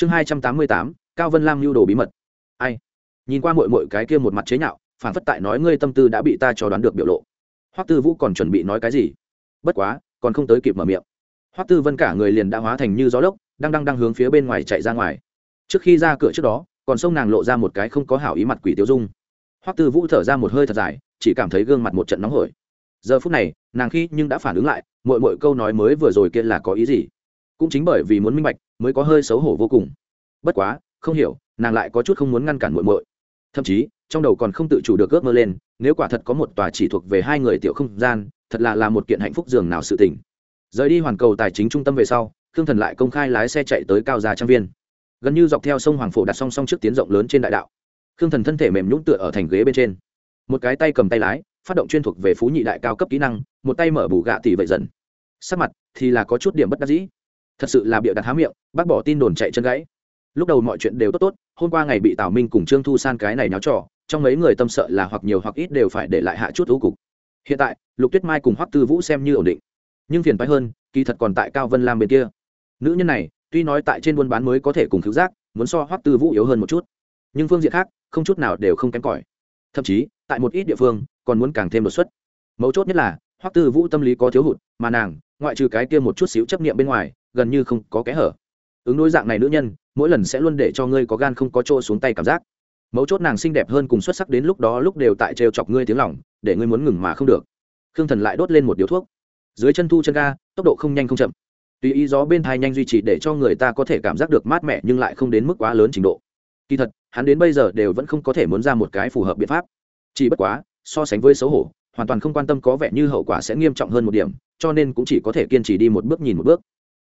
chương hai trăm tám mươi tám, cao vân lam lưu đồ bí mật. Ai? Nhìn qua mội mội cái kia một mặt chế nhạo, phản phất tại nói ngươi tâm tư đã bị ta cho đoán được biểu lộ. Hoắc tư vũ còn chuẩn bị nói cái gì? Bất quá, còn không tới kịp mở miệng. Hoắc tư vân cả người liền đã hóa thành như gió lốc, đang đang đang hướng phía bên ngoài chạy ra ngoài. Trước khi ra cửa trước đó, còn sông nàng lộ ra một cái không có hảo ý mặt quỷ tiêu dung. Hoắc tư vũ thở ra một hơi thật dài, chỉ cảm thấy gương mặt một trận nóng hổi. Giờ phút này, nàng khi nhưng đã phản ứng lại mỗi mỗi câu nói mới vừa rồi kia là có ý gì? Cũng chính bởi vì muốn minh bạch mới có hơi xấu hổ vô cùng. Bất quá, không hiểu, nàng lại có chút không muốn ngăn cản muội muội. Thậm chí, trong đầu còn không tự chủ được ước mơ lên, nếu quả thật có một tòa chỉ thuộc về hai người tiểu không gian, thật là là một kiện hạnh phúc dường nào sự tình. Rời đi hoàn cầu tài chính trung tâm về sau, khương thần lại công khai lái xe chạy tới cao gia trang viên. Gần như dọc theo sông hoàng phổ đặt song song trước tiến rộng lớn trên đại đạo. Khương thần thân thể mềm nhũng tựa ở thành ghế bên trên. Một cái tay cầm tay lái, phát động chuyên thuộc về phú nhị đại cao cấp kỹ năng, một tay mở bù gạ tỷ vậy dần. Sắc mặt thì là có chút điểm bất đắc dĩ thật sự là bịa đặt há miệng, bác bỏ tin đồn chạy chân gãy. Lúc đầu mọi chuyện đều tốt tốt, hôm qua ngày bị tào minh cùng trương thu san cái này náo trò, trong mấy người tâm sợ là hoặc nhiều hoặc ít đều phải để lại hạ chút thú cục. Hiện tại, lục tuyết mai cùng hoắc tư vũ xem như ổn định. Nhưng phiền phái hơn, kỳ thật còn tại cao vân lam bên kia. Nữ nhân này, tuy nói tại trên buôn bán mới có thể cùng cứu giác, muốn so hoắc tư vũ yếu hơn một chút. Nhưng phương diện khác, không chút nào đều không kém cỏi. Thậm chí, tại một ít địa phương, còn muốn càng thêm đột xuất. Mấu chốt nhất là, hoắc tư vũ tâm lý có thiếu hụt, mà nàng, ngoại trừ cái kia một chút xíu chấp niệm bên ngoài gần như không có kẽ hở. Ứng đối dạng này nữ nhân, mỗi lần sẽ luôn để cho ngươi có gan không có chỗ xuống tay cảm giác. Mấu chốt nàng xinh đẹp hơn cùng xuất sắc đến lúc đó lúc đều tại trêu chọc ngươi tiếng lòng, để ngươi muốn ngừng mà không được. Khương thần lại đốt lên một điếu thuốc. Dưới chân thu chân ga, tốc độ không nhanh không chậm. Tùy ý gió bên thai nhanh duy trì để cho người ta có thể cảm giác được mát mẻ nhưng lại không đến mức quá lớn trình độ. Kỳ thật, hắn đến bây giờ đều vẫn không có thể muốn ra một cái phù hợp biện pháp. Chỉ bất quá, so sánh với xấu hổ, hoàn toàn không quan tâm có vẻ như hậu quả sẽ nghiêm trọng hơn một điểm, cho nên cũng chỉ có thể kiên trì đi một bước nhìn một bước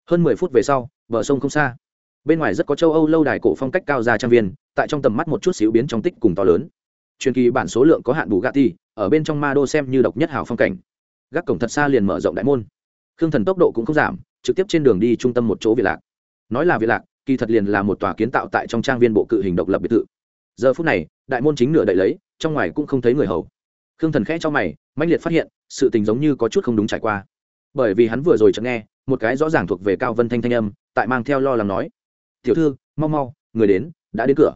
hơn mười phút về sau, bờ sông không xa. Bên ngoài rất có châu âu lâu đài cổ phong cách cao ra trang viên, tại trong tầm mắt một chút xíu biến trong tích cùng to lớn. Truyền kỳ bản số lượng có hạn bù gà ti ở bên trong ma đô xem như độc nhất hào phong cảnh. Gác cổng thật xa liền mở rộng đại môn. Khương thần tốc độ cũng không giảm, trực tiếp trên đường đi trung tâm một chỗ việt lạc. Nói là việt lạc, kỳ thật liền là một tòa kiến tạo tại trong trang viên bộ cự hình độc lập biệt thự. Giờ phút này, đại môn chính nửa đậy lấy, trong ngoài cũng không thấy người hầu. Khương thần khẽ cho mày mạnh liệt phát hiện, sự tình giống như có chút không đúng trải qua bởi vì hắn vừa rồi chợt nghe, một cái rõ ràng thuộc về cao vân thanh thanh âm, tại mang theo lo lắng nói, tiểu thư, mau mau, người đến, đã đến cửa.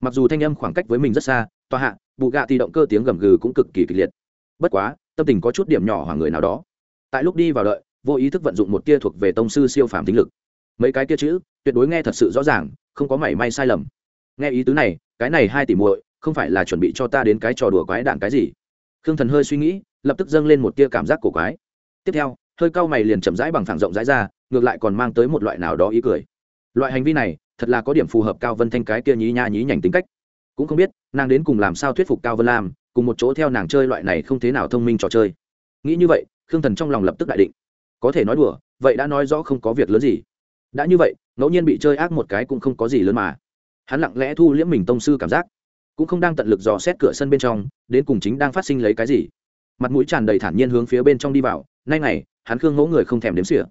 Mặc dù thanh âm khoảng cách với mình rất xa, tòa hạ bụ gạ thì động cơ tiếng gầm gừ cũng cực kỳ kịch liệt. Bất quá, tâm tình có chút điểm nhỏ hoàng người nào đó. Tại lúc đi vào đợi, vô ý thức vận dụng một tia thuộc về tông sư siêu phàm tính lực. Mấy cái tia chữ, tuyệt đối nghe thật sự rõ ràng, không có mảy may sai lầm. Nghe ý tứ này, cái này hai tỷ muội, không phải là chuẩn bị cho ta đến cái trò đùa quái đạn cái gì. Khương thần hơi suy nghĩ, lập tức dâng lên một tia cảm giác cổ quái. Tiếp theo hơi cau mày liền chậm rãi bằng phẳng rộng rãi ra, ngược lại còn mang tới một loại nào đó ý cười. Loại hành vi này, thật là có điểm phù hợp cao vân thanh cái kia nhí nha nhí nhảnh tính cách. Cũng không biết, nàng đến cùng làm sao thuyết phục cao vân lam, cùng một chỗ theo nàng chơi loại này không thế nào thông minh trò chơi. Nghĩ như vậy, khương thần trong lòng lập tức đại định. Có thể nói đùa, vậy đã nói rõ không có việc lớn gì. Đã như vậy, ngẫu nhiên bị chơi ác một cái cũng không có gì lớn mà. Hắn lặng lẽ thu liễm mình tông sư cảm giác. Cũng không đang tận lực dò xét cửa sân bên trong, đến cùng chính đang phát sinh lấy cái gì. Mặt mũi tràn đầy thản nhiên hướng phía bên trong đi vào, nay này hắn khương ngỗ người không thèm đếm xỉa.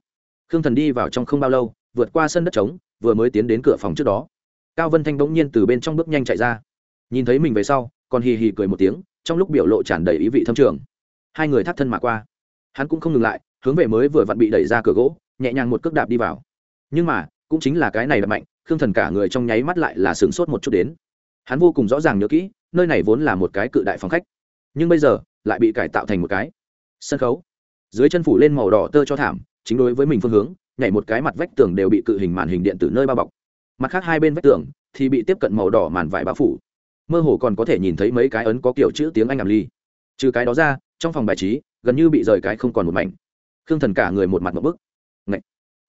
Khương thần đi vào trong không bao lâu, vượt qua sân đất trống, vừa mới tiến đến cửa phòng trước đó. Cao vân thanh bỗng nhiên từ bên trong bước nhanh chạy ra. Nhìn thấy mình về sau, còn hì hì cười một tiếng, trong lúc biểu lộ tràn đầy ý vị thâm trường. Hai người thắt thân mà qua. Hắn cũng không ngừng lại, hướng về mới vừa vặn bị đẩy ra cửa gỗ, nhẹ nhàng một cước đạp đi vào. Nhưng mà, cũng chính là cái này đập mạnh, khương thần cả người trong nháy mắt lại là sửng sốt một chút đến. Hắn vô cùng rõ ràng nhớ kỹ, nơi này vốn là một cái cự đại phòng khách. Nhưng bây giờ, lại bị cải tạo thành một cái sân khấu dưới chân phủ lên màu đỏ tơ cho thảm, chính đối với mình phương hướng, nhảy một cái mặt vách tường đều bị cự hình màn hình điện tử nơi bao bọc. Mặt khác hai bên vách tường thì bị tiếp cận màu đỏ màn vải bao phủ. Mơ hồ còn có thể nhìn thấy mấy cái ấn có kiểu chữ tiếng anh ảm ly. Trừ cái đó ra, trong phòng bài trí, gần như bị rời cái không còn một mảnh. Khương thần cả người một mặt một bức. Ngậy!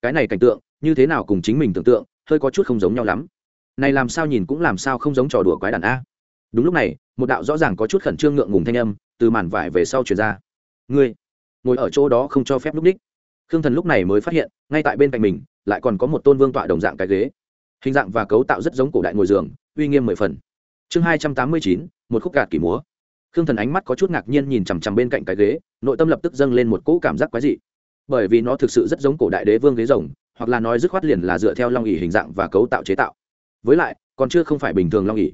cái này cảnh tượng, như thế nào cùng chính mình tưởng tượng, hơi có chút không giống nhau lắm. Này làm sao nhìn cũng làm sao không giống trò đùa quái đàn a. Đúng lúc này, một đạo rõ ràng có chút khẩn trương ngượng ngùng thanh âm từ màn vải về sau truyền ra. Ngươi! Ngồi ở chỗ đó không cho phép lúc đích khương thần lúc này mới phát hiện, ngay tại bên cạnh mình, lại còn có một tôn vương tọa đồng dạng cái ghế. Hình dạng và cấu tạo rất giống cổ đại ngồi giường, uy nghiêm mười phần. Chương hai trăm tám mươi chín, một khúc gạt kỷ múa. Khương thần ánh mắt có chút ngạc nhiên nhìn chằm chằm bên cạnh cái ghế, nội tâm lập tức dâng lên một cỗ cảm giác quái dị. Bởi vì nó thực sự rất giống cổ đại đế vương ghế rồng, hoặc là nói dứt khoát liền là dựa theo long ỉ hình dạng và cấu tạo chế tạo. Với lại, còn chưa không phải bình thường long ỉ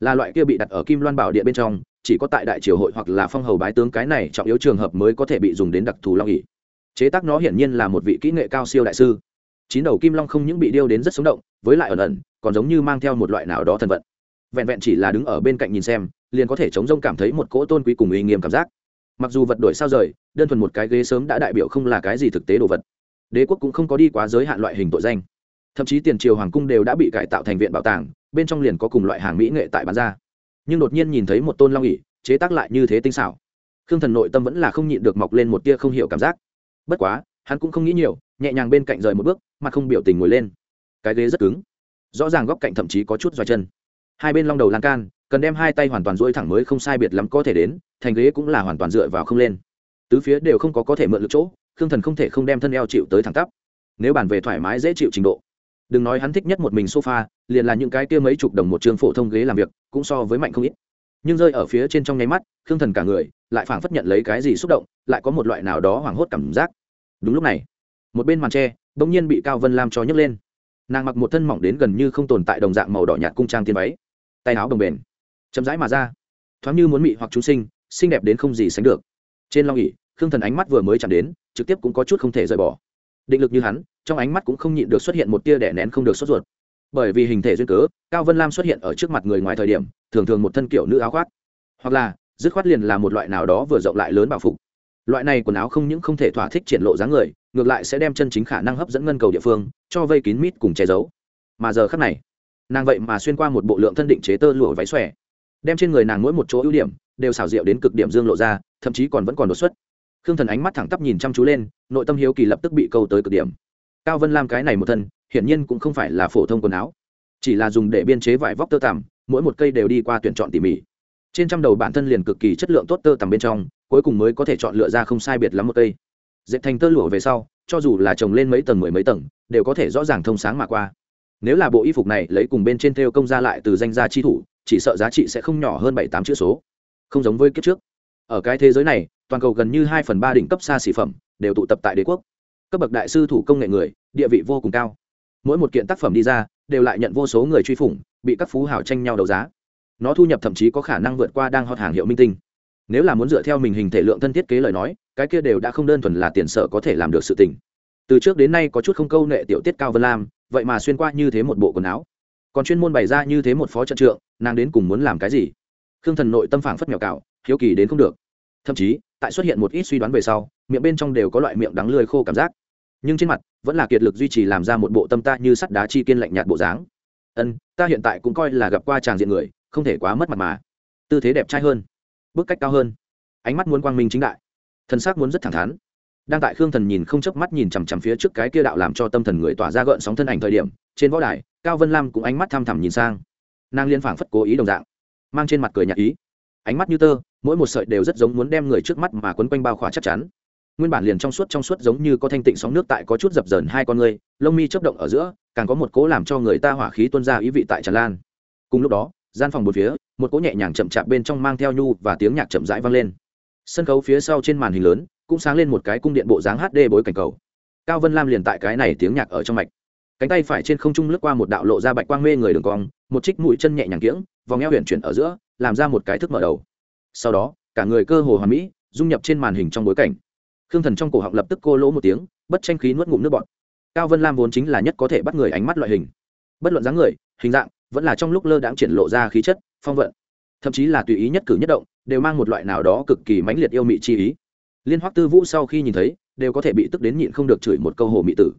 là loại kia bị đặt ở kim loan bảo điện bên trong chỉ có tại đại triều hội hoặc là phong hầu bái tướng cái này trọng yếu trường hợp mới có thể bị dùng đến đặc thù long ỉ chế tác nó hiển nhiên là một vị kỹ nghệ cao siêu đại sư. Chín đầu kim long không những bị điêu đến rất sống động, với lại ẩn ẩn, còn giống như mang theo một loại nào đó thần vận. Vẹn vẹn chỉ là đứng ở bên cạnh nhìn xem, liền có thể chống rông cảm thấy một cỗ tôn quý cùng uy nghiêm cảm giác. Mặc dù vật đổi sao rời, đơn thuần một cái ghế sớm đã đại biểu không là cái gì thực tế đồ vật. Đế quốc cũng không có đi quá giới hạn loại hình tội danh. Thậm chí tiền triều hoàng cung đều đã bị cải tạo thành viện bảo tàng, bên trong liền có cùng loại hàng mỹ nghệ tại bán ra nhưng đột nhiên nhìn thấy một tôn long ỉ chế tác lại như thế tinh xảo. Khương thần nội tâm vẫn là không nhịn được mọc lên một tia không hiểu cảm giác. Bất quá, hắn cũng không nghĩ nhiều, nhẹ nhàng bên cạnh rời một bước, mà không biểu tình ngồi lên. Cái ghế rất cứng, rõ ràng góc cạnh thậm chí có chút dòi chân. Hai bên long đầu lan can, cần đem hai tay hoàn toàn duỗi thẳng mới không sai biệt lắm có thể đến, thành ghế cũng là hoàn toàn dựa vào không lên. Tứ phía đều không có có thể mượn lực chỗ, khương thần không thể không đem thân eo chịu tới thẳng tắp. Nếu bàn về thoải mái dễ chịu trình độ, đừng nói hắn thích nhất một mình sofa liền là những cái kia mấy chục đồng một trường phổ thông ghế làm việc, cũng so với mạnh không ít. Nhưng rơi ở phía trên trong nháy mắt, khương thần cả người lại phảng phất nhận lấy cái gì xúc động, lại có một loại nào đó hoảng hốt cảm giác. Đúng lúc này, một bên màn tre bỗng nhiên bị cao vân lam cho nhấc lên. Nàng mặc một thân mỏng đến gần như không tồn tại đồng dạng màu đỏ nhạt cung trang tiên váy, tay áo đồng bền, chậm rãi mà ra. Thoáng như muốn mị hoặc chúng sinh, xinh đẹp đến không gì sánh được. Trên long ỉ khương thần ánh mắt vừa mới chạm đến, trực tiếp cũng có chút không thể rời bỏ. Định lực như hắn, trong ánh mắt cũng không nhịn được xuất hiện một tia đẻ nén không được sốt ruột bởi vì hình thể duyên cớ, cao vân lam xuất hiện ở trước mặt người ngoài thời điểm, thường thường một thân kiểu nữ áo khoác. Hoặc là, dứt khoát liền là một loại nào đó vừa rộng lại lớn bảo phục. Loại này quần áo không những không thể thỏa thích triển lộ dáng người, ngược lại sẽ đem chân chính khả năng hấp dẫn ngân cầu địa phương, cho vây kín mít cùng che giấu. Mà giờ khắc này, nàng vậy mà xuyên qua một bộ lượng thân định chế tơ lụa váy xòe. Đem trên người nàng mỗi một chỗ ưu điểm, đều xảo diệu đến cực điểm dương lộ ra, thậm chí còn vẫn còn đột xuất. Khương thần ánh mắt thẳng tắp nhìn chăm chú lên, nội tâm hiếu kỳ lập tức bị câu tới cực điểm. Cao vân lam cái này một thân hiển nhiên cũng không phải là phổ thông quần áo. Chỉ là dùng để biên chế vải vóc tơ tằm, mỗi một cây đều đi qua tuyển chọn tỉ mỉ. Trên trăm đầu bản thân liền cực kỳ chất lượng tốt tơ tằm bên trong, cuối cùng mới có thể chọn lựa ra không sai biệt lắm một cây. Dệt thành tơ lụa về sau, cho dù là trồng lên mấy tầng, mười mấy tầng, đều có thể rõ ràng thông sáng mà qua. Nếu là bộ y phục này lấy cùng bên trên theo công ra lại từ danh gia chi thủ, chỉ sợ giá trị sẽ không nhỏ hơn bảy tám chữ số. Không giống với kiếp trước. Ở cái thế giới này, toàn cầu gần như hai phần ba đỉnh cấp xa xỉ phẩm đều tụ tập tại đế quốc. Cấp bậc đại sư thủ công nghệ người, địa vị vô cùng cao mỗi một kiện tác phẩm đi ra, đều lại nhận vô số người truy phủng, bị các phú hào tranh nhau đấu giá. Nó thu nhập thậm chí có khả năng vượt qua đang hot hàng hiệu minh tinh. Nếu là muốn dựa theo mình hình thể lượng thân thiết kế lời nói, cái kia đều đã không đơn thuần là tiền sợ có thể làm được sự tình. Từ trước đến nay có chút không câu nệ tiểu tiết cao vân lam, vậy mà xuyên qua như thế một bộ quần áo. Còn chuyên môn bày ra như thế một phó trận trượng, nàng đến cùng muốn làm cái gì? Khương thần nội tâm phản phất mèo cạo, hiếu kỳ đến không được. Thậm chí, tại xuất hiện một ít suy đoán về sau, miệng bên trong đều có loại miệng đắng lười khô cảm giác nhưng trên mặt vẫn là kiệt lực duy trì làm ra một bộ tâm ta như sắt đá chi kiên lạnh nhạt bộ dáng. Ân, ta hiện tại cũng coi là gặp qua tràng diện người, không thể quá mất mặt mà. Tư thế đẹp trai hơn bức cách cao hơn, ánh mắt muốn quang minh chính đại thân xác muốn rất thẳng thắn. Đang tại khương thần nhìn không chớp mắt nhìn chằm chằm phía trước cái kia đạo làm cho tâm thần người tỏa ra gợn sóng thân ảnh thời điểm, trên võ đài, cao vân lam cũng ánh mắt thăm thẳm nhìn sang. Nàng liên phảng phất cố ý đồng dạng, mang trên mặt cười nhạt ý. Ánh mắt như tơ, mỗi một sợi đều rất giống muốn đem người trước mắt mà quấn quanh bao khóa chắc chắn nguyên bản liền trong suốt trong suốt giống như có thanh tịnh sóng nước tại có chút dập dờn hai con người lông mi chấp động ở giữa, càng có một cố làm cho người ta hỏa khí tuôn ra ý vị tại tràn lan. Cùng lúc đó, gian phòng một phía, một cỗ nhẹ nhàng chậm chạp bên trong mang theo nhu và tiếng nhạc chậm rãi vang lên. Sân khấu phía sau trên màn hình lớn, cũng sáng lên một cái cung điện bộ dáng hd bối cảnh cầu. Cao vân lam liền tại cái này tiếng nhạc ở trong mạch. Cánh tay phải trên không trung lướt qua một đạo lộ ra bạch quang mê người đường cong, một trích mũi chân nhẹ nhàng kiễng, vòng eo huyền chuyển ở giữa, làm ra một cái thức mở đầu. Sau đó, cả người cơ hồ hoàn mỹ, dung nhập trên màn hình trong bối cảnh khương thần trong cổ họng lập tức cô lỗ một tiếng, bất tranh khí nuốt ngụm nước bọt. Cao vân lam vốn chính là nhất có thể bắt người ánh mắt loại hình. Bất luận dáng người, hình dạng, vẫn là trong lúc lơ đãng triển lộ ra khí chất, phong vận, thậm chí là tùy ý nhất cử nhất động, đều mang một loại nào đó cực kỳ mãnh liệt yêu mị chi ý. Liên hoắc tư vũ sau khi nhìn thấy, đều có thể bị tức đến nhịn không được chửi một câu hồ mị tử.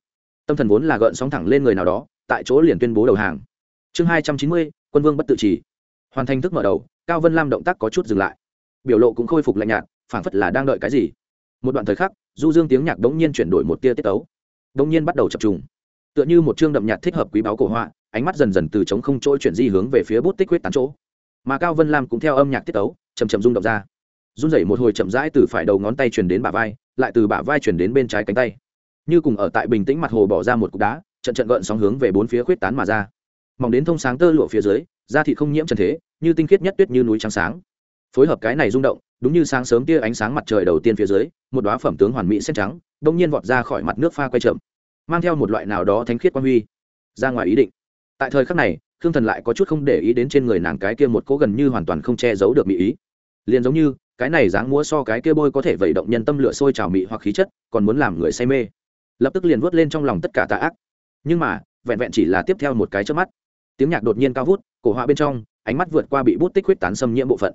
Tâm thần vốn là gợn sóng thẳng lên người nào đó, tại chỗ liền tuyên bố đầu hàng. Chương hai trăm chín mươi, quân vương bất tự trì. Hoàn thành thức mở đầu, cao vân lam động tác có chút dừng lại. Biểu lộ cũng khôi phục lạnh nhạt, phảng phất là đang đợi cái gì một đoạn thời khắc, du dương tiếng nhạc đống nhiên chuyển đổi một tia tiết tấu. Đống nhiên bắt đầu chập trùng. Tựa như một chương đậm nhạt thích hợp quý báu cổ họa, ánh mắt dần dần từ trống không trôi chuyển di hướng về phía bút tích huyết tán chỗ. Mà cao vân lam cũng theo âm nhạc tiết tấu chầm chầm rung động ra. Run rẩy một hồi chậm rãi từ phải đầu ngón tay chuyển đến bả vai, lại từ bả vai chuyển đến bên trái cánh tay. Như cùng ở tại bình tĩnh mặt hồ bỏ ra một cục đá, trận trận gợn sóng hướng về bốn phía khuyết tán mà ra. Mỏng đến thông sáng tơ lụa phía dưới, da thị không nhiễm trần thế, như tinh khiết nhất tuyết như núi trắng sáng. Phối hợp cái này rung động đúng như sáng sớm tia ánh sáng mặt trời đầu tiên phía dưới, một đoá phẩm tướng hoàn mỹ sen trắng đông nhiên vọt ra khỏi mặt nước pha quay chậm, mang theo một loại nào đó thánh khiết quan huy, ra ngoài ý định. Tại thời khắc này, khương thần lại có chút không để ý đến trên người nàng cái kia một cố gần như hoàn toàn không che giấu được mỹ ý. Liền giống như, cái này dáng múa so cái kia bôi có thể vẩy động nhân tâm lửa sôi trào mị hoặc khí chất, còn muốn làm người say mê. Lập tức liền vớt lên trong lòng tất cả tà ác. Nhưng mà, vẹn vẹn chỉ là tiếp theo một cái trước mắt, tiếng nhạc đột nhiên cao vút, cổ họa bên trong, ánh mắt vượt qua bị bút tích huyết tán xâm nhiễm bộ phận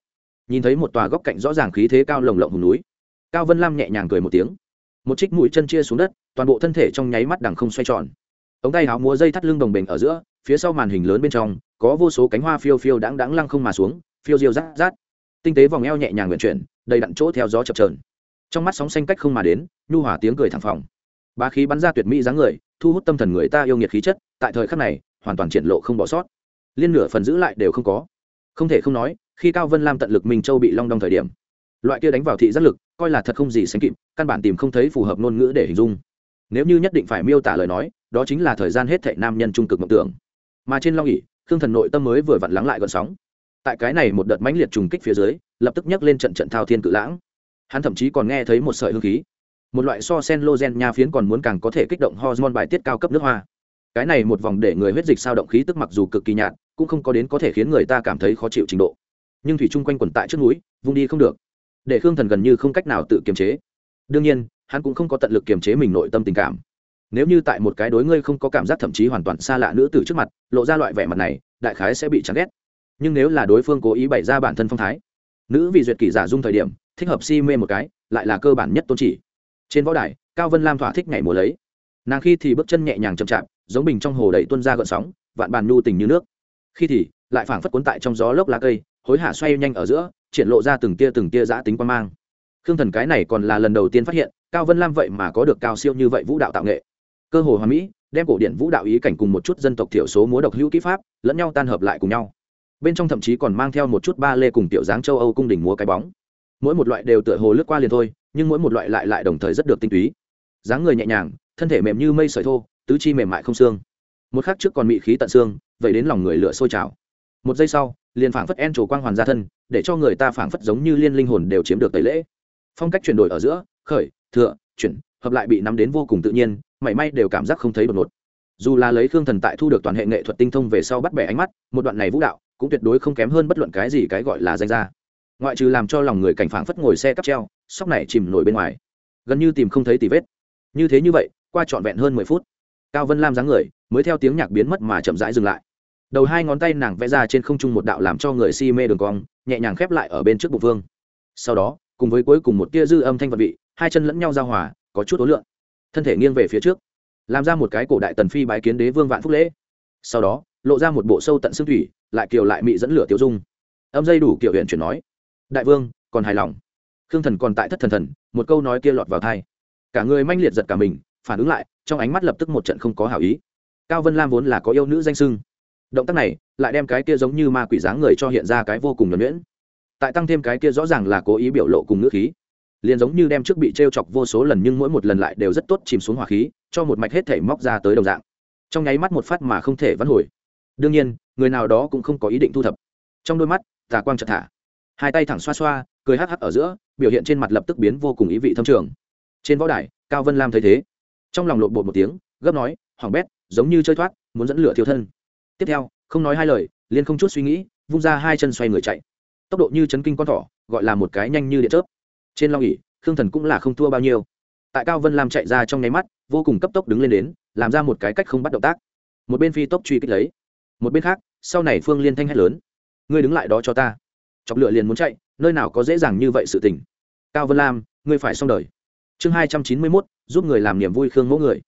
nhìn thấy một tòa góc cạnh rõ ràng khí thế cao lồng lộng hùng núi. Cao vân lam nhẹ nhàng cười một tiếng. Một trích mũi chân chia xuống đất, toàn bộ thân thể trong nháy mắt đằng không xoay tròn. Ống tay áo múa dây thắt lưng đồng bình ở giữa, phía sau màn hình lớn bên trong, có vô số cánh hoa phiêu phiêu đáng đáng lăng không mà xuống, phiêu diêu rát rát. Tinh tế vòng eo nhẹ nhàng nguyện chuyển, đầy đặn chỗ theo gió chập trờn trong mắt sóng xanh cách không mà đến, nhu hỏa tiếng cười thẳng phòng bá khí bắn ra tuyệt mỹ dáng người, thu hút tâm thần người ta yêu nghiệt khí chất, tại thời khắc này, hoàn toàn triển lộ không bỏ sót. Liên nửa phần giữ lại đều không có. Không thể không nói khi cao vân lam tận lực minh châu bị long đong thời điểm loại kia đánh vào thị giác lực coi là thật không gì sánh kịp căn bản tìm không thấy phù hợp ngôn ngữ để hình dung nếu như nhất định phải miêu tả lời nói đó chính là thời gian hết thệ nam nhân trung cực mộng tưởng mà trên long ỉ khương thần nội tâm mới vừa vặn lắng lại gọn sóng tại cái này một đợt mãnh liệt trùng kích phía dưới lập tức nhấc lên trận trận thao thiên cự lãng hắn thậm chí còn nghe thấy một sợi hương khí một loại so sen lô gen nha phiến còn muốn càng có thể kích động hormone bài tiết cao cấp nước hoa cái này một vòng để người huyết dịch sao động khí tức mặc dù cực kỳ nhạt cũng không có đến có thể khiến người ta cảm thấy khó chịu trình độ nhưng thủy chung quanh quần tại trước núi, vung đi không được. Để khương thần gần như không cách nào tự kiềm chế. Đương nhiên, hắn cũng không có tận lực kiềm chế mình nội tâm tình cảm. Nếu như tại một cái đối ngươi không có cảm giác thậm chí hoàn toàn xa lạ nữ tử trước mặt, lộ ra loại vẻ mặt này, đại khái sẽ bị chán ghét. Nhưng nếu là đối phương cố ý bày ra bản thân phong thái, nữ vì duyệt kỷ giả dung thời điểm, thích hợp si mê một cái, lại là cơ bản nhất tôn chỉ. Trên võ đài, cao vân lam thỏa thích ngày mùa lấy. Nàng khi thì bước chân nhẹ nhàng chậm chạp, giống bình trong hồ đầy tuân ra gợn sóng, vạn bàn nhu tình như nước. Khi thì, lại phảng phất cuốn tại trong gió lốc lá cây hối hả xoay nhanh ở giữa, triển lộ ra từng tia từng tia giã tính quan mang. Khương thần cái này còn là lần đầu tiên phát hiện, cao vân lam vậy mà có được cao siêu như vậy vũ đạo tạo nghệ. Cơ hồ hoàn mỹ, đem cổ điển vũ đạo ý cảnh cùng một chút dân tộc thiểu số múa độc hữu kỹ pháp, lẫn nhau tan hợp lại cùng nhau. Bên trong thậm chí còn mang theo một chút ba lê cùng tiểu dáng châu âu cung đình múa cái bóng. Mỗi một loại đều tựa hồ lướt qua liền thôi, nhưng mỗi một loại lại lại đồng thời rất được tinh túy. Dáng người nhẹ nhàng, thân thể mềm như mây sợi thô, tứ chi mềm mại không xương. Một khắc trước còn mị khí tận xương, vậy đến lòng người lửa sôi trào. Một giây sau liền phảng phất en trổ quang hoàn gia thân, để cho người ta phảng phất giống như liên linh hồn đều chiếm được tẩy lễ. Phong cách chuyển đổi ở giữa, khởi thừa chuyển, hợp lại bị nắm đến vô cùng tự nhiên, mảy may đều cảm giác không thấy đột ngột. Dù là lấy khương thần tại thu được toàn hệ nghệ thuật tinh thông về sau bắt bẻ ánh mắt, một đoạn này vũ đạo, cũng tuyệt đối không kém hơn bất luận cái gì cái gọi là danh gia. Ngoại trừ làm cho lòng người cảnh phảng phất ngồi xe cắp treo, sóc này chìm nổi bên ngoài. Gần như tìm không thấy tì vết. Như thế như vậy, qua trọn vẹn hơn mười phút, cao vân lam dáng người, mới theo tiếng nhạc biến mất mà chậm rãi dừng lại đầu hai ngón tay nàng vẽ ra trên không trung một đạo làm cho người si mê đường cong, nhẹ nhàng khép lại ở bên trước bụng vương. Sau đó, cùng với cuối cùng một tia dư âm thanh vật vị, hai chân lẫn nhau giao hòa, có chút ối lượng thân thể nghiêng về phía trước, làm ra một cái cổ đại tần phi bái kiến đế vương vạn phúc lễ. Sau đó, lộ ra một bộ sâu tận xương thủy, lại kiều lại mị dẫn lửa tiêu dung. Âm dây đủ kiểu huyện chuyển nói, đại vương, còn hài lòng. Khương thần còn tại thất thần thần, một câu nói kia lọt vào thai cả người manh liệt giật cả mình, phản ứng lại, trong ánh mắt lập tức một trận không có hảo ý. Cao vân lam vốn là có yêu nữ danh sưng động tác này lại đem cái kia giống như ma quỷ dáng người cho hiện ra cái vô cùng nhuẩn nhuyễn. Tại tăng thêm cái kia rõ ràng là cố ý biểu lộ cùng ngữ khí, liền giống như đem trước bị t r e o chọc vô số lần nhưng mỗi một lần lại đều rất tốt chìm xuống hỏa khí, cho một mạch hết thể móc ra tới đồng dạng. Trong nháy mắt một phát mà không thể vãn hồi. Đương nhiên, người nào đó cũng không có ý định thu thập. Trong đôi mắt, tà quang chợt thả. Hai tay thẳng xoa xoa, cười hắc hắc ở giữa, biểu hiện trên mặt lập tức biến vô cùng ý vị thâm trường. Trên võ đài, cao vân lam thấy thế. Trong lòng lộn bột một tiếng, gấp nói, hoàng bét, giống như chơi thoát, muốn dẫn lửa thiêu thân tiếp theo, không nói hai lời liên không chút suy nghĩ, vung ra hai chân xoay người chạy. Tốc độ như chấn kinh con thỏ, gọi là một cái nhanh như điện chớp. Trên long ỉ khương thần cũng là không thua bao nhiêu. Tại cao vân lam chạy ra trong nháy mắt, vô cùng cấp tốc đứng lên đến, làm ra một cái cách không bắt động tác. Một bên phi tốc truy kích lấy, một bên khác, sau này phương liên thanh hét lớn, ngươi đứng lại đó cho ta. Chọc lựa liền muốn chạy, nơi nào có dễ dàng như vậy sự tình. Cao vân lam, ngươi phải xong đời. Chương hai trăm chín mươi mốt, giúp người làm niềm vui khương mẫu người.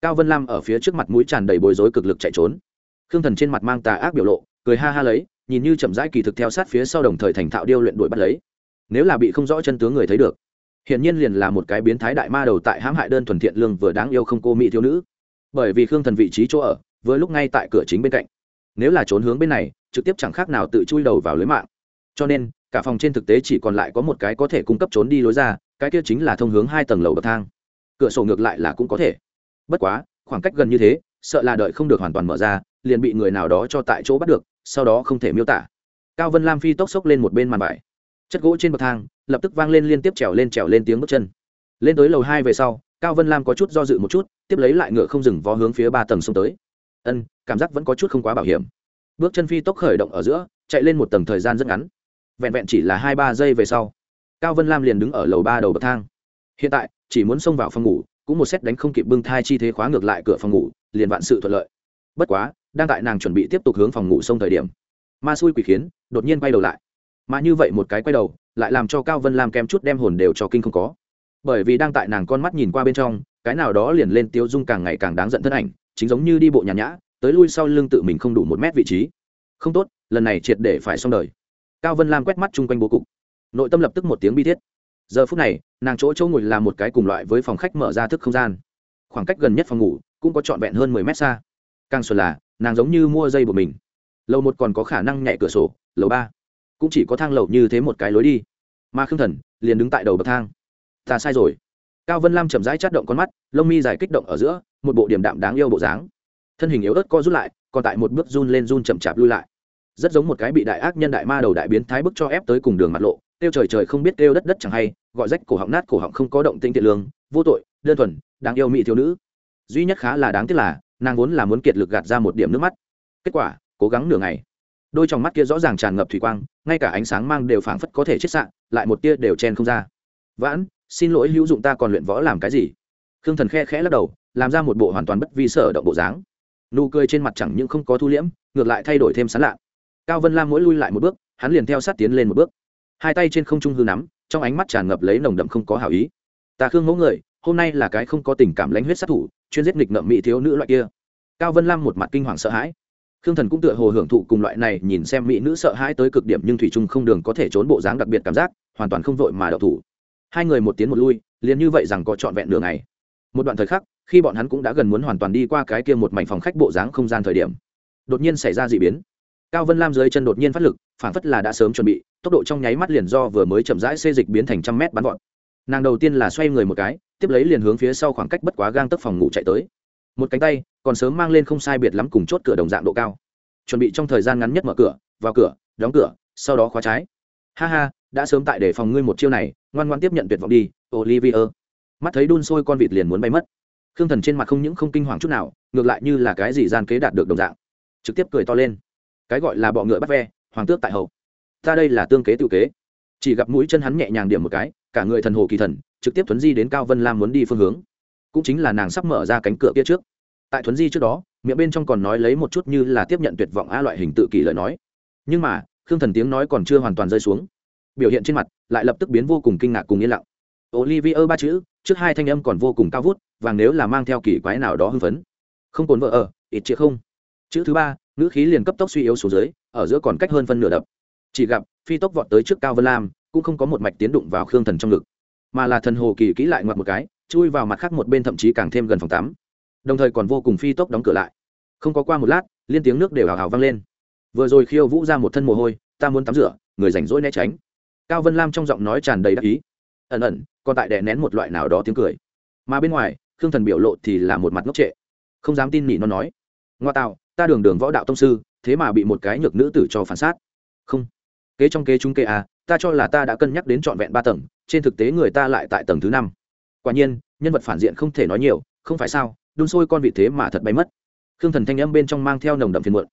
Cao vân lam ở phía trước mặt mũi tràn đầy bối rối cực lực chạy trốn khương thần trên mặt mang tà ác biểu lộ, cười ha ha lấy, nhìn như chậm rãi kỳ thực theo sát phía sau đồng thời thành thạo điêu luyện đuổi bắt lấy. Nếu là bị không rõ chân tướng người thấy được hiện nhiên liền là một cái biến thái đại ma đầu tại hãm hại đơn thuần thiện lương vừa đáng yêu không cô mỹ thiếu nữ. Bởi vì khương thần vị trí chỗ ở với lúc ngay tại cửa chính bên cạnh. Nếu là trốn hướng bên này, trực tiếp chẳng khác nào tự chui đầu vào lưới mạng. Cho nên, cả phòng trên thực tế chỉ còn lại có một cái có thể cung cấp trốn đi lối ra, cái kia chính là thông hướng hai tầng lầu bậc thang. Cửa sổ ngược lại là cũng có thể. Bất quá, khoảng cách gần như thế, sợ là đợi không được hoàn toàn mở ra liền bị người nào đó cho tại chỗ bắt được, sau đó không thể miêu tả. Cao vân lam phi tốc xốc lên một bên màn bài chất gỗ trên bậc thang, lập tức vang lên liên tiếp trèo lên trèo lên tiếng bước chân. Lên tới lầu hai về sau, cao vân lam có chút do dự một chút, tiếp lấy lại ngựa không dừng vó hướng phía ba tầng xông tới. Ân, cảm giác vẫn có chút không quá bảo hiểm. Bước chân phi tốc khởi động ở giữa, chạy lên một tầng thời gian rất ngắn. Vẹn vẹn chỉ là hai ba giây về sau, cao vân lam liền đứng ở lầu ba đầu bậc thang. Hiện tại, chỉ muốn xông vào phòng ngủ, cũng một xét đánh không kịp bưng thai chi thế khóa ngược lại cửa phòng ngủ, liền vạn sự thuận lợi bất quá, đang tại nàng chuẩn bị tiếp tục hướng phòng ngủ sông thời điểm, ma xui quỷ khiến đột nhiên quay đầu lại. Mà như vậy một cái quay đầu, lại làm cho cao vân lam kém chút đem hồn đều cho kinh không có. Bởi vì đang tại nàng con mắt nhìn qua bên trong, cái nào đó liền lên tiêu dung càng ngày càng đáng giận thân ảnh, chính giống như đi bộ nhàn nhã, tới lui sau lưng tự mình không đủ một mét vị trí. Không tốt, lần này triệt để phải xong đời. Cao vân lam quét mắt chung quanh bố cục. Nội tâm lập tức một tiếng bi thiết. Giờ phút này, nàng chỗ chỗ ngồi là một cái cùng loại với phòng khách mở ra thức không gian. Khoảng cách gần nhất phòng ngủ cũng có trọn vẹn hơn mười mét xa càng xuân là, nàng giống như mua dây của mình. Lầu một còn có khả năng nhảy cửa sổ, lầu ba cũng chỉ có thang lầu như thế một cái lối đi. Mà khương thần liền đứng tại đầu bậc thang. Ta sai rồi. Cao vân lam chậm rãi chát động con mắt, lông mi dài kích động ở giữa, một bộ điểm đạm đáng yêu bộ dáng. Thân hình yếu ớt co rút lại, còn tại một bước run lên run chậm chạp lui lại. Rất giống một cái bị đại ác nhân đại ma đầu đại biến thái bức cho ép tới cùng đường mặt lộ tiêu trời trời không biết tiêu đất đất chẳng hay, gọi rách cổ họng nát cổ họng không có động tinh thiện lương, vô tội, đơn thuần, đáng yêu mỹ thiếu nữ. Duy nhất khá là đáng tiếc là nàng vốn là muốn kiệt lực gạt ra một điểm nước mắt. Kết quả, cố gắng nửa ngày. Đôi trong mắt kia rõ ràng tràn ngập thủy quang, ngay cả ánh sáng mang đều phảng phất có thể chết sạn lại một tia đều chen không ra. Vãn, xin lỗi hữu dụng ta còn luyện võ làm cái gì? Khương thần khe khẽ lắc đầu, làm ra một bộ hoàn toàn bất vi sở động bộ dáng. Nụ cười trên mặt chẳng những không có thu liễm, ngược lại thay đổi thêm sán lạ. Cao vân lam mỗi lui lại một bước, hắn liền theo sát tiến lên một bước. Hai tay trên không trung hư nắm, trong ánh mắt tràn ngập lấy nồng đậm không có hảo ý. Ta khương mẫu người, hôm nay là cái không có tình cảm lãnh huyết sát thủ chuyên giết nghịch ngợm mỹ thiếu nữ loại kia. Cao vân lam một mặt kinh hoàng sợ hãi. Khương thần cũng tựa hồ hưởng thụ cùng loại này, nhìn xem mỹ nữ sợ hãi tới cực điểm nhưng thủy trung không đường có thể trốn bộ dáng đặc biệt cảm giác, hoàn toàn không vội mà đậu thủ. Hai người một tiến một lui, liền như vậy rằng có trọn vẹn đường này một đoạn thời khắc, khi bọn hắn cũng đã gần muốn hoàn toàn đi qua cái kia một mảnh phòng khách bộ dáng không gian thời điểm, đột nhiên xảy ra d ị biến. Cao vân lam dưới chân đột nhiên phát lực, phản phất là đã sớm chuẩn bị, tốc độ trong nháy mắt liền do vừa mới chậm rãi xê dịch biến thành trăm mét bắn vọt nàng đầu tiên là xoay người một cái, tiếp lấy liền hướng phía sau khoảng cách bất quá gang tấc phòng ngủ chạy tới. Một cánh tay, còn sớm mang lên không sai biệt lắm cùng chốt cửa đồng dạng độ cao. Chuẩn bị trong thời gian ngắn nhất mở cửa, vào cửa, đóng cửa, sau đó khóa trái. Ha ha, đã sớm tại để phòng ngươi một chiêu này, ngoan ngoan tiếp nhận tuyệt vọng đi olivier mắt thấy đun sôi con vịt liền muốn bay mất. Khương thần trên mặt không những không kinh hoàng chút nào, ngược lại như là cái gì gian kế đạt được đồng dạng. Trực tiếp cười to lên. Cái gọi là bọ ngựa bắt ve, hoàng tước tại hậu. Ta đây là tương kế tự kế. Chỉ gặp mũi chân hắn nhẹ nhàng điểm một cái cả người thần hồ kỳ thần, trực tiếp thuấn di đến cao vân lam muốn đi phương hướng. Cũng chính là nàng sắp mở ra cánh cửa kia trước. Tại thuấn di trước đó, miệng bên trong còn nói lấy một chút như là tiếp nhận tuyệt vọng a loại hình tự kỷ lời nói. Nhưng mà, khương thần tiếng nói còn chưa hoàn toàn rơi xuống. Biểu hiện trên mặt lại lập tức biến vô cùng kinh ngạc cùng yên lặng. Olivier ba chữ, trước hai thanh âm còn vô cùng cao vút và nếu là mang theo kỳ quái nào đó hưng phấn. Không cồn vợ ở, ít chĩa không. Chữ thứ ba, ngữ khí liền cấp tốc suy yếu xuống dưới, ở giữa còn cách hơn phân nửa đập. Chỉ gặp, phi tốc vọt tới trước cao vân lam cũng không có một mạch tiến đụng vào khương thần trong ngực, mà là thần hồ kỳ kỹ lại ngoặt một cái, chui vào mặt khác một bên thậm chí càng thêm gần phòng tắm. Đồng thời còn vô cùng phi tốc đóng cửa lại. Không có qua một lát, liên tiếng nước đều hào hào vang lên. Vừa rồi khiêu vũ ra một thân mồ hôi, ta muốn tắm rửa, người rảnh rỗi né tránh. Cao vân lam trong giọng nói tràn đầy đắc ý. Ẩn ẩn, còn tại đè nén một loại nào đó tiếng cười. Mà bên ngoài, khương thần biểu lộ thì là một mặt ngốc trệ. Không dám tin nỉ nó nói. Ngoa tạo ta đường đường võ đạo tông sư, thế mà bị một cái nhược nữ tử cho phản sát. Không kế trong kế chúng kế à ta cho là ta đã cân nhắc đến trọn vẹn ba tầng, trên thực tế người ta lại tại tầng thứ năm. Quả nhiên, nhân vật phản diện không thể nói nhiều, không phải sao, đun sôi con vị thế mà thật bay mất. Khương thần thanh âm bên trong mang theo nồng đậm phiền muộn.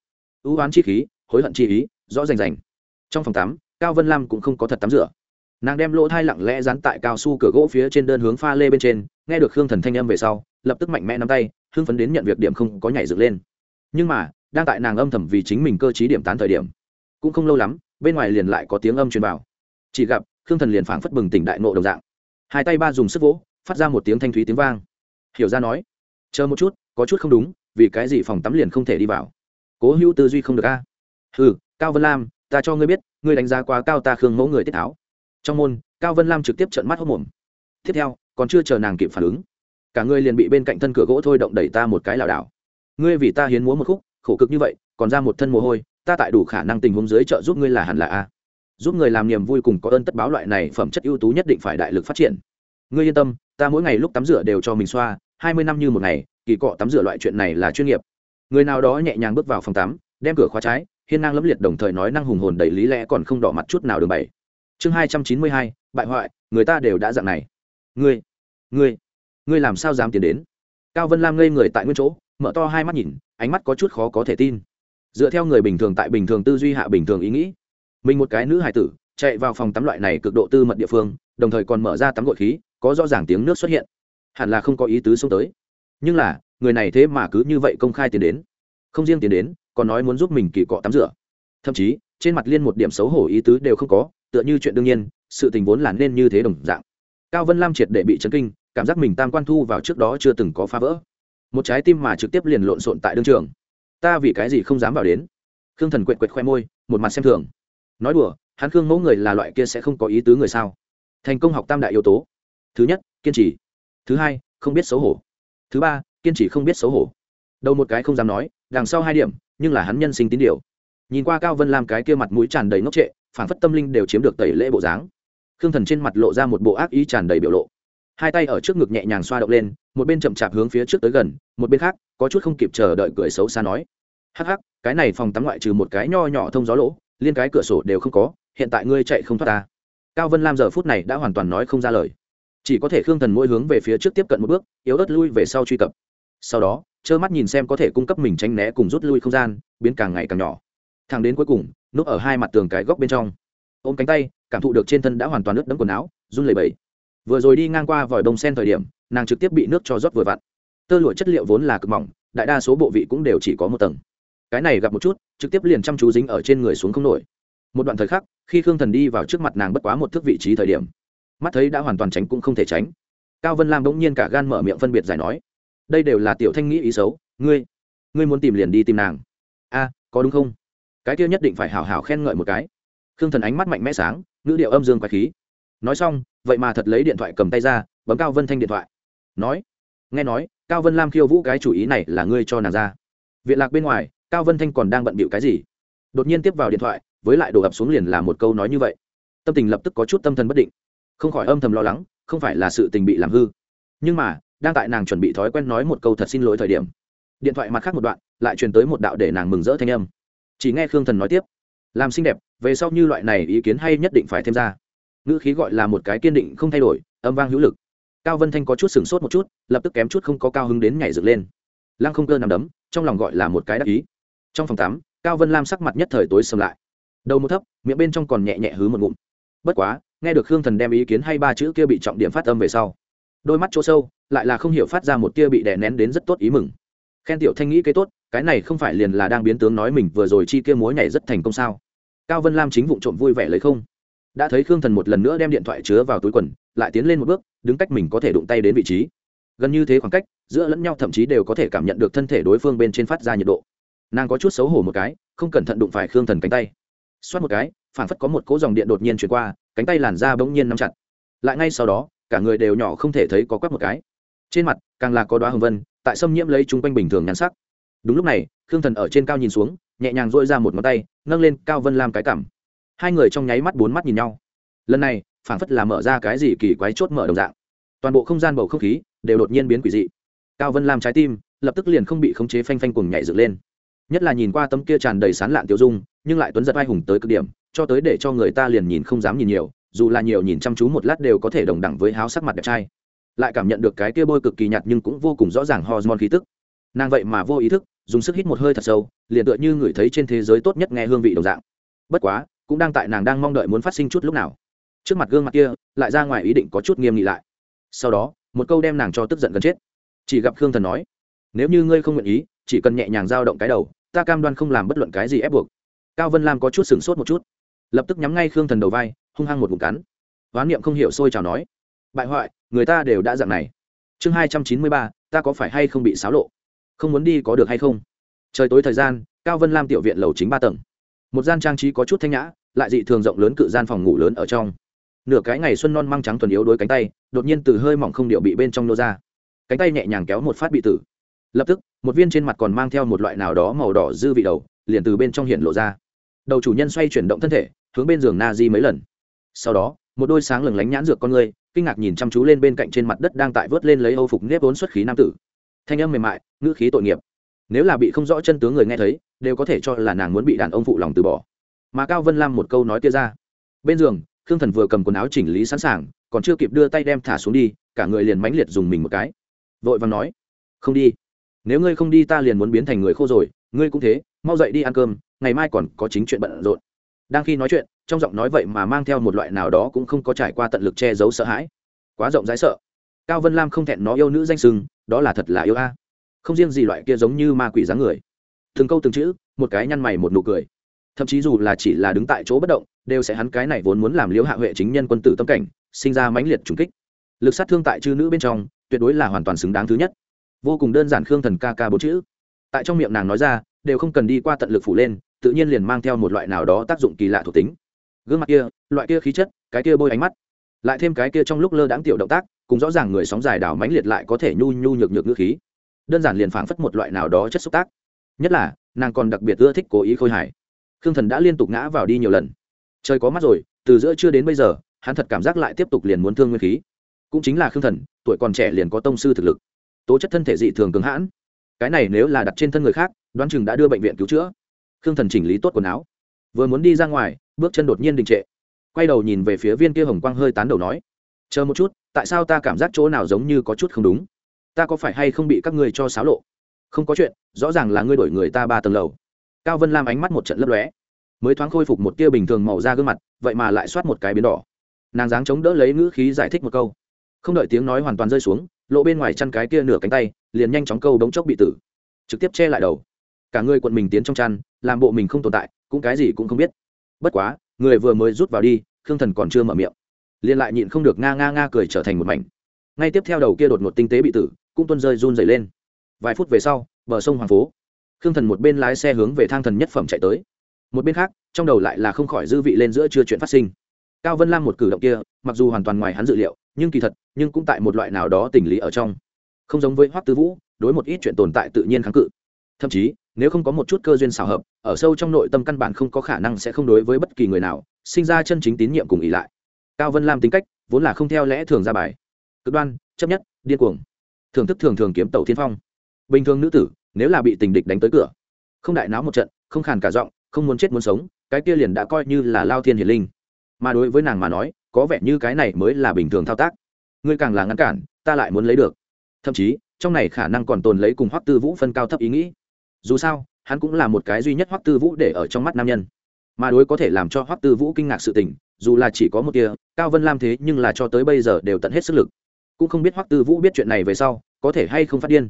Ưu oán chi khí, hối hận chi ý, rõ rành rành. Trong phòng tắm, cao vân lam cũng không có thật tắm rửa. Nàng đem lỗ thai lặng lẽ dán tại cao su cửa gỗ phía trên đơn hướng pha lê bên trên, nghe được khương thần thanh âm về sau, lập tức mạnh mẽ nắm tay, hưng phấn đến nhận việc điểm không có nhảy dựng lên. Nhưng mà, đang tại nàng âm thầm vì chính mình cơ t điểm tán thời điểm, cũng không lâu lắm bên ngoài liền lại có tiếng âm truyền vào. Chỉ gặp, khương thần liền phảng phất bừng tỉnh đại nộ đồng dạng. Hai tay ba dùng sức vỗ, phát ra một tiếng thanh thúy tiếng vang. Hiểu ra nói, chờ một chút, có chút không đúng, vì cái gì phòng tắm liền không thể đi vào? Cố hữu tư duy không được a. À? ừ cao vân lam, ta cho ngươi biết, ngươi đánh giá quá cao ta khương mẫu người tiết tháo. Trong môn, cao vân lam trực tiếp trợn mắt hốc mồm tiếp theo, còn chưa chờ nàng kịp phản ứng, cả ngươi liền bị bên cạnh thân cửa gỗ thôi động đẩy ta một cái lảo đảo. Ngươi vì ta hiến múa một khúc, khổ cực như vậy, còn ra một thân mồ hôi ta tại đủ khả năng tình huống dưới trợ giúp ngươi là hẳn là a. Giúp người làm niềm vui cùng có ơn tất báo loại này phẩm chất ưu tú nhất định phải đại lực phát triển. Ngươi yên tâm, ta mỗi ngày lúc tắm rửa đều cho mình xoa, hai mươi năm như một ngày, kỳ cọ tắm rửa loại chuyện này là chuyên nghiệp. Người nào đó nhẹ nhàng bước vào phòng tắm, đem cửa khóa trái, hiên năng lẫm liệt đồng thời nói năng hùng hồn đầy lý lẽ còn không đỏ mặt chút nào đường bảy chương hai trăm chín mươi hai, bại hoại, người ta đều đã dạng này. Ngươi ngươi ngươi làm sao dám tiến đến? Cao vân lam ngây người tại nguyên chỗ, mở to hai mắt nhìn, ánh mắt có chút khó có thể tin dựa theo người bình thường tại bình thường tư duy hạ bình thường ý nghĩ. Mình một cái nữ hải tử, chạy vào phòng tắm loại này cực độ tư mật địa phương, đồng thời còn mở ra tắm gội khí, có rõ ràng tiếng nước xuất hiện. Hẳn là không có ý tứ xông tới. Nhưng là, người này thế mà cứ như vậy công khai tiến đến. Không riêng tiến đến, còn nói muốn giúp mình kỳ cọ tắm rửa. Thậm chí, trên mặt liên một điểm xấu hổ ý tứ đều không có, tựa như chuyện đương nhiên, sự tình vốn là nên như thế đồng dạng. Cao vân lam triệt để bị chấn kinh, cảm giác mình tam quan thu vào trước đó chưa từng có phá vỡ. Một trái tim mà trực tiếp liền lộn xộn tại đương trường ta vì cái gì không dám vào đến? Khương thần quệt quệt khoe môi, một mặt xem thường. Nói đùa, hắn khương mẫu người là loại kia sẽ không có ý tứ người sao? Thành công học tam đại yếu tố. Thứ nhất, kiên trì. Thứ hai, không biết xấu hổ. Thứ ba, kiên trì không biết xấu hổ. Đầu một cái không dám nói, đằng sau hai điểm, nhưng là hắn nhân sinh tín điều. Nhìn qua cao vân làm cái kia mặt mũi tràn đầy ngốc trệ, phản phất tâm linh đều chiếm được tẩy lễ bộ dáng. Khương thần trên mặt lộ ra một bộ ác ý tràn đầy biểu lộ. Hai tay ở trước ngực nhẹ nhàng xoa động lên, một bên chậm chạp hướng phía trước tới gần, một bên khác, có chút không kịp chờ đợi cười xấu xa nói hắc hắc, cái này phòng tắm ngoại trừ một cái nho nhỏ thông gió lỗ, liên cái cửa sổ đều không có, hiện tại ngươi chạy không thoát ta. Cao vân lam giờ phút này đã hoàn toàn nói không ra lời. Chỉ có thể khương thần mỗi hướng về phía trước tiếp cận một bước, yếu ớt lui về sau truy cập. Sau đó, trơ mắt nhìn xem có thể cung cấp mình tránh né cùng rút lui không gian, biến càng ngày càng nhỏ. Thẳng đến cuối cùng, núp ở hai mặt tường cái góc bên trong. Ôm cánh tay, cảm thụ được trên thân đã hoàn toàn ướt đẫm quần áo, run lẩy bẩy. Vừa rồi đi ngang qua vòi đông sen thời điểm, nàng trực tiếp bị nước cho rót vừa vặn. Tơ lụa chất liệu vốn là cực mỏng, đại đa số bộ vị cũng đều chỉ có một tầng cái này gặp một chút, trực tiếp liền chăm chú dính ở trên người xuống không nổi. Một đoạn thời khắc, khi khương thần đi vào trước mặt nàng bất quá một thước vị trí thời điểm, mắt thấy đã hoàn toàn tránh cũng không thể tránh. Cao vân lam bỗng nhiên cả gan mở miệng phân biệt giải nói, đây đều là tiểu thanh nghĩ ý xấu, ngươi ngươi muốn tìm liền đi tìm nàng. A, có đúng không? Cái kia nhất định phải hào hào khen ngợi một cái. Khương thần ánh mắt mạnh mẽ sáng, ngữ điệu âm dương quái khí. Nói xong, vậy mà thật lấy điện thoại cầm tay ra, bấm cao vân thanh điện thoại. Nói, nghe nói, cao vân lam khiêu vũ cái chủ ý này là ngươi cho nàng ra. Viện lạc bên ngoài cao vân thanh còn đang bận bịu cái gì? Đột nhiên tiếp vào điện thoại, với lại đổ ập xuống liền là một câu nói như vậy. Tâm tình lập tức có chút tâm thần bất định. Không khỏi âm thầm lo lắng, không phải là sự tình bị làm hư. Nhưng mà, đang tại nàng chuẩn bị thói quen nói một câu thật xin lỗi thời điểm, điện thoại mặt khác một đoạn, lại truyền tới một đạo để nàng mừng rỡ thanh âm. Chỉ nghe khương thần nói tiếp, làm xinh đẹp, về sau như loại này ý kiến hay nhất định phải thêm ra. Ngữ khí gọi là một cái kiên định không thay đổi, âm vang hữu lực. Cao vân thanh có chút sửng sốt một chút, lập tức kém chút không có cao hứng đến nhảy dựng lên. Lăng không cơ nằm đấm, trong lòng gọi là một cái đắc ý trong phòng tắm, cao vân lam sắc mặt nhất thời tối sầm lại. Đầu một thấp, miệng bên trong còn nhẹ nhẹ hứ một ngụm. Bất quá, nghe được khương thần đem ý kiến hay ba chữ kia bị trọng điểm phát âm về sau, đôi mắt chỗ sâu, lại là không hiểu phát ra một tia bị đè nén đến rất tốt ý mừng. Khen tiểu thanh nghĩ cái tốt, cái này không phải liền là đang biến tướng nói mình vừa rồi chi kia múa nhảy rất thành công sao? Cao vân lam chính vụ trộm vui vẻ lấy không. Đã thấy khương thần một lần nữa đem điện thoại chứa vào túi quần, lại tiến lên một bước, đứng cách mình có thể đụng tay đến vị trí. Gần như thế khoảng cách, giữa lẫn nhau thậm chí đều có thể cảm nhận được thân thể đối phương bên trên phát ra nhiệt độ nàng có chút xấu hổ một cái, không cẩn thận đụng phải khương thần cánh tay. Xoát một cái phản phất có một cỗ dòng điện đột nhiên chuyển qua, cánh tay làn da bỗng nhiên nắm chặt. Lại ngay sau đó, cả người đều nhỏ không thể thấy có quắc một cái. Trên mặt, càng là có đoá hồng vân, tại xâm nhiễm lấy chung quanh bình thường nhắn sắc. Đúng lúc này, khương thần ở trên cao nhìn xuống, nhẹ nhàng dội ra một ngón tay, nâng lên cao vân lam cái cảm hai người trong nháy mắt bốn mắt nhìn nhau. Lần này, phảng phất là mở ra cái gì kỳ quái chốt mở đồng dạng. Toàn bộ không gian bầu không khí đều đột nhiên biến quỷ dị. Cao vân lam trái tim, lập tức liền không bị khống chế phanh phanh cùng nhảy dựng lên nhất là nhìn qua tấm kia tràn đầy sán lạn tiêu dung, nhưng lại tuấn giật vai hùng tới cực điểm, cho tới để cho người ta liền nhìn không dám nhìn nhiều, dù là nhiều nhìn chăm chú một lát đều có thể đồng đẳng với háo sắc mặt đẹp trai. Lại cảm nhận được cái kia bôi cực kỳ nhạt nhưng cũng vô cùng rõ ràng hormone khí tức. Nàng vậy mà vô ý thức, dùng sức hít một hơi thật sâu, liền tựa như người thấy trên thế giới tốt nhất nghe hương vị đồng dạng. Bất quá, cũng đang tại nàng đang mong đợi muốn phát sinh chút lúc nào. Trước mặt gương mặt kia, lại ra ngoài ý định có chút nghiêm nghị lại. Sau đó, một câu đem nàng cho tức giận gần chết. Chỉ gặp khương thần nói, nếu như ngươi không nguyện ý chỉ cần nhẹ nhàng dao động cái đầu, ta cam đoan không làm bất luận cái gì ép buộc. Cao vân lam có chút sửng sốt một chút. Lập tức nhắm ngay khương thần đầu vai, hung hăng một vùng cắn. Hoán niệm không hiểu sôi chào nói, bại hoại, người ta đều đã dạng này. Chương hai trăm chín mươi ba, ta có phải hay không bị xáo lộ? Không muốn đi có được hay không? Trời tối thời gian, cao vân lam tiểu viện lầu chính ba tầng. Một gian trang trí có chút thanh nhã, lại dị thường rộng lớn cự gian phòng ngủ lớn ở trong. Nửa cái ngày xuân non mang trắng thuần yếu đôi cánh tay, đột nhiên từ hơi mỏng không điệu bị bên trong nô ra. Cánh tay nhẹ nhàng kéo một phát bị tử lập tức, một viên trên mặt còn mang theo một loại nào đó màu đỏ dư vị đầu, liền từ bên trong hiện lộ ra. Đầu chủ nhân xoay chuyển động thân thể, hướng bên giường na di mấy lần. Sau đó, một đôi sáng lừng lánh nhãn dược con người, kinh ngạc nhìn chăm chú lên bên cạnh trên mặt đất đang tại vớt lên lấy âu phục nếp vốn xuất khí nam tử. Thanh âm mềm mại, ngữ khí tội nghiệp. Nếu là bị không rõ chân tướng người nghe thấy, đều có thể cho là nàng muốn bị đàn ông phụ lòng từ bỏ. Mà cao vân lam một câu nói kia ra. Bên giường, khương thần vừa cầm quần áo chỉnh lý sẵn sàng, còn chưa kịp đưa tay đem thả xuống đi, cả người liền mãnh liệt dùng mình một cái. Vội và nói, không đi nếu ngươi không đi ta liền muốn biến thành người khô rồi ngươi cũng thế mau dậy đi ăn cơm ngày mai còn có chính chuyện bận rộn. Đang khi nói chuyện trong giọng nói vậy mà mang theo một loại nào đó cũng không có trải qua tận lực che giấu sợ hãi. Quá rộng rãi sợ. Cao vân lam không thẹn nó yêu nữ danh sưng, đó là thật là yêu a. Không riêng gì loại kia giống như ma quỷ dáng người. Từng câu từng chữ một cái nhăn mày một nụ cười. Thậm chí dù là chỉ là đứng tại chỗ bất động đều sẽ hắn cái này vốn muốn làm liễu hạ huệ chính nhân quân tử tâm cảnh sinh ra mãnh liệt trùng kích. Lực sát thương tại chư nữ bên trong tuyệt đối là hoàn toàn xứng đáng thứ nhất vô cùng đơn giản khương thần ca ca bốn chữ. Tại trong miệng nàng nói ra, đều không cần đi qua tận lực phủ lên, tự nhiên liền mang theo một loại nào đó tác dụng kỳ lạ thuộc tính. Gương mặt kia, loại kia khí chất, cái kia bôi ánh mắt, lại thêm cái kia trong lúc lơ đãng tiểu động tác cùng rõ ràng người sóng dài đảo mãnh liệt lại có thể nhu nhu nhược nhược ngữ khí. Đơn giản liền phảng phất một loại nào đó chất xúc tác. Nhất là, nàng còn đặc biệt ưa thích cố ý khôi hài. Khương thần đã liên tục ngã vào đi nhiều lần. Trời có mắt rồi, từ giữa chưa đến bây giờ, hắn thật cảm giác lại tiếp tục liền muốn thương nguyên khí. Cũng chính là khương thần, tuổi còn trẻ liền có tông sư thực lực tố chất thân thể dị thường cứng hãn. Cái này nếu là đặt trên thân người khác, đoán chừng đã đưa bệnh viện cứu chữa. Khương thần chỉnh lý tốt quần áo. Vừa muốn đi ra ngoài, bước chân đột nhiên đình trệ. Quay đầu nhìn về phía viên kia hồng quang hơi tán đầu nói, chờ một chút, tại sao ta cảm giác chỗ nào giống như có chút không đúng? Ta có phải hay không bị các ngươi cho xáo lộ? Không có chuyện, rõ ràng là ngươi đổi người ta ba tầng lầu. Cao vân lam ánh mắt một trận lấp lóe. Mới thoáng khôi phục một tia bình thường màu da gương mặt, vậy mà lại soát một cái biến đỏ. Nàng dáng chống đỡ lấy ngữ khí giải thích một câu không đợi tiếng nói hoàn toàn rơi xuống, lộ bên ngoài chăn cái kia nửa cánh tay, liền nhanh chóng câu đống chốc bị tử. Trực tiếp che lại đầu. Cả người quận mình tiến trong chăn, làm bộ mình không tồn tại, cũng cái gì cũng không biết. Bất quá, người vừa mới rút vào đi, khương thần còn chưa mở miệng. Liền lại nhịn không được nga nga nga cười trở thành một mảnh. Ngay tiếp theo đầu kia đột ngột tinh tế bị tử, cũng tuân rơi run dày lên. Vài phút về sau, bờ sông hoàng phố. Khương thần một bên lái xe hướng về thang thần nhất phẩm chạy tới. Một bên khác, trong đầu lại là không khỏi dư vị lên giữa chưa chuyện phát sinh cao vân lam một cử động kia, mặc dù hoàn toàn ngoài hắn dự liệu, nhưng kỳ thật, nhưng cũng tại một loại nào đó tình lý ở trong. Không giống với hoắc tư vũ, đối một ít chuyện tồn tại tự nhiên kháng cự. Thậm chí, nếu không có một chút cơ duyên xào hợp, ở sâu trong nội tâm căn bản không có khả năng sẽ không đối với bất kỳ người nào, sinh ra chân chính tín nhiệm cùng ý lại. Cao vân lam tính cách, vốn là không theo lẽ thường ra bài. Cực đoan, chấp nhất, điên cuồng. Thưởng thức thường thường kiếm tàu thiên phong. Bình thường nữ tử, nếu là bị tình địch đánh tới cửa, không đại náo một trận, không khàn cả giọng, không muốn chết muốn sống, cái kia liền đã coi như là lao thiên hiền linh mà đối với nàng mà nói, có vẻ như cái này mới là bình thường thao tác. Ngươi càng là ngăn cản, ta lại muốn lấy được. Thậm chí, trong này khả năng còn tồn lấy cùng hoắc tư vũ phân cao thấp ý nghĩ. Dù sao, hắn cũng là một cái duy nhất hoắc tư vũ để ở trong mắt nam nhân. Mà đối có thể làm cho hoắc tư vũ kinh ngạc sự tình, dù là chỉ có một tia, cao vân lam thế nhưng là cho tới bây giờ đều tận hết sức lực. Cũng không biết hoắc tư vũ biết chuyện này về sau, có thể hay không phát điên.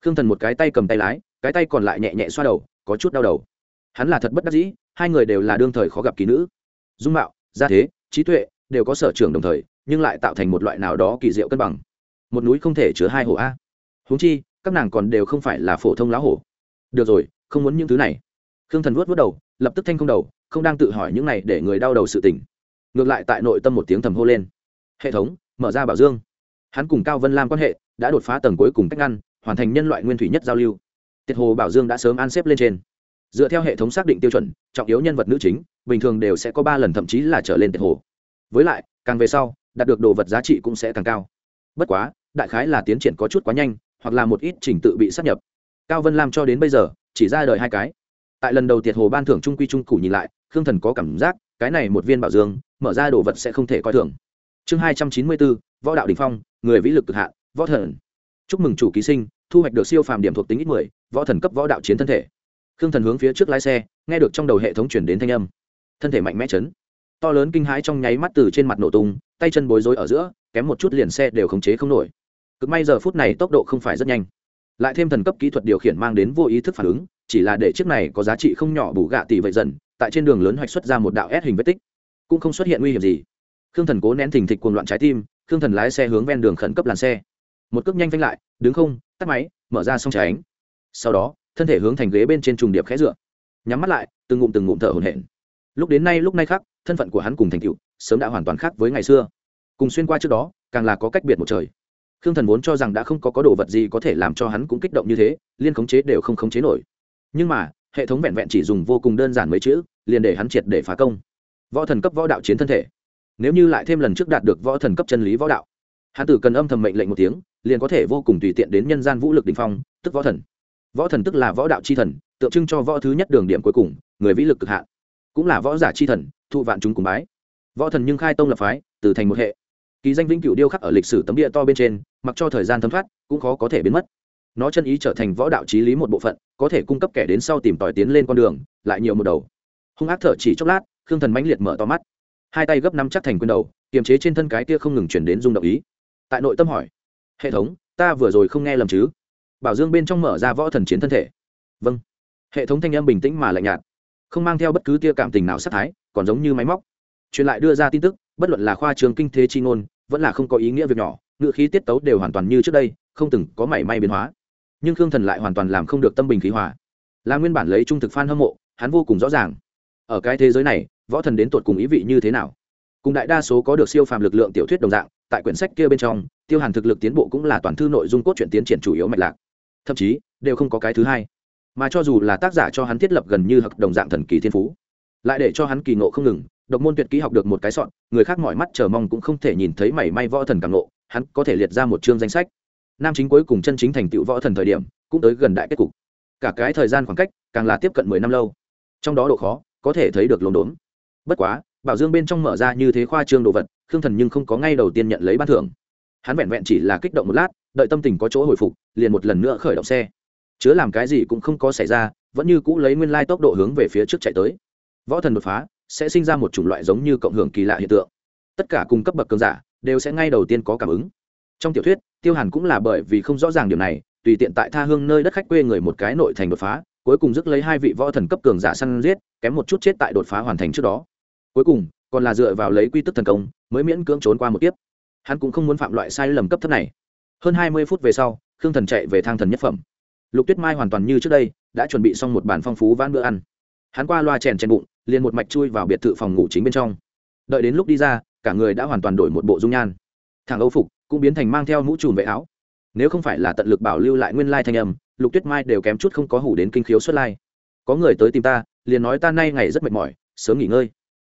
Khương thần một cái tay cầm tay lái, cái tay còn lại nhẹ nhẹ xoa đầu, có chút đau đầu. Hắn là thật bất đắc dĩ, hai người đều là đương thời khó gặp kỳ nữ. Dung mạo gia thế, trí tuệ đều có sở trường đồng thời, nhưng lại tạo thành một loại nào đó kỳ diệu cân bằng. Một núi không thể chứa hai hổ a. Huống chi, các nàng còn đều không phải là phổ thông lá hổ. Được rồi, không muốn những thứ này. Khương thần vuốt vuốt đầu, lập tức thanh không đầu, không đang tự hỏi những này để người đau đầu sự tỉnh ngược lại tại nội tâm một tiếng thầm hô lên. Hệ thống, mở ra bảo dương. Hắn cùng cao vân lam quan hệ đã đột phá tầng cuối cùng cách ngăn, hoàn thành nhân loại nguyên thủy nhất giao lưu. Tiết hồ bảo dương đã sớm an xếp lên trên dựa theo hệ thống xác định tiêu chuẩn trọng yếu nhân vật nữ chính bình thường đều sẽ có ba lần thậm chí là trở lên tiết hồ. Với lại càng về sau đạt được đồ vật giá trị cũng sẽ càng cao. Bất quá đại khái là tiến triển có chút quá nhanh hoặc là một ít trình tự bị sắp nhập. Cao vân lam cho đến bây giờ chỉ ra đời hai cái. Tại lần đầu tiệt hồ ban thưởng trung quy trung cụ nhìn lại khương thần có cảm giác cái này một viên bảo dương mở ra đồ vật sẽ không thể coi thường. Chương hai trăm chín mươi bốn võ đạo đình phong người vĩ lực cực hạ, võ thần. Chúc mừng chủ ký sinh thu hoạch được siêu phàm điểm thuộc tính ít mười võ thần cấp võ đạo chiến thân thể khương thần hướng phía trước lái xe, nghe được trong đầu hệ thống chuyển đến thanh âm. Thân thể mạnh mẽ chấn. To lớn kinh hãi trong nháy mắt từ trên mặt nổ tung, tay chân bối rối ở giữa, kém một chút liền xe đều khống chế không nổi. Cực may giờ phút này tốc độ không phải rất nhanh. Lại thêm thần cấp kỹ thuật điều khiển mang đến vô ý thức phản ứng, chỉ là để chiếc này có giá trị không nhỏ bù gạ tỷ vậy dần, tại trên đường lớn hoạch xuất ra một đạo ép hình vết tích. Cũng không xuất hiện nguy hiểm gì. Khương thần cố nén thình thịch cuồng loạn trái tim, khương thần lái xe hướng ven đường khẩn cấp làn xe. Một cước nhanh phanh lại, đứng không, tắt máy, mở ra xong tránh sau đó thân thể hướng thành ghế bên trên trùng điệp khẽ dựa. Nhắm mắt lại, từng ngụm từng ngụm thở hổn hển. Lúc đến nay lúc nay khác, thân phận của hắn cùng thành cựu sớm đã hoàn toàn khác với ngày xưa. Cùng xuyên qua trước đó, càng là có cách biệt một trời. Khương thần vốn cho rằng đã không có có đồ vật gì có thể làm cho hắn cũng kích động như thế, liên khống chế đều không khống chế nổi. Nhưng mà, hệ thống vẹn vẹn chỉ dùng vô cùng đơn giản mấy chữ, liền để hắn triệt để phá công. Võ thần cấp võ đạo chiến thân thể. Nếu như lại thêm lần trước đạt được võ thần cấp chân lý võ đạo, hắn tử cần âm thầm mệnh lệnh một tiếng, liền có thể vô cùng tùy tiện đến nhân gian vũ lực đình phong, tức võ thần võ thần tức là võ đạo c h i thần, tượng trưng cho võ thứ nhất đường điểm cuối cùng, người vĩ lực cực hạn. Cũng là võ giả c h i thần, thụ vạn chúng cùng bái. Võ thần nhưng khai tông lập phái, từ thành một hệ. Kỳ danh vĩnh cửu điêu khắc ở lịch sử tấm địa to bên trên, mặc cho thời gian thấm thoát, cũng khó có thể biến mất. Nó chân ý trở thành võ đạo trí lý một bộ phận, có thể cung cấp kẻ đến sau tìm tòi tiến lên con đường, lại nhiều một đầu. Hung ác thở chỉ chốc lát, khương thần mãnh liệt mở to mắt. Hai tay gấp năm chắc thành quyền đầu, kiềm chế trên thân cái kia không ngừng chuyển đến rung động ý. Tại nội tâm hỏi, hệ thống, ta vừa rồi không nghe lầm chứ? Bảo dương bên trong mở ra võ thần chiến thân thể. Vâng. Hệ thống thanh âm bình tĩnh mà lạnh nhạt. Không mang theo bất cứ tia cảm tình nào sát thái, còn giống như máy móc. Truyền lại đưa ra tin tức, bất luận là khoa trường kinh thế chi ngôn, vẫn là không có ý nghĩa việc nhỏ, ngựa khí tiết tấu đều hoàn toàn như trước đây, không từng có mảy may biến hóa. Nhưng khương thần lại hoàn toàn làm không được tâm bình khí hòa. Là nguyên bản lấy trung thực f hâm mộ, hắn vô cùng rõ ràng. Ở cái thế giới này, võ thần đến tột cùng ý vị như thế nào? Cùng đại đa số có được siêu phàm lực lượng tiểu thuyết đồng dạng, tại quyển sách kia bên trong, tiêu hàn thực lực tiến bộ cũng là toàn thư nội dung cốt truyện tiến triển chủ yếu mạch lạc thậm chí đều không có cái thứ hai. Mà cho dù là tác giả cho hắn thiết lập gần như hợp đồng dạng thần kỳ thiên phú, lại để cho hắn kỳ ngộ không ngừng, độc môn tuyệt kỹ học được một cái sọn, người khác mọi mắt chờ mong cũng không thể nhìn thấy mảy may võ thần càng ngộ, hắn có thể liệt ra một chương danh sách. Nam chính cuối cùng chân chính thành tựu võ thần thời điểm, cũng tới gần đại kết cục. Cả cái thời gian khoảng cách, càng là tiếp cận mười năm lâu. Trong đó độ khó, có thể thấy được lồn đốn. Bất quá, bảo dương bên trong mở ra như thế khoa trương đồ vật, khương thần nhưng không có ngay đầu tiên nhận lấy ban thưởng hắn vẹn vẹn chỉ là kích động một lát, đợi tâm tình có chỗ hồi phục, liền một lần nữa khởi động xe. Chứa làm cái gì cũng không có xảy ra, vẫn như cũ lấy nguyên lai tốc độ hướng về phía trước chạy tới. Võ thần đột phá, sẽ sinh ra một chủng loại giống như cộng hưởng kỳ lạ hiện tượng. Tất cả cung cấp bậc cường giả, đều sẽ ngay đầu tiên có cảm ứng. Trong tiểu thuyết, tiêu hàn cũng là bởi vì không rõ ràng điều này, tùy tiện tại tha hương nơi đất khách quê người một cái nội thành đột phá, cuối cùng dứt lấy hai vị võ thần cấp cường giả săn giết, kém một chút chết tại đột phá hoàn thành trước đó. Cuối cùng, còn là dựa vào lấy quy tức thần công, mới miễn cưỡng trốn qua một tiếp hắn cũng không muốn phạm loại sai lầm cấp thấp này. Hơn hai mươi phút về sau, khương thần chạy về thang thần nhất phẩm. Lục tuyết mai hoàn toàn như trước đây, đã chuẩn bị xong một bàn phong phú vãn bữa ăn. Hắn qua loa chèn chèn bụng, liền một mạch chui vào biệt thự phòng ngủ chính bên trong. Đợi đến lúc đi ra, cả người đã hoàn toàn đổi một bộ dung nhan. Thằng âu phục cũng biến thành mang theo mũ trùm vệ áo. Nếu không phải là tận lực bảo lưu lại nguyên lai thanh âm, lục tuyết mai đều kém chút không có hủ đến kinh khiếu xuất lai. Có người tới tìm ta, liền nói ta nay ngày rất mệt mỏi, sớm nghỉ ngơi.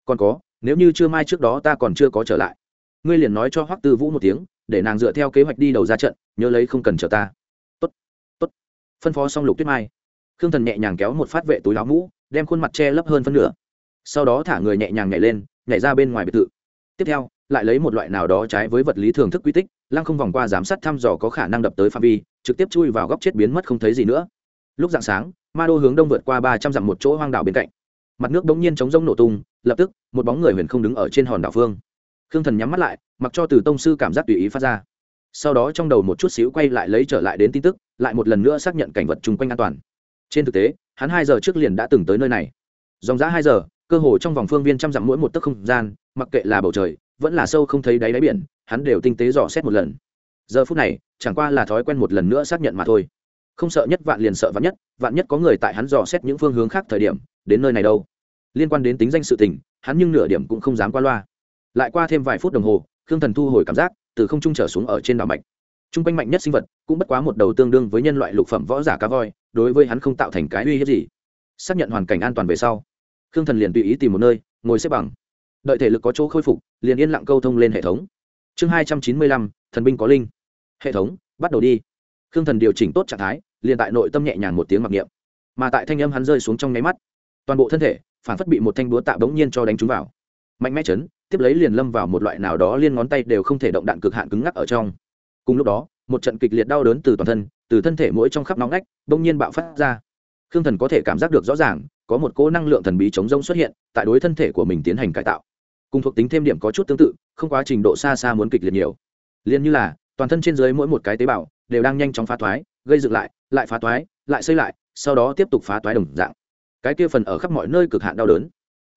Còn có, nếu như chưa mai trước đó ta còn chưa có trở lại ngươi liền nói cho hoắc tư vũ một tiếng, để nàng dựa theo kế hoạch đi đầu ra trận, nhớ lấy không cần chờ ta. Tốt tốt. Phân phó xong lục tuyết mai. Khương thần nhẹ nhàng kéo một phát vệ túi láo mũ, đem khuôn mặt che lấp hơn phân nửa. Sau đó thả người nhẹ nhàng nhảy lên, nhảy ra bên ngoài biệt thự. Tiếp theo, lại lấy một loại nào đó trái với vật lý thường thức quy tích, lăng không vòng qua giám sát thăm dò có khả năng đập tới phạm vi, trực tiếp chui vào góc chết biến mất không thấy gì nữa. Lúc dạng sáng, ma đô hướng đông vượt qua ba trăm dặm một chỗ hoang đảo bên cạnh. Mặt nước đống nhiên chống rông nổ tung, lập tức, một bóng người huyền không đứng ở trên hòn đảo phương khương thần nhắm mắt lại, mặc cho từ tông sư cảm giác tùy ý phát ra. Sau đó trong đầu một chút xíu quay lại lấy trở lại đến tin tức, lại một lần nữa xác nhận cảnh vật chung quanh an toàn. Trên thực tế, hắn hai giờ trước liền đã từng tới nơi này. Dòng giã hai giờ, cơ hồ trong vòng phương viên trăm dặm mỗi một tấc không gian, mặc kệ là bầu trời, vẫn là sâu không thấy đáy đáy biển, hắn đều tinh tế dò xét một lần. Giờ phút này, chẳng qua là thói quen một lần nữa xác nhận mà thôi. Không sợ nhất vạn liền sợ vạn nhất vạn nhất có người tại hắn dò xét những phương hướng khác thời điểm, đến nơi này đâu. Liên quan đến tính danh sự tình, hắn nhưng nửa điểm cũng không dám qua loa lại qua thêm vài phút đồng hồ, khương thần thu hồi cảm giác, từ không trung trở xuống ở trên đảo mạch. T r u n g quanh mạnh nhất sinh vật cũng bất quá một đầu tương đương với nhân loại lục phẩm võ giả cá voi, đối với hắn không tạo thành cái uy hiếp gì. Xác nhận hoàn cảnh an toàn về sau, khương thần liền tùy ý tìm một nơi, ngồi xếp bằng. Đợi thể lực có chỗ khôi phục, liền yên lặng câu thông lên hệ thống. Chương hai trăm chín mươi lăm, thần binh có linh. Hệ thống, bắt đầu đi. Khương thần điều chỉnh tốt trạng thái, liền tại nội tâm nhẹ nhàng một tiếng mặc niệm. Mà tại thanh âm hắn rơi xuống trong nháy mắt, toàn bộ thân thể, phản phất bị một thanh búa tạ bỗng nhiên cho đánh trúng vào. Mạnh mẽ chấn tiếp lấy liền lâm vào một loại nào đó liên ngón tay đều không thể động đạn cực hạn cứng ngắc ở trong. Cùng lúc đó, một trận kịch liệt đau đớn từ toàn thân, từ thân thể mỗi trong khắp nóng nách bỗng nhiên bạo phát ra. Khương thần có thể cảm giác được rõ ràng, có một cỗ năng lượng thần bí chống rông xuất hiện, tại đối thân thể của mình tiến hành cải tạo. Cùng thuộc tính thêm điểm có chút tương tự, không quá trình độ xa xa muốn kịch liệt nhiều. Liền như là, toàn thân trên dưới mỗi một cái tế bào, đều đang nhanh chóng phá thoái, gây dựng lại lại phá thoái, lại xây lại, sau đó tiếp tục phá thoái đồng dạng. Cái kia phần ở khắp mọi nơi cực hạn đau đớn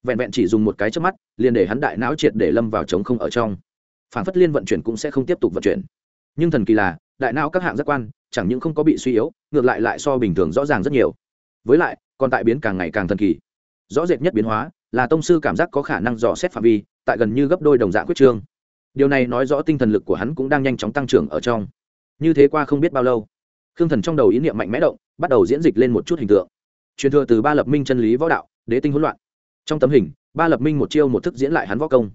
vẹn vẹn chỉ dùng một cái trước mắt, liền để hắn đại não triệt để lâm vào trống không ở trong. Phản phất liên vận chuyển cũng sẽ không tiếp tục vận chuyển. Nhưng thần kỳ là, đại não các hạng giác quan, chẳng những không có bị suy yếu, ngược lại lại so bình thường rõ ràng rất nhiều. Với lại, còn tại biến càng ngày càng thần kỳ. Rõ rệt nhất biến hóa, là tông sư cảm giác có khả năng dò xét phạm vi, tại gần như gấp đôi đồng dạng quyết trương. Điều này nói rõ tinh thần lực của hắn cũng đang nhanh chóng tăng trưởng ở trong. Như thế qua không biết bao lâu, khương thần trong đầu ý niệm mạnh mẽ động, bắt đầu diễn dịch lên một chút hình tượng. Truyền thừa từ ba lập minh chân lý võ đạo, đế tinh hỗn loạn trong tấm hình, ba lập minh một chiêu một thức diễn lại hắn võ công.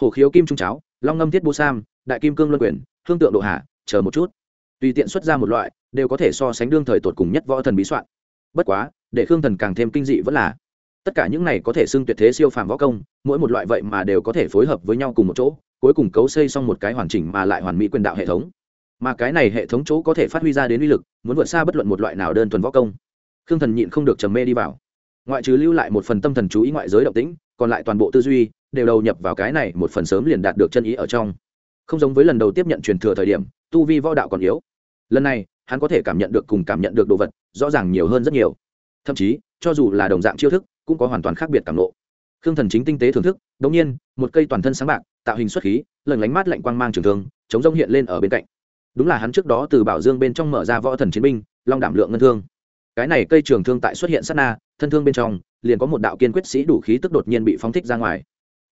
Hổ khiếu kim trung cháo, long ngâm thiết bô sam, đại kim cương luân quyền, hương tượng độ hạ, chờ một chút. Tùy tiện xuất ra một loại, đều có thể so sánh đương thời tột cùng nhất võ thần bí soạn. Bất quá, để khương thần càng thêm kinh dị vẫn là, tất cả những này có thể xưng tuyệt thế siêu phàm võ công, mỗi một loại vậy mà đều có thể phối hợp với nhau cùng một chỗ, cuối cùng cấu xây xong một cái hoàn chỉnh mà lại hoàn mỹ quyền đạo hệ thống. Mà cái này hệ thống chỗ có thể phát huy ra đến uy lực, muốn vượt xa bất luận một loại nào đơn thuần võ công. Khương thần nhịn không được trầm mê đi vào ngoại trừ lưu lại một phần tâm thần chú ý ngoại giới động tĩnh, còn lại toàn bộ tư duy đều đầu nhập vào cái này một phần sớm liền đạt được chân ý ở trong. Không giống với lần đầu tiếp nhận truyền thừa thời điểm, tu vi võ đạo còn yếu. Lần này, hắn có thể cảm nhận được cùng cảm nhận được đồ vật, rõ ràng nhiều hơn rất nhiều. Thậm chí, cho dù là đồng dạng chiêu thức, cũng có hoàn toàn khác biệt cảm lộ khương thần chính tinh tế thưởng thức đ ỗ n g nhiên, một cây toàn thân sáng bạc, tạo hình xuất khí lần lánh mát lạnh quang mang trường thương, chống rông hiện lên ở bên cạnh. Đúng là hắn trước đó từ bảo dương bên trong mở ra võ thần chiến binh, long đảm lượng ngân thương cái này cây trường thương tại xuất hiện sát na, thân thương bên trong, liền có một đạo kiên quyết sĩ đủ khí tức đột nhiên bị phóng thích ra ngoài.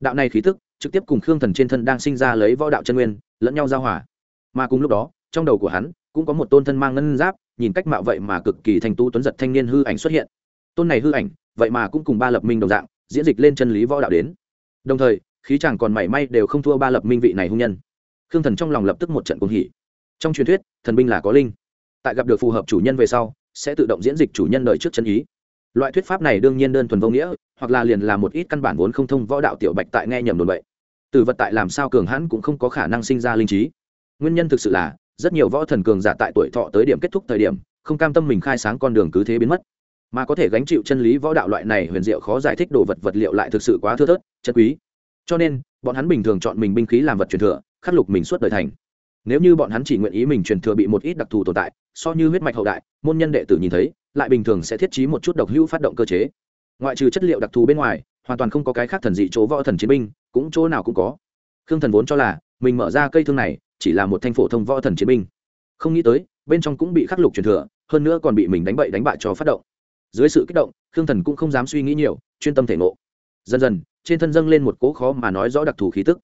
Đạo này khí tức, trực tiếp cùng khương thần trên thân đang sinh ra lấy võ đạo chân nguyên, lẫn nhau giao hòa. Mà cùng lúc đó, trong đầu của hắn, cũng có một tôn thân mang ngân giáp, nhìn cách mạo vậy mà cực kỳ thành tu tuấn giật thanh niên hư ảnh xuất hiện. Tôn này hư ảnh, vậy mà cũng cùng ba lập minh đồng dạng, diễn dịch lên chân lý võ đạo đến. Đồng thời, khí chàng còn mảy may đều không thua ba lập minh vị này hung nhân. Khương thần trong lòng lập tức một trận cuồng hỉ. Trong truyền thuyết, thần binh là có linh. Tại gặp được phù hợp chủ nhân về sau sẽ tự động diễn dịch chủ nhân đời trước chân ý. Loại thuyết pháp này đương nhiên đơn thuần vô nghĩa, hoặc là liền là một ít căn bản vốn không thông võ đạo tiểu bạch tại nghe nhầm đồn bậy. Từ vật tại làm sao cường hãn cũng không có khả năng sinh ra linh trí. Nguyên nhân thực sự là, rất nhiều võ thần cường giả tại tuổi thọ tới điểm kết thúc thời điểm, không cam tâm mình khai sáng con đường cứ thế biến mất. Mà có thể gánh chịu chân lý võ đạo loại này huyền diệu khó giải thích đồ vật vật liệu lại thực sự quá thưa thớt, chân quý. Cho nên, bọn hắn bình thường chọn mình binh khí làm vật truyền thừa, khắc lục mình suốt đời thành. Nếu như bọn hắn chỉ nguyện ý mình truyền thừa bị một ít đặc thù tồn tại so như huyết mạch hậu đại, môn nhân đệ tử nhìn thấy, lại bình thường sẽ thiết trí một chút độc hữu phát động cơ chế. Ngoại trừ chất liệu đặc thù bên ngoài, hoàn toàn không có cái khác thần dị chỗ võ thần chiến binh, cũng chỗ nào cũng có. Khương thần vốn cho là, mình mở ra cây thương này, chỉ là một thanh phổ thông võ thần chiến binh. Không nghĩ tới, bên trong cũng bị khắc lục truyền thừa, hơn nữa còn bị mình đánh bậy đánh bại cho phát động. Dưới sự kích động, khương thần cũng không dám suy nghĩ nhiều, chuyên tâm thể ngộ. Dần dần, trên thân dâng lên một cố khó mà nói rõ đặc thù khí tức.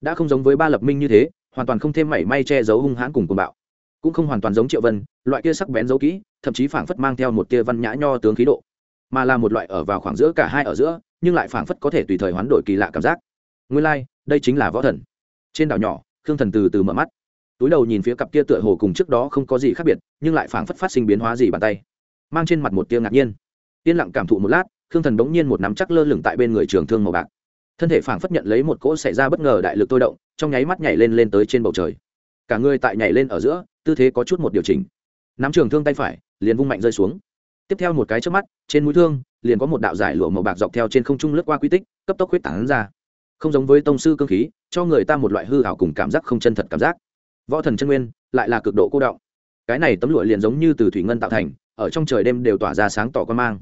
Đã không giống với ba lập minh như thế, hoàn toàn không thêm mảy may che giấu hung hãn cùng cuồng bạo cũng không hoàn toàn giống triệu vân loại kia sắc bén dấu kỹ thậm chí phảng phất mang theo một tia văn nhã nho tướng khí độ. Mà là một loại ở vào khoảng giữa cả hai ở giữa nhưng lại phảng phất có thể tùy thời hoán đổi kỳ lạ cảm giác. Nguyên lai、like, đây chính là võ thần. Trên đảo nhỏ khương thần từ từ mở mắt. Túi đầu nhìn phía cặp kia tựa hồ cùng trước đó không có gì khác biệt nhưng lại phảng phất phát sinh biến hóa gì bàn tay. Mang trên mặt một tia ngạc nhiên. Yên lặng cảm thụ một lát khương thần bỗng nhiên một nắm chắc lơ lửng tại bên người trường thương màu bạc. Thân thể phảng phất nhận lấy một cỗ xảy ra bất ngờ đại lực tôi động trong nháy mắt nhảy lên lên tới trên bầu trời cả người tại nhảy lên ở giữa, tư thế có chút một điều chỉnh. Nắm trường thương tay phải, liền vung mạnh rơi xuống. Tiếp theo một cái trước mắt, trên mũi thương, liền có một đạo giải lụa màu bạc dọc theo trên không trung lướt qua quy tích, cấp tốc huyết tản ra. Không giống với tông sư cơ khí, cho người ta một loại hư hảo cùng cảm giác không chân thật cảm giác. Võ thần chân nguyên, lại là cực độ cô động. Cái này tấm lụa liền giống như từ thủy ngân tạo thành, ở trong trời đêm đều tỏa ra sáng tỏ quan mang.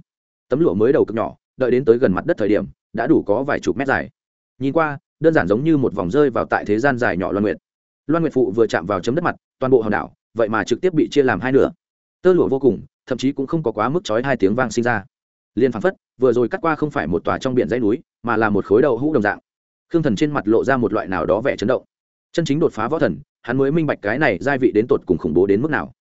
Tấm lụa mới đầu cực nhỏ, đợi đến tới gần mặt đất thời điểm, đã đủ có vài chục mét dài. Nhìn qua, đơn giản giống như một vòng rơi vào tại thế gian dài nhỏ loan nguyệt loan nguyệt phụ vừa chạm vào chấm đất mặt, toàn bộ hòn đảo, vậy mà trực tiếp bị chia làm hai nửa. Tơ lụa vô cùng, thậm chí cũng không có quá mức chói hai tiếng vang sinh ra. Liên phảng phất, vừa rồi cắt qua không phải một tòa trong biển dãy núi, mà là một khối đầu hũ đồng dạng. Khương thần trên mặt lộ ra một loại nào đó vẻ chấn động. Chân chính đột phá võ thần, hắn mới minh bạch cái này gia vị đến tột cùng khủng bố đến mức nào.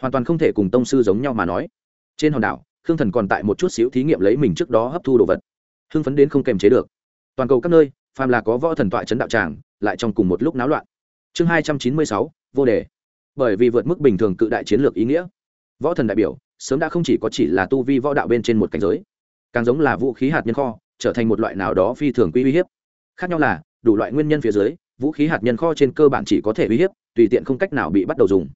Hoàn toàn không thể cùng tông sư giống nhau mà nói. Trên hòn đảo, khương thần còn tại một chút xíu thí nghiệm lấy mình trước đó hấp thu đồ vật. Hưng phấn đến không kềm chế được. Toàn cầu các nơi, phàm là có võ thần tọa chấn đạo tràng, lại trong cùng một lúc náo loạn chương hai trăm chín mươi sáu, vô đề. Bởi vì vượt mức bình thường cự đại chiến lược ý nghĩa. Võ thần đại biểu, sớm đã không chỉ có chỉ là tu vi võ đạo bên trên một cảnh giới, càng giống là vũ khí hạt nhân kho, trở thành một loại nào đó phi thường quy uy hiếp. Khác nhau là, đủ loại nguyên nhân phía dưới, vũ khí hạt nhân kho trên cơ bản chỉ có thể uy hiếp, tùy tiện không cách nào bị bắt đầu dùng.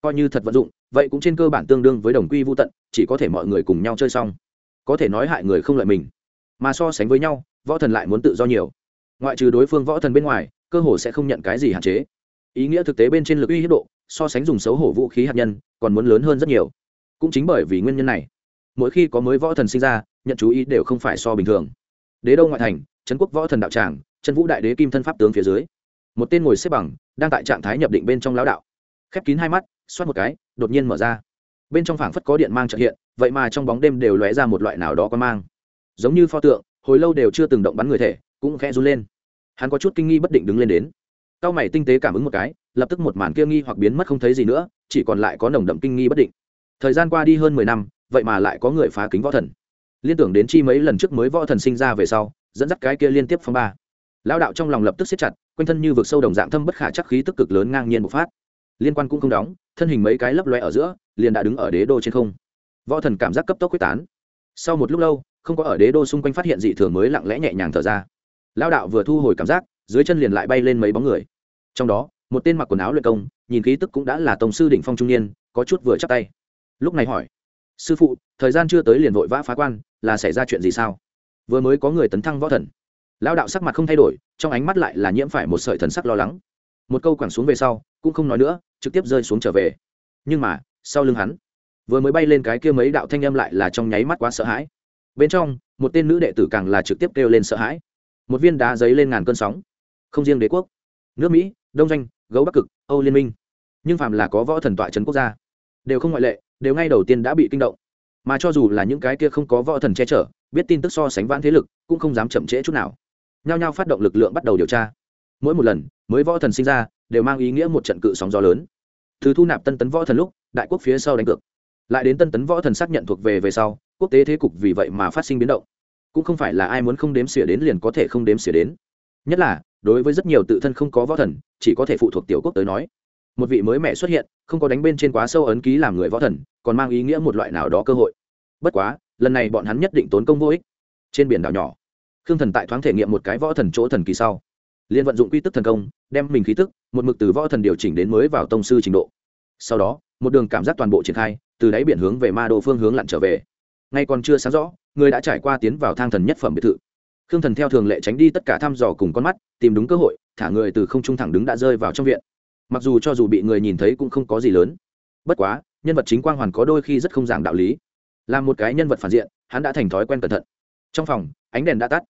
Coi như thật vận dụng, vậy cũng trên cơ bản tương đương với đồng quy vô tận, chỉ có thể mọi người cùng nhau chơi xong. Có thể nói hại người không lợi mình. Mà so sánh với nhau, võ thần lại muốn tự do nhiều. Ngoại trừ đối phương võ thần bên ngoài, cơ hồ sẽ không nhận cái gì hạn chế ý nghĩa thực tế bên trên lực uy hiếp độ, so sánh dùng xấu hổ vũ khí hạt nhân, còn muốn lớn hơn rất nhiều. Cũng chính bởi vì nguyên nhân này, mỗi khi có mới võ thần sinh ra, nhận chú ý đều không phải so bình thường. Đế đô ngoại thành, trấn quốc võ thần đạo tràng chân vũ đại đế kim thân pháp tướng phía dưới. Một tên ngồi xếp bằng, đang tại trạng thái nhập định bên trong lão đạo. Khép kín hai mắt, xoát một cái, đột nhiên mở ra. Bên trong phảng phất có điện mang trợ hiện, vậy mà trong bóng đêm đều lóe ra một loại nào đó có mang. Giống như pho tượng, hồi lâu đều chưa từng động bắn người thể, cũng khẽ run lên. Hắn có chút kinh nghi bất định đứng lên đến cao mày tinh tế cảm ứng một cái, lập tức một màn kia nghi hoặc biến mất không thấy gì nữa, chỉ còn lại có nồng đậm kinh nghi bất định. Thời gian qua đi hơn mười năm, vậy mà lại có người phá kính võ thần. Liên tưởng đến chi mấy lần trước mới võ thần sinh ra về sau, dẫn dắt cái kia liên tiếp phong ba. Lao đạo trong lòng lập tức siết chặt, quanh thân như vực sâu đồng dạng thâm bất khả chắc khí tức cực lớn ngang nhiên bộc phát. Liên quan cũng không đóng, thân hình mấy cái lấp loe ở giữa, liền đã đứng ở đế đô trên không. Võ thần cảm giác cấp tốc quyết tán. Sau một lúc lâu, không có ở đế đô xung quanh phát hiện dị thường mới lặng lẽ nhẹ nhàng thở ra. Lao đạo vừa thu hồi cảm giác dưới chân liền lại bay lên mấy bóng người. Trong đó, một tên mặc quần áo luyện công, nhìn khí tức cũng đã là tổng sư đỉnh phong trung niên, có chút vừa chắc tay. Lúc này hỏi, sư phụ, thời gian chưa tới liền vội vã phá quan, là xảy ra chuyện gì sao? Vừa mới có người tấn thăng võ thần. Lao đạo sắc mặt không thay đổi, trong ánh mắt lại là nhiễm phải một sợi thần sắc lo lắng. Một câu quẳng xuống về sau, cũng không nói nữa, trực tiếp rơi xuống trở về. Nhưng mà, sau lưng hắn, vừa mới bay lên cái kia mấy đạo thanh âm lại là trong nháy mắt quá sợ hãi. Bên trong, một tên nữ đệ tử càng là trực tiếp kêu lên sợ hãi. Một viên đá giấy lên ngàn cơn sóng không riêng đế quốc, nước mỹ, đông doanh, gấu bắc cực, âu liên minh. Nhưng phạm là có võ thần tọa trấn quốc gia, đều không ngoại lệ, đều ngay đầu tiên đã bị kinh động. Mà cho dù là những cái kia không có võ thần che chở, biết tin tức so sánh vãn thế lực, cũng không dám chậm trễ chút nào. Nhao nhao phát động lực lượng bắt đầu điều tra. Mỗi một lần, mới võ thần sinh ra, đều mang ý nghĩa một trận cự sóng gió lớn. Từ thu nạp tân tấn võ thần lúc, đại quốc phía sau đánh cược. Lại đến tân tấn võ thần xác nhận thuộc về về sau, quốc tế thế cục vì vậy mà phát sinh biến động. Cũng không phải là ai muốn không đếm xỉa đến liền có thể không đếm xỉa đến. Nhất là đối với rất nhiều tự thân không có võ thần, chỉ có thể phụ thuộc tiểu quốc tới nói. Một vị mới mẹ xuất hiện, không có đánh bên trên quá sâu ấn ký làm người võ thần, còn mang ý nghĩa một loại nào đó cơ hội. Bất quá, lần này bọn hắn nhất định tốn công vô ích. Trên biển đảo nhỏ, khương thần tại thoáng thể nghiệm một cái võ thần chỗ thần kỳ sau liên vận dụng quy tức thần công, đem mình khí tức, một mực từ võ thần điều chỉnh đến mới vào tông sư trình độ. Sau đó, một đường cảm giác toàn bộ triển khai, từ đáy biển hướng về ma đô phương hướng lặn trở về. Ngay còn chưa sáng rõ, người đã trải qua tiến vào thang thần nhất phẩm biệt thự khương thần theo thường lệ tránh đi tất cả thăm dò cùng con mắt, tìm đúng cơ hội, thả người từ không trung thẳng đứng đã rơi vào trong viện. Mặc dù cho dù bị người nhìn thấy cũng không có gì lớn. Bất quá, nhân vật chính quang hoàn có đôi khi rất không giảng đạo lý. Là một cái nhân vật phản diện, hắn đã thành thói quen cẩn thận. Trong phòng, ánh đèn đã tắt.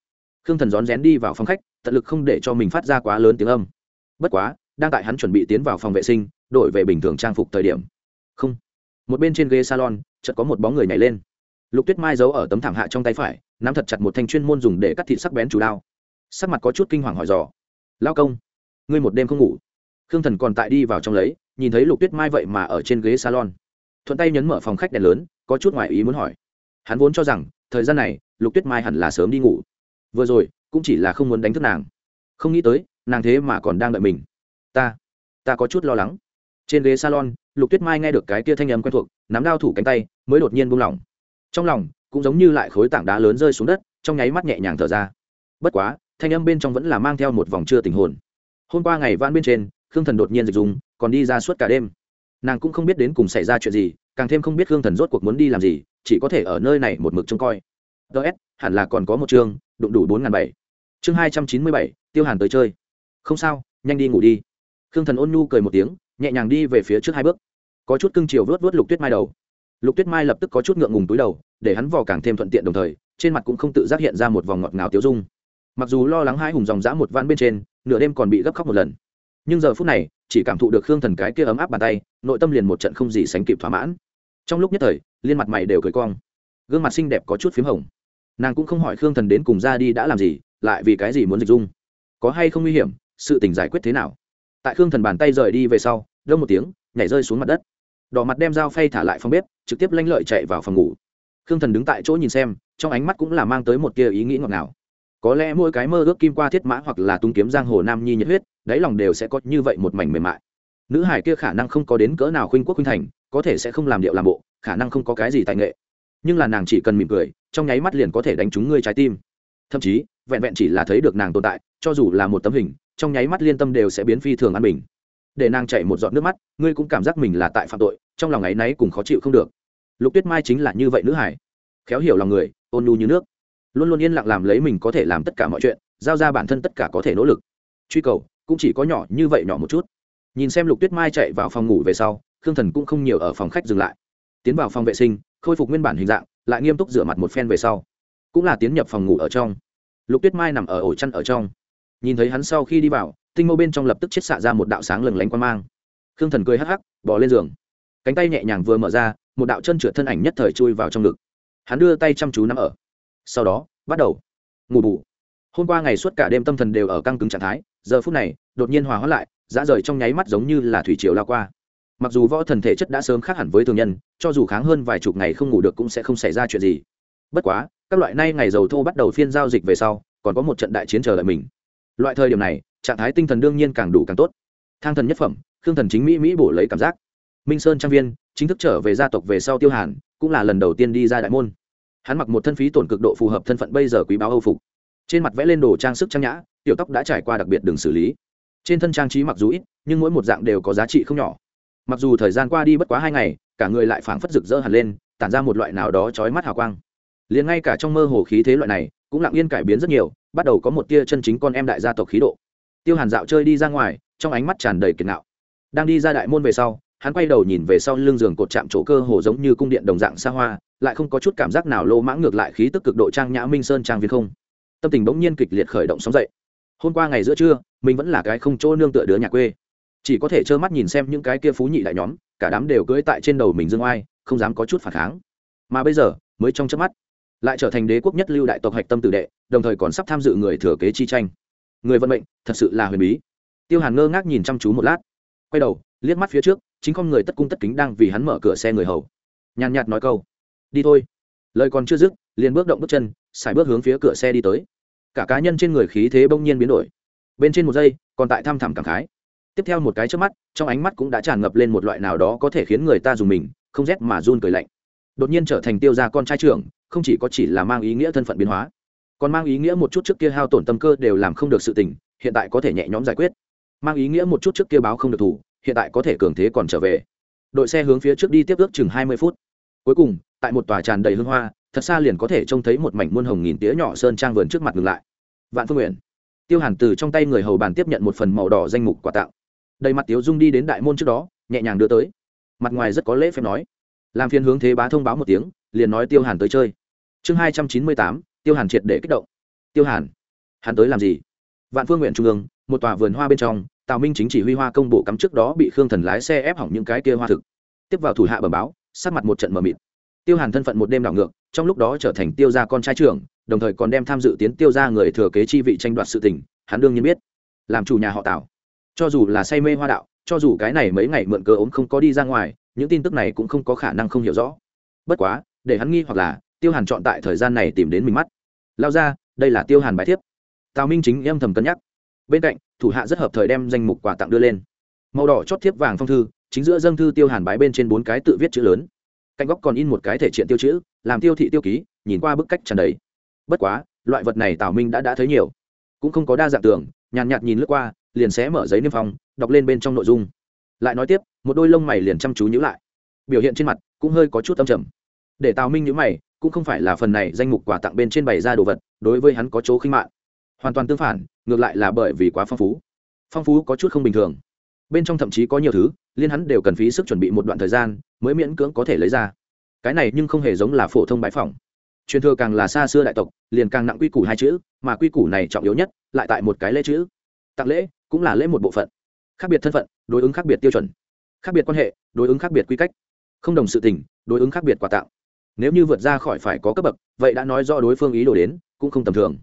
Khương thần rón rén đi vào phòng khách, tận lực không để cho mình phát ra quá lớn tiếng âm. Bất quá, đang tại hắn chuẩn bị tiến vào phòng vệ sinh, đổi về bình thường trang phục thời điểm. Không. Một bên trên ghế salon, chợt có một bóng người nhảy lên. Lục tuyết mai giấu ở tấm thảm hạ trong tay phải nắm thật chặt một thanh chuyên môn dùng để cắt thịt sắc bén chủ đao. Sắc mặt có chút kinh hoàng hỏi dò. Lao công, ngươi một đêm không ngủ? Khương thần còn tại đi vào trong lấy, nhìn thấy lục tuyết mai vậy mà ở trên ghế salon. Thuận tay nhấn mở phòng khách đèn lớn, có chút ngoài ý muốn hỏi. Hắn vốn cho rằng, thời gian này, lục tuyết mai hẳn là sớm đi ngủ. Vừa rồi, cũng chỉ là không muốn đánh thức nàng. Không nghĩ tới, nàng thế mà còn đang đợi mình. Ta ta có chút lo lắng. Trên ghế salon, lục tuyết mai nghe được cái kia thanh âm quen thuộc, nắm đao thủ cánh tay, mới đột nhiên buông lỏng. Trong lòng cũng giống như lại khối tảng đá lớn rơi xuống đất, trong nháy mắt nhẹ nhàng thở ra. Bất quá, thanh âm bên trong vẫn là mang theo một vòng chưa tình hồn. Hôm qua ngày van bên trên, khương thần đột nhiên dịch dùng còn đi ra suốt cả đêm. Nàng cũng không biết đến cùng xảy ra chuyện gì, càng thêm không biết khương thần rốt cuộc muốn đi làm gì, chỉ có thể ở nơi này một mực trông coi. Ts hẳn là còn có một chương, đụng đủ bốn n g h n bảy. Chương hai trăm chín mươi bảy, tiêu hàn tới chơi. Không sao, nhanh đi ngủ đi. Khương thần ôn nhu cười một tiếng, nhẹ nhàng đi về phía trước hai bước. Có chút cưng chiều vớt vớt lục tuyết mai đầu lục tuyết mai lập tức có chút ngượng ngùng túi đầu, để hắn vò càng thêm thuận tiện đồng thời, trên mặt cũng không tự giác hiện ra một vòng ngọt ngào tiêu dung. Mặc dù lo lắng hai hùng dòng dã một vạn bên trên, nửa đêm còn bị gấp khóc một lần. Nhưng giờ phút này, chỉ cảm thụ được khương thần cái kia ấm áp bàn tay, nội tâm liền một trận không gì sánh kịp thỏa mãn. Trong lúc nhất thời, liên mặt mày đều cười cong. Gương mặt xinh đẹp có chút p h í m hồng. Nàng cũng không hỏi khương thần đến cùng ra đi đã làm gì, lại vì cái gì muốn dịch dung. Có hay không nguy hiểm, sự tình giải quyết thế nào? Tại khương thần bàn tay rời đi về sau, đông một tiếng, nhảy rơi xuống mặt đất đỏ mặt đem dao phay thả lại phòng bếp, trực tiếp lanh lợi chạy vào phòng ngủ. Khương thần đứng tại chỗ nhìn xem, trong ánh mắt cũng là mang tới một tia ý nghĩ ngọt ngào. Có lẽ mỗi cái mơ ước kim qua thiết mã hoặc là tung kiếm giang hồ nam nhi nhiệt huyết, đáy lòng đều sẽ có như vậy một mảnh mềm mại. Nữ hải kia khả năng không có đến cỡ nào khuynh quốc khuynh thành, có thể sẽ không làm điệu làm bộ, khả năng không có cái gì tài nghệ. Nhưng là nàng chỉ cần mỉm cười, trong nháy mắt liền có thể đánh trúng ngươi trái tim. Thậm chí, vẹn vẹn chỉ là thấy được nàng tồn tại, cho dù là một tấm hình, trong nháy mắt liên tâm đều sẽ biến phi thường an bình để nàng chạy một giọt nước mắt, ngươi cũng cảm giác mình là tại phạm tội, trong lòng ấ y náy cùng khó chịu không được. Lục tuyết mai chính là như vậy nữ hải khéo hiểu lòng người, ôn nhu như nước. Luôn luôn yên lặng làm lấy mình có thể làm tất cả mọi chuyện, giao ra bản thân tất cả có thể nỗ lực. Truy cầu, cũng chỉ có nhỏ như vậy nhỏ một chút. Nhìn xem lục tuyết mai chạy vào phòng ngủ về sau, khương thần cũng không nhiều ở phòng khách dừng lại. Tiến vào phòng vệ sinh, khôi phục nguyên bản hình dạng, lại nghiêm túc rửa mặt một phen về sau. Cũng là tiến nhập phòng ngủ ở trong. Lục tuyết mai nằm ở ổ chăn ở trong. Nhìn thấy hắn sau khi đi vào tinh mâu bên trong lập tức chết xạ ra một đạo sáng lừng lánh quan mang. Khương thần cười hắc hắc, bỏ lên giường. Cánh tay nhẹ nhàng vừa mở ra, một đạo chân trượt thân ảnh nhất thời chui vào trong ngực. Hắn đưa tay chăm chú nắm ở. Sau đó, bắt đầu. Ngủ bù. Hôm qua ngày suốt cả đêm tâm thần đều ở căng cứng trạng thái, giờ phút này, đột nhiên hòa hóa lại, dã rời trong nháy mắt giống như là thủy triều lao qua. Mặc dù võ thần thể chất đã sớm khác hẳn với thường nhân, cho dù kháng hơn vài chục ngày không ngủ được cũng sẽ không xảy ra chuyện gì. Bất quá, các loại nay ngày dầu thô bắt đầu phiên giao dịch về sau, còn có một trận đại chiến chờ đợi mình. Loại thời điểm này trạng thái tinh thần đương nhiên càng đủ càng tốt. Thang thần nhất phẩm, khương thần chính mỹ mỹ bổ lấy cảm giác. Minh sơn trang viên, chính thức trở về gia tộc về sau tiêu hàn, cũng là lần đầu tiên đi ra đại môn. Hắn mặc một thân phí tổn cực độ phù hợp thân phận bây giờ quý báo âu phục. Trên mặt vẽ lên đồ trang sức trang nhã, tiểu tóc đã trải qua đặc biệt đường xử lý. Trên thân trang trí mặc dù ít, nhưng mỗi một dạng đều có giá trị không nhỏ. Mặc dù thời gian qua đi bất quá hai ngày, cả người lại phảng phất rực rỡ hẳn lên, tản ra một loại nào đó trói mắt hào quang. Liền ngay cả trong mơ hồ khí thế loại này, cũng lặng yên cải biến rất nhiều, bắt đầu có một tia chân chính con em đại gia tộc khí độ tiêu hàn dạo chơi đi ra ngoài, trong ánh mắt tràn đầy kiệt nạo đang đi ra đại môn về sau, hắn quay đầu nhìn về sau lưng giường cột chạm chỗ cơ hồ giống như cung điện đồng dạng xa hoa, lại không có chút cảm giác nào lô mãng ngược lại khí tức cực độ trang nhã minh sơn trang viên không. Tâm tình bỗng nhiên kịch liệt khởi động sóng dậy. Hôm qua ngày giữa trưa, mình vẫn là cái không chỗ nương tựa đứa nhà quê. Chỉ có thể trơ mắt nhìn xem những cái kia phú nhị đại nhóm, cả đám đều cưỡi tại trên đầu mình dương oai, không dám có chút phản kháng. Mà bây giờ, mới trong chớp mắt, lại trở thành đế quốc nhất lưu đại tộc hạch tâm tử đệ, đồng thời còn sắp tham dự người thừa kế chi tranh người vận mệnh thật sự là huyền bí. Tiêu hàn ngơ ngác nhìn chăm chú một lát. Quay đầu, liếc mắt phía trước, chính con người tất cung tất kính đang vì hắn mở cửa xe người hầu. Nhàn nhạt nói câu, đi thôi. Lời còn chưa dứt, liền bước động bước chân xài bước hướng phía cửa xe đi tới. Cả cá nhân trên người khí thế bỗng nhiên biến đổi. Bên trên một giây, còn tại thăm thẳm cảm khái. Tiếp theo một cái trước mắt, trong ánh mắt cũng đã tràn ngập lên một loại nào đó có thể khiến người ta dùng mình, không rét mà run cười lạnh. Đột nhiên trở thành tiêu gia con trai trưởng, không chỉ có chỉ là mang ý nghĩa thân phận biến hóa còn mang ý nghĩa một chút trước kia hao tổn tâm cơ đều làm không được sự tình, hiện tại có thể nhẹ nhõm giải quyết. Mang ý nghĩa một chút trước kia báo không được thủ, hiện tại có thể cường thế còn trở về. Đội xe hướng phía trước đi tiếp ước chừng hai mươi phút. Cuối cùng, tại một tòa tràn đầy hương hoa, thật xa liền có thể trông thấy một mảnh muôn hồng nghìn tía nhỏ sơn trang vườn trước mặt ngừng lại. Vạn phương nguyện. Tiêu hàn từ trong tay người hầu bàn tiếp nhận một phần màu đỏ danh mục quà tặng. Đầy mặt tiếu dung đi đến đại môn trước đó, nhẹ nhàng đưa tới. Mặt ngoài rất có lễ phép nói. Làm phiên hướng thế bá thông báo một tiếng, liền nói tiêu hàn tới chơi. Chương hai trăm chín mươi tám tiêu hàn triệt để kích động. Tiêu hàn, hắn tới làm gì? Vạn phương nguyện trung ương, một tòa vườn hoa bên trong, tào minh chính chỉ huy hoa công bộ cắm trước đó bị khương thần lái xe ép hỏng những cái kia hoa thực. Tiếp vào thủ hạ bẩm báo sát mặt một trận mờ mịt. Tiêu hàn thân phận một đêm đảo ngược, trong lúc đó trở thành tiêu gia con trai trưởng, đồng thời còn đem tham dự tiến tiêu gia người thừa kế chi vị tranh đoạt sự tình, hắn đương nhiên biết. Làm chủ nhà họ tào. Cho dù là say mê hoa đạo, cho dù cái này mấy ngày mượn cớ ốm không có đi ra ngoài, những tin tức này cũng không có khả năng không hiểu rõ. Bất quá, để hắn nghi hoặc là tiêu hàn chọn tại thời gian này tìm đến mình mắt. Lao ra, đây là tiêu hàn bài thiếp. Tào minh chính âm thầm cân nhắc. Bên cạnh, thủ hạ rất hợp thời đem danh mục quà tặng đưa lên. Màu đỏ chót thiếp vàng phong thư, chính giữa dâng thư tiêu hàn bái bên trên bốn cái tự viết chữ lớn. Cạnh góc còn in một cái thể triện tiêu chữ, làm tiêu thị tiêu ký, nhìn qua bức cách trần đấy bất quá, loại vật này tào minh đã đã thấy nhiều. Cũng không có đa dạng tưởng, nhàn nhạt nhìn lướt qua, liền xé mở giấy niêm phong, đọc lên bên trong nội dung. Lại nói tiếp, một đôi lông mày liền chăm chú nhữ lại. Biểu hiện trên mặt cũng hơi có chút tâm trầm. Để tào minh nhữ mày cũng không phải là phần này danh mục quà tặng bên trên bày ra đồ vật, đối với hắn có chỗ khinh mạng hoàn toàn tương phản, ngược lại là bởi vì quá phong phú. Phong phú có chút không bình thường. Bên trong thậm chí có nhiều thứ, liên hắn đều cần phí sức chuẩn bị một đoạn thời gian mới miễn cưỡng có thể lấy ra. Cái này nhưng không hề giống là phổ thông bãi phòng truyền thừa càng là xa xưa đại tộc, liền càng nặng quy củ hai chữ, mà quy củ này trọng yếu nhất lại tại một cái lễ chữ. Tặng lễ cũng là lễ một bộ phận. Khác biệt thân phận, đối ứng khác biệt tiêu chuẩn. Khác biệt quan hệ, đối ứng khác biệt quy cách. Không đồng sự tình, đối ứng khác biệt quà tặng nếu như vượt ra khỏi phải có cấp bậc, vậy đã nói do đối phương ý đồ đến, cũng không tầm thường.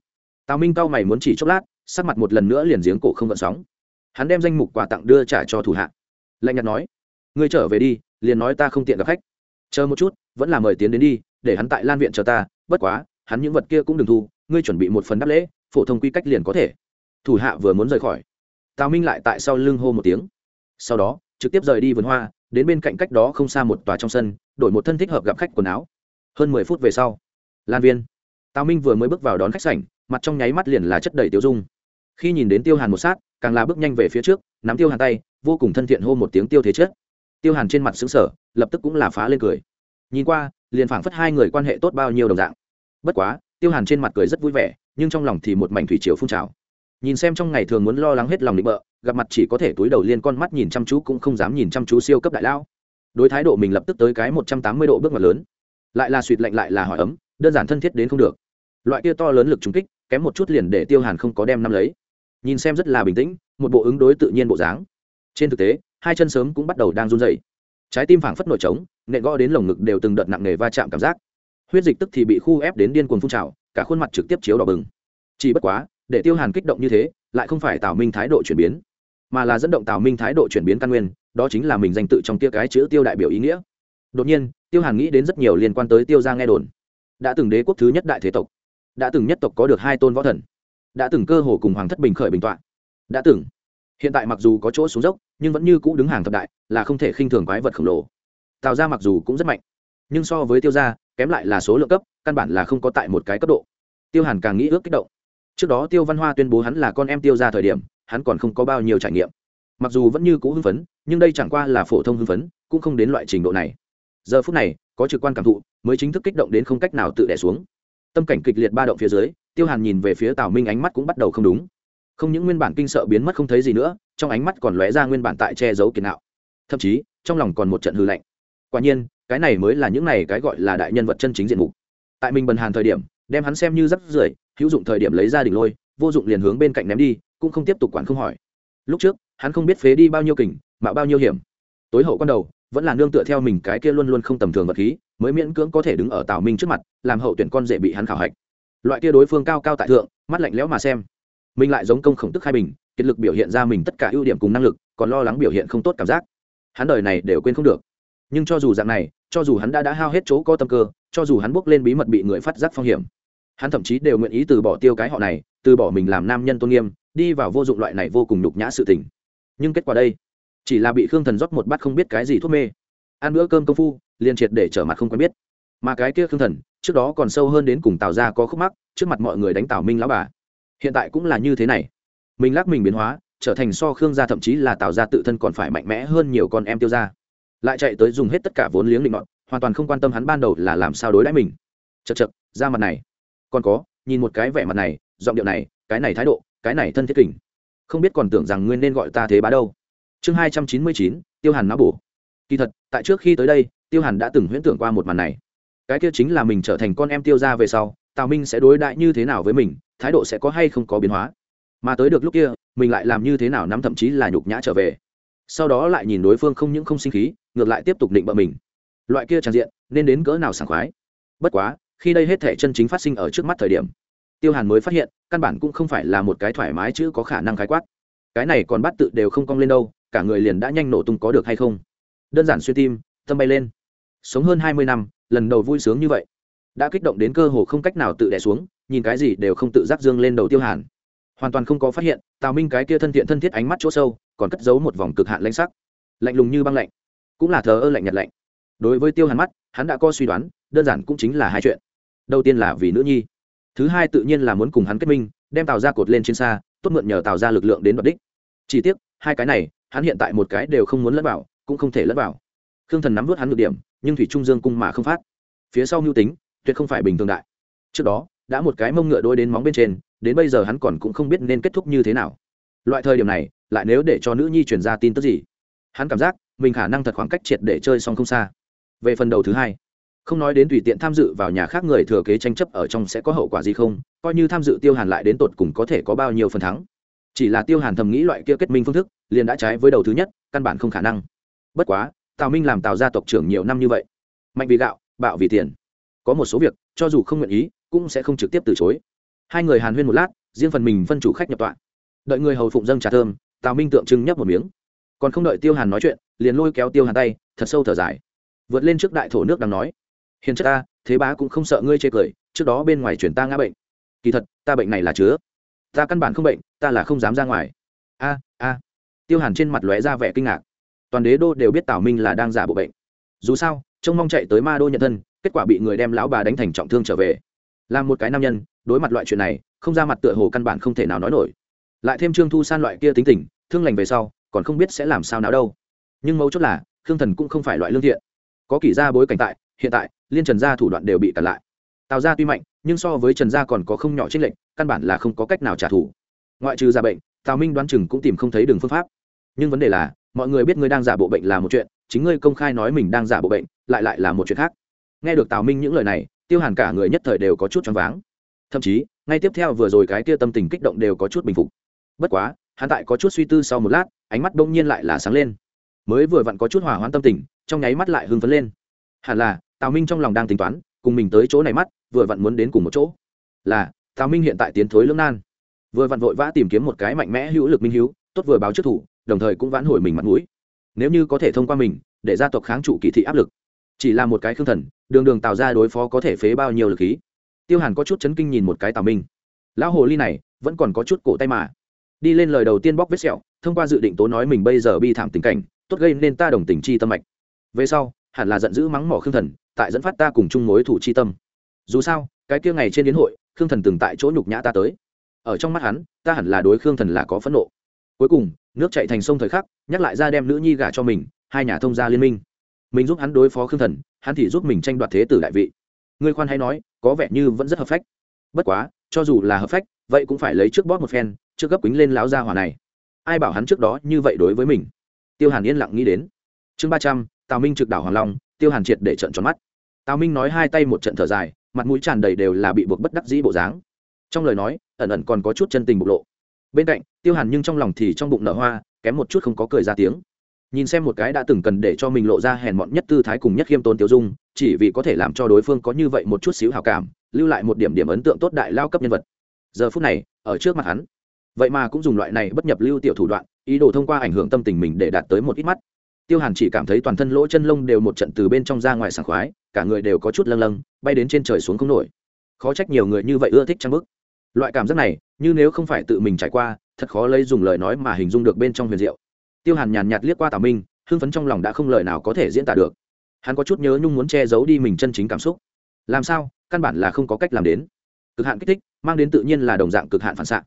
Tào minh cao mày muốn chỉ chốc lát, sắc mặt một lần nữa liền giếng cổ không gợn sóng. Hắn đem danh mục quà tặng đưa trả cho thủ hạ. Lạnh nhạt nói, ngươi trở về đi, liền nói ta không tiện gặp khách. Chờ một chút, vẫn là mời tiến đến đi, để hắn tại lan viện chờ ta, bất quá, hắn những vật kia cũng đừng thu, ngươi chuẩn bị một phần đáp lễ, phổ thông quy cách liền có thể. Thủ hạ vừa muốn rời khỏi, tào minh lại tại sau lưng hô một tiếng. Sau đó, trực tiếp rời đi vườn hoa, đến bên cạnh cách đó không xa một tòa trong sân, đổi một thân thích hợp gặp khách quần áo hơn mười phút về sau. Lan viên. Tào minh vừa mới bước vào đón khách sảnh, mặt trong nháy mắt liền là chất đầy tiêu dung. Khi nhìn đến tiêu hàn một sát, càng là bước nhanh về phía trước, nắm tiêu hàn tay, vô cùng thân thiện hô một tiếng tiêu thế chết tiêu hàn trên mặt xứng sở lập tức cũng là phá lên cười. Nhìn qua, liền phảng phất hai người quan hệ tốt bao nhiêu đồng dạng. Bất quá, tiêu hàn trên mặt cười rất vui vẻ, nhưng trong lòng thì một mảnh thủy chiều phun trào. Nhìn xem trong ngày thường muốn lo lắng hết lòng định bợ, gặp mặt chỉ có thể túi đầu liên con mắt nhìn chăm chú cũng không dám nhìn chăm chú siêu cấp đại lao. Đối thái độ mình lập tức tới cái một trăm tám mươi độ bước ngoặt lớn lại là suyệt lạnh lại là hỏi ấm, đơn giản thân thiết đến không được. Loại kia to lớn lực trúng kích, kém một chút liền để tiêu hàn không có đem năm lấy. Nhìn xem rất là bình tĩnh, một bộ ứng đối tự nhiên bộ dáng. Trên thực tế, hai chân sớm cũng bắt đầu đang run dày trái tim phảng phất nổi trống, nện gõ đến lồng ngực đều từng đợt nặng nề va chạm cảm giác. Huyết dịch tức thì bị khu ép đến điên cuồng phun trào, cả khuôn mặt trực tiếp chiếu đỏ bừng. Chỉ bất quá, để tiêu hàn kích động như thế, lại không phải tào minh thái độ chuyển biến, mà là dẫn động tào minh thái độ chuyển biến căn nguyên, đó chính là mình danh tự trong tia cái chữ tiêu đại biểu ý nghĩa. Đột nhiên tiêu hàn nghĩ đến rất nhiều liên quan tới tiêu gia nghe đồn. Đã từng đế quốc thứ nhất đại thế tộc. Đã từng nhất tộc có được hai tôn võ thần. Đã từng cơ hồ cùng hoàng thất bình khởi bình tọa. Đã từng. Hiện tại mặc dù có chỗ xuống dốc, nhưng vẫn như cũ đứng hàng thập đại, là không thể khinh thường quái vật khổng lồ. Tào ra mặc dù cũng rất mạnh, nhưng so với tiêu gia, kém lại là số lượng cấp, căn bản là không có tại một cái cấp độ. Tiêu hàn càng nghĩ ước kích động. Trước đó tiêu văn hoa tuyên bố hắn là con em tiêu ra thời điểm, hắn còn không có bao nhiêu trải nghiệm. Mặc dù vẫn như cũ hưng phấn, nhưng đây chẳng qua là phổ thông hưng phấn, cũng không đến loại trình độ này giờ phút này, có trực quan cảm thụ, mới chính thức kích động đến không cách nào tự đẻ xuống. Tâm cảnh kịch liệt ba động phía dưới, tiêu hàn nhìn về phía tào minh ánh mắt cũng bắt đầu không đúng. Không những nguyên bản kinh sợ biến mất không thấy gì nữa, trong ánh mắt còn lóe ra nguyên bản tại che giấu kiệt nạo. Thậm chí, trong lòng còn một trận hư lạnh. Quả nhiên, cái này mới là những này cái gọi là đại nhân vật chân chính diện mục. Tại mình bần hàn thời điểm, đem hắn xem như rắc rưởi, hữu dụng thời điểm lấy ra đỉnh lôi, vô dụng liền hướng bên cạnh ném đi, cũng không tiếp tục quản không hỏi. Lúc trước, hắn không biết phế đi bao nhiêu kình, mạo bao nhiêu hiểm. Tối hậu quan đầu vẫn là nương tựa theo mình cái kia luôn luôn không tầm thường vật khí, mới miễn cưỡng có thể đứng ở tào minh trước mặt, làm hậu tuyển con dễ bị hắn khảo hạch. Loại kia đối phương cao cao tại thượng, mắt lạnh lẽo mà xem. Mình lại giống công khổng tức hai bình, kiệt lực biểu hiện ra mình tất cả ưu điểm cùng năng lực, còn lo lắng biểu hiện không tốt cảm giác. Hắn đời này đều quên không được. Nhưng cho dù dạng này, cho dù hắn đã đã hao hết chỗ có tâm cơ, cho dù hắn bước lên bí mật bị người phát giác phong hiểm, hắn thậm chí đều nguyện ý từ bỏ tiêu cái họ này, từ bỏ mình làm nam nhân tôn nghiêm, đi vào vô dụng loại này vô cùng nhục nhã sự tình. Nhưng kết quả đây chỉ là bị khương thần rót một bát không biết cái gì thuốc mê. Ăn bữa cơm công phu, liền triệt để trở mặt không quen biết. Mà cái kia khương thần, trước đó còn sâu hơn đến cùng tào ra có khúc mắc, trước mặt mọi người đánh tào minh lão bà. Hiện tại cũng là như thế này. Mình lắc mình biến hóa, trở thành so khương gia thậm chí là tào gia tự thân còn phải mạnh mẽ hơn nhiều con em tiêu gia. Lại chạy tới dùng hết tất cả vốn liếng định mọn hoàn toàn không quan tâm hắn ban đầu là làm sao đối đãi mình. Chật chật ra mặt này. Còn có, nhìn một cái vẻ mặt này, giọng điệu này, cái này thái độ, cái này thân thiết kình. Không biết còn tưởng rằng nguyên nên gọi ta thế bá đâu chương hai trăm chín mươi chín, tiêu hàn não bổ. Kỳ thật, tại trước khi tới đây, tiêu hàn đã từng huyễn tưởng qua một màn này. Cái kia chính là mình trở thành con em tiêu ra về sau, tào minh sẽ đối đại như thế nào với mình, thái độ sẽ có hay không có biến hóa. Mà tới được lúc kia, mình lại làm như thế nào nắm thậm chí là nhục nhã trở về. Sau đó lại nhìn đối phương không những không sinh khí, ngược lại tiếp tục định bợ mình. Loại kia tràn diện, nên đến cỡ nào sảng khoái. Bất quá, khi đây hết thể chân chính phát sinh ở trước mắt thời điểm, tiêu hàn mới phát hiện, căn bản cũng không phải là một cái thoải mái chứ có khả năng khái quát. Cái này còn bắt tự đều không cong lên đâu cả người liền đã nhanh nổ tung có được hay không? Đơn giản suy tim, tâm bay lên. Sống hơn hai mươi năm, lần đầu vui sướng như vậy. Đã kích động đến cơ hồ không cách nào tự đẻ xuống, nhìn cái gì đều không tự giác dương lên đầu tiêu hàn. Hoàn toàn không có phát hiện, tào minh cái kia thân thiện thân thiết ánh mắt chỗ sâu, còn cất giấu một vòng cực hạn lãnh sắc. Lạnh lùng như băng lạnh, cũng là thờ ơ lạnh nhạt lạnh. Đối với tiêu hàn mắt, hắn đã có suy đoán, đơn giản cũng chính là hai chuyện. Đầu tiên là vì nữ nhi. Thứ hai tự nhiên là muốn cùng hắn kết minh, đem tào ra cột lên trên xa, tốt mượn nhờ tào ra lực lượng đến đoạt đích. Chỉ tiếc, hai cái này hắn hiện tại một cái đều không muốn lẫn vào, cũng không thể lẫn vào. Khương thần nắm vớt hắn được điểm, nhưng thủy trung dương cung mà không phát. Phía sau mưu tính, tuyệt không phải bình thường đại. Trước đó, đã một cái mông ngựa đôi đến móng bên trên, đến bây giờ hắn còn cũng không biết nên kết thúc như thế nào. Loại thời điểm này, lại nếu để cho nữ nhi truyền ra tin tức gì? Hắn cảm giác, mình khả năng thật khoảng cách triệt để chơi xong không xa. Về phần đầu thứ hai, không nói đến tùy tiện tham dự vào nhà khác người thừa kế tranh chấp ở trong sẽ có hậu quả gì không, coi như tham dự tiêu hàn lại đến tột cùng có thể có bao nhiêu phần thắng. Chỉ là tiêu hàn thầm nghĩ loại kia kết minh phương thức liền đã trái với đầu thứ nhất, căn bản không khả năng. Bất quá, tào minh làm tào gia tộc trưởng nhiều năm như vậy, mạnh vì gạo, bạo vì tiền. Có một số việc, cho dù không nguyện ý, cũng sẽ không trực tiếp từ chối. Hai người hàn huyên một lát, riêng phần mình phân chủ khách nhập tọa. Đợi người hầu phụng dâng trà thơm, tào minh tượng trưng nhấp một miếng. Còn không đợi tiêu hàn nói chuyện, liền lôi kéo tiêu hàn tay, thật sâu thở dài. Vượt lên trước đại thổ nước đang nói, hiền chất ta, thế bá cũng không sợ ngươi chê cười, trước đó bên ngoài chuyển ta ngã bệnh. Kỳ thật, ta bệnh này là chứa. Ta căn bản không bệnh, ta là không dám ra ngoài. A a tiêu hàn trên mặt lóe ra vẻ kinh ngạc. Toàn đế đô đều biết tào minh là đang giả bộ bệnh. Dù sao, trông mong chạy tới ma đô nhận thân, kết quả bị người đem lão bà đánh thành trọng thương trở về. Làm một cái nam nhân, đối mặt loại chuyện này, không ra mặt tựa hồ căn bản không thể nào nói nổi. Lại thêm trương thu san loại kia tính tình, thương lành về sau, còn không biết sẽ làm sao nào đâu. Nhưng mấu chốt là, khương thần cũng không phải loại lương thiện. Có kỷ ra bối cảnh tại, hiện tại, liên trần gia thủ đoạn đều bị cản lại. Tào gia tuy mạnh, nhưng so với trần gia còn có không nhỏ trích lệnh căn bản là không có cách nào trả thù. Ngoại trừ ra bệnh, tào minh đoán chừng cũng tìm không thấy đường phương pháp nhưng vấn đề là, mọi người biết ngươi đang giả bộ bệnh là một chuyện, chính ngươi công khai nói mình đang giả bộ bệnh, lại lại là một chuyện khác. Nghe được tào minh những lời này, tiêu hàn cả người nhất thời đều có chút choáng váng. Thậm chí, ngay tiếp theo vừa rồi cái kia tâm tình kích động đều có chút bình phục. Bất quá, hắn tại có chút suy tư sau một lát, ánh mắt đông nhiên lại là sáng lên. Mới vừa vặn có chút hỏa hoãn tâm tình, trong nháy mắt lại hưng phấn lên. Hẳn là, tào minh trong lòng đang tính toán, cùng mình tới chỗ này mắt, vừa vặn muốn đến cùng một chỗ. Là, tào minh hiện tại tiến thối lưỡng nan. Vừa vặn vội vã tìm kiếm một cái mạnh mẽ hữu lực minh hữu tốt vừa báo trước thủ đồng thời cũng vãn hồi mình mặt mũi. Nếu như có thể thông qua mình, để gia tộc kháng trụ kỳ thị áp lực, chỉ là một cái khương thần, đường đường tạo ra đối phó có thể phế bao nhiêu lực khí. Tiêu hàn có chút chấn kinh nhìn một cái tào minh. Lão hồ ly này, vẫn còn có chút cổ tay mà. Đi lên lời đầu tiên bóc vết sẹo, thông qua dự định tố nói mình bây giờ bi thảm tình cảnh, tốt gây nên ta đồng tình chi tâm mạch. Về sau, hẳn là giận dữ mắng mỏ khương thần, tại dẫn phát ta cùng chung mối thủ chi tâm. Dù sao, cái kia ngày trên đến hội, khương thần từng tại chỗ nhục nhã ta tới. Ở trong mắt hắn, ta hẳn là đối khương thần là có phẫn nộ. Cuối cùng nước chạy thành sông thời khắc, nhắc lại ra đem nữ nhi gả cho mình, hai nhà thông gia liên minh. Mình giúp hắn đối phó khương thần, hắn thì giúp mình tranh đoạt thế tử đại vị. Ngươi khoan hay nói, có vẻ như vẫn rất hợp phách. Bất quá, cho dù là hợp phách, vậy cũng phải lấy trước bóp một phen, trước gấp quýnh lên láo ra hỏa này. Ai bảo hắn trước đó như vậy đối với mình? Tiêu hàn yên lặng nghĩ đến. Chương ba trăm, tào minh trực đảo hoàng long, tiêu hàn triệt để trận tròn mắt. Tào minh nói hai tay một trận thở dài, mặt mũi tràn đầy đều là bị buộc bất đắc dĩ bộ dáng. Trong lời nói, ẩn ẩn còn có chút chân tình bộc lộ bên cạnh, tiêu hàn nhưng trong lòng thì trong bụng nở hoa, kém một chút không có cười ra tiếng. Nhìn xem một cái đã từng cần để cho mình lộ ra hèn mọn nhất tư thái cùng nhất khiêm tốn tiêu dung, chỉ vì có thể làm cho đối phương có như vậy một chút xíu hào cảm, lưu lại một điểm điểm ấn tượng tốt đại lao cấp nhân vật. Giờ phút này, ở trước mặt hắn, vậy mà cũng dùng loại này bất nhập lưu tiểu thủ đoạn, ý đồ thông qua ảnh hưởng tâm tình mình để đạt tới một ít mắt. Tiêu hàn chỉ cảm thấy toàn thân lỗ chân lông đều một trận từ bên trong ra ngoài sảng khoái, cả người đều có chút lâng lâng, bay đến trên trời xuống không nổi. Khó trách nhiều người như vậy ưa thích trang bức loại cảm giác này như nếu không phải tự mình trải qua, thật khó lấy dùng lời nói mà hình dung được bên trong huyền diệu. Tiêu hàn nhàn nhạt liếc qua tào minh, hưng phấn trong lòng đã không lời nào có thể diễn tả được. Hắn có chút nhớ nhung muốn che giấu đi mình chân chính cảm xúc. Làm sao? Căn bản là không có cách làm đến. Cực hạn kích thích, mang đến tự nhiên là đồng dạng cực hạn phản xạ.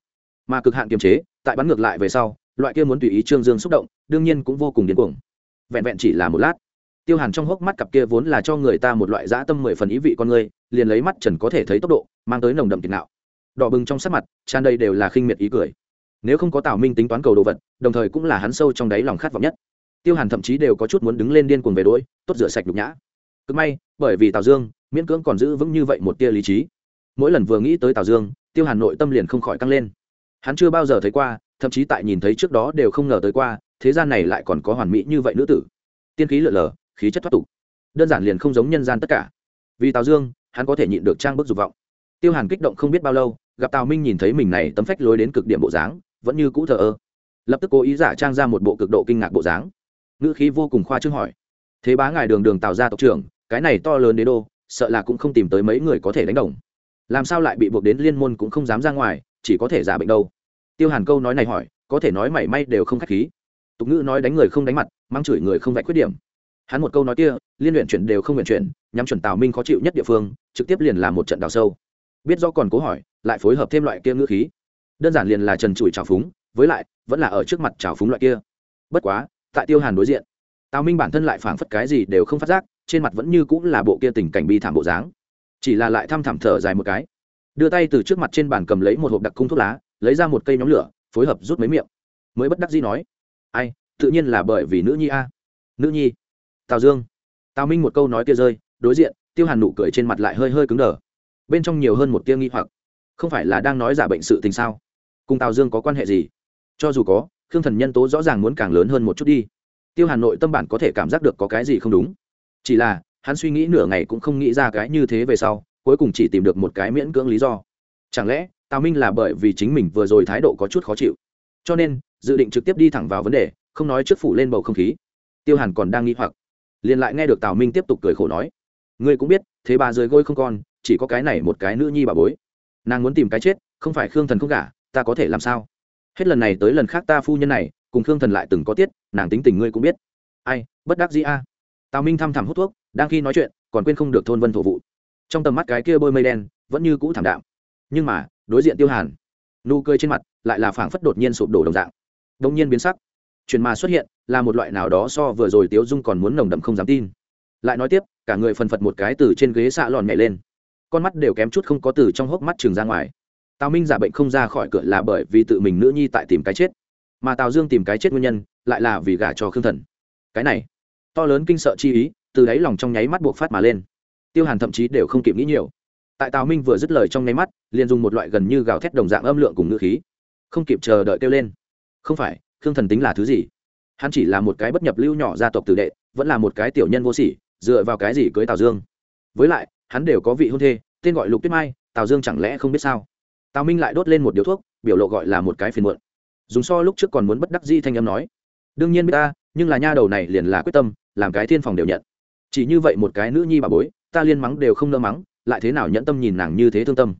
Mà cực hạn kiềm chế, tại bắn ngược lại về sau, loại kia muốn tùy ý trương dương xúc động, đương nhiên cũng vô cùng điên cuồng. Vẹn vẹn chỉ là một lát, tiêu hàn trong hốc mắt cặp kia vốn là cho người ta một loại dã tâm mười phần ý vị con người, liền lấy mắt trần có thể thấy tốc độ, mang tới nồng đậm tiền nạo đỏ bừng trong sắc mặt, tràn đầy đều là khinh miệt ý cười. Nếu không có tào minh tính toán cầu đồ vật, đồng thời cũng là hắn sâu trong đáy lòng khát vọng nhất. Tiêu hàn thậm chí đều có chút muốn đứng lên điên cuồng về đuổi, tốt rửa sạch nhục nhã. Cực may, bởi vì tào dương, miễn cưỡng còn giữ vững như vậy một tia lý trí. Mỗi lần vừa nghĩ tới tào dương, tiêu hàn nội tâm liền không khỏi căng lên. Hắn chưa bao giờ thấy qua, thậm chí tại nhìn thấy trước đó đều không ngờ tới qua, thế gian này lại còn có hoàn mỹ như vậy nữ tử. Tiên khí lượn lờ, khí chất thoát tục. Đơn giản liền không giống nhân gian tất cả. Vì tào dương, hắn có thể nhịn được trang bức dục vọng tiêu hàn kích động không biết bao lâu, gặp tào minh nhìn thấy mình này tấm phách lối đến cực điểm bộ dáng, vẫn như cũ thờ ơ. Lập tức cố ý giả trang ra một bộ cực độ kinh ngạc bộ dáng. Ngữ khí vô cùng khoa trương hỏi, thế bá ngài đường đường tào ra tộc trưởng, cái này to lớn đế đô, sợ là cũng không tìm tới mấy người có thể đánh đồng. Làm sao lại bị buộc đến liên môn cũng không dám ra ngoài, chỉ có thể giả bệnh đâu? Tiêu hàn câu nói này hỏi, có thể nói mảy may đều không k h á c h khí. Tục ngữ nói đánh người không đánh mặt, mang chửi người không vạch khuyết điểm. Hắn một câu nói kia, liên luyện chuyển đều không luyện chuyển, nhắm chuẩn tào minh khó chịu nhất địa phương, trực tiếp liền làm một trận đào sâu biết do còn cố hỏi, lại phối hợp thêm loại kia ngữ khí. Đơn giản liền là trần trụi trào phúng, với lại, vẫn là ở trước mặt trào phúng loại kia. Bất quá, tại tiêu hàn đối diện, tào minh bản thân lại phảng phất cái gì đều không phát giác, trên mặt vẫn như cũng là bộ kia tình cảnh bi thảm bộ dáng. Chỉ là lại thăm thẳm thở dài một cái. Đưa tay từ trước mặt trên bàn cầm lấy một hộp đặc cung thuốc lá, lấy ra một cây nhóm lửa, phối hợp rút mấy miệng. Mới bất đắc dĩ nói, ai, tự nhiên là bởi vì nữ nhi a. Nữ nhi? Tào dương. Tào minh một câu nói kia rơi, đối diện, tiêu hàn nụ cười trên mặt lại hơi hơi cứng đờ bên trong nhiều hơn một tia nghi hoặc. Không phải là đang nói giả bệnh sự tình sao? Cùng tào dương có quan hệ gì? Cho dù có, khương thần nhân tố rõ ràng muốn càng lớn hơn một chút đi. Tiêu hà nội tâm bản có thể cảm giác được có cái gì không đúng. Chỉ là, hắn suy nghĩ nửa ngày cũng không nghĩ ra cái như thế về sau, cuối cùng chỉ tìm được một cái miễn cưỡng lý do. Chẳng lẽ, tào minh là bởi vì chính mình vừa rồi thái độ có chút khó chịu? Cho nên, dự định trực tiếp đi thẳng vào vấn đề, không nói trước phủ lên bầu không khí. Tiêu hàn còn đang nghi hoặc. Liền lại nghe được tào minh tiếp tục cười khổ nói. Ngươi cũng biết, thế bà rời gôi không con chỉ có cái này một cái nữ nhi bà bối. Nàng muốn tìm cái chết, không phải khương thần không cả ta có thể làm sao? Hết lần này tới lần khác ta phu nhân này, cùng khương thần lại từng có tiết, nàng tính tình ngươi cũng biết. Ai, bất đắc dĩ a. Tào minh thăm thẳm hút thuốc, đang khi nói chuyện, còn quên không được thôn vân thổ vụ. Trong tầm mắt cái kia bôi mây đen, vẫn như cũ thảm đạm. Nhưng mà, đối diện tiêu hàn, nụ cười trên mặt lại là phảng phất đột nhiên sụp đổ đồng dạng. Đông nhiên biến sắc. Chuyện mà xuất hiện là một loại nào đó so vừa rồi tiếu dung còn muốn nồng đậm không dám tin. Lại nói tiếp, cả người phần phật một cái từ trên ghế xạ lòn nhảy lên con mắt đều kém chút không có từ trong hốc mắt trường ra ngoài. Tào minh giả bệnh không ra khỏi cửa là bởi vì tự mình nữ nhi tại tìm cái chết. Mà tào dương tìm cái chết nguyên nhân, lại là vì gả cho khương thần. Cái này, to lớn kinh sợ chi ý, từ đáy lòng trong nháy mắt buộc phát mà lên. Tiêu hàn thậm chí đều không kịp nghĩ nhiều. Tại tào minh vừa dứt lời trong nháy mắt, liền dùng một loại gần như gào thét đồng dạng âm lượng cùng ngữ khí. Không kịp chờ đợi kêu lên. Không phải, khương thần tính là thứ gì? Hắn chỉ là một cái bất nhập lưu nhỏ gia tộc tử đệ, vẫn là một cái tiểu nhân vô sỉ, dựa vào cái gì cưới tào dương? Với lại hắn đều có vị hôn thê, tên gọi lục tuyết mai, tào dương chẳng lẽ không biết sao? Tào minh lại đốt lên một điếu thuốc, biểu lộ gọi là một cái phiền muộn. Dùng so lúc trước còn muốn bất đắc di thanh âm nói, đương nhiên biết ta, nhưng là nha đầu này liền là quyết tâm, làm cái thiên phòng đều nhận. Chỉ như vậy một cái nữ nhi bà bối, ta liên mắng đều không nỡ mắng, lại thế nào nhẫn tâm nhìn nàng như thế thương tâm?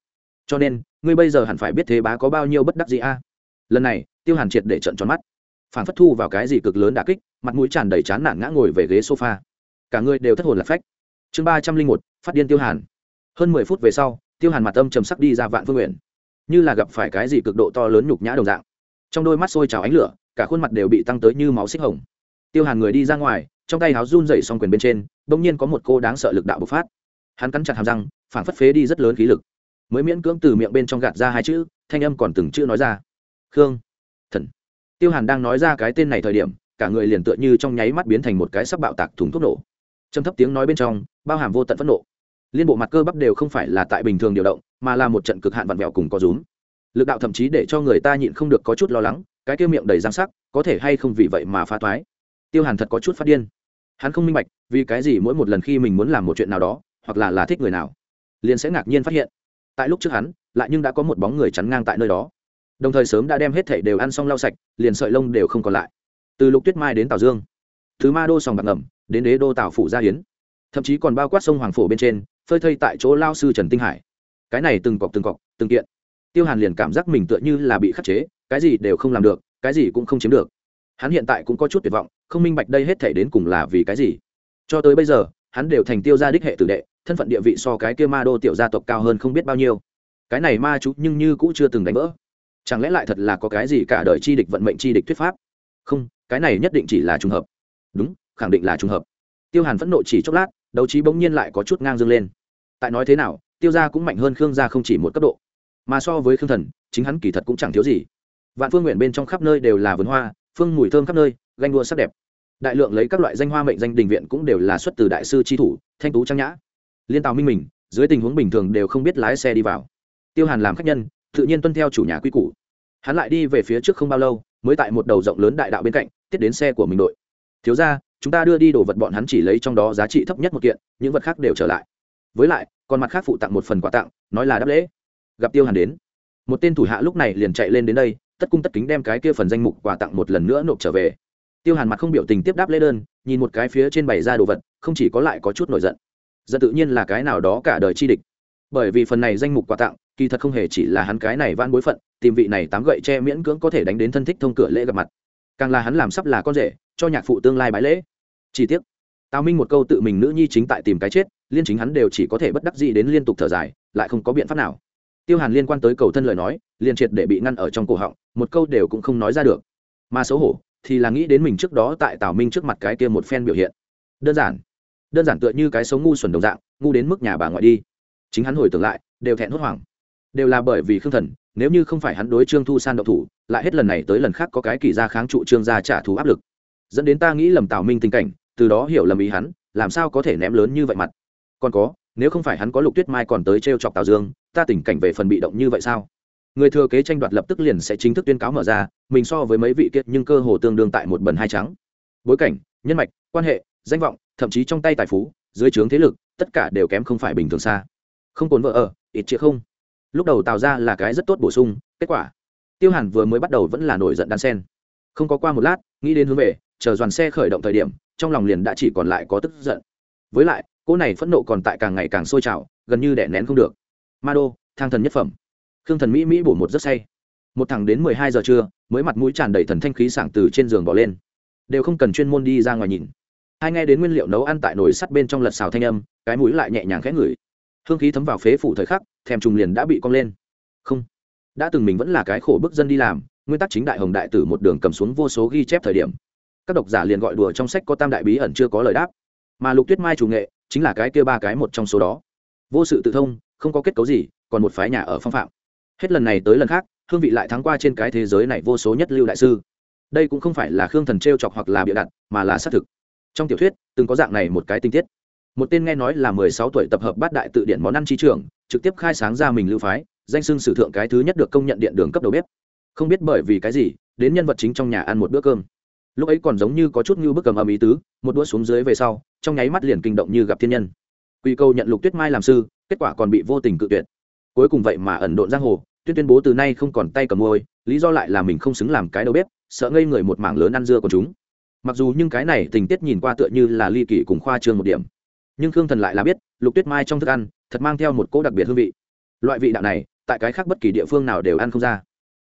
Cho nên, ngươi bây giờ hẳn phải biết thế bá có bao nhiêu bất đắc gì a. Lần này, tiêu hàn triệt để trận tròn mắt. Phản phất thu vào cái gì cực lớn đà kích, mặt mũi tràn đầy chán nản ngã ngồi về ghế sofa. Cả người đều thất hồn lạc phách chương ba trăm linh một, phát điên tiêu hàn. Hơn mười phút về sau, tiêu hàn mặt âm trầm sắc đi ra vạn phương nguyện như là gặp phải cái gì cực độ to lớn nhục nhã đồng dạng. Trong đôi mắt sôi trào ánh lửa, cả khuôn mặt đều bị tăng tới như máu xích hồng. Tiêu hàn người đi ra ngoài, trong tay háo run dậy xong quyền bên trên đ ỗ n g nhiên có một cô đáng sợ lực đạo bộc phát. Hắn cắn chặt hàm răng phản phất phế đi rất lớn khí lực. Mới miễn cưỡng từ miệng bên trong gạt ra hai chữ, thanh âm còn từng chữ nói ra. Khương, thần. Tiêu hàn đang nói ra cái tên này thời điểm, cả người liền tựa như trong nháy mắt biến thành một cái sắc bạo tạc thùng thuốc nổ trầm thấp tiếng nói bên trong, bao hàm vô tận phẫn nộ. Liên bộ mặt cơ bắp đều không phải là tại bình thường điều động, mà là một trận cực hạn vặn vẹo cùng có rúm. Lực đạo thậm chí để cho người ta nhịn không được có chút lo lắng, cái kia miệng đầy răng sắc, có thể hay không vì vậy mà phá thoái tiêu hàn thật có chút phát điên. Hắn không minh bạch, vì cái gì mỗi một lần khi mình muốn làm một chuyện nào đó, hoặc là là thích người nào, liền sẽ ngạc nhiên phát hiện. Tại lúc trước hắn, lại nhưng đã có một bóng người chắn ngang tại nơi đó. Đồng thời sớm đã đem hết thảy đều ăn xong lau sạch, liền sợi lông đều không còn lại. Từ lục tuyết mai đến tào dương. Thứ ma đô sòng bạc ngầm đến đế đô tào phủ gia hiến. Thậm chí còn bao quát sông hoàng phổ bên trên, phơi thây tại chỗ lao sư trần tinh hải. Cái này từng cọc từng cọc, từng kiện. Tiêu hàn liền cảm giác mình tựa như là bị khắc chế, cái gì đều không làm được, cái gì cũng không chiếm được. Hắn hiện tại cũng có chút tuyệt vọng, không minh bạch đây hết thể đến cùng là vì cái gì. Cho tới bây giờ, hắn đều thành tiêu gia đích hệ tử đệ, thân phận địa vị so cái kia ma đô tiểu gia tộc cao hơn không biết bao nhiêu. Cái này ma chú nhưng như cũng chưa từng đánh vỡ. Chẳng lẽ lại thật là có cái gì cả đời chi địch vận mệnh chi địch thuyết pháp? Không, cái này nhất định chỉ là trùng hợp. Đúng khẳng định là trùng hợp. Tiêu hàn phẫn nộ chỉ chốc lát, đấu trí bỗng nhiên lại có chút ngang dâng lên. Tại nói thế nào, tiêu gia cũng mạnh hơn khương gia không chỉ một cấp độ. Mà so với khương thần, chính hắn kỳ thật cũng chẳng thiếu gì. Vạn phương nguyện bên trong khắp nơi đều là vườn hoa, phương mùi thơm khắp nơi, ganh đua sắc đẹp. Đại lượng lấy các loại danh hoa mệnh danh đình viện cũng đều là xuất từ đại sư tri thủ, thanh tú trang nhã. Liên tào minh mình, dưới tình huống bình thường đều không biết lái xe đi vào. Tiêu hàn làm khách nhân, tự nhiên tuân theo chủ nhà quy củ. Hắn lại đi về phía trước không bao lâu, mới tại một đầu rộng lớn đại đạo bên cạnh, tiếp đến xe của mình đội. Thiếu ra chúng ta đưa đi đồ vật bọn hắn chỉ lấy trong đó giá trị thấp nhất một kiện, những vật khác đều trở lại. Với lại, còn mặt khác phụ tặng một phần quà tặng, nói là đáp lễ. Gặp tiêu hàn đến, một tên thủ hạ lúc này liền chạy lên đến đây, tất cung tất kính đem cái kia phần danh mục quà tặng một lần nữa nộp trở về. Tiêu hàn mặt không biểu tình tiếp đáp lễ đơn, nhìn một cái phía trên bày ra đồ vật, không chỉ có lại có chút nổi giận. Giận tự nhiên là cái nào đó cả đời chi địch. Bởi vì phần này danh mục quà tặng, kỳ thật không hề chỉ là hắn cái này van bối phận, tìm vị này tám gậy che miễn cưỡng có thể đánh đến thân thích thông cửa lễ gặp mặt. Càng là hắn làm sắp là con rể, cho nhạc phụ tương lai bái lễ chi tiết tào minh một câu tự mình nữ nhi chính tại tìm cái chết, liên chính hắn đều chỉ có thể bất đắc dĩ đến liên tục thở dài, lại không có biện pháp nào. Tiêu hàn liên quan tới cầu thân lời nói, liền triệt để bị ngăn ở trong cổ họng, một câu đều cũng không nói ra được. Mà xấu hổ, thì là nghĩ đến mình trước đó tại tào minh trước mặt cái kia một phen biểu hiện. Đơn giản đơn giản tựa như cái sống ngu xuẩn đồng dạng, ngu đến mức nhà bà ngoại đi. Chính hắn hồi tưởng lại, đều thẹn hốt hoảng. Đều là bởi vì khương thần, nếu như không phải hắn đối trương thu san độc thủ, lại hết lần này tới lần khác có cái kỳ ra kháng trụ trương gia trả thù áp lực. Dẫn đến ta nghĩ lầm tào minh tình cảnh từ đó hiểu lầm ý hắn, làm sao có thể ném lớn như vậy mặt? Còn có, nếu không phải hắn có lục tuyết mai còn tới t r e o chọc tào dương, ta tình cảnh về phần bị động như vậy sao? Người thừa kế tranh đoạt lập tức liền sẽ chính thức tuyên cáo mở ra, mình so với mấy vị kiệt nhưng cơ hồ tương đương tại một bần hai trắng. Bối cảnh, nhân mạch, quan hệ, danh vọng, thậm chí trong tay tài phú, dưới trướng thế lực, tất cả đều kém không phải bình thường xa. Không cồn vợ ở, ít chĩa không. Lúc đầu tạo ra là cái rất tốt bổ sung, kết quả, tiêu hàn vừa mới bắt đầu vẫn là nổi giận đan sen. Không có qua một lát, nghĩ đến hướng về chờ đoàn xe khởi động thời điểm, trong lòng liền đã chỉ còn lại có tức giận. Với lại cô này phẫn nộ còn tại càng ngày càng sôi trào, gần như đẻ nén không được. Ma đô thang thần nhất phẩm. Khương thần mỹ mỹ bổ một rất say. Một thằng đến mười hai giờ trưa, mới mặt mũi tràn đầy thần thanh khí sảng từ trên giường bỏ lên. Đều không cần chuyên môn đi ra ngoài nhìn. Hai nghe đến nguyên liệu nấu ăn tại nồi sắt bên trong lật xào thanh âm, cái mũi lại nhẹ nhàng khẽ ngửi. Hương khí thấm vào phế phủ thời khắc, thèm trùng liền đã bị cong lên. Không, đã từng mình vẫn là cái khổ bức dân đi làm, nguyên tắc chính đại hồng đại tử một đường cầm xuống vô số ghi chép thời điểm các độc giả liền gọi đùa trong sách có tam đại bí ẩn chưa có lời đáp. Mà lục tuyết mai chủ nghệ chính là cái kia ba cái một trong số đó. Vô sự tự thông, không có kết cấu gì, còn một phái nhà ở phong phạm. Hết lần này tới lần khác, hương vị lại thắng qua trên cái thế giới này vô số nhất lưu đại sư. Đây cũng không phải là khương thần t r e o chọc hoặc là bịa đặt, mà là xác thực. Trong tiểu thuyết, từng có dạng này một cái tinh tiết. Một tên nghe nói là mười sáu tuổi tập hợp bát đại tự điện món ăn chi trường trực tiếp khai sáng ra mình lưu phái, danh sưng sử thượng cái thứ nhất được công nhận điện đường cấp đầu bếp. Không biết bởi vì cái gì, đến nhân vật chính trong nhà ăn một bữa cơm lúc ấy còn giống như có chút như bức cầm âm ý tứ, một đũa xuống dưới về sau, trong nháy mắt liền kinh động như gặp thiên nhân. Quy câu nhận lục tuyết mai làm sư, kết quả còn bị vô tình cự tuyệt. Cuối cùng vậy mà ẩn độn giang hồ tuyên tuyên bố từ nay không còn tay cầm môi lý do lại là mình không xứng làm cái đầu bếp, sợ ngây người một mảng lớn ăn dưa của chúng. Mặc dù nhưng cái này tình tiết nhìn qua tựa như là ly kỳ cùng khoa trương một điểm. Nhưng khương thần lại là biết, lục tuyết mai trong thức ăn, thật mang theo một cỗ đặc biệt hương vị. Loại vị đạo này, tại cái khác bất kỳ địa phương nào đều ăn không ra.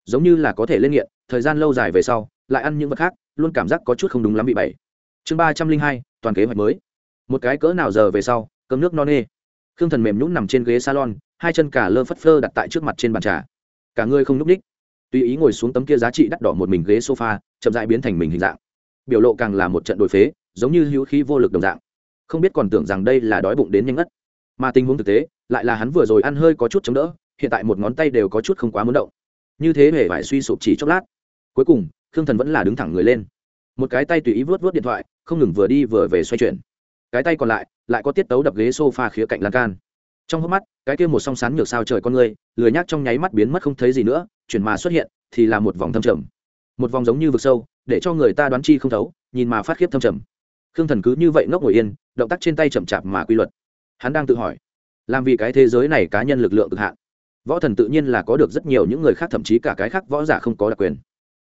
Giống như là có thể lên nghiện, thời gian lâu dài về sau, lại ăn những vật khác luôn cảm giác có chút không đúng lắm bị bảy chương ba trăm linh hai, toàn kế hoạch mới. Một cái cỡ nào giờ về sau, cơm nước no nê. Khương thần mềm nhũng nằm trên ghế salon, hai chân cả lơ phất phơ đặt tại trước mặt trên bàn trà. Cả người không n ú c ních tùy ý ngồi xuống tấm kia giá trị đắt đỏ một mình ghế sofa, chậm dại biến thành mình hình dạng. Biểu lộ càng là một trận đối phế, giống như hữu khí vô lực đồng dạng. Không biết còn tưởng rằng đây là đói bụng đến nhanh ngất. Mà tình huống thực tế, lại là hắn vừa rồi ăn hơi có chút chống đỡ, hiện tại một ngón tay đều có chút không quá muốn động. Như thế hề phải suy sụp chỉ chốc lát. Cuối cùng khương thần vẫn là đứng thẳng người lên. Một cái tay tùy ý vớt vớt điện thoại, không ngừng vừa đi vừa về xoay chuyển. Cái tay còn lại lại có tiết tấu đập ghế sofa khía cạnh lan can. Trong hốc mắt, cái kia một song sán ngược sao trời con người, lười nhác trong nháy mắt biến mất không thấy gì nữa, chuyển mà xuất hiện, thì là một vòng thâm trầm. Một vòng giống như vực sâu, để cho người ta đoán chi không thấu, nhìn mà phát khiếp thâm trầm. Khương thần cứ như vậy ngốc ngồi yên, động tác trên tay chậm chạp mà quy luật. Hắn đang tự hỏi, làm vì cái thế giới này cá nhân lực lượng cực hạn, võ thần tự nhiên là có được rất nhiều những người khác, thậm chí cả cái khác võ giả không có đặc quyền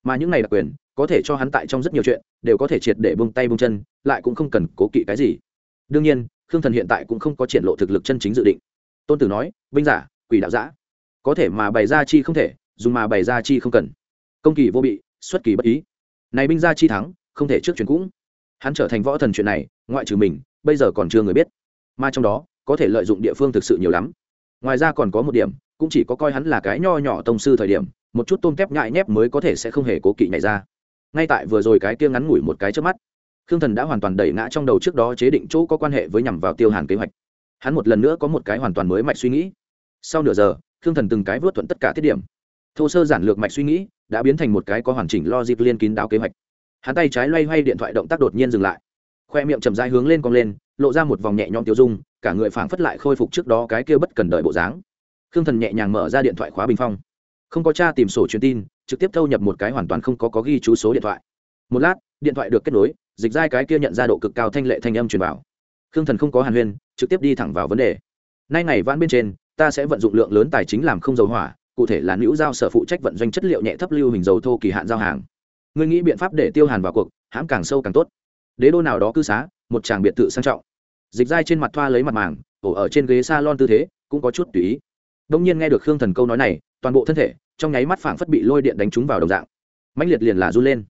mà những này đặc quyền có thể cho hắn tại trong rất nhiều chuyện, đều có thể triệt để bông tay bông chân, lại cũng không cần cố kỵ cái gì. Đương nhiên, khương thần hiện tại cũng không có triển lộ thực lực chân chính dự định. Tôn tử nói, binh giả, quỷ đạo giã, có thể mà bày ra chi không thể, dùng mà bày ra chi không cần. Công kỳ vô bị, xuất kỳ bất ý. Này binh gia chi thắng, không thể trước chuyện cũng. Hắn trở thành võ thần chuyện này, ngoại trừ mình, bây giờ còn chưa người biết. Mà trong đó, có thể lợi dụng địa phương thực sự nhiều lắm. Ngoài ra còn có một điểm, cũng chỉ có coi hắn là cái nho nhỏ tông sư thời điểm một chút tôm tép nhại nhép mới có thể sẽ không hề cố kỵ nhảy ra. Ngay tại vừa rồi cái kia ngắn ngủi một cái trước mắt, khương thần đã hoàn toàn đẩy ngã trong đầu trước đó chế định chỗ có quan hệ với nhằm vào tiêu hàn kế hoạch. Hắn một lần nữa có một cái hoàn toàn mới mạch suy nghĩ. Sau nửa giờ, khương thần từng cái vớt thuận tất cả tiết điểm. Thô sơ giản lược mạch suy nghĩ đã biến thành một cái có hoàn chỉnh logic liên kín đáo kế hoạch. Hắn tay trái loay hoay điện thoại động tác đột nhiên dừng lại. Khoe miệng chầm dai hướng lên cong lên, lộ ra một vòng nhẹ nhõm tiêu dung, cả người phảng phất lại khôi phục trước đó cái kia bất cần đợi bộ dáng. Khương thần nhẹ nhàng mở ra điện thoại khóa bình phong không có cha tìm sổ truyền tin, trực tiếp thâu nhập một cái hoàn toàn không có có ghi chú số điện thoại. Một lát, điện thoại được kết nối, dịch giai cái kia nhận ra độ cực cao thanh lệ thanh âm truyền vào. Khương thần không có hàn huyên, trực tiếp đi thẳng vào vấn đề. Nay ngày vãn bên trên, ta sẽ vận dụng lượng lớn tài chính làm không dầu hỏa, cụ thể là nữ giao sở phụ trách vận doanh chất liệu nhẹ thấp lưu hình dầu thô kỳ hạn giao hàng. Ngươi nghĩ biện pháp để tiêu hàn vào cuộc, hãm càng sâu càng tốt. Đế đô nào đó cư xá, một chàng biệt thự sang trọng. Dịch dai trên mặt thoa lấy mặt màng, ổ ở trên ghế s a lon tư thế, cũng có chút tùy ý đông nhiên nghe được khương thần câu nói này, toàn bộ thân thể, trong nháy mắt phảng phất bị lôi điện đánh trúng vào đồng dạng. Mãnh liệt liền là run lên.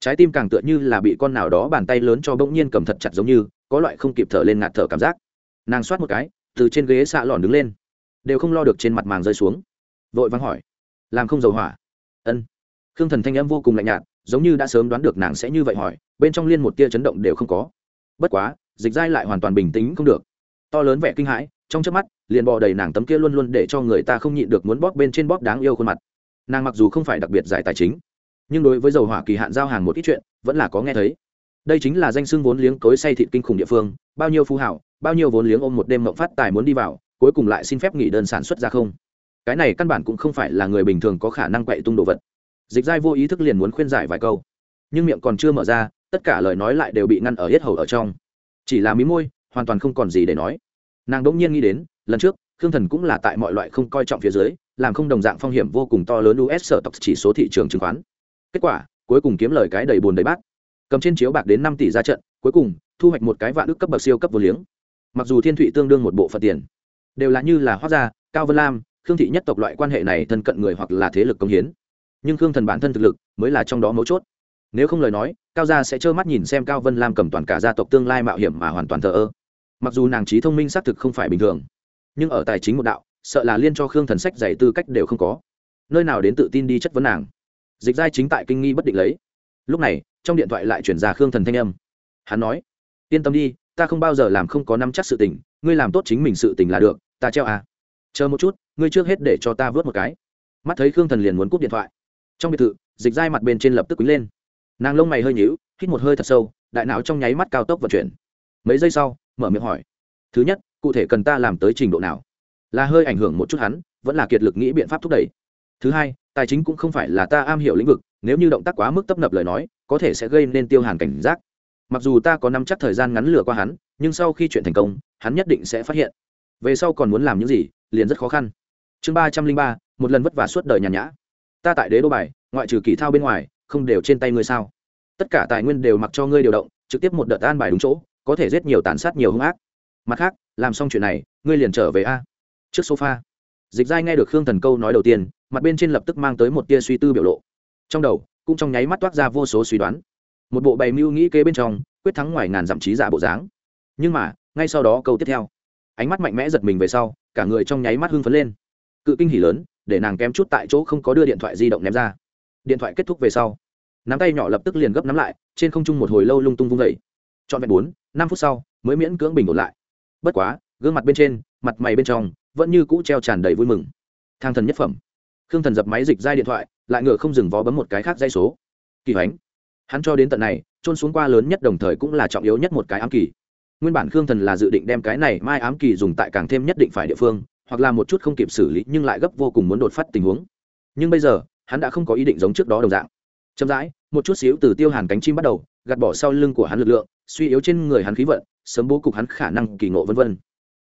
Trái tim càng tựa như là bị con nào đó bàn tay lớn cho bỗng nhiên cầm thật chặt giống như, có loại không kịp thở lên ngạt thở cảm giác. Nàng soát một cái, từ trên ghế xạ lòn đứng lên. Đều không lo được trên mặt màng rơi xuống. Vội vắng hỏi, làm không dầu hỏa? Ân. Khương thần thanh âm vô cùng lạnh nhạt, giống như đã sớm đoán được nàng sẽ như vậy hỏi, bên trong liên một tia chấn động đều không có. Bất quá, dịch dai lại hoàn toàn bình tĩnh không được. To lớn vẻ kinh hãi, trong chớp mắt liền bò đầy nàng tấm kia luôn luôn để cho người ta không nhịn được muốn bóp bên trên bóp đáng yêu khuôn mặt. Nàng mặc dù không phải đặc biệt giải tài chính, nhưng đối với dầu hỏa kỳ hạn giao hàng một ít chuyện, vẫn là có nghe thấy. Đây chính là danh xưng vốn liếng cối say thịt kinh khủng địa phương, bao nhiêu phú hảo, bao nhiêu vốn liếng ôm một đêm mộng phát tài muốn đi vào, cuối cùng lại xin phép nghỉ đơn sản xuất ra không. Cái này căn bản cũng không phải là người bình thường có khả năng quậy tung đồ vật. Dịch giai vô ý thức liền muốn khuyên giải vài câu, nhưng miệng còn chưa mở ra, tất cả lời nói lại đều bị ngăn ở hết hầu ở trong. Chỉ là mí môi, hoàn toàn không còn gì để nói nàng đỗng nhiên nghĩ đến, lần trước, khương thần cũng là tại mọi loại không coi trọng phía dưới, làm không đồng dạng phong hiểm vô cùng to lớn us sở tộc chỉ số thị trường chứng khoán. Kết quả, cuối cùng kiếm lời cái đầy bùn đầy bát. Cầm trên chiếu bạc đến năm tỷ ra trận, cuối cùng, thu hoạch một cái vạn ước cấp bậc siêu cấp vô liếng. Mặc dù thiên thụy tương đương một bộ phận tiền, đều là như là hoác gia, cao vân lam, khương thị nhất tộc loại quan hệ này thân cận người hoặc là thế lực công hiến. Nhưng khương thần bản thân thực lực mới là trong đó mấu chốt. Nếu không lời nói, cao gia sẽ trơ mắt nhìn xem cao vân lam cầm toàn cả gia tộc tương lai mạo hiểm mà hoàn toàn thờ ơ mặc dù nàng trí thông minh xác thực không phải bình thường, nhưng ở tài chính một đạo, sợ là liên cho khương thần sách dạy tư cách đều không có. Nơi nào đến tự tin đi chất vấn nàng. Dịch giai chính tại kinh nghi bất định lấy. Lúc này, trong điện thoại lại chuyển ra khương thần thanh âm. Hắn nói, yên tâm đi, ta không bao giờ làm không có nắm chắc sự tình, ngươi làm tốt chính mình sự tình là được, ta treo à. Chờ một chút, ngươi trước hết để cho ta vớt một cái. Mắt thấy khương thần liền muốn cúp điện thoại. Trong biệt thự, dịch dai mặt bên trên lập tức quý lên. Nàng lông mày hơi nhíu, hít một hơi thật sâu, đại não trong nháy mắt cao tốc vận chuyển. Mấy giây sau mở miệng hỏi. Thứ nhất, cụ thể cần ta làm tới trình độ nào? Là hơi ảnh hưởng một chút hắn, vẫn là kiệt lực nghĩ biện pháp thúc đẩy. Thứ hai, tài chính cũng không phải là ta am hiểu lĩnh vực, nếu như động tác quá mức tấp nập lời nói, có thể sẽ gây nên tiêu hàn cảnh giác. Mặc dù ta có nắm chắc thời gian ngắn lừa qua hắn, nhưng sau khi chuyện thành công, hắn nhất định sẽ phát hiện. Về sau còn muốn làm những gì, liền rất khó khăn. Chương ba trăm linh ba, một lần vất vả suốt đời nhàn nhã. Ta tại đế đô bài, ngoại trừ kỳ thao bên ngoài, không đều trên tay ngươi sao? Tất cả tài nguyên đều mặc cho ngươi điều động, trực tiếp một đợt an bài đúng chỗ có thể giết nhiều tàn sát nhiều hung ác. Mặt khác, làm xong chuyện này, ngươi liền trở về a. Trước sofa. Dịch giai nghe được khương thần câu nói đầu tiên, mặt bên trên lập tức mang tới một tia suy tư biểu lộ. Trong đầu, cũng trong nháy mắt toát ra vô số suy đoán. Một bộ bày mưu nghĩ kế bên trong, quyết thắng ngoài ngàn dặm trí giả bộ dáng. Nhưng mà, ngay sau đó câu tiếp theo. Ánh mắt mạnh mẽ giật mình về sau, cả người trong nháy mắt hưng phấn lên. Cự kinh hỉ lớn, để nàng kém chút tại chỗ không có đưa điện thoại di động ném ra. Điện thoại kết thúc về sau. Nắm tay nhỏ lập tức liền gấp nắm lại, trên không trung một hồi lâu lung tung vung vẩy trọn vẹn bốn năm phút sau, mới miễn cưỡng bình ổn lại. Bất quá, gương mặt bên trên, mặt mày bên trong, vẫn như cũ treo tràn đầy vui mừng. Thang thần nhất phẩm. Khương thần dập máy dịch ra điện thoại, lại ngựa không dừng vó bấm một cái khác dây số. Kỳ hoánh. Hắn cho đến tận này trôn xuống qua lớn nhất đồng thời cũng là trọng yếu nhất một cái ám kỳ. Nguyên bản khương thần là dự định đem cái này mai ám kỳ dùng tại càng thêm nhất định phải địa phương, hoặc là một chút không kịp xử lý, nhưng lại gấp vô cùng muốn đột phát tình huống. Nhưng bây giờ, hắn đã không có ý định giống trước đó đồng dạng. Chậm rãi, một chút xíu từ tiêu hàn cánh chim bắt đầu gạt bỏ sau lưng của hắn lực lượng, suy yếu trên người hắn khí vận, sớm bố cục hắn khả năng kỳ ngộ vân vân.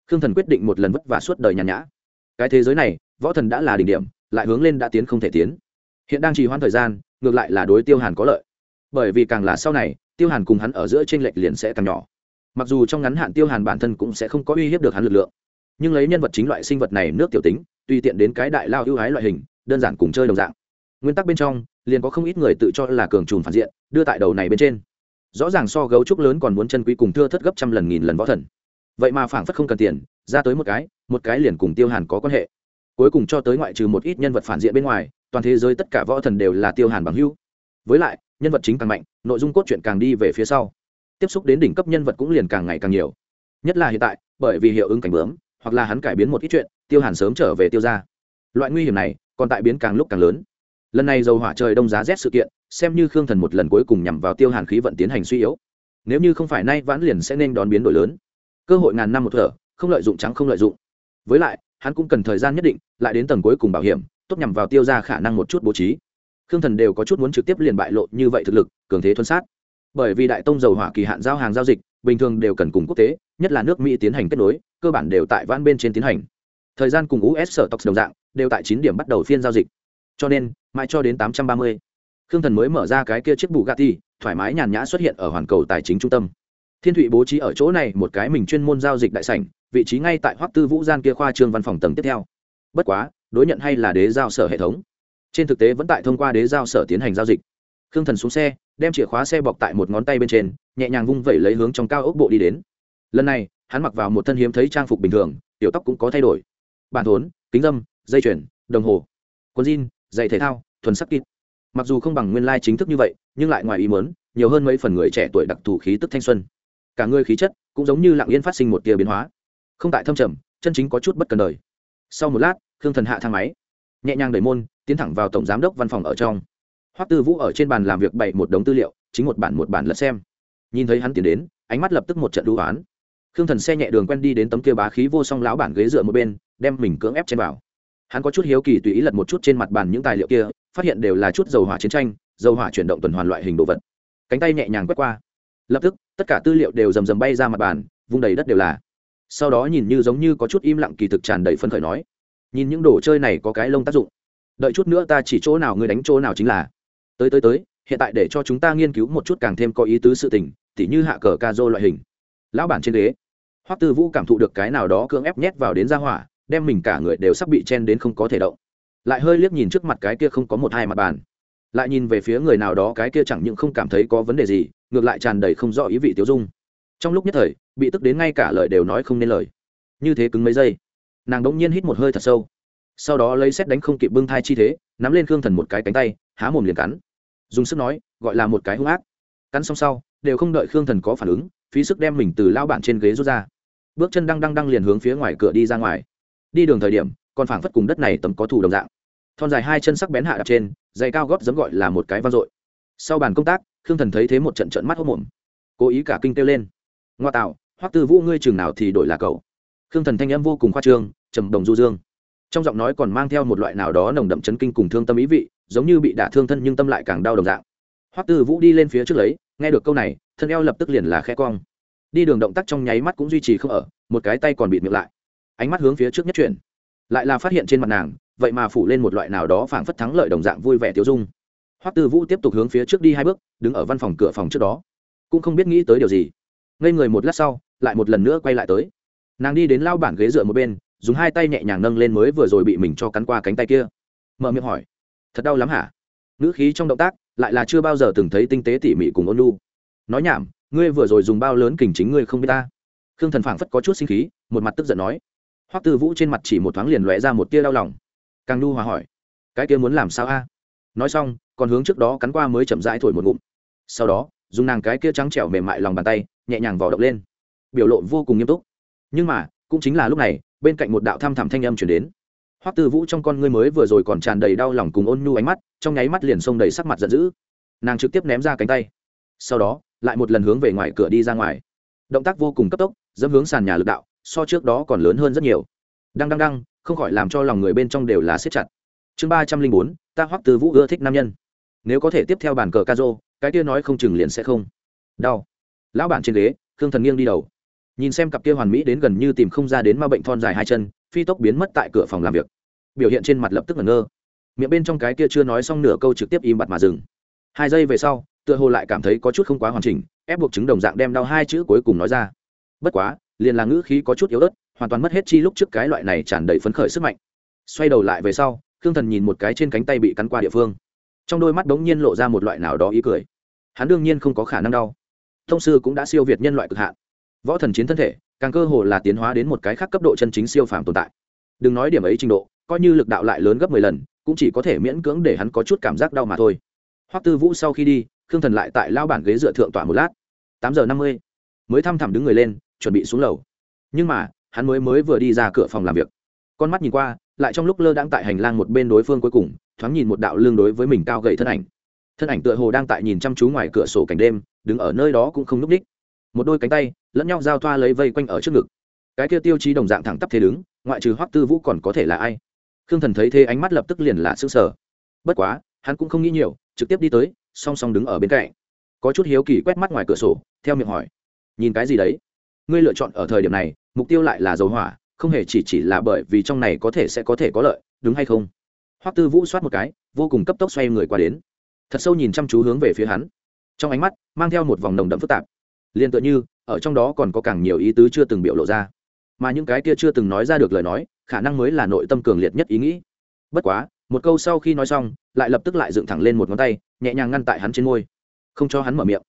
Khương thần quyết định một lần vất vả suốt đời nhàn nhã. Cái thế giới này, võ thần đã là đỉnh điểm, lại hướng lên đã tiến không thể tiến. Hiện đang trì hoãn thời gian, ngược lại là đối tiêu hàn có lợi. Bởi vì càng là sau này, tiêu hàn cùng hắn ở giữa t r ê n lệch liền sẽ càng nhỏ. Mặc dù trong ngắn hạn tiêu hàn bản thân cũng sẽ không có uy hiếp được hắn lực lượng, nhưng lấy nhân vật chính loại sinh vật này nước tiểu tính, tùy tiện đến cái đại lao ưu ái loại hình, đơn giản cùng chơi đồng dạng nguyên tắc bên trong, liền có không ít người tự cho là cường trùm phản diện, đưa tại đầu này bên trên. Rõ ràng so gấu trúc lớn còn muốn chân quý cùng thưa thất gấp trăm lần nghìn lần võ thần. Vậy mà phảng phất không cần tiền, ra tới một cái một cái liền cùng tiêu hàn có quan hệ. Cuối cùng cho tới ngoại trừ một ít nhân vật phản diện bên ngoài, toàn thế giới tất cả võ thần đều là tiêu hàn bằng hữu. Với lại, nhân vật chính càng mạnh, nội dung cốt truyện càng đi về phía sau. Tiếp xúc đến đỉnh cấp nhân vật cũng liền càng ngày càng nhiều. Nhất là hiện tại, bởi vì hiệu ứng cảnh bướm, hoặc là hắn cải biến một ít chuyện, tiêu hàn sớm trở về tiêu ra loại nguy hiểm này, còn tại biến càng lúc càng lớn lần này dầu hỏa trời đông giá rét sự kiện, xem như khương thần một lần cuối cùng nhằm vào tiêu hàn khí vận tiến hành suy yếu. Nếu như không phải nay vãn liền sẽ nên đón biến đổi lớn. Cơ hội ngàn năm một thở, không lợi dụng trắng không lợi dụng. Với lại, hắn cũng cần thời gian nhất định, lại đến tầng cuối cùng bảo hiểm, tốt nhằm vào tiêu ra khả năng một chút bố trí. Khương thần đều có chút muốn trực tiếp liền bại lộ như vậy thực lực, cường thế thuần sát. Bởi vì đại tông dầu hỏa kỳ hạn giao hàng giao dịch, bình thường đều cần cùng quốc tế, nhất là nước mỹ tiến hành kết nối, cơ bản đều tại vãn bên trên tiến hành. Thời gian cùng us sở tộc đồng dạng, đều tại chín điểm bắt đầu phiên giao dịch cho nên mãi cho đến tám trăm ba mươi khương thần mới mở ra cái kia chiếc bù gatti, thoải mái nhàn nhã xuất hiện ở hoàn cầu tài chính trung tâm. Thiên thụy bố trí ở chỗ này một cái mình chuyên môn giao dịch đại sảnh vị trí ngay tại hoắc tư vũ gian kia khoa trương văn phòng tầng tiếp theo. Bất quá đối nhận hay là đế giao sở hệ thống? Trên thực tế vẫn tại thông qua đế giao sở tiến hành giao dịch. Khương thần xuống xe đem chìa khóa xe bọc tại một ngón tay bên trên nhẹ nhàng vung vẩy lấy hướng trong cao ốc bộ đi đến. Lần này hắn mặc vào một thân hiếm thấy trang phục bình thường tiểu tóc cũng có thay đổi. Bàn thốn kính dâm dây chuyền đồng hồ quần jean giày thể thao, thuần sắc kít mặc dù không bằng nguyên lai chính thức như vậy, nhưng lại ngoài ý mớn nhiều hơn mấy phần người trẻ tuổi đặc thù khí tức thanh xuân. Cả người khí chất cũng giống như lặng yên phát sinh một tia biến hóa. Không tại thâm trầm, chân chính có chút bất cần đời. Sau một lát, khương thần hạ thang máy, nhẹ nhàng đẩy môn, tiến thẳng vào tổng giám đốc văn phòng ở trong. Hoắc tư vũ ở trên bàn làm việc bày một đống tư liệu, chính một bản một bản lật xem. Nhìn thấy hắn tiến đến, ánh mắt lập tức một trận đu oán. Khương thần xe nhẹ đường quen đi đến tấm kia bá khí vô song lão bản ghế dựa một bên, đem mình cưỡng ép trên vào hắn có chút hiếu kỳ tùy ý lật một chút trên mặt bàn những tài liệu kia, phát hiện đều là chút dầu hỏa chiến tranh, dầu hỏa chuyển động tuần hoàn loại hình đồ vật. Cánh tay nhẹ nhàng quét qua. Lập tức, tất cả tư liệu đều rầm rầm bay ra mặt bàn, vung đầy đất đều là. Sau đó nhìn như giống như có chút im lặng kỳ thực tràn đầy phân khởi nói, nhìn những đồ chơi này có cái lông tác dụng. Đợi chút nữa ta chỉ chỗ nào người đánh chỗ nào chính là. Tới tới tới, hiện tại để cho chúng ta nghiên cứu một chút càng thêm có ý tứ sự tình, tỉ như hạ cờ ca dô loại hình. Lão bản trên ghế. Hoắc tư vũ cảm thụ được cái nào đó cưỡng ép nhét vào đến ra hỏa đem mình cả người đều sắp bị chen đến không có thể động. Lại hơi liếc nhìn trước mặt cái kia không có một hai mặt bàn. Lại nhìn về phía người nào đó cái kia chẳng những không cảm thấy có vấn đề gì, ngược lại tràn đầy không rõ ý vị tiêu dung. Trong lúc nhất thời, bị tức đến ngay cả lời đều nói không nên lời. Như thế cứng mấy giây, nàng đ ỗ n g nhiên hít một hơi thật sâu. Sau đó lấy xét đánh không kịp bưng thai chi thế, nắm lên khương thần một cái cánh tay, há mồm liền cắn. Dùng sức nói, gọi là một cái hung ác. Cắn xong sau, đều không đợi khương thần có phản ứng, phí sức đem mình từ lao bạn trên ghế rút ra. Bước chân đăng đăng đăng liền hướng phía ngoài cửa đi ra ngoài đi đường thời điểm, còn phảng phất cùng đất này tầm có thủ đồng dạng. Thon dài hai chân sắc bén hạ đặt trên, dày cao góp giấm gọi là một cái vang dội. Sau bàn công tác, khương thần thấy thế một trận trận mắt hốc mồm. Cố ý cả kinh kêu lên. Ngoa tạo, hoắc tư vũ ngươi chừng nào thì đổi là cậu? Khương thần thanh âm vô cùng khoa trương, trầm đồng du dương. Trong giọng nói còn mang theo một loại nào đó nồng đậm chấn kinh cùng thương tâm ý vị, giống như bị đả thương thân nhưng tâm lại càng đau đồng dạng. Hoắc tư vũ đi lên phía trước lấy, nghe được câu này, thân eo lập tức liền là khe cong. Đi đường động tác trong nháy mắt cũng duy trì không ở, một cái tay còn bị miệng lại ánh mắt hướng phía trước nhất chuyển. Lại là phát hiện trên mặt nàng, vậy mà phủ lên một loại nào đó phảng phất thắng lợi đồng dạng vui vẻ tiêu dung. Hoắc tư vũ tiếp tục hướng phía trước đi hai bước, đứng ở văn phòng cửa phòng trước đó. Cũng không biết nghĩ tới điều gì. Ngây người một lát sau, lại một lần nữa quay lại tới. Nàng đi đến lao bản ghế dựa một bên, dùng hai tay nhẹ nhàng nâng lên mới vừa rồi bị mình cho cắn qua cánh tay kia. Mở miệng hỏi, thật đau lắm hả? Ngữ khí trong động tác lại là chưa bao giờ từng thấy tinh tế tỉ mỉ cùng ôn lu nói nhảm, ngươi vừa rồi dùng bao lớn kình chính ngươi không biết ta. Khương thần phảng phất có chút sinh khí, một mặt tức giận nói hoắc tư vũ trên mặt chỉ một thoáng liền lóe ra một tia đau lòng. Càng nu hòa hỏi, cái kia muốn làm sao a? Nói xong, còn hướng trước đó cắn qua mới chậm rãi thổi một ngụm. Sau đó, dùng nàng cái kia trắng trẻo mềm mại lòng bàn tay, nhẹ nhàng vò động lên. Biểu lộ vô cùng nghiêm túc. Nhưng mà, cũng chính là lúc này, bên cạnh một đạo thăm thẳm thanh âm chuyển đến. Hoắc tư vũ trong con ngươi mới vừa rồi còn tràn đầy đau lòng cùng ôn nhu ánh mắt, trong nháy mắt liền xông đầy sắc mặt giận dữ. Nàng trực tiếp ném ra cánh tay. Sau đó, lại một lần hướng về ngoài cửa đi ra ngoài. Động tác vô cùng cấp tốc, dẫm hướng sàn nhà lực đạo so trước đó còn lớn hơn rất nhiều. Đăng đăng đăng, không khỏi làm cho lòng người bên trong đều là siết chặt. Chương ba trăm linh bốn, ta hoắc từ vũ ưa thích nam nhân. Nếu có thể tiếp theo bàn cờ ca rô cái kia nói không chừng liền sẽ không. Đau. Lão bản trên ghế, khương thần nghiêng đi đầu. Nhìn xem cặp kia hoàn mỹ đến gần như tìm không ra đến ma bệnh thon dài hai chân, phi tốc biến mất tại cửa phòng làm việc. Biểu hiện trên mặt lập tức ngẩn ngơ. Miệng bên trong cái kia chưa nói xong nửa câu trực tiếp im bặt mà dừng. Hai giây về sau, tựa hồ lại cảm thấy có chút không quá hoàn chỉnh, ép buộc chứng đồng dạng đem đau hai chữ cuối cùng nói ra. Bất quá liền là ngữ khí có chút yếu ớt, hoàn toàn mất hết chi lúc trước cái loại này tràn đầy phấn khởi sức mạnh. Xoay đầu lại về sau, khương thần nhìn một cái trên cánh tay bị cắn qua địa phương. Trong đôi mắt đ ố n g nhiên lộ ra một loại nào đó ý cười. Hắn đương nhiên không có khả năng đau. Thông sư cũng đã siêu việt nhân loại cực hạn. Võ thần chiến thân thể, càng cơ hồ là tiến hóa đến một cái khác cấp độ chân chính siêu phàm tồn tại. Đừng nói điểm ấy trình độ, coi như lực đạo lại lớn gấp mười lần, cũng chỉ có thể miễn cưỡng để hắn có chút cảm giác đau mà thôi. Hoắc tư vũ sau khi đi, khương thần lại tại lao bản ghế dựa thượng tỏa một lát. Tám giờ năm mươi, mới thăm thẳm đứng người lên chuẩn bị xuống lầu. Nhưng mà, hắn mới mới vừa đi ra cửa phòng làm việc. Con mắt nhìn qua, lại trong lúc lơ đang tại hành lang một bên đối phương cuối cùng, thoáng nhìn một đạo lương đối với mình cao gậy thân ảnh. Thân ảnh tựa hồ đang tại nhìn chăm chú ngoài cửa sổ cảnh đêm, đứng ở nơi đó cũng không núp đích. Một đôi cánh tay lẫn nhau giao thoa lấy vây quanh ở trước ngực. Cái kia tiêu chí đồng dạng thẳng tắp thế đứng, ngoại trừ hoắc tư vũ còn có thể là ai? Khương thần thấy thế ánh mắt lập tức liền là sững sờ. Bất quá, hắn cũng không nghĩ nhiều, trực tiếp đi tới, song song đứng ở bên cạnh. Có chút hiếu kỳ quét mắt ngoài cửa sổ, theo miệng hỏi, nhìn cái gì đấy? Ngươi lựa chọn ở thời điểm này, mục tiêu lại là dầu hỏa, không hề chỉ chỉ là bởi vì trong này có thể sẽ có thể có lợi, đúng hay không? Hoắc tư vũ soát một cái, vô cùng cấp tốc xoay người qua đến. Thật sâu nhìn chăm chú hướng về phía hắn. Trong ánh mắt, mang theo một vòng nồng đậm phức tạp. Liền tựa như, ở trong đó còn có càng nhiều ý tứ chưa từng biểu lộ ra. Mà những cái kia chưa từng nói ra được lời nói, khả năng mới là nội tâm cường liệt nhất ý nghĩ. Bất quá, một câu sau khi nói xong, lại lập tức lại dựng thẳng lên một ngón tay, nhẹ nhàng ngăn tại hắn trên môi. Không cho hắn mở miệng.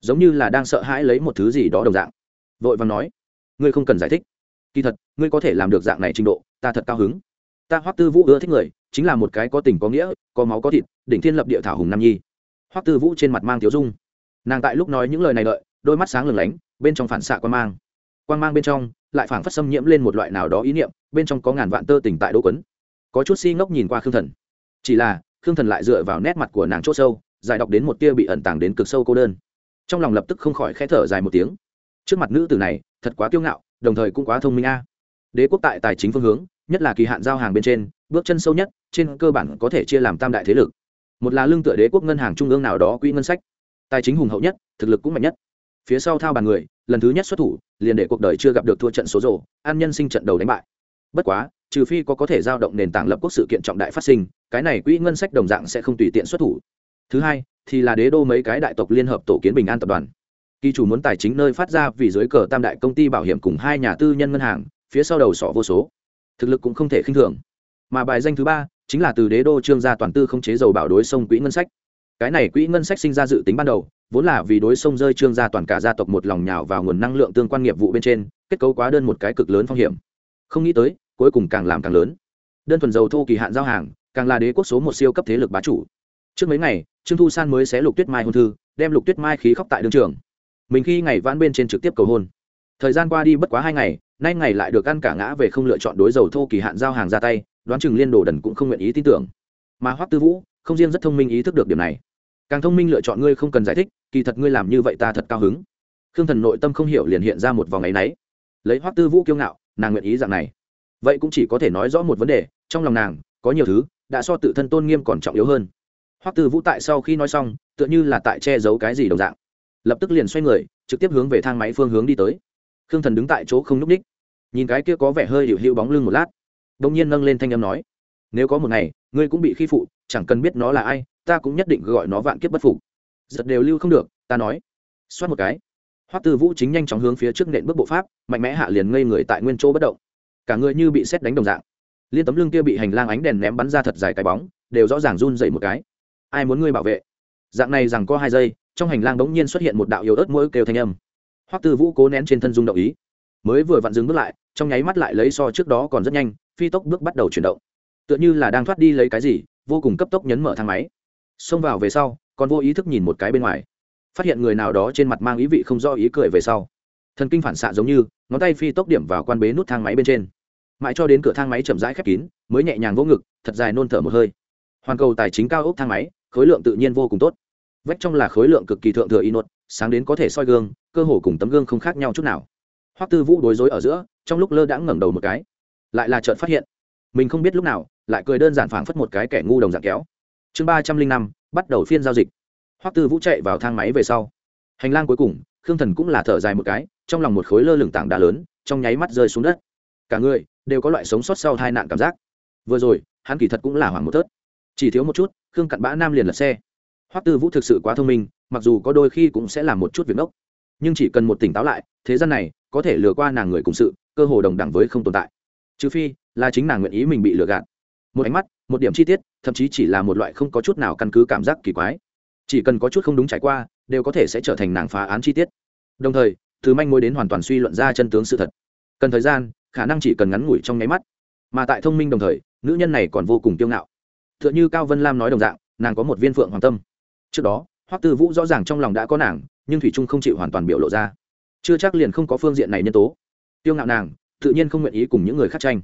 Giống như là đang sợ hãi lấy một thứ gì đó đồng dạng vội vàng nói, ngươi không cần giải thích. Kỳ thật, ngươi có thể làm được dạng này trình độ, ta thật cao hứng. Ta hoắc tư vũ ưa thích người, chính là một cái có tình có nghĩa, có máu có thịt, đỉnh thiên lập địa thảo hùng nam nhi. Hoắc tư vũ trên mặt mang thiếu dung. Nàng tại lúc nói những lời này đợi, đôi mắt sáng lừng lánh, bên trong phản xạ quan mang. Quan mang bên trong, lại phảng phất xâm nhiễm lên một loại nào đó ý niệm, bên trong có ngàn vạn tơ tỉnh tại đỗ quấn. Có chút si ngốc nhìn qua khương thần. Chỉ là, khương thần lại dựa vào nét mặt của nàng c h ỗ sâu dài đọc đến một tia bị ẩn tàng đến cực sâu cô đơn. Trong lòng lập tức không khỏi k h ẽ thở dài một tiếng trước mặt nữ tử này, thật quá kiêu ngạo, đồng thời cũng quá thông minh a. Đế quốc tại tài chính phương hướng, nhất là kỳ hạn giao hàng bên trên, bước chân sâu nhất, trên cơ bản có thể chia làm tam đại thế lực. Một là lương tựa đế quốc ngân hàng trung ương nào đó quỹ ngân sách. Tài chính hùng hậu nhất, thực lực cũng mạnh nhất. Phía sau thao bàn người, lần thứ nhất xuất thủ, liền để cuộc đời chưa gặp được thua trận số rổ an nhân sinh trận đầu đánh bại. Bất quá, trừ phi có có thể giao động nền tảng lập quốc sự kiện trọng đại phát sinh, cái này quỹ ngân sách đồng dạng sẽ không tùy tiện xuất thủ. Thứ hai, thì là đế đô mấy cái đại tộc liên hợp tổ kiến bình an tập đoàn kỳ chủ muốn tài chính nơi phát ra vì dưới cờ tam đại công ty bảo hiểm cùng hai nhà tư nhân ngân hàng, phía sau đầu sỏ vô số. Thực lực cũng không thể khinh thường. Mà bài danh thứ ba chính là từ đế đô trương gia toàn tư không chế dầu bảo đối sông quỹ ngân sách. Cái này quỹ ngân sách sinh ra dự tính ban đầu, vốn là vì đối sông rơi trương gia toàn cả gia tộc một lòng nhào vào nguồn năng lượng tương quan nghiệp vụ bên trên, kết cấu quá đơn một cái cực lớn phong hiểm. Không nghĩ tới, cuối cùng càng làm càng lớn. Đơn thuần dầu thô kỳ hạn giao hàng, càng là đế quốc số một siêu cấp thế lực bá chủ. Trước mấy ngày, trương thu san mới xé lục tuyết mai hôn thư, đem lục tuyết mai khí khóc tại đương trường mình khi ngày vãn bên trên trực tiếp cầu hôn. Thời gian qua đi bất quá hai ngày, nay ngày lại được ăn cả ngã về không lựa chọn đối dầu thô kỳ hạn giao hàng ra tay, đoán chừng liên đồ đần cũng không nguyện ý tin tưởng. Mà hoắc tư vũ, không riêng rất thông minh ý thức được điểm này. Càng thông minh lựa chọn ngươi không cần giải thích, kỳ thật ngươi làm như vậy ta thật cao hứng. Khương thần nội tâm không hiểu liền hiện ra một vòng áy náy lấy hoắc tư vũ kiêu ngạo, nàng nguyện ý dạng này. Vậy cũng chỉ có thể nói rõ một vấn đề, trong lòng nàng, có nhiều thứ, đã so tự thân tôn nghiêm còn trọng yếu hơn. Hoắc tư vũ tại sau khi nói xong, tựa như là tại che giấu cái gì đồng dạng lập tức liền xoay người, trực tiếp hướng về thang máy phương hướng đi tới. Khương thần đứng tại chỗ không núp ních, nhìn cái kia có vẻ hơi hiệu hữu bóng lưng một lát. Đông nhiên nâng lên thanh âm nói, nếu có một ngày, ngươi cũng bị khi phụ, chẳng cần biết nó là ai, ta cũng nhất định gọi nó vạn kiếp bất phục. Giật đều lưu không được, ta nói. Xoát một cái. Hoắc tư vũ chính nhanh chóng hướng phía trước nện bước bộ pháp, mạnh mẽ hạ liền ngây người tại nguyên chỗ bất động. Cả người như bị xét đánh đồng dạng. Liên tấm lưng kia bị hành lang ánh đèn ném bắn ra thật dài cái bóng, đều rõ ràng run dậy một cái. Ai muốn ngươi bảo vệ? Dạng này rằng có hai giây trong hành lang bỗng nhiên xuất hiện một đạo yếu ớt mỗi kêu thanh âm. Hoắc tư vũ cố nén trên thân dung động ý. Mới vừa vặn dừng bước lại, trong nháy mắt lại lấy so trước đó còn rất nhanh, phi tốc bước bắt đầu chuyển động. Tựa như là đang thoát đi lấy cái gì, vô cùng cấp tốc nhấn mở thang máy. Xông vào về sau, còn vô ý thức nhìn một cái bên ngoài. Phát hiện người nào đó trên mặt mang ý vị không do ý cười về sau. Thần kinh phản xạ giống như, ngón tay phi tốc điểm vào quan bế nút thang máy bên trên. Mãi cho đến cửa thang máy chậm rãi khép kín, mới nhẹ nhàng vỗ ngực, thật dài nôn thở một hơi. Hoàn cầu tài chính cao ốc thang máy, khối lượng tự nhiên vô cùng tốt vách trong là khối lượng cực kỳ thượng thừa y nốt sáng đến có thể soi gương, cơ hồ cùng tấm gương không khác nhau chút nào. Hoắc tư vũ đối rối ở giữa, trong lúc lơ đãng ngẩng đầu một cái. Lại là chợt phát hiện, mình không biết lúc nào, lại cười đơn giản phảng phất một cái kẻ ngu đồng dạng kéo. Chương ba trăm linh năm, bắt đầu phiên giao dịch. Hoắc tư vũ chạy vào thang máy về sau. Hành lang cuối cùng, khương thần cũng là thở dài một cái, trong lòng một khối lơ lửng tảng đá lớn, trong nháy mắt rơi xuống đất. Cả người đều có loại sống sót sau hai nạn cảm giác. Vừa rồi, hắn kỳ thật cũng là hoảng một thớt chỉ thiếu một chút, khương cặn bã nam liền lật xe hoắc tư vũ thực sự quá thông minh, mặc dù có đôi khi cũng sẽ làm một chút việc ngốc. Nhưng chỉ cần một tỉnh táo lại, thế gian này có thể lừa qua nàng người cùng sự, cơ hồ đồng đẳng với không tồn tại. Trừ phi là chính nàng nguyện ý mình bị lừa gạt. Một ánh mắt, một điểm chi tiết, thậm chí chỉ là một loại không có chút nào căn cứ cảm giác kỳ quái. Chỉ cần có chút không đúng trải qua, đều có thể sẽ trở thành nàng phá án chi tiết. Đồng thời, từ manh mối đến hoàn toàn suy luận ra chân tướng sự thật. Cần thời gian, khả năng chỉ cần ngắn ngủi trong nháy mắt. Mà tại thông minh đồng thời, nữ nhân này còn vô cùng kiêu ngạo. T h ư ợ n h ư cao vân lam nói đồng dạng, nàng có một viên phượng hoàng tâm trước đó, hoắc tư vũ rõ ràng trong lòng đã có nàng, nhưng thủy trung không chịu hoàn toàn biểu lộ ra. Chưa chắc liền không có phương diện này nhân tố. Tiêu ngạo nàng, tự nhiên không nguyện ý cùng những người khác tranh.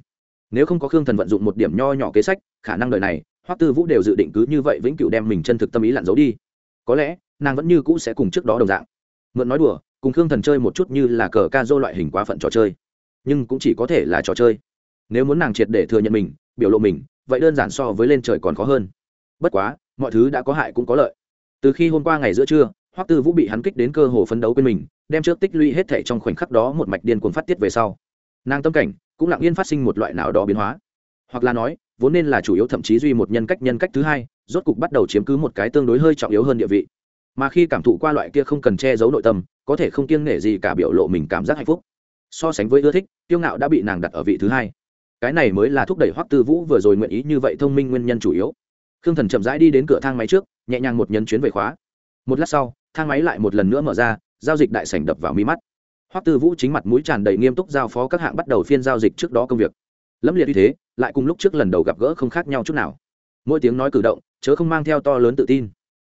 Nếu không có khương thần vận dụng một điểm nho nhỏ kế sách, khả năng đời này, hoắc tư vũ đều dự định cứ như vậy vĩnh cửu đem mình chân thực tâm ý lặn giấu đi. Có lẽ, nàng vẫn như cũ sẽ cùng trước đó đồng dạng. Mượn nói đùa, cùng khương thần chơi một chút như là cờ ca dô loại hình quá phận trò chơi. Nhưng cũng chỉ có thể là trò chơi. Nếu muốn nàng triệt để thừa nhận mình, biểu lộ mình, vậy đơn giản so với lên trời còn khó hơn. Bất quá, mọi thứ đã có hại cũng có lợi từ khi hôm qua ngày giữa trưa, hoắc tư vũ bị hắn kích đến cơ hồ phấn đấu quên mình, đem trước tích lũy hết thể trong khoảnh khắc đó một mạch điên cuồng phát tiết về sau. Nàng tâm cảnh cũng lặng yên phát sinh một loại nào đó biến hóa. Hoặc là nói, vốn nên là chủ yếu thậm chí duy một nhân cách nhân cách thứ hai, rốt cục bắt đầu chiếm cứ một cái tương đối hơi trọng yếu hơn địa vị. Mà khi cảm thụ qua loại kia không cần che giấu nội tâm, có thể không kiêng nể gì cả biểu lộ mình cảm giác hạnh phúc. So sánh với ưa thích tiêu ngạo đã bị nàng đặt ở vị thứ hai. Cái này mới là thúc đẩy hoắc tư vũ vừa rồi nguyện ý như vậy thông minh nguyên nhân chủ yếu. Khương thần chậm rãi đi đến cửa thang máy trước nhẹ nhàng một nhấn chuyến về khóa. Một lát sau, thang máy lại một lần nữa mở ra, giao dịch đại sảnh đập vào mi mắt. Hoắc tư vũ chính mặt mũi tràn đầy nghiêm túc giao phó các hạng bắt đầu phiên giao dịch trước đó công việc. Lâm liệt như thế, lại cùng lúc trước lần đầu gặp gỡ không khác nhau chút nào. Mỗi tiếng nói cử động, chớ không mang theo to lớn tự tin.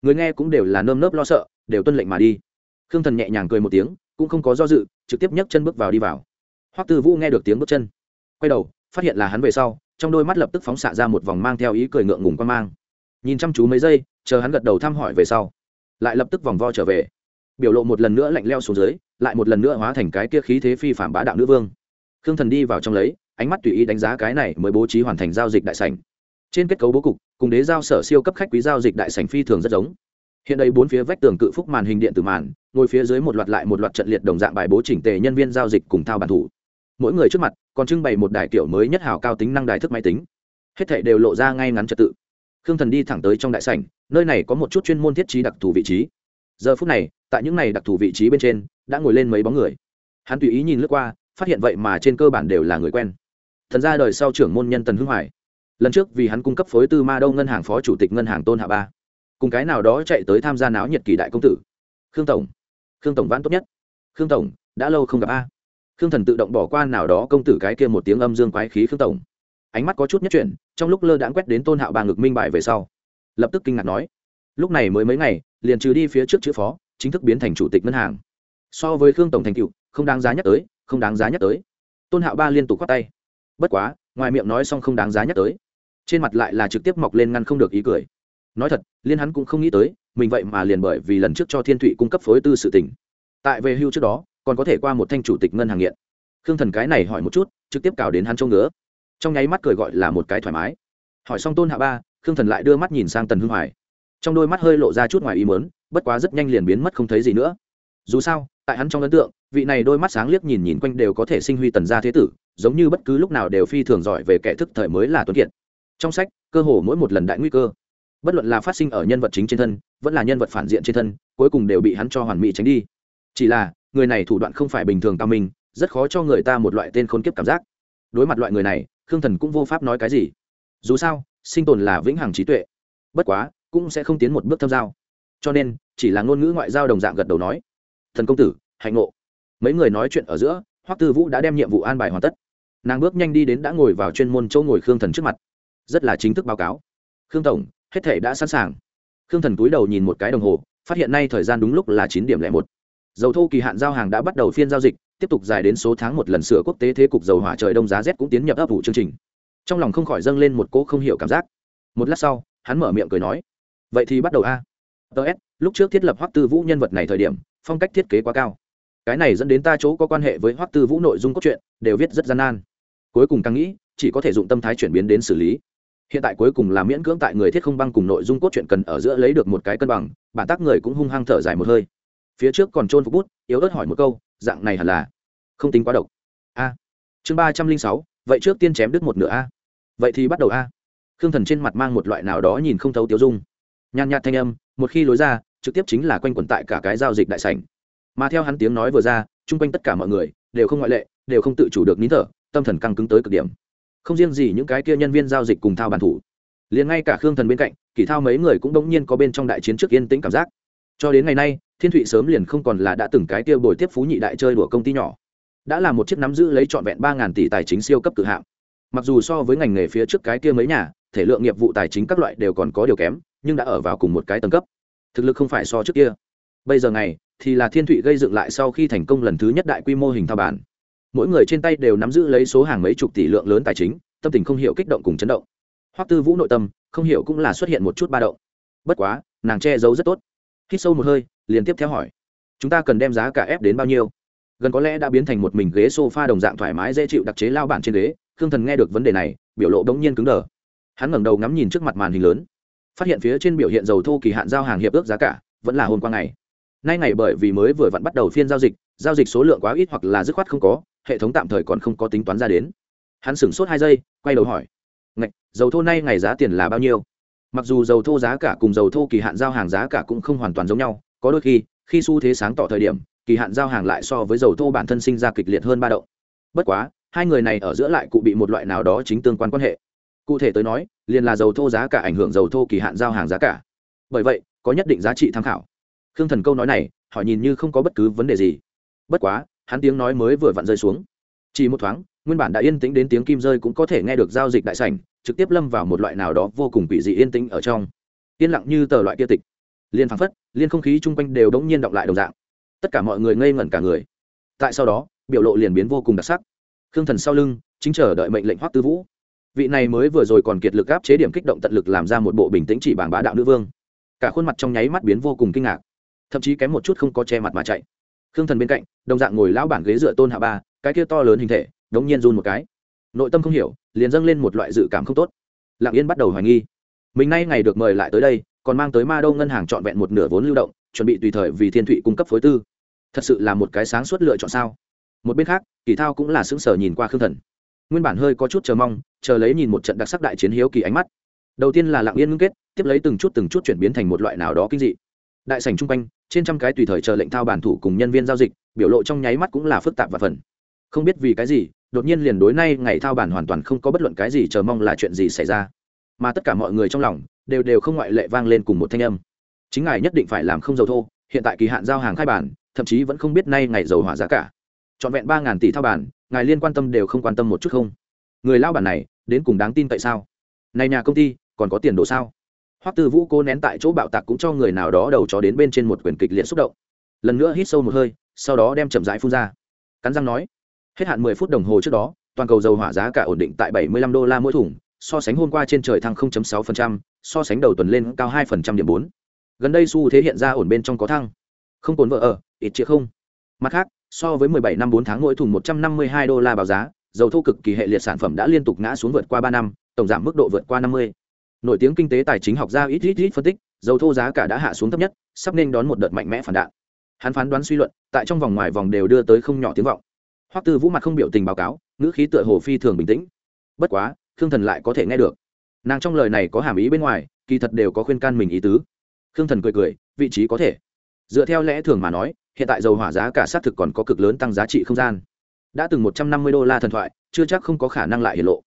Người nghe cũng đều là nơm nớp lo sợ, đều tuân lệnh mà đi. Khương thần nhẹ nhàng cười một tiếng, cũng không có do dự, trực tiếp nhấc chân bước vào đi vào. Hoắc tư vũ nghe được tiếng bước chân, quay đầu, phát hiện là hắn về sau, trong đôi mắt lập tức phóng xạ ra một vòng mang theo ý cười ngượng ngùng quan mang. Nhìn chăm chú mấy giây chờ hắn gật đầu thăm hỏi về sau, lại lập tức vòng vo trở về. Biểu lộ một lần nữa lạnh leo xuống dưới, lại một lần nữa hóa thành cái kia khí thế phi phạm bá đạo nữ vương. Khương thần đi vào trong lấy, ánh mắt tùy ý đánh giá cái này mới bố trí hoàn thành giao dịch đại sảnh. Trên kết cấu bố cục, cùng đế giao sở siêu cấp khách quý giao dịch đại sảnh phi thường rất giống. Hiện đây bốn phía vách tường cự phúc màn hình điện tử màn, ngồi phía dưới một loạt lại một loạt trận liệt đồng dạng bài bố chỉnh tề nhân viên giao dịch cùng thao bản thủ. Mỗi người trước mặt còn trưng bày một đài kiểu mới nhất hào cao tính năng đài thức máy tính. Hết thảy đều lộ ra ngay ngắn trật tự khương thần đi thẳng tới trong đại sảnh, nơi này có một chút chuyên môn thiết trí đặc thù vị trí. Giờ phút này, tại những này đặc thù vị trí bên trên, đã ngồi lên mấy bóng người. Hắn tùy ý nhìn lướt qua, phát hiện vậy mà trên cơ bản đều là người quen. Thần ra đời sau trưởng môn nhân tần hưng hoài. Lần trước vì hắn cung cấp phối tư ma đâu ngân hàng phó chủ tịch ngân hàng tôn hạ ba. Cùng cái nào đó chạy tới tham gia náo nhiệt kỳ đại công tử. Khương tổng. Khương tổng vãn tốt nhất. Khương tổng, đã lâu không gặp a. Khương thần tự động bỏ qua nào đó công tử cái kia một tiếng âm dương quái khí khương tổng. Ánh mắt có chút nhất chuyển trong lúc lơ đãng quét đến tôn hạo ba ngực minh bài về sau lập tức kinh ngạc nói lúc này mới mấy ngày liền trừ đi phía trước chữ phó chính thức biến thành chủ tịch ngân hàng so với khương tổng thành cựu không đáng giá nhắc tới không đáng giá nhắc tới tôn hạo ba liên tục khoát tay bất quá ngoài miệng nói xong không đáng giá nhắc tới trên mặt lại là trực tiếp mọc lên ngăn không được ý cười nói thật liên hắn cũng không nghĩ tới mình vậy mà liền bởi vì lần trước cho thiên thụy cung cấp phối tư sự tỉnh tại về hưu trước đó còn có thể qua một thanh chủ tịch ngân hàng nghiện khương thần cái này hỏi một chút trực tiếp cào đến hắn châu ngứa trong nháy mắt cười gọi là một cái thoải mái. Hỏi xong tôn hạ ba, khương thần lại đưa mắt nhìn sang tần hưng hoài. Trong đôi mắt hơi lộ ra chút ngoài ý mớn bất quá rất nhanh liền biến mất không thấy gì nữa. Dù sao, tại hắn trong ấn tượng, vị này đôi mắt sáng liếc nhìn nhìn quanh đều có thể sinh huy tần gia thế tử, giống như bất cứ lúc nào đều phi thường giỏi về kẻ thức thời mới là tuấn kiệt. Trong sách, cơ hồ mỗi một lần đại nguy cơ, bất luận là phát sinh ở nhân vật chính trên thân, vẫn là nhân vật phản diện trên thân, cuối cùng đều bị hắn cho hoàn mỹ tránh đi. Chỉ là, người này thủ đoạn không phải bình thường cao minh, rất khó cho người ta một loại tên khốn kiếp cảm giác. Đối mặt loại người này khương thần cũng vô pháp nói cái gì. Dù sao, sinh tồn là vĩnh hằng trí tuệ. Bất quá, cũng sẽ không tiến một bước thâm giao. Cho nên, chỉ là ngôn ngữ ngoại giao đồng dạng gật đầu nói. Thần công tử, hạnh ngộ. Mấy người nói chuyện ở giữa, hoắc tư vũ đã đem nhiệm vụ an bài hoàn tất. Nàng bước nhanh đi đến đã ngồi vào chuyên môn chỗ ngồi khương thần trước mặt. Rất là chính thức báo cáo. Khương tổng, hết thể đã sẵn sàng. Khương thần cúi đầu nhìn một cái đồng hồ, phát hiện nay thời gian đúng lúc là chín điểm lẻ một. Dầu thô kỳ hạn giao hàng đã bắt đầu phiên giao dịch tiếp tục dài đến số tháng một lần sửa quốc tế thế cục dầu hỏa trời đông giá rét cũng tiến nhập ấp vụ chương trình. Trong lòng không khỏi dâng lên một cỗ không hiểu cảm giác. Một lát sau, hắn mở miệng cười nói, vậy thì bắt đầu a. Ts lúc trước thiết lập hoắc tư vũ nhân vật này thời điểm, phong cách thiết kế quá cao. Cái này dẫn đến ta chỗ có quan hệ với hoắc tư vũ nội dung cốt truyện, đều viết rất gian nan. Cuối cùng càng nghĩ, chỉ có thể dụng tâm thái chuyển biến đến xử lý. Hiện tại cuối cùng là miễn cưỡng tại người thiết không băng cùng nội dung cốt truyện cần ở giữa lấy được một cái cân bằng, bản tác người cũng hung hăng thở dài một hơi. Phía trước còn trôn phục bút, yếu ớt hỏi một câu dạng này hẳn là không tính quá độc. A. Chương ba trăm linh sáu, vậy trước tiên chém đứt một nửa a. Vậy thì bắt đầu a. Khương thần trên mặt mang một loại nào đó nhìn không thấu tiêu dung. Nhàn nhạt thanh âm, một khi lối ra, trực tiếp chính là quanh quẩn tại cả cái giao dịch đại sảnh. Mà theo hắn tiếng nói vừa ra, chung quanh tất cả mọi người đều không ngoại lệ, đều không tự chủ được nín thở, tâm thần căng cứng tới cực điểm. Không riêng gì những cái kia nhân viên giao dịch cùng thao bàn thủ, liền ngay cả khương thần bên cạnh kỳ thao mấy người cũng đống nhiên có bên trong đại chiến trước yên tĩnh cảm giác. Cho đến ngày nay thiên thụy sớm liền không còn là đã từng cái kia bồi tiếp phú nhị đại chơi đùa công ty nhỏ. Đã là một chiếc nắm giữ lấy trọn vẹn ba ngàn tỷ tài chính siêu cấp tự hạng. Mặc dù so với ngành nghề phía trước cái kia mấy nhà, thể lượng nghiệp vụ tài chính các loại đều còn có điều kém, nhưng đã ở vào cùng một cái tầng cấp. Thực lực không phải so trước kia. Bây giờ này, thì là thiên thụy gây dựng lại sau khi thành công lần thứ nhất đại quy mô hình thao bản mỗi người trên tay đều nắm giữ lấy số hàng mấy chục tỷ lượng lớn tài chính, tâm tình không hiểu kích động cùng chấn động. Hoắc tư vũ nội tâm, không hiểu cũng là xuất hiện một chút ba động. Bất quá, nàng che giấu rất tốt hít sâu một hơi liền tiếp theo hỏi chúng ta cần đem giá cả ép đến bao nhiêu? Gần có lẽ đã biến thành một mình ghế sofa đồng dạng thoải mái dễ chịu đặc chế lao bản trên ghế. Khương thần nghe được vấn đề này biểu lộ đống nhiên cứng đờ. Hắn ngẩng đầu ngắm nhìn trước mặt màn hình lớn phát hiện phía trên biểu hiện dầu thô kỳ hạn giao hàng hiệp ước giá cả vẫn là hôm qua ngày. Nay ngày bởi vì mới vừa vặn bắt đầu phiên giao dịch giao dịch số lượng quá ít hoặc là dứt khoát không có hệ thống tạm thời còn không có tính toán ra đến. Hắn sửng sốt hai giây quay đầu hỏi Ngạch, dầu thô nay ngày giá tiền là bao nhiêu? Mặc dù dầu thô giá cả cùng dầu thô kỳ hạn giao hàng giá cả cũng không hoàn toàn giống nhau, có đôi khi khi xu thế sáng tỏ thời điểm, kỳ hạn giao hàng lại so với dầu thô bản thân sinh ra kịch liệt hơn ba động. Bất quá, hai người này ở giữa lại cụ bị một loại nào đó chính tương quan quan hệ. Cụ thể tới nói, liền là dầu thô giá cả ảnh hưởng dầu thô kỳ hạn giao hàng giá cả. Bởi vậy, có nhất định giá trị tham khảo. Khương thần câu nói này họ nhìn như không có bất cứ vấn đề gì. Bất quá, hắn tiếng nói mới vừa vặn rơi xuống chỉ một thoáng, nguyên bản đã yên tĩnh đến tiếng kim rơi cũng có thể nghe được giao dịch đại sảnh, trực tiếp lâm vào một loại nào đó vô cùng quỷ dị yên tĩnh ở trong. Yên lặng như tờ loại kia tịch. Liên phăng phất, liên không khí chung quanh đều đống nhiên động lại đồng dạng. Tất cả mọi người ngây ngẩn cả người. Tại sau đó, biểu lộ liền biến vô cùng đặc sắc. Khương thần sau lưng, chính chờ đợi mệnh lệnh hoắc tư vũ. Vị này mới vừa rồi còn kiệt lực áp chế điểm kích động tận lực làm ra một bộ bình tĩnh chỉ bảng bá đạo nữ vương. Cả khuôn mặt trong nháy mắt biến vô cùng kinh ngạc. Thậm chí kém một chút không có che mặt mà chạy. Khương thần bên cạnh, đồng dạng ngồi lão bản ghế dựa tôn hạ ba cái kia to lớn hình thể, đống nhiên run một cái. Nội tâm không hiểu, liền dâng lên một loại dự cảm không tốt. Lặng yên bắt đầu hoài nghi. Mình nay ngày được mời lại tới đây, còn mang tới ma đâu ngân hàng trọn vẹn một nửa vốn lưu động, chuẩn bị tùy thời vì thiên thụy cung cấp phối tư. Thật sự là một cái sáng suốt lựa chọn sao? Một bên khác, kỳ thao cũng là sững sờ nhìn qua khương thần. Nguyên bản hơi có chút chờ mong, chờ lấy nhìn một trận đặc sắc đại chiến hiếu kỳ ánh mắt. Đầu tiên là lặng yên ngưng kết, tiếp lấy từng chút từng chút chuyển biến thành một loại nào đó kinh dị. Đại sảnh chung quanh, trên trăm cái tùy thời chờ lệnh thao bản thủ cùng nhân viên giao dịch, biểu lộ trong nháy mắt cũng là phức tạp và phần không biết vì cái gì, đột nhiên liền đối nay ngày thao bản hoàn toàn không có bất luận cái gì chờ mong là chuyện gì xảy ra. Mà tất cả mọi người trong lòng đều đều không ngoại lệ vang lên cùng một thanh âm. Chính ngài nhất định phải làm không dầu thô, hiện tại kỳ hạn giao hàng khai bản, thậm chí vẫn không biết nay ngày dầu hỏa giá cả. Trọn vẹn ba ngàn tỷ thao bản, ngài liên quan tâm đều không quan tâm một chút không? Người lao bản này, đến cùng đáng tin tại sao? Này nhà công ty, còn có tiền đồ sao? Hoắc tư vũ cố nén tại chỗ bạo tạc cũng cho người nào đó đầu chó đến bên trên một quyền kịch liệt xúc động. Lần nữa hít sâu một hơi, sau đó đem chậm rãi phun ra. Cắn răng nói hết hạn mười phút đồng hồ trước đó toàn cầu dầu hỏa giá cả ổn định tại bảy mươi lăm đô la mỗi thùng so sánh hôm qua trên trời thăng 0.6%, so sánh đầu tuần lên cao 2% điểm 4. Gần đây xu thế hiện ra ổn bên trong có thăng. Không cồn vợ ở, ít chưa không. Mặt khác, so với 17 năm 4 tháng mỗi thùng 152 đô la báo giá, dầu thô cực kỳ hệ liệt sản phẩm đã liên tục ngã xuống vượt qua 3 năm, tổng giảm mức độ vượt qua 50. Nổi tiếng kinh tế tài chính học gia ít ít ít phân tích, dầu thô giá cả đã hạ xuống thấp nhất, sắp nên đón một đợt mạnh mẽ phản đạn. Hắn phán đoán suy luận, tại trong vòng ngoài vòng đều đưa tới không nhỏ tiếng vọng. Hoắc Tư Vũ mặt không biểu tình báo cáo, ngữ khí tựa hồ phi thường bình tĩnh. Bất quá, Khương Thần lại có thể nghe được. Nàng trong lời này có hàm ý bên ngoài, kỳ thật đều có khuyên can mình ý tứ. Khương Thần cười cười, vị trí có thể. Dựa theo lẽ thường mà nói, hiện tại dầu hỏa giá cả xác thực còn có cực lớn tăng giá trị không gian. Đã từng một trăm năm mươi đô la thần thoại, chưa chắc không có khả năng lại hiện lộ.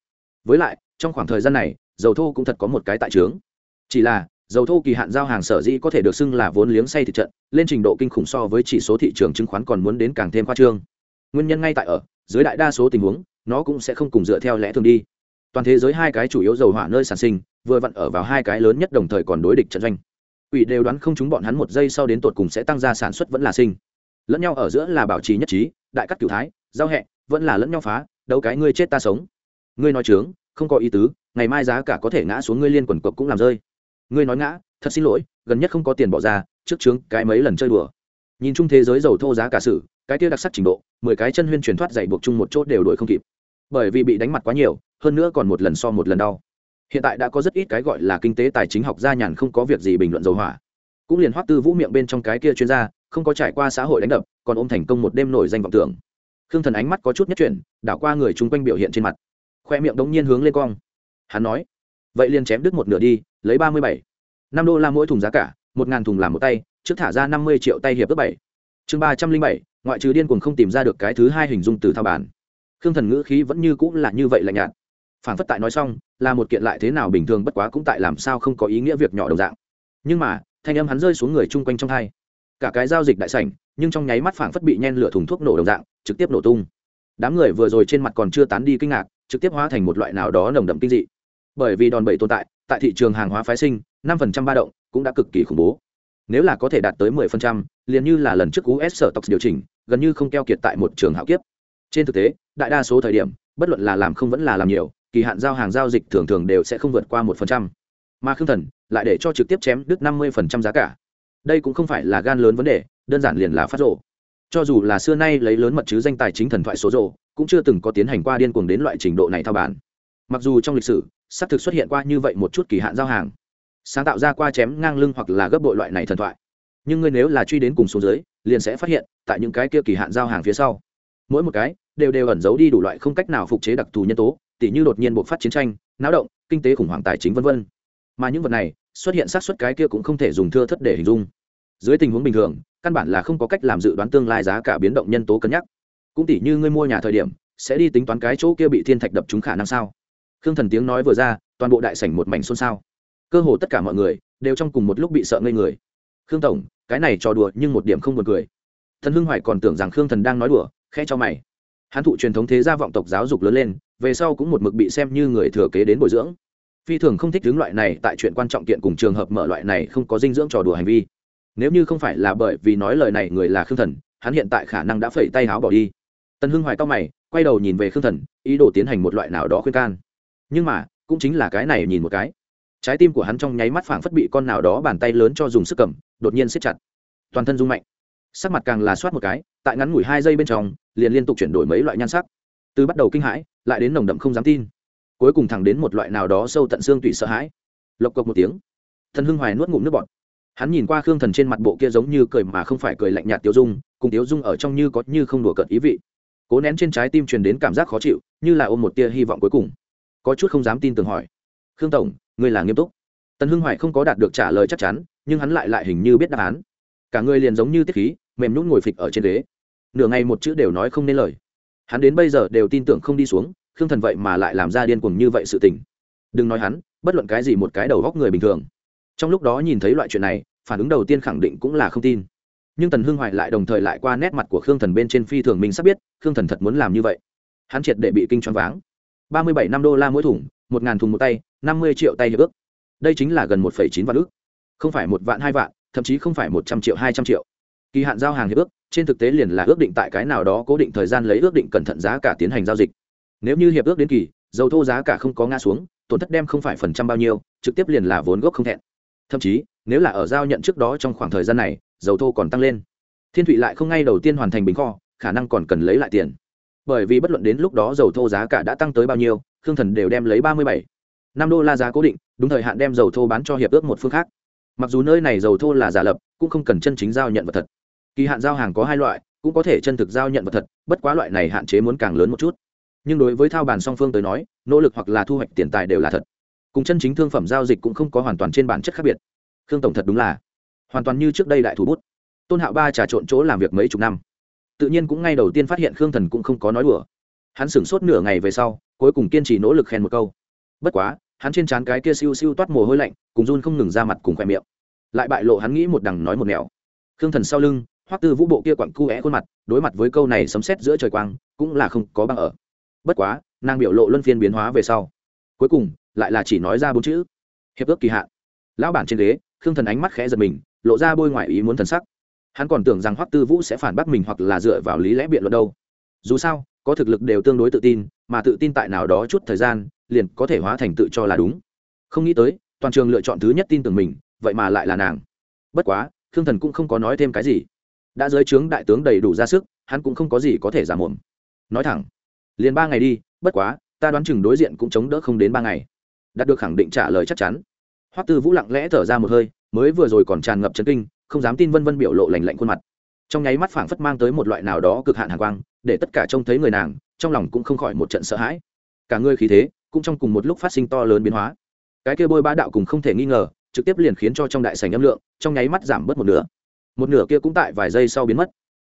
Với lại, trong khoảng thời gian này, dầu thô cũng thật có một cái tại trướng. Chỉ là, dầu thô kỳ hạn giao hàng sở dĩ có thể được xưng là vốn liếng say thị trận, lên trình độ kinh khủng so với chỉ số thị trường chứng khoán còn muốn đến càng thêm khoa trương. Nguyên nhân ngay tại ở, dưới đại đa số tình huống, nó cũng sẽ không cùng dựa theo lẽ thường đi. Toàn thế giới hai cái chủ yếu dầu hỏa nơi sản sinh vừa vặn ở vào hai cái lớn nhất đồng thời còn đối địch trận doanh. Ủy đều đoán không chúng bọn hắn một giây sau đến tột cùng sẽ tăng ra sản xuất vẫn là sinh. Lẫn nhau ở giữa là bảo trì nhất trí đại cắt cửu thái giao hẹ vẫn là lẫn nhau phá đâu cái ngươi chết ta sống. Ngươi nói trướng không có ý tứ ngày mai giá cả có thể ngã xuống ngươi liên quần cộc cũng làm rơi. Ngươi nói ngã thật xin lỗi gần nhất không có tiền bỏ ra trước trướng cái mấy lần chơi đùa. Nhìn chung thế giới dầu thô giá cả sử cái tiêu đặc sắc trình độ mười cái chân huyên truyền thoát dày buộc chung một chốt đều đuổi không kịp. Bởi vì bị đánh mặt quá nhiều, hơn nữa còn một lần so một lần đau. Hiện tại đã có rất ít cái gọi là kinh tế tài chính học gia nhàn không có việc gì bình luận dầu hỏa. Cũng liền hoắc tư vũ miệng bên trong cái kia chuyên gia, không có trải qua xã hội đánh đập, còn ôm thành công một đêm nổi danh vọng tưởng. Khương thần ánh mắt có chút nhất chuyển, đảo qua người chung quanh biểu hiện trên mặt. Khoe miệng đống nhiên hướng lên cong. Hắn nói, vậy liền chém đứt một nửa đi, lấy ba mươi bảy. Năm đô la mỗi thùng giá cả, một ngàn thùng làm một tay, trước thả ra năm mươi triệu tay hiệp ước bảy. Chương ba trăm linh bảy ngoại trừ điên cuồng không tìm ra được cái thứ hai hình dung từ thao bản. Khương thần ngữ khí vẫn như cũng là như vậy lạnh nhạt. Phản phất tại nói xong, là một kiện lại thế nào bình thường bất quá cũng tại làm sao không có ý nghĩa việc nhỏ đồng dạng. Nhưng mà, thanh âm hắn rơi xuống người chung quanh trong hai. Cả cái giao dịch đại sảnh, nhưng trong nháy mắt phảng phất bị nhen lửa thùng thuốc nổ đồng dạng, trực tiếp nổ tung. Đám người vừa rồi trên mặt còn chưa tán đi kinh ngạc, trực tiếp hóa thành một loại nào đó nồng đậm kinh dị. Bởi vì đòn bẩy tồn tại tại thị trường hàng hóa phái sinh, năm phần trăm ba động cũng đã cực kỳ khủng bố. Nếu là có thể đạt tới mười phần trăm, liền như là lần trước us sở tộc điều chỉnh gần như không keo kiệt tại một trường hạo kiếp. Trên thực tế, đại đa số thời điểm, bất luận là làm không vẫn là làm nhiều, kỳ hạn giao hàng giao dịch thường thường đều sẽ không vượt qua một phần trăm. Mà khương thần lại để cho trực tiếp chém đứt năm mươi phần trăm giá cả. Đây cũng không phải là gan lớn vấn đề, đơn giản liền là phát rộ cho dù là xưa nay lấy lớn mật chứ danh tài chính thần thoại số rộ cũng chưa từng có tiến hành qua điên cuồng đến loại trình độ này thao bản mặc dù trong lịch sử xác thực xuất hiện qua như vậy một chút kỳ hạn giao hàng, sáng tạo ra qua chém ngang lưng hoặc là gấp bội loại này thần thoại. Nhưng ngươi nếu là truy đến cùng số dưới liền sẽ phát hiện, tại những cái kia kỳ hạn giao hàng phía sau. Mỗi một cái, đều đều ẩn giấu đi đủ loại không cách nào phục chế đặc thù nhân tố, tỉ như đột nhiên bộc phát chiến tranh, náo động, kinh tế khủng hoảng tài chính vân vân. mà những vật này, xuất hiện xác suất cái kia cũng không thể dùng thưa thất để hình dung. Dưới tình huống bình thường, căn bản là không có cách làm dự đoán tương lai giá cả biến động nhân tố cân nhắc. Cũng tỉ như ngươi mua nhà thời điểm, sẽ đi tính toán cái chỗ kia bị thiên thạch đập trúng khả năng sao? Khương thần tiếng nói vừa ra, toàn bộ đại sảnh một mảnh xôn xao. Cơ hồ tất cả mọi người, đều trong cùng một lúc bị sợ ngây người. Khương tổng cái này trò đùa nhưng một điểm không buồn cười. Thần hưng hoài còn tưởng rằng khương thần đang nói đùa khe cho mày. Hắn thụ truyền thống thế gia vọng tộc giáo dục lớn lên, về sau cũng một mực bị xem như người thừa kế đến bồi dưỡng. Phi thường không thích hướng loại này tại chuyện quan trọng kiện cùng trường hợp mở loại này không có dinh dưỡng trò đùa hành vi. Nếu như không phải là bởi vì nói lời này người là khương thần, hắn hiện tại khả năng đã phẩy tay háo bỏ đi. Tần hưng hoài cao mày, quay đầu nhìn về khương thần, ý đồ tiến hành một loại nào đó khuyên can. Nhưng mà, cũng chính là cái này nhìn một cái. Trái tim của hắn trong nháy mắt phảng phất bị con nào đó bàn tay lớn cho dùng sức cầm đột nhiên siết chặt. Toàn thân rung mạnh. Sắc mặt càng là soát một cái, tại ngắn ngủi hai giây bên trong, liền liên tục chuyển đổi mấy loại nhan sắc. Từ bắt đầu kinh hãi, lại đến nồng đậm không dám tin. Cuối cùng thẳng đến một loại nào đó sâu tận xương tủy sợ hãi. Lộc cộc một tiếng. Thần hưng hoài nuốt ngụm nước bọt. Hắn nhìn qua khương thần trên mặt bộ kia giống như cười mà không phải cười lạnh nhạt tiêu dung, cùng tiêu dung ở trong như có như không đùa cợt ý vị. Cố nén trên trái tim truyền đến cảm giác khó chịu, như là ôm một tia hy vọng cuối cùng. Có chút không dám tin tưởng hỏi. Khương tổng, ngươi là nghiêm túc? Tần hưng hoài không có đạt được trả lời chắc chắn nhưng hắn lại lại hình như biết đáp án. Cả người liền giống như tiết khí, mềm nhún ngồi phịch ở trên ghế. Nửa ngày một chữ đều nói không nên lời. Hắn đến bây giờ đều tin tưởng không đi xuống, khương thần vậy mà lại làm ra điên cuồng như vậy sự tình. Đừng nói hắn, bất luận cái gì một cái đầu góc người bình thường. Trong lúc đó nhìn thấy loại chuyện này, phản ứng đầu tiên khẳng định cũng là không tin. Nhưng tần hưng hoài lại đồng thời lại qua nét mặt của khương thần bên trên phi thường mình sắp biết, khương thần thật muốn làm như vậy. Hắn triệt để bị kinh choáng váng. ba mươi bảy năm đô la mỗi thùng, một ngàn thùng một tay, năm mươi triệu tay hiệp ước. Đây chính là gần một phẩy chín vạn ước không phải một vạn hai vạn, thậm chí không phải một trăm triệu, hai trăm triệu. Kỳ hạn giao hàng hiệp ước, trên thực tế liền là ước định tại cái nào đó cố định thời gian lấy ước định cẩn thận giá cả tiến hành giao dịch. Nếu như hiệp ước đến kỳ, dầu thô giá cả không có ngã xuống, tổn thất đem không phải phần trăm bao nhiêu, trực tiếp liền là vốn gốc không thẹn. Thậm chí, nếu là ở giao nhận trước đó trong khoảng thời gian này, dầu thô còn tăng lên. Thiên thụy lại không ngay đầu tiên hoàn thành bình kho, khả năng còn cần lấy lại tiền. Bởi vì bất luận đến lúc đó dầu thô giá cả đã tăng tới bao nhiêu, khương thần đều đem lấy ba mươi bảy năm đô la giá cố định, đúng thời hạn đem dầu thô bán cho hiệp ước một phương khác mặc dù nơi này dầu thô là giả lập, cũng không cần chân chính giao nhận vật thật. Kỳ hạn giao hàng có hai loại, cũng có thể chân thực giao nhận vật thật, bất quá loại này hạn chế muốn càng lớn một chút. Nhưng đối với thao bàn song phương tới nói, nỗ lực hoặc là thu hoạch tiền tài đều là thật. Cùng chân chính thương phẩm giao dịch cũng không có hoàn toàn trên bản chất khác biệt. Khương tổng thật đúng là hoàn toàn như trước đây đại thủ bút. Tôn hạo ba trà trộn chỗ làm việc mấy chục năm. Tự nhiên cũng ngay đầu tiên phát hiện khương thần cũng không có nói đùa. Hắn sửng sốt nửa ngày về sau, cuối cùng kiên trì nỗ lực khen một câu. Bất quá hắn trên trán cái kia siêu siêu toát mồ hôi lạnh, cùng run không ngừng ra mặt cùng khoe miệng. Lại bại lộ hắn nghĩ một đằng nói một nẻo. Khương thần sau lưng, hoắc tư vũ bộ kia quặn cu é khuôn mặt, đối mặt với câu này sấm sét giữa trời quang, cũng là không có băng ở. Bất quá, nàng biểu lộ luân phiên biến hóa về sau. Cuối cùng, lại là chỉ nói ra bốn chữ. Hiệp ước kỳ hạn. Lão bản trên ghế, khương thần ánh mắt khẽ giật mình, lộ ra bôi ngoại ý muốn thần sắc. Hắn còn tưởng rằng hoắc tư vũ sẽ phản bác mình hoặc là dựa vào lý lẽ biện luận đâu. Dù sao, có thực lực đều tương đối tự tin, mà tự tin tại nào đó chút thời gian liền có thể hóa thành tự cho là đúng. Không nghĩ tới, toàn trường lựa chọn thứ nhất tin tưởng mình, vậy mà lại là nàng. Bất quá, khương thần cũng không có nói thêm cái gì. Đã giới trướng đại tướng đầy đủ ra sức, hắn cũng không có gì có thể giả mồm. Nói thẳng, liền ba ngày đi, bất quá, ta đoán chừng đối diện cũng chống đỡ không đến ba ngày. Đạt được khẳng định trả lời chắc chắn. Hoắc tư vũ lặng lẽ thở ra một hơi, mới vừa rồi còn tràn ngập chấn kinh, không dám tin vân vân biểu lộ lành lạnh khuôn mặt. Trong nháy mắt phảng phất mang tới một loại nào đó cực hạn hàng quang, để tất cả trông thấy người nàng, trong lòng cũng không khỏi một trận sợ hãi. Cả người khí thế cũng trong cùng một lúc phát sinh to lớn biến hóa. Cái kia bôi ba đạo cùng không thể nghi ngờ trực tiếp liền khiến cho trong đại sảnh âm lượng trong nháy mắt giảm bớt một nửa. Một nửa kia cũng tại vài giây sau biến mất.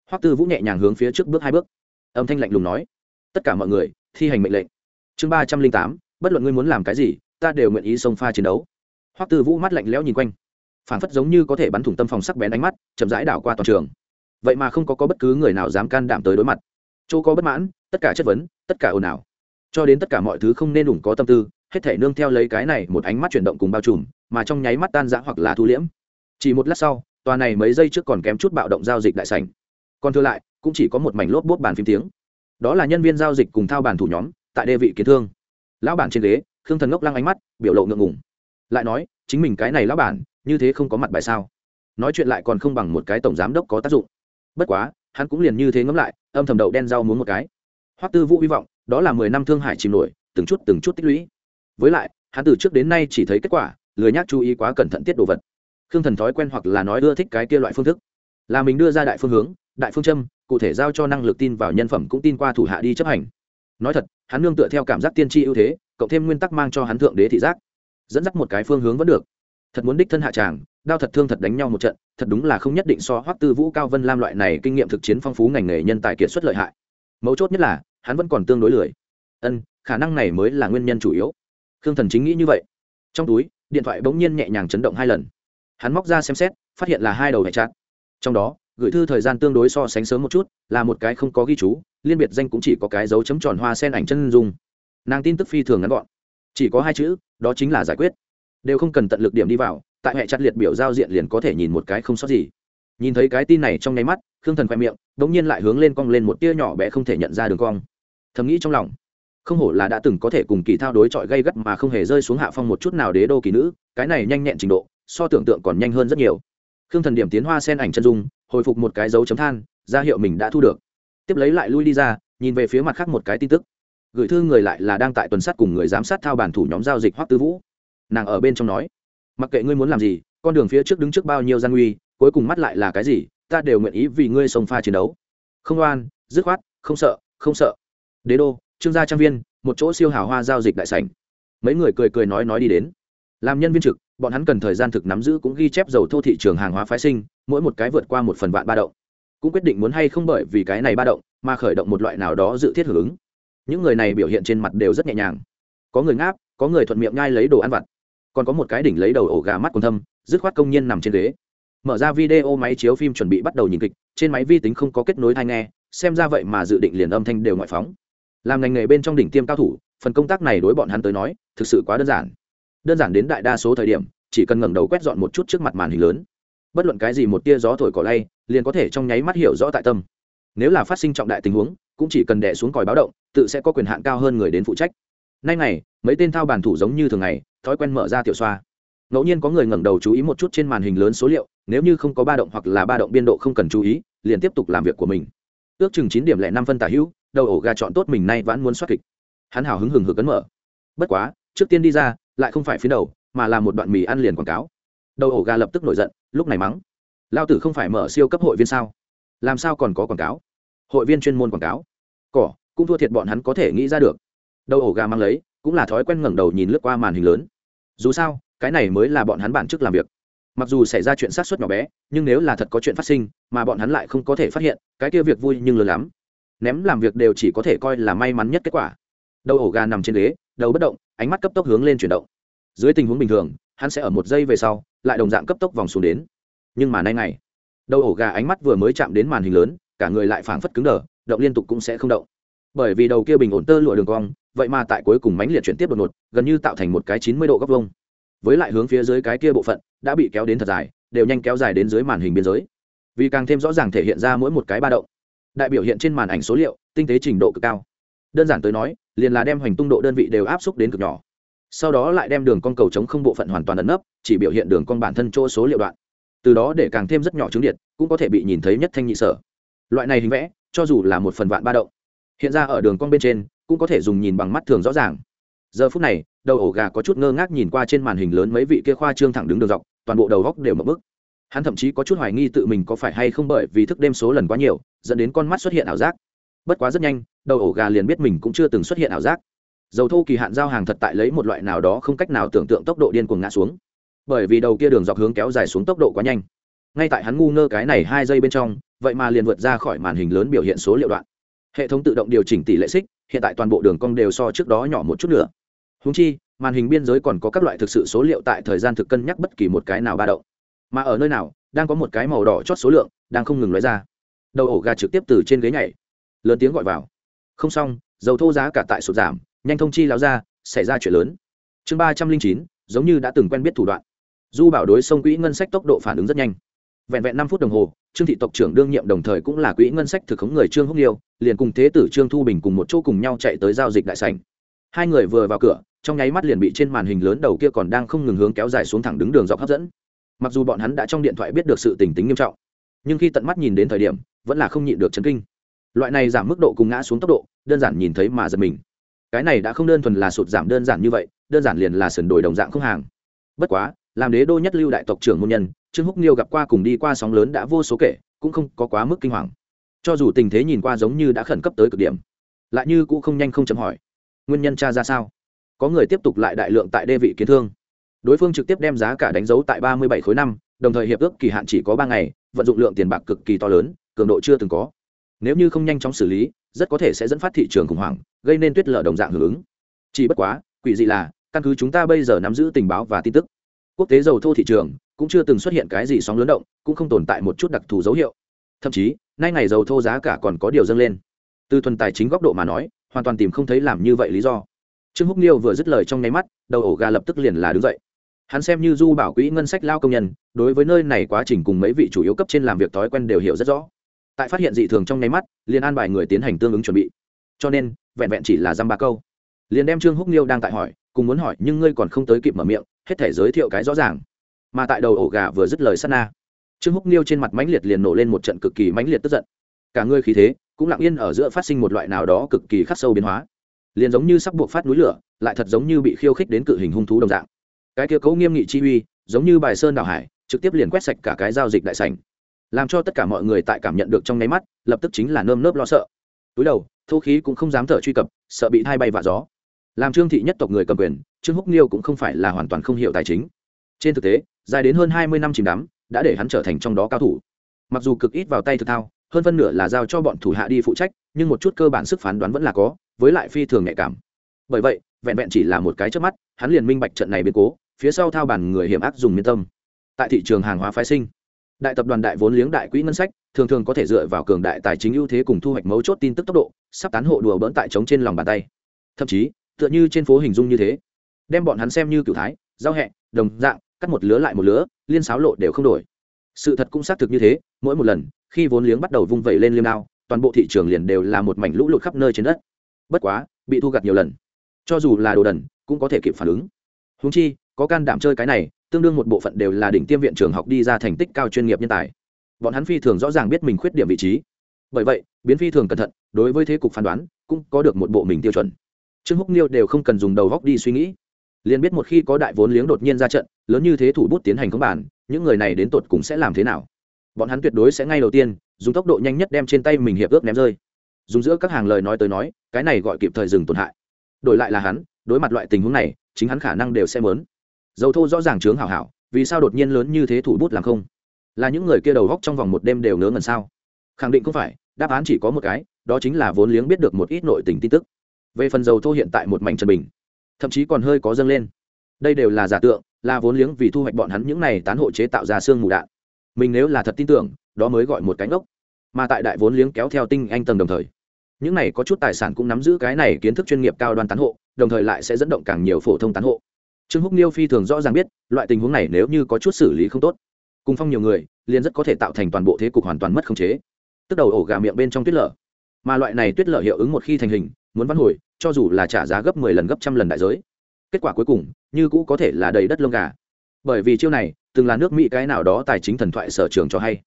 Hoắc tư vũ nhẹ nhàng hướng phía trước bước hai bước. Âm thanh lạnh lùng nói tất cả mọi người thi hành mệnh lệnh. Chương ba trăm linh tám bất luận ngươi muốn làm cái gì ta đều nguyện ý xông pha chiến đấu. Hoắc tư vũ mắt lạnh lẽo nhìn quanh. Phản phất giống như có thể bắn thủng tâm phòng sắc bén ánh mắt chậm rãi đảo qua toàn trường. Vậy mà không có, có bất cứ người nào dám can đảm tới đối mặt. Chỗ có bất mãn tất cả chất vấn tất cả ồn ào cho đến tất cả mọi thứ không nên đủng có tâm tư, hết thể nương theo lấy cái này một ánh mắt chuyển động cùng bao trùm, mà trong nháy mắt tan rã hoặc là thu liễm. Chỉ một lát sau, tòa này mấy giây trước còn kém chút bạo động giao dịch đại sảnh. Còn thừa lại, cũng chỉ có một mảnh lốp bốt bàn phím tiếng. Đó là nhân viên giao dịch cùng thao bàn thủ nhóm, tại đê vị kiến thương. Lão bản trên ghế, khương thần ngốc lăng ánh mắt, biểu lộ ngượng ngùng. Lại nói, chính mình cái này lão bản, như thế không có mặt bài sao? Nói chuyện lại còn không bằng một cái tổng giám đốc có tác dụng. Bất quá, hắn cũng liền như thế ngẫm lại, âm thầm đậu đen rau muốn một cái hoắc tư vũ hy vọng, đó là mười năm thương hải chìm nổi, từng chút từng chút tích lũy. Với lại, hắn từ trước đến nay chỉ thấy kết quả, lười nhác chú ý quá cẩn thận tiết đồ vật. Khương thần thói quen hoặc là nói ưa thích cái kia loại phương thức. Là mình đưa ra đại phương hướng, đại phương châm, cụ thể giao cho năng lực tin vào nhân phẩm cũng tin qua thủ hạ đi chấp hành. Nói thật, hắn nương tựa theo cảm giác tiên tri ưu thế, cộng thêm nguyên tắc mang cho hắn thượng đế thị giác. Dẫn dắt một cái phương hướng vẫn được. Thật muốn đích thân hạ tràng, đao thật thương thật đánh nhau một trận, thật đúng là không nhất định so hoắc tư vũ, cao vân lam loại này kinh nghiệm thực chiến phong phú ngành nghề nhân tài kiệt xuất lợi hại mấu chốt nhất là, hắn vẫn còn tương đối lười. Ân, khả năng này mới là nguyên nhân chủ yếu. Khương thần chính nghĩ như vậy. Trong túi, điện thoại bỗng nhiên nhẹ nhàng chấn động hai lần. Hắn móc ra xem xét, phát hiện là hai đầu hệ chặt. trong đó, gửi thư thời gian tương đối so sánh sớm một chút, là một cái không có ghi chú, liên biệt danh cũng chỉ có cái dấu chấm tròn hoa sen ảnh chân dung. Nàng tin tức phi thường ngắn gọn. Chỉ có hai chữ, đó chính là giải quyết. Đều không cần tận lực điểm đi vào, tại hệ chặt liệt biểu giao diện liền có thể nhìn một cái không sót gì. Nhìn thấy cái tin này trong nháy mắt khương thần khoe miệng đ ỗ n g nhiên lại hướng lên cong lên một tia nhỏ bé không thể nhận ra đường cong. Thầm nghĩ trong lòng, không hổ là đã từng có thể cùng kỳ thao đối chọi gây gắt mà không hề rơi xuống hạ phong một chút nào đế đô kỳ nữ, cái này nhanh nhẹn trình độ, so tưởng tượng còn nhanh hơn rất nhiều. Khương thần điểm tiến hoa sen ảnh chân dung, hồi phục một cái dấu chấm than, ra hiệu mình đã thu được. Tiếp lấy lại lui đi ra, nhìn về phía mặt khác một cái tin tức. Gửi thư người lại là đang tại tuần sát cùng người giám sát thao bản thủ nhóm giao dịch hoắc tư vũ. Nàng ở bên trong nói, mặc kệ ngươi muốn làm gì, con đường phía trước đứng trước bao nhiêu gian nguy, cuối cùng mắt lại là cái gì ta đều nguyện ý vì ngươi sông pha chiến đấu. Không oan, dứt khoát, không sợ không sợ. Đế đô, trương gia trang viên, một chỗ siêu hào hoa giao dịch đại sảnh. Mấy người cười cười nói nói đi đến. Làm nhân viên trực, bọn hắn cần thời gian thực nắm giữ cũng ghi chép dầu thô thị trường hàng hóa phái sinh, mỗi một cái vượt qua một phần vạn ba động. Cũng quyết định muốn hay không bởi vì cái này ba động, mà khởi động một loại nào đó dự thiết hưởng ứng. Những người này biểu hiện trên mặt đều rất nhẹ nhàng. Có người ngáp, có người thuận miệng nhai lấy đồ ăn vặt. Còn có một cái đỉnh lấy đầu ổ gà mắt còn thâm, dứt khoát công nhân nằm trên ghế mở ra video máy chiếu phim chuẩn bị bắt đầu nhìn kịch, trên máy vi tính không có kết nối thai nghe, xem ra vậy mà dự định liền âm thanh đều ngoại phóng. Làm ngành nghề bên trong đỉnh tiêm cao thủ, phần công tác này đối bọn hắn tới nói, thực sự quá đơn giản. Đơn giản đến đại đa số thời điểm, chỉ cần ngẩng đầu quét dọn một chút trước mặt màn hình lớn. Bất luận cái gì một tia gió thổi cỏ lay, liền có thể trong nháy mắt hiểu rõ tại tâm. Nếu là phát sinh trọng đại tình huống, cũng chỉ cần đè xuống còi báo động, tự sẽ có quyền hạn cao hơn người đến phụ trách. Nay này mấy tên thao bàn thủ giống như thường ngày, thói quen mở ra tiểu xoa. Ngẫu nhiên có người ngẩng đầu chú ý một chút trên màn hình lớn số liệu nếu như không có ba động hoặc là ba động biên độ không cần chú ý, liền tiếp tục làm việc của mình. Ước chừng chín điểm lẻ năm phân tả hữu, đầu ổ gà chọn tốt mình nay vẫn muốn xoát kịch. Hắn hào hứng hừng hực cấn mở. Bất quá, trước tiên đi ra, lại không phải phía đầu, mà là một đoạn mì ăn liền quảng cáo. Đầu ổ gà lập tức nổi giận, lúc này mắng. Lao tử không phải mở siêu cấp hội viên sao? Làm sao còn có quảng cáo? Hội viên chuyên môn quảng cáo. Cỏ, cũng thua thiệt bọn hắn có thể nghĩ ra được. Đầu ổ gà mang lấy, cũng là thói quen ngẩng đầu nhìn lướt qua màn hình lớn. Dù sao, cái này mới là bọn hắn bản chức làm việc mặc dù xảy ra chuyện sát xuất nhỏ bé, nhưng nếu là thật có chuyện phát sinh, mà bọn hắn lại không có thể phát hiện, cái kia việc vui nhưng lớn lắm. Ném làm việc đều chỉ có thể coi là may mắn nhất kết quả. Đầu ổ gà nằm trên ghế, đầu bất động, ánh mắt cấp tốc hướng lên chuyển động. Dưới tình huống bình thường, hắn sẽ ở một giây về sau, lại đồng dạng cấp tốc vòng xuống đến. Nhưng mà nay này đầu ổ gà ánh mắt vừa mới chạm đến màn hình lớn, cả người lại phảng phất cứng đờ, động liên tục cũng sẽ không động. Bởi vì đầu kia bình ổn tơ lụa đường cong, vậy mà tại cuối cùng mánh liệt chuyển tiếp đột ngột, gần như tạo thành một cái chín mươi độ góc vông với lại hướng phía dưới cái kia bộ phận, đã bị kéo đến thật dài, đều nhanh kéo dài đến dưới màn hình biên giới. Vì càng thêm rõ ràng thể hiện ra mỗi một cái ba động. Đại biểu hiện trên màn ảnh số liệu, tinh tế trình độ cực cao. Đơn giản tới nói, liền là đem hoành tung độ đơn vị đều áp xúc đến cực nhỏ. Sau đó lại đem đường con cầu chống không bộ phận hoàn toàn ẩn nấp, chỉ biểu hiện đường con bản thân chỗ số liệu đoạn. Từ đó để càng thêm rất nhỏ trứng điện, cũng có thể bị nhìn thấy nhất thanh nhị sở. Loại này hình vẽ, cho dù là một phần vạn ba động, hiện ra ở đường cong bên trên, cũng có thể dùng nhìn bằng mắt thường rõ ràng giờ phút này, đầu ổ gà có chút ngơ ngác nhìn qua trên màn hình lớn mấy vị kia khoa trương thẳng đứng đường dọc, toàn bộ đầu góc đều mập bức. Hắn thậm chí có chút hoài nghi tự mình có phải hay không bởi vì thức đêm số lần quá nhiều, dẫn đến con mắt xuất hiện ảo giác. Bất quá rất nhanh, đầu ổ gà liền biết mình cũng chưa từng xuất hiện ảo giác. Dầu thô kỳ hạn giao hàng thật tại lấy một loại nào đó không cách nào tưởng tượng tốc độ điên cuồng ngã xuống. Bởi vì đầu kia đường dọc hướng kéo dài xuống tốc độ quá nhanh. Ngay tại hắn ngu ngơ cái này hai giây bên trong, vậy mà liền vượt ra khỏi màn hình lớn biểu hiện số liệu đoạn. Hệ thống tự động điều chỉnh tỷ lệ xích, hiện tại toàn bộ đường cong đều so trước đó nhỏ một chút nữa húng chi, màn hình biên giới còn có các loại thực sự số liệu tại thời gian thực cân nhắc bất kỳ một cái nào ba động. Mà ở nơi nào, đang có một cái màu đỏ chót số lượng, đang không ngừng nói ra. Đầu ổ gà trực tiếp từ trên ghế nhảy, lớn tiếng gọi vào. Không xong, dầu thô giá cả tại sụt giảm, nhanh thông chi láo ra, xảy ra chuyện lớn. Chương ba trăm linh chín, giống như đã từng quen biết thủ đoạn. Du bảo đối sông quỹ ngân sách tốc độ phản ứng rất nhanh. Vẹn vẹn năm phút đồng hồ, trương thị tộc trưởng đương nhiệm đồng thời cũng là quỹ ngân sách thực khống người trương húc liêu, liền cùng thế tử trương thu bình cùng một chỗ cùng nhau chạy tới giao dịch đại sành hai người vừa vào cửa, trong nháy mắt liền bị trên màn hình lớn đầu kia còn đang không ngừng hướng kéo dài xuống thẳng đứng đường dọc hấp dẫn. Mặc dù bọn hắn đã trong điện thoại biết được sự tình tính nghiêm trọng, nhưng khi tận mắt nhìn đến thời điểm, vẫn là không nhịn được chấn kinh. Loại này giảm mức độ cùng ngã xuống tốc độ, đơn giản nhìn thấy mà giật mình. Cái này đã không đơn thuần là sụt giảm đơn giản như vậy, đơn giản liền là sườn đổi đồng dạng không hàng. Bất quá, làm đế đô nhất lưu đại tộc trưởng môn nhân, trương húc niêu gặp qua cùng đi qua sóng lớn đã vô số kể, cũng không có quá mức kinh hoàng. Cho dù tình thế nhìn qua giống như đã khẩn cấp tới cực điểm, lại như cũng không nhanh không chậm hỏi nguyên nhân cha ra sao? Có người tiếp tục lại đại lượng tại đê vị kiến thương. Đối phương trực tiếp đem giá cả đánh dấu tại ba mươi bảy khối năm, đồng thời hiệp ước kỳ hạn chỉ có ba ngày, vận dụng lượng tiền bạc cực kỳ to lớn, cường độ chưa từng có. Nếu như không nhanh chóng xử lý, rất có thể sẽ dẫn phát thị trường khủng hoảng, gây nên tuyết lở đồng dạng hưởng ứng. Chỉ bất quá, quỷ dị là, căn cứ chúng ta bây giờ nắm giữ tình báo và tin tức, quốc tế dầu thô thị trường cũng chưa từng xuất hiện cái gì sóng lớn động, cũng không tồn tại một chút đặc thù dấu hiệu. Thậm chí, nay ngày dầu thô giá cả còn có điều dâng lên. Từ thuần tài chính góc độ mà nói hoàn toàn tìm không thấy làm như vậy lý do. Trương húc niêu vừa dứt lời trong nháy mắt, đầu ổ gà lập tức liền là đứng dậy. Hắn xem như du bảo quỹ ngân sách lao công nhân, đối với nơi này quá trình cùng mấy vị chủ yếu cấp trên làm việc thói quen đều hiểu rất rõ. Tại phát hiện dị thường trong nháy mắt, liền an bài người tiến hành tương ứng chuẩn bị. Cho nên, vẹn vẹn chỉ là dăm ba câu. Liền đem trương húc niêu đang tại hỏi, cùng muốn hỏi nhưng ngươi còn không tới kịp mở miệng, hết thể giới thiệu cái rõ ràng. Mà tại đầu ổ gà vừa dứt lời sát na, trương húc niêu trên mặt mãnh liệt liền nổ lên một trận cực kỳ mãnh liệt tức giận. Cả ngươi khí thế cũng lặng yên ở giữa phát sinh một loại nào đó cực kỳ khắc sâu biến hóa. Liền giống như sắp buộc phát núi lửa, lại thật giống như bị khiêu khích đến cự hình hung thú đồng dạng. Cái kia cấu nghiêm nghị chi uy, giống như bài sơn đảo hải, trực tiếp liền quét sạch cả cái giao dịch đại sảnh. Làm cho tất cả mọi người tại cảm nhận được trong nháy mắt, lập tức chính là nơm nớp lo sợ. Túi đầu thô khí cũng không dám thở truy cập, sợ bị hai bay vạ gió. Làm trương thị nhất tộc người cầm quyền, trương húc liêu cũng không phải là hoàn toàn không hiểu tài chính. Trên thực tế, dài đến hơn hai mươi năm chìm đắm, đã để hắn trở thành trong đó cao thủ. Mặc dù cực ít vào tay thực thao hơn phân nửa là giao cho bọn thủ hạ đi phụ trách, nhưng một chút cơ bản sức phán đoán vẫn là có, với lại phi thường nhạy cảm. Bởi vậy, vẹn vẹn chỉ là một cái trước mắt, hắn liền minh bạch trận này biến cố, phía sau thao bàn người hiểm ác dùng miên tâm. Tại thị trường hàng hóa phái sinh, đại tập đoàn đại vốn liếng đại quỹ ngân sách, thường thường có thể dựa vào cường đại tài chính ưu thế cùng thu hoạch mấu chốt tin tức tốc độ, sắp tán hộ đùa bỡn tại trống trên lòng bàn tay. Thậm chí, tựa như trên phố hình dung như thế, đem bọn hắn xem như cửu thái, giao hẹ, đồng dạng, cắt một lứa lại một lứa, liên sáo lộ đều không đổi. Sự thật cũng xác thực như thế, mỗi một lần khi vốn liếng bắt đầu vung vẩy lên liêm đao, toàn bộ thị trường liền đều là một mảnh lũ lụt khắp nơi trên đất. Bất quá, bị thu gặt nhiều lần. Cho dù là đồ đần, cũng có thể kịp phản ứng. Húng chi, có can đảm chơi cái này, tương đương một bộ phận đều là đỉnh tiêm viện trường học đi ra thành tích cao chuyên nghiệp nhân tài. Bọn hắn phi thường rõ ràng biết mình khuyết điểm vị trí. Bởi vậy, biến phi thường cẩn thận, đối với thế cục phán đoán, cũng có được một bộ mình tiêu chuẩn. Trương húc niêu đều không cần dùng đầu góc đi suy nghĩ. Liền biết một khi có đại vốn liếng đột nhiên ra trận, lớn như thế thủ bút tiến hành khống bản, những người này đến tột cũng sẽ làm thế nào? Bọn hắn tuyệt đối sẽ ngay đầu tiên, dùng tốc độ nhanh nhất đem trên tay mình hiệp ước ném rơi. Dùng giữa các hàng lời nói tới nói, cái này gọi kịp thời dừng tổn hại. Đổi lại là hắn, đối mặt loại tình huống này, chính hắn khả năng đều sẽ mớn. Dầu thô rõ ràng chướng hảo hảo, vì sao đột nhiên lớn như thế thủ bút làm không? Là những người kia đầu góc trong vòng một đêm đều ngớ ngẩn sao? Khẳng định không phải, đáp án chỉ có một cái, đó chính là vốn liếng biết được một ít nội tình tin tức. Về phần dầu thô hiện tại một mảnh trần bình, thậm chí còn hơi có dâng lên. Đây đều là giả tượng, là vốn liếng vì thu hoạch bọn hắn những này tán hộ chế tạo ra xương mù đạn mình nếu là thật tin tưởng, đó mới gọi một cánh ốc mà tại đại vốn liếng kéo theo tinh anh tầng đồng thời, những này có chút tài sản cũng nắm giữ cái này kiến thức chuyên nghiệp cao đoan tán hộ, đồng thời lại sẽ dẫn động càng nhiều phổ thông tán hộ. Trương húc niêu phi thường rõ ràng biết, loại tình huống này nếu như có chút xử lý không tốt, cùng phong nhiều người, liền rất có thể tạo thành toàn bộ thế cục hoàn toàn mất khống chế. Tức đầu ổ gà miệng bên trong tuyết lở. Mà loại này tuyết lở hiệu ứng một khi thành hình, muốn văn hồi, cho dù là trả giá gấp mười lần gấp trăm lần đại giới, kết quả cuối cùng, như cũ có thể là đầy đất lông gà bởi vì chiêu này, từng là nước mỹ cái nào đó tài chính thần thoại sở trường cho hay.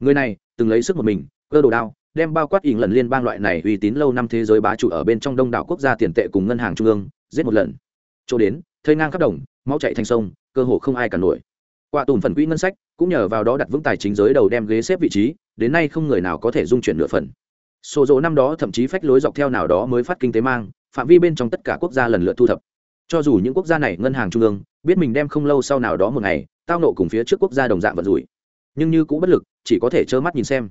Người này, từng lấy sức một mình, cơ đồ đao, đem bao quát ỉn lần liên bang loại này uy tín lâu năm thế giới bá chủ ở bên trong đông đảo quốc gia tiền tệ cùng ngân hàng trung ương, giết một lần. Chỗ đến thơi ngang khắp đồng, máu chạy thành sông, cơ hồ không ai cả nổi. Qua tùn phần quỹ ngân sách, cũng nhờ vào đó đặt vững tài chính giới đầu đem ghế xếp vị trí, đến nay không người nào có thể dung chuyển nửa phần. Số dỗ năm đó thậm chí phách lối dọc theo nào đó mới phát kinh tế mang, phạm vi bên trong tất cả quốc gia lần lượt thu thập. Cho dù những quốc gia này ngân hàng trung ương biết mình đem không lâu sau nào đó một ngày, tao nộ cùng phía trước quốc gia đồng dạng vận rủi. Nhưng như cũng bất lực, chỉ có thể trơ mắt nhìn xem.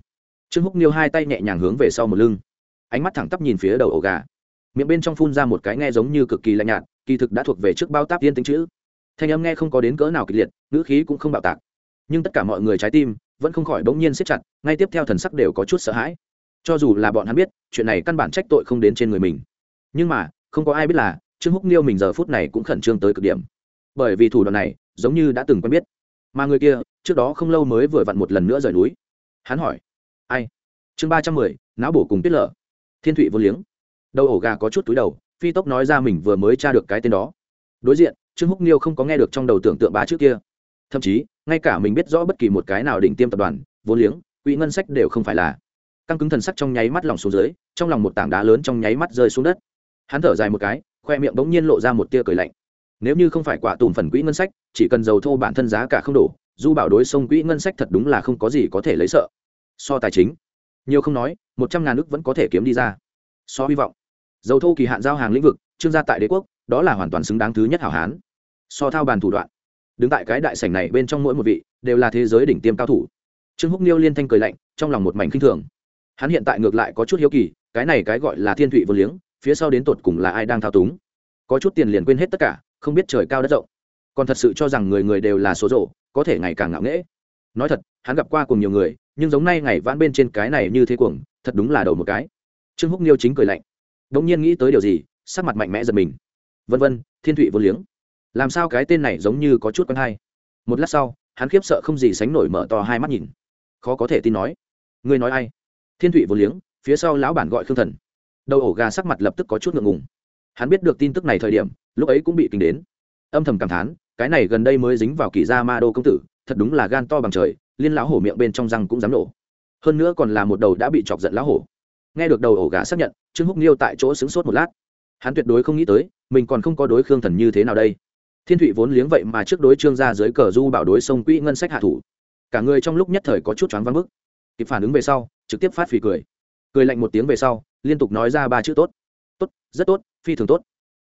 Trương húc niêu hai tay nhẹ nhàng hướng về sau một lưng. Ánh mắt thẳng tắp nhìn phía đầu ổ gà. Miệng bên trong phun ra một cái nghe giống như cực kỳ lạnh nhạt, kỳ thực đã thuộc về trước bao táp tiên tính chữ. Thanh âm nghe không có đến cỡ nào kịch liệt, ngữ khí cũng không bạo tạc. Nhưng tất cả mọi người trái tim vẫn không khỏi bỗng nhiên siết chặt, ngay tiếp theo thần sắc đều có chút sợ hãi. Cho dù là bọn hắn biết, chuyện này căn bản trách tội không đến trên người mình. Nhưng mà, không có ai biết là, trương húc niêu mình giờ phút này cũng khẩn trương tới cực điểm bởi vì thủ đoạn này giống như đã từng quen biết. Mà người kia, trước đó không lâu mới vừa vặn một lần nữa rời núi. Hắn hỏi, ai? Chương ba trăm mười, não bổ cùng tiết lở. Thiên thụy vô liếng. Đầu ổ gà có chút túi đầu, phi tốc nói ra mình vừa mới tra được cái tên đó. Đối diện, trương húc niêu không có nghe được trong đầu tưởng tượng ba trước kia. Thậm chí, ngay cả mình biết rõ bất kỳ một cái nào đỉnh tiêm tập đoàn vốn liếng, quỹ ngân sách đều không phải là. Căng cứng thần sắc trong nháy mắt lòng xuống dưới, trong lòng một tảng đá lớn trong nháy mắt rơi xuống đất. Hắn thở dài một cái, khoe miệng bỗng nhiên lộ ra một tia cười lạnh nếu như không phải quả tùm phần quỹ ngân sách, chỉ cần dầu thô bản thân giá cả không đủ du bảo đối sông quỹ ngân sách thật đúng là không có gì có thể lấy sợ. So tài chính, nhiều không nói, một trăm ngàn ước vẫn có thể kiếm đi ra. So hy vọng, dầu thô kỳ hạn giao hàng lĩnh vực, trương gia tại đế quốc, đó là hoàn toàn xứng đáng thứ nhất hảo hán. So thao bàn thủ đoạn, đứng tại cái đại sảnh này bên trong mỗi một vị, đều là thế giới đỉnh tiêm cao thủ. Trương húc niêu liên thanh cười lạnh, trong lòng một mảnh kinh thường. Hắn hiện tại ngược lại có chút hiếu kỳ, cái này cái gọi là thiên thụy vô liếng, phía sau đến tột cùng là ai đang thao túng? Có chút tiền liền quên hết tất cả không biết trời cao đất rộng. Còn thật sự cho rằng người người đều là số rộ, có thể ngày càng ngạo nghễ. Nói thật, hắn gặp qua cùng nhiều người, nhưng giống nay ngày vãn bên trên cái này như thế cuồng, thật đúng là đầu một cái. Trương húc niêu chính cười lạnh. Đ ỗ n g nhiên nghĩ tới điều gì, sắc mặt mạnh mẽ giật mình. Vân vân, thiên thụy vô liếng. Làm sao cái tên này giống như có chút quen hay? Một lát sau, hắn khiếp sợ không gì sánh nổi mở to hai mắt nhìn. Khó có thể tin nói. Ngươi nói ai? Thiên thụy vô liếng, phía sau lão bản gọi khương thần. Đầu ổ gà sắc mặt lập tức có chút ngượng ngùng hắn biết được tin tức này thời điểm, lúc ấy cũng bị kinh đến. Âm thầm cảm thán, cái này gần đây mới dính vào kỳ gia ma đô công tử, thật đúng là gan to bằng trời, liên lão hổ miệng bên trong răng cũng dám nổ. Hơn nữa còn là một đầu đã bị chọc giận lão hổ. Nghe được đầu ổ gà xác nhận, trương húc niêu tại chỗ sững sốt một lát. Hắn tuyệt đối không nghĩ tới, mình còn không có đối khương thần như thế nào đây. Thiên thụy vốn liếng vậy mà trước đối trương gia dưới cờ du bảo đối sông quỹ ngân sách hạ thủ. Cả người trong lúc nhất thời có chút choáng vắng bức. Kịp phản ứng về sau, trực tiếp phát phì cười. Cười lạnh một tiếng về sau, liên tục nói ra ba chữ tốt tốt, rất tốt, phi thường tốt.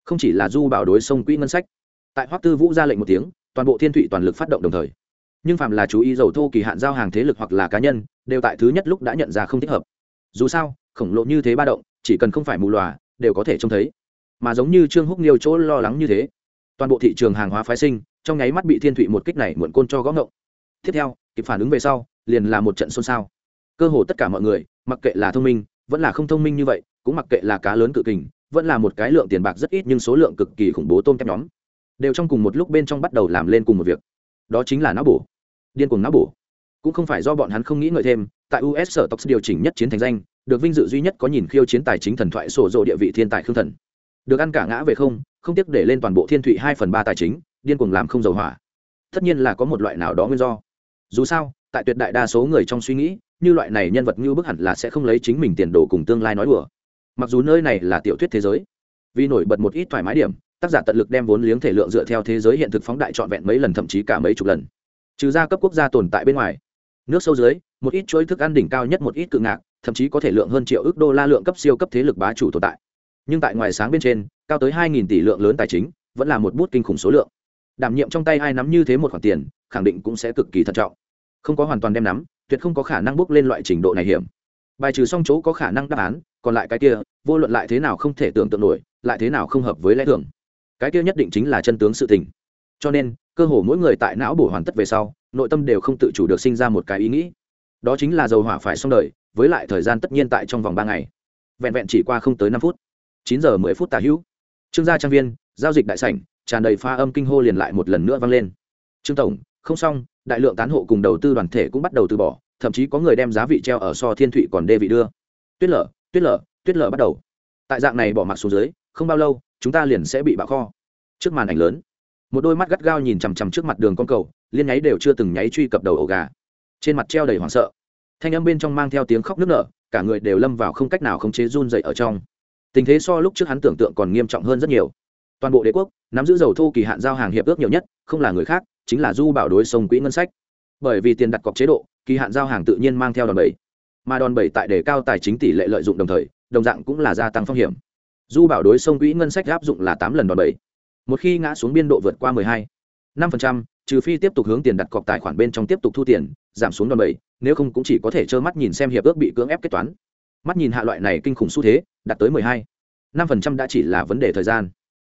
Không chỉ là du bảo đối sông quỹ ngân sách. Tại hoắc tư vũ ra lệnh một tiếng, toàn bộ thiên thụy toàn lực phát động đồng thời. Nhưng phạm là chú ý dầu thô kỳ hạn giao hàng thế lực hoặc là cá nhân, đều tại thứ nhất lúc đã nhận ra không thích hợp. Dù sao, khổng lồ như thế ba động, chỉ cần không phải mù lòa, đều có thể trông thấy. Mà giống như trương húc nhiều chỗ lo lắng như thế, toàn bộ thị trường hàng hóa phái sinh, trong nháy mắt bị thiên thụy một kích này muộn côn cho gõ ngộng. Tiếp theo, kịp phản ứng về sau, liền là một trận xôn xao. Cơ hồ tất cả mọi người, mặc kệ là thông minh, vẫn là không thông minh như vậy cũng mặc kệ là cá lớn cự kình, vẫn là một cái lượng tiền bạc rất ít nhưng số lượng cực kỳ khủng bố tôm tép nhóm. Đều trong cùng một lúc bên trong bắt đầu làm lên cùng một việc. Đó chính là não bổ. Điên cuồng não bổ. Cũng không phải do bọn hắn không nghĩ ngợi thêm, tại us sở tộc điều chỉnh nhất chiến thành danh, được vinh dự duy nhất có nhìn khiêu chiến tài chính thần thoại sổ rộ địa vị thiên tài khương thần. Được ăn cả ngã về không không tiếc để lên toàn bộ thiên thụy hai phần ba tài chính, điên cuồng làm không dầu hỏa. Tất nhiên là có một loại nào đó nguyên do. Dù sao, tại tuyệt đại đa số người trong suy nghĩ, như loại này nhân vật như bức hẳn là sẽ không lấy chính mình tiền đồ cùng tương lai nói đùa mặc dù nơi này là tiểu thuyết thế giới, vì nổi bật một ít thoải mái điểm, tác giả tận lực đem vốn liếng thể lượng dựa theo thế giới hiện thực phóng đại trọn vẹn mấy lần, thậm chí cả mấy chục lần. Trừ ra cấp quốc gia tồn tại bên ngoài, nước sâu dưới, một ít chuỗi thức ăn đỉnh cao nhất một ít cự ngạc, thậm chí có thể lượng hơn triệu ước đô la lượng cấp siêu cấp thế lực bá chủ tồn tại. Nhưng tại ngoài sáng bên trên, cao tới hai tỷ lượng lớn tài chính, vẫn là một bút kinh khủng số lượng. Đảm nhiệm trong tay ai nắm như thế một khoản tiền, khẳng định cũng sẽ cực kỳ thận trọng. Không có hoàn toàn đem nắm, tuyệt không có khả năng bước lên loại trình độ này hiểm. Bài trừ xong chỗ có khả năng đáp án còn lại cái kia, vô luận lại thế nào không thể tưởng tượng nổi, lại thế nào không hợp với lẽ thường. Cái kia nhất định chính là chân tướng sự tình. Cho nên, cơ hồ mỗi người tại não bổ hoàn tất về sau, nội tâm đều không tự chủ được sinh ra một cái ý nghĩ. Đó chính là dầu hỏa phải xong đời, với lại thời gian tất nhiên tại trong vòng ba ngày. Vẹn vẹn chỉ qua không tới năm phút. Chín giờ mười phút tà hữu. Trương gia trang viên, giao dịch đại sảnh, tràn đầy pha âm kinh hô liền lại một lần nữa vang lên. Trương tổng, không xong, đại lượng tán hộ cùng đầu tư đoàn thể cũng bắt đầu từ bỏ, thậm chí có người đem giá vị treo ở so thiên thụy còn đê vị đưa. Tuyết lở tuyết lở tuyết lở bắt đầu. Tại dạng này bỏ mặc xuống dưới, không bao lâu, chúng ta liền sẽ bị bạo kho. Trước màn ảnh lớn, một đôi mắt gắt gao nhìn chằm chằm trước mặt đường con cầu, liên nháy đều chưa từng nháy truy cập đầu ổ gà. Trên mặt treo đầy hoảng sợ. Thanh âm bên trong mang theo tiếng khóc nức nở, cả người đều lâm vào không cách nào khống chế run dậy ở trong. Tình thế so lúc trước hắn tưởng tượng còn nghiêm trọng hơn rất nhiều. Toàn bộ đế quốc, nắm giữ dầu thô kỳ hạn giao hàng hiệp ước nhiều nhất, không là người khác, chính là du bảo đối sông quỹ ngân sách. Bởi vì tiền đặt cọc chế độ, kỳ hạn giao hàng tự nhiên mang theo đòn bẩy mà đòn bẩy tại đề cao tài chính tỷ lệ lợi dụng đồng thời đồng dạng cũng là gia tăng phong hiểm. Du bảo đối sông quỹ ngân sách áp dụng là tám lần đòn bẩy. Một khi ngã xuống biên độ vượt qua 12, 5%, trừ phi tiếp tục hướng tiền đặt cọc tài khoản bên trong tiếp tục thu tiền giảm xuống đòn bẩy nếu không cũng chỉ có thể trơ mắt nhìn xem hiệp ước bị cưỡng ép kết toán. Mắt nhìn hạ loại này kinh khủng xu thế đạt tới 12, 5% đã chỉ là vấn đề thời gian.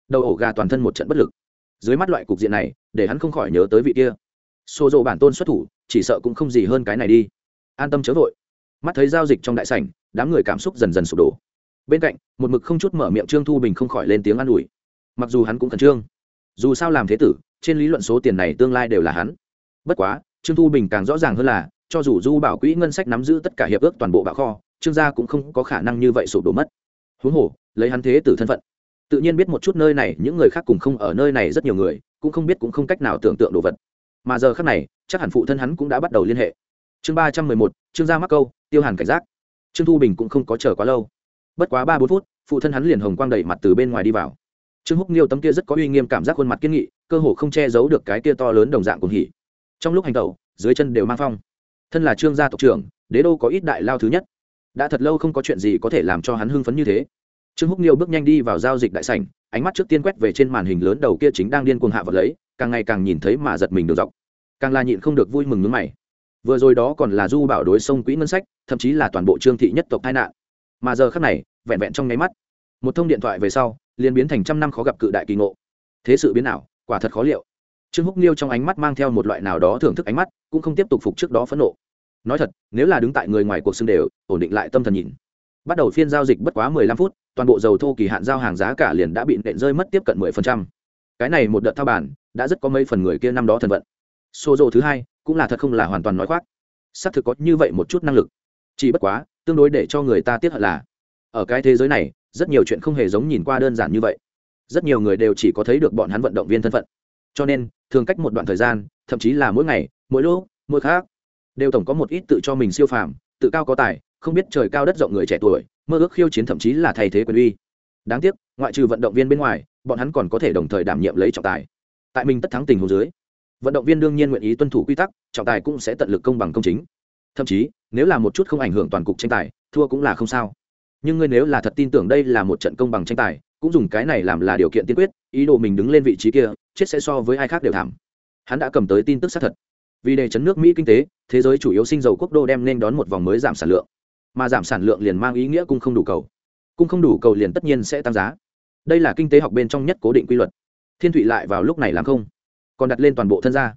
Đầu ổ gà toàn thân một trận bất lực. Dưới mắt loại cục diện này để hắn không khỏi nhớ tới vị kia. Xô dầu bản tôn xuất thủ chỉ sợ cũng không gì hơn cái này đi. An tâm chớ vội mắt thấy giao dịch trong đại sảnh, đám người cảm xúc dần dần sụp đổ. Bên cạnh, một mực không chút mở miệng trương thu bình không khỏi lên tiếng an ủi. Mặc dù hắn cũng khẩn trương, dù sao làm thế tử, trên lý luận số tiền này tương lai đều là hắn. Bất quá, trương thu bình càng rõ ràng hơn là, cho dù du bảo quỹ ngân sách nắm giữ tất cả hiệp ước toàn bộ bạo kho, trương gia cũng không có khả năng như vậy sụp đổ mất. Huống hồ, lấy hắn thế tử thân phận, tự nhiên biết một chút nơi này, những người khác cùng không ở nơi này rất nhiều người, cũng không biết cũng không cách nào tưởng tượng đồ vật. Mà giờ khác này, chắc hẳn phụ thân hắn cũng đã bắt đầu liên hệ. Chương ba trăm mười một, trương gia mắc câu tiêu hàn cảnh giác. Trương thu bình cũng không có chờ quá lâu. Bất quá ba bốn phút, phụ thân hắn liền hồng quang đẩy mặt từ bên ngoài đi vào. Trương húc niêu tấm kia rất có uy nghiêm cảm giác khuôn mặt kiên nghị, cơ hồ không che giấu được cái kia to lớn đồng dạng cùng hỉ. Trong lúc hành tẩu, dưới chân đều mang phong. Thân là trương gia tộc trưởng, đế đô có ít đại lao thứ nhất. Đã thật lâu không có chuyện gì có thể làm cho hắn hưng phấn như thế. Trương húc niêu bước nhanh đi vào giao dịch đại sảnh, ánh mắt trước tiên quét về trên màn hình lớn đầu kia chính đang điên cuồng hạ vật lấy, càng ngày càng nhìn thấy mà giật mình được dọc. Càng là nhịn không được vui mừng nước mày vừa rồi đó còn là du bảo đối sông quỹ ngân sách, thậm chí là toàn bộ trương thị nhất tộc tai nạn. Mà giờ khác này, vẹn vẹn trong nháy mắt, một thông điện thoại về sau, liền biến thành trăm năm khó gặp cự đại kỳ ngộ. Thế sự biến ảo, quả thật khó liệu. Trương húc niêu trong ánh mắt mang theo một loại nào đó thưởng thức ánh mắt, cũng không tiếp tục phục trước đó phẫn nộ. Nói thật, nếu là đứng tại người ngoài cuộc xương đều, ổn định lại tâm thần nhìn. Bắt đầu phiên giao dịch bất quá mười lăm phút, toàn bộ dầu thô kỳ hạn giao hàng giá cả liền đã bị nện rơi mất tiếp cận mười phần trăm. Cái này một đợt thao bản đã rất có mấy phần người kia năm đó thần vận. Xô rộ thứ hai cũng là thật không là hoàn toàn nói khoác. Xác thực có như vậy một chút năng lực. Chỉ bất quá, tương đối để cho người ta tiếc hận là, ở cái thế giới này, rất nhiều chuyện không hề giống nhìn qua đơn giản như vậy. Rất nhiều người đều chỉ có thấy được bọn hắn vận động viên thân phận. Cho nên, thường cách một đoạn thời gian, thậm chí là mỗi ngày, mỗi lỗ mỗi khác, đều tổng có một ít tự cho mình siêu phàm, tự cao có tài, không biết trời cao đất rộng người trẻ tuổi, mơ ước khiêu chiến thậm chí là thay thế quyền uy. Đáng tiếc, ngoại trừ vận động viên bên ngoài, bọn hắn còn có thể đồng thời đảm nhiệm lấy trọng tài. Tại mình tất thắng tình hồ dưới vận động viên đương nhiên nguyện ý tuân thủ quy tắc, trọng tài cũng sẽ tận lực công bằng công chính. Thậm chí, nếu là một chút không ảnh hưởng toàn cục tranh tài, thua cũng là không sao. Nhưng ngươi nếu là thật tin tưởng đây là một trận công bằng tranh tài, cũng dùng cái này làm là điều kiện tiên quyết, ý đồ mình đứng lên vị trí kia, chết sẽ so với ai khác đều thảm. Hắn đã cầm tới tin tức xác thật. Vì để chấn nước mỹ kinh tế, thế giới chủ yếu sinh dầu quốc đô đem nên đón một vòng mới giảm sản lượng. Mà giảm sản lượng liền mang ý nghĩa cung không đủ cầu. Cung không đủ cầu liền tất nhiên sẽ tăng giá. Đây là kinh tế học bên trong nhất cố định quy luật. Thiên thụy lại vào lúc này làm không? Còn đặt lên toàn bộ thân ra,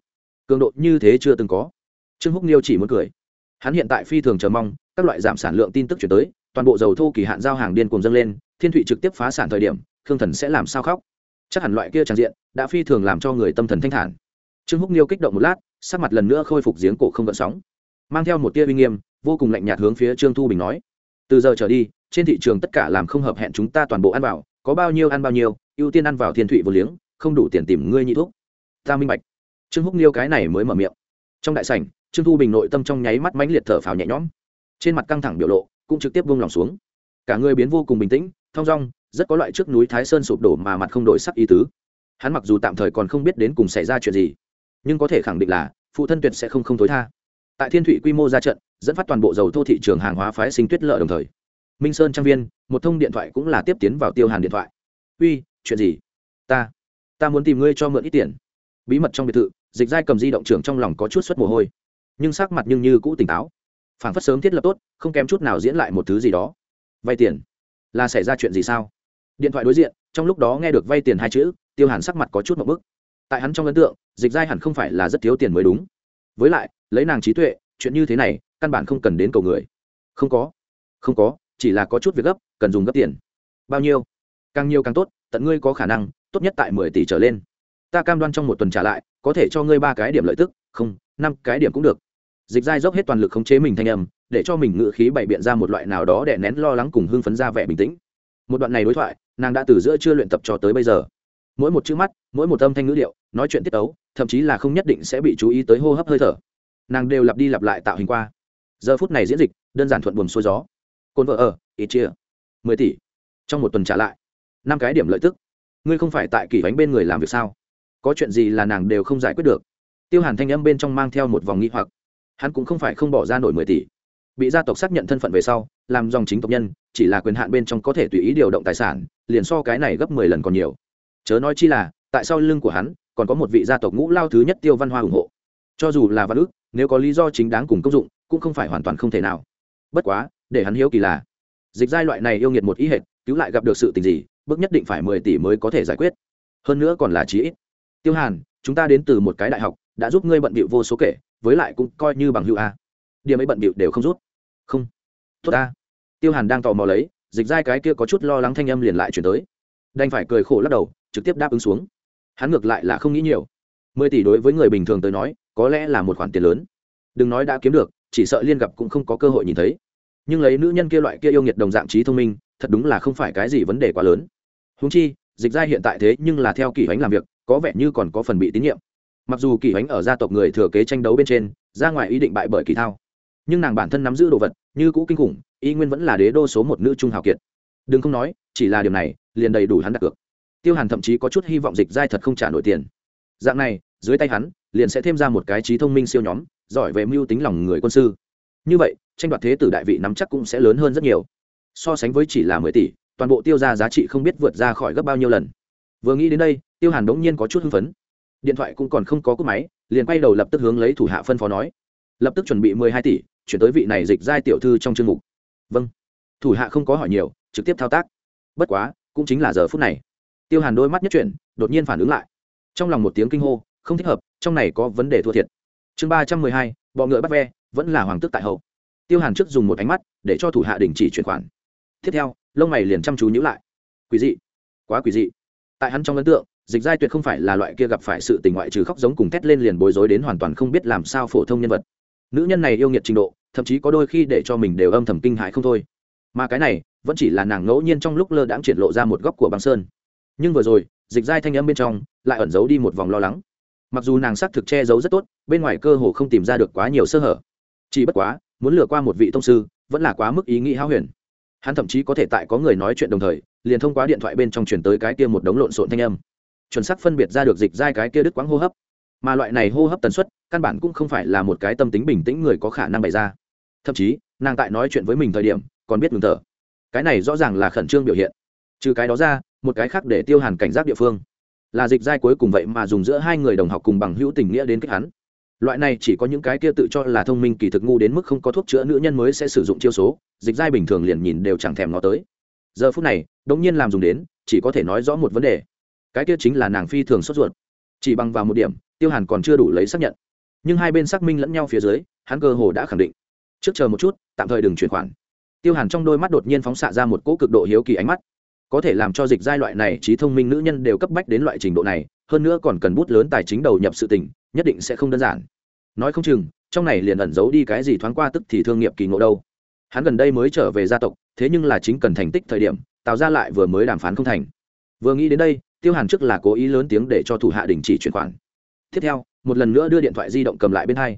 cường độ như thế chưa từng có. Trương húc niêu chỉ muốn cười. Hắn hiện tại phi thường chờ mong các loại giảm sản lượng tin tức chuyển tới toàn bộ dầu thô kỳ hạn giao hàng điên cùng dâng lên thiên thụy trực tiếp phá sản thời điểm khương thần sẽ làm sao khóc? Chắc hẳn loại kia tràn diện đã phi thường làm cho người tâm thần thanh thản. Trương húc niêu kích động một lát sắc mặt lần nữa khôi phục giếng cổ không gợn sóng. Mang theo một tia uy nghiêm vô cùng lạnh nhạt hướng phía trương thu bình nói từ giờ trở đi trên thị trường tất cả làm không hợp hẹn chúng ta toàn bộ ăn vào có bao nhiêu ăn bao nhiêu ưu tiên ăn vào thiên thụy vô liếng không đủ tiền tìm ngươi nhị thuốc ta minh bạch. Trương húc niêu cái này mới mở miệng. Trong đại sảnh, trương thu bình nội tâm trong nháy mắt mãnh liệt thở phào nhẹ nhõm. Trên mặt căng thẳng biểu lộ cũng trực tiếp vung lòng xuống. Cả người biến vô cùng bình tĩnh, thong dong, rất có loại trước núi thái sơn sụp đổ mà mặt không đổi sắc ý tứ. Hắn mặc dù tạm thời còn không biết đến cùng xảy ra chuyện gì, nhưng có thể khẳng định là phụ thân tuyệt sẽ không không thối tha. Tại thiên thụy quy mô ra trận, dẫn phát toàn bộ dầu thô thị trường hàng hóa phái sinh tuyết lợi đồng thời. Minh sơn trang viên, một thông điện thoại cũng là tiếp tiến vào tiêu hàn điện thoại. Uy, chuyện gì? Ta ta muốn tìm ngươi cho mượn ít tiền bí mật trong biệt thự, dịch giai cầm di động trưởng trong lòng có chút suất mồ hôi. Nhưng sắc mặt nhưng như cũ tỉnh táo. Phản phất sớm thiết lập tốt, không kém chút nào diễn lại một thứ gì đó. Vay tiền. Là xảy ra chuyện gì sao? Điện thoại đối diện, trong lúc đó nghe được vay tiền hai chữ, tiêu hàn sắc mặt có chút một bức. Tại hắn trong ấn tượng, dịch giai hẳn không phải là rất thiếu tiền mới đúng. Với lại, lấy nàng trí tuệ, chuyện như thế này, căn bản không cần đến cầu người. Không có. Không có, chỉ là có chút việc gấp, cần dùng gấp tiền. Bao nhiêu? Càng nhiều càng tốt, tận ngươi có khả năng, tốt nhất tại mười tỷ trở lên ta cam đoan trong một tuần trả lại, có thể cho ngươi ba cái điểm lợi tức, không, năm cái điểm cũng được. Dịch dai dốc hết toàn lực khống chế mình thanh âm, để cho mình ngự khí bày biện ra một loại nào đó để nén lo lắng cùng hưng phấn ra vẻ bình tĩnh. Một đoạn này đối thoại, nàng đã từ giữa chưa luyện tập cho tới bây giờ. Mỗi một chữ mắt, mỗi một âm thanh ngữ điệu, nói chuyện tiết tấu, thậm chí là không nhất định sẽ bị chú ý tới hô hấp hơi thở. Nàng đều lặp đi lặp lại tạo hình qua. Giờ phút này diễn dịch, đơn giản thuận buồm xuôi gió. Cồn vợ ở, ít chia, mười tỷ. Trong một tuần trả lại, năm cái điểm lợi tức. Ngươi không phải tại kỷ bánh bên người làm việc sao? Có chuyện gì là nàng đều không giải quyết được. Tiêu hàn thanh âm bên trong mang theo một vòng nghi hoặc. Hắn cũng không phải không bỏ ra nổi mười tỷ. Bị gia tộc xác nhận thân phận về sau, làm dòng chính tộc nhân, chỉ là quyền hạn bên trong có thể tùy ý điều động tài sản, liền so cái này gấp mười lần còn nhiều. Chớ nói chi là, tại sao lưng của hắn, còn có một vị gia tộc ngũ lao thứ nhất tiêu văn hoa ủng hộ. Cho dù là văn ước, nếu có lý do chính đáng cùng công dụng, cũng không phải hoàn toàn không thể nào. Bất quá, để hắn hiếu kỳ là, dịch giai loại này yêu nghiệt một ý hệ cứu lại gặp được sự tình gì, bước nhất định phải mười tỷ mới có thể giải quyết. Hơn nữa còn là chí ít tiêu hàn, chúng ta đến từ một cái đại học, đã giúp ngươi bận bịu vô số kể, với lại cũng coi như bằng hữu a. Điểm ấy bận bịu đều không rút. Không. Tốt a tiêu hàn đang tò mò lấy, dịch giai cái kia có chút lo lắng thanh âm liền lại chuyển tới. Đành phải cười khổ lắc đầu, trực tiếp đáp ứng xuống. Hắn ngược lại là không nghĩ nhiều. Mười tỷ đối với người bình thường tới nói, có lẽ là một khoản tiền lớn. Đừng nói đã kiếm được, chỉ sợ liên gặp cũng không có cơ hội nhìn thấy. Nhưng lấy nữ nhân kia loại kia yêu nghiệt đồng dạng trí thông minh, thật đúng là không phải cái gì vấn đề quá lớn. Húng chi, dịch giai hiện tại thế nhưng là theo kỷ bánh làm việc có vẻ như còn có phần bị tín nhiệm. Mặc dù kỳ ánh ở gia tộc người thừa kế tranh đấu bên trên, ra ngoài ý định bại bởi kỳ thao. Nhưng nàng bản thân nắm giữ đồ vật, như cũ kinh khủng, y nguyên vẫn là đế đô số một nữ trung hào kiệt. Đừng không nói, chỉ là điều này, liền đầy đủ hắn đặt cược. Tiêu hàn thậm chí có chút hy vọng dịch giai thật không trả nổi tiền. Dạng này, dưới tay hắn, liền sẽ thêm ra một cái trí thông minh siêu nhóm, giỏi về mưu tính lòng người quân sư. Như vậy, tranh đoạt thế tử đại vị nắm chắc cũng sẽ lớn hơn rất nhiều. So sánh với chỉ là mười tỷ, toàn bộ tiêu ra giá trị không biết vượt ra khỏi gấp bao nhiêu lần vừa nghĩ đến đây, tiêu hàn đống nhiên có chút hưng phấn. Điện thoại cũng còn không có cúp máy, liền quay đầu lập tức hướng lấy thủ hạ phân phó nói. Lập tức chuẩn bị mười hai tỷ, chuyển tới vị này dịch giai tiểu thư trong chương mục. Vâng. Thủ hạ không có hỏi nhiều, trực tiếp thao tác. Bất quá, cũng chính là giờ phút này. Tiêu hàn đôi mắt nhất chuyển, đột nhiên phản ứng lại. Trong lòng một tiếng kinh hô, không thích hợp, trong này có vấn đề thua thiệt. Chương ba trăm mười hai, bọ ngựa bắt ve, vẫn là hoàng tức tại hậu. Tiêu hàn trước dùng một ánh mắt, để cho thủ hạ đình chỉ chuyển khoản. Tiếp theo, lông mày liền chăm chú nhữ lại. Quỷ dị. Quá quỷ dị tại hắn trong ấn tượng, dịch giai tuyệt không phải là loại kia gặp phải sự tình ngoại trừ khóc giống cùng thét lên liền bối rối đến hoàn toàn không biết làm sao phổ thông nhân vật. Nữ nhân này yêu nghiệt trình độ, thậm chí có đôi khi để cho mình đều âm thầm kinh hại không thôi. Mà cái này, vẫn chỉ là nàng ngẫu nhiên trong lúc lơ đãng triển lộ ra một góc của băng sơn. Nhưng vừa rồi, dịch giai thanh âm bên trong, lại ẩn giấu đi một vòng lo lắng. Mặc dù nàng xác thực che giấu rất tốt, bên ngoài cơ hồ không tìm ra được quá nhiều sơ hở. Chỉ bất quá, muốn lừa qua một vị tông sư, vẫn là quá mức ý nghĩ háo huyền hắn thậm chí có thể tại có người nói chuyện đồng thời, liền thông qua điện thoại bên trong chuyển tới cái kia một đống lộn xộn thanh âm. Chuẩn xác phân biệt ra được dịch giai cái kia đứt quãng hô hấp. Mà loại này hô hấp tần suất, căn bản cũng không phải là một cái tâm tính bình tĩnh người có khả năng bày ra. Thậm chí, nàng tại nói chuyện với mình thời điểm, còn biết ngừng thở. Cái này rõ ràng là khẩn trương biểu hiện. Trừ cái đó ra, một cái khác để tiêu hàn cảnh giác địa phương. Là dịch giai cuối cùng vậy mà dùng giữa hai người đồng học cùng bằng hữu tình nghĩa đến kích hắn loại này chỉ có những cái kia tự cho là thông minh kỳ thực ngu đến mức không có thuốc chữa nữ nhân mới sẽ sử dụng chiêu số, dịch giai bình thường liền nhìn đều chẳng thèm nó tới. Giờ phút này, đống nhiên làm dùng đến, chỉ có thể nói rõ một vấn đề. Cái kia chính là nàng phi thường sốt ruột. Chỉ bằng vào một điểm, tiêu hàn còn chưa đủ lấy xác nhận. Nhưng hai bên xác minh lẫn nhau phía dưới, hắn cơ hồ đã khẳng định. Trước chờ một chút, tạm thời đừng chuyển khoản. Tiêu hàn trong đôi mắt đột nhiên phóng xạ ra một cỗ cực độ hiếu kỳ ánh mắt. Có thể làm cho dịch giai loại này trí thông minh nữ nhân đều cấp bách đến loại trình độ này, hơn nữa còn cần bút lớn tài chính đầu nhập sự tình nhất định sẽ không đơn giản. Nói không chừng, trong này liền ẩn giấu đi cái gì thoáng qua tức thì thương nghiệp kỳ ngộ đâu. Hắn gần đây mới trở về gia tộc, thế nhưng là chính cần thành tích thời điểm, tạo ra lại vừa mới đàm phán không thành. Vừa nghĩ đến đây, tiêu hàn trước là cố ý lớn tiếng để cho thủ hạ đình chỉ chuyển khoản. Tiếp theo, một lần nữa đưa điện thoại di động cầm lại bên hai.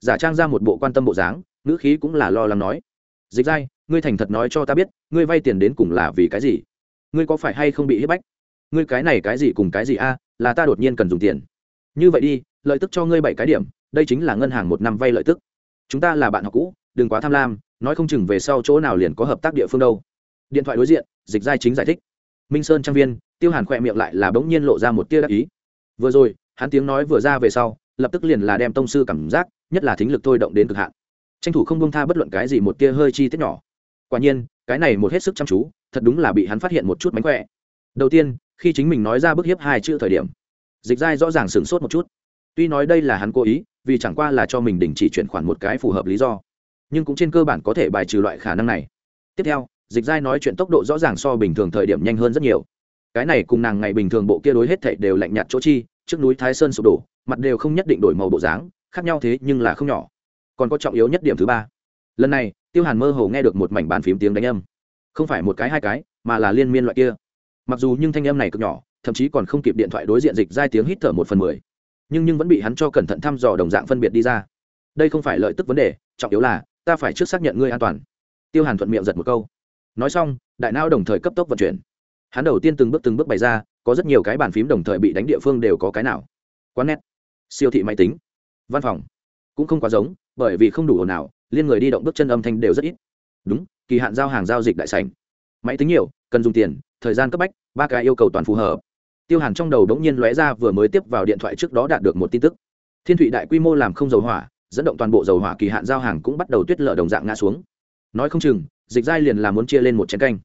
Giả trang ra một bộ quan tâm bộ dáng, ngữ khí cũng là lo lắng nói. Dịch dai ngươi thành thật nói cho ta biết, ngươi vay tiền đến cùng là vì cái gì? Ngươi có phải hay không bị hiếp bách? Ngươi cái này cái gì cùng cái gì a, là ta đột nhiên cần dùng tiền. Như vậy đi lợi tức cho ngươi bảy cái điểm, đây chính là ngân hàng một năm vay lợi tức. Chúng ta là bạn học cũ, đừng quá tham lam, nói không chừng về sau chỗ nào liền có hợp tác địa phương đâu. Điện thoại đối diện, dịch giai chính giải thích. Minh sơn trang viên, tiêu hàn khỏe miệng lại là bỗng nhiên lộ ra một tia đắc ý. Vừa rồi, hắn tiếng nói vừa ra về sau, lập tức liền là đem tông sư cảm giác, nhất là thính lực thôi động đến cực hạn. Tranh thủ không bông tha bất luận cái gì một tia hơi chi tiết nhỏ. Quả nhiên, cái này một hết sức chăm chú, thật đúng là bị hắn phát hiện một chút mánh khỏe. Đầu tiên, khi chính mình nói ra bức hiếp hai chữ thời điểm, dịch giai rõ ràng sửng sốt một chút tuy nói đây là hắn cố ý, vì chẳng qua là cho mình đình chỉ chuyển khoản một cái phù hợp lý do. Nhưng cũng trên cơ bản có thể bài trừ loại khả năng này. Tiếp theo, dịch giai nói chuyện tốc độ rõ ràng so bình thường thời điểm nhanh hơn rất nhiều. Cái này cùng nàng ngày bình thường bộ kia đối hết thảy đều lạnh nhạt chỗ chi, trước núi thái sơn sụp đổ, mặt đều không nhất định đổi màu bộ dáng, khác nhau thế nhưng là không nhỏ. Còn có trọng yếu nhất điểm thứ ba. Lần này, tiêu hàn mơ hồ nghe được một mảnh bàn phím tiếng đánh âm. Không phải một cái hai cái, mà là liên miên loại kia. Mặc dù nhưng thanh âm này cực nhỏ, thậm chí còn không kịp điện thoại đối diện dịch giai tiếng hít thở một phần mười nhưng nhưng vẫn bị hắn cho cẩn thận thăm dò đồng dạng phân biệt đi ra. Đây không phải lợi tức vấn đề, trọng yếu là, ta phải trước xác nhận ngươi an toàn. Tiêu hàn thuận miệng giật một câu. Nói xong, đại não đồng thời cấp tốc vận chuyển. Hắn đầu tiên từng bước từng bước bày ra, có rất nhiều cái bàn phím đồng thời bị đánh địa phương đều có cái nào. Quán nét siêu thị máy tính. Văn phòng. Cũng không quá giống, bởi vì không đủ ồn ào, liên người đi động bước chân âm thanh đều rất ít. Đúng, kỳ hạn giao hàng giao dịch đại sảnh. Máy tính nhiều, cần dùng tiền, thời gian cấp bách, ba cái yêu cầu toàn phù hợp tiêu hàn trong đầu đống nhiên lóe ra vừa mới tiếp vào điện thoại trước đó đạt được một tin tức. Thiên thụy đại quy mô làm không dầu hỏa, dẫn động toàn bộ dầu hỏa kỳ hạn giao hàng cũng bắt đầu tuyết lợ đồng dạng ngã xuống. Nói không chừng, dịch giai liền là muốn chia lên một chén canh.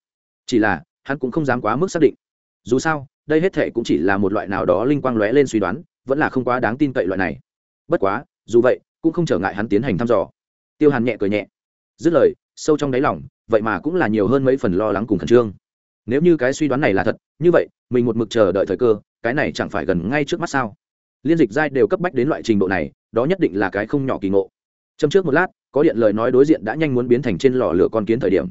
Chỉ là, hắn cũng không dám quá mức xác định. Dù sao, đây hết thệ cũng chỉ là một loại nào đó linh quang lóe lên suy đoán, vẫn là không quá đáng tin cậy loại này. Bất quá, dù vậy, cũng không trở ngại hắn tiến hành thăm dò. Tiêu hàn nhẹ cười nhẹ. Dứt lời, sâu trong đáy lòng, vậy mà cũng là nhiều hơn mấy phần lo lắng cùng khẩn trương nếu như cái suy đoán này là thật, như vậy, mình một mực chờ đợi thời cơ, cái này chẳng phải gần ngay trước mắt sao? Liên dịch giai đều cấp bách đến loại trình độ này, đó nhất định là cái không nhỏ kỳ ngộ. Châm trước một lát, có điện lời nói đối diện đã nhanh muốn biến thành trên lò lửa con kiến thời điểm.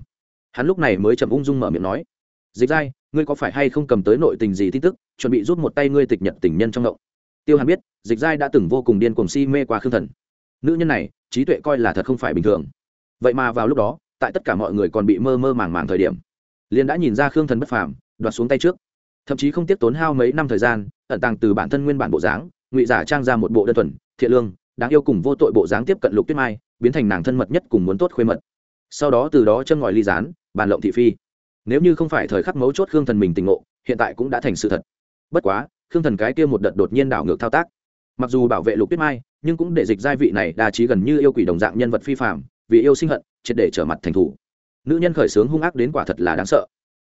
Hắn lúc này mới chậm ung dung mở miệng nói, dịch giai, ngươi có phải hay không cầm tới nội tình gì tin tức, chuẩn bị rút một tay ngươi tịch nhật tình nhân trong ngộng? Tiêu hàn biết, dịch giai đã từng vô cùng điên cuồng si mê qua khương thần. Nữ nhân này, trí tuệ coi là thật không phải bình thường. Vậy mà vào lúc đó, tại tất cả mọi người còn bị mơ mơ màng màng thời điểm liền đã nhìn ra khương thần bất phàm, đoạt xuống tay trước. Thậm chí không tiếp tốn hao mấy năm thời gian, ẩn tàng từ bản thân nguyên bản bộ dáng, ngụy giả trang ra một bộ đơn thuần, thiện lương, đáng yêu cùng vô tội bộ dáng tiếp cận lục tuyết mai, biến thành nàng thân mật nhất cùng muốn tốt khuê mật. Sau đó từ đó chân ngòi ly gián, bàn lộng thị phi. Nếu như không phải thời khắc mấu chốt khương thần mình tình ngộ, hiện tại cũng đã thành sự thật. Bất quá, khương thần cái kia một đợt đột nhiên đảo ngược thao tác. Mặc dù bảo vệ lục tuyết mai, nhưng cũng để dịch giai vị này đa trí gần như yêu quỷ đồng dạng nhân vật phi phạm vì yêu sinh hận, triệt để trở mặt thành thủ nữ nhân khởi sướng hung ác đến quả thật là đáng sợ.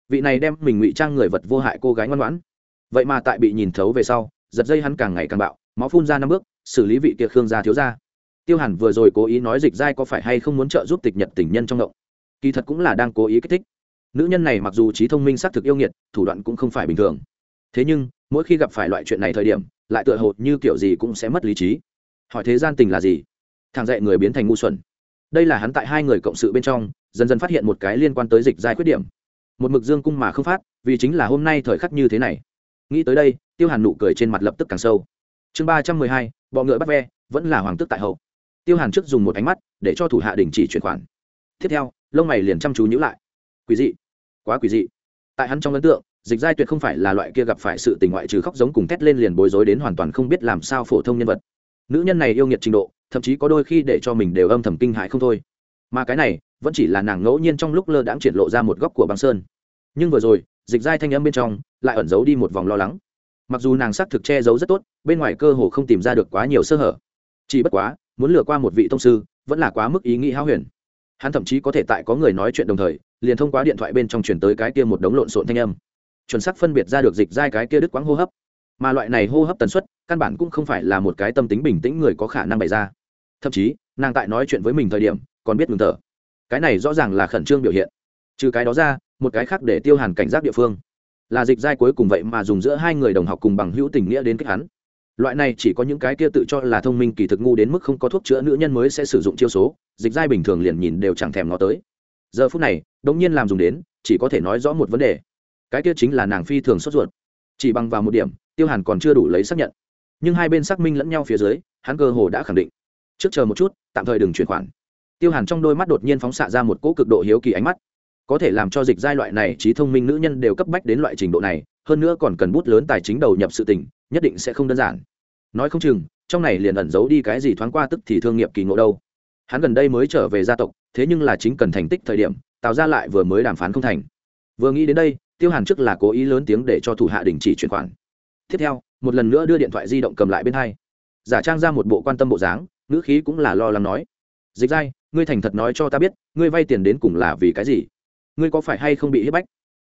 Vị này đem mình ngụy trang người vật vô hại cô gái ngoan ngoãn. Vậy mà tại bị nhìn thấu về sau, giật dây hắn càng ngày càng bạo, máu phun ra năm bước, xử lý vị kia khương gia thiếu gia. Tiêu hàn vừa rồi cố ý nói dịch dai có phải hay không muốn trợ giúp tịch nhật tình nhân trong động. Kỳ thật cũng là đang cố ý kích thích. Nữ nhân này mặc dù trí thông minh xác thực yêu nghiệt, thủ đoạn cũng không phải bình thường. Thế nhưng, mỗi khi gặp phải loại chuyện này thời điểm, lại tựa hồ như kiểu gì cũng sẽ mất lý trí. Hỏi thế gian tình là gì? Thằng dạy người biến thành ngu xuẩn. Đây là hắn tại hai người cộng sự bên trong dần dần phát hiện một cái liên quan tới dịch giai khuyết điểm. Một mực dương cung mà không phát, vì chính là hôm nay thời khắc như thế này. Nghĩ tới đây, tiêu hàn nụ cười trên mặt lập tức càng sâu. Chương ba trăm mười hai, bọ ngựa bắt ve, vẫn là hoàng tức tại hậu. Tiêu hàn trước dùng một ánh mắt, để cho thủ hạ đình chỉ chuyển khoản. Tiếp theo, lông mày liền chăm chú nhữ lại. Quý dị. Quá quý dị. Tại hắn trong ấn tượng, dịch giai tuyệt không phải là loại kia gặp phải sự tình ngoại trừ khóc giống cùng thét lên liền bối rối đến hoàn toàn không biết làm sao phổ thông nhân vật. Nữ nhân này yêu nghiệt trình độ, thậm chí có đôi khi để cho mình đều âm thầm kinh hại không thôi mà cái này vẫn chỉ là nàng ngẫu nhiên trong lúc lơ đãng triển lộ ra một góc của băng sơn. Nhưng vừa rồi, dịch giai thanh âm bên trong lại ẩn giấu đi một vòng lo lắng. Mặc dù nàng xác thực che giấu rất tốt, bên ngoài cơ hồ không tìm ra được quá nhiều sơ hở. Chỉ bất quá, muốn lừa qua một vị thông sư vẫn là quá mức ý nghĩ hao huyền. Hắn thậm chí có thể tại có người nói chuyện đồng thời, liền thông qua điện thoại bên trong chuyển tới cái kia một đống lộn xộn thanh âm. Chuẩn xác phân biệt ra được dịch giai cái kia đứt quãng hô hấp. Mà loại này hô hấp tần suất, căn bản cũng không phải là một cái tâm tính bình tĩnh người có khả năng bày ra. Thậm chí, nàng tại nói chuyện với mình thời điểm còn biết ngừng thở. Cái này rõ ràng là khẩn trương biểu hiện. Trừ cái đó ra, một cái khác để tiêu hàn cảnh giác địa phương. Là dịch giai cuối cùng vậy mà dùng giữa hai người đồng học cùng bằng hữu tình nghĩa đến kích hắn. Loại này chỉ có những cái kia tự cho là thông minh kỳ thực ngu đến mức không có thuốc chữa nữ nhân mới sẽ sử dụng chiêu số, dịch giai bình thường liền nhìn đều chẳng thèm nó tới. Giờ phút này, đống nhiên làm dùng đến, chỉ có thể nói rõ một vấn đề. Cái kia chính là nàng phi thường sốt ruột. Chỉ bằng vào một điểm, tiêu hàn còn chưa đủ lấy xác nhận. Nhưng hai bên xác minh lẫn nhau phía dưới, hắn cơ hồ đã khẳng định. Trước chờ một chút, tạm thời đừng chuyển khoản tiêu hàn trong đôi mắt đột nhiên phóng xạ ra một cỗ cực độ hiếu kỳ ánh mắt. Có thể làm cho dịch giai loại này trí thông minh nữ nhân đều cấp bách đến loại trình độ này, hơn nữa còn cần bút lớn tài chính đầu nhập sự tình, nhất định sẽ không đơn giản. Nói không chừng, trong này liền ẩn giấu đi cái gì thoáng qua tức thì thương nghiệp kỳ ngộ đâu. Hắn gần đây mới trở về gia tộc, thế nhưng là chính cần thành tích thời điểm, tạo ra lại vừa mới đàm phán không thành. Vừa nghĩ đến đây, tiêu hàn trước là cố ý lớn tiếng để cho thủ hạ đình chỉ chuyển khoản. Tiếp theo, một lần nữa đưa điện thoại di động cầm lại bên hai. Giả trang ra một bộ quan tâm bộ dáng, ngữ khí cũng là lo lắng nói. Dịch dai ngươi thành thật nói cho ta biết, ngươi vay tiền đến cùng là vì cái gì? Ngươi có phải hay không bị hiếp bách?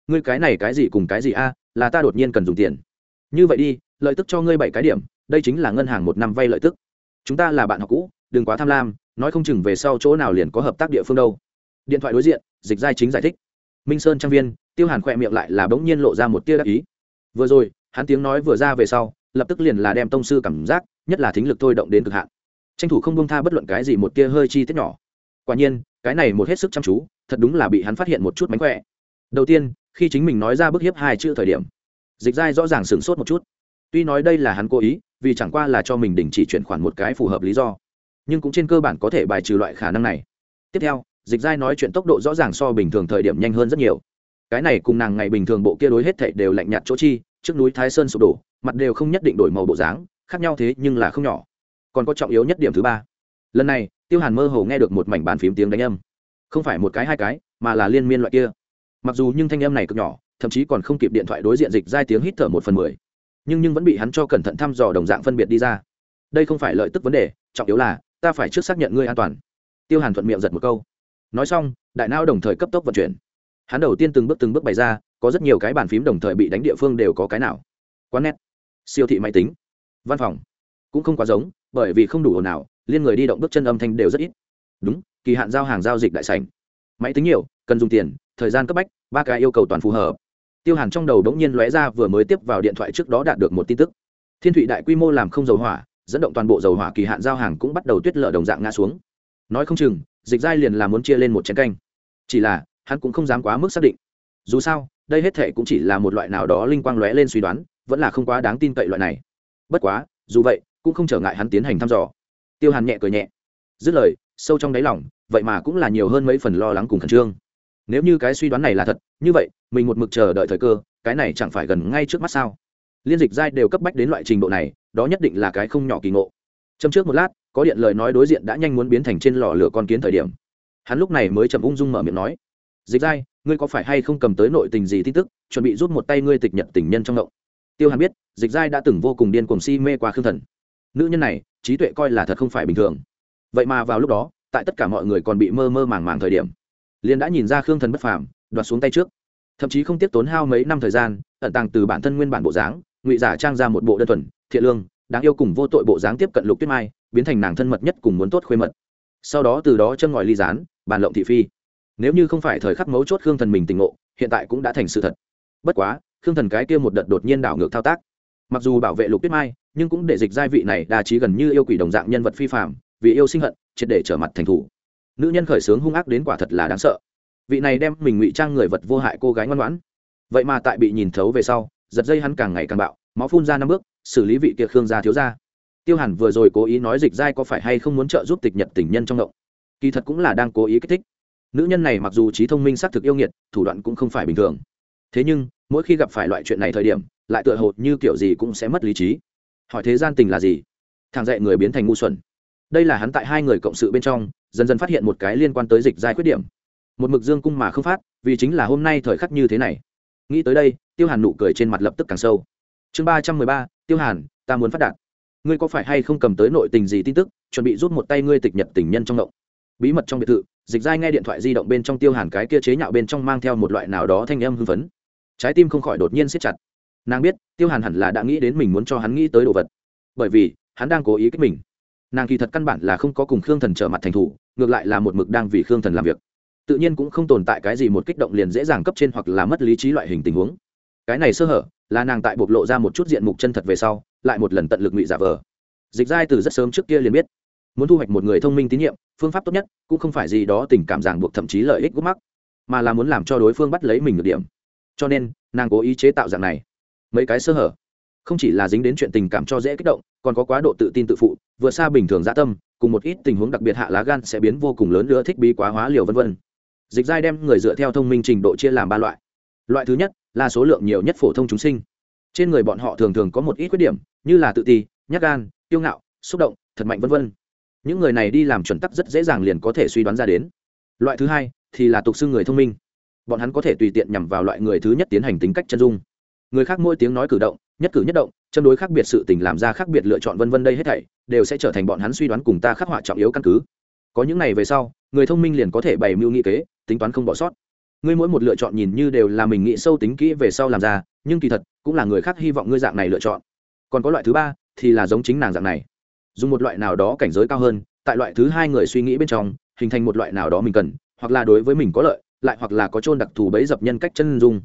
Ngươi cái này cái gì cùng cái gì a, là ta đột nhiên cần dùng tiền. Như vậy đi, lợi tức cho ngươi bảy cái điểm, đây chính là ngân hàng một năm vay lợi tức. Chúng ta là bạn học cũ, đừng quá tham lam, nói không chừng về sau chỗ nào liền có hợp tác địa phương đâu. Điện thoại đối diện, dịch giai chính giải thích. Minh sơn trang viên, tiêu hàn khỏe miệng lại là bỗng nhiên lộ ra một tia đắc ý. Vừa rồi, hắn tiếng nói vừa ra về sau, lập tức liền là đem tông sư cảm giác, nhất là thính lực thôi động đến cực hạn. Tranh thủ không bông tha bất luận cái gì một tia hơi chi tiết nhỏ quả nhiên, cái này một hết sức chăm chú, thật đúng là bị hắn phát hiện một chút mánh khỏe. Đầu tiên, khi chính mình nói ra bức hiếp hai chữ thời điểm, dịch giai rõ ràng sửng sốt một chút. Tuy nói đây là hắn cố ý, vì chẳng qua là cho mình đình chỉ chuyển khoản một cái phù hợp lý do, nhưng cũng trên cơ bản có thể bài trừ loại khả năng này. Tiếp theo, dịch giai nói chuyện tốc độ rõ ràng so bình thường thời điểm nhanh hơn rất nhiều. Cái này cùng nàng ngày bình thường bộ kia đối hết thảy đều lạnh nhạt chỗ chi, trước núi thái sơn sụp đổ, mặt đều không nhất định đổi màu bộ dáng, khác nhau thế nhưng là không nhỏ. Còn có trọng yếu nhất điểm thứ ba. Lần này tiêu hàn mơ hồ nghe được một mảnh bàn phím tiếng đánh âm. Không phải một cái, hai cái, mà là liên miên loại kia. Mặc dù nhưng thanh âm này cực nhỏ, thậm chí còn không kịp điện thoại đối diện dịch giai tiếng hít thở một phần mười. Nhưng nhưng vẫn bị hắn cho cẩn thận thăm dò đồng dạng phân biệt đi ra. Đây không phải lợi tức vấn đề, trọng yếu là, ta phải trước xác nhận ngươi an toàn. Tiêu hàn thuận miệng giật một câu. Nói xong, đại não đồng thời cấp tốc vận chuyển. Hắn đầu tiên từng bước từng bước bày ra, có rất nhiều cái bàn phím đồng thời bị đánh địa phương đều có cái nào. Quán nét siêu thị máy tính. Văn phòng. Cũng không quá giống, bởi vì không đủ ồn ào liên người đi động bước chân âm thanh đều rất ít. Đúng, kỳ hạn giao hàng giao dịch đại sảnh. Máy tính nhiều, cần dùng tiền, thời gian cấp bách, ba cái yêu cầu toàn phù hợp. Tiêu hàn trong đầu đống nhiên lóe ra vừa mới tiếp vào điện thoại trước đó đạt được một tin tức. Thiên thụy đại quy mô làm không dầu hỏa, dẫn động toàn bộ dầu hỏa kỳ hạn giao hàng cũng bắt đầu tuyết lở đồng dạng ngã xuống. Nói không chừng, dịch giai liền là muốn chia lên một chén canh. Chỉ là, hắn cũng không dám quá mức xác định. Dù sao, đây hết thệ cũng chỉ là một loại nào đó linh quang lóe lên suy đoán, vẫn là không quá đáng tin cậy loại này. Bất quá, dù vậy, cũng không trở ngại hắn tiến hành thăm dò tiêu hàn nhẹ cười nhẹ. Dứt lời, sâu trong đáy lòng, vậy mà cũng là nhiều hơn mấy phần lo lắng cùng khẩn trương. Nếu như cái suy đoán này là thật, như vậy, mình một mực chờ đợi thời cơ, cái này chẳng phải gần ngay trước mắt sao? Liên dịch giai đều cấp bách đến loại trình độ này, đó nhất định là cái không nhỏ kỳ ngộ. Châm trước một lát, có điện lời nói đối diện đã nhanh muốn biến thành trên lò lửa con kiến thời điểm. Hắn lúc này mới chậm ung dung mở miệng nói, dịch giai, ngươi có phải hay không cầm tới nội tình gì tin tức, chuẩn bị rút một tay ngươi tịch nhận tình nhân trong động tiêu hàn biết, dịch giai đã từng vô cùng điên cuồng si mê qua khương thần. Nữ nhân này trí tuệ coi là thật không phải bình thường. Vậy mà vào lúc đó, tại tất cả mọi người còn bị mơ mơ màng màng thời điểm, liền đã nhìn ra khương thần bất phàm, đoạt xuống tay trước. Thậm chí không tiếp tốn hao mấy năm thời gian, ẩn tàng từ bản thân nguyên bản bộ dáng, ngụy giả trang ra một bộ đơn thuần, thiện lương, đáng yêu cùng vô tội bộ dáng tiếp cận lục tuyết mai, biến thành nàng thân mật nhất cùng muốn tốt khuê mật. Sau đó từ đó châm ngòi ly gián, bàn lộng thị phi. Nếu như không phải thời khắc mấu chốt khương thần mình tỉnh ngộ, hiện tại cũng đã thành sự thật. Bất quá, khương thần cái kia một đợt đột nhiên đảo ngược thao tác. Mặc dù bảo vệ lục tuyết mai nhưng cũng để dịch giai vị này đa trí gần như yêu quỷ đồng dạng nhân vật phi phạm vì yêu sinh hận, triệt để trở mặt thành thủ. Nữ nhân khởi xướng hung ác đến quả thật là đáng sợ. Vị này đem mình ngụy trang người vật vô hại cô gái ngoan ngoãn. Vậy mà tại bị nhìn thấu về sau, giật dây hắn càng ngày càng bạo, máu phun ra năm bước, xử lý vị kia khương gia thiếu gia. Tiêu hàn vừa rồi cố ý nói dịch giai có phải hay không muốn trợ giúp tịch nhật tình nhân trong động. Kỳ thật cũng là đang cố ý kích thích. Nữ nhân này mặc dù trí thông minh xác thực yêu nghiệt, thủ đoạn cũng không phải bình thường. Thế nhưng, mỗi khi gặp phải loại chuyện này thời điểm, lại tựa hồ như kiểu gì cũng sẽ mất lý trí hỏi thế gian tình là gì? Thằng dạy người biến thành ngu xuẩn. Đây là hắn tại hai người cộng sự bên trong, dần dần phát hiện một cái liên quan tới dịch giai khuyết điểm. Một mực dương cung mà không phát, vì chính là hôm nay thời khắc như thế này. Nghĩ tới đây, tiêu hàn nụ cười trên mặt lập tức càng sâu. Chương ba trăm mười ba, tiêu hàn, ta muốn phát đạt. Ngươi có phải hay không cầm tới nội tình gì tin tức, chuẩn bị rút một tay ngươi tịch nhật tình nhân trong ngộng bí mật trong biệt thự, dịch giai nghe điện thoại di động bên trong tiêu hàn cái kia chế nhạo bên trong mang theo một loại nào đó thanh âm hưng phấn. Trái tim không khỏi đột nhiên siết chặt nàng biết, tiêu hàn hẳn là đã nghĩ đến mình muốn cho hắn nghĩ tới đồ vật. Bởi vì, hắn đang cố ý kích mình. Nàng kỳ thật căn bản là không có cùng khương thần trở mặt thành thủ, ngược lại là một mực đang vì khương thần làm việc. Tự nhiên cũng không tồn tại cái gì một kích động liền dễ dàng cấp trên hoặc là mất lý trí loại hình tình huống. Cái này sơ hở, là nàng tại bộc lộ ra một chút diện mục chân thật về sau, lại một lần tận lực ngụy giả vờ. Dịch giai từ rất sớm trước kia liền biết, muốn thu hoạch một người thông minh tín nhiệm, phương pháp tốt nhất, cũng không phải gì đó tình cảm ràng buộc thậm chí lợi ích gút mắc, mà là muốn làm cho đối phương bắt lấy mình được điểm. Cho nên, nàng cố ý chế tạo dạng này mấy cái sơ hở. Không chỉ là dính đến chuyện tình cảm cho dễ kích động, còn có quá độ tự tin tự phụ, vượt xa bình thường dã tâm, cùng một ít tình huống đặc biệt hạ lá gan sẽ biến vô cùng lớn nữa thích bí quá hóa liều vân vân. Dịch giai đem người dựa theo thông minh trình độ chia làm ba loại. Loại thứ nhất là số lượng nhiều nhất phổ thông chúng sinh. Trên người bọn họ thường thường có một ít khuyết điểm, như là tự ti, nhát gan, kiêu ngạo, xúc động, thật mạnh vân vân. Những người này đi làm chuẩn tắc rất dễ dàng liền có thể suy đoán ra đến. Loại thứ hai thì là tục xưng người thông minh. Bọn hắn có thể tùy tiện nhằm vào loại người thứ nhất tiến hành tính cách chân dung người khác mỗi tiếng nói cử động, nhất cử nhất động, châm đối khác biệt sự tình làm ra khác biệt lựa chọn vân vân đây hết thảy, đều sẽ trở thành bọn hắn suy đoán cùng ta khắc họa trọng yếu căn cứ. Có những này về sau, người thông minh liền có thể bày mưu nghị kế, tính toán không bỏ sót. Ngươi mỗi một lựa chọn nhìn như đều là mình nghĩ sâu tính kỹ về sau làm ra, nhưng kỳ thật, cũng là người khác hy vọng ngươi dạng này lựa chọn. Còn có loại thứ ba, thì là giống chính nàng dạng này. Dùng một loại nào đó cảnh giới cao hơn, tại loại thứ hai người suy nghĩ bên trong, hình thành một loại nào đó mình cần, hoặc là đối với mình có lợi, lại hoặc là có chôn đặc thù bấy dập nhân cách chân dung.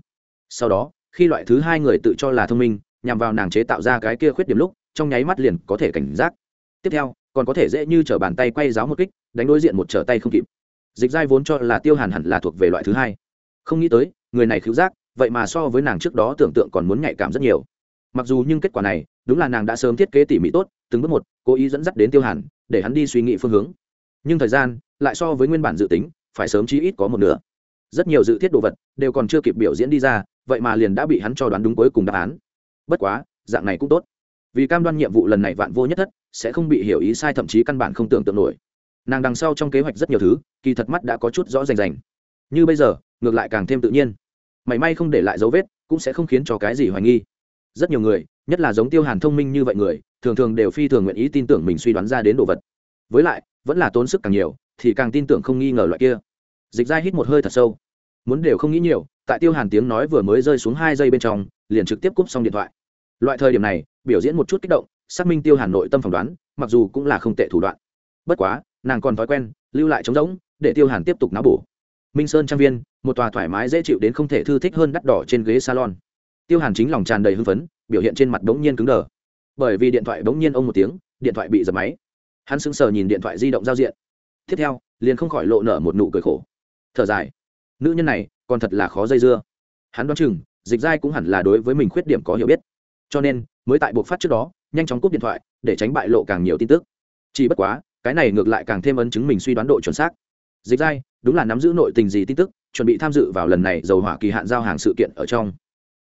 Sau đó khi loại thứ hai người tự cho là thông minh, nhằm vào nàng chế tạo ra cái kia khuyết điểm lúc, trong nháy mắt liền có thể cảnh giác. Tiếp theo, còn có thể dễ như t r ở bàn tay quay giáo một kích, đánh đối diện một trở tay không kịp. Dịch giai vốn cho là tiêu hàn hẳn là thuộc về loại thứ hai. Không nghĩ tới, người này khiếu giác, vậy mà so với nàng trước đó tưởng tượng còn muốn nhạy cảm rất nhiều. Mặc dù nhưng kết quả này, đúng là nàng đã sớm thiết kế tỉ mỉ tốt, từng bước một, cố ý dẫn dắt đến tiêu hàn, để hắn đi suy nghĩ phương hướng. Nhưng thời gian, lại so với nguyên bản dự tính, phải sớm chí ít có một nửa. Rất nhiều dự thiết đồ vật, đều còn chưa kịp biểu diễn đi ra vậy mà liền đã bị hắn cho đoán đúng cuối cùng đáp án. Bất quá, dạng này cũng tốt. Vì cam đoan nhiệm vụ lần này vạn vô nhất thất, sẽ không bị hiểu ý sai thậm chí căn bản không tưởng tượng nổi. Nàng đằng sau trong kế hoạch rất nhiều thứ, kỳ thật mắt đã có chút rõ rành rành. Như bây giờ, ngược lại càng thêm tự nhiên. Mảy may không để lại dấu vết, cũng sẽ không khiến cho cái gì hoài nghi. Rất nhiều người, nhất là giống tiêu hàn thông minh như vậy người, thường thường đều phi thường nguyện ý tin tưởng mình suy đoán ra đến đồ vật. Với lại, vẫn là tốn sức càng nhiều, thì càng tin tưởng không nghi ngờ loại kia. Dịch ra hít một hơi thật sâu muốn đều không nghĩ nhiều, tại tiêu hàn tiếng nói vừa mới rơi xuống hai giây bên trong, liền trực tiếp cúp xong điện thoại. Loại thời điểm này, biểu diễn một chút kích động, xác minh tiêu hàn nội tâm phỏng đoán, mặc dù cũng là không tệ thủ đoạn. Bất quá, nàng còn thói quen, lưu lại trống rỗng, để tiêu hàn tiếp tục náo bổ. Minh sơn trang viên, một tòa thoải mái dễ chịu đến không thể thư thích hơn đắt đỏ trên ghế salon. Tiêu hàn chính lòng tràn đầy hưng phấn, biểu hiện trên mặt bỗng nhiên cứng đờ. Bởi vì điện thoại bỗng nhiên ông một tiếng, điện thoại bị dập máy. Hắn sững sờ nhìn điện thoại di động giao diện. Tiếp theo, liền không khỏi lộ nở một nụ cười khổ. Thở dài nữ nhân này còn thật là khó dây dưa. Hắn đoán chừng, dịch giai cũng hẳn là đối với mình khuyết điểm có hiểu biết. Cho nên, mới tại buộc phát trước đó, nhanh chóng cúp điện thoại, để tránh bại lộ càng nhiều tin tức. Chỉ bất quá, cái này ngược lại càng thêm ấn chứng mình suy đoán độ chuẩn xác. Dịch giai, đúng là nắm giữ nội tình gì tin tức, chuẩn bị tham dự vào lần này dầu hỏa kỳ hạn giao hàng sự kiện ở trong.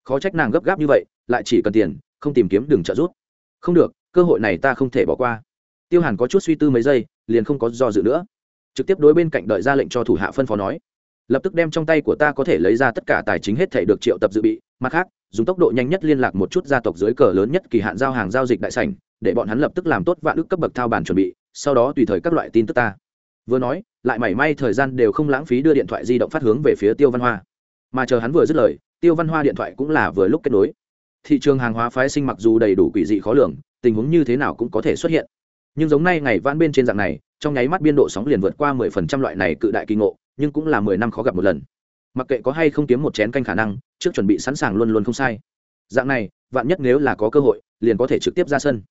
Khó trách nàng gấp gáp như vậy, lại chỉ cần tiền, không tìm kiếm đường trợ giúp. Không được, cơ hội này ta không thể bỏ qua. Tiêu hàn có chút suy tư mấy giây, liền không có do dự nữa. Trực tiếp đối bên cạnh đợi ra lệnh cho thủ hạ phân phó nói lập tức đem trong tay của ta có thể lấy ra tất cả tài chính hết thể được triệu tập dự bị, mặt khác, dùng tốc độ nhanh nhất liên lạc một chút gia tộc dưới cờ lớn nhất kỳ hạn giao hàng giao dịch đại sảnh, để bọn hắn lập tức làm tốt vạn ước cấp bậc thao bản chuẩn bị, sau đó tùy thời các loại tin tức ta. Vừa nói, lại mảy may thời gian đều không lãng phí đưa điện thoại di động phát hướng về phía tiêu văn hoa. Mà chờ hắn vừa dứt lời, tiêu văn hoa điện thoại cũng là vừa lúc kết nối. Thị trường hàng hóa phái sinh mặc dù đầy đủ quỷ dị khó lường, tình huống như thế nào cũng có thể xuất hiện. Nhưng giống nay ngày vãn bên trên dạng này, trong nháy mắt biên độ sóng liền vượt qua mười phần trăm loại này cự đại kỳ ngộ nhưng cũng là mười năm khó gặp một lần. Mặc kệ có hay không kiếm một chén canh khả năng, trước chuẩn bị sẵn sàng luôn luôn không sai. Dạng này, vạn nhất nếu là có cơ hội, liền có thể trực tiếp ra sân.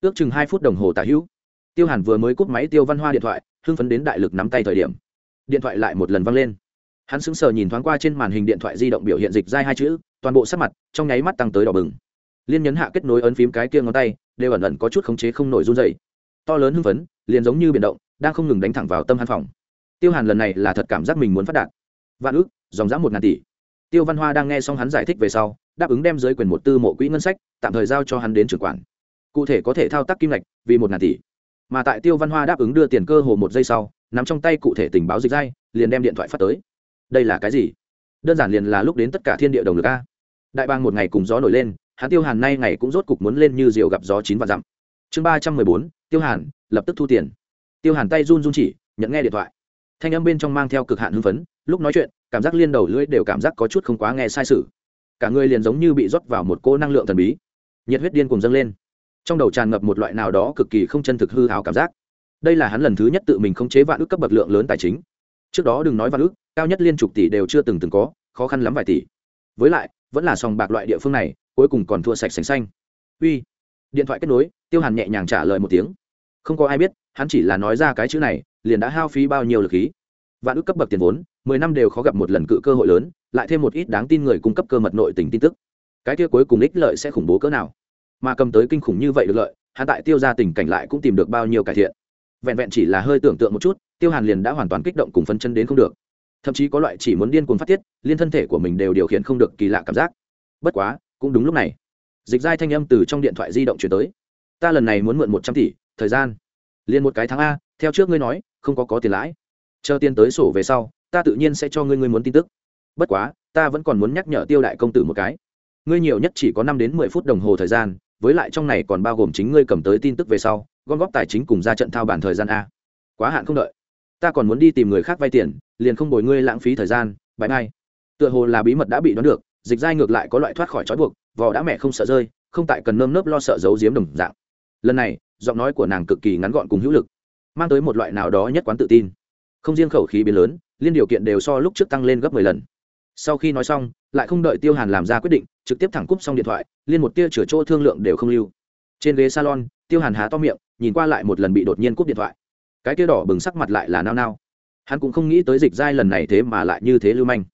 Ước chừng hai phút đồng hồ tả hữu. Tiêu hàn vừa mới cúp máy tiêu văn hoa điện thoại, hưng phấn đến đại lực nắm tay thời điểm. Điện thoại lại một lần văng lên. Hắn sững sờ nhìn thoáng qua trên màn hình điện thoại di động biểu hiện dịch dai hai chữ, toàn bộ sắc mặt trong nháy mắt tăng tới đỏ bừng. Liên nhấn hạ kết nối ấn phím cái kia ngón tay, đều ẩn ẩn có chút khống chế không nổi run dày to lớn hưng phấn, liền giống như biển động, đang không ngừng đánh thẳng vào tâm hắn phòng tiêu hàn lần này là thật cảm giác mình muốn phát đạt. Vạn ước, dòng dã một ngàn tỷ. Tiêu văn hoa đang nghe xong hắn giải thích về sau, đáp ứng đem dưới quyền một tư mộ quỹ ngân sách, tạm thời giao cho hắn đến trưởng quản. Cụ thể có thể thao tác kim ngạch, vì một ngàn tỷ. Mà tại tiêu văn hoa đáp ứng đưa tiền cơ hồ một giây sau nằm trong tay cụ thể tình báo dịch dai, liền đem điện thoại phát tới. Đây là cái gì? Đơn giản liền là lúc đến tất cả thiên địa đồng lực a. Đại bang một ngày cùng gió nổi lên, hắn tiêu hàn nay ngày cũng rốt cục muốn lên như diều gặp gió chín và dặm. Chương ba trăm mười bốn, tiêu hàn, lập tức thu tiền. Tiêu hàn tay run run chỉ, nhận nghe điện thoại thanh âm bên trong mang theo cực hạn hưng phấn, lúc nói chuyện, cảm giác liên đầu lưỡi đều cảm giác có chút không quá nghe sai sự. Cả người liền giống như bị rót vào một cô năng lượng thần bí. Nhiệt huyết điên cùng dâng lên. Trong đầu tràn ngập một loại nào đó cực kỳ không chân thực hư hào cảm giác. Đây là hắn lần thứ nhất tự mình khống chế vạn ước cấp bậc lượng lớn tài chính. Trước đó đừng nói vạn ước, cao nhất liên chục tỷ đều chưa từng từng có, khó khăn lắm vài tỷ. Với lại, vẫn là sòng bạc loại địa phương này, cuối cùng còn thua sạch sành xanh. Uy. Điện thoại kết nối, tiêu hàn nhẹ nhàng trả lời một tiếng. Không có ai biết hắn chỉ là nói ra cái chữ này, liền đã hao phí bao nhiêu lực khí. Vạn ước cấp bậc tiền vốn, mười năm đều khó gặp một lần cự cơ hội lớn, lại thêm một ít đáng tin người cung cấp cơ mật nội tình tin tức. Cái kia cuối cùng ích lợi sẽ khủng bố cỡ nào? Mà cầm tới kinh khủng như vậy được lợi, hắn tại tiêu ra tình cảnh lại cũng tìm được bao nhiêu cải thiện. Vẹn vẹn chỉ là hơi tưởng tượng một chút, tiêu hàn liền đã hoàn toàn kích động cùng phân chân đến không được. Thậm chí có loại chỉ muốn điên cuồng phát tiết, liên thân thể của mình đều điều khiển không được kỳ lạ cảm giác. Bất quá, cũng đúng lúc này. Dịch giai thanh âm từ trong điện thoại di động chuyển tới. Ta lần này muốn mượn một trăm tỷ, thời gian liền một cái tháng a, theo trước ngươi nói, không có có tiền lãi. Chờ tiền tới sổ về sau, ta tự nhiên sẽ cho ngươi ngươi muốn tin tức. Bất quá, ta vẫn còn muốn nhắc nhở tiêu đại công tử một cái. Ngươi nhiều nhất chỉ có năm đến mười phút đồng hồ thời gian, với lại trong này còn bao gồm chính ngươi cầm tới tin tức về sau, gom góp tài chính cùng ra trận thao bản thời gian a. Quá hạn không đợi. Ta còn muốn đi tìm người khác vay tiền, liền không bồi ngươi lãng phí thời gian bãi bay tựa hồ là bí mật đã bị đoán được, dịch dai ngược lại có loại thoát khỏi trói buộc, vò đã mẹ không sợ rơi, không tại cần nơm nớp lo sợ giấu giếm đồng dạng. Lần này giọng nói của nàng cực kỳ ngắn gọn cùng hữu lực, mang tới một loại nào đó nhất quán tự tin. Không riêng khẩu khí biến lớn, liên điều kiện đều so lúc trước tăng lên gấp mười lần. Sau khi nói xong, lại không đợi tiêu hàn làm ra quyết định, trực tiếp thẳng cúp xong điện thoại, liên một tia chửa chỗ thương lượng đều không lưu. Trên ghế salon, tiêu hàn há to miệng, nhìn qua lại một lần bị đột nhiên cúp điện thoại. Cái tia đỏ bừng sắc mặt lại là nao nao. Hắn cũng không nghĩ tới dịch giai lần này thế mà lại như thế lưu manh.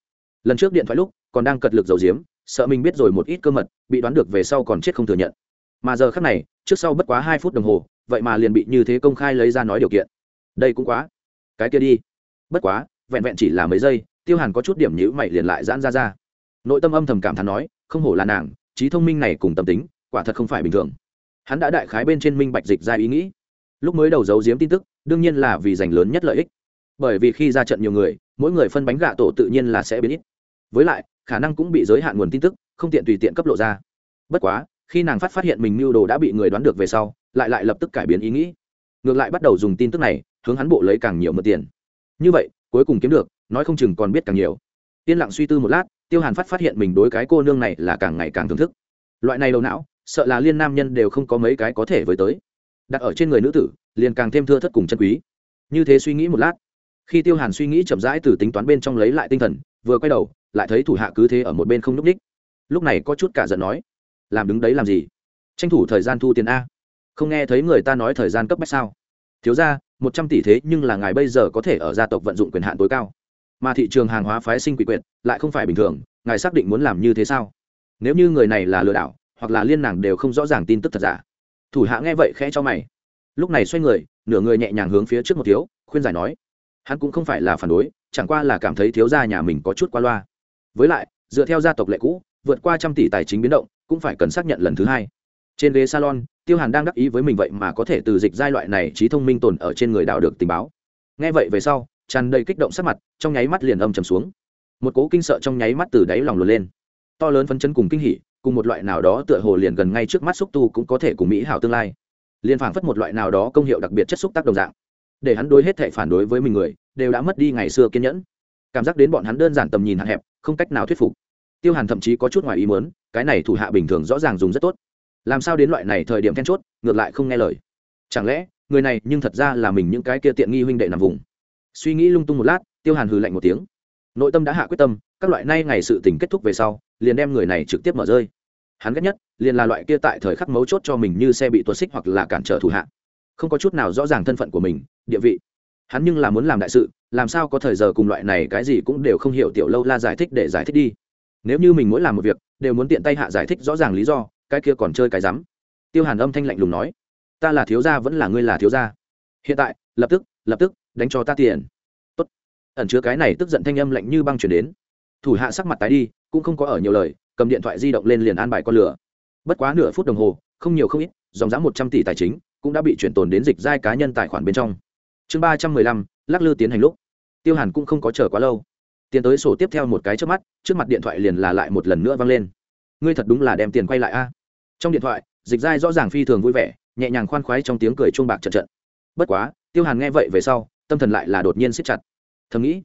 Lần trước điện thoại lúc, còn đang cật lực dầu diếm, sợ mình biết rồi một ít cơ mật, bị đoán được về sau còn chết không thừa nhận mà giờ khác này, trước sau bất quá hai phút đồng hồ, vậy mà liền bị như thế công khai lấy ra nói điều kiện. Đây cũng quá. Cái kia đi. Bất quá, vẹn vẹn chỉ là mấy giây, tiêu hàn có chút điểm nhữ mày liền lại giãn ra ra. Nội tâm âm thầm cảm thán nói, không hổ là nàng, trí thông minh này cùng tâm tính, quả thật không phải bình thường. Hắn đã đại khái bên trên minh bạch dịch ra ý nghĩ. Lúc mới đầu giấu giếm tin tức, đương nhiên là vì giành lớn nhất lợi ích. Bởi vì khi ra trận nhiều người, mỗi người phân bánh gạ tổ tự nhiên là sẽ biến ít. Với lại, khả năng cũng bị giới hạn nguồn tin tức, không tiện tùy tiện cấp lộ ra. Bất quá khi nàng phát phát hiện mình mưu đồ đã bị người đoán được về sau, lại lại lập tức cải biến ý nghĩ. Ngược lại bắt đầu dùng tin tức này, hướng hắn bộ lấy càng nhiều mượn tiền. Như vậy, cuối cùng kiếm được, nói không chừng còn biết càng nhiều. Yên lặng suy tư một lát, tiêu hàn phát phát hiện mình đối cái cô nương này là càng ngày càng thưởng thức. Loại này đầu não, sợ là liên nam nhân đều không có mấy cái có thể với tới. Đặt ở trên người nữ tử, liền càng thêm thưa thất cùng chân quý. Như thế suy nghĩ một lát, khi tiêu hàn suy nghĩ chậm rãi từ tính toán bên trong lấy lại tinh thần, vừa quay đầu, lại thấy thủ hạ cứ thế ở một bên không n ú c ních lúc này có chút cả giận nói làm đứng đấy làm gì? Tranh thủ thời gian thu tiền a. Không nghe thấy người ta nói thời gian cấp bách sao? Thiếu ra một trăm tỷ thế nhưng là ngài bây giờ có thể ở gia tộc vận dụng quyền hạn tối cao. Mà thị trường hàng hóa phái sinh quỷ quyệt, lại không phải bình thường, ngài xác định muốn làm như thế sao? Nếu như người này là lừa đảo, hoặc là liên nàng đều không rõ ràng tin tức thật giả. Thủ hạ nghe vậy khẽ cho mày. Lúc này xoay người, nửa người nhẹ nhàng hướng phía trước một thiếu, khuyên giải nói. Hắn cũng không phải là phản đối, chẳng qua là cảm thấy thiếu gia nhà mình có chút qua loa. Với lại, dựa theo gia tộc lệ cũ, vượt qua trăm tỷ tài chính biến động cũng phải cần xác nhận lần thứ hai. Trên ghế salon, tiêu hàn đang đắc ý với mình vậy mà có thể từ dịch giai loại này trí thông minh tồn ở trên người đạo được tình báo. Nghe vậy về sau, tràn đầy kích động sắc mặt, trong nháy mắt liền âm trầm xuống. Một cố kinh sợ trong nháy mắt từ đáy lòng luồn lên. To lớn phấn chấn cùng kinh hỉ, cùng một loại nào đó tựa hồ liền gần ngay trước mắt xúc tu cũng có thể cùng mỹ hảo tương lai. Liền phảng phất một loại nào đó công hiệu đặc biệt chất xúc tác đồng dạng. Để hắn đối hết thể phản đối với mình người, đều đã mất đi ngày xưa kiên nhẫn. Cảm giác đến bọn hắn đơn giản tầm nhìn hạn hẹp, không cách nào thuyết phục. Tiêu hàn thậm chí có chút ngoài ý muốn cái này thủ hạ bình thường rõ ràng dùng rất tốt. Làm sao đến loại này thời điểm then chốt, ngược lại không nghe lời. Chẳng lẽ, người này nhưng thật ra là mình những cái kia tiện nghi huynh đệ nằm vùng? Suy nghĩ lung tung một lát, tiêu hàn hừ lạnh một tiếng. Nội tâm đã hạ quyết tâm, các loại nay ngày sự tình kết thúc về sau, liền đem người này trực tiếp mở rơi. Hắn ghét nhất, liền là loại kia tại thời khắc mấu chốt cho mình như xe bị tuột xích hoặc là cản trở thủ hạ. Không có chút nào rõ ràng thân phận của mình, địa vị. Hắn nhưng là muốn làm đại sự, làm sao có thời giờ cùng loại này cái gì cũng đều không hiểu tiểu lâu la giải thích để giải thích đi nếu như mình mỗi làm một việc, đều muốn tiện tay hạ giải thích rõ ràng lý do, cái kia còn chơi cái rắm. Tiêu hàn âm thanh lạnh lùng nói, ta là thiếu gia vẫn là ngươi là thiếu gia. Hiện tại, lập tức lập tức, đánh cho ta tiền. Tốt. ẩn chứa cái này tức giận thanh âm lạnh như băng chuyển đến. Thủ hạ sắc mặt tái đi, cũng không có ở nhiều lời, cầm điện thoại di động lên liền an bài con lửa. Bất quá nửa phút đồng hồ, không nhiều không ít, dòng giá một trăm tỷ tài chính cũng đã bị chuyển tồn đến dịch giai cá nhân tài khoản bên trong. Chương ba trăm mười lăm, lắc lư tiến hành lúc. Tiêu hàn cũng không có chờ quá lâu tiền tới sổ tiếp theo một cái trước mắt, trước mặt điện thoại liền là lại một lần nữa vang lên. Ngươi thật đúng là đem tiền quay lại a. Trong điện thoại, dịch giai rõ ràng phi thường vui vẻ, nhẹ nhàng khoan khoái trong tiếng cười chuông bạc trận trận. Bất quá, tiêu hàn nghe vậy về sau, tâm thần lại là đột nhiên siết chặt. Thầm nghĩ,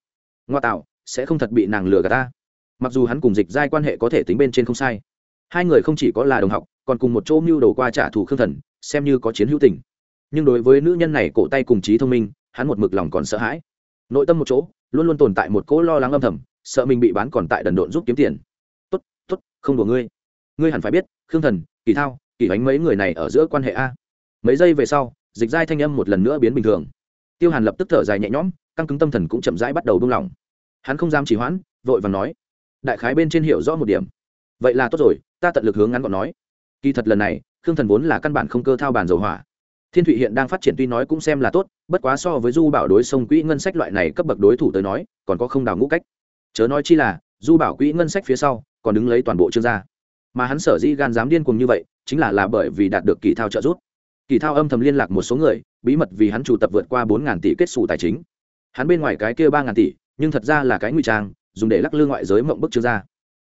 ngoa tạo, sẽ không thật bị nàng lừa gạt ta. Mặc dù hắn cùng dịch giai quan hệ có thể tính bên trên không sai, hai người không chỉ có là đồng học, còn cùng một chỗ mưu đồ qua trả thù khương thần, xem như có chiến hữu tình. Nhưng đối với nữ nhân này cổ tay cùng trí thông minh, hắn một mực lòng còn sợ hãi. Nội tâm một chỗ luôn luôn tồn tại một cỗ lo lắng âm thầm, sợ mình bị bán còn tại đần độn giúp kiếm tiền. Tốt tốt, không đùa ngươi. Ngươi hẳn phải biết, khương thần, kỳ thao, kỳ ánh mấy người này ở giữa quan hệ a. Mấy giây về sau, dịch giai thanh âm một lần nữa biến bình thường. Tiêu hàn lập tức thở dài nhẹ nhõm, căng cứng tâm thần cũng chậm rãi bắt đầu buông lỏng. Hắn không dám chỉ hoãn, vội và nói, đại khái bên trên hiểu rõ một điểm. Vậy là tốt rồi, ta tận lực hướng ngắn gọn nói. Kỳ thật lần này, khương thần vốn là căn bản không cơ thao bàn dầu hỏa thiên thụy hiện đang phát triển tuy nói cũng xem là tốt, bất quá so với du bảo đối sông quỹ ngân sách loại này cấp bậc đối thủ tới nói, còn có không đào ngũ cách. Chớ nói chi là, du bảo quỹ ngân sách phía sau, còn đứng lấy toàn bộ chương gia. Mà hắn sở dĩ gan dám điên cuồng như vậy, chính là là bởi vì đạt được kỳ thao trợ giúp. Kỳ thao âm thầm liên lạc một số người, bí mật vì hắn chủ tập vượt qua bốn tỷ kết xù tài chính. Hắn bên ngoài cái kia ba tỷ, nhưng thật ra là cái ngụy trang, dùng để lắc lư ngoại giới mộng bức chưa ra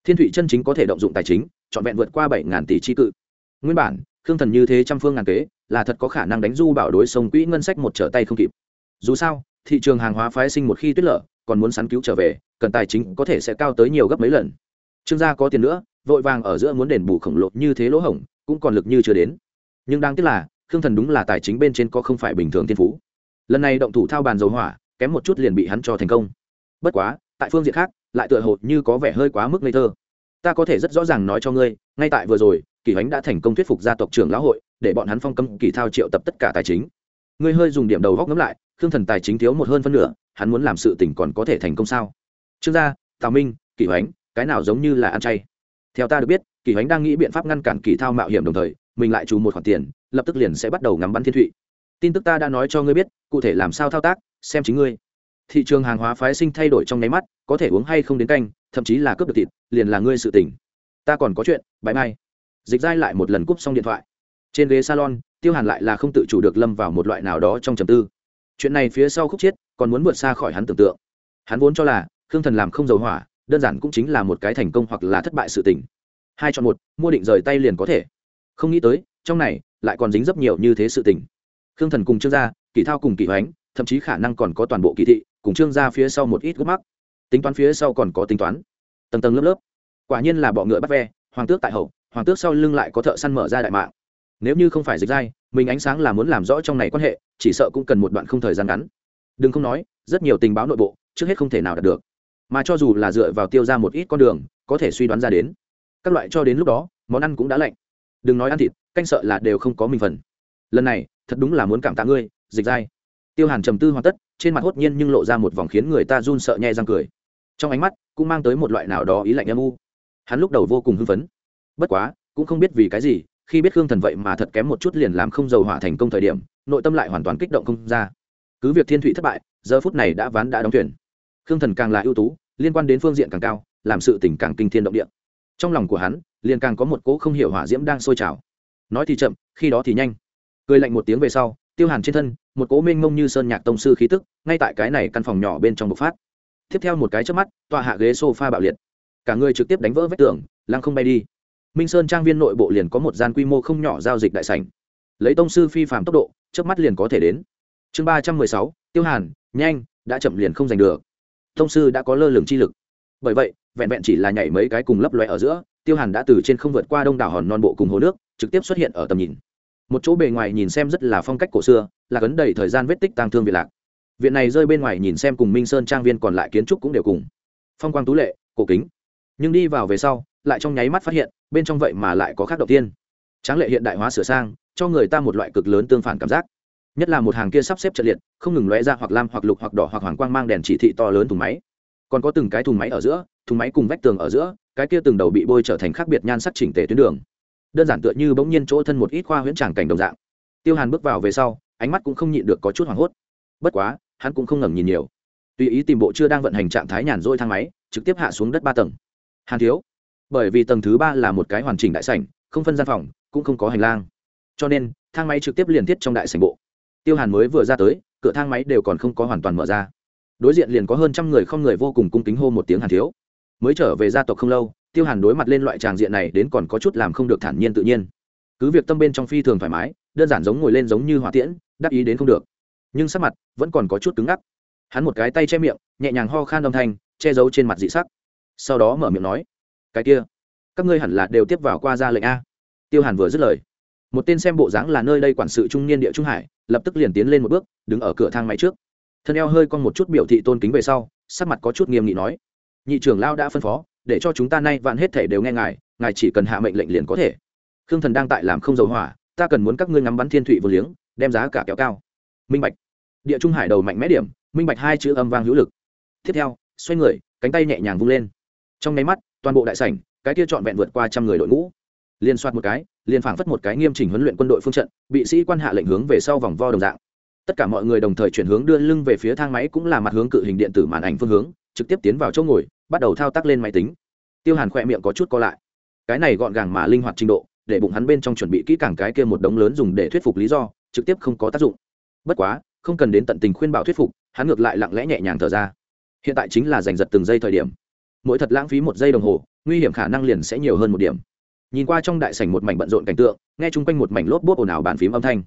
thiên thụy chân chính có thể động dụng tài chính, trọn vẹn vượt qua bảy tỷ chi cự. Nguyên bản, khương thần như thế trăm phương ngàn kế là thật có khả năng đánh du bảo đối sông quỹ ngân sách một trở tay không kịp. Dù sao, thị trường hàng hóa phái sinh một khi tuyết lở, còn muốn sắn cứu trở về, cần tài chính có thể sẽ cao tới nhiều gấp mấy lần. Trương gia có tiền nữa, vội vàng ở giữa muốn đền bù khổng lồ như thế lỗ hổng, cũng còn lực như chưa đến. Nhưng đáng tiếc là, khương thần đúng là tài chính bên trên có không phải bình thường thiên phú. Lần này động thủ thao bàn dầu hỏa, kém một chút liền bị hắn cho thành công. Bất quá, tại phương diện khác, lại tựa hồ như có vẻ hơi quá mức ngây thơ. Ta có thể rất rõ ràng nói cho ngươi, ngay tại vừa rồi kỳ ánh đã thành công thuyết phục gia tộc trưởng lão hội để bọn hắn phong cấm kỳ thao triệu tập tất cả tài chính. Ngươi hơi dùng điểm đầu góc ngấm lại, khương thần tài chính thiếu một hơn phân nửa, hắn muốn làm sự tỉnh còn có thể thành công sao? Trương gia, tào minh kỳ hoánh, cái nào giống như là ăn chay? Theo ta được biết kỳ hoánh đang nghĩ biện pháp ngăn cản kỳ thao mạo hiểm đồng thời, mình lại trù một khoản tiền, lập tức liền sẽ bắt đầu ngắm bắn thiên thụy. Tin tức ta đã nói cho ngươi biết, cụ thể làm sao thao tác, xem chính ngươi. Thị trường hàng hóa phái sinh thay đổi trong nháy mắt, có thể uống hay không đến canh, thậm chí là cướp được thịt, liền là ngươi sự tỉnh ta còn có chuyện, bãi mai. Dịch dai lại một lần cúp xong điện thoại trên ghế salon, tiêu hàn lại là không tự chủ được lâm vào một loại nào đó trong trầm tư. Chuyện này phía sau khúc chiết còn muốn vượt xa khỏi hắn tưởng tượng. Hắn vốn cho là, khương thần làm không dầu hỏa, đơn giản cũng chính là một cái thành công hoặc là thất bại sự tình. Hai chọn một, mua định rời tay liền có thể. Không nghĩ tới, trong này, lại còn dính rất nhiều như thế sự tình. Khương thần cùng trương gia kỳ thao cùng kỳ hoánh, thậm chí khả năng còn có toàn bộ kỳ thị, cùng trương gia phía sau một ít gốc mắc. Tính toán phía sau còn có tính toán. Tầng tầng lớp lớp. Quả nhiên là bọ ngựa bắt ve, hoàng tước tại hậu, hoàng tước sau lưng lại có thợ săn mở ra đại mạng nếu như không phải dịch dai, mình ánh sáng là muốn làm rõ trong này quan hệ, chỉ sợ cũng cần một đoạn không thời gian ngắn. Đừng không nói, rất nhiều tình báo nội bộ, trước hết không thể nào đạt được. Mà cho dù là dựa vào tiêu ra một ít con đường, có thể suy đoán ra đến. Các loại cho đến lúc đó, món ăn cũng đã lạnh. Đừng nói ăn thịt, canh sợ là đều không có mình phần. Lần này, thật đúng là muốn cảm tạ ngươi, dịch dai. Tiêu hàn trầm tư hoàn tất, trên mặt hốt nhiên nhưng lộ ra một vòng khiến người ta run sợ nhẹ răng cười. Trong ánh mắt, cũng mang tới một loại nào đó ý lạnh âm u. Hắn lúc đầu vô cùng hưng phấn. Bất quá, cũng không biết vì cái gì khi biết khương thần vậy mà thật kém một chút liền làm không dầu hỏa thành công thời điểm, nội tâm lại hoàn toàn kích động không ra. Cứ việc thiên thụy thất bại, giờ phút này đã ván đã đóng thuyền. Khương thần càng là ưu tú, liên quan đến phương diện càng cao, làm sự tình càng kinh thiên động địa. Trong lòng của hắn, liền càng có một cỗ không hiểu hỏa diễm đang sôi trào. Nói thì chậm, khi đó thì nhanh. Cười lạnh một tiếng về sau, tiêu hàn trên thân, một cỗ mênh mông như sơn nhạc tông sư khí tức, ngay tại cái này căn phòng nhỏ bên trong bộc phát. Tiếp theo một cái trước mắt, tọa hạ ghế sofa bạo liệt. Cả người trực tiếp đánh vỡ vách tường, lăng không bay đi minh sơn trang viên nội bộ liền có một gian quy mô không nhỏ giao dịch đại sảnh. Lấy tông sư phi phạm tốc độ trước mắt liền có thể đến. Chương ba trăm mười sáu, tiêu hàn, nhanh, đã chậm liền không giành được. Tông sư đã có lơ lửng chi lực. Bởi vậy, vẹn vẹn chỉ là nhảy mấy cái cùng lấp loe ở giữa, tiêu hàn đã từ trên không vượt qua đông đảo hòn non bộ cùng hồ nước, trực tiếp xuất hiện ở tầm nhìn. Một chỗ bề ngoài nhìn xem rất là phong cách cổ xưa, là cấn đầy thời gian vết tích tăng thương viện lạc. Viện này rơi bên ngoài nhìn xem cùng minh sơn trang viên còn lại kiến trúc cũng đều cùng. Phong quang tú lệ, cổ kính. Nhưng đi vào về sau lại trong nháy mắt phát hiện, bên trong vậy mà lại có khác đầu tiên. Tráng lệ hiện đại hóa sửa sang, cho người ta một loại cực lớn tương phản cảm giác. Nhất là một hàng kia sắp xếp trận liệt, không ngừng lóe ra hoặc lam hoặc lục hoặc đỏ hoặc hoàng quang mang đèn chỉ thị to lớn thùng máy. Còn có từng cái thùng máy ở giữa, thùng máy cùng vách tường ở giữa, cái kia từng đầu bị bôi trở thành khác biệt nhan sắc chỉnh tề tuyến đường. Đơn giản tựa như bỗng nhiên chỗ thân một ít khoa huyễn tràng cảnh đồng dạng. Tiêu hàn bước vào về sau, ánh mắt cũng không nhịn được có chút hoảng hốt. Bất quá, hắn cũng không ngẩng nhìn nhiều. Tùy ý tìm bộ chưa đang vận hành trạng thái nhàn rỗi thang máy, trực tiếp hạ xuống đất ba tầng. Hàn thiếu bởi vì tầng thứ ba là một cái hoàn chỉnh đại sảnh, không phân gian phòng, cũng không có hành lang. Cho nên, thang máy trực tiếp liền thiết trong đại sảnh bộ. Tiêu hàn mới vừa ra tới, cửa thang máy đều còn không có hoàn toàn mở ra. Đối diện liền có hơn trăm người không người vô cùng cung kính hô một tiếng hàn thiếu. Mới trở về gia tộc không lâu, tiêu hàn đối mặt lên loại tràng diện này đến còn có chút làm không được thản nhiên tự nhiên. Cứ việc tâm bên trong phi thường thoải mái, đơn giản giống ngồi lên giống như hỏa tiễn, đắc ý đến không được. Nhưng sắc mặt vẫn còn có chút cứng ngắc. Hắn một cái tay che miệng, nhẹ nhàng ho khan âm thanh, che giấu trên mặt dị sắc. Sau đó mở miệng nói cái kia, các ngươi hẳn là đều tiếp vào qua ra lệnh a. Tiêu hàn vừa dứt lời, một tên xem bộ dáng là nơi đây quản sự trung niên địa trung hải, lập tức liền tiến lên một bước, đứng ở cửa thang máy trước. Thân eo hơi con một chút biểu thị tôn kính về sau, sắc mặt có chút nghiêm nghị nói, nhị trưởng lao đã phân phó, để cho chúng ta nay vạn hết thể đều nghe ngài ngài chỉ cần hạ mệnh lệnh liền có thể. Khương thần đang tại làm không dầu hỏa, ta cần muốn các ngươi ngắm bắn thiên thụy vô liếng, đem giá cả kéo cao. Minh bạch, địa trung hải đầu mạnh mẽ điểm, minh bạch hai chữ âm vang hữu lực. Tiếp theo, xoay người, cánh tay nhẹ nhàng vung lên. Trong nháy mắt toàn bộ đại sảnh, cái kia trọn vẹn vượt qua trăm người đội ngũ. Liên soát một cái, liên phảng phất một cái nghiêm chỉnh huấn luyện quân đội phương trận, bị sĩ quan hạ lệnh hướng về sau vòng vo đồng dạng. Tất cả mọi người đồng thời chuyển hướng đưa lưng về phía thang máy cũng là mặt hướng cự hình điện tử màn ảnh phương hướng, trực tiếp tiến vào chỗ ngồi, bắt đầu thao tác lên máy tính. Tiêu hàn khỏe miệng có chút co lại. Cái này gọn gàng mà linh hoạt trình độ, để bụng hắn bên trong chuẩn bị kỹ càng cái kia một đống lớn dùng để thuyết phục lý do, trực tiếp không có tác dụng. Bất quá, không cần đến tận tình khuyên bảo thuyết phục, hắn ngược lại lặng lẽ nhẹ nhàng thở ra. Hiện tại chính là giành giật từng giây thời điểm mỗi thật lãng phí một giây đồng hồ, nguy hiểm khả năng liền sẽ nhiều hơn một điểm. Nhìn qua trong đại sảnh một mảnh bận rộn cảnh tượng, nghe chung quanh một mảnh lốp bốp ồn ào bàn phím âm thanh.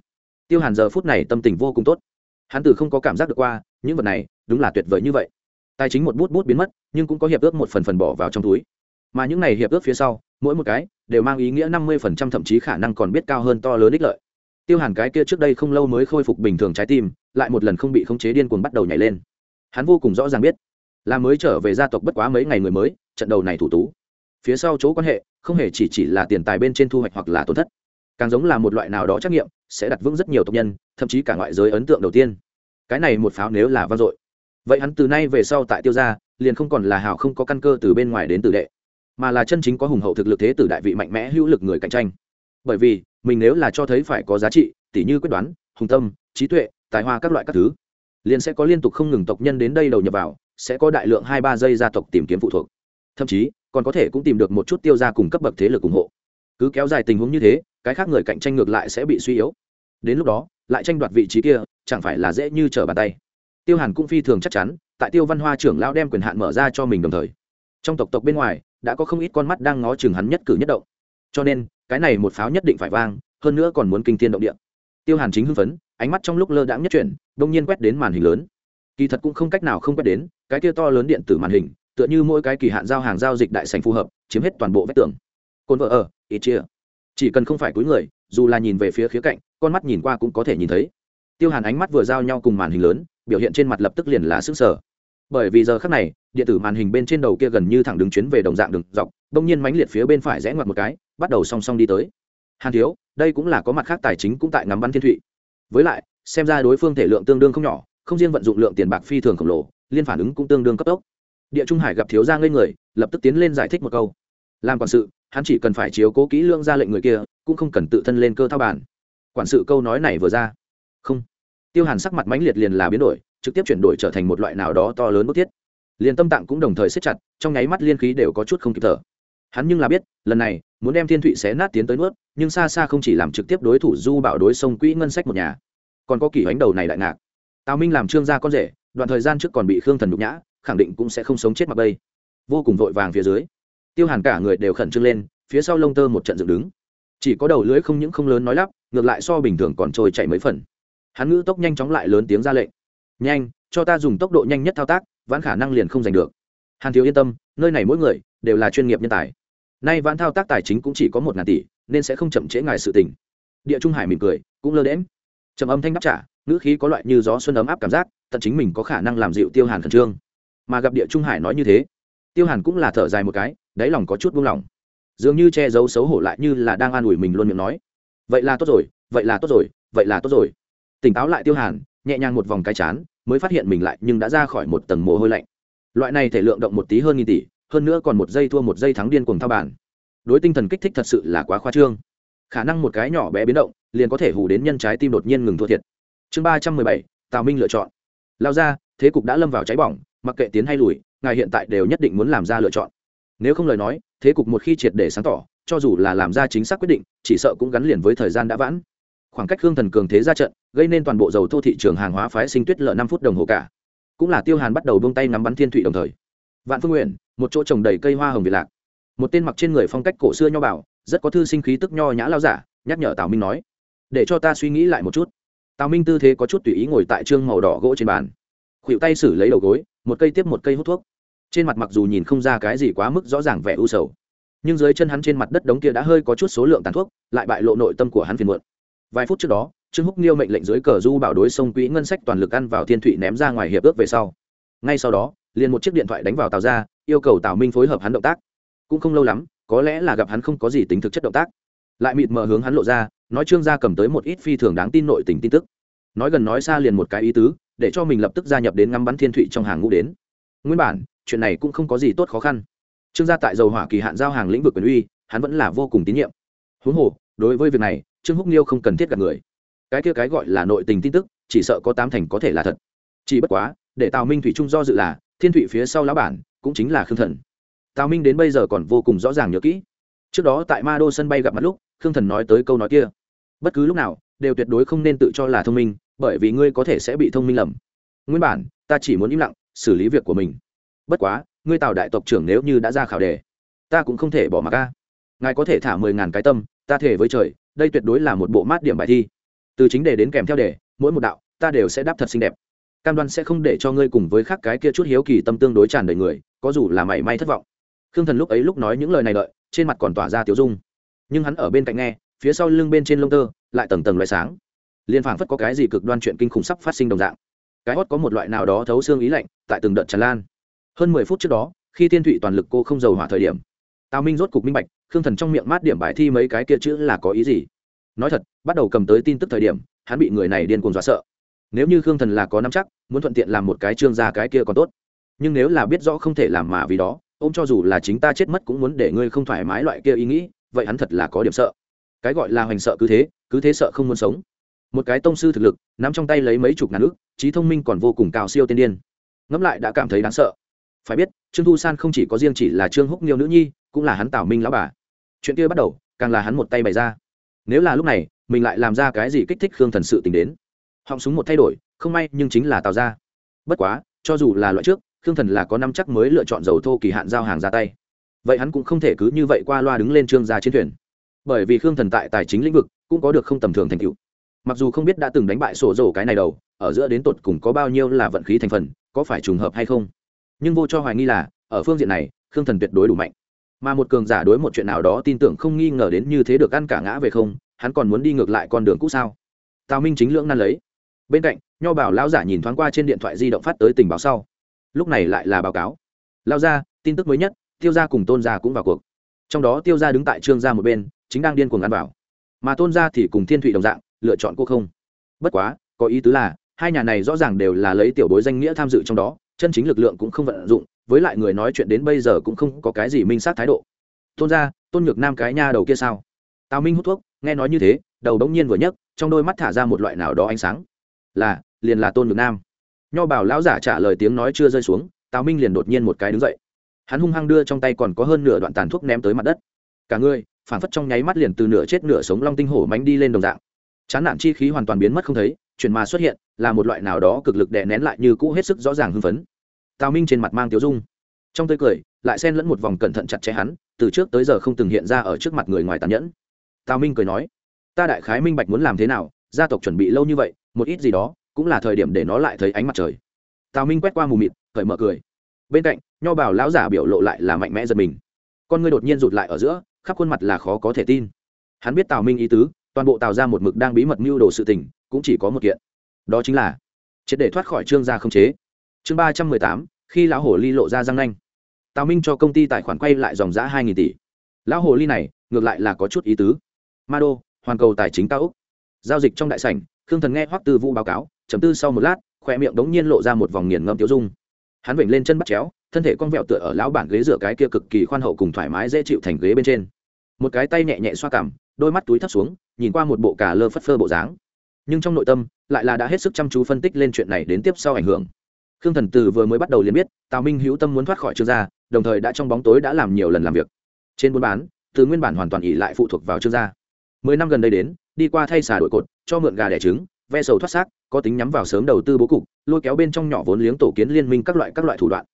Tiêu hàn giờ phút này tâm tình vô cùng tốt. Hắn từ không có cảm giác được qua, những vật này, đúng là tuyệt vời như vậy. Tài chính một bút bút biến mất, nhưng cũng có hiệp ước một phần phần bỏ vào trong túi. Mà những này hiệp ước phía sau, mỗi một cái, đều mang ý nghĩa năm mươi phần trăm, thậm chí khả năng còn biết cao hơn to lớn ích lợi. Tiêu hàn cái kia trước đây không lâu mới khôi phục bình thường trái tim, lại một lần không bị khống chế điên cuồng bắt đầu nhảy lên. Hắn vô cùng rõ ràng biết là mới trở về gia tộc bất quá mấy ngày người mới, trận đầu này thủ tú. Phía sau chỗ quan hệ, không hề chỉ chỉ là tiền tài bên trên thu hoạch hoặc là tổn thất. Càng giống là một loại nào đó trắc nghiệm, sẽ đặt vững rất nhiều tộc nhân, thậm chí cả ngoại giới ấn tượng đầu tiên. Cái này một pháo nếu là vang dội. Vậy hắn từ nay về sau tại tiêu gia, liền không còn là hào không có căn cơ từ bên ngoài đến tử đệ, mà là chân chính có hùng hậu thực lực thế tử đại vị mạnh mẽ hữu lực người cạnh tranh. Bởi vì, mình nếu là cho thấy phải có giá trị, tỉ như quyết đoán, hùng tâm, trí tuệ, tài hoa các loại các thứ, liền sẽ có liên tục không ngừng tộc nhân đến đây đầu nhập vào sẽ có đại lượng hai ba giây gia tộc tìm kiếm phụ thuộc. Thậm chí, còn có thể cũng tìm được một chút tiêu gia cùng cấp bậc thế lực ủng hộ. Cứ kéo dài tình huống như thế, cái khác người cạnh tranh ngược lại sẽ bị suy yếu. Đến lúc đó, lại tranh đoạt vị trí kia, chẳng phải là dễ như trở bàn tay. Tiêu hàn cũng phi thường chắc chắn, tại tiêu văn hoa trưởng lão đem quyền hạn mở ra cho mình đồng thời. Trong tộc tộc bên ngoài, đã có không ít con mắt đang ngó chừng hắn nhất cử nhất động. Cho nên, cái này một pháo nhất định phải vang, hơn nữa còn muốn kinh tiên động địa. Tiêu hàn chính hưng phấn, ánh mắt trong lúc lơ đãng nhất chuyển, đông nhiên quét đến màn hình lớn kỳ thật cũng không cách nào không quét đến, cái kia to lớn điện tử màn hình, tựa như mỗi cái kỳ hạn giao hàng giao dịch đại sành phù hợp, chiếm hết toàn bộ vách tường. Cồn vợ ở ít chia. Chỉ cần không phải cuối người, dù là nhìn về phía khía cạnh, con mắt nhìn qua cũng có thể nhìn thấy. Tiêu hàn ánh mắt vừa giao nhau cùng màn hình lớn, biểu hiện trên mặt lập tức liền là sức sở bởi vì giờ khác này, điện tử màn hình bên trên đầu kia gần như thẳng đứng chuyến về đồng dạng đường dọc, đông nhiên mánh liệt phía bên phải rẽ ngoặt một cái, bắt đầu song song đi tới. Hàn thiếu, đây cũng là có mặt khác tài chính cũng tại ngắm bắn thiên thụy. Với lại, xem ra đối phương thể lượng tương đương không nhỏ không riêng vận dụng lượng tiền bạc phi thường khổng lồ, liên phản ứng cũng tương đương cấp tốc. Địa trung hải gặp thiếu gia ngây người, lập tức tiến lên giải thích một câu. Làm quản sự, hắn chỉ cần phải chiếu cố kỹ lương ra lệnh người kia, cũng không cần tự thân lên cơ thao bản quản sự câu nói này vừa ra. Không. Tiêu hàn sắc mặt mãnh liệt liền là biến đổi, trực tiếp chuyển đổi trở thành một loại nào đó to lớn bức thiết. Liền tâm tạng cũng đồng thời siết chặt, trong nháy mắt liên khí đều có chút không kịp thở. Hắn nhưng là biết, lần này, muốn đem thiên thụy xé nát tiến tới nuốt, nhưng xa xa không chỉ làm trực tiếp đối thủ du bảo đối sông quỹ ngân sách một nhà, còn có kỷ ánh đầu này đại ngạc tào minh làm trương gia con rể, đoạn thời gian trước còn bị khương thần nhục nhã, khẳng định cũng sẽ không sống chết mặc bây vô cùng vội vàng phía dưới, tiêu hàn cả người đều khẩn trương lên, phía sau lông tơ một trận dựng đứng. Chỉ có đầu lưới không những không lớn nói lắp, ngược lại so bình thường còn trôi chạy mấy phần. Hắn ngữ tốc nhanh chóng lại lớn tiếng ra lệnh. Nhanh, cho ta dùng tốc độ nhanh nhất thao tác, vãn khả năng liền không giành được. Hàn thiếu yên tâm, nơi này mỗi người đều là chuyên nghiệp nhân tài. Nay vãn thao tác tài chính cũng chỉ có một ngàn tỷ, nên sẽ không chậm trễ ngài sự tình. Địa trung hải mỉm cười, cũng lơ đễm trầm âm thanh đáp trả ngữ khí có loại như gió xuân ấm áp cảm giác, tận chính mình có khả năng làm dịu tiêu hàn khẩn trương. Mà gặp địa trung hải nói như thế, tiêu hàn cũng là thở dài một cái, đáy lòng có chút buông lỏng. Dường như che giấu xấu hổ lại như là đang an ủi mình luôn miệng nói, vậy là tốt rồi, vậy là tốt rồi, vậy là tốt rồi. Tỉnh táo lại tiêu hàn, nhẹ nhàng một vòng cái chán, mới phát hiện mình lại nhưng đã ra khỏi một tầng mồ hôi lạnh. Loại này thể lượng động một tí hơn nghìn tỷ, hơn nữa còn một giây thua một giây thắng điên cùng thao bản đối tinh thần kích thích thật sự là quá khoa trương. Khả năng một cái nhỏ bé biến động, liền có thể hù đến nhân trái tim đột nhiên ngừng thua thiệt chương ba trăm mười bảy, tào minh lựa chọn. Lao ra, thế cục đã lâm vào cháy bỏng, mặc kệ tiến hay lùi, ngài hiện tại đều nhất định muốn làm ra lựa chọn. Nếu không lời nói, thế cục một khi triệt để sáng tỏ, cho dù là làm ra chính xác quyết định, chỉ sợ cũng gắn liền với thời gian đã vãn. Khoảng cách hương thần cường thế ra trận, gây nên toàn bộ dầu thô thị trường hàng hóa phái sinh tuyết lợ năm phút đồng hồ cả. Cũng là tiêu hàn bắt đầu bông tay nắm bắn thiên thụy đồng thời. Vạn phương nguyện một chỗ trồng đầy cây hoa hồng việt lạc. Một tên mặc trên người phong cách cổ xưa nho bảo rất có thư sinh khí tức nho nhã lao giả, nhắc nhở tào minh nói, để cho ta suy nghĩ lại một chút tào minh tư thế có chút tùy ý ngồi tại trương màu đỏ gỗ trên bàn. Khuỵu tay xử lấy đầu gối, một cây tiếp một cây hút thuốc. Trên mặt mặc dù nhìn không ra cái gì quá mức rõ ràng vẻ u sầu, nhưng dưới chân hắn trên mặt đất đống kia đã hơi có chút số lượng tàn thuốc, lại bại lộ nội tâm của hắn phiền muộn. Vài phút trước đó, trương húc niêu mệnh lệnh dưới cờ du bảo đối sông quỹ ngân sách toàn lực ăn vào thiên thụy ném ra ngoài hiệp ước về sau. Ngay sau đó, liền một chiếc điện thoại đánh vào tàu ra yêu cầu tào minh phối hợp hắn động tác. Cũng không lâu lắm, có lẽ là gặp hắn không có gì tính thực chất động tác. Lại mịt mờ hướng hắn lộ ra nói trương gia cầm tới một ít phi thường đáng tin nội tình tin tức. Nói gần nói xa liền một cái ý tứ, để cho mình lập tức gia nhập đến ngắm bắn thiên thụy trong hàng ngũ đến. Nguyên bản, chuyện này cũng không có gì tốt khó khăn. Trương gia tại dầu hỏa kỳ hạn giao hàng lĩnh vực quyền uy, hắn vẫn là vô cùng tín nhiệm. Huống hồ, đối với việc này, trương húc niêu không cần thiết gặp người. Cái kia cái gọi là nội tình tin tức, chỉ sợ có tám thành có thể là thật. Chỉ bất quá, để tào minh thủy trung do dự là, thiên thụy phía sau lão bản, cũng chính là khương thần. Tào minh đến bây giờ còn vô cùng rõ ràng nhớ kỹ. Trước đó tại ma đô sân bay gặp mặt lúc, khương thần nói tới câu nói kia bất cứ lúc nào, đều tuyệt đối không nên tự cho là thông minh, bởi vì ngươi có thể sẽ bị thông minh lầm. Nguyên bản, ta chỉ muốn im lặng, xử lý việc của mình. Bất quá, ngươi tào đại tộc trưởng nếu như đã ra khảo đề, ta cũng không thể bỏ mặc ca ngài có thể thả mười ngàn cái tâm, ta thể với trời, đây tuyệt đối là một bộ mát điểm bài thi. Từ chính đề đến kèm theo đề, mỗi một đạo, ta đều sẽ đáp thật xinh đẹp. Cam đoan sẽ không để cho ngươi cùng với khác cái kia chút hiếu kỳ tâm tương đối tràn đầy người, có dù là mảy may thất vọng. Khương thần lúc ấy lúc nói những lời này lợi trên mặt còn tỏa ra tiểu dung. Nhưng hắn ở bên cạnh nghe phía sau lưng bên trên lông tơ, lại tầng tầng loại sáng. Liên phảng phất có cái gì cực đoan chuyện kinh khủng sắp phát sinh đồng dạng. Cái hót có một loại nào đó thấu xương ý lạnh, tại từng đợt tràn lan. Hơn mười phút trước đó, khi thiên thụy toàn lực cô không dầu hỏa thời điểm, tào minh rốt cục minh bạch, khương thần trong miệng mát điểm bài thi mấy cái kia chữ là có ý gì. Nói thật, bắt đầu cầm tới tin tức thời điểm, hắn bị người này điên cuồng dọa sợ. Nếu như khương thần là có nắm chắc, muốn thuận tiện làm một cái trương ra cái kia còn tốt. Nhưng nếu là biết rõ không thể làm mà vì đó, ông cho dù là chính ta chết mất cũng muốn để ngươi không thoải mái loại kia ý nghĩ, vậy hắn thật là có điểm sợ cái gọi là hoành sợ cứ thế cứ thế sợ không muốn sống. Một cái tông sư thực lực, nắm trong tay lấy mấy chục ngàn ước trí thông minh còn vô cùng cao siêu tiên điên. Ngẫm lại đã cảm thấy đáng sợ. Phải biết, trương thu san không chỉ có riêng chỉ là trương húc nhiều nữ nhi, cũng là hắn tảo minh lão bà. Chuyện kia bắt đầu, càng là hắn một tay bày ra. Nếu là lúc này, mình lại làm ra cái gì kích thích khương thần sự t đến? Họng súng một thay đổi, không may nhưng chính là tào ra bất quá, cho dù là loại trước, khương thần là có năm chắc mới lựa chọn dầu thô kỳ hạn giao hàng ra tay. Vậy hắn cũng không thể cứ như vậy qua loa đứng lên trương gia chiến thuyền bởi vì khương thần tại tài chính lĩnh vực cũng có được không tầm thường thành tựu. Mặc dù không biết đã từng đánh bại sổ dầu cái này đầu, ở giữa đến tột cùng có bao nhiêu là vận khí thành phần, có phải trùng hợp hay không? Nhưng vô cho hoài nghi là, ở phương diện này, khương thần tuyệt đối đủ mạnh. Mà một cường giả đối một chuyện nào đó tin tưởng không nghi ngờ đến như thế được ăn cả ngã về không, hắn còn muốn đi ngược lại con đường cũ sao? Tào minh chính lưỡng nan lấy. Bên cạnh, nho bảo lão giả nhìn thoáng qua trên điện thoại di động phát tới tình báo sau. Lúc này lại là báo cáo. Lao ra tin tức mới nhất, tiêu gia cùng tôn gia cũng vào cuộc. Trong đó tiêu gia đứng tại trương gia một bên chính đang điên cuồng ăn vào. Mà tôn gia thì cùng thiên thụy đồng dạng, lựa chọn cô không. Bất quá, có ý tứ là, hai nhà này rõ ràng đều là lấy tiểu bối danh nghĩa tham dự trong đó, chân chính lực lượng cũng không vận dụng, với lại người nói chuyện đến bây giờ cũng không có cái gì minh sát thái độ. Tôn gia, tôn nhược nam cái nha đầu kia sao? Tào minh hút thuốc, nghe nói như thế, đầu đống nhiên vừa nhấc, trong đôi mắt thả ra một loại nào đó ánh sáng. Là, liền là tôn nhược nam. Nho bảo lão giả trả lời tiếng nói chưa rơi xuống, tào minh liền đột nhiên một cái đứng dậy. Hắn hung hăng đưa trong tay còn có hơn nửa đoạn tàn thuốc ném tới mặt đất. Cả người phản phất trong nháy mắt liền từ nửa chết nửa sống long tinh hổ mánh đi lên đồng dạng. Chán nản chi khí hoàn toàn biến mất không thấy, chuyển mà xuất hiện, là một loại nào đó cực lực đè nén lại như cũ hết sức rõ ràng hưng phấn. Tào minh trên mặt mang tiếu dung. Trong tươi cười, lại xen lẫn một vòng cẩn thận chặt chẽ hắn, từ trước tới giờ không từng hiện ra ở trước mặt người ngoài tàn nhẫn. Tào minh cười nói, ta đại khái minh bạch muốn làm thế nào, gia tộc chuẩn bị lâu như vậy, một ít gì đó, cũng là thời điểm để nó lại thấy ánh mặt trời. Tào minh quét qua mù mịt, cởi mở cười. Bên cạnh, nho bảo lão giả biểu lộ lại là mạnh mẽ giật mình. Con ngươi đột nhiên rụt lại ở giữa khắp khuôn mặt là khó có thể tin. Hắn biết tào minh ý tứ, toàn bộ tào ra một mực đang bí mật mưu đồ sự tình, cũng chỉ có một kiện. Đó chính là triệt để thoát khỏi trương gia không chế. Chương ba trăm mười tám, khi lão hồ ly lộ ra răng nanh. Tào minh cho công ty tài khoản quay lại dòng giã hai nghìn tỷ. Lão hồ ly này, ngược lại là có chút ý tứ. Ma đô, hoàn cầu tài chính cao úc. Giao dịch trong đại sảnh, khương thần nghe hoắc tư vũ báo cáo chấm tư sau một lát, khoe miệng đống nhiên lộ ra một vòng nghiền ngâm tiêu dung. Hắn vểnh lên chân bắt chéo thân thể con vẹo tựa ở lão bản ghế dựa cái kia cực kỳ khoan hậu cùng thoải mái dễ chịu thành ghế bên trên. Một cái tay nhẹ nhẹ xoa cảm đôi mắt túi thấp xuống, nhìn qua một bộ cà lơ phất phơ bộ dáng. Nhưng trong nội tâm, lại là đã hết sức chăm chú phân tích lên chuyện này đến tiếp sau ảnh hưởng. Khương thần từ vừa mới bắt đầu liền biết, tào minh hữu tâm muốn thoát khỏi trương gia, đồng thời đã trong bóng tối đã làm nhiều lần làm việc. Trên buôn bán, từ nguyên bản hoàn toàn ỉ lại phụ thuộc vào trương gia. Mười năm gần đây đến, đi qua thay xà đổi cột, cho mượn gà đẻ trứng, ve sầu thoát xác, có tính nhắm vào sớm đầu tư bố cục, lôi kéo bên trong nhỏ vốn liếng tổ kiến liên minh các loại các loại thủ đoạn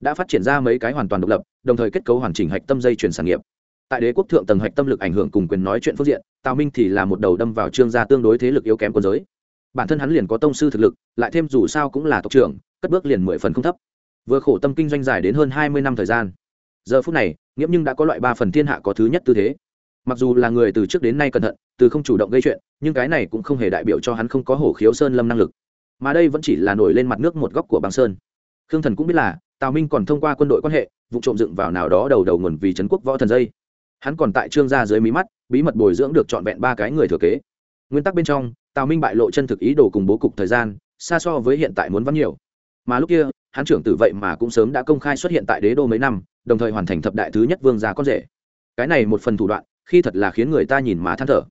đã phát triển ra mấy cái hoàn toàn độc lập, đồng thời kết cấu hoàn chỉnh hạch tâm dây chuyển sản nghiệp. Tại đế quốc thượng tầng hạch tâm lực ảnh hưởng cùng quyền nói chuyện phương diện, tào minh thì là một đầu đâm vào trương gia tương đối thế lực yếu kém quân giới. Bản thân hắn liền có tông sư thực lực, lại thêm dù sao cũng là tộc trưởng, cất bước liền mười phần không thấp. Vừa khổ tâm kinh doanh dài đến hơn hai mươi năm thời gian. Giờ phút này, nghiễm nhưng đã có loại ba phần thiên hạ có thứ nhất tư thế. Mặc dù là người từ trước đến nay cẩn thận, từ không chủ động gây chuyện, nhưng cái này cũng không hề đại biểu cho hắn không có hổ khiếu sơn lâm năng lực. Mà đây vẫn chỉ là nổi lên mặt nước một góc của băng sơn. Khương thần cũng biết là tào minh còn thông qua quân đội quan hệ, vụ trộm dựng vào nào đó đầu đầu nguồn vì trấn quốc võ thần dây. Hắn còn tại trương gia dưới mí mắt, bí mật bồi dưỡng được trọn vẹn ba cái người thừa kế. Nguyên tắc bên trong, tào minh bại lộ chân thực ý đồ cùng bố cục thời gian, xa so với hiện tại muốn vắng nhiều. Mà lúc kia, hắn trưởng tử vậy mà cũng sớm đã công khai xuất hiện tại đế đô mấy năm, đồng thời hoàn thành thập đại thứ nhất vương gia con rể. Cái này một phần thủ đoạn, khi thật là khiến người ta nhìn mà than thở.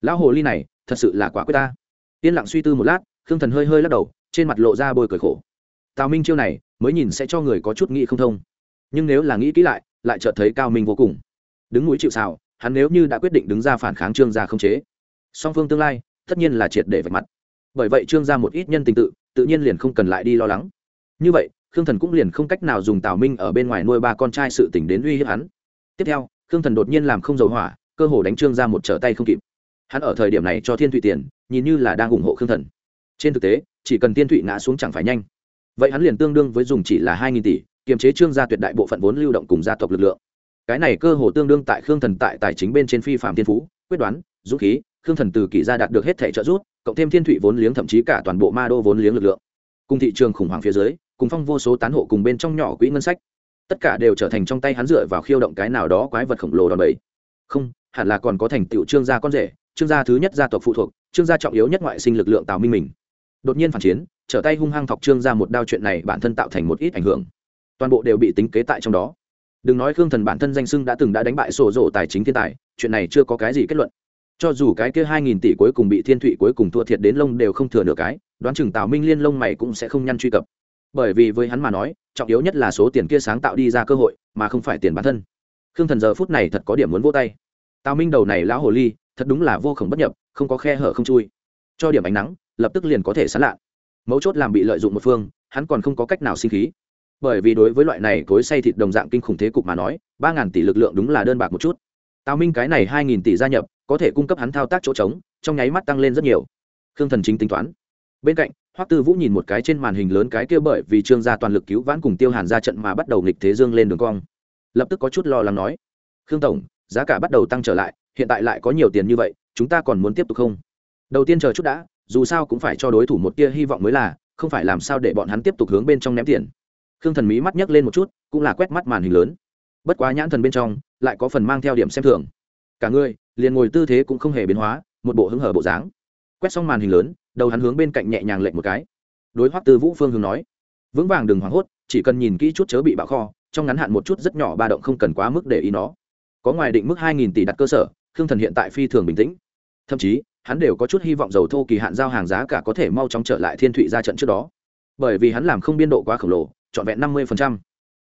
Lão hồ ly này, thật sự là quả quyết ta. Yên lặng suy tư một lát, khương thần hơi hơi lắc đầu, trên mặt lộ ra bôi cười khổ tào minh chiêu này mới nhìn sẽ cho người có chút nghĩ không thông. Nhưng nếu là nghĩ kỹ lại lại chợt thấy cao minh vô cùng. Đứng núi chịu xào hắn nếu như đã quyết định đứng ra phản kháng trương gia không chế, song phương tương lai tất nhiên là triệt để vạch mặt. Bởi vậy trương gia một ít nhân tình tự tự nhiên liền không cần lại đi lo lắng. Như vậy, khương thần cũng liền không cách nào dùng tào minh ở bên ngoài nuôi ba con trai sự tỉnh đến uy hiếp hắn. Tiếp theo, khương thần đột nhiên làm không dầu hỏa, cơ hồ đánh trương ra một trở tay không kịp. Hắn ở thời điểm này cho thiên thụy tiền, nhìn như là đang ủng hộ khương thần. Trên thực tế, chỉ cần thiên thụy ngã xuống chẳng phải nhanh vậy hắn liền tương đương với dùng chỉ là hai nghìn tỷ, kiềm chế trương gia tuyệt đại bộ phận vốn lưu động cùng gia tộc lực lượng. Cái này cơ hồ tương đương tại khương thần tại tài chính bên trên phi phạm thiên phú, quyết đoán, dũng khí, khương thần từ kỳ gia đạt được hết thể trợ giúp, cộng thêm thiên thụy vốn liếng thậm chí cả toàn bộ ma đô vốn liếng lực lượng. Cùng thị trường khủng hoảng phía dưới, cùng phong vô số tán hộ cùng bên trong nhỏ quỹ ngân sách, tất cả đều trở thành trong tay hắn dựa vào khiêu động cái nào đó quái vật khổng lồ đòn bẩy. Không, hẳn là còn có thành tựu trương gia con rể, trương gia thứ nhất gia tộc phụ thuộc, trương gia trọng yếu nhất ngoại sinh lực lượng tào minh mình. Đột nhiên phản chiến trở tay hung hăng thọc trương ra một đao chuyện này bản thân tạo thành một ít ảnh hưởng. Toàn bộ đều bị tính kế tại trong đó. Đừng nói khương thần bản thân danh sưng đã từng đã đánh bại sổ rộ tài chính thiên tài, chuyện này chưa có cái gì kết luận. Cho dù cái kia hai nghìn tỷ cuối cùng bị thiên thụy cuối cùng thua thiệt đến lông đều không thừa nửa cái, đoán chừng tào minh liên lông mày cũng sẽ không nhăn truy cập. Bởi vì với hắn mà nói, trọng yếu nhất là số tiền kia sáng tạo đi ra cơ hội, mà không phải tiền bản thân. Khương thần giờ phút này thật có điểm muốn vô tay. Tào minh đầu này lão hồ ly, thật đúng là vô khổng bất nhập, không có khe hở không chui. Cho điểm ánh nắng, lập tức liền có thể sán lạ mấu chốt làm bị lợi dụng một phương, hắn còn không có cách nào sinh khí. Bởi vì đối với loại này cối say thịt đồng dạng kinh khủng thế cục mà nói, ba ngàn tỷ lực lượng đúng là đơn bạc một chút. Tào minh cái này hai nghìn tỷ gia nhập, có thể cung cấp hắn thao tác chỗ trống, trong nháy mắt tăng lên rất nhiều. Khương thần chính tính toán. Bên cạnh, hoắc tư vũ nhìn một cái trên màn hình lớn cái kia bởi vì trương gia toàn lực cứu vãn cùng tiêu hàn ra trận mà bắt đầu nghịch thế dương lên đường cong. Lập tức có chút lo lắng nói, khương tổng, giá cả bắt đầu tăng trở lại, hiện tại lại có nhiều tiền như vậy, chúng ta còn muốn tiếp tục không? Đầu tiên chờ chút đã dù sao cũng phải cho đối thủ một tia hy vọng mới là, không phải làm sao để bọn hắn tiếp tục hướng bên trong ném tiền. Khương thần mí mắt nhấc lên một chút, cũng là quét mắt màn hình lớn. Bất quá nhãn thần bên trong, lại có phần mang theo điểm xem thường. Cả người, liền ngồi tư thế cũng không hề biến hóa, một bộ hứng hở bộ dáng. Quét xong màn hình lớn, đầu hắn hướng bên cạnh nhẹ nhàng lệnh một cái. Đối hoắc tư vũ phương hướng nói, vững vàng đừng hoảng hốt, chỉ cần nhìn kỹ chút chớ bị bạo kho, trong ngắn hạn một chút rất nhỏ ba động không cần quá mức để ý nó. Có ngoài định mức hai nghìn tỷ đặt cơ sở, khương thần hiện tại phi thường bình tĩnh. Thậm chí hắn đều có chút hy vọng dầu thô kỳ hạn giao hàng giá cả có thể mau chóng trở lại thiên thụy ra trận trước đó. Bởi vì hắn làm không biên độ quá khổng lồ, trọn vẹn năm mươi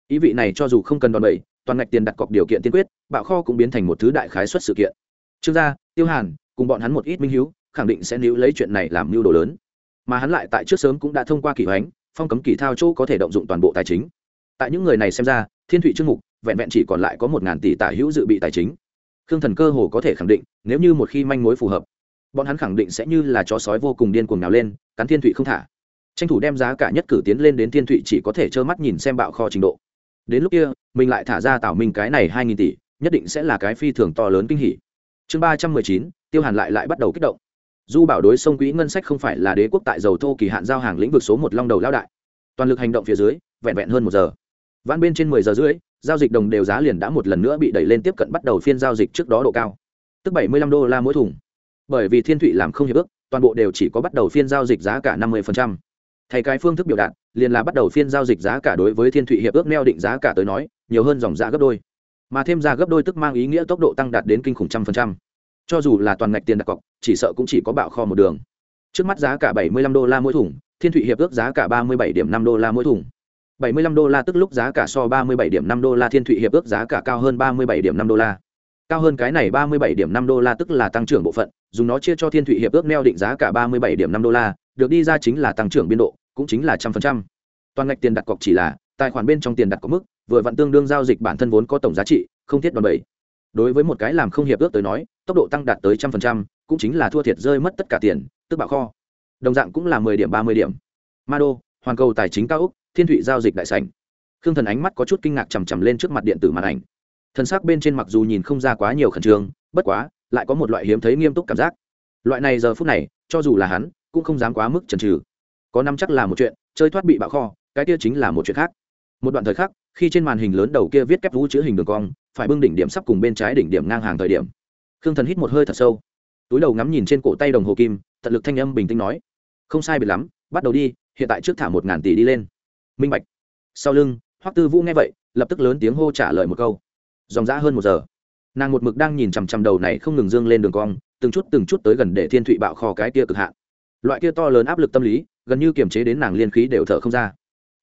ý vị này cho dù không cần đòn bẩy, toàn ngạch tiền đặt cọc điều kiện tiên quyết, bạo kho cũng biến thành một thứ đại khái xuất sự kiện. Trương gia, tiêu hàn, cùng bọn hắn một ít minh hiếu, khẳng định sẽ níu lấy chuyện này làm mưu đồ lớn. Mà hắn lại tại trước sớm cũng đã thông qua kỳ hoánh, phong cấm kỳ thao chỗ có thể động dụng toàn bộ tài chính. Tại những người này xem ra, thiên thụy trương mục, vẹn vẹn chỉ còn lại có một ngàn tỷ tả hữu dự bị tài chính. Khương thần cơ hồ có thể khẳng định, nếu như một khi manh mối phù hợp bọn hắn khẳng định sẽ như là chó sói vô cùng điên cuồng nào lên, cắn thiên thụy không thả. Tranh thủ đem giá cả nhất cử tiến lên đến thiên thụy chỉ có thể trơ mắt nhìn xem bạo kho trình độ. Đến lúc kia, mình lại thả ra tảo minh cái này hai nghìn tỷ, nhất định sẽ là cái phi thường to lớn kinh hỉ. Chương ba trăm mười chín, tiêu hàn lại lại bắt đầu kích động. Du bảo đối sông quỹ ngân sách không phải là đế quốc tại dầu thô kỳ hạn giao hàng lĩnh vực số một long đầu lao đại, toàn lực hành động phía dưới, vẹn vẹn hơn một giờ. Vãn bên trên mười giờ rưỡi, giao dịch đồng đều giá liền đã một lần nữa bị đẩy lên tiếp cận bắt đầu phiên giao dịch trước đó độ cao. Tức bảy mươi lăm đô la mỗi thùng bởi vì thiên thụy làm không hiệp ước, toàn bộ đều chỉ có bắt đầu phiên giao dịch giá cả năm mươi thay cái phương thức biểu đạt, liền là bắt đầu phiên giao dịch giá cả đối với thiên thụy hiệp ước neo định giá cả tới nói, nhiều hơn dòng giá gấp đôi. Mà thêm ra gấp đôi tức mang ý nghĩa tốc độ tăng đạt đến kinh khủng trăm phần trăm. Cho dù là toàn ngạch tiền đặt cọc, chỉ sợ cũng chỉ có bạo kho một đường. Trước mắt giá cả bảy mươi lăm đô la mỗi thùng, thiên thụy hiệp ước giá cả ba mươi bảy điểm năm đô la mỗi thùng. bảy mươi lăm đô la tức lúc giá cả so ba mươi bảy điểm năm đô la, thiên thụy hiệp ước giá cả cao hơn ba mươi bảy điểm năm đô la cao hơn cái này ba mươi bảy điểm năm đô la tức là tăng trưởng bộ phận, dùng nó chia cho thiên thụy hiệp ước neo định giá cả ba mươi bảy điểm năm đô la, được đi ra chính là tăng trưởng biên độ, cũng chính là trăm phần trăm. Toàn ngạch tiền đặt cọc chỉ là, tài khoản bên trong tiền đặt cọc mức, vừa vặn tương đương giao dịch bản thân vốn có tổng giá trị, không thiết đòn bẩy đối với một cái làm không hiệp ước tới nói, tốc độ tăng đạt tới trăm phần trăm, cũng chính là thua thiệt rơi mất tất cả tiền, tức bạo kho. Đồng dạng cũng là mười điểm, ba mươi điểm. Ma đô hoàn cầu tài chính cao úc, thiên thụy giao dịch đại sành khương thần ánh mắt có chút kinh ngạc chằm chằm lên trước mặt điện tử màn ảnh thân xác bên trên mặc dù nhìn không ra quá nhiều khẩn trương, bất quá, lại có một loại hiếm thấy nghiêm túc cảm giác. Loại này giờ phút này, cho dù là hắn, cũng không dám quá mức chần trừ có năm chắc là một chuyện, chơi thoát bị bạo kho, cái kia chính là một chuyện khác. Một đoạn thời khắc, khi trên màn hình lớn đầu kia viết kép vũ chữ hình đường cong, phải bưng đỉnh điểm sắp cùng bên trái đỉnh điểm ngang hàng thời điểm. Khương thần hít một hơi thật sâu. Túi đầu ngắm nhìn trên cổ tay đồng hồ kim, tận lực thanh âm bình tĩnh nói, không sai biệt lắm, bắt đầu đi, hiện tại trước thả một ngàn tỷ đi lên. Minh bạch. Sau lưng, hoắc tư vũ nghe vậy, lập tức lớn tiếng hô trả lời một câu dòng dã hơn một giờ. Nàng một mực đang nhìn chằm chằm đầu này không ngừng dương lên đường cong, từng chút từng chút tới gần để thiên thụy bạo kho cái kia cực hạn. Loại kia to lớn áp lực tâm lý, gần như kiềm chế đến nàng liên khí đều thở không ra.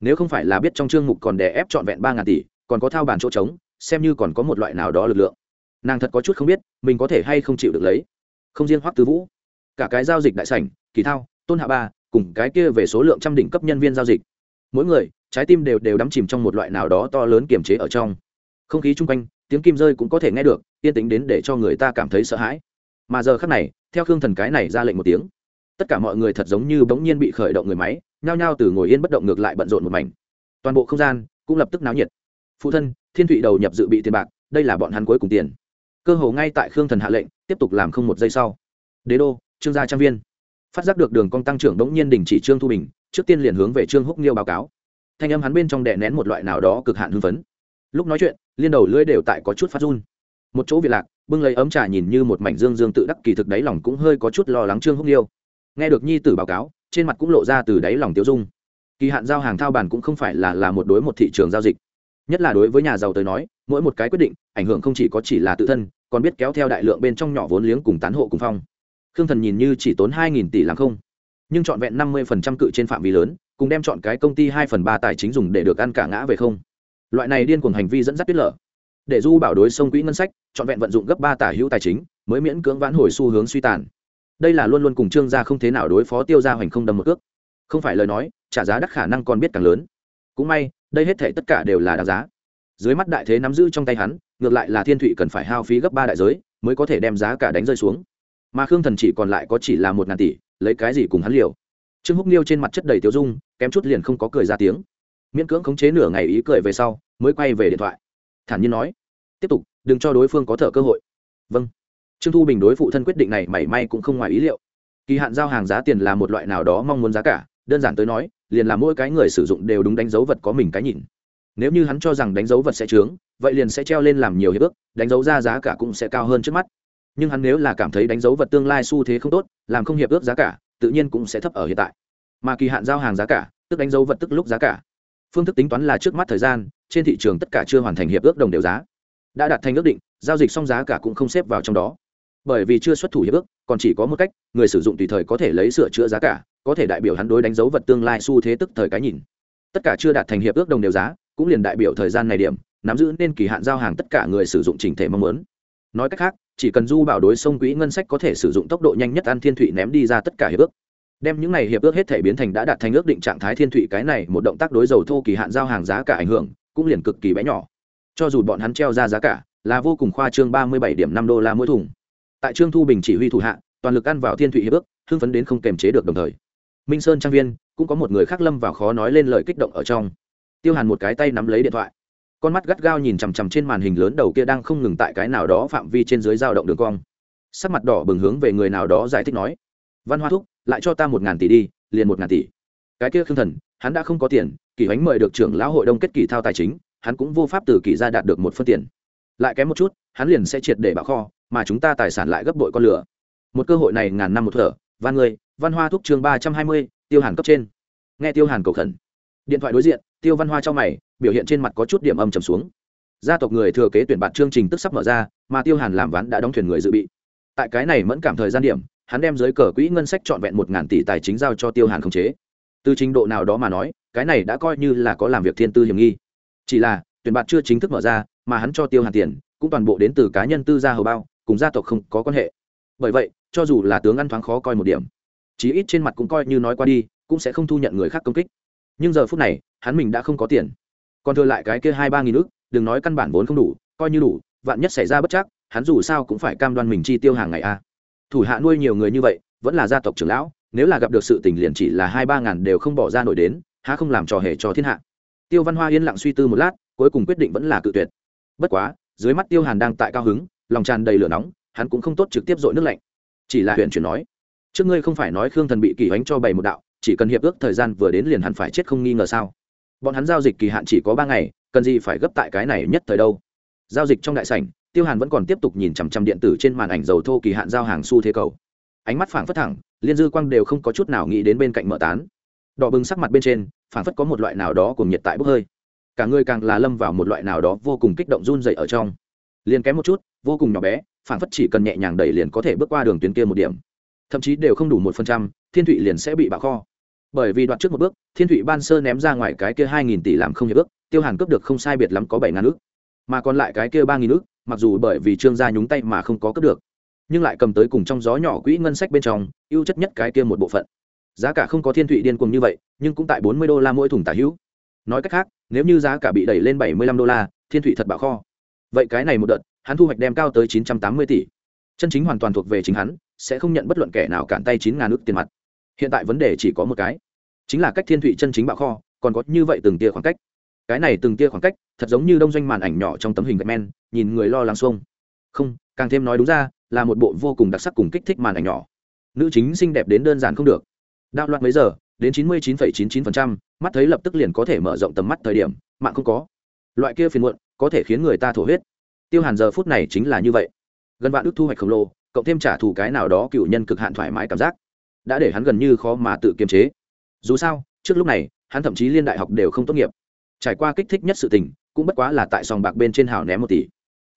Nếu không phải là biết trong chương mục còn đè ép trọn vẹn ba ngàn tỷ, còn có thao bàn chỗ trống, xem như còn có một loại nào đó lực lượng. Nàng thật có chút không biết, mình có thể hay không chịu được lấy. Không riêng hoắc tứ vũ, cả cái giao dịch đại sảnh, kỳ thao, tôn hạ ba, cùng cái kia về số lượng trăm đỉnh cấp nhân viên giao dịch. Mỗi người, trái tim đều đều đắm chìm trong một loại nào đó to lớn kiềm chế ở trong không khí chung quanh, tiếng kim rơi cũng có thể nghe được, yên tĩnh đến để cho người ta cảm thấy sợ hãi. Mà giờ khắc này, theo khương thần cái này ra lệnh một tiếng, tất cả mọi người thật giống như bỗng nhiên bị khởi động người máy, nhao nhao từ ngồi yên bất động ngược lại bận rộn một mảnh. Toàn bộ không gian cũng lập tức náo nhiệt. Phụ thân, thiên thụy đầu nhập dự bị tiền bạc, đây là bọn hắn cuối cùng tiền. Cơ hồ ngay tại khương thần hạ lệnh, tiếp tục làm không một giây sau. Đế đô, trương gia trang viên. Phát giác được đường cong tăng trưởng đống nhiên đình chỉ trương thu bình, trước tiên liền hướng về trương húc nghiêu báo cáo. Thanh âm hắn bên trong đè nén một loại nào đó cực hạn hưng phấn. Lúc nói chuyện liên đầu lưỡi đều tại có chút phát run. Một chỗ việc lạc, bưng lấy ấm trà nhìn như một mảnh dương dương tự đắc, kỳ thực đáy lòng cũng hơi có chút lo lắng trương húc liêu nghe được nhi tử báo cáo, trên mặt cũng lộ ra từ đáy lòng tiêu dung. Kỳ hạn giao hàng thao bàn cũng không phải là là một đối một thị trường giao dịch. Nhất là đối với nhà giàu tới nói, mỗi một cái quyết định, ảnh hưởng không chỉ có chỉ là tự thân, còn biết kéo theo đại lượng bên trong nhỏ vốn liếng cùng tán hộ cùng phong. Khương thần nhìn như chỉ tốn hai nghìn tỷ làm không, nhưng trọn vẹn năm mươi phần trăm cự trên phạm vi lớn, cùng đem chọn cái công ty hai phần ba tài chính dùng để được ăn cả ngã về không loại này điên cuồng hành vi dẫn dắt tuyết lở. Để du bảo đối sông quỹ ngân sách, trọn vẹn vận dụng gấp ba tả hữu tài chính, mới miễn cưỡng vãn hồi xu hướng suy tàn. Đây là luôn luôn cùng trương gia không thế nào đối phó tiêu gia hoành không đâm một cước. Không phải lời nói, trả giá đắt khả năng còn biết càng lớn. Cũng may, đây hết thể tất cả đều là đáng giá. Dưới mắt đại thế nắm giữ trong tay hắn, ngược lại là thiên thụy cần phải hao phí gấp ba đại giới, mới có thể đem giá cả đánh rơi xuống. Mà khương thần chỉ còn lại có chỉ là một ngàn tỷ, lấy cái gì cùng hắn liều? Trương húc liêu trên mặt chất đầy tiêu dung, kém chút liền không có cười ra tiếng miễn cưỡng khống chế nửa ngày ý cười về sau, mới quay về điện thoại. Thản nhiên nói, tiếp tục, đừng cho đối phương có thở cơ hội. Vâng. Trương thu bình đối phụ thân quyết định này mảy may cũng không ngoài ý liệu. Kỳ hạn giao hàng giá tiền là một loại nào đó mong muốn giá cả, đơn giản tới nói, liền là mỗi cái người sử dụng đều đúng đánh dấu vật có mình cái nhìn. Nếu như hắn cho rằng đánh dấu vật sẽ trướng vậy liền sẽ treo lên làm nhiều hiệp ước, đánh dấu ra giá cả cũng sẽ cao hơn trước mắt. Nhưng hắn nếu là cảm thấy đánh dấu vật tương lai xu thế không tốt, làm không hiệp ước giá cả, tự nhiên cũng sẽ thấp ở hiện tại. Mà kỳ hạn giao hàng giá cả, tức đánh dấu vật tức lúc giá cả phương thức tính toán là trước mắt thời gian, trên thị trường tất cả chưa hoàn thành hiệp ước đồng đều giá. Đã đạt thành ước định, giao dịch xong giá cả cũng không xếp vào trong đó. Bởi vì chưa xuất thủ hiệp ước, còn chỉ có một cách, người sử dụng tùy thời có thể lấy sửa chữa giá cả, có thể đại biểu hắn đối đánh dấu vật tương lai xu thế tức thời cái nhìn. Tất cả chưa đạt thành hiệp ước đồng đều giá, cũng liền đại biểu thời gian này điểm, nắm giữ nên kỳ hạn giao hàng tất cả người sử dụng trình thể mong muốn. Nói cách khác, chỉ cần du bảo đối sông quỹ ngân sách có thể sử dụng tốc độ nhanh nhất ăn thiên thụy ném đi ra tất cả hiệp ước đem những này hiệp ước hết thể biến thành đã đạt thành ước định trạng thái thiên thụy cái này một động tác đối dầu thô kỳ hạn giao hàng giá cả ảnh hưởng, cũng liền cực kỳ bé nhỏ. Cho dù bọn hắn treo ra giá cả, là vô cùng khoa trương ba mươi bảy điểm năm đô la mỗi thùng. Tại trương thu bình chỉ huy thủ hạ, toàn lực ăn vào thiên thụy hiệp ước, hưng phấn đến không kềm chế được đồng thời. Minh sơn trang viên, cũng có một người khác lâm vào khó nói lên lời kích động ở trong. Tiêu hàn một cái tay nắm lấy điện thoại. Con mắt gắt gao nhìn chằm chằm trên màn hình lớn đầu kia đang không ngừng tại cái nào đó phạm vi trên dưới dao động đường cong. Sắc mặt đỏ bừng hướng về người nào đó giải thích nói văn hoa thúc, lại cho ta một ngàn tỷ đi, liền một ngàn tỷ. Cái kia khương thần, hắn đã không có tiền kỳ ánh mời được trưởng lão hội đông kết kỳ thao tài chính, hắn cũng vô pháp từ kỳ ra đạt được một phân tiền. Lại kém một chút, hắn liền sẽ triệt để bạo kho, mà chúng ta tài sản lại gấp bội con lửa. Một cơ hội này ngàn năm một thở van người văn hoa thúc chương ba trăm hai mươi, tiêu hàn cấp trên. Nghe tiêu hàn cầu khẩn. Điện thoại đối diện, tiêu văn hoa cho mày, biểu hiện trên mặt có chút điểm âm trầm xuống. Gia tộc người thừa kế tuyển bạt chương trình tức sắp mở ra, mà tiêu hàn làm ván đã đóng thuyền người dự bị. Tại cái này mẫn cảm thời gian điểm hắn đem dưới cờ quỹ ngân sách trọn vẹn một ngàn tỷ tài chính giao cho tiêu hàn khống chế. Từ trình độ nào đó mà nói, cái này đã coi như là có làm việc thiên tư hiểm nghi. Chỉ là, tuyển bạt chưa chính thức mở ra, mà hắn cho tiêu hàn tiền, cũng toàn bộ đến từ cá nhân tư gia hầu bao, cùng gia tộc không có quan hệ. Bởi vậy, cho dù là tướng ăn thoáng khó coi một điểm, chí ít trên mặt cũng coi như nói qua đi, cũng sẽ không thu nhận người khác công kích. Nhưng giờ phút này, hắn mình đã không có tiền. Còn thừa lại cái kia hai ba nghìn ước đừng nói căn bản vốn không đủ, coi như đủ, vạn nhất xảy ra bất chắc, hắn dù sao cũng phải cam đoan mình chi tiêu hàng ngày a thủ hạ nuôi nhiều người như vậy, vẫn là gia tộc trưởng lão, nếu là gặp được sự tình liền chỉ là hai ba ngàn đều không bỏ ra nổi đến, há không làm trò hề cho thiên hạ. Tiêu văn hoa yên lặng suy tư một lát, cuối cùng quyết định vẫn là cự tuyệt. Bất quá, dưới mắt tiêu hàn đang tại cao hứng, lòng tràn đầy lửa nóng, hắn cũng không tốt trực tiếp dội nước lạnh. Chỉ là huyện chuyển nói, trước ngươi không phải nói khương thần bị kỳ bánh cho bày một đạo, chỉ cần hiệp ước thời gian vừa đến liền hẳn phải chết không nghi ngờ sao? Bọn hắn giao dịch kỳ hạn chỉ có ba ngày, cần gì phải gấp tại cái này nhất thời đâu? Giao dịch trong đại sảnh tiêu hàn vẫn còn tiếp tục nhìn chằm chằm điện tử trên màn ảnh dầu thô kỳ hạn giao hàng xu thế cầu. Ánh mắt phảng phất thẳng, liên dư quang đều không có chút nào nghĩ đến bên cạnh mở tán. Đỏ bừng sắc mặt bên trên, phảng phất có một loại nào đó cùng nhiệt tại bốc hơi. Cả người càng là lâm vào một loại nào đó vô cùng kích động run dậy ở trong. Liền kém một chút, vô cùng nhỏ bé, phảng phất chỉ cần nhẹ nhàng đẩy liền có thể bước qua đường tuyến kia một điểm. Thậm chí đều không đủ một phần trăm, thiên thụy liền sẽ bị bạo kho. Bởi vì đoạt trước một bước, thiên thụy ban sơ ném ra ngoài cái kia hai nghìn tỷ làm không hiệp ước, tiêu hàn cướp được không sai biệt lắm có bảy ngàn ước mà còn lại cái kia ba nghìn ước mặc dù bởi vì trương gia nhúng tay mà không có cướp được, nhưng lại cầm tới cùng trong gió nhỏ quỹ ngân sách bên trong, ưu chất nhất cái kia một bộ phận. Giá cả không có thiên thụy điên cuồng như vậy, nhưng cũng tại bốn mươi đô la mỗi thùng tả hữu. Nói cách khác, nếu như giá cả bị đẩy lên bảy mươi lăm đô la, thiên thụy thật bạo kho. Vậy cái này một đợt, hắn thu hoạch đem cao tới chín trăm tám mươi tỷ. Chân chính hoàn toàn thuộc về chính hắn, sẽ không nhận bất luận kẻ nào cản tay chín ngàn ước tiền mặt. Hiện tại vấn đề chỉ có một cái, chính là cách thiên thụy chân chính bạo kho, còn có như vậy từng tia khoảng cách cái này từng tia khoảng cách, thật giống như đông doanh màn ảnh nhỏ trong tấm hình gạch men, nhìn người lo lắng xuông. Không, càng thêm nói đúng ra, là một bộ vô cùng đặc sắc cùng kích thích màn ảnh nhỏ. Nữ chính xinh đẹp đến đơn giản không được. Đạo loạn mấy giờ, đến chín mươi chín chín chín phần trăm, mắt thấy lập tức liền có thể mở rộng tầm mắt thời điểm, mạng không có. Loại kia phiền muộn, có thể khiến người ta thổ huyết. Tiêu hàn giờ phút này chính là như vậy. Gần vạn ước thu hoạch khổng lồ, cộng thêm trả thù cái nào đó cựu nhân cực hạn thoải mái cảm giác, đã để hắn gần như khó mà tự kiềm chế. Dù sao, trước lúc này, hắn thậm chí liên đại học đều không tốt nghiệp trải qua kích thích nhất sự tình, cũng bất quá là tại sòng bạc bên trên hào ném một tỷ.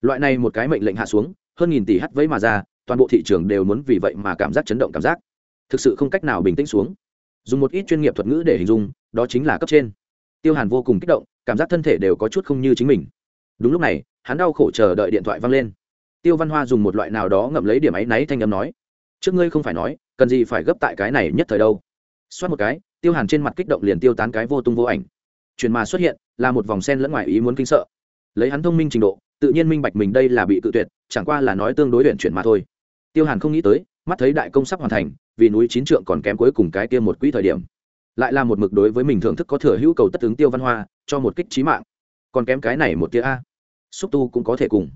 Loại này một cái mệnh lệnh hạ xuống, hơn nghìn tỷ hắt vẫy mà ra, toàn bộ thị trường đều muốn vì vậy mà cảm giác chấn động cảm giác. Thực sự không cách nào bình tĩnh xuống. Dùng một ít chuyên nghiệp thuật ngữ để hình dung, đó chính là cấp trên. Tiêu hàn vô cùng kích động, cảm giác thân thể đều có chút không như chính mình. Đúng lúc này, hắn đau khổ chờ đợi điện thoại văng lên. Tiêu văn hoa dùng một loại nào đó ngậm lấy điểm áy náy thanh âm nói, trước ngươi không phải nói, cần gì phải gấp tại cái này nhất thời đâu. Xoát một cái, tiêu hàn trên mặt kích động liền tiêu tán cái vô tung vô ảnh chuyển mà xuất hiện, là một vòng sen lẫn ngoài ý muốn kinh sợ. Lấy hắn thông minh trình độ, tự nhiên minh bạch mình đây là bị tự tuyệt, chẳng qua là nói tương đối luyện chuyển mà thôi. Tiêu hàn không nghĩ tới, mắt thấy đại công sắp hoàn thành, vì núi chín trượng còn kém cuối cùng cái kia một quỹ thời điểm. Lại là một mực đối với mình thưởng thức có thừa hữu cầu tất ứng tiêu văn hoa, cho một kích trí mạng. Còn kém cái này một tia a. Xúc tu cũng có thể cùng.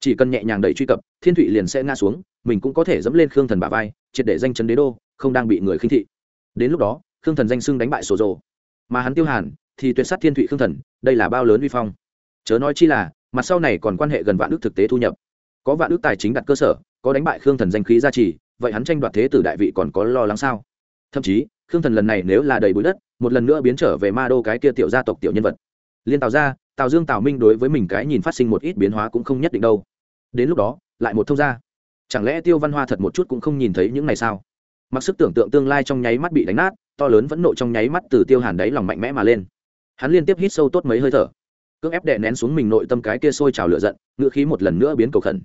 Chỉ cần nhẹ nhàng đẩy truy cập, thiên thụy liền sẽ ngã xuống, mình cũng có thể dẫm lên khương thần bà vai, triệt để danh chấn đế đô, không đang bị người khinh thị. Đến lúc đó, khương thần danh xưng đánh bại sổ rồ mà hắn tiêu hàn thì tuyệt sát thiên thụy khương thần đây là bao lớn vi phong. Chớ nói chi là mặt sau này còn quan hệ gần vạn ước thực tế thu nhập. Có vạn ước tài chính đặt cơ sở có đánh bại khương thần danh khí gia trì vậy hắn tranh đoạt thế tử đại vị còn có lo lắng sao? Thậm chí khương thần lần này nếu là đầy bụi đất một lần nữa biến trở về ma đô cái kia tiểu gia tộc tiểu nhân vật. Liên tào gia, tào dương tào minh đối với mình cái nhìn phát sinh một ít biến hóa cũng không nhất định đâu. Đến lúc đó lại một thông gia. Chẳng lẽ tiêu văn hoa thật một chút cũng không nhìn thấy những này sao? Mặc sức tưởng tượng tương lai trong nháy mắt bị đánh nát to lớn vẫn nộ trong nháy mắt từ tiêu hàn đáy lòng mạnh mẽ mà lên hắn liên tiếp hít sâu tốt mấy hơi thở. Cưỡng ép đè nén xuống mình nội tâm cái kia sôi trào lửa giận ngựa khí một lần nữa biến cầu khẩn.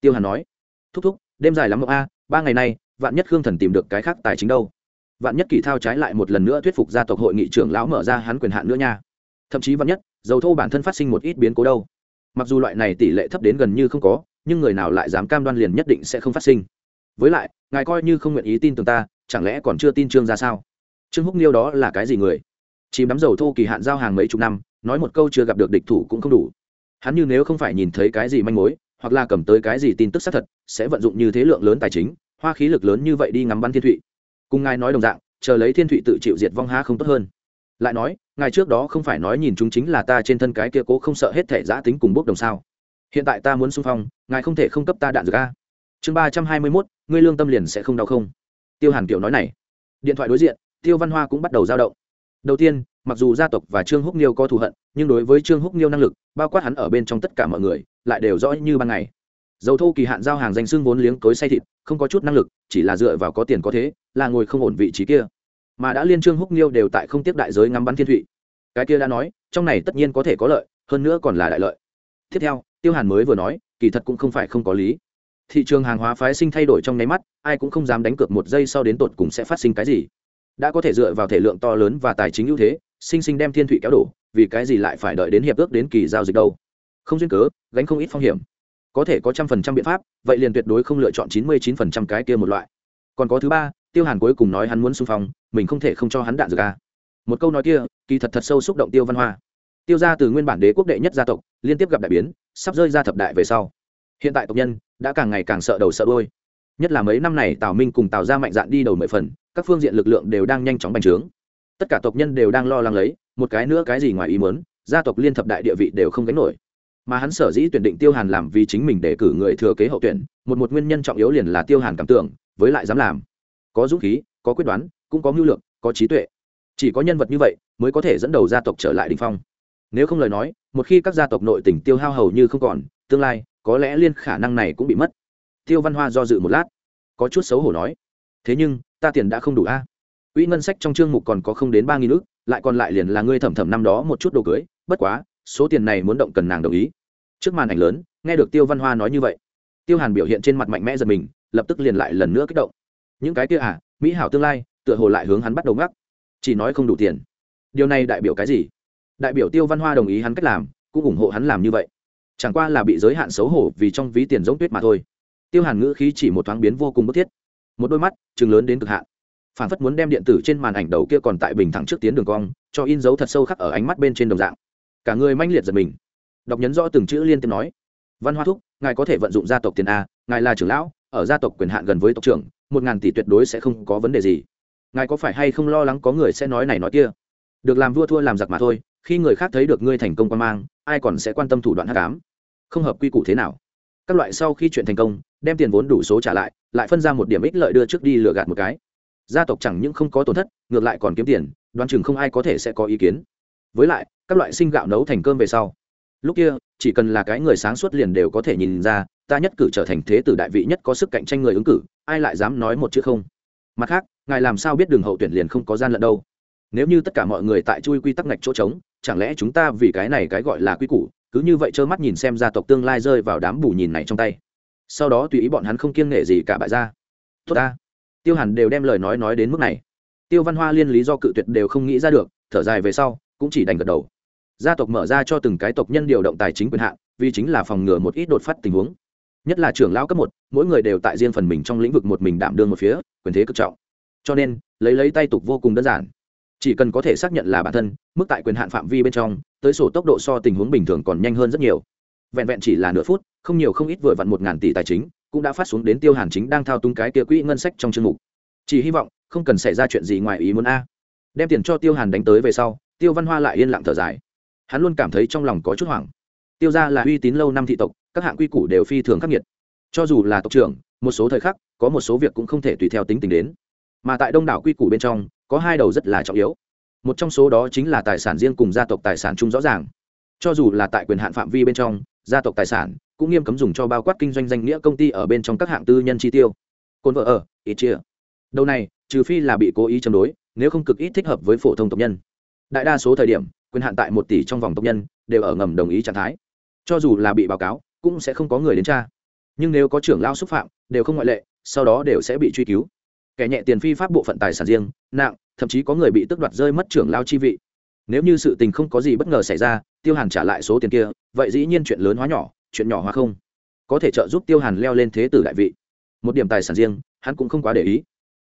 Tiêu hàn nói, thúc thúc, đêm dài lắm mộng a, ba ngày nay, vạn nhất khương thần tìm được cái khác tài chính đâu? Vạn nhất kỳ thao trái lại một lần nữa thuyết phục gia tộc hội nghị trưởng lão mở ra hắn quyền hạn nữa nha. Thậm chí vạn nhất, dầu thô bản thân phát sinh một ít biến cố đâu? Mặc dù loại này tỷ lệ thấp đến gần như không có, nhưng người nào lại dám cam đoan liền nhất định sẽ không phát sinh. Với lại, ngài coi như không nguyện ý tin tưởng ta, chẳng lẽ còn chưa tin trương ra sao? Trương húc niêu đó là cái gì người? Chìm đắm dầu thô kỳ hạn giao hàng mấy chục năm, nói một câu chưa gặp được địch thủ cũng không đủ. Hắn như nếu không phải nhìn thấy cái gì manh mối, hoặc là cầm tới cái gì tin tức xác thật, sẽ vận dụng như thế lượng lớn tài chính, hoa khí lực lớn như vậy đi ngắm bắn thiên thụy. Cùng ngài nói đồng dạng, chờ lấy thiên thụy tự chịu diệt vong ha không tốt hơn. Lại nói, ngài trước đó không phải nói nhìn chúng chính là ta trên thân cái kia cố không sợ hết thể giã tính cùng bốc đồng sao. Hiện tại ta muốn xung phong, ngài không thể không cấp ta đạn dược a. Chương ba trăm hai mươi mốt, ngươi lương tâm liền sẽ không đau không. Tiêu hàn kiểu nói này. Điện thoại đối diện, tiêu văn hoa cũng bắt đầu dao động đầu tiên, mặc dù gia tộc và trương húc niêu có thù hận, nhưng đối với trương húc niêu năng lực, bao quát hắn ở bên trong tất cả mọi người, lại đều rõ như ban ngày. Dầu thô kỳ hạn giao hàng danh xưng vốn liếng cối say thịt, không có chút năng lực, chỉ là dựa vào có tiền có thế, là ngồi không ổn vị trí kia. Mà đã liên trương húc niêu đều tại không tiếp đại giới ngắm bắn thiên thụy. Cái kia đã nói, trong này tất nhiên có thể có lợi, hơn nữa còn là đại lợi. Tiếp theo, tiêu hàn mới vừa nói, kỳ thật cũng không phải không có lý. Thị trường hàng hóa phái sinh thay đổi trong nháy mắt, ai cũng không dám đánh cược một giây sau đến tột cùng sẽ phát sinh cái gì đã có thể dựa vào thể lượng to lớn và tài chính ưu thế, sinh sinh đem thiên thụy kéo đổ, vì cái gì lại phải đợi đến hiệp ước đến kỳ giao dịch đâu? Không duyên cớ, gánh không ít phong hiểm. Có thể có trăm phần trăm biện pháp, vậy liền tuyệt đối không lựa chọn chín mươi chín phần trăm cái kia một loại. Còn có thứ ba, tiêu hàn cuối cùng nói hắn muốn xung phong, mình không thể không cho hắn đạn dược ca một câu nói kia, kỳ thật thật sâu xúc động tiêu văn hoa. Tiêu ra từ nguyên bản đế quốc đệ nhất gia tộc, liên tiếp gặp đại biến, sắp rơi ra thập đại về sau. Hiện tại tộc nhân, đã càng ngày càng sợ đầu sợ đôi nhất là mấy năm này tào minh cùng tào ra mạnh dạn đi đầu mười phần các phương diện lực lượng đều đang nhanh chóng bành trướng. Tất cả tộc nhân đều đang lo lắng lấy, một cái nữa cái gì ngoài ý muốn, gia tộc liên thập đại địa vị đều không gánh nổi. Mà hắn sở dĩ tuyển định tiêu hàn làm vì chính mình để cử người thừa kế hậu tuyển, một một nguyên nhân trọng yếu liền là tiêu hàn cảm tưởng, với lại dám làm. Có dũng khí, có quyết đoán, cũng có mưu lược, có trí tuệ. Chỉ có nhân vật như vậy mới có thể dẫn đầu gia tộc trở lại đình phong. Nếu không lời nói, một khi các gia tộc nội tỉnh tiêu hao hầu như không còn, tương lai, có lẽ liên khả năng này cũng bị mất. Tiêu văn hoa do dự một lát, có chút xấu hổ nói. Thế nhưng ta tiền đã không đủ a. Quỹ ngân sách trong chương mục còn có không đến ba nghìn ước lại còn lại liền là ngươi thẩm thẩm năm đó một chút đồ cưới, bất quá, số tiền này muốn động cần nàng đồng ý. Trước màn ảnh lớn, nghe được tiêu văn hoa nói như vậy, tiêu hàn biểu hiện trên mặt mạnh mẽ giật mình, lập tức liền lại lần nữa kích động. Những cái kia à mỹ hảo tương lai, tựa hồ lại hướng hắn bắt đầu ngắc. Chỉ nói không đủ tiền. Điều này đại biểu cái gì? Đại biểu tiêu văn hoa đồng ý hắn cách làm, cũng ủng hộ hắn làm như vậy. Chẳng qua là bị giới hạn xấu hổ vì trong ví tiền giống tuyết mà thôi. Tiêu hàn ngữ khí chỉ một thoáng biến vô cùng bức thiết một đôi mắt chừng lớn đến cực hạn. Phản phất muốn đem điện tử trên màn ảnh đầu kia còn tại bình thẳng trước tiến đường cong, cho in dấu thật sâu khắc ở ánh mắt bên trên đồng dạng. Cả người manh liệt giật mình. Đọc nhấn rõ từng chữ liên tiếp nói. Văn hoa thúc, ngài có thể vận dụng gia tộc tiền a, ngài là trưởng lão, ở gia tộc quyền hạn gần với tộc trưởng, một ngàn tỷ tuyệt đối sẽ không có vấn đề gì. Ngài có phải hay không lo lắng có người sẽ nói này nói kia? Được làm vua thua làm giặc mà thôi, khi người khác thấy được ngươi thành công quan mang, ai còn sẽ quan tâm thủ đoạn hát cám không hợp quy củ thế nào? Các loại sau khi chuyện thành công, đem tiền vốn đủ số trả lại lại phân ra một điểm ích lợi đưa trước đi lừa gạt một cái. Gia tộc chẳng những không có tổn thất, ngược lại còn kiếm tiền, đoán chừng không ai có thể sẽ có ý kiến. Với lại, các loại sinh gạo nấu thành cơm về sau. Lúc kia, chỉ cần là cái người sáng suốt liền đều có thể nhìn ra, ta nhất cử trở thành thế tử đại vị nhất có sức cạnh tranh người ứng cử, ai lại dám nói một chữ không? Mặt khác, ngài làm sao biết đường hậu tuyển liền không có gian lận đâu? Nếu như tất cả mọi người tại chui quy tắc ngạch chỗ trống, chẳng lẽ chúng ta vì cái này cái gọi là quy củ cứ như vậy trơ mắt nhìn xem gia tộc tương lai rơi vào đám bù nhìn này trong tay. Sau đó tùy ý bọn hắn không kiêng nghệ gì cả bại ra. Tốt ta. Tiêu hàn đều đem lời nói nói đến mức này. Tiêu văn hoa liên lý do cự tuyệt đều không nghĩ ra được, thở dài về sau, cũng chỉ đành gật đầu. Gia tộc mở ra cho từng cái tộc nhân điều động tài chính quyền hạn, vì chính là phòng ngừa một ít đột phát tình huống. Nhất là trưởng lão cấp một, mỗi người đều tại riêng phần mình trong lĩnh vực một mình đảm đương một phía, quyền thế cực trọng. Cho nên, lấy lấy tay tục vô cùng đơn giản chỉ cần có thể xác nhận là bản thân, mức tại quyền hạn phạm vi bên trong, tới sổ tốc độ so tình huống bình thường còn nhanh hơn rất nhiều. Vẹn vẹn chỉ là nửa phút, không nhiều không ít vừa vặn một ngàn tỷ tài chính, cũng đã phát xuống đến tiêu hàn chính đang thao túng cái kia quỹ ngân sách trong chương mục. Chỉ hy vọng, không cần xảy ra chuyện gì ngoài ý muốn a. Đem tiền cho tiêu hàn đánh tới về sau, tiêu văn hoa lại yên lặng thở dài. Hắn luôn cảm thấy trong lòng có chút hoảng. Tiêu ra là uy tín lâu năm thị tộc, các hạng quy củ đều phi thường khắc nghiệt. Cho dù là tộc trưởng, một số thời khắc, có một số việc cũng không thể tùy theo tính tình đến. Mà tại đông đảo quy củ bên trong có hai đầu rất là trọng yếu. Một trong số đó chính là tài sản riêng cùng gia tộc tài sản chung rõ ràng. Cho dù là tại quyền hạn phạm vi bên trong, gia tộc tài sản cũng nghiêm cấm dùng cho bao quát kinh doanh danh nghĩa công ty ở bên trong các hạng tư nhân chi tiêu. Cồn vợ ở, ít chia. Đầu này, trừ phi là bị cố ý chống đối, nếu không cực ít thích hợp với phổ thông tộc nhân. Đại đa số thời điểm, quyền hạn tại một tỷ trong vòng tộc nhân đều ở ngầm đồng ý trạng thái. Cho dù là bị báo cáo, cũng sẽ không có người đến tra. Nhưng nếu có trưởng lao xúc phạm, đều không ngoại lệ, sau đó đều sẽ bị truy cứu kẻ nhẹ tiền phi pháp bộ phận tài sản riêng, nặng, thậm chí có người bị tước đoạt rơi mất trưởng lao chi vị. Nếu như sự tình không có gì bất ngờ xảy ra, tiêu hàn trả lại số tiền kia, vậy dĩ nhiên chuyện lớn hóa nhỏ, chuyện nhỏ hóa không. Có thể trợ giúp tiêu hàn leo lên thế tử đại vị. Một điểm tài sản riêng, hắn cũng không quá để ý.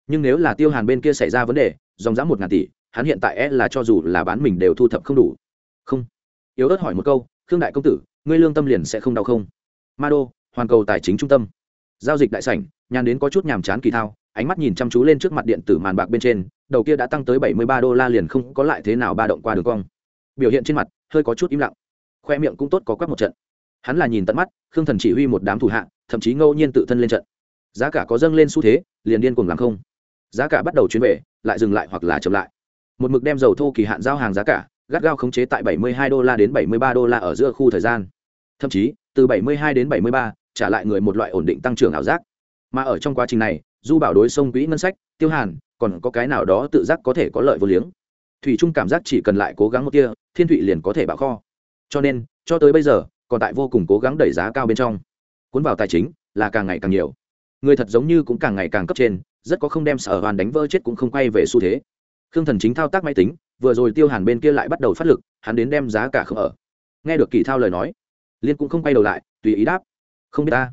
Nhưng nếu là tiêu hàn bên kia xảy ra vấn đề, dòng dã một ngàn tỷ, hắn hiện tại e là cho dù là bán mình đều thu thập không đủ. Không. Yếu ớt hỏi một câu, khương đại công tử, ngươi lương tâm liền sẽ không đau không? Ma đô, hoàn cầu tài chính trung tâm. Giao dịch đại sảnh, nhàn đến có chút nhàm chán kỳ thao ánh mắt nhìn chăm chú lên trước mặt điện tử màn bạc bên trên đầu kia đã tăng tới bảy mươi ba đô la liền không có lại thế nào ba động qua đường cong. Biểu hiện trên mặt hơi có chút im lặng. Khoe miệng cũng tốt có quét một trận. Hắn là nhìn tận mắt khương thần chỉ huy một đám thủ hạ thậm chí ngẫu nhiên tự thân lên trận. Giá cả có dâng lên xu thế liền điên cuồng làm không. Giá cả bắt đầu chuyến về lại dừng lại hoặc là chậm lại. Một mực đem dầu thô kỳ hạn giao hàng giá cả gắt gao khống chế tại 72 đô la đến 73 đô la ở giữa khu thời gian. Thậm chí từ 72 đến 73, trả lại người một loại ổn định tăng trưởng ảo giác. Mà ở trong quá trình này du bảo đối sông quỹ ngân sách, tiêu hàn, còn có cái nào đó tự giác có thể có lợi vô liếng. Thủy trung cảm giác chỉ cần lại cố gắng một tia, thiên thụy liền có thể bạo kho. Cho nên, cho tới bây giờ, còn tại vô cùng cố gắng đẩy giá cao bên trong. Cuốn vào tài chính là càng ngày càng nhiều. Người thật giống như cũng càng ngày càng cấp trên, rất có không đem sở hoàn đánh vỡ chết cũng không quay về xu thế. Khương thần chính thao tác máy tính, vừa rồi tiêu hàn bên kia lại bắt đầu phát lực, hắn đến đem giá cả không ở. Nghe được kỳ thao lời nói liên cũng không quay đầu lại, tùy ý đáp, không biết ta.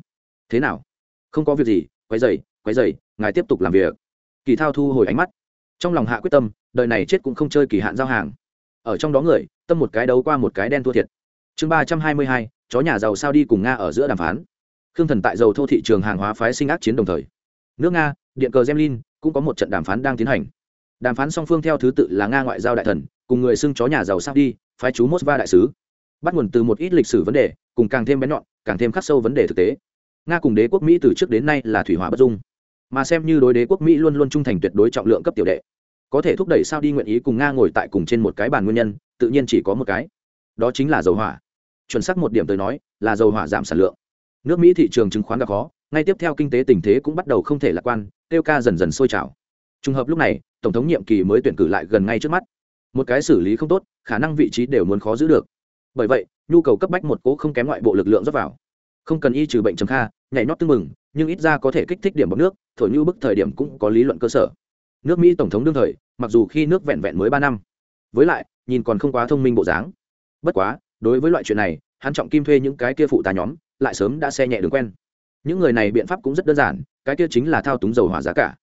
Thế nào? Không có việc gì quay dày quay dày ngài tiếp tục làm việc. Kỳ thao thu hồi ánh mắt. Trong lòng hạ quyết tâm, đời này chết cũng không chơi kỳ hạn giao hàng. Ở trong đó người, tâm một cái đấu qua một cái đen thua thiệt. Chương ba trăm hai mươi hai, chó nhà giàu sao đi cùng nga ở giữa đàm phán. Khương thần tại dầu thô thị trường hàng hóa phái sinh ác chiến đồng thời. Nước nga, điện cờ gemlin cũng có một trận đàm phán đang tiến hành. Đàm phán song phương theo thứ tự là nga ngoại giao đại thần, cùng người xưng chó nhà giàu sao đi, phái chú mosva đại sứ. Bắt nguồn từ một ít lịch sử vấn đề, cùng càng thêm bén nhọn, càng thêm khắc sâu vấn đề thực tế. Nga cùng đế quốc mỹ từ trước đến nay là thủy hỏa bất dung mà xem như đối đế quốc mỹ luôn luôn trung thành tuyệt đối trọng lượng cấp tiểu đệ. Có thể thúc đẩy sao đi nguyện ý cùng nga ngồi tại cùng trên một cái bàn nguyên nhân, tự nhiên chỉ có một cái. Đó chính là dầu hỏa. Chuẩn xác một điểm tới nói, là dầu hỏa giảm sản lượng. Nước mỹ thị trường chứng khoán gặp khó, ngay tiếp theo kinh tế tình thế cũng bắt đầu không thể lạc quan tiêu ca dần dần sôi trào. Trùng hợp lúc này, tổng thống nhiệm kỳ mới tuyển cử lại gần ngay trước mắt. Một cái xử lý không tốt, khả năng vị trí đều muốn khó giữ được. Bởi vậy, nhu cầu cấp bách một cố không kém ngoại bộ lực lượng dốc vào. Không cần y trừ bệnh trầm kha, nhảy nhót tư mừng nhưng ít ra có thể kích thích điểm bọc nước, thổi như bức thời điểm cũng có lý luận cơ sở. Nước mỹ tổng thống đương thời, mặc dù khi nước vẹn vẹn mới ba năm, với lại, nhìn còn không quá thông minh bộ dáng. Bất quá, đối với loại chuyện này, hắn trọng kim thuê những cái kia phụ tá nhóm, lại sớm đã xe nhẹ đường quen. Những người này biện pháp cũng rất đơn giản, cái kia chính là thao túng dầu hỏa giá cả.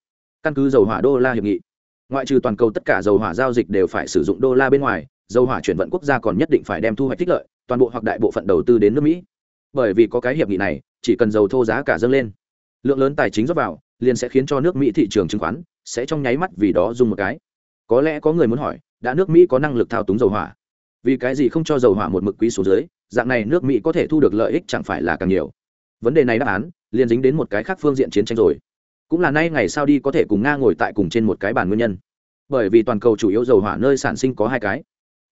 Căn cứ dầu hỏa đô la hiệp nghị, ngoại trừ toàn cầu tất cả dầu hỏa giao dịch đều phải sử dụng đô la bên ngoài, dầu hỏa chuyển vận quốc gia còn nhất định phải đem thu hoạch tích lợi, toàn bộ hoặc đại bộ phận đầu tư đến nước mỹ. Bởi vì có cái hiệp nghị này, chỉ cần dầu thô giá cả dâng lên lượng lớn tài chính rót vào, liền sẽ khiến cho nước mỹ thị trường chứng khoán sẽ trong nháy mắt vì đó dùng một cái. Có lẽ có người muốn hỏi, đã nước mỹ có năng lực thao túng dầu hỏa? Vì cái gì không cho dầu hỏa một mực quý số dưới, dạng này nước mỹ có thể thu được lợi ích chẳng phải là càng nhiều? Vấn đề này đáp án, liền dính đến một cái khác phương diện chiến tranh rồi. Cũng là nay ngày sao đi có thể cùng nga ngồi tại cùng trên một cái bàn nguyên nhân. Bởi vì toàn cầu chủ yếu dầu hỏa nơi sản sinh có hai cái.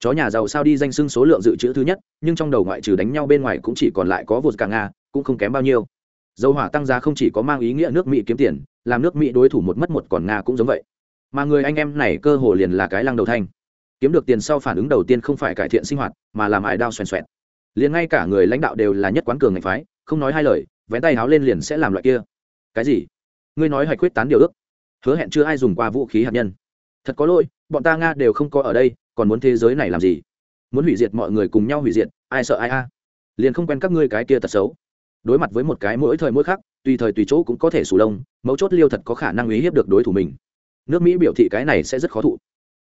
Chó nhà giàu sao đi danh sưng số lượng dự trữ thứ nhất, nhưng trong đầu ngoại trừ đánh nhau bên ngoài cũng chỉ còn lại có vột cả nga, cũng không kém bao nhiêu dầu hỏa tăng giá không chỉ có mang ý nghĩa nước mỹ kiếm tiền, làm nước mỹ đối thủ một mất một còn nga cũng giống vậy. Mà người anh em này cơ hồ liền là cái lăng đầu thanh. Kiếm được tiền sau phản ứng đầu tiên không phải cải thiện sinh hoạt, mà làm ải đao xoèn xoẹn liền ngay cả người lãnh đạo đều là nhất quán cường ngạch phái, không nói hai lời, vén tay háo lên liền sẽ làm loại kia. Cái gì? Ngươi nói hạch quyết tán điều ước. Hứa hẹn chưa ai dùng qua vũ khí hạt nhân. Thật có lỗi, bọn ta nga đều không có ở đây, còn muốn thế giới này làm gì? Muốn hủy diệt mọi người cùng nhau hủy diệt, ai sợ ai a? Liền không quen các ngươi cái kia tật xấu đối mặt với một cái mỗi thời mỗi khác, tùy thời tùy chỗ cũng có thể sù lông, mấu chốt liêu thật có khả năng uy hiếp được đối thủ mình. Nước mỹ biểu thị cái này sẽ rất khó thụ.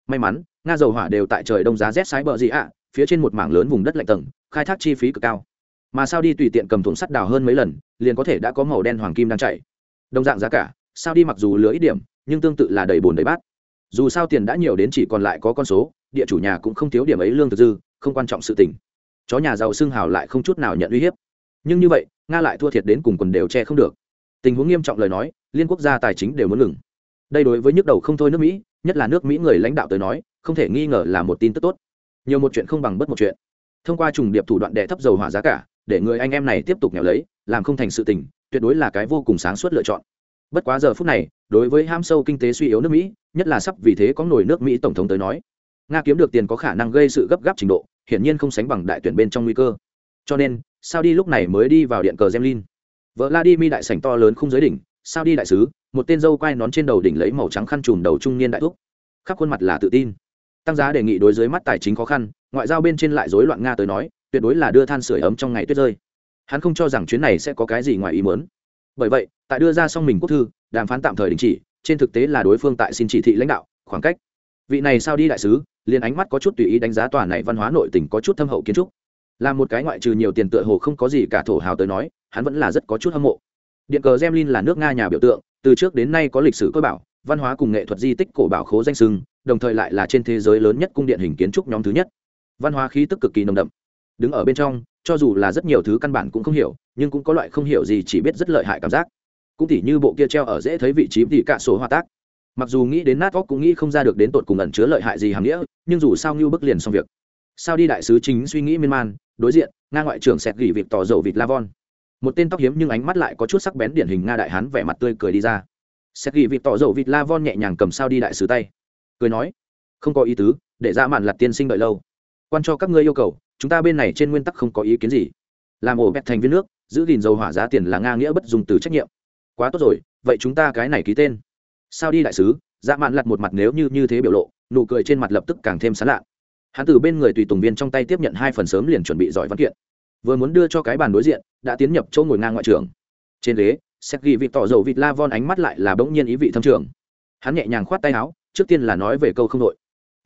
May mắn, nga dầu hỏa đều tại trời đông giá rét sái bờ gì ạ, phía trên một mảng lớn vùng đất lạnh tầng, khai thác chi phí cực cao. Mà sao đi tùy tiện cầm thùng sắt đào hơn mấy lần, liền có thể đã có màu đen hoàng kim đang chạy. Đồng dạng giá cả, sao đi mặc dù lứa ít điểm, nhưng tương tự là đầy bồn đầy bát. Dù sao tiền đã nhiều đến chỉ còn lại có con số, địa chủ nhà cũng không thiếu điểm ấy lương thực dư, không quan trọng sự tình. Chó nhà giàu xưng hào lại không chút nào nhận uy hiếp. Nhưng như vậy nga lại thua thiệt đến cùng quần đều che không được. Tình huống nghiêm trọng lời nói, liên quốc gia tài chính đều muốn ngừng. Đây đối với nhức đầu không thôi nước mỹ, nhất là nước mỹ người lãnh đạo tới nói, không thể nghi ngờ là một tin tức tốt. Nhiều một chuyện không bằng bất một chuyện. Thông qua trùng điệp thủ đoạn đệ thấp dầu hỏa giá cả, để người anh em này tiếp tục nghèo lấy, làm không thành sự tình, tuyệt đối là cái vô cùng sáng suốt lựa chọn. Bất quá giờ phút này, đối với ham sâu kinh tế suy yếu nước mỹ, nhất là sắp vì thế có nổi nước mỹ tổng thống tới nói, nga kiếm được tiền có khả năng gây sự gấp gáp trình độ, hiển nhiên không sánh bằng đại tuyển bên trong nguy cơ. Cho nên sao đi lúc này mới đi vào điện cờ gemlin vợ la đi mi đại sảnh to lớn không giới đỉnh, sao đi đại sứ, một tên dâu quai nón trên đầu đỉnh lấy màu trắng khăn trùm đầu trung niên đại thúc. Khắp khuôn mặt là tự tin. Tăng giá đề nghị đối dưới mắt tài chính khó khăn, ngoại giao bên trên lại rối loạn nga tới nói, tuyệt đối là đưa than sửa ấm trong ngày tuyết rơi. Hắn không cho rằng chuyến này sẽ có cái gì ngoài ý muốn. Bởi vậy, tại đưa ra xong mình quốc thư, đàm phán tạm thời đình chỉ, trên thực tế là đối phương tại xin chỉ thị lãnh đạo, khoảng cách. Vị này sao đi đại sứ, liền ánh mắt có chút tùy ý đánh giá tòa này văn hóa nội tỉnh có chút thâm hậu kiến trúc là một cái ngoại trừ nhiều tiền tựa hồ không có gì cả thổ hào tới nói, hắn vẫn là rất có chút hâm mộ. Điện cờ gemlin là nước nga nhà biểu tượng, từ trước đến nay có lịch sử cơ bảo, văn hóa cùng nghệ thuật di tích cổ bảo khố danh sưng, đồng thời lại là trên thế giới lớn nhất cung điện hình kiến trúc nhóm thứ nhất. Văn hóa khí tức cực kỳ nồng đậm. Đứng ở bên trong, cho dù là rất nhiều thứ căn bản cũng không hiểu, nhưng cũng có loại không hiểu gì chỉ biết rất lợi hại cảm giác. Cũng tỉ như bộ kia treo ở dễ thấy vị trí thì cả số hòa tác. Mặc dù nghĩ đến nát óc cũng nghĩ không ra được đến tột cùng ẩn chứa lợi hại gì hàm nghĩa, nhưng dù sao như bức liền xong việc sao đi đại sứ chính suy nghĩ miên man, đối diện, nga ngoại trưởng sẹt gỉ vịt tỏ dầu vịt lavon một tên tóc hiếm nhưng ánh mắt lại có chút sắc bén điển hình nga đại hán vẻ mặt tươi cười đi ra. Sẹt gỉ vịt tỏ dầu vịt lavon nhẹ nhàng cầm sao đi đại sứ tay. Cười nói, không có ý tứ, để ra màn lặt tiên sinh đợi lâu. Quan cho các ngươi yêu cầu, chúng ta bên này trên nguyên tắc không có ý kiến gì. Làm ổ bẹt thành viên nước, giữ gìn dầu hỏa giá tiền là nga nghĩa bất dùng từ trách nhiệm. Quá tốt rồi, vậy chúng ta cái này ký tên. Sao đi đại sứ dạ mạn lặt một mặt nếu như như thế biểu lộ, nụ cười trên mặt lập tức càng thêm sán lạ hắn từ bên người tùy tùng viên trong tay tiếp nhận hai phần sớm liền chuẩn bị giỏi văn kiện. Vừa muốn đưa cho cái bàn đối diện, đã tiến nhập chỗ ngồi ngang ngoại trưởng. Trên ghế xét ghi vị tỏ dầu vịt la von ánh mắt lại là bỗng nhiên ý vị thâm trường. Hắn nhẹ nhàng khoát tay áo, trước tiên là nói về câu không đội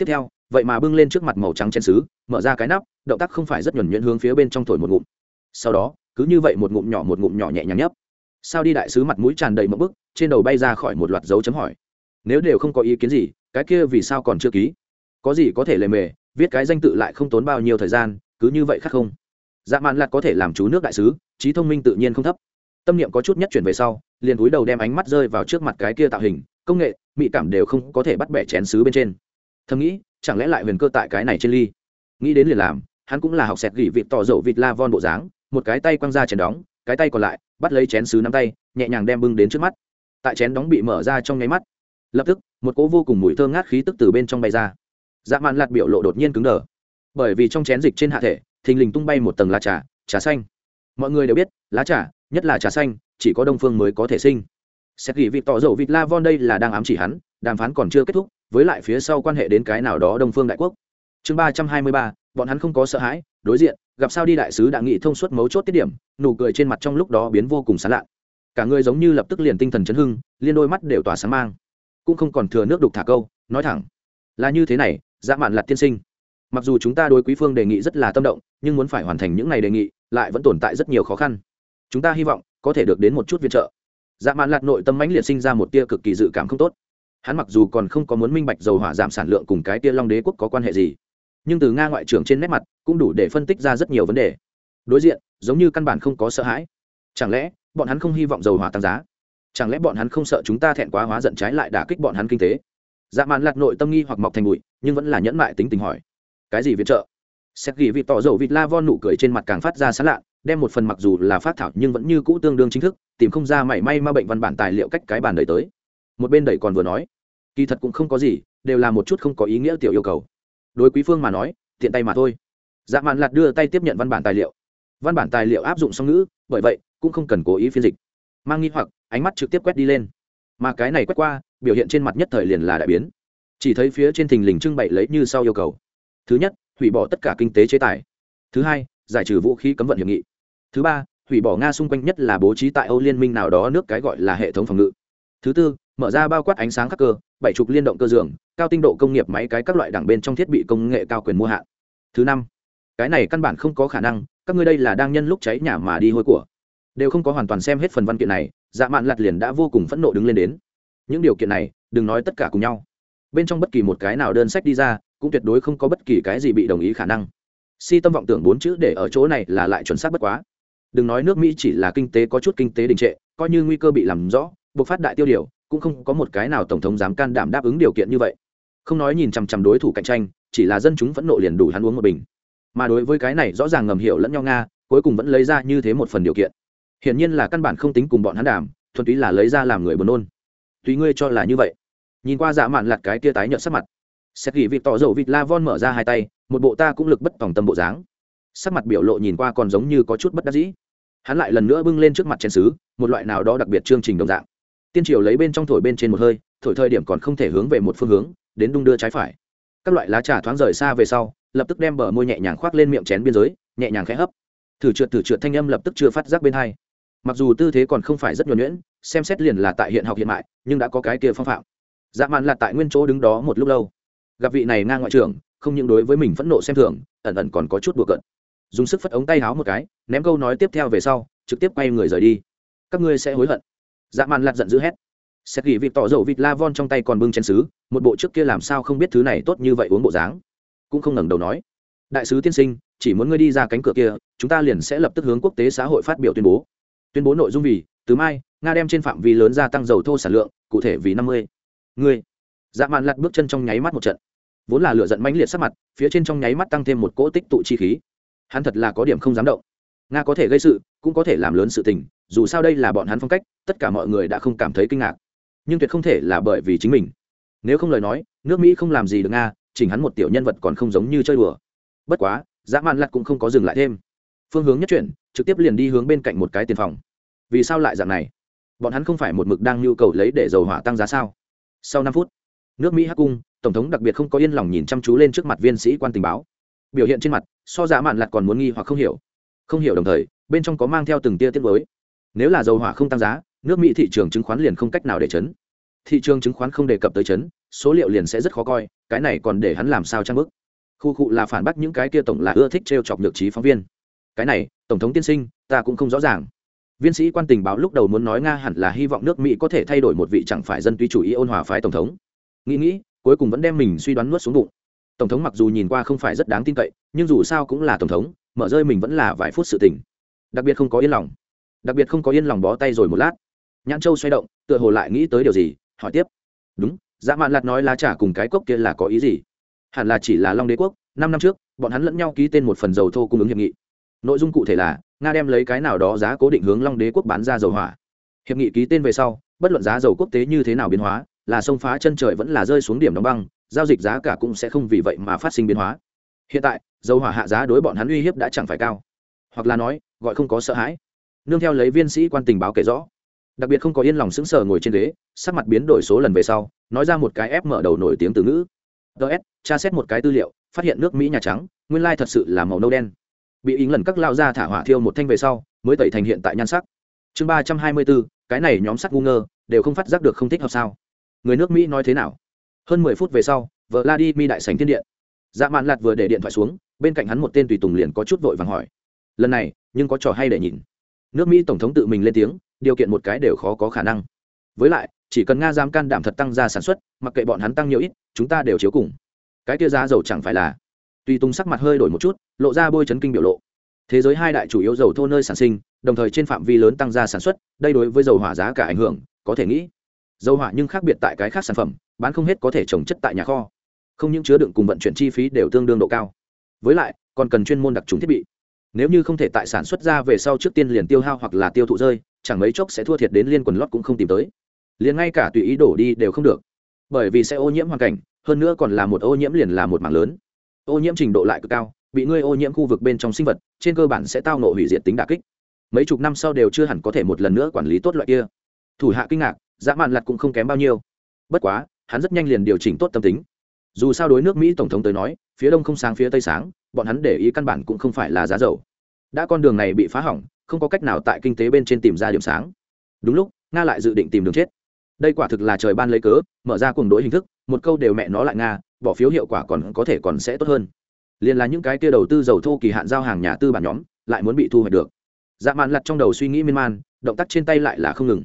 tiếp theo, vậy mà bưng lên trước mặt màu trắng chén xứ mở ra cái nắp, động tác không phải rất nhuẩn nhuyễn hướng phía bên trong thổi một ngụm. Sau đó, cứ như vậy một ngụm nhỏ một ngụm nhỏ nhẹ nhàng nhấp. Sao đi đại sứ mặt mũi tràn đầy mẫu bức, trên đầu bay ra khỏi một loạt dấu chấm hỏi. Nếu đều không có ý kiến gì, cái kia vì sao còn chưa ký? Có gì có thể lề mề viết cái danh tự lại không tốn bao nhiêu thời gian, cứ như vậy khác không. Dạ mạn lạc có thể làm chú nước đại sứ, trí thông minh tự nhiên không thấp. Tâm niệm có chút nhất chuyển về sau, liền cúi đầu đem ánh mắt rơi vào trước mặt cái kia tạo hình, công nghệ, mỹ cảm đều không có thể bắt bẻ chén sứ bên trên. Thầm nghĩ, chẳng lẽ lại huyền cơ tại cái này trên ly? Nghĩ đến liền làm, hắn cũng là học sẹt gỉ vịt tỏ dầu vịt la von bộ dáng, một cái tay quăng ra chén đóng, cái tay còn lại, bắt lấy chén sứ nắm tay, nhẹ nhàng đem bưng đến trước mắt. Tại chén đóng bị mở ra trong nháy mắt, lập tức, một cỗ vô cùng mùi thơm ngát khí tức từ bên trong bay ra dạ mạn lạt biểu lộ đột nhiên cứng đờ. Bởi vì trong chén dịch trên hạ thể, thình lình tung bay một tầng lá trà trà xanh. Mọi người đều biết, lá trà, nhất là trà xanh, chỉ có đông phương mới có thể sinh. Xét ghi vịt tỏ dầu vịt la von đây là đang ám chỉ hắn, đàm phán còn chưa kết thúc, với lại phía sau quan hệ đến cái nào đó đông phương đại quốc. Chương ba trăm hai mươi ba, bọn hắn không có sợ hãi, đối diện, gặp sao đi đại sứ đã nghị thông suốt mấu chốt tiết điểm, nụ cười trên mặt trong lúc đó biến vô cùng sán lạ cả người giống như lập tức liền tinh thần chấn hưng, liên đôi mắt đều tỏa sáng mang. Cũng không còn thừa nước đục thả câu, nói thẳng, là như thế này dã mạn lặt tiên sinh. Mặc dù chúng ta đối quý phương đề nghị rất là tâm động, nhưng muốn phải hoàn thành những ngày đề nghị, lại vẫn tồn tại rất nhiều khó khăn. Chúng ta hy vọng có thể được đến một chút viện trợ. Dã mạn lặt nội tâm mãnh liệt sinh ra một tia cực kỳ dự cảm không tốt. Hắn mặc dù còn không có muốn minh bạch dầu hỏa giảm sản lượng cùng cái tia long đế quốc có quan hệ gì, nhưng từ nga ngoại trưởng trên nét mặt cũng đủ để phân tích ra rất nhiều vấn đề. Đối diện, giống như căn bản không có sợ hãi. Chẳng lẽ bọn hắn không hy vọng dầu hỏa tăng giá? Chẳng lẽ bọn hắn không sợ chúng ta thẹn quá hóa giận trái lại đả kích bọn hắn kinh tế? Dạ mạn lạt nội tâm nghi hoặc mọc thành bụi, nhưng vẫn là nhẫn mại tính tình hỏi. Cái gì viện trợ? Xét ghi vị tỏ dầu vịt la von nụ cười trên mặt càng phát ra sán lạ đem một phần mặc dù là phát thảo nhưng vẫn như cũ tương đương chính thức, tìm không ra mảy may ma bệnh văn bản tài liệu cách cái bàn đẩy tới. Một bên đẩy còn vừa nói, kỳ thật cũng không có gì, đều là một chút không có ý nghĩa tiểu yêu cầu. Đối quý phương mà nói, tiện tay mà thôi. Dạ mạn lạt đưa tay tiếp nhận văn bản tài liệu. Văn bản tài liệu áp dụng song ngữ, bởi vậy, cũng không cần cố ý phiên dịch. Mang nghi hoặc, ánh mắt trực tiếp quét đi lên. Mà cái này quét qua biểu hiện trên mặt nhất thời liền là đại biến. Chỉ thấy phía trên thình lình trưng bày lấy như sau yêu cầu. Thứ nhất, hủy bỏ tất cả kinh tế chế tài. Thứ hai, giải trừ vũ khí cấm vận hiệp nghị. Thứ ba, hủy bỏ nga xung quanh nhất là bố trí tại âu liên minh nào đó nước cái gọi là hệ thống phòng ngự. Thứ tư, mở ra bao quát ánh sáng khắc cơ, bảy chục liên động cơ dường cao tinh độ công nghiệp máy cái các loại đảng bên trong thiết bị công nghệ cao quyền mua hạn thứ năm, cái này căn bản không có khả năng, các ngươi đây là đang nhân lúc cháy nhà mà đi hôi của. Đều không có hoàn toàn xem hết phần văn kiện này dạ mạn lặt liền đã vô cùng phẫn nộ đứng lên đến những điều kiện này đừng nói tất cả cùng nhau. Bên trong bất kỳ một cái nào đơn sách đi ra cũng tuyệt đối không có bất kỳ cái gì bị đồng ý khả năng. Si tâm vọng tưởng bốn chữ để ở chỗ này là lại chuẩn xác bất quá. Đừng nói nước mỹ chỉ là kinh tế có chút kinh tế đình trệ coi như nguy cơ bị làm rõ buộc phát đại tiêu điều cũng không có một cái nào tổng thống dám can đảm đáp ứng điều kiện như vậy. Không nói nhìn chằm chằm đối thủ cạnh tranh chỉ là dân chúng phẫn nộ liền đủ hắn uống một bình. Mà đối với cái này rõ ràng ngầm hiểu lẫn nhau nga cuối cùng vẫn lấy ra như thế một phần điều kiện. Hiển nhiên là căn bản không tính cùng bọn hắn đảm, thuần túy là lấy ra làm người buồn nôn tùy ngươi cho là như vậy. Nhìn qua dạ mạn lặt cái kia tái nhợt sắc mặt. Xét gỉ vịt tỏ dầu vịt la von mở ra hai tay, một bộ ta cũng lực bất tòng tâm bộ dáng. Sắc mặt biểu lộ nhìn qua còn giống như có chút bất đắc dĩ. Hắn lại lần nữa bưng lên trước mặt chén xứ một loại nào đó đặc biệt chương trình đồng dạng. Tiên triều lấy bên trong thổi bên trên một hơi, thổi thời điểm còn không thể hướng về một phương hướng, đến đung đưa trái phải. Các loại lá trà thoáng rời xa về sau, lập tức đem bờ môi nhẹ nhàng khoác lên miệng chén biên giới, nhẹ nhàng khẽ hấp. Thử trượt thử trượt thanh âm lập tức chưa phát giác bên hai. Mặc dù tư thế còn không phải rất nhuẩn nhuyễn xem xét liền là tại hiện học hiện mại, nhưng đã có cái kia phong phạm. Dạ mạn là tại nguyên chỗ đứng đó một lúc lâu. Gặp vị này ngang ngoại trưởng, không những đối với mình phẫn nộ xem thường, ẩn ẩn còn có chút đùa cận dùng sức phất ống tay háo một cái, ném câu nói tiếp theo về sau, trực tiếp quay người rời đi. Các ngươi sẽ hối hận. Dạ mạn lặt giận dữ hét. Xét gỉ vịt tỏ dầu vịt la von trong tay còn bưng chén xứ một bộ trước kia làm sao không biết thứ này tốt như vậy uống bộ dáng. Cũng không ngẩng đầu nói. Đại sứ tiên sinh, chỉ muốn ngươi đi ra cánh cửa kia, chúng ta liền sẽ lập tức hướng quốc tế xã hội phát biểu tuyên bố. Tuyên bố nội dung vì từ mai, nga đem trên phạm vi lớn gia tăng dầu thô sản lượng, cụ thể vì năm mươi. Người. dạ mạn lặt bước chân trong nháy mắt một trận. Vốn là lửa giận mãnh liệt sắc mặt, phía trên trong nháy mắt tăng thêm một cỗ tích tụ chi khí. Hắn thật là có điểm không dám động. Nga có thể gây sự, cũng có thể làm lớn sự tình, dù sao đây là bọn hắn phong cách, tất cả mọi người đã không cảm thấy kinh ngạc. Nhưng tuyệt không thể là bởi vì chính mình. Nếu không lời nói, nước mỹ không làm gì được nga, chỉnh hắn một tiểu nhân vật còn không giống như chơi đùa. Bất quá dạ dã man lặt cũng không có dừng lại thêm. Phương hướng nhất chuyển, trực tiếp liền đi hướng bên cạnh một cái tiền phòng vì sao lại dạng này? Bọn hắn không phải một mực đang nhu cầu lấy để dầu hỏa tăng giá sao? Sau năm phút, nước mỹ hắc cung, tổng thống đặc biệt không có yên lòng nhìn chăm chú lên trước mặt viên sĩ quan tình báo. Biểu hiện trên mặt, so giá mạn lặt còn muốn nghi hoặc không hiểu. Không hiểu đồng thời, bên trong có mang theo từng tia tiết mới nếu là dầu hỏa không tăng giá, nước mỹ thị trường chứng khoán liền không cách nào để chấn. Thị trường chứng khoán không đề cập tới chấn, số liệu liền sẽ rất khó coi, cái này còn để hắn làm sao trang bức khu cụ là phản bác những cái kia tổng là ưa thích t r e o chọc nhược trí phóng viên. Cái này, tổng thống tiên sinh, ta cũng không rõ ràng viên sĩ quan tình báo lúc đầu muốn nói nga hẳn là hy vọng nước mỹ có thể thay đổi một vị chẳng phải dân túy chủ ý ôn hòa phái tổng thống. Nghĩ nghĩ, cuối cùng vẫn đem mình suy đoán nuốt xuống bụng. Tổng thống mặc dù nhìn qua không phải rất đáng tin cậy, nhưng dù sao cũng là tổng thống, mở rơi mình vẫn là vài phút sự tình. Đặc biệt không có yên lòng. Đặc biệt không có yên lòng bó tay rồi một lát. Nhãn châu xoay động, tựa hồ lại nghĩ tới điều gì, hỏi tiếp. Đúng dã mạn lạt nói lá trà cùng cái cốc kia là có ý gì? Hẳn là chỉ là long đế quốc, năm năm trước, bọn hắn lẫn nhau ký tên một phần dầu thô cung ứng hiệp nghị. Nội dung cụ thể là nga đem lấy cái nào đó giá cố định hướng long đế quốc bán ra dầu hỏa. Hiệp nghị ký tên về sau, bất luận giá dầu quốc tế như thế nào biến hóa, là sông phá chân trời vẫn là rơi xuống điểm đóng băng, giao dịch giá cả cũng sẽ không vì vậy mà phát sinh biến hóa. Hiện tại, dầu hỏa hạ giá đối bọn hắn uy hiếp đã chẳng phải cao. Hoặc là nói, gọi không có sợ hãi. Nương theo lấy viên sĩ quan tình báo kể rõ. Đặc biệt không có yên lòng sững sờ ngồi trên ghế, sắc mặt biến đổi số lần về sau, nói ra một cái ép mở đầu nổi tiếng từ ngữ. Ts tra xét một cái tư liệu, phát hiện nước mỹ nhà trắng, nguyên lai thật sự là màu nâu đen bị ý lần các lao ra thả hỏa thiêu một thanh về sau, mới tẩy thành hiện tại nhan sắc. Chương ba trăm hai mươi bốn, cái này nhóm sắt ngu ngơ, đều không phát giác được không thích hợp sao? Người nước mỹ nói thế nào? Hơn mười phút về sau vợ la đi mi đại sành thiên điện. Dạ mạn lạt vừa để điện thoại xuống, bên cạnh hắn một tên tùy tùng liền có chút vội vàng hỏi. Lần này, nhưng có trò hay để nhìn. Nước mỹ tổng thống tự mình lên tiếng, điều kiện một cái đều khó có khả năng. Với lại, chỉ cần nga dám can đảm thật tăng ra sản xuất, mặc kệ bọn hắn tăng nhiều ít, chúng ta đều chiếu cùng. Cái kia giá dầu chẳng phải là tùy tung sắc mặt hơi đổi một chút, lộ ra bôi chấn kinh biểu lộ. Thế giới hai đại chủ yếu dầu thô nơi sản sinh, đồng thời trên phạm vi lớn tăng ra sản xuất, đây đối với dầu hỏa giá cả ảnh hưởng, có thể nghĩ. Dầu hỏa nhưng khác biệt tại cái khác sản phẩm, bán không hết có thể trồng chất tại nhà kho. Không những chứa đựng cùng vận chuyển chi phí đều tương đương độ cao. Với lại, còn cần chuyên môn đặc trùng thiết bị. Nếu như không thể tại sản xuất ra về sau trước tiên liền tiêu hao hoặc là tiêu thụ rơi, chẳng mấy chốc sẽ thua thiệt đến liên quần lót cũng không tìm tới. Liền ngay cả tùy ý đổ đi đều không được. Bởi vì sẽ ô nhiễm hoàn cảnh, hơn nữa còn là một ô nhiễm liền là một mảng lớn ô nhiễm trình độ lại cực cao, bị ngươi ô nhiễm khu vực bên trong sinh vật, trên cơ bản sẽ tao nộ hủy diệt tính đà kích. Mấy chục năm sau đều chưa hẳn có thể một lần nữa quản lý tốt loại kia. Thủ hạ kinh ngạc dã mạn lặt cũng không kém bao nhiêu. Bất quá, hắn rất nhanh liền điều chỉnh tốt tâm tính. Dù sao đối nước mỹ tổng thống tới nói, phía đông không sáng phía tây sáng, bọn hắn để ý căn bản cũng không phải là giá dầu. Đã con đường này bị phá hỏng, không có cách nào tại kinh tế bên trên tìm ra điểm sáng. Đúng lúc, nga lại dự định tìm đường chết. Đây quả thực là trời ban lấy cớ, mở ra cuồng đối hình thức, một câu đều mẹ nó lại nga bỏ phiếu hiệu quả còn có thể còn sẽ tốt hơn. Liền là những cái kia đầu tư dầu thô kỳ hạn giao hàng nhà tư bản nhóm, lại muốn bị thu hoạch được. Dạ mạn lặt trong đầu suy nghĩ miên man, động tác trên tay lại là không ngừng.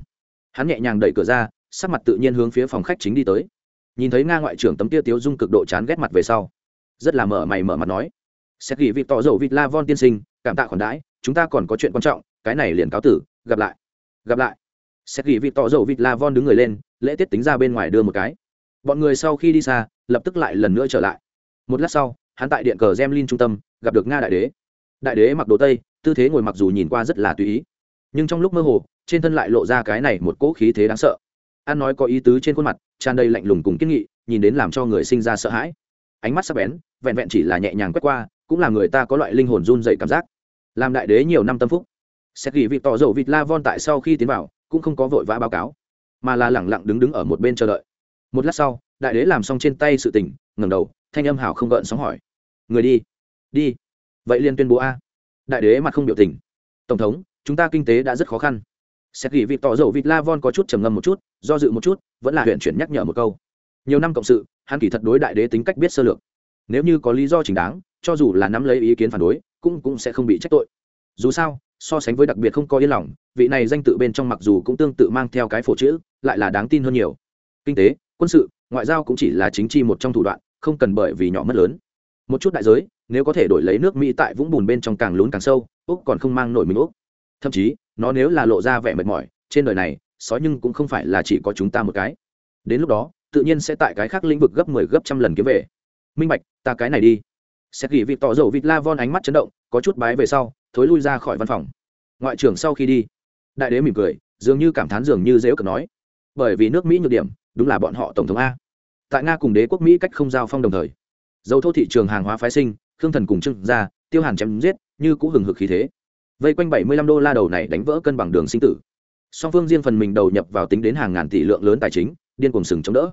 Hắn nhẹ nhàng đẩy cửa ra, sắc mặt tự nhiên hướng phía phòng khách chính đi tới. Nhìn thấy nga ngoại trưởng tấm tia tiếu dung cực độ chán ghét mặt về sau, rất là mở mày mở mặt nói, xét gỉ vịt tỏ dầu vịt la von tiên sinh, cảm tạ khoản đãi, chúng ta còn có chuyện quan trọng, cái này liền cáo tử, gặp lại gặp lại. Xét gỉ vịt tỏ dầu vịt la von đứng người lên, lễ tiết tính ra bên ngoài đưa một cái bọn người sau khi đi xa, lập tức lại lần nữa trở lại. Một lát sau, hắn tại điện cờ gemlin trung tâm, gặp được nga đại đế. Đại đế mặc đồ tây, tư thế ngồi mặc dù nhìn qua rất là tùy ý, nhưng trong lúc mơ hồ, trên thân lại lộ ra cái này một cỗ khí thế đáng sợ. An nói có ý tứ trên khuôn mặt, tràn đầy lạnh lùng cùng kiên nghị, nhìn đến làm cho người sinh ra sợ hãi. Ánh mắt sắc bén, vẹn vẹn chỉ là nhẹ nhàng quét qua, cũng làm người ta có loại linh hồn run dậy cảm giác. Làm đại đế nhiều năm tâm phúc. Xét gỉ vị tỏ dầu vịt la von tại sau khi tiến vào, cũng không có vội vã báo cáo, mà là lẳng lặng đứng đứng ở một bên chờ đợi một lát sau, đại đế làm xong trên tay sự tình, ngẩng đầu, thanh âm hào không gợn sóng hỏi. Người đi. Đi. Vậy liên tuyên bố a. Đại đế mặt không biểu tình. Tổng thống, chúng ta kinh tế đã rất khó khăn. Xét ghi vị tỏ dầu vịt la von có chút trầm ngâm một chút, do dự một chút, vẫn là huyện chuyển nhắc nhở một câu. Nhiều năm cộng sự, hắn kỳ thật đối đại đế tính cách biết sơ lược. Nếu như có lý do chính đáng, cho dù là nắm lấy ý kiến phản đối, cũng cũng sẽ không bị trách tội. Dù sao, so sánh với đặc biệt không có yên lòng, vị này danh tự bên trong mặc dù cũng tương tự mang theo cái phổ chữ, lại là đáng tin hơn nhiều. Kinh tế quân sự, ngoại giao cũng chỉ là chính chi một trong thủ đoạn, không cần bởi vì nhỏ mất lớn. Một chút đại giới, nếu có thể đổi lấy nước mỹ tại vũng bùn bên trong càng lún càng sâu, úc còn không mang nổi mình úc. Thậm chí, nó nếu là lộ ra vẻ mệt mỏi, trên đời này, sói nhưng cũng không phải là chỉ có chúng ta một cái. Đến lúc đó, tự nhiên sẽ tại cái khác lĩnh vực gấp mười 10 gấp trăm lần kiếm về. Minh bạch, ta cái này đi. Xét gỉ vịt tỏ dầu vịt la von ánh mắt chấn động, có chút bái về sau, thối lui ra khỏi văn phòng. Ngoại trưởng sau khi đi, đại đế mỉm cười, dường như cảm thán dường như dễ cờ nói. Bởi vì nước mỹ nhược điểm đúng là bọn họ tổng thống a. Tại nga cùng đế quốc mỹ cách không giao phong đồng thời, dầu thô thị trường hàng hóa phái sinh, khương thần cùng trưng ra tiêu hàn chém giết, như cũ hừng hực khí thế. Vây quanh bảy mươi lăm đô la đầu này đánh vỡ cân bằng đường sinh tử. Song phương riêng phần mình đầu nhập vào tính đến hàng ngàn tỷ lượng lớn tài chính, điên cuồng sừng chống đỡ.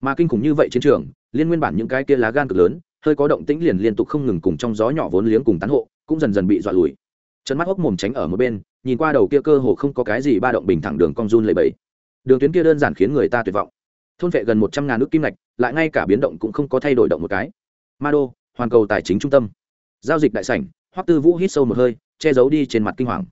Mà kinh khủng như vậy chiến trường, liên nguyên bản những cái kia lá gan cực lớn, hơi có động tĩnh liền liên tục không ngừng cùng trong gió nhỏ vốn liếng cùng tán hộ, cũng dần dần bị dọa lùi. Chân mắt hốc mồm tránh ở một bên, nhìn qua đầu kia cơ hồ không có cái gì ba động bình thẳng đường cong run lầy bẫy đường tuyến kia đơn giản khiến người ta tuyệt vọng thôn vệ gần một trăm ngàn nước kim ngạch, lại ngay cả biến động cũng không có thay đổi động một cái. Ma đô, hoàn cầu tài chính trung tâm. Giao dịch đại sảnh, hoắc tư vũ hít sâu một hơi, che giấu đi trên mặt kinh hoàng.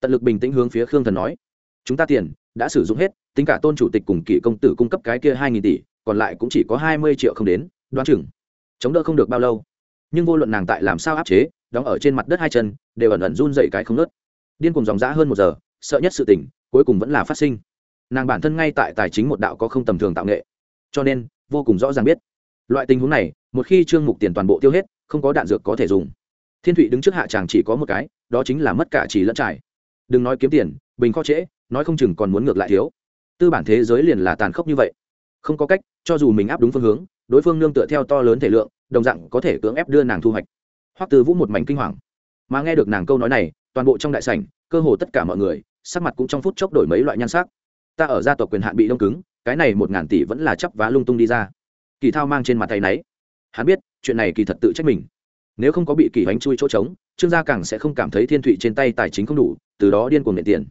Tận lực bình tĩnh hướng phía khương thần nói, chúng ta tiền đã sử dụng hết, tính cả tôn chủ tịch cùng kỷ công tử cung cấp cái kia hai nghìn tỷ, còn lại cũng chỉ có hai mươi triệu không đến, đoán chừng chống đỡ không được bao lâu. Nhưng vô luận nàng tại làm sao áp chế, đóng ở trên mặt đất hai chân, đều ẩn ẩn run dậy cái không nớt điên cùng dòng dã hơn một giờ, sợ nhất sự tỉnh cuối cùng vẫn là phát sinh nàng bản thân ngay tại tài chính một đạo có không tầm thường tạo nghệ. Cho nên, vô cùng rõ ràng biết, loại tình huống này, một khi trương mục tiền toàn bộ tiêu hết, không có đạn dược có thể dùng. Thiên thụy đứng trước hạ chàng chỉ có một cái, đó chính là mất cả chỉ lẫn trải. Đừng nói kiếm tiền, bình kho trễ, nói không chừng còn muốn ngược lại thiếu. Tư bản thế giới liền là tàn khốc như vậy. Không có cách, cho dù mình áp đúng phương hướng, đối phương nương tựa theo to lớn thể lượng, đồng dạng có thể cưỡng ép đưa nàng thu hoạch. Hoắc từ vũ một mảnh kinh hoàng. Mà nghe được nàng câu nói này, toàn bộ trong đại sảnh, cơ hồ tất cả mọi người, sắc mặt cũng trong phút chốc đổi mấy loại nhan sắc ta ở gia tộc quyền hạn bị đông cứng, cái này một ngàn tỷ vẫn là chấp vá lung tung đi ra. Kỳ thao mang trên mặt tay náy. Hắn biết, chuyện này kỳ thật tự trách mình. Nếu không có bị kỳ bánh chui chỗ trống, trương gia càng sẽ không cảm thấy thiên thụy trên tay tài chính không đủ, từ đó điên cuồng nệ tiền.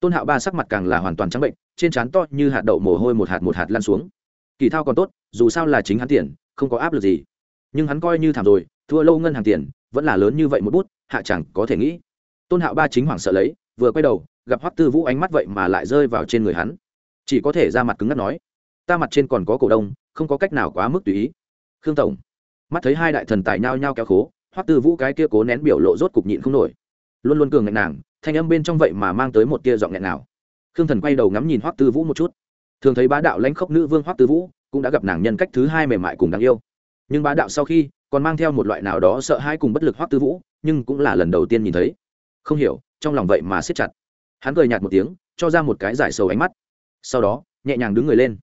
Tôn hạo ba sắc mặt càng là hoàn toàn trắng bệnh, trên trán to như hạt đậu mồ hôi một hạt một hạt lan xuống. Kỳ thao còn tốt, dù sao là chính hắn tiền, không có áp lực gì. Nhưng hắn coi như thảm rồi, thua lâu ngân hàng tiền, vẫn là lớn như vậy một bút, hạ chẳng có thể nghĩ. Tôn hạo ba chính hoảng sợ lấy, vừa quay đầu gặp hoắc tư vũ ánh mắt vậy mà lại rơi vào trên người hắn. Chỉ có thể ra mặt cứng ngắt nói, ta mặt trên còn có cổ đông, không có cách nào quá mức tùy ý. Khương tổng, mắt thấy hai đại thần tài nhao nhao kéo khố, hoắc tư vũ cái kia cố nén biểu lộ rốt cục nhịn không nổi. Luôn luôn cường ngạnh nàng, thanh âm bên trong vậy mà mang tới một tia giọng nghẹn nào. Khương thần quay đầu ngắm nhìn hoắc tư vũ một chút. Thường thấy bá đạo lãnh khốc nữ vương hoắc tư vũ cũng đã gặp nàng nhân cách thứ hai mềm mại cùng đáng yêu. Nhưng bá đạo sau khi còn mang theo một loại nào đó sợ hãi cùng bất lực hoắc tư vũ, nhưng cũng là lần đầu tiên nhìn thấy. Không hiểu, trong lòng vậy mà siết chặt hắn cười nhạt một tiếng, cho ra một cái giải sầu ánh mắt. Sau đó, nhẹ nhàng đứng người lên.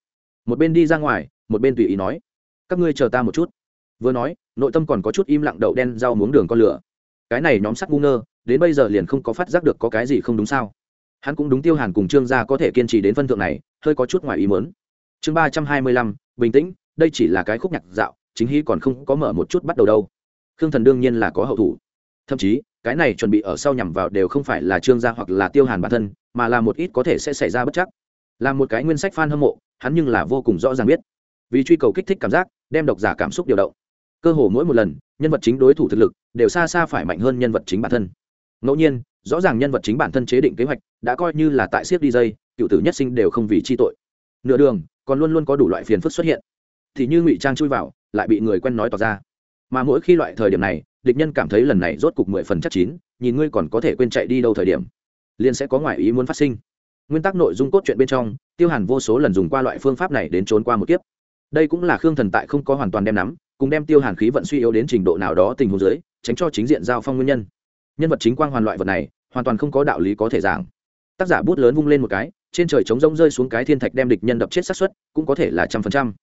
Một bên đi ra ngoài, một bên tùy ý nói, các ngươi chờ ta một chút. Vừa nói, nội tâm còn có chút im lặng đậu đen rau muống đường con lửa. Cái này nhóm sắc ngu ngơ, đến bây giờ liền không có phát giác được có cái gì không đúng sao. Hắn cũng đúng tiêu hàn cùng trương gia có thể kiên trì đến phân thượng này, hơi có chút ngoài ý mớn chương ba trăm hai mươi lăm, bình tĩnh, đây chỉ là cái khúc nhạc dạo, chính hy còn không có mở một chút bắt đầu đâu. Khương thần đương nhiên là có hậu thủ. Thậm chí cái này chuẩn bị ở sau nhằm vào đều không phải là trương gia hoặc là tiêu hàn bản thân, mà là một ít có thể sẽ xảy ra bất chắc. Là một cái nguyên sách f a n hâm mộ, hắn nhưng là vô cùng rõ ràng biết. Vì truy cầu kích thích cảm giác, đem độc giả cảm xúc điều động. Cơ hồ mỗi một lần, nhân vật chính đối thủ thực lực đều xa xa phải mạnh hơn nhân vật chính bản thân. Ngẫu nhiên, rõ ràng nhân vật chính bản thân chế định kế hoạch đã coi như là tại siếc đi dây, cựu tử nhất sinh đều không vì chi tội. Nửa đường, còn luôn luôn có đủ loại phiền phức xuất hiện. Thì như ngụy trang chui vào, lại bị người quen nói tỏ ra. Mà mỗi khi loại thời điểm này địch nhân cảm thấy lần này rốt cục mười phần chắc chín, nhìn ngươi còn có thể quên chạy đi đâu thời điểm, liền sẽ có ngoại ý muốn phát sinh. Nguyên tắc nội dung cốt truyện bên trong, tiêu hàn vô số lần dùng qua loại phương pháp này đến trốn qua một kiếp. Đây cũng là khương thần tại không có hoàn toàn đem nắm, cùng đem tiêu hàn khí vận suy yếu đến trình độ nào đó tình huống dưới, tránh cho chính diện giao phong nguyên nhân. Nhân vật chính quang hoàn loại vật này, hoàn toàn không có đạo lý có thể giảng. Tác giả bút lớn vung lên một cái, trên trời trống rông rơi xuống cái thiên thạch đem địch nhân đập chết sát xuất cũng có thể là trăm phần trăm.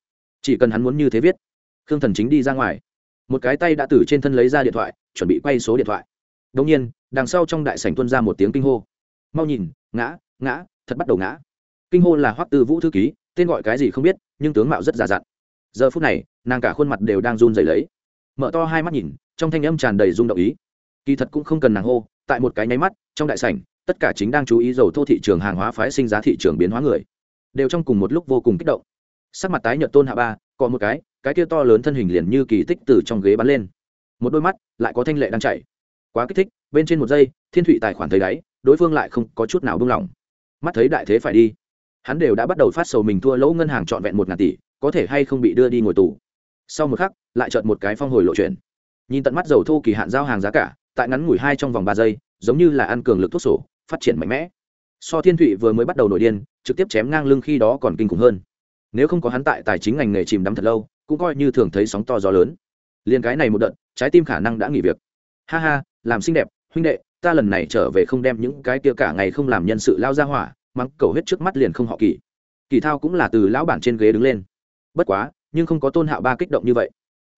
Chỉ cần hắn muốn như thế viết, khương thần chính đi ra ngoài một cái tay đã từ trên thân lấy ra điện thoại, chuẩn bị quay số điện thoại. Đông nhiên, đằng sau trong đại sảnh tuân ra một tiếng kinh hô. Mau nhìn, ngã ngã, thật bắt đầu ngã. Kinh hô là hoắc tư vũ thư ký, tên gọi cái gì không biết, nhưng tướng mạo rất già dặn. Giờ phút này, nàng cả khuôn mặt đều đang run rẩy lấy. Mở to hai mắt nhìn, trong thanh âm tràn đầy rung động ý. Kỳ thật cũng không cần nàng hô, tại một cái nháy mắt, trong đại sảnh, tất cả chính đang chú ý dầu thô thị trường hàng hóa phái sinh giá thị trường biến hóa người. Đều trong cùng một lúc vô cùng kích động. Sắc mặt tái nhợt tôn hạ ba có một cái cái kia to lớn thân hình liền như kỳ tích từ trong ghế bắn lên. Một đôi mắt lại có thanh lệ đang chảy. Quá kích thích, bên trên một giây, thiên thụy tài khoản thấy đáy, đối phương lại không có chút nào buông lỏng. Mắt thấy đại thế phải đi. Hắn đều đã bắt đầu phát sầu mình thua lỗ ngân hàng trọn vẹn một ngàn tỷ, có thể hay không bị đưa đi ngồi tù. Sau một khắc, lại chợt một cái phong hồi lộ chuyển. Nhìn tận mắt dầu thô kỳ hạn giao hàng giá cả, tại ngắn ngủi hai trong vòng ba giây, giống như là ăn cường lực thuốc sổ, phát triển mạnh mẽ. So thiên thụy vừa mới bắt đầu nổi điên, trực tiếp chém ngang lưng khi đó còn kinh khủng hơn. Nếu không có hắn tại tài chính ngành nghề chìm đắm thật lâu cũng coi như thường thấy sóng to gió lớn. Liền cái này một đợt, trái tim khả năng đã nghỉ việc. Ha ha, làm xinh đẹp, huynh đệ, ta lần này trở về không đem những cái kia cả ngày không làm nhân sự lao ra hỏa, mắng cầu hết trước mắt liền không họ kỳ. Kỳ thao cũng là từ lão bản trên ghế đứng lên. Bất quá, nhưng không có tôn hạo ba kích động như vậy.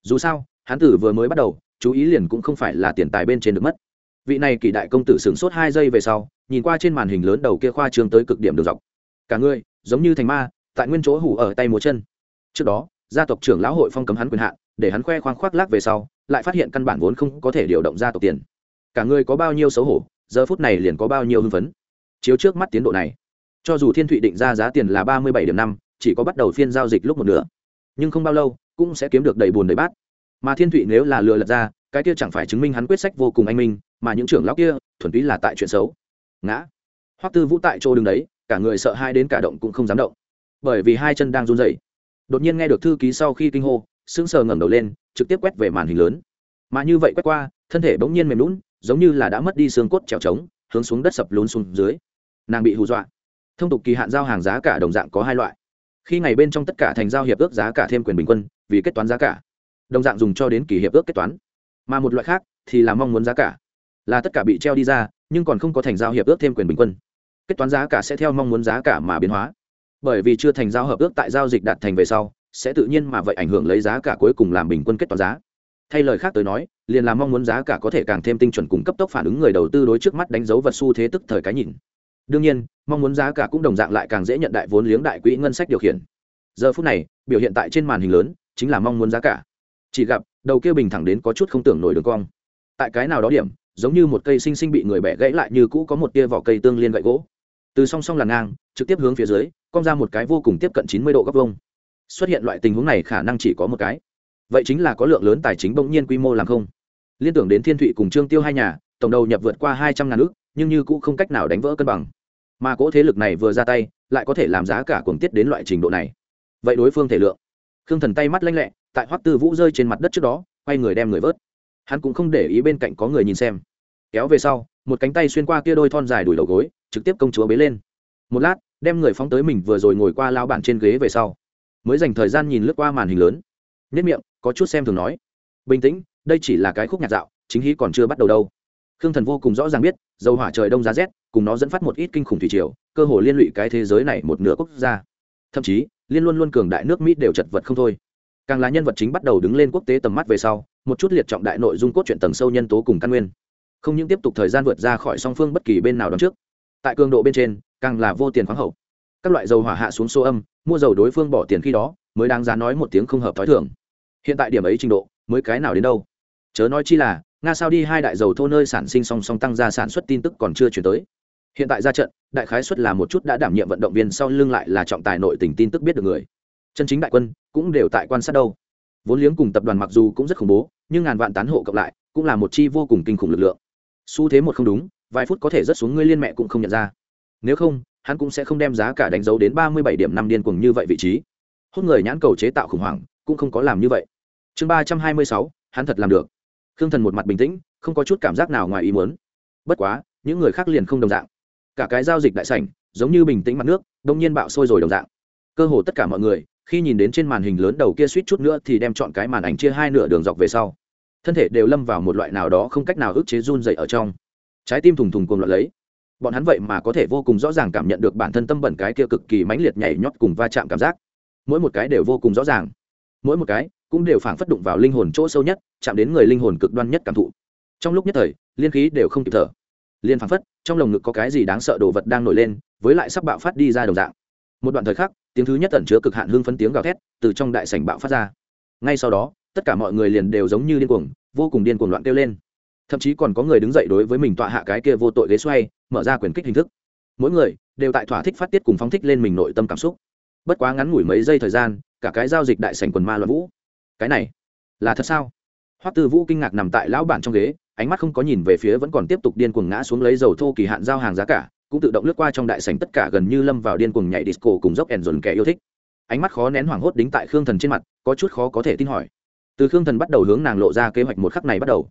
Dù sao, hắn tử vừa mới bắt đầu, chú ý liền cũng không phải là tiền tài bên trên được mất. Vị này kỳ đại công tử sửng sốt hai giây về sau, nhìn qua trên màn hình lớn đầu kia khoa trương tới cực điểm đường dọc. Cả người, giống như thành ma, tại nguyên chỗ hủ ở tay múa chân. Trước đó gia tộc trưởng lão hội phong cấm hắn quyền hạn, để hắn khoe khoang khoác lác về sau, lại phát hiện căn bản vốn không có thể điều động gia tộc tiền. Cả người có bao nhiêu xấu hổ, giờ phút này liền có bao nhiêu hưng phấn. Chiếu trước mắt tiến độ này, cho dù thiên thụy định ra giá tiền là ba mươi bảy điểm năm, chỉ có bắt đầu phiên giao dịch lúc một nửa. Nhưng không bao lâu, cũng sẽ kiếm được đầy bùn đầy bát. Mà thiên thụy nếu là lừa lật ra, cái kia chẳng phải chứng minh hắn quyết sách vô cùng anh minh, mà những trưởng lão kia, thuần túy là tại chuyện xấu. Ngã. Hoắc tư vũ tại chỗ đứng đấy, cả người sợ hai đến cả động cũng không dám động. Bởi vì hai chân đang run rẩy đột nhiên nghe được thư ký sau khi kinh hô, sững sờ ngẩng đầu lên, trực tiếp quét về màn hình lớn. Mà như vậy quét qua, thân thể bỗng nhiên mềm lún giống như là đã mất đi xương cốt trèo trống, hướng xuống đất sập lún xuống dưới. Nàng bị hù dọa. Thông tục kỳ hạn giao hàng giá cả đồng dạng có hai loại. Khi ngày bên trong tất cả thành giao hiệp ước giá cả thêm quyền bình quân, vì kết toán giá cả. Đồng dạng dùng cho đến kỳ hiệp ước kết toán. Mà một loại khác thì là mong muốn giá cả. Là tất cả bị treo đi ra, nhưng còn không có thành giao hiệp ước thêm quyền bình quân. Kết toán giá cả sẽ theo mong muốn giá cả mà biến hóa bởi vì chưa thành giao hợp ước tại giao dịch đạt thành về sau, sẽ tự nhiên mà vậy ảnh hưởng lấy giá cả cuối cùng làm bình quân kết toán giá. Thay lời khác tới nói, liền là mong muốn giá cả có thể càng thêm tinh chuẩn cung cấp tốc phản ứng người đầu tư đối trước mắt đánh dấu vật xu thế tức thời cái nhìn. Đương nhiên, mong muốn giá cả cũng đồng dạng lại càng dễ nhận đại vốn liếng đại quỹ ngân sách điều khiển. Giờ phút này, biểu hiện tại trên màn hình lớn, chính là mong muốn giá cả. Chỉ gặp, đầu kia bình thẳng đến có chút không tưởng nổi đường cong. Tại cái nào đó điểm, giống như một cây sinh sinh bị người bẻ gãy lại như cũ có một tia vỏ cây tương liên gậy gỗ từ song song là ngang, trực tiếp hướng phía dưới, cong ra một cái vô cùng tiếp cận chín mươi độ góc vông xuất hiện loại tình huống này khả năng chỉ có một cái. Vậy chính là có lượng lớn tài chính bỗng nhiên quy mô làm không. Liên tưởng đến thiên thụy cùng trương tiêu hai nhà, tổng đầu nhập vượt qua hai trăm ngàn ước nhưng như cũng không cách nào đánh vỡ cân bằng. Mà cỗ thế lực này vừa ra tay, lại có thể làm giá cả cuồng tiết đến loại trình độ này. Vậy đối phương thể lượng? Khương thần tay mắt lanh lẹ, tại hoắc tư vũ rơi trên mặt đất trước đó, quay người đem người vớt. Hắn cũng không để ý bên cạnh có người nhìn xem. Kéo về sau, một cánh tay xuyên qua kia đôi thon dài đùi đầu gối trực tiếp công chúa bế lên. Một lát, đem người phóng tới mình vừa rồi ngồi qua lao bản trên ghế về sau. Mới dành thời gian nhìn lướt qua màn hình lớn. Nhất miệng, có chút xem thường nói. Bình tĩnh, đây chỉ là cái khúc nhạc dạo, chính hí còn chưa bắt đầu đâu. Khương thần vô cùng rõ ràng biết, dầu hỏa trời đông giá rét, cùng nó dẫn phát một ít kinh khủng thủy triều, cơ hồ liên lụy cái thế giới này một nửa quốc gia. Thậm chí, liên luôn luôn cường đại nước mỹ đều chật vật không thôi. Càng là nhân vật chính bắt đầu đứng lên quốc tế tầm mắt về sau, một chút liệt trọng đại nội dung cốt truyện tầng sâu nhân tố cùng căn nguyên. Không những tiếp tục thời gian vượt ra khỏi song phương bất kỳ bên nào đón trước tại cường độ bên trên, càng là vô tiền khoáng hậu. Các loại dầu hỏa hạ xuống số âm, mua dầu đối phương bỏ tiền khi đó, mới đáng giá nói một tiếng không hợp t h ó i thưởng hiện tại điểm ấy trình độ, mới cái nào đến đâu? Chớ nói chi là, nga sao đi hai đại dầu thô nơi sản sinh song song tăng ra sản xuất tin tức còn chưa chuyển tới. Hiện tại ra trận, đại khái xuất là một chút đã đảm nhiệm vận động viên sau lưng lại là trọng tài nội tình tin tức biết được người. Chân chính đại quân, cũng đều tại quan sát đâu. Vốn liếng cùng tập đoàn mặc dù cũng rất khủng bố, nhưng ngàn vạn tán hộ cộng lại, cũng là một chi vô cùng kinh khủng lực lượng. Xu thế một không đúng vài phút có thể rớt xuống ngươi liên mẹ cũng không nhận ra. Nếu không, hắn cũng sẽ không đem giá cả đánh dấu đến ba mươi bảy điểm năm điên cuồng như vậy vị trí. Hốt người nhãn cầu chế tạo khủng hoảng, cũng không có làm như vậy. Chương ba trăm hai mươi sáu, hắn thật làm được. Khương thần một mặt bình tĩnh, không có chút cảm giác nào ngoài ý muốn. Bất quá, những người khác liền không đồng dạng. Cả cái giao dịch đại sảnh, giống như bình tĩnh mặt nước, đông nhiên bạo sôi rồi đồng dạng. Cơ hồ tất cả mọi người, khi nhìn đến trên màn hình lớn đầu kia suýt chút nữa thì đem chọn cái màn ảnh chia hai nửa đường dọc về sau. Thân thể đều lâm vào một loại nào đó không cách nào ức chế run dậy ở trong trái tim thùng thùng cuồng loạn lấy. Bọn hắn vậy mà có thể vô cùng rõ ràng cảm nhận được bản thân tâm bẩn cái kia cực kỳ mãnh liệt nhảy nhót cùng va chạm cảm giác. Mỗi một cái đều vô cùng rõ ràng. Mỗi một cái cũng đều phảng phất đụng vào linh hồn chỗ sâu nhất, chạm đến người linh hồn cực đoan nhất cảm thụ. Trong lúc nhất thời, liên khí đều không kịp thở. Liên phảng phất, trong lồng ngực có cái gì đáng sợ đồ vật đang nổi lên, với lại sắp bạo phát đi ra đồng dạng. Một đoạn thời khắc, tiếng thứ nhất tẩn chứa cực hạn hương phấn tiếng gào thét từ trong đại sảnh bạo phát ra. Ngay sau đó, tất cả mọi người liền đều giống như điên cuồng, vô cùng điên cuồng loạn kêu lên thậm chí còn có người đứng dậy đối với mình tọa hạ cái kia vô tội ghế xoay, mở ra quyền kích hình thức. Mỗi người đều tại thỏa thích phát tiết cùng phóng thích lên mình nội tâm cảm xúc. Bất quá ngắn ngủi mấy giây thời gian, cả cái giao dịch đại sảnh quần ma loạn vũ. Cái này là thật sao? Hoắc tư vũ kinh ngạc nằm tại lão bản trong ghế, ánh mắt không có nhìn về phía vẫn còn tiếp tục điên cuồng ngã xuống lấy dầu thô kỳ hạn giao hàng giá cả, cũng tự động lướt qua trong đại sảnh tất cả gần như lâm vào điên cuồng nhảy disco cùng dốc ẻn dồn kẻ yêu thích. Ánh mắt khó nén hoảng hốt đính tại khương thần trên mặt, có chút khó có thể tin hỏi. Từ khương thần bắt đầu hướng nàng lộ ra kế hoạch một khắc này bắt đầu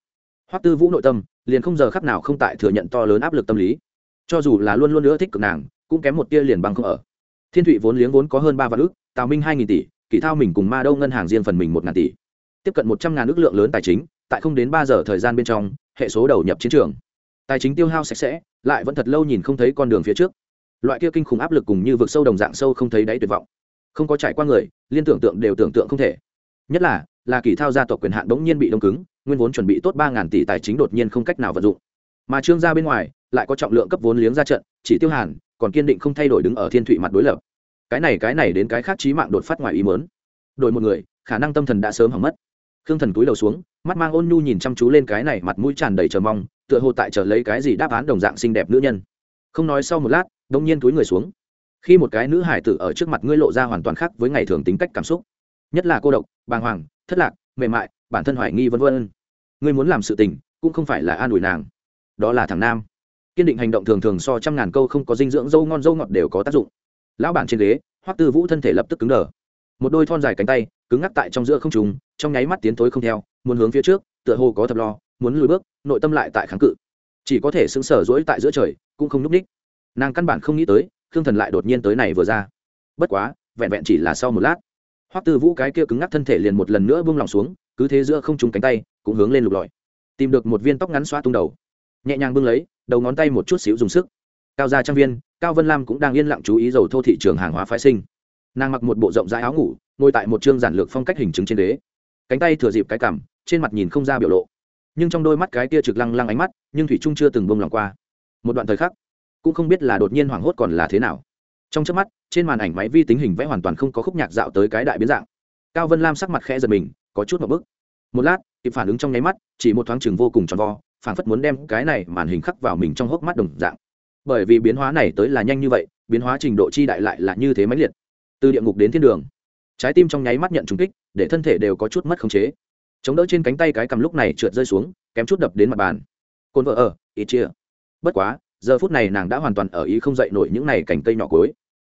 hoắc tư vũ nội tâm, liền không giờ khắc nào không tại thừa nhận to lớn áp lực tâm lý. Cho dù là luôn luôn nữa thích cực nàng, cũng kém một tia liền băng không ở. Thiên thụy vốn liếng vốn có hơn ba vạn ước tào minh hai nghìn tỷ, kỷ thao mình cùng ma đâu ngân hàng riêng phần mình một ngàn tỷ. Tiếp cận một trăm ngàn ước lượng lớn tài chính, tại không đến ba giờ thời gian bên trong, hệ số đầu nhập chiến trường. Tài chính tiêu hao sạch sẽ, lại vẫn thật lâu nhìn không thấy con đường phía trước. Loại kia kinh khủng áp lực cùng như vực sâu đồng dạng sâu không thấy đáy tuyệt vọng. Không có trải qua người, liên tưởng tượng đều tưởng tượng không thể. Nhất là là kỳ thao gia tộc quyền hạn bỗng nhiên bị đông cứng, nguyên vốn chuẩn bị tốt ba ngàn tỷ tài chính đột nhiên không cách nào vận dụng. Mà trương gia bên ngoài, lại có trọng lượng cấp vốn liếng ra trận, chỉ tiêu hàn, còn kiên định không thay đổi đứng ở thiên thụy mặt đối lập. Cái này cái này đến cái khác trí mạng đột phát ngoài ý mớn đổi một người, khả năng tâm thần đã sớm hỏng mất. Khương thần cúi đầu xuống, mắt mang ôn nhu nhìn chăm chú lên cái này mặt mũi tràn đầy chờ mong, tựa hồ tại chờ lấy cái gì đáp án đồng dạng xinh đẹp nữ nhân. Không nói sau một lát, đông nhiên túi người xuống. Khi một cái nữ hải tử ở trước mặt ngươi lộ ra hoàn toàn khác với ngày thường tính cách cảm xúc. Nhất là cô độc, bàng hoàng thất lạc, mềm mại, bản thân hoài nghi vân vân. Ngươi muốn làm sự tình, cũng không phải là an ủi nàng. Đó là thằng nam. Kiên định hành động thường thường so trăm ngàn câu không có dinh dưỡng dâu ngon dâu ngọt đều có tác dụng. Lão bản trên ghế, hoắc tư vũ thân thể lập tức cứng đờ. Một đôi thon dài cánh tay, cứng ngắc tại trong giữa không trùng trong nháy mắt tiến tối không theo, muốn hướng phía trước, tựa hồ có thập lo, muốn lùi bước, nội tâm lại tại kháng cự. Chỉ có thể sững sờ rỗi tại giữa trời, cũng không núp ních. Nàng căn bản không nghĩ tới, khương thần lại đột nhiên tới này vừa ra. Bất quá, vẹn vẹn chỉ là sau một lát hoắc tư vũ cái kia cứng ngắc thân thể liền một lần nữa buông lòng xuống cứ thế giữa không trúng cánh tay cũng hướng lên lục lọi. Tìm được một viên tóc ngắn xoa tung đầu. Nhẹ nhàng bưng lấy đầu ngón tay một chút xíu dùng sức. Cao gia trang viên cao vân lam cũng đang yên lặng chú ý dầu thô thị trường hàng hóa phái sinh. Nàng mặc một bộ rộng rãi áo ngủ ngồi tại một chương giản lược phong cách hình chứng trên đế cánh tay thừa dịp cái cảm, trên mặt nhìn không ra biểu lộ. Nhưng trong đôi mắt cái kia trực lăng lăng ánh mắt nhưng thủy trung chưa từng bông lòng qua. Một đoạn thời khắc cũng không biết là đột nhiên hoảng hốt còn là thế nào trong trước mắt, trên màn ảnh máy vi tính hình vẽ hoàn toàn không có khúc nhạc dạo tới cái đại biến dạng. Cao vân lam sắc mặt khẽ giật mình, có chút một bức một lát, kịp phản ứng trong nháy mắt, chỉ một thoáng chừng vô cùng tròn vo phản phất muốn đem cái này màn hình khắc vào mình trong hốc mắt đồng dạng. Bởi vì biến hóa này tới là nhanh như vậy, biến hóa trình độ chi đại lại là như thế mãnh liệt. Từ địa ngục đến thiên đường, trái tim trong nháy mắt nhận trúng kích, để thân thể đều có chút mất khống chế. Chống đỡ trên cánh tay cái cầm lúc này trượt rơi xuống, kém chút đập đến mặt bàn. Cồn vợ ở ít chia. Bất quá, giờ phút này nàng đã hoàn toàn ở ý không dậy nổi những này cành cây nhỏ cối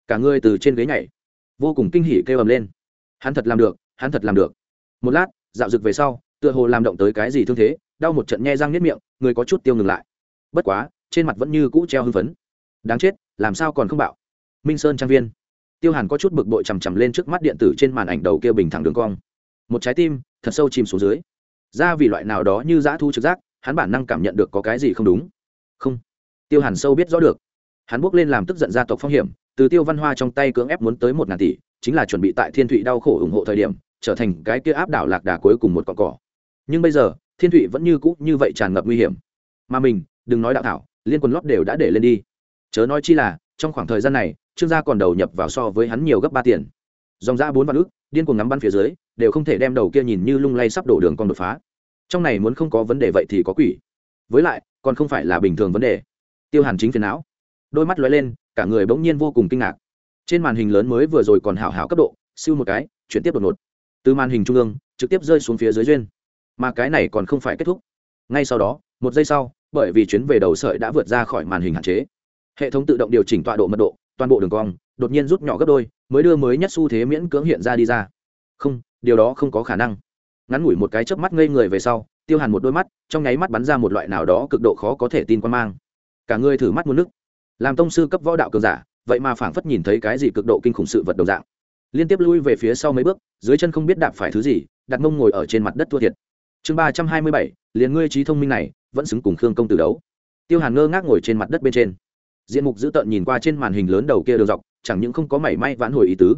cả người từ trên ghế nhảy, vô cùng kinh hỉ kêu ầm lên. Hắn thật làm được, hắn thật làm được. Một lát, dạo rực về sau, tựa hồ làm động tới cái gì thương thế, đau một trận nhe răng nếp miệng, người có chút tiêu ngừng lại. Bất quá, trên mặt vẫn như cũ treo hưng phấn. Đáng chết, làm sao còn không bạo? Minh sơn trang viên. Tiêu hàn có chút bực bội chằm chằm lên trước mắt điện tử trên màn ảnh đầu kia bình thẳng đường cong. Một trái tim, thật sâu chìm xuống dưới. Ra vì loại nào đó như dã thu trực giác, hắn bản năng cảm nhận được có cái gì không đúng. Không. Tiêu hàn sâu biết rõ được. Hắn bước lên làm tức giận gia tộc phong hiểm từ tiêu văn hoa trong tay cưỡng ép muốn tới một ngàn tỷ, chính là chuẩn bị tại thiên thụy đau khổ ủng hộ thời điểm, trở thành cái kia áp đảo lạc đà cuối cùng một con cỏ. Nhưng bây giờ, thiên thụy vẫn như cũ như vậy tràn ngập nguy hiểm. Mà mình, đừng nói đạo thảo, liên quân lót đều đã để lên đi. Chớ nói chi là, trong khoảng thời gian này, trương gia còn đầu nhập vào so với hắn nhiều gấp ba tiền. Dòng ra bốn vạn ước điên cuồng ngắm bắn phía dưới, đều không thể đem đầu kia nhìn như lung lay sắp đổ đường con đột phá. Trong này muốn không có vấn đề vậy thì có quỷ. Với lại, còn không phải là bình thường vấn đề. Tiêu hàn chính phiền não. Đôi mắt lóe lên cả người bỗng nhiên vô cùng kinh ngạc. Trên màn hình lớn mới vừa rồi còn hảo hảo cấp độ, siêu một cái, chuyển tiếp đột ngột. Từ màn hình trung ương, trực tiếp rơi xuống phía dưới duyên. Mà cái này còn không phải kết thúc. Ngay sau đó, một giây sau, bởi vì chuyến về đầu sợi đã vượt ra khỏi màn hình hạn chế. Hệ thống tự động điều chỉnh tọa độ mật độ, toàn bộ đường cong, đột nhiên rút nhỏ gấp đôi, mới đưa mới nhất xu thế miễn cưỡng hiện ra đi ra. Không, điều đó không có khả năng. Ngắn ngủi một cái chớp mắt ngây người về sau, tiêu hàn một đôi mắt, trong nháy mắt bắn ra một loại nào đó cực độ khó có thể tin quan mang. Cả người thử mắt muôn nước làm tông sư cấp võ đạo cường giả, vậy mà phảng phất nhìn thấy cái gì cực độ kinh khủng sự vật đồng dạng. Liên tiếp lui về phía sau mấy bước, dưới chân không biết đạp phải thứ gì, đặt mông ngồi ở trên mặt đất thua thiệt. Chương ba trăm hai mươi bảy, liền ngươi trí thông minh này, vẫn xứng cùng khương công tử đấu. Tiêu hàn ngơ ngác ngồi trên mặt đất bên trên. Diện mục dữ tợn nhìn qua trên màn hình lớn đầu kia đường dọc, chẳng những không có mảy may vãn hồi ý tứ.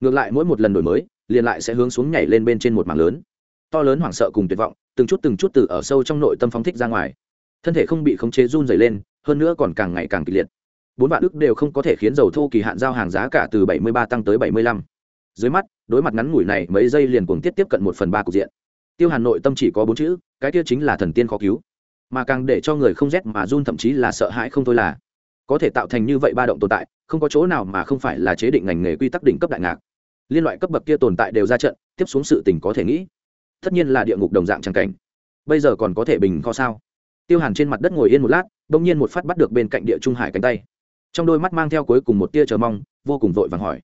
Ngược lại mỗi một lần đổi mới, liền lại sẽ hướng xuống nhảy lên bên trên một mảng lớn. To lớn hoảng sợ cùng tuyệt vọng, từng chút từng chút từ ở sâu trong nội tâm phóng thích ra ngoài. Thân thể không bị khống chế run dày lên, hơn nữa còn càng ngày càng kịch liệt bốn vạn ức đều không có thể khiến dầu thô kỳ hạn giao hàng giá cả từ 73 tăng tới 75. dưới mắt, đối mặt ngắn ngủi này, mấy giây liền cuồng tiết tiếp cận một phần ba cục diện. Tiêu hàn nội tâm chỉ có bốn chữ, cái kia chính là thần tiên khó cứu. Mà càng để cho người không rét mà run thậm chí là sợ hãi không thôi là, có thể tạo thành như vậy ba động tồn tại, không có chỗ nào mà không phải là chế định ngành nghề quy tắc đỉnh cấp đại ngạc. Liên loại cấp bậc kia tồn tại đều ra trận, tiếp xuống sự tình có thể nghĩ. Tất nhiên là địa ngục đồng dạng chẳng cảnh. Bây giờ còn có thể bình kho sao? Tiêu hàn trên mặt đất ngồi yên một lát, bỗng nhiên một phát bắt được bên cạnh địa trung hải cánh tay trong đôi mắt mang theo cuối cùng một tia chờ mong vô cùng vội vàng hỏi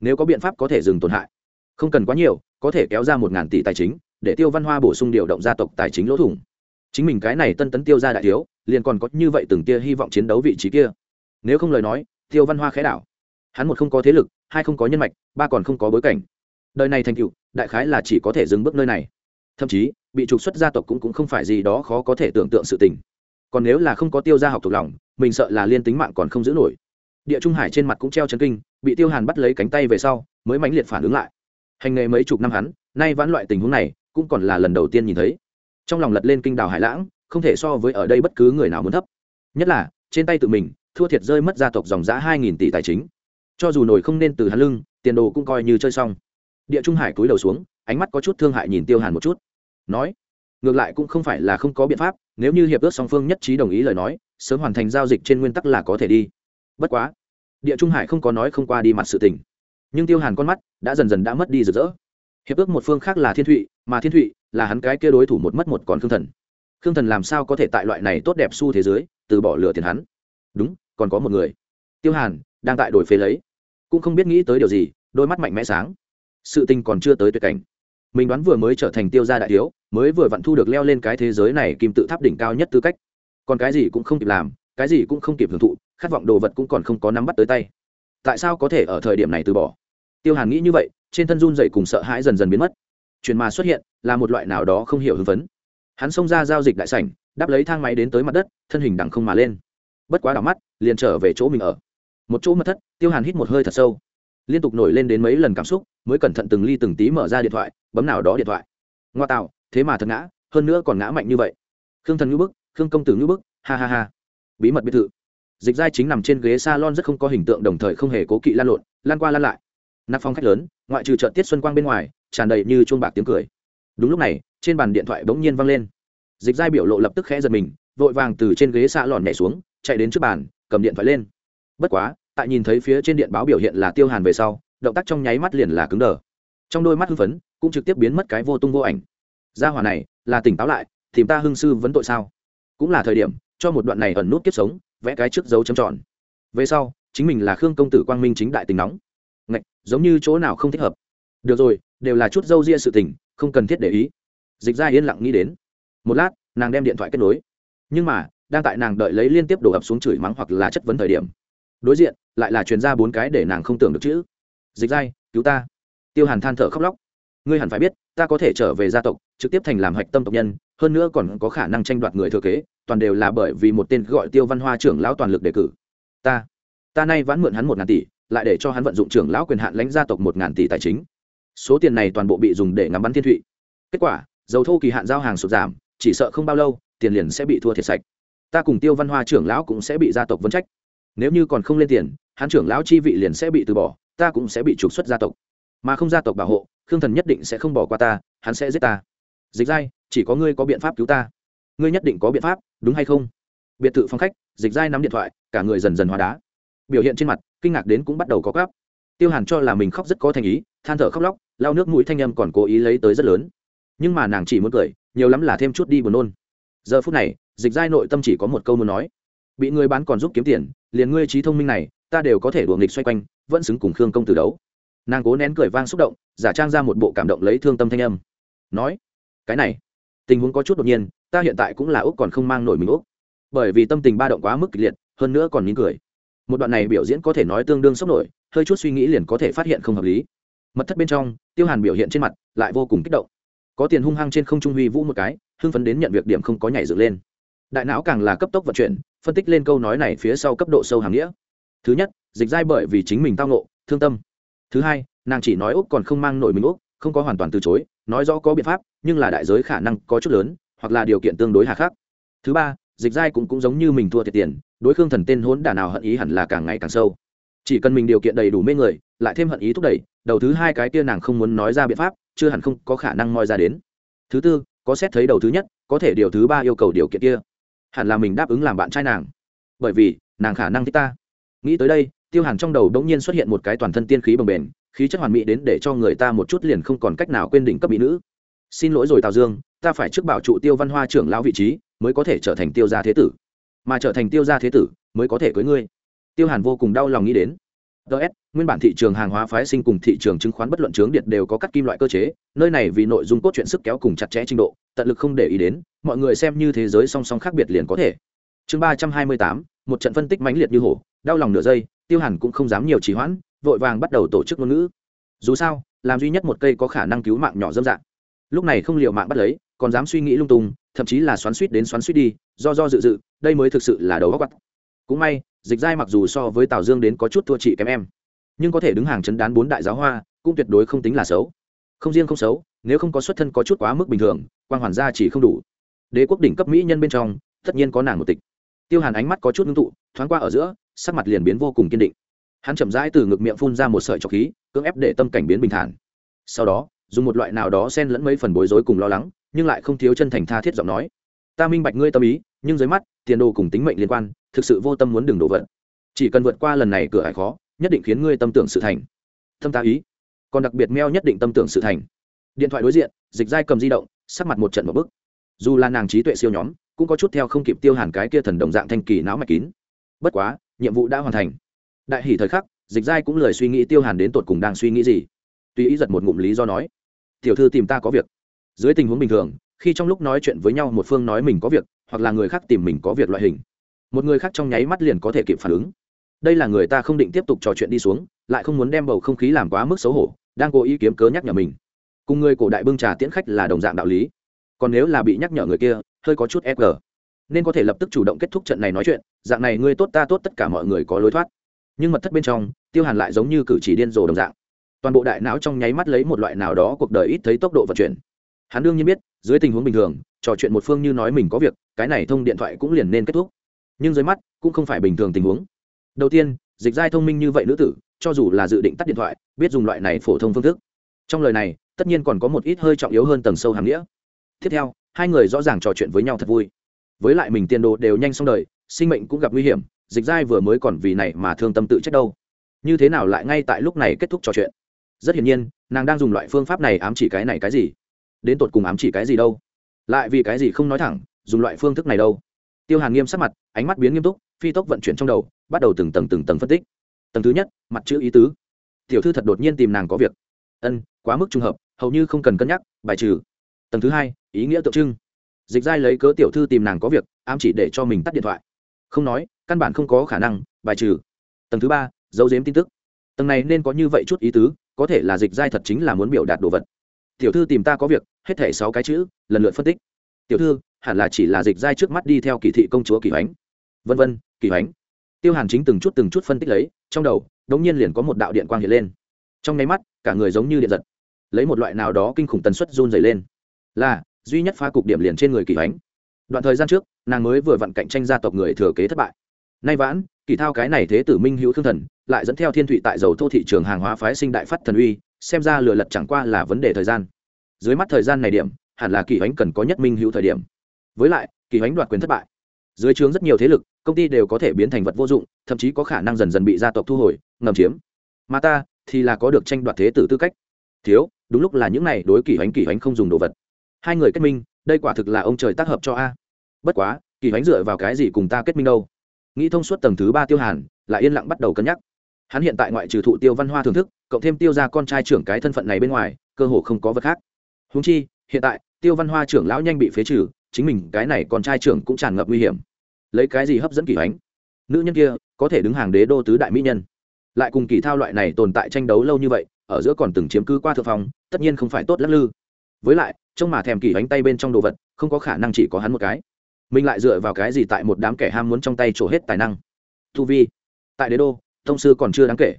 nếu có biện pháp có thể dừng tổn hại? Không cần quá nhiều có thể kéo ra một ngàn tỷ tài chính để tiêu văn hoa bổ sung điều động gia tộc tài chính lỗ thủng. Chính mình cái này tân tấn tiêu ra đại thiếu liền còn có như vậy từng tia hy vọng chiến đấu vị trí kia. Nếu không lời nói tiêu văn hoa khẽ đảo. Hắn một không có thế lực hai không có nhân mạch ba còn không có bối cảnh. Đời này thành cựu đại khái là chỉ có thể dừng bước nơi này. Thậm chí bị trục xuất gia tộc cũng, cũng không phải gì đó khó có thể tưởng tượng sự tình còn nếu là không có tiêu gia học thuộc lòng, mình sợ là liên tính mạng còn không giữ nổi. Địa trung hải trên mặt cũng treo chấn kinh, bị tiêu hàn bắt lấy cánh tay về sau, mới mãnh liệt phản ứng lại. Hành nghề mấy chục năm hắn, nay vãn loại tình huống này, cũng còn là lần đầu tiên nhìn thấy. Trong lòng lật lên kinh đào hải lãng, không thể so với ở đây bất cứ người nào muốn thấp. Nhất là, trên tay tự mình, thua thiệt rơi mất gia tộc dòng giã hai nghìn tỷ tài chính. Cho dù nổi không nên từ hắn lưng, tiền đồ cũng coi như chơi xong. Địa trung hải cúi đầu xuống, ánh mắt có chút thương hại nhìn tiêu hàn một chút. Nói, ngược lại cũng không phải là không có biện pháp nếu như hiệp ước song phương nhất trí đồng ý lời nói, sớm hoàn thành giao dịch trên nguyên tắc là có thể đi. Bất quá, địa trung hải không có nói không qua đi mặt sự tình. Nhưng tiêu hàn con mắt đã dần dần đã mất đi rực rỡ. Hiệp ước một phương khác là thiên thụy, mà thiên thụy là hắn cái kia đối thủ một mất một còn khương thần. Khương thần làm sao có thể tại loại này tốt đẹp s u thế giới, từ bỏ lửa tiền hắn? Đúng, còn có một người. Tiêu hàn đang tại đổi phế lấy. Cũng không biết nghĩ tới điều gì, đôi mắt mạnh mẽ sáng. Sự tình còn chưa tới tuyệt cảnh. Mình đoán vừa mới trở thành tiêu gia đại thiếu mới vừa vặn thu được leo lên cái thế giới này kim tự tháp đỉnh cao nhất tư cách. Còn cái gì cũng không kịp làm, cái gì cũng không kịp hưởng thụ, khát vọng đồ vật cũng còn không có nắm bắt tới tay. Tại sao có thể ở thời điểm này từ bỏ? Tiêu hàn nghĩ như vậy, trên thân run dậy cùng sợ hãi dần dần biến mất. Chuyện mà xuất hiện là một loại nào đó không hiểu hưng phấn. Hắn xông ra giao dịch đại sảnh, đáp lấy thang máy đến tới mặt đất, thân hình đằng không mà lên. Bất quá đỏ mắt, liền trở về chỗ mình ở. Một chỗ mật thất, tiêu hàn hít một hơi thật sâu. Liên tục nổi lên đến mấy lần cảm xúc, mới cẩn thận từng ly từng tí mở ra điện thoại, bấm nào đó điện thoại. Ngoa tạo thế mà thật ngã, hơn nữa còn ngã mạnh như vậy. Khương thần ngữ bức, khương công tử ngữ bức, ha ha ha. Bí mật biệt thự. Dịch giai chính nằm trên ghế s a lon rất không có hình tượng, đồng thời không hề cố kỵ lan lộn, lan qua lan lại. Nạp phong khách lớn, ngoại trừ trợ tiết xuân quang bên ngoài, tràn đầy như chuông bạc tiếng cười. Đúng lúc này, trên bàn điện thoại bỗng nhiên văng lên. Dịch giai biểu lộ lập tức khẽ giật mình, vội vàng từ trên ghế xạ lòn nhảy xuống, chạy đến trước bàn, cầm điện thoại lên. Bất quá, tại nhìn thấy phía trên điện báo biểu hiện là tiêu hàn về sau, động tác trong nháy mắt liền là cứng đờ. Trong đôi mắt hưng phấn, cũng trực tiếp biến mất cái vô tung vô ảnh gia hỏa này, là tỉnh táo lại, tìm ta hưng sư vấn tội sao? Cũng là thời điểm, cho một đoạn này ẩn nút kiếp sống, vẽ cái trước dấu chấm tròn. Về sau, chính mình là khương công tử quang minh chính đại tình nóng. Ngạch, giống như chỗ nào không thích hợp. Được rồi, đều là chút dâu ria sự tình, không cần thiết để ý. Dịch ra yên lặng nghĩ đến. Một lát, nàng đem điện thoại kết nối. Nhưng mà, đang tại nàng đợi lấy liên tiếp đổ ập xuống chửi mắng hoặc là chất vấn thời điểm. Đối diện, lại là truyền ra bốn cái để nàng không tưởng được chữ. Dịch dai cứu ta. Tiêu hàn than thở khóc lóc ngươi hẳn phải biết, ta có thể trở về gia tộc, trực tiếp thành làm hạch tâm tộc nhân, hơn nữa còn có khả năng tranh đoạt người thừa kế, toàn đều là bởi vì một tên gọi tiêu văn hoa trưởng lão toàn lực đề cử. Ta ta nay vãn mượn hắn một ngàn tỷ, lại để cho hắn vận dụng trưởng lão quyền hạn lãnh gia tộc một ngàn tỷ tài chính. Số tiền này toàn bộ bị dùng để ngắm bắn thiên thụy. Kết quả, dầu thô kỳ hạn giao hàng sụt giảm, chỉ sợ không bao lâu, tiền liền sẽ bị thua thiệt sạch. Ta cùng tiêu văn hoa trưởng lão cũng sẽ bị gia tộc vấn trách. Nếu như còn không lên tiền, hắn trưởng lão chi vị liền sẽ bị từ bỏ, ta cũng sẽ bị trục xuất gia tộc. Mà không gia tộc bảo hộ khương thần nhất định sẽ không bỏ qua ta, hắn sẽ giết ta. Dịch giai, chỉ có ngươi có biện pháp cứu ta. Ngươi nhất định có biện pháp, đúng hay không? Biệt thự phong khách, dịch giai nắm điện thoại, cả người dần dần hóa đá. Biểu hiện trên mặt, kinh ngạc đến cũng bắt đầu có gáp tiêu hàn cho là mình khóc rất có thành ý, than thở khóc lóc, lau nước mũi thanh âm còn cố ý lấy tới rất lớn. Nhưng mà nàng chỉ muốn cười, nhiều lắm là thêm chút đi buồn nôn. Giờ phút này, dịch giai nội tâm chỉ có một câu muốn nói. Bị người bán còn giúp kiếm tiền, liền ngươi trí thông minh này, ta đều có thể đùa nghịch xoay quanh, vẫn xứng cùng khương công từ đấu nàng cố nén cười vang xúc động, giả trang ra một bộ cảm động lấy thương tâm thanh âm. Nói, cái này, tình huống có chút đột nhiên, ta hiện tại cũng là úc còn không mang nổi mình úc. Bởi vì tâm tình ba động quá mức kịch liệt, hơn nữa còn nín cười. Một đoạn này biểu diễn có thể nói tương đương sốc nổi, hơi chút suy nghĩ liền có thể phát hiện không hợp lý. Mật thất bên trong, tiêu hàn biểu hiện trên mặt lại vô cùng kích động. Có tiền hung hăng trên không trung huy vũ một cái, hưng phấn đến nhận việc điểm không có nhảy dựng lên. Đại não càng là cấp tốc vận chuyển, phân tích lên câu nói này phía sau cấp độ sâu hàm nghĩa. Thứ nhất, dịch dai bởi vì chính mình tao ngộ, thương tâm thứ hai nàng chỉ nói úc còn không mang nổi mình úc không có hoàn toàn từ chối nói rõ có biện pháp nhưng là đại giới khả năng có chút lớn hoặc là điều kiện tương đối hà khắc. Thứ ba dịch giai cũng, cũng giống như mình thua thiệt tiền đối khương thần tên hốn đả nào hận ý hẳn là càng ngày càng sâu. Chỉ cần mình điều kiện đầy đủ mê người lại thêm hận ý thúc đẩy đầu thứ hai cái kia nàng không muốn nói ra biện pháp chưa hẳn không có khả năng moi ra đến. Thứ tư có xét thấy đầu thứ nhất có thể điều thứ ba yêu cầu điều kiện kia. Hẳn là mình đáp ứng làm bạn trai nàng. Bởi vì nàng khả năng thích ta. Nghĩ tới đây tiêu hàn trong đầu đ ỗ n g nhiên xuất hiện một cái toàn thân tiên khí bồng bềnh, khí chất hoàn mỹ đến để cho người ta một chút liền không còn cách nào quên đỉnh cấp mỹ nữ. Xin lỗi rồi tào dương, ta phải trước bảo trụ tiêu văn hoa trưởng lão vị trí, mới có thể trở thành tiêu gia thế tử. Mà trở thành tiêu gia thế tử, mới có thể cưới ngươi. Tiêu hàn vô cùng đau lòng nghĩ đến. Ts nguyên bản thị trường hàng hóa phái sinh cùng thị trường chứng khoán bất luận trướng điện đều có các kim loại cơ chế, nơi này vì nội dung cốt truyện sức kéo cùng chặt chẽ trình độ, tận lực không để ý đến, mọi người xem như thế giới song song khác biệt liền có thể. Chương ba trăm hai mươi tám, một trận phân tích mãnh liệt như hổ, đau lòng nửa giây tiêu hàn cũng không dám nhiều trì hoãn, vội vàng bắt đầu tổ chức ngôn ngữ. Dù sao, làm duy nhất một cây có khả năng cứu mạng nhỏ dâm dạng. Lúc này không liệu mạng bắt lấy, còn dám suy nghĩ lung tung, thậm chí là xoắn suýt đến xoắn suýt đi, do do dự dự, đây mới thực sự là đầu góc bắt cũng may, dịch giai mặc dù so với tào dương đến có chút thua chị kém em, nhưng có thể đứng hàng chấn đán bốn đại giáo hoa, cũng tuyệt đối không tính là xấu. Không riêng không xấu, nếu không có xuất thân có chút quá mức bình thường quan hoàn gia chỉ không đủ. Đế quốc đỉnh cấp mỹ nhân bên trong, tất nhiên có nàng một tịch. Tiêu hàn ánh mắt có chút ngưng tụ thoáng qua ở giữa, sắc mặt liền biến vô cùng kiên định. Hắn chậm rãi từ ngực miệng phun ra một sợi trọc khí, cưỡng ép để tâm cảnh biến bình thản. Sau đó, dùng một loại nào đó xen lẫn mấy phần bối rối cùng lo lắng, nhưng lại không thiếu chân thành tha thiết giọng nói. Ta minh bạch ngươi tâm ý, nhưng dưới mắt, tiền đồ cùng tính mệnh liên quan, thực sự vô tâm muốn đừng đổ vận. Chỉ cần vượt qua lần này cửa hải khó, nhất định khiến ngươi tâm tưởng sự thành. Tâm ta ý. Còn đặc biệt meo nhất định tâm tưởng sự thành. Điện thoại đối diện, dịch dai cầm di động, sắc mặt một trận một bức. Dù là nàng trí tuệ siêu nhóm, cũng có chút theo không kịp tiêu hàn cái kia thần đồng dạng thanh kỳ não mạch kín bất quá, nhiệm vụ đã hoàn thành. Đại hỷ thời khắc, dịch giai cũng lời suy nghĩ tiêu hàn đến tột cùng đang suy nghĩ gì. Tuy ý giật một ngụm lý do nói, tiểu thư tìm ta có việc. Dưới tình huống bình thường, khi trong lúc nói chuyện với nhau một phương nói mình có việc, hoặc là người khác tìm mình có việc loại hình, một người khác trong nháy mắt liền có thể kịp phản ứng. Đây là người ta không định tiếp tục trò chuyện đi xuống, lại không muốn đem bầu không khí làm quá mức xấu hổ, đang cố ý kiếm cớ nhắc nhở mình. Cùng người cổ đại bưng trà tiễn khách là đồng dạng đạo lý. Còn nếu là bị nhắc nhở người kia, hơi có chút fg nên có thể lập tức chủ động kết thúc trận này nói chuyện, dạng này ngươi tốt ta tốt tất cả mọi người có lối thoát. Nhưng mật thất bên trong, tiêu hàn lại giống như cử chỉ điên rồ đồng dạng. Toàn bộ đại não trong nháy mắt lấy một loại nào đó cuộc đời ít thấy tốc độ vận chuyển. Hắn đương nhiên biết, dưới tình huống bình thường, trò chuyện một phương như nói mình có việc, cái này thông điện thoại cũng liền nên kết thúc. Nhưng dưới mắt, cũng không phải bình thường tình huống. Đầu tiên, dịch giai thông minh như vậy nữ tử, cho dù là dự định tắt điện thoại, biết dùng loại này phổ thông phương thức. Trong lời này, tất nhiên còn có một ít hơi trọng yếu hơn tầng sâu hàm nghĩa. Tiếp theo, hai người rõ ràng trò chuyện với nhau thật vui với lại mình tiền đồ đều nhanh xong đời, sinh mệnh cũng gặp nguy hiểm, dịch giai vừa mới còn vì này mà thương tâm tự trách đâu. Như thế nào lại ngay tại lúc này kết thúc trò chuyện? Rất hiển nhiên, nàng đang dùng loại phương pháp này ám chỉ cái này cái gì? Đến tột cùng ám chỉ cái gì đâu? Lại vì cái gì không nói thẳng, dùng loại phương thức này đâu? Tiêu hàn nghiêm sắc mặt, ánh mắt biến nghiêm túc, phi tốc vận chuyển trong đầu, bắt đầu từng tầng từng tầng phân tích. Tầng thứ nhất, mặt chữ ý tứ. Tiểu thư thật đột nhiên tìm nàng có việc. Ân, quá mức trùng hợp, hầu như không cần cân nhắc, bài trừ. Tầng thứ hai, ý nghĩa tượng trưng dịch giai lấy cớ tiểu thư tìm nàng có việc, ám chỉ để cho mình tắt điện thoại. Không nói, căn bản không có khả năng, bài trừ. Tầng thứ ba, giấu giếm tin tức. Tầng này nên có như vậy chút ý tứ, có thể là dịch giai thật chính là muốn biểu đạt đồ vật. Tiểu thư tìm ta có việc, hết thảy sáu cái chữ, lần lượt phân tích. Tiểu thư, hẳn là chỉ là dịch giai trước mắt đi theo kỳ thị công chúa kỳ hoánh. Vân vân, kỳ hoánh. Tiêu hàn chính từng chút từng chút phân tích lấy, trong đầu, đống nhiên liền có một đạo điện quang hiện lên. Trong nháy mắt, cả người giống như điện giật. Lấy một loại nào đó kinh khủng tần suất run dày lên. Là duy nhất phá cục điểm liền trên người kỳ ánh đoạn thời gian trước, nàng mới vừa vặn cạnh tranh gia tộc người thừa kế thất bại. Nay vãn, kỳ thao cái này thế tử minh hữu thương thần, lại dẫn theo thiên thụy tại dầu thô thị trường hàng hóa phái sinh đại phát thần uy, xem ra lừa lật chẳng qua là vấn đề thời gian. Dưới mắt thời gian này điểm, hẳn là kỳ ánh cần có nhất minh hữu thời điểm. Với lại, kỳ ánh đoạt quyền thất bại. Dưới trướng rất nhiều thế lực, công ty đều có thể biến thành vật vô dụng, thậm chí có khả năng dần dần bị gia tộc thu hồi, ngầm chiếm. Mà ta, thì là có được tranh đoạt thế tử tư cách. Thiếu, đúng lúc là những này đối kỳ ánh kỳ ánh không dùng đồ vật hai người kết minh đây quả thực là ông trời tác hợp cho a. Bất quá kỳ hoánh dựa vào cái gì cùng ta kết minh đâu? Nghĩ thông suốt tầng thứ ba tiêu hàn lại yên lặng bắt đầu cân nhắc. Hắn hiện tại ngoại trừ thụ tiêu văn hoa thưởng thức cộng thêm tiêu ra con trai trưởng cái thân phận này bên ngoài cơ hồ không có vật khác. Húng chi hiện tại tiêu văn hoa trưởng lão nhanh bị phế trừ chính mình cái này con trai trưởng cũng tràn ngập nguy hiểm. Lấy cái gì hấp dẫn kỳ ánh nữ nhân kia có thể đứng hàng đế đô tứ đại mỹ nhân. Lại cùng kỳ thao loại này tồn tại tranh đấu lâu như vậy ở giữa còn từng chiếm cứ qua thượng phòng, tất nhiên không phải tốt lắc lư với lại, trông mà thèm kỳ ánh tay bên trong đồ vật, không có khả năng chỉ có hắn một cái. Mình lại dựa vào cái gì tại một đám kẻ ham muốn trong tay trổ hết tài năng? Thu vi. Tại đế đô thông sư còn chưa đáng kể.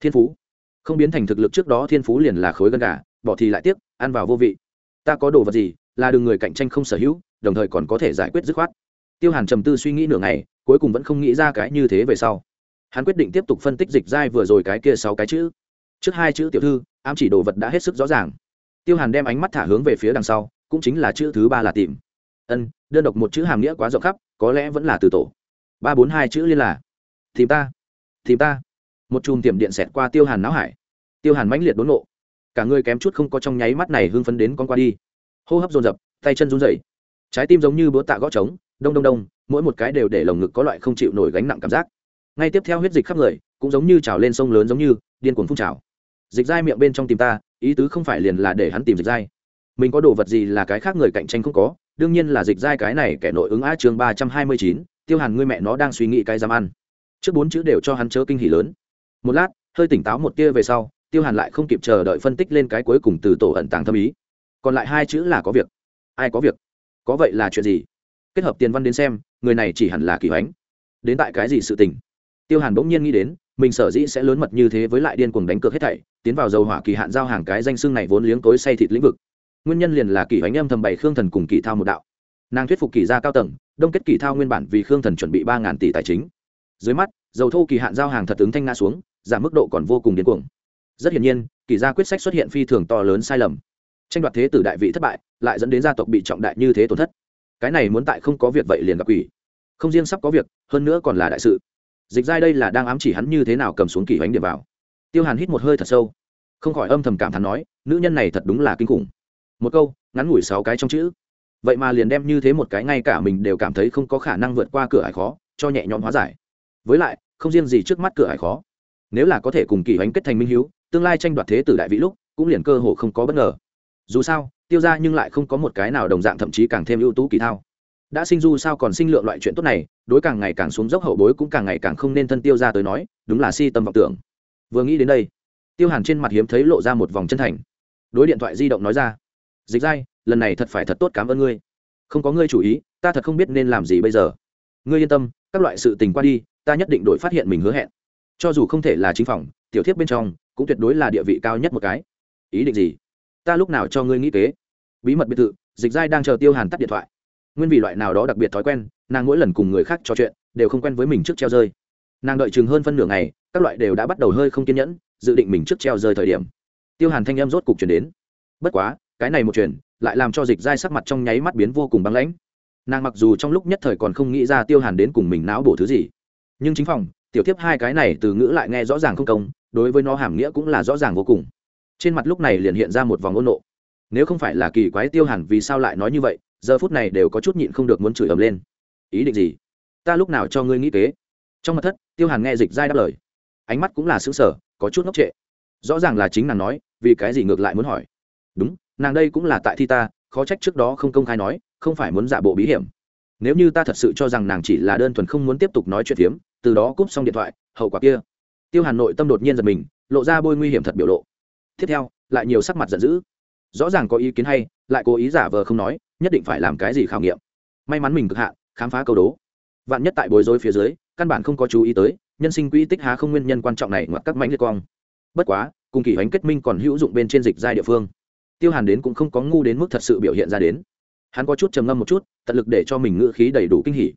Thiên phú. Không biến thành thực lực trước đó thiên phú liền là khối gân gà, bỏ thì lại tiếc, ăn vào vô vị. Ta có đồ vật gì, là đường người cạnh tranh không sở hữu, đồng thời còn có thể giải quyết dứt khoát. Tiêu hàn trầm tư suy nghĩ nửa ngày, cuối cùng vẫn không nghĩ ra cái như thế về sau. Hắn quyết định tiếp tục phân tích dịch dai vừa rồi cái kia sáu cái chữ. Trước hai chữ tiểu thư, ám chỉ đồ vật đã hết sức rõ ràng tiêu hàn đem ánh mắt thả hướng về phía đằng sau, cũng chính là chữ thứ ba là tìm. Ân, đơn độc một chữ hàm nghĩa quá rộng khắp, có lẽ vẫn là từ tổ. Ba bốn hai chữ liên là, tìm ta tìm ta. Một chùm tiệm điện xẹt qua tiêu hàn não hải. Tiêu hàn mãnh liệt đốn nộ. Cả người kém chút không có trong nháy mắt này hưng phấn đến con qua đi. Hô hấp dồn dập, tay chân run rẩy. Trái tim giống như búa tạ gõ trống, đông đông đông, mỗi một cái đều để lồng ngực có loại không chịu nổi gánh nặng cảm giác. Ngay tiếp theo huyết dịch khắp người, cũng giống như trào lên sông lớn giống như điên cuồng phun trào. Dịch dai miệng bên trong tìm ta ý tứ không phải liền là để hắn tìm dịch dai mình có đồ vật gì là cái khác người cạnh tranh không có, đương nhiên là dịch dai cái này kẻ nội ứng á chương ba trăm hai mươi chín, tiêu hàn ngươi mẹ nó đang suy nghĩ cái dám ăn. Trước bốn chữ đều cho hắn chớ kinh hỉ lớn. Một lát, hơi tỉnh táo một tia về sau, tiêu hàn lại không kịp chờ đợi phân tích lên cái cuối cùng từ tổ ẩn tàng thâm ý. Còn lại hai chữ là có việc. Ai có việc? Có vậy là chuyện gì? Kết hợp tiền văn đến xem, người này chỉ hẳn là kỳ hoánh. Đến tại cái gì sự tình? Tiêu hàn bỗng nhiên nghĩ đến, mình sở dĩ sẽ lớn mật như thế với lại điên cuồng đánh cược hết thảy tiến vào dầu hỏa kỳ hạn giao hàng cái danh xưng này vốn liếng tối say thịt lĩnh vực. Nguyên nhân liền là kỳ hoánh âm thầm bày khương thần cùng kỳ thao một đạo. Nàng thuyết phục kỳ gia cao tầng, đông kết kỳ thao nguyên bản vì khương thần chuẩn bị ba ngàn tỷ tài chính. Dưới mắt, dầu thô kỳ hạn giao hàng thật ứng thanh nga xuống, giảm mức độ còn vô cùng điên cuồng. Rất hiển nhiên, kỳ gia quyết sách xuất hiện phi thường to lớn sai lầm. Tranh đoạt thế tử đại vị thất bại, lại dẫn đến gia tộc bị trọng đại như thế tổn thất. Cái này muốn tại không có việc vậy liền gặp quỷ. Không riêng sắp có việc, hơn nữa còn là đại sự. Dịch giai đây là đang ám chỉ hắn như thế nào cầm xuống kỳ bánh điểm vào tiêu hàn hít một hơi thật sâu. Không khỏi âm thầm cảm thán nói, nữ nhân này thật đúng là kinh khủng. Một câu, ngắn ngủi sáu cái trong chữ. Vậy mà liền đem như thế một cái ngay cả mình đều cảm thấy không có khả năng vượt qua cửa hải khó, cho nhẹ nhõm hóa giải. Với lại, không riêng gì trước mắt cửa hải khó. Nếu là có thể cùng kỳ ánh kết thành minh hiếu, tương lai tranh đoạt thế tử đại vị lúc, cũng liền cơ hội không có bất ngờ. Dù sao, tiêu ra nhưng lại không có một cái nào đồng dạng thậm chí càng thêm ưu tú kỳ thao. Đã sinh du sao còn sinh lượng loại chuyện tốt này, đối càng ngày càng xuống dốc hậu bối cũng càng ngày càng không nên thân tiêu ra tới nói, đúng là si tâm vọng tưởng vừa nghĩ đến đây, tiêu hàn trên mặt hiếm thấy lộ ra một vòng chân thành. Đối điện thoại di động nói ra, dịch dai lần này thật phải thật tốt cảm ơn ngươi. Không có ngươi chủ ý, ta thật không biết nên làm gì bây giờ. Ngươi yên tâm, các loại sự tình qua đi, ta nhất định đổi phát hiện mình hứa hẹn. Cho dù không thể là chính phòng, tiểu thiếp bên trong, cũng tuyệt đối là địa vị cao nhất một cái. Ý định gì? Ta lúc nào cho ngươi nghĩ kế? Bí mật biệt thự, dịch giai đang chờ tiêu hàn tắt điện thoại. Nguyên vì loại nào đó đặc biệt thói quen, nàng mỗi lần cùng người khác trò chuyện, đều không quen với mình trước treo rơi. Nàng đợi chừng hơn phân nửa ngày các loại đều đã bắt đầu hơi không kiên nhẫn, dự định mình trước treo rơi thời điểm. Tiêu hàn thanh em rốt cục chuyển đến. Bất quá, cái này một chuyển lại làm cho dịch giai sắc mặt trong nháy mắt biến vô cùng băng lãnh. Nàng mặc dù trong lúc nhất thời còn không nghĩ ra tiêu hàn đến cùng mình não bổ thứ gì, nhưng chính phòng, tiểu tiếp hai cái này từ ngữ lại nghe rõ ràng không công, đối với nó hàm nghĩa cũng là rõ ràng vô cùng. Trên mặt lúc này liền hiện ra một vòng ôn nộ. Nếu không phải là kỳ quái tiêu hàn vì sao lại nói như vậy, giờ phút này đều có chút nhịn không được muốn chửi ầm lên. Ý định gì? Ta lúc nào cho ngươi nghĩ kế? Trong mặt thất, tiêu hàn nghe dịch dai đáp lời ánh mắt cũng là xứng sở có chút ngốc trệ. Rõ ràng là chính nàng nói, vì cái gì ngược lại muốn hỏi. Đúng, nàng đây cũng là tại thi ta, khó trách trước đó không công khai nói, không phải muốn giả bộ bí hiểm. Nếu như ta thật sự cho rằng nàng chỉ là đơn thuần không muốn tiếp tục nói chuyện phiếm, từ đó cúp xong điện thoại, hậu quả kia. Tiêu hàn nội tâm đột nhiên giật mình, lộ ra bôi nguy hiểm thật biểu lộ. Tiếp theo, lại nhiều sắc mặt giận dữ. Rõ ràng có ý kiến hay, lại cố ý giả vờ không nói, nhất định phải làm cái gì khảo nghiệm. May mắn mình cực hạn khám phá câu đố. Vạn nhất tại bối rối phía dưới, căn bản không có chú ý tới nhân sinh quỹ tích há không nguyên nhân quan trọng này ngoặc các mãnh liệt quang. Bất quá, cùng kỳ hoánh kết minh còn hữu dụng bên trên dịch giai địa phương. Tiêu hàn đến cũng không có ngu đến mức thật sự biểu hiện ra đến. Hắn có chút trầm ngâm một chút, tận lực để cho mình ngữ khí đầy đủ kinh hỉ.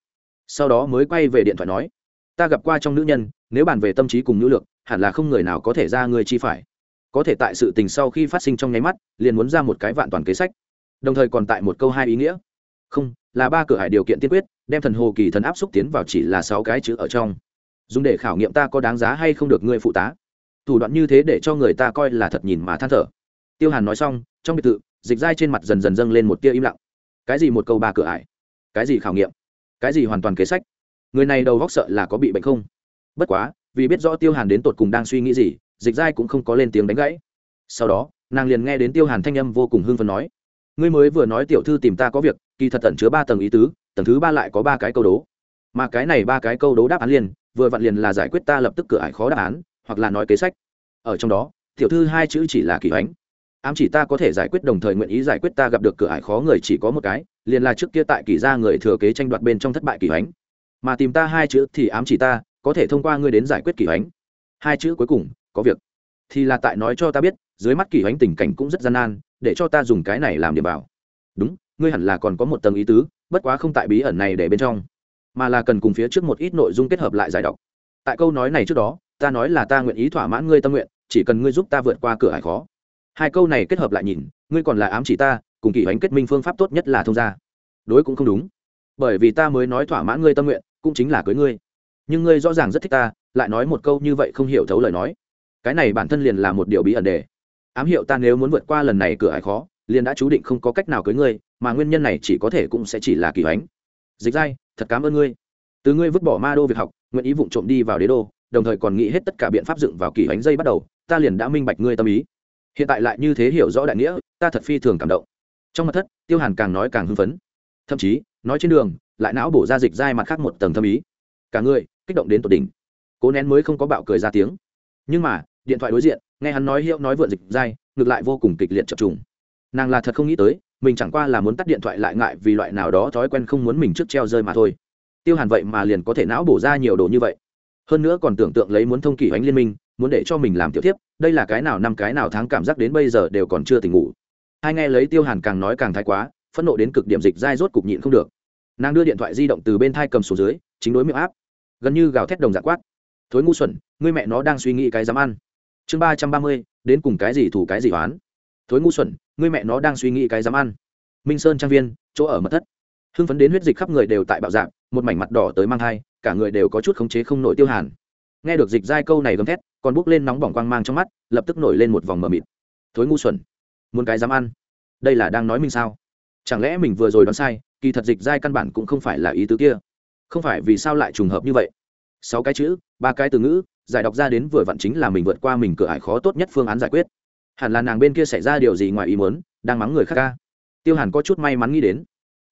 Sau đó mới quay về điện thoại nói, ta gặp qua trong nữ nhân, nếu bàn về tâm trí cùng nữ lực, hẳn là không người nào có thể ra người chi phải. Có thể tại sự tình sau khi phát sinh trong nháy mắt, liền muốn ra một cái vạn toàn kế sách. Đồng thời còn tại một câu hai ý nghĩa. Không, là ba cửa hải điều kiện tiên quyết, đem thần hồ kỳ thần áp xúc tiến vào chỉ là sáu cái chữ ở trong dùng để khảo nghiệm ta có đáng giá hay không được ngươi phụ tá. Thủ đoạn như thế để cho người ta coi là thật nhìn mà than thở. Tiêu hàn nói xong, trong biệt thự, dịch dai trên mặt dần dần dâng lên một tia im lặng. Cái gì một câu ba cửa ải? Cái gì khảo nghiệm? Cái gì hoàn toàn kế sách? Người này đầu góc sợ là có bị bệnh không? Bất quá, vì biết rõ tiêu hàn đến tột cùng đang suy nghĩ gì, dịch dai cũng không có lên tiếng đánh gãy. Sau đó, nàng liền nghe đến tiêu hàn thanh âm vô cùng hưng phấn nói, ngươi mới vừa nói tiểu thư tìm ta có việc, kỳ thật tận chứa ba tầng ý tứ, tầng thứ ba lại có ba cái câu đố. Mà cái này ba cái câu đố đáp án liền vừa vặn liền là giải quyết ta lập tức cửa ải khó đáp án, hoặc là nói kế sách. Ở trong đó, tiểu thư hai chữ chỉ là kỳ ánh ám chỉ ta có thể giải quyết đồng thời nguyện ý giải quyết ta gặp được cửa ải khó người chỉ có một cái, liền là trước kia tại kỳ gia người thừa kế tranh đoạt bên trong thất bại kỳ ánh mà tìm ta hai chữ thì ám chỉ ta, có thể thông qua ngươi đến giải quyết kỳ ánh hai chữ cuối cùng, có việc. Thì là tại nói cho ta biết, dưới mắt kỳ ánh tình cảnh cũng rất gian nan, để cho ta dùng cái này làm điểm bảo đúng, ngươi hẳn là còn có một tầng ý tứ, bất quá không tại bí ẩn này để bên trong mà là cần cùng phía trước một ít nội dung kết hợp lại giải đọc. Tại câu nói này trước đó, ta nói là ta nguyện ý thỏa mãn ngươi tâm nguyện, chỉ cần ngươi giúp ta vượt qua cửa hải khó. Hai câu này kết hợp lại nhìn, ngươi còn là ám chỉ ta, cùng kỳ bánh kết minh phương pháp tốt nhất là thông gia. Đối cũng không đúng. Bởi vì ta mới nói thỏa mãn ngươi tâm nguyện, cũng chính là cưới ngươi. Nhưng ngươi rõ ràng rất thích ta, lại nói một câu như vậy không hiểu thấu lời nói. Cái này bản thân liền là một điều bí ẩn đề. Ám hiệu ta nếu muốn vượt qua lần này cửa hải khó, liền đã chú định không có cách nào cưới ngươi, mà nguyên nhân này chỉ có thể cũng sẽ chỉ là kỳ hoánh dịch dai thật cảm ơn ngươi. Từ ngươi vứt bỏ ma đô việc học, nguyện ý vụng trộm đi vào đế đô, đồng thời còn nghĩ hết tất cả biện pháp dựng vào kỳ ánh dây bắt đầu, ta liền đã minh bạch ngươi tâm ý. Hiện tại lại như thế hiểu rõ đại nghĩa, ta thật phi thường cảm động. Trong mặt thất, tiêu hàn càng nói càng hưng phấn. Thậm chí, nói trên đường, lại não bổ ra dịch dai mặt khác một tầng thâm ý. Cả người, kích động đến tột đỉnh. Cố nén mới không có bạo cười ra tiếng. Nhưng mà, điện thoại đối diện, nghe hắn nói hiệu nói vượn dịch dai, ngược lại vô cùng kịch liệt chập trùng. Nàng là thật không nghĩ tới mình chẳng qua là muốn tắt điện thoại lại ngại vì loại nào đó thói quen không muốn mình trước treo rơi mà thôi. Tiêu hàn vậy mà liền có thể não bổ ra nhiều đồ như vậy. Hơn nữa còn tưởng tượng lấy muốn thông kỷ ánh liên minh, muốn để cho mình làm tiểu tiếp đây là cái nào năm cái nào tháng cảm giác đến bây giờ đều còn chưa tỉnh ngủ. Hai nghe lấy tiêu hàn càng nói càng thái quá, phẫn nộ đến cực điểm dịch dai rốt cục nhịn không được. Nàng đưa điện thoại di động từ bên thai cầm xuống dưới, chính đối miệng áp. Gần như gào thét đồng dạng quát. Thối ngu xuẩn, ngươi mẹ nó đang suy nghĩ cái dám ăn. Chương ba trăm ba mươi, đến cùng cái gì thủ cái gì oán thối ngu xuẩn ngươi mẹ nó đang suy nghĩ cái dám ăn. Minh sơn trang viên, chỗ ở mật thất. Hưng phấn đến huyết dịch khắp người đều tại bạo dạng, một mảnh mặt đỏ tới mang thai, cả người đều có chút khống chế không nổi tiêu hàn. Nghe được dịch giai câu này gầm thét, còn bốc lên nóng bỏng quang mang trong mắt, lập tức nổi lên một vòng mờ mịt. Thối ngu xuẩn, muốn cái dám ăn? Đây là đang nói mình sao? Chẳng lẽ mình vừa rồi đoán sai, kỳ thật dịch giai căn bản cũng không phải là ý tứ kia. Không phải vì sao lại trùng hợp như vậy? Sáu cái chữ, ba cái từ ngữ, giải đọc ra đến vừa vặn chính là mình vượt qua mình cửa ải khó tốt nhất phương án giải quyết hẳn là nàng bên kia xảy ra điều gì ngoài ý muốn, đang mắng người khác ca. Tiêu hàn có chút may mắn nghĩ đến,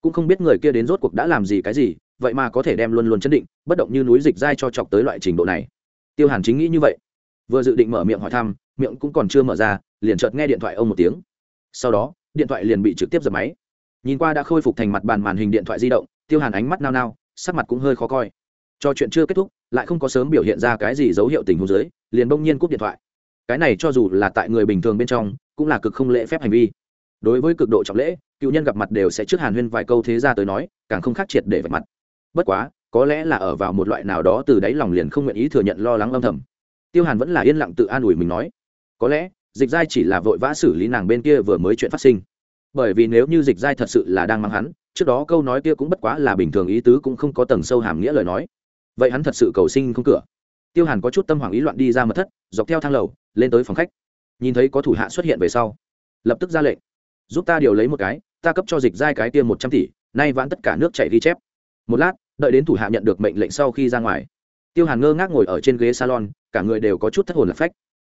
cũng không biết người kia đến rốt cuộc đã làm gì cái gì, vậy mà có thể đem luôn luôn chấn định, bất động như núi dịch dai cho chọc tới loại trình độ này. Tiêu hàn chính nghĩ như vậy. Vừa dự định mở miệng hỏi thăm, miệng cũng còn chưa mở ra, liền chợt nghe điện thoại ông một tiếng. Sau đó, điện thoại liền bị trực tiếp dập máy. Nhìn qua đã khôi phục thành mặt bàn màn hình điện thoại di động, tiêu hàn ánh mắt nao nao, sắc mặt cũng hơi khó coi. Cho chuyện chưa kết thúc, lại không có sớm biểu hiện ra cái gì dấu hiệu tình huống dưới, liền bỗng nhiên cúp điện thoại cái này cho dù là tại người bình thường bên trong, cũng là cực không lễ phép hành vi. Đối với cực độ trọng lễ, cựu nhân gặp mặt đều sẽ trước hàn huyên vài câu thế ra tới nói, càng không khác triệt để vạch mặt. Bất quá, có lẽ là ở vào một loại nào đó từ đáy lòng liền không nguyện ý thừa nhận lo lắng âm thầm. Tiêu hàn vẫn là yên lặng tự an ủi mình nói, có lẽ, dịch giai chỉ là vội vã xử lý nàng bên kia vừa mới chuyện phát sinh. Bởi vì nếu như dịch giai thật sự là đang mang hắn, trước đó câu nói kia cũng bất quá là bình thường ý tứ cũng không có tầng sâu hàm nghĩa lời nói. Vậy hắn thật sự cầu sinh không cửa tiêu hàn có chút tâm hoảng ý loạn đi ra mật thất, dọc theo thang lầu, lên tới phòng khách. Nhìn thấy có thủ hạ xuất hiện về sau, lập tức ra lệnh. Giúp ta điều lấy một cái, ta cấp cho dịch giai cái tiêm một trăm tỷ, nay vãn tất cả nước chảy ghi chép. Một lát, đợi đến thủ hạ nhận được mệnh lệnh sau khi ra ngoài, tiêu hàn ngơ ngác ngồi ở trên ghế salon, cả người đều có chút thất hồn lạc phách.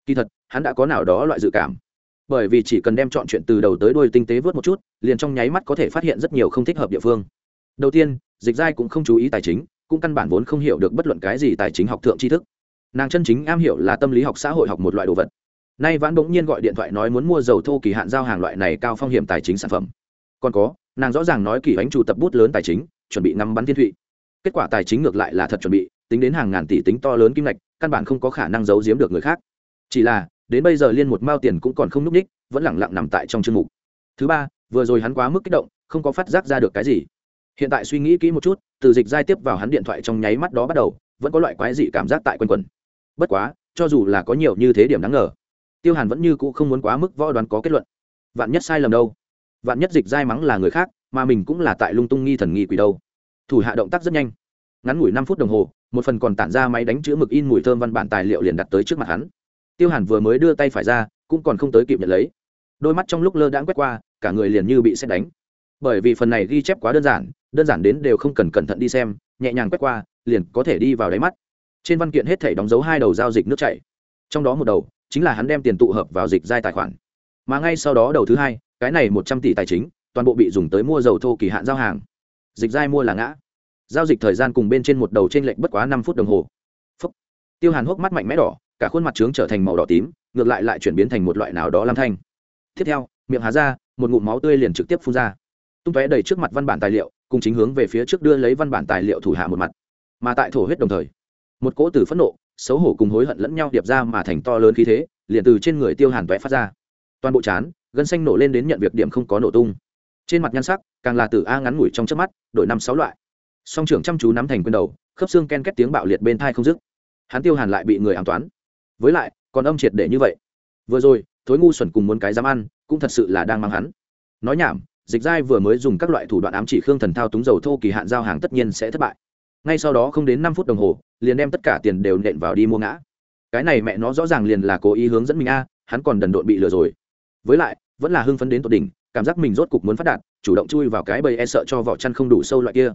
Kỳ thật, hắn đã có nào đó loại dự cảm. Bởi vì chỉ cần đem chọn chuyện từ đầu tới đuôi tinh tế vớt một chút, liền trong nháy mắt có thể phát hiện rất nhiều không thích hợp địa phương. Đầu tiên, dịch giai cũng không chú ý tài chính cũng căn bản vốn không hiểu được bất luận cái gì tài chính học thượng tri thức. Nàng chân chính am hiểu là tâm lý học xã hội học một loại đồ vật. Nay vãn bỗng nhiên gọi điện thoại nói muốn mua dầu thô kỳ hạn giao hàng loại này cao phong hiểm tài chính sản phẩm. Còn có, nàng rõ ràng nói kỳ bánh chủ tập bút lớn tài chính, chuẩn bị ngắm bắn thiên thụy. Kết quả tài chính ngược lại là thật chuẩn bị, tính đến hàng ngàn tỷ tính to lớn kim ngạch, căn bản không có khả năng giấu giếm được người khác. Chỉ là, đến bây giờ liên một mao tiền cũng còn không núp ních, vẫn lẳng lặng nằm tại trong chương mục. Thứ ba, vừa rồi hắn quá mức kích động, không có phát giác ra được cái gì hiện tại suy nghĩ kỹ một chút, từ dịch giai tiếp vào hắn điện thoại trong nháy mắt đó bắt đầu, vẫn có loại quái dị cảm giác tại quanh quần bất quá, cho dù là có nhiều như thế điểm đáng ngờ, tiêu hàn vẫn như cũ không muốn quá mức võ đoán có kết luận. Vạn nhất sai lầm đâu? Vạn nhất dịch dai mắng là người khác, mà mình cũng là tại lung tung nghi thần nghi quỷ đâu? Thủ hạ động tác rất nhanh. Ngắn ngủi năm phút đồng hồ, một phần còn tản ra máy đánh chữ mực in mùi thơm văn bản tài liệu liền đặt tới trước mặt hắn. Tiêu hàn vừa mới đưa tay phải ra, cũng còn không tới kịp nhận lấy. Đôi mắt trong lúc lơ đãng quét qua, cả người liền như bị xét đánh. Bởi vì phần này ghi chép quá đơn giản đơn giản đến đều không cần cẩn thận đi xem, nhẹ nhàng quét qua, liền có thể đi vào đáy mắt. Trên văn kiện hết thể đóng dấu hai đầu giao dịch nước chảy. Trong đó một đầu, chính là hắn đem tiền tụ hợp vào dịch giai tài khoản. Mà ngay sau đó đầu thứ hai, cái này một trăm tỷ tài chính, toàn bộ bị dùng tới mua dầu thô kỳ hạn giao hàng. Dịch giai mua là ngã. Giao dịch thời gian cùng bên trên một đầu trên lệnh bất quá năm phút đồng hồ. Phúc. tiêu hàn hốc mắt mạnh mẽ đỏ, cả khuôn mặt trướng trở thành màu đỏ tím, ngược lại lại chuyển biến thành một loại nào đó lam thanh. Tiếp theo, miệng há ra, một ngụm máu tươi liền trực tiếp phun ra tung tóe đầy trước mặt văn bản tài liệu, cùng chính hướng về phía trước đưa lấy văn bản tài liệu thủ hạ một mặt. Mà tại thổ huyết đồng thời, một cỗ từ phẫn nộ, xấu hổ cùng hối hận lẫn nhau điệp ra mà thành to lớn khí thế, liền từ trên người tiêu hàn toé phát ra. Toàn bộ chán gân xanh nổ lên đến nhận việc điểm không có nổ tung. Trên mặt nhan sắc, càng là từ a ngắn ngủi trong chớp mắt, đổi năm sáu loại. Song trưởng chăm chú nắm thành quyền đầu, khớp xương ken két tiếng bạo liệt bên thai không dứt. Hắn tiêu hàn lại bị người ám toán. Với lại, còn âm triệt để như vậy. Vừa rồi, thối ngu xuẩn cùng muốn cái dám ăn, cũng thật sự là đang mang hắn. Nói nhảm dịch giai vừa mới dùng các loại thủ đoạn ám chỉ khương thần thao túng dầu thô kỳ hạn giao hàng tất nhiên sẽ thất bại. Ngay sau đó không đến năm phút đồng hồ, liền đem tất cả tiền đều nện vào đi mua ngã. Cái này mẹ nó rõ ràng liền là cố ý hướng dẫn mình a, hắn còn đần độn bị lừa rồi. Với lại, vẫn là hưng phấn đến tột đỉnh, cảm giác mình rốt cục muốn phát đạt, chủ động chui vào cái bầy e sợ cho vỏ chăn không đủ sâu loại kia.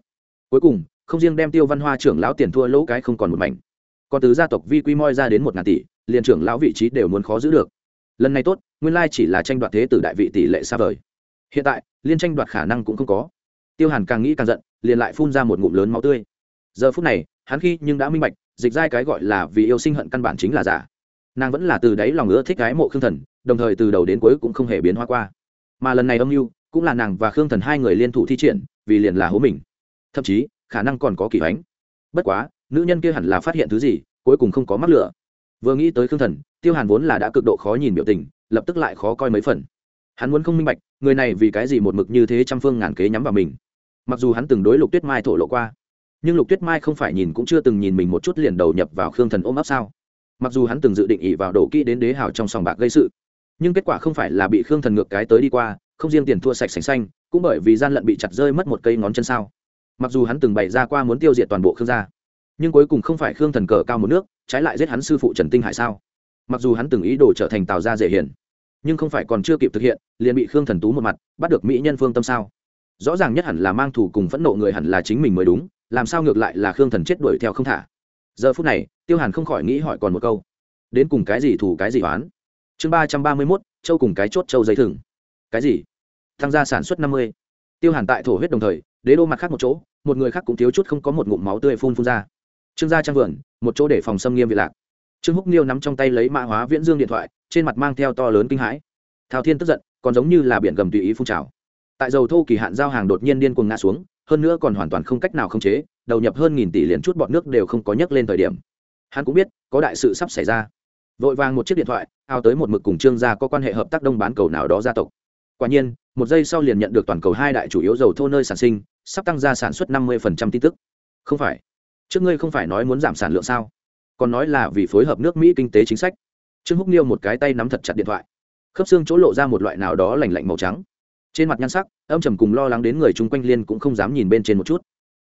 Cuối cùng, không riêng đem tiêu văn hoa trưởng lão tiền thua lỗ cái không còn một mảnh, còn từ gia tộc vi quy moi ra đến một ngàn tỷ, liền trưởng lão vị trí đều muốn khó giữ được. Lần này tốt, nguyên lai chỉ là tranh đoạt thế tử đại vị tỷ lệ xa vời hiện tại, liên tranh đoạt khả năng cũng không có. Tiêu hàn càng nghĩ càng giận, liền lại phun ra một ngụm lớn máu tươi. Giờ phút này, hắn khi nhưng đã minh bạch, dịch giai cái gọi là vì yêu sinh hận căn bản chính là giả. Nàng vẫn là từ đáy lòng ưa thích gái mộ khương thần, đồng thời từ đầu đến cuối cũng không hề biến hoa qua. Mà lần này âm mưu, cũng là nàng và khương thần hai người liên thủ thi triển, vì liền là hố mình. Thậm chí, khả năng còn có kỳ ánh bất quá, nữ nhân kia hẳn là phát hiện thứ gì, cuối cùng không có mắc lửa. Vừa nghĩ tới khương thần, tiêu hàn vốn là đã cực độ khó nhìn biểu tình, lập tức lại khó coi mấy phần hắn muốn không minh bạch, người này vì cái gì một mực như thế trăm phương ngàn kế nhắm vào mình. Mặc dù hắn từng đối lục tuyết mai thổ lộ qua, nhưng lục tuyết mai không phải nhìn cũng chưa từng nhìn mình một chút liền đầu nhập vào khương thần ôm ấp sao? Mặc dù hắn từng dự định ỉ vào đổ kỹ đến đế hào trong sòng bạc gây sự, nhưng kết quả không phải là bị khương thần ngược cái tới đi qua, không riêng tiền thua sạch sành xanh, cũng bởi vì gian lận bị chặt rơi mất một cây ngón chân sao? Mặc dù hắn từng bày ra qua muốn tiêu diệt toàn bộ khương gia, nhưng cuối cùng không phải khương thần cờ cao một nước, trái lại giết hắn sư phụ trần tinh hải sao? Mặc dù hắn từng ý đồ trở thành tào gia dễ hiền nhưng không phải còn chưa kịp thực hiện, liền bị khương thần tú một mặt, bắt được mỹ nhân phương tâm sao? Rõ ràng nhất hẳn là mang thủ cùng phẫn nộ người hẳn là chính mình mới đúng, làm sao ngược lại là khương thần chết đuổi theo không thả? Giờ phút này, tiêu hàn không khỏi nghĩ hỏi còn một câu. Đến cùng cái gì thủ cái gì oán? Chương ba trăm ba mươi mốt, châu cùng cái chốt châu giấy thừng. Cái gì? Tham gia sản xuất năm mươi. Tiêu hàn tại thổ huyết đồng thời, đế đô mặt khác một chỗ, một người khác cũng thiếu chút không có một ngụm máu tươi phun phun ra. Trương gia trang vườn, một chỗ để phòng xâm nghiêm vị lạc. Trương húc niêu nắm trong tay lấy mã hóa viễn dương điện thoại trên mặt mang theo to lớn kinh hãi. Thao thiên tức giận, còn giống như là biển gầm tùy ý phun trào. Tại dầu thô kỳ hạn giao hàng đột nhiên điên cuồng ngã xuống, hơn nữa còn hoàn toàn không cách nào khống chế, đầu nhập hơn nghìn tỷ liền chút bọn nước đều không có nhấc lên thời điểm. Hắn cũng biết, có đại sự sắp xảy ra. Vội vàng một chiếc điện thoại, ao tới một mực cùng trương gia có quan hệ hợp tác đông bán cầu nào đó gia tộc. Quả nhiên, một giây sau liền nhận được toàn cầu hai đại chủ yếu dầu thô nơi sản sinh, sắp tăng ra sản xuất năm mươi tin tức. Không phải. Trước ngươi không phải nói muốn giảm sản lượng sao? Còn nói là vì phối hợp nước mỹ kinh tế chính sách trương húc niêu một cái tay nắm thật chặt điện thoại. Khớp xương chỗ lộ ra một loại nào đó lành lạnh màu trắng. Trên mặt nhan sắc, âm trầm cùng lo lắng đến người chung quanh liên cũng không dám nhìn bên trên một chút.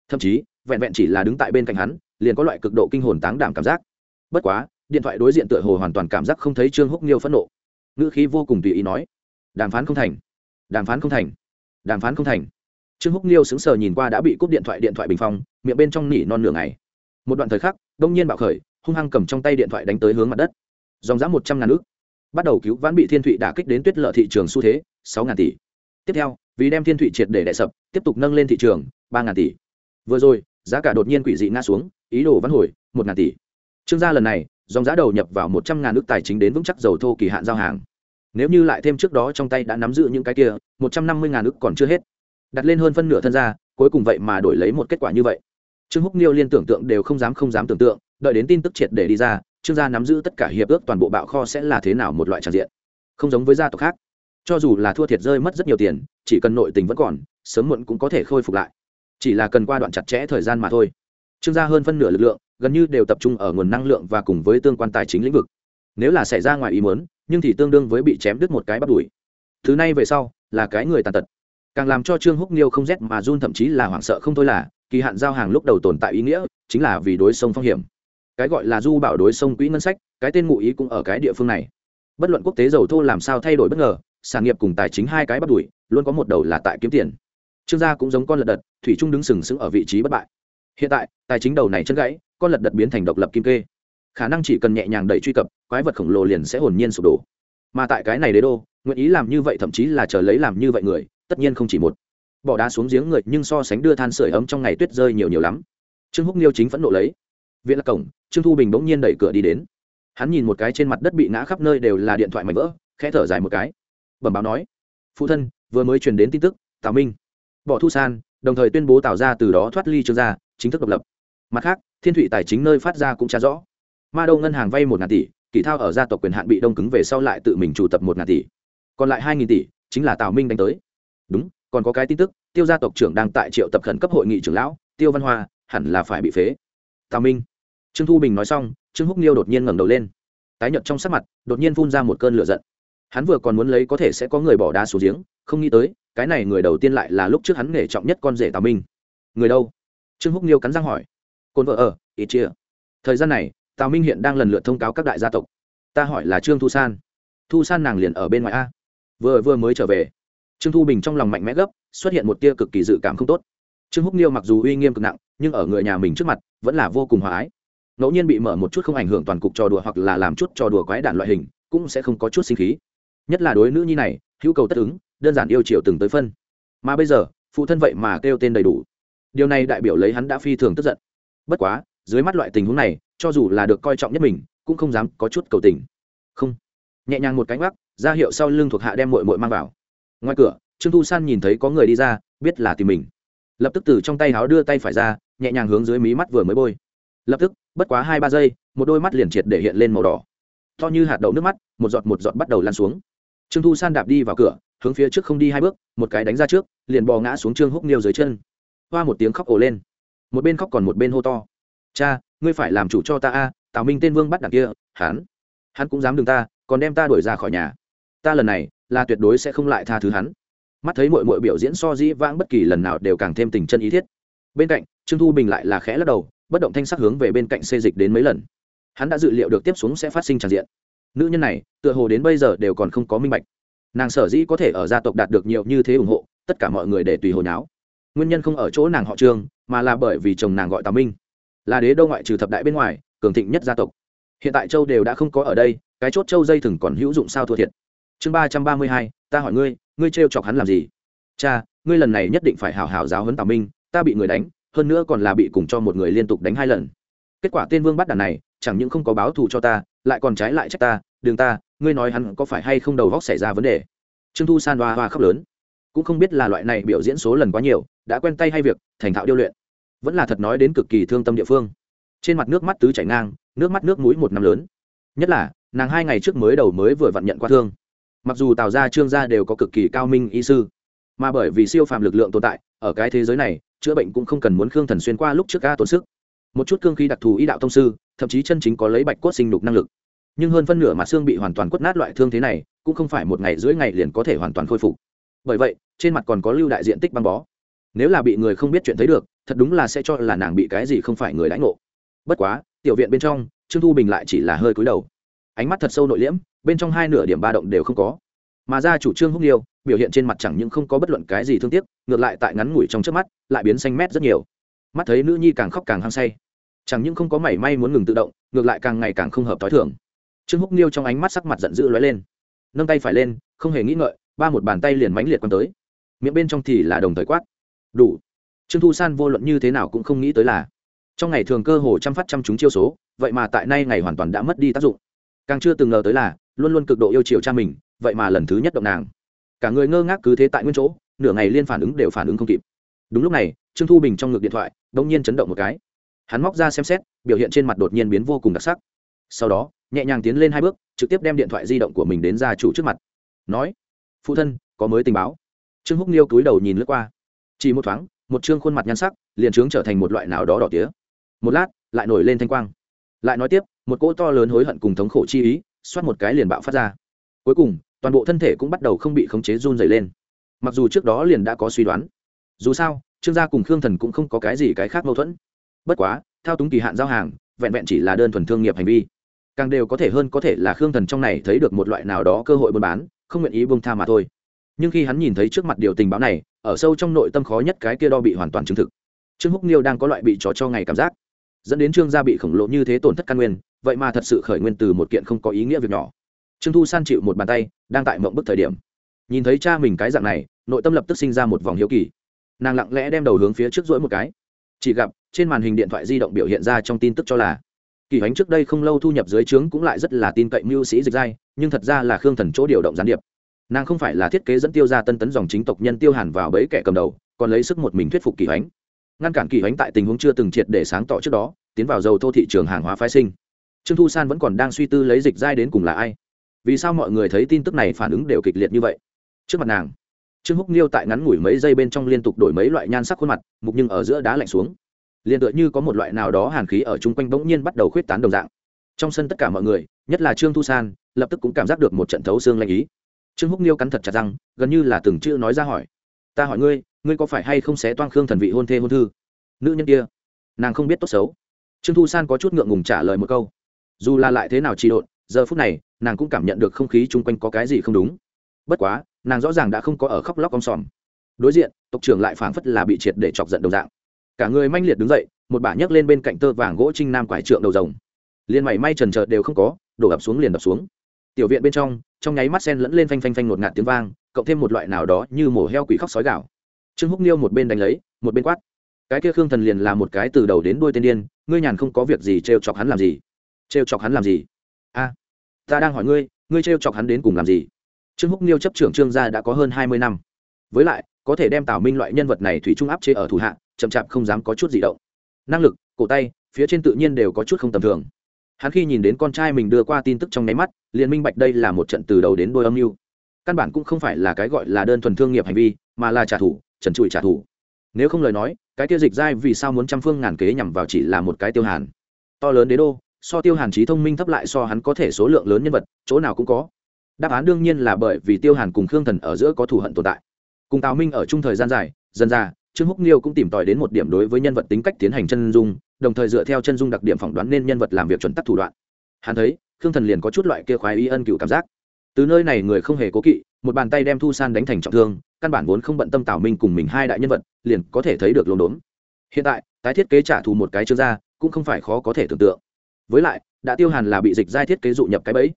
Thậm chí, vẹn vẹn chỉ là đứng tại bên cạnh hắn, liền có loại cực độ kinh hồn táng đảm cảm giác. Bất quá, điện thoại đối diện tựa hồ hoàn toàn cảm giác không thấy trương húc niêu phẫn nộ. Ngữ khí vô cùng tùy ý nói, đàm phán không thành, đàm phán không thành, đàm phán không thành. Trương húc niêu sững sờ nhìn qua đã bị cúp điện thoại điện thoại bình phong, miệng bên trong nỉ non nửa ngày. Một đoạn thời khắc, đông nhiên bạo khởi, hung hăng cầm trong tay điện thoại đánh tới hướng mặt đất dòng giá một trăm ngàn ước bắt đầu cứu vãn bị thiên thụy đả kích đến tuyết lợi thị trường xu thế, sáu ngàn tỷ. Tiếp theo, vì đem thiên thụy triệt để đại sập, tiếp tục nâng lên thị trường, ba ngàn tỷ. Vừa rồi, giá cả đột nhiên quỷ dị ngã xuống, ý đồ vãn hồi, một ngàn tỷ. Trương gia lần này, dòng giá đầu nhập vào một trăm ngàn nước tài chính đến vững chắc dầu thô kỳ hạn giao hàng. Nếu như lại thêm trước đó trong tay đã nắm giữ những cái kia, một trăm năm mươi ngàn ức còn chưa hết. Đặt lên hơn phân nửa thân ra cuối cùng vậy mà đổi lấy một kết quả như vậy. Trương húc niêu liên tưởng tượng đều không dám không dám tưởng tượng, đợi đến tin tức triệt để đi ra trương gia nắm giữ tất cả hiệp ước toàn bộ bạo kho sẽ là thế nào một loại tràn diện? Không giống với gia tộc khác. Cho dù là thua thiệt rơi mất rất nhiều tiền, chỉ cần nội tình vẫn còn, sớm muộn cũng có thể khôi phục lại. Chỉ là cần qua đoạn chặt chẽ thời gian mà thôi. Trương gia hơn phân nửa lực lượng, gần như đều tập trung ở nguồn năng lượng và cùng với tương quan tài chính lĩnh vực. Nếu là xảy ra ngoài ý muốn, nhưng thì tương đương với bị chém đứt một cái bắt đùi. Thứ này về sau, là cái người tàn tật. Càng làm cho trương húc niêu không rét mà run, thậm chí là hoảng sợ không thôi là, kỳ hạn giao hàng lúc đầu tồn tại ý nghĩa, chính là vì đối sông phong hiểm cái gọi là du bảo đối sông quỹ ngân sách, cái tên ngụ ý cũng ở cái địa phương này. Bất luận quốc tế dầu thô làm sao thay đổi bất ngờ, sản nghiệp cùng tài chính hai cái bắt đuổi, luôn có một đầu là tại kiếm tiền. Trương gia cũng giống con lật đật, thủy trung đứng sừng sững ở vị trí bất bại. Hiện tại, tài chính đầu này chân gãy, con lật đật biến thành độc lập kim kê. Khả năng chỉ cần nhẹ nhàng đẩy truy cập, quái vật khổng lồ liền sẽ hồn nhiên sụp đổ. Mà tại cái này đế đô, nguyện ý làm như vậy thậm chí là chờ lấy làm như vậy người, tất nhiên không chỉ một. Bỏ đá xuống giếng người, nhưng so sánh đưa than sửa ấm trong ngày tuyết rơi nhiều nhiều lắm. Trương húc niêu chính phẫn nộ lấy. Viện là cổng trương thu bình bỗng nhiên đẩy cửa đi đến. Hắn nhìn một cái trên mặt đất bị ngã khắp nơi đều là điện thoại mảnh vỡ, khẽ thở dài một cái. Bẩm báo nói, phụ thân, vừa mới truyền đến tin tức, tào minh, bỏ thu san, đồng thời tuyên bố tạo ra từ đó thoát ly trương gia, chính thức độc lập. Mặt khác, thiên thụy tài chính nơi phát ra cũng trả rõ. Ma đâu ngân hàng vay một ngàn tỷ kỳ thao ở gia tộc quyền hạn bị đông cứng về sau lại tự mình chủ tập một ngàn tỷ. Còn lại hai nghìn tỷ, chính là tào minh đánh tới. Đúng, còn có cái tin tức, tiêu gia tộc trưởng đang tại triệu tập khẩn cấp hội nghị trưởng lão, tiêu văn hoa, hẳn là phải bị phế. Tào minh trương thu bình nói xong, trương húc niêu đột nhiên ngẩng đầu lên. Tái nhợt trong sắc mặt, đột nhiên phun ra một cơn lửa giận. Hắn vừa còn muốn lấy có thể sẽ có người bỏ đá xuống giếng, không nghĩ tới, cái này người đầu tiên lại là lúc trước hắn nghề trọng nhất con rể tào minh. Người đâu? Trương húc niêu cắn răng hỏi. Cồn vợ ở ít chia. Thời gian này, tào minh hiện đang lần lượt thông cáo các đại gia tộc. Ta hỏi là trương thu san. Thu san nàng liền ở bên ngoài a. Vừa vừa mới trở về. Trương thu bình trong lòng mạnh mẽ gấp, xuất hiện một tia cực kỳ dự cảm không tốt. Trương húc niêu mặc dù uy nghiêm cực nặng, nhưng ở người nhà mình trước mặt, vẫn là vô cùng hòa ái ngẫu nhiên bị mở một chút không ảnh hưởng toàn cục trò đùa hoặc là làm chút trò đùa quái đản loại hình, cũng sẽ không có chút sinh khí. Nhất là đối nữ nhi này, hữu cầu tất ứng, đơn giản yêu chiều từng tới phân. Mà bây giờ, phụ thân vậy mà kêu tên đầy đủ. Điều này đại biểu lấy hắn đã phi thường tức giận. Bất quá, dưới mắt loại tình huống này, cho dù là được coi trọng nhất mình, cũng không dám có chút cầu tình. Không. Nhẹ nhàng một cánh gác, ra hiệu sau lưng thuộc hạ đem mội mội mang vào. Ngoài cửa, trương thu san nhìn thấy có người đi ra, biết là tìm mình. Lập tức từ trong tay háo đưa tay phải ra, nhẹ nhàng hướng dưới mí mắt vừa mới bôi. Lập tức bất quá hai ba giây, một đôi mắt liền triệt để hiện lên màu đỏ. To như hạt đậu nước mắt, một giọt một giọt bắt đầu lan xuống. Trương thu san đạp đi vào cửa, hướng phía trước không đi hai bước, một cái đánh ra trước, liền bò ngã xuống trương húc niêu dưới chân. Hoa một tiếng khóc ồ lên. Một bên khóc còn một bên hô to. Cha, ngươi phải làm chủ cho ta a, tào minh tên vương bắt đằng kia, hắn hắn cũng dám đừng ta, còn đem ta đuổi ra khỏi nhà. Ta lần này, là tuyệt đối sẽ không lại tha thứ hắn. Mắt thấy mọi mọi biểu diễn so dĩ vãng bất kỳ lần nào đều càng thêm tình chân ý thiết. Bên cạnh, trương thu bình lại là khẽ lắc đầu bất động thanh sắc hướng về bên cạnh xê dịch đến mấy lần. Hắn đã dự liệu được tiếp xuống sẽ phát sinh tràn diện. Nữ nhân này, tựa hồ đến bây giờ đều còn không có minh bạch. Nàng sở dĩ có thể ở gia tộc đạt được nhiều như thế ủng hộ, tất cả mọi người để tùy hồi nháo nguyên nhân không ở chỗ nàng họ trương, mà là bởi vì chồng nàng gọi tào minh. Là đế đô ngoại trừ thập đại bên ngoài, cường thịnh nhất gia tộc. Hiện tại châu đều đã không có ở đây, cái chốt châu dây thừng còn hữu dụng sao thua thiệt. Chương ba trăm ba mươi hai, ta hỏi ngươi ngươi trêu chọc hắn làm gì? Cha, ngươi lần này nhất định phải hào hào giáo huấn tào minh, ta bị người đánh hơn nữa còn là bị cùng cho một người liên tục đánh hai lần. Kết quả tên vương bắt đàn này, chẳng những không có báo thù cho ta, lại còn trái lại trách ta, đường ta, ngươi nói hắn có phải hay không đầu góc xảy ra vấn đề? Trương thu san hoa hoa khóc lớn. Cũng không biết là loại này biểu diễn số lần quá nhiều, đã quen tay hay việc, thành thạo điêu luyện. Vẫn là thật nói đến cực kỳ thương tâm địa phương. Trên mặt nước mắt tứ chảy ngang, nước mắt nước mũi một năm lớn. Nhất là, nàng hai ngày trước mới đầu mới vừa vặn nhận qua thương. Mặc dù tào gia, trương gia đều có cực kỳ cao minh y sư, mà bởi vì siêu phàm lực lượng tồn tại, ở cái thế giới này chữa bệnh cũng không cần muốn khương thần xuyên qua lúc trước ca tốn sức. Một chút cương khí đặc thù y đạo thông sư, thậm chí chân chính có lấy bạch cốt sinh lục năng lực. Nhưng hơn phân nửa mặt xương bị hoàn toàn quất nát loại thương thế này, cũng không phải một ngày rưỡi ngày liền có thể hoàn toàn khôi phục. Bởi vậy, trên mặt còn có lưu đại diện tích băng bó. Nếu là bị người không biết chuyện thấy được, thật đúng là sẽ cho là nàng bị cái gì không phải người đãi ngộ. Bất quá, tiểu viện bên trong, trương thu bình lại chỉ là hơi cúi đầu. Ánh mắt thật sâu nội liễm, bên trong hai nửa điểm ba động đều không có mà ra chủ trương húc liêu biểu hiện trên mặt chẳng những không có bất luận cái gì thương tiếc, ngược lại tại ngắn ngủi trong trước mắt, lại biến xanh mét rất nhiều. Mắt thấy nữ nhi càng khóc càng hăng say. Chẳng những không có mảy may muốn ngừng tự động, ngược lại càng ngày càng không hợp t h ó i thường. Trương húc liêu trong ánh mắt sắc mặt giận dữ lóe lên. Nâng tay phải lên, không hề nghĩ ngợi, ba một bàn tay liền mãnh liệt quăng tới. Miệng bên trong thì là đồng thời quát. Đủ. Trương thu san vô luận như thế nào cũng không nghĩ tới là, trong ngày thường cơ hồ chăm phát chăm chúng chiêu số, vậy mà tại nay ngày hoàn toàn đã mất đi tác dụng. Càng chưa từng ngờ tới là, luôn luôn cực độ yêu chiều cha mình vậy mà lần thứ nhất động nàng. Cả người ngơ ngác cứ thế tại nguyên chỗ, nửa ngày liên phản ứng đều phản ứng không kịp. Đúng lúc này, trương thu bình trong ngực điện thoại đ ỗ n g nhiên chấn động một cái. Hắn móc ra xem xét, biểu hiện trên mặt đột nhiên biến vô cùng đặc sắc. Sau đó, nhẹ nhàng tiến lên hai bước, trực tiếp đem điện thoại di động của mình đến gia chủ trước mặt. Nói, phụ thân, có mới tình báo. Trương húc niêu cúi đầu nhìn lướt qua. Chỉ một thoáng, một chương khuôn mặt nhan sắc liền trướng trở thành một loại nào đó đỏ tía. Một lát, lại nổi lên thanh quang. Lại nói tiếp, một cỗ to lớn hối hận cùng thống khổ chi ý xoát một cái liền bạo phát ra. Cuối cùng toàn bộ thân thể cũng bắt đầu không bị khống chế run dày lên. Mặc dù trước đó liền đã có suy đoán, dù sao, trương gia cùng khương thần cũng không có cái gì cái khác mâu thuẫn. Bất quá, thao túng kỳ hạn giao hàng, vẹn vẹn chỉ là đơn thuần thương nghiệp hành vi, càng đều có thể hơn có thể là khương thần trong này thấy được một loại nào đó cơ hội buôn bán, không nguyện ý buông tha mà thôi. Nhưng khi hắn nhìn thấy trước mặt điều tình báo này, ở sâu trong nội tâm khó nhất cái kia đo bị hoàn toàn chứng thực. Trương húc niêu đang có loại bị chó cho ngày cảm giác, dẫn đến trương gia bị khổng lồ như thế tổn thất căn nguyên, vậy mà thật sự khởi nguyên từ một kiện không có ý nghĩa việc nhỏ trương thu san chịu một bàn tay, đang tại mộng bức thời điểm. Nhìn thấy cha mình cái dạng này, nội tâm lập tức sinh ra một vòng hiếu kỳ. Nàng lặng lẽ đem đầu hướng phía trước rỗi một cái. Chỉ gặp, trên màn hình điện thoại di động biểu hiện ra trong tin tức cho là, kỳ hoánh trước đây không lâu thu nhập dưới trướng cũng lại rất là tin cậy mưu sĩ dịch giai, nhưng thật ra là khương thần chỗ điều động gián điệp. Nàng không phải là thiết kế dẫn tiêu ra tân tấn dòng chính tộc nhân tiêu hàn vào bẫy kẻ cầm đầu, còn lấy sức một mình thuyết phục kỳ hoánh. Ngăn cản kỳ hoánh tại tình huống chưa từng triệt để sáng tỏ trước đó, tiến vào dầu thô thị trường hàng hóa phái sinh. Trương thu san vẫn còn đang suy tư lấy dịch giai đến cùng là ai vì sao mọi người thấy tin tức này phản ứng đều kịch liệt như vậy? Trước mặt nàng, trương húc nghiêu tại ngắn ngủi mấy giây bên trong liên tục đổi mấy loại nhan sắc khuôn mặt, mục nhưng ở giữa đá lạnh xuống. Liền tựa như có một loại nào đó hàn khí ở chung quanh bỗng nhiên bắt đầu khuyết tán đồng dạng. Trong sân tất cả mọi người, nhất là trương thu san, lập tức cũng cảm giác được một trận thấu xương lanh ý. Trương húc nghiêu cắn thật chặt răng, gần như là từng chữ nói ra hỏi. Ta hỏi ngươi ngươi có phải hay không xé toang khương thần vị hôn thê hôn thư? Nữ nhân kia, nàng không biết tốt xấu. Trương thu san có chút ngượng ngùng trả lời một câu. Dù là lại thế nào trị độn giờ phút này, nàng cũng cảm nhận được không khí chung quanh có cái gì không đúng. Bất quá, nàng rõ ràng đã không có ở khóc lóc om sòm. Đối diện, tộc trưởng lại phảng phất là bị triệt để chọc giận đồng dạng. Cả người manh liệt đứng dậy, một bả nhấc lên bên cạnh tơ vàng gỗ trinh nam quải trượng đầu rồng. Liền mảy may trần trợt đều không có, đổ ập xuống liền đập xuống. Tiểu viện bên trong trong nháy mắt sen lẫn lên phanh phanh phanh ngột ngạt tiếng vang, cộng thêm một loại nào đó như mổ heo quỷ khóc sói gạo trương húc niêu một bên đánh lấy, một bên quát. Cái kia khương thần liền là một cái từ đầu đến đuôi tên điên, ngươi nhàn không có việc gì trêu chọc hắn làm gì? Trêu chọc hắn làm gì? A ta đang hỏi ngươi ngươi trêu chọc hắn đến cùng làm gì? Trương húc niêu chấp trưởng trương gia đã có hơn hai mươi năm. Với lại, có thể đem tào minh loại nhân vật này thủy trung áp chế ở thủ hạ, chậm chạp không dám có chút gì động. Năng lực, cổ tay, phía trên tự nhiên đều có chút không tầm thường. Hắn khi nhìn đến con trai mình đưa qua tin tức trong nháy mắt, liền minh bạch đây là một trận từ đầu đến đôi âm mưu. Căn bản cũng không phải là cái gọi là đơn thuần thương nghiệp hành vi, mà là trả thù, trần trụi trả thù. Nếu không lời nói, cái tiêu dịch giai vì sao muốn trăm phương ngàn kế nhằm vào chỉ là một cái tiêu hàn. To lớn đế đô so tiêu hàn trí thông minh thấp lại so hắn có thể số lượng lớn nhân vật, chỗ nào cũng có. Đáp án đương nhiên là bởi vì tiêu hàn cùng khương thần ở giữa có thù hận tồn tại. Cùng tào minh ở chung thời gian dài, dần ra trương húc niêu cũng tìm tòi đến một điểm đối với nhân vật tính cách tiến hành chân dung, đồng thời dựa theo chân dung đặc điểm phỏng đoán nên nhân vật làm việc chuẩn tắc thủ đoạn. Hắn thấy, khương thần liền có chút loại kia khoái y ân cựu cảm giác. Từ nơi này người không hề cố kỵ, một bàn tay đem thu san đánh thành trọng thương, căn bản vốn không bận tâm tào minh cùng mình hai đại nhân vật, liền có thể thấy được lồn đốn. Hiện tại, tái thiết kế trả thù một cái chương ra, cũng không phải khó có thể tưởng tượng với lại, đã tiêu hàn là bị dịch giai thiết kế dụ nhập cái bẫy.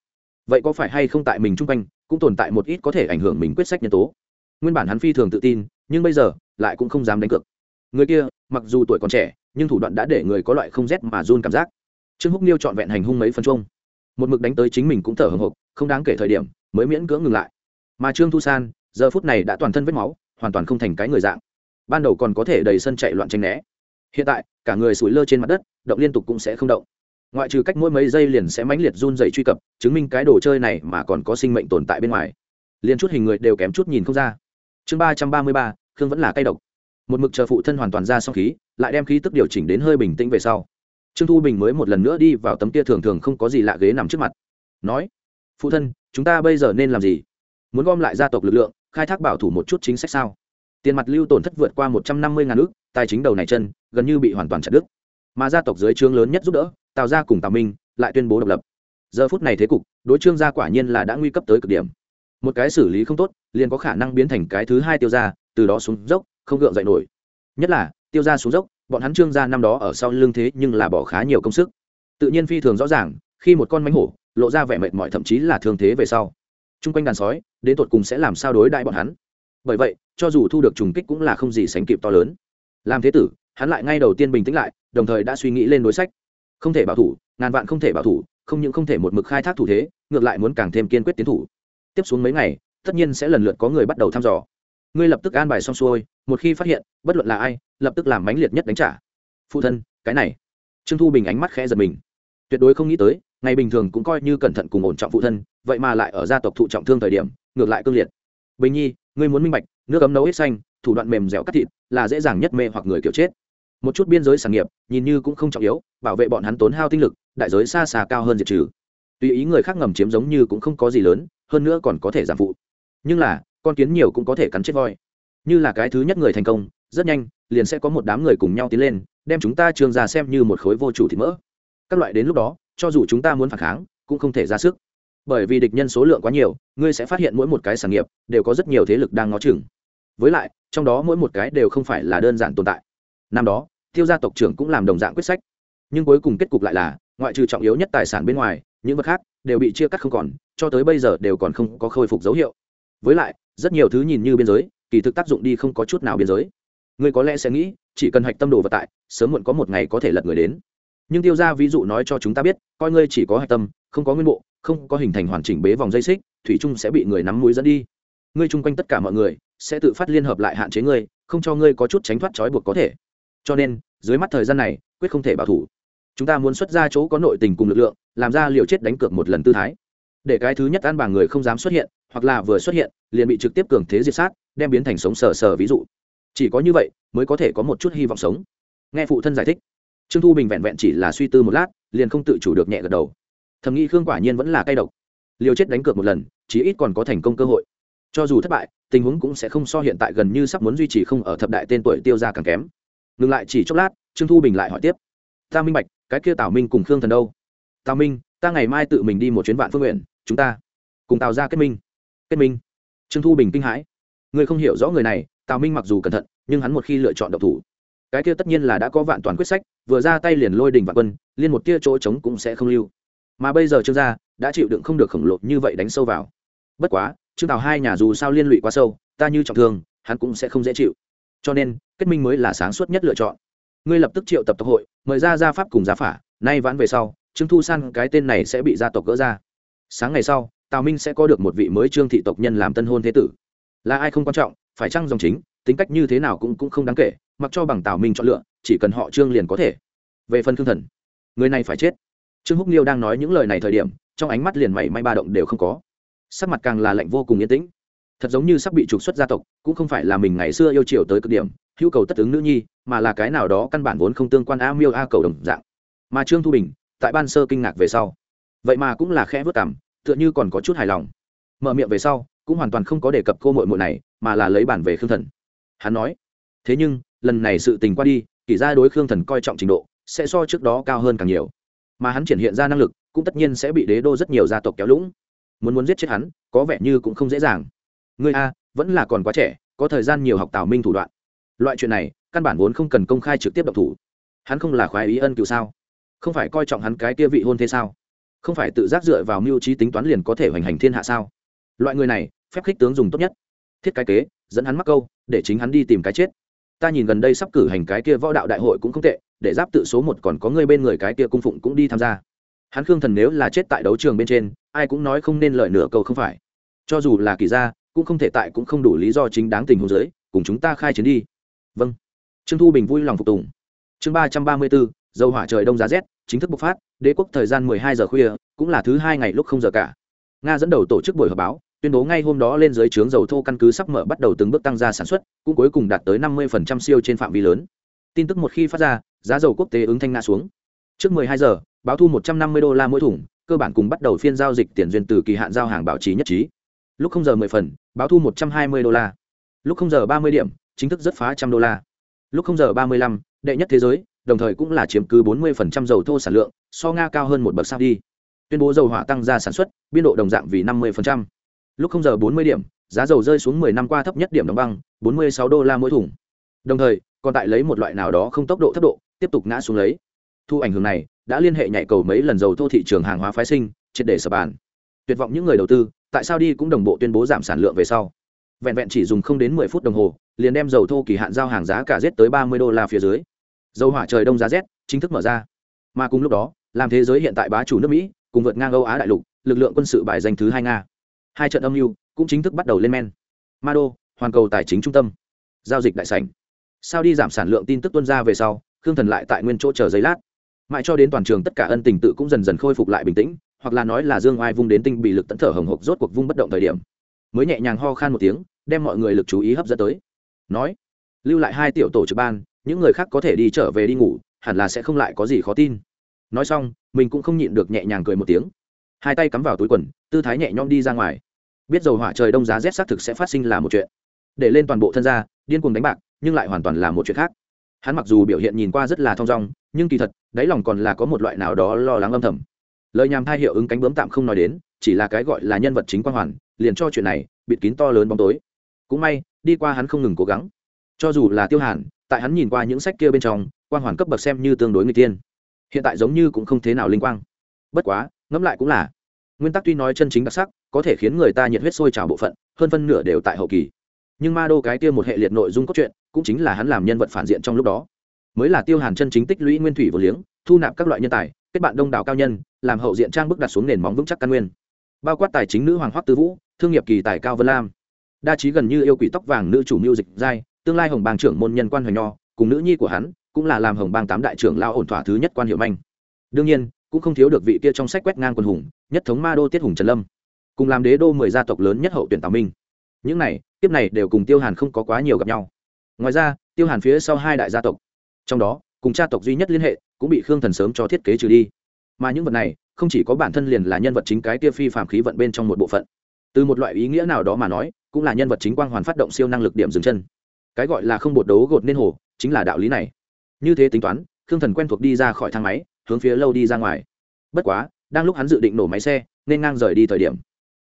Vậy có phải hay không tại mình chung quanh, cũng tồn tại một ít có thể ảnh hưởng mình quyết sách nhân tố. Nguyên bản hắn phi thường tự tin, nhưng bây giờ, lại cũng không dám đánh cược. Người kia, mặc dù tuổi còn trẻ, nhưng thủ đoạn đã để người có loại không rét mà run cảm giác. Trương húc niêu trọn vẹn hành hung mấy phân chung một mực đánh tới chính mình cũng thở hồng hộc, không đáng kể thời điểm, mới miễn cưỡng ngừng lại. Mà trương thu san, giờ phút này đã toàn thân vết máu, hoàn toàn không thành cái người dạng. Ban đầu còn có thể đầy sân chạy loạn tranh né. Hiện tại, cả người sủi lơ trên mặt đất, động liên tục cũng sẽ không động ngoại trừ cách mỗi mấy giây liền sẽ mãnh liệt run dày truy cập, chứng minh cái đồ chơi này mà còn có sinh mệnh tồn tại bên ngoài. Liền chút hình người đều kém chút nhìn không ra. Chương ba trăm ba mươi ba, khương vẫn là cay độc. Một mực chờ phụ thân hoàn toàn ra xong khí, lại đem khí tức điều chỉnh đến hơi bình tĩnh về sau. Trương thu bình mới một lần nữa đi vào tấm kia thường thường không có gì lạ ghế nằm trước mặt. Nói, phụ thân, chúng ta bây giờ nên làm gì? Muốn gom lại gia tộc lực lượng, khai thác bảo thủ một chút chính sách sao? Tiền mặt lưu tổn thất vượt qua một trăm năm mươi ngàn ước tài chính đầu này chân, gần như bị hoàn toàn chặt đứt. Mà gia tộc dưới trướng lớn nhất giúp đỡ tào gia cùng tào minh lại tuyên bố độc lập. Giờ phút này thế cục, đối trương gia quả nhiên là đã nguy cấp tới cực điểm. Một cái xử lý không tốt, liền có khả năng biến thành cái thứ hai tiêu gia, từ đó xuống dốc, không gượng dậy nổi. Nhất là, tiêu gia xuống dốc, bọn hắn trương gia năm đó ở sau lưng thế nhưng là bỏ khá nhiều công sức. Tự nhiên phi thường rõ ràng, khi một con mánh hổ, lộ ra vẻ mệt mỏi thậm chí là thương thế về sau. Chung quanh đàn sói, đến tột cùng sẽ làm sao đối đại bọn hắn? Bởi vậy, cho dù thu được trùng kích cũng là không gì sánh kịp to lớn. Làm thế tử, hắn lại ngay đầu tiên bình tĩnh lại, đồng thời đã suy nghĩ lên đối sách không thể bảo thủ, ngàn vạn không thể bảo thủ, không những không thể một mực khai thác thủ thế, ngược lại muốn càng thêm kiên quyết tiến thủ. Tiếp xuống mấy ngày, tất nhiên sẽ lần lượt có người bắt đầu thăm dò. Ngươi lập tức an bài xong xuôi, một khi phát hiện, bất luận là ai, lập tức làm mãnh liệt nhất đánh trả. Phụ thân, cái này. Trương thu bình ánh mắt khẽ giật mình. Tuyệt đối không nghĩ tới, ngày bình thường cũng coi như cẩn thận cùng ổn trọng phụ thân, vậy mà lại ở gia tộc thụ trọng thương thời điểm, ngược lại cương liệt. Bình nhi, ngươi muốn minh bạch, nước ấm nấu ít xanh, thủ đoạn mềm dẻo cắt thịt, là dễ dàng nhất mê hoặc người kiểu chết một chút biên giới sản nghiệp, nhìn như cũng không trọng yếu, bảo vệ bọn hắn tốn hao tinh lực, đại giới xa xa cao hơn diệt trừ. Tùy ý người khác ngầm chiếm giống như cũng không có gì lớn, hơn nữa còn có thể giảm phụ. Nhưng là, con kiến nhiều cũng có thể cắn chết voi. Như là cái thứ nhất người thành công, rất nhanh, liền sẽ có một đám người cùng nhau tiến lên, đem chúng ta trường ra xem như một khối vô chủ thịt mỡ. Các loại đến lúc đó, cho dù chúng ta muốn phản kháng, cũng không thể ra sức. Bởi vì địch nhân số lượng quá nhiều, ngươi sẽ phát hiện mỗi một cái sản nghiệp, đều có rất nhiều thế lực đang ngó chừng. Với lại, trong đó mỗi một cái đều không phải là đơn giản tồn tại năm đó, tiêu gia tộc trưởng cũng làm đồng dạng quyết sách. Nhưng cuối cùng kết cục lại là, ngoại trừ trọng yếu nhất tài sản bên ngoài, những vật khác đều bị chia cắt không còn, cho tới bây giờ đều còn không có khôi phục dấu hiệu. Với lại, rất nhiều thứ nhìn như biên giới, kỳ thực tác dụng đi không có chút nào biên giới. Ngươi có lẽ sẽ nghĩ, chỉ cần hạch tâm đồ vật tại, sớm muộn có một ngày có thể lật người đến. Nhưng tiêu ra ví dụ nói cho chúng ta biết, coi ngươi chỉ có hạch tâm, không có nguyên bộ, không có hình thành hoàn chỉnh bế vòng dây xích, thủy chung sẽ bị người nắm mũi dẫn đi. Ngươi chung quanh tất cả mọi người sẽ tự phát liên hợp lại hạn chế ngươi, không cho ngươi có chút tránh thoát trói buộc có thể cho nên, dưới mắt thời gian này, quyết không thể bảo thủ. Chúng ta muốn xuất ra chỗ có nội tình cùng lực lượng, làm ra liều chết đánh cược một lần tư thái. Để cái thứ nhất ăn bảng người không dám xuất hiện, hoặc là vừa xuất hiện, liền bị trực tiếp cường thế diệt sát, đem biến thành sống sờ sờ ví dụ. Chỉ có như vậy, mới có thể có một chút hy vọng sống. Nghe phụ thân giải thích, trương thu bình vẹn vẹn chỉ là suy tư một lát, liền không tự chủ được nhẹ gật đầu. Thầm nghĩ khương quả nhiên vẫn là cay độc. Liều chết đánh cược một lần, chí ít còn có thành công cơ hội. Cho dù thất bại, tình huống cũng sẽ không so hiện tại gần như sắp muốn duy trì không ở thập đại tên tuổi tiêu ra càng kém ngừng lại chỉ chốc lát, trương thu bình lại hỏi tiếp. Ta minh bạch, cái kia tào minh cùng khương thần đâu? Tào minh, ta ngày mai tự mình đi một chuyến vạn phương nguyện chúng ta cùng tào ra kết minh. Kết minh? Trương thu bình kinh hãi. Người không hiểu rõ người này, tào minh mặc dù cẩn thận, nhưng hắn một khi lựa chọn độc thủ, cái kia tất nhiên là đã có vạn toàn quyết sách, vừa ra tay liền lôi đình vạn quân, liên một tia chỗ trống cũng sẽ không lưu. Mà bây giờ trương gia đã chịu đựng không được khổng lồ như vậy đánh sâu vào. Bất quá, trương tào hai nhà dù sao liên lụy quá sâu, ta như trọng thương, hắn cũng sẽ không dễ chịu cho nên, kết minh mới là sáng suốt nhất lựa chọn. Ngươi lập tức triệu tập tộc hội, mời ra gia pháp cùng gia phả, nay vãn về sau, trương thu san cái tên này sẽ bị gia tộc gỡ ra. Sáng ngày sau, tào minh sẽ có được một vị mới trương thị tộc nhân làm tân hôn thế tử. Là ai không quan trọng, phải chăng dòng chính, tính cách như thế nào cũng cũng không đáng kể, mặc cho bằng tào minh chọn lựa, chỉ cần họ trương liền có thể. Về phần thương thần, người này phải chết. Trương húc liêu đang nói những lời này thời điểm, trong ánh mắt liền mảy may ba động đều không có. Sắc mặt càng là lạnh vô cùng yên tĩnh thật giống như sắp bị trục xuất gia tộc, cũng không phải là mình ngày xưa yêu chiều tới cực điểm, hữu cầu tất ứng nữ nhi, mà là cái nào đó căn bản vốn không tương quan a miêu a cầu đồng dạng. Mà trương thu bình, tại ban sơ kinh ngạc về sau. Vậy mà cũng là khẽ vất cảm, tựa như còn có chút hài lòng. Mở miệng về sau, cũng hoàn toàn không có đề cập cô mội mội này, mà là lấy bản về khương thần. Hắn nói, thế nhưng, lần này sự tình qua đi, kỷ ra đối khương thần coi trọng trình độ, sẽ so trước đó cao hơn càng nhiều. Mà hắn triển hiện ra năng lực, cũng tất nhiên sẽ bị đế đô rất nhiều gia tộc kéo lũng. Muốn muốn giết chết hắn, có vẻ như cũng không dễ dàng ngươi a, vẫn là còn quá trẻ, có thời gian nhiều học tào minh thủ đoạn. Loại chuyện này, căn bản vốn không cần công khai trực tiếp độc thủ. Hắn không là khoái ý ân cựu sao? Không phải coi trọng hắn cái kia vị hôn thế sao? Không phải tự giác dựa vào mưu trí tính toán liền có thể hoành hành thiên hạ sao? Loại người này, phép khích tướng dùng tốt nhất. Thiết cái kế, dẫn hắn mắc câu, để chính hắn đi tìm cái chết. Ta nhìn gần đây sắp cử hành cái kia võ đạo đại hội cũng không tệ, để giáp tự số một còn có người bên người cái kia cung phụng cũng đi tham gia. Hắn khương thần nếu là chết tại đấu trường bên trên, ai cũng nói không nên lời nửa câu không phải. Cho dù là kỳ gia cũng không thể tại cũng không đủ lý do chính đáng tình huống giới cùng chúng ta khai chiến đi. Vâng. Trương thu bình vui lòng phục tùng. Chương ba trăm ba mươi bốn, dầu hỏa trời đông giá rét, chính thức bộc phát, đế quốc thời gian mười hai giờ khuya, cũng là thứ hai ngày lúc không giờ cả. Nga dẫn đầu tổ chức buổi họp báo, tuyên bố ngay hôm đó lên dưới trướng dầu thô căn cứ sắp mở bắt đầu từng bước tăng ra sản xuất, cũng cuối cùng đạt tới năm mươi siêu trên phạm vi lớn. Tin tức một khi phát ra, giá dầu quốc tế ứng thanh nga xuống. Trước mười hai giờ, báo thu một trăm năm mươi đô la mỗi thùng, cơ bản cùng bắt đầu phiên giao dịch tiền duyên từ kỳ hạn giao hàng bảo trì nhất trí lúc không giờ mười phần, báo thu một trăm hai mươi đô la. Lúc không giờ ba mươi điểm, chính thức rất phá trăm đô la. Lúc không giờ ba mươi lăm, đệ nhất thế giới, đồng thời cũng là chiếm cứ bốn mươi phần trăm dầu thô sản lượng, so nga cao hơn một bậc sao đi. Tuyên bố dầu hỏa tăng ra sản xuất, biên độ đồng dạng vì năm mươi phần trăm. Lúc không giờ bốn mươi điểm, giá dầu rơi xuống mười năm qua thấp nhất điểm đóng băng, bốn mươi sáu đô la mỗi thùng. Đồng thời, còn tại lấy một loại nào đó không tốc độ thấp độ, tiếp tục ngã xuống lấy. Thu ảnh hưởng này, đã liên hệ nhảy cầu mấy lần dầu thô thị trường hàng hóa phái sinh, triệt để sập bàn. Tuyệt vọng những người đầu tư tại sao đi cũng đồng bộ tuyên bố giảm sản lượng về sau. Vẹn vẹn chỉ dùng không đến mười phút đồng hồ, liền đem dầu thô kỳ hạn giao hàng giá cả rét tới ba mươi đô la phía dưới. Dầu hỏa trời đông giá rét, chính thức mở ra. Mà cùng lúc đó, làm thế giới hiện tại bá chủ nước mỹ, cùng vượt ngang âu á đại lục, lực lượng quân sự bài danh thứ hai nga. Hai trận âm mưu cũng chính thức bắt đầu lên men. Ma đô hoàn cầu tài chính trung tâm. Giao dịch đại sảnh. Sao đi giảm sản lượng tin tức tuân ra về sau, khương thần lại tại nguyên chỗ chờ giấy lát. Mãi cho đến toàn trường tất cả ân tình tự cũng dần dần khôi phục lại bình tĩnh hoặc là nói là dương oai vung đến tinh bị lực tẫn thở hồng hộc rốt cuộc vung bất động thời điểm. Mới nhẹ nhàng ho khan một tiếng, đem mọi người lực chú ý hấp dẫn tới. Nói, lưu lại hai tiểu tổ trực ban, những người khác có thể đi trở về đi ngủ, hẳn là sẽ không lại có gì khó tin. Nói xong, mình cũng không nhịn được nhẹ nhàng cười một tiếng. Hai tay cắm vào túi quần, tư thái nhẹ nhõm đi ra ngoài. Biết dầu hỏa trời đông giá rét xác thực sẽ phát sinh là một chuyện. Để lên toàn bộ thân gia, điên cuồng đánh bạc, nhưng lại hoàn toàn là một chuyện khác. Hắn mặc dù biểu hiện nhìn qua rất là thong dong, nhưng kỳ thật, đáy lòng còn là có một loại nào đó lo lắng âm thầm lời nhàm thai hiệu ứng cánh bướm tạm không nói đến, chỉ là cái gọi là nhân vật chính quang hoàn, liền cho chuyện này, bịt kín to lớn bóng tối. Cũng may, đi qua hắn không ngừng cố gắng. Cho dù là tiêu hàn, tại hắn nhìn qua những sách kia bên trong, quang hoàn cấp bậc xem như tương đối người tiên hiện tại giống như cũng không thế nào linh quang. Bất quá, ngẫm lại cũng là, nguyên tắc tuy nói chân chính đặc sắc, có thể khiến người ta nhiệt huyết sôi trào bộ phận, hơn phân nửa đều tại hậu kỳ. Nhưng ma đô cái kia một hệ liệt nội dung cốt truyện, cũng chính là hắn làm nhân vật phản diện trong lúc đó. Mới là tiêu hàn chân chính tích lũy nguyên thủy vô liếng, thu nạp các loại nhân tài, kết bạn đông đảo cao nhân làm hậu diện trang bức đặt xuống nền móng vững chắc căn nguyên. Bao quát tài chính nữ hoàng hoắc tư vũ, thương nghiệp kỳ tài cao vân lam. Đa trí gần như yêu quỷ tóc vàng nữ chủ mưu dịch giai, tương lai hồng bang trưởng môn nhân quan hoành nho, cùng nữ nhi của hắn, cũng là làm hồng bang tám đại trưởng lao ổn thỏa thứ nhất quan hiệu manh. Đương nhiên, cũng không thiếu được vị kia trong sách quét ngang quân hùng, nhất thống ma đô tiết hùng trần lâm. Cùng làm đế đô mười gia tộc lớn nhất hậu tuyển tào minh. Những này tiếp này đều cùng tiêu hàn không có quá nhiều gặp nhau. Ngoài ra, tiêu hàn phía sau hai đại gia tộc. Trong đó, cùng cha tộc duy nhất liên hệ, cũng bị khương thần sớm cho thiết kế trừ đi mà những vật này, không chỉ có bản thân liền là nhân vật chính cái kia phi phạm khí vận bên trong một bộ phận. Từ một loại ý nghĩa nào đó mà nói, cũng là nhân vật chính quang hoàn phát động siêu năng lực điểm dừng chân. Cái gọi là không bột đấu gột nên hồ, chính là đạo lý này. Như thế tính toán, khương thần quen thuộc đi ra khỏi thang máy, hướng phía lâu đi ra ngoài. Bất quá, đang lúc hắn dự định nổ máy xe, nên ngang rời đi thời điểm.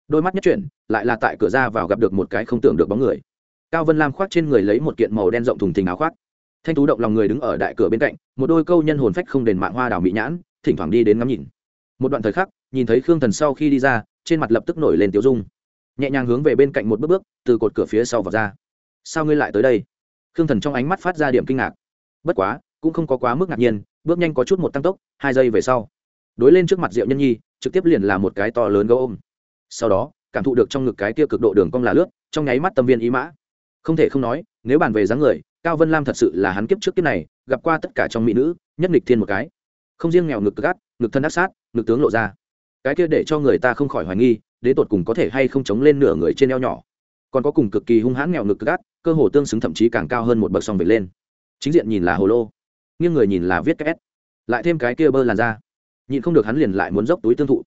Đôi mắt nhất chuyển, lại là tại cửa ra vào gặp được một cái không tưởng được bóng người. Cao vân lam khoác trên người lấy một kiện màu đen rộng thùng thình áo khoác. Thanh tú động lòng người đứng ở đại cửa bên cạnh, một đôi câu nhân hồn phách không đền mạng hoa đào mỹ nhãn thỉnh thoảng đi đến ngắm nhìn. Một đoạn thời khắc, nhìn thấy khương thần sau khi đi ra, trên mặt lập tức nổi lên tiểu dung. Nhẹ nhàng hướng về bên cạnh một bước bước, từ cột cửa phía sau vào ra. Sao ngươi lại tới đây? Khương thần trong ánh mắt phát ra điểm kinh ngạc. Bất quá, cũng không có quá mức ngạc nhiên, bước nhanh có chút một tăng tốc, hai giây về sau, đối lên trước mặt diệu nhân nhi, trực tiếp liền là một cái to lớn gấu ôm. Sau đó, cảm thụ được trong ngực cái kia cực độ đường cong là lướt, trong nháy mắt tâm viên ý mã. Không thể không nói, nếu bàn về dáng người, cao vân lam thật sự là hắn kiếp trước kiếp này, gặp qua tất cả trong mỹ nữ, nhất nghịch thiên một cái không riêng nghèo ngực gắt ngực thân ác sát ngực tướng lộ ra. Cái kia để cho người ta không khỏi hoài nghi đến tột cùng có thể hay không chống lên nửa người trên eo nhỏ. Còn có cùng cực kỳ hung hãn nghèo ngực gắt cơ hồ tương xứng thậm chí càng cao hơn một bậc song về lên. Chính diện nhìn là hồ lô nghiêng người nhìn là viết két lại thêm cái kia bơ làn ra, nhịn không được hắn liền lại muốn dốc túi tương thụ.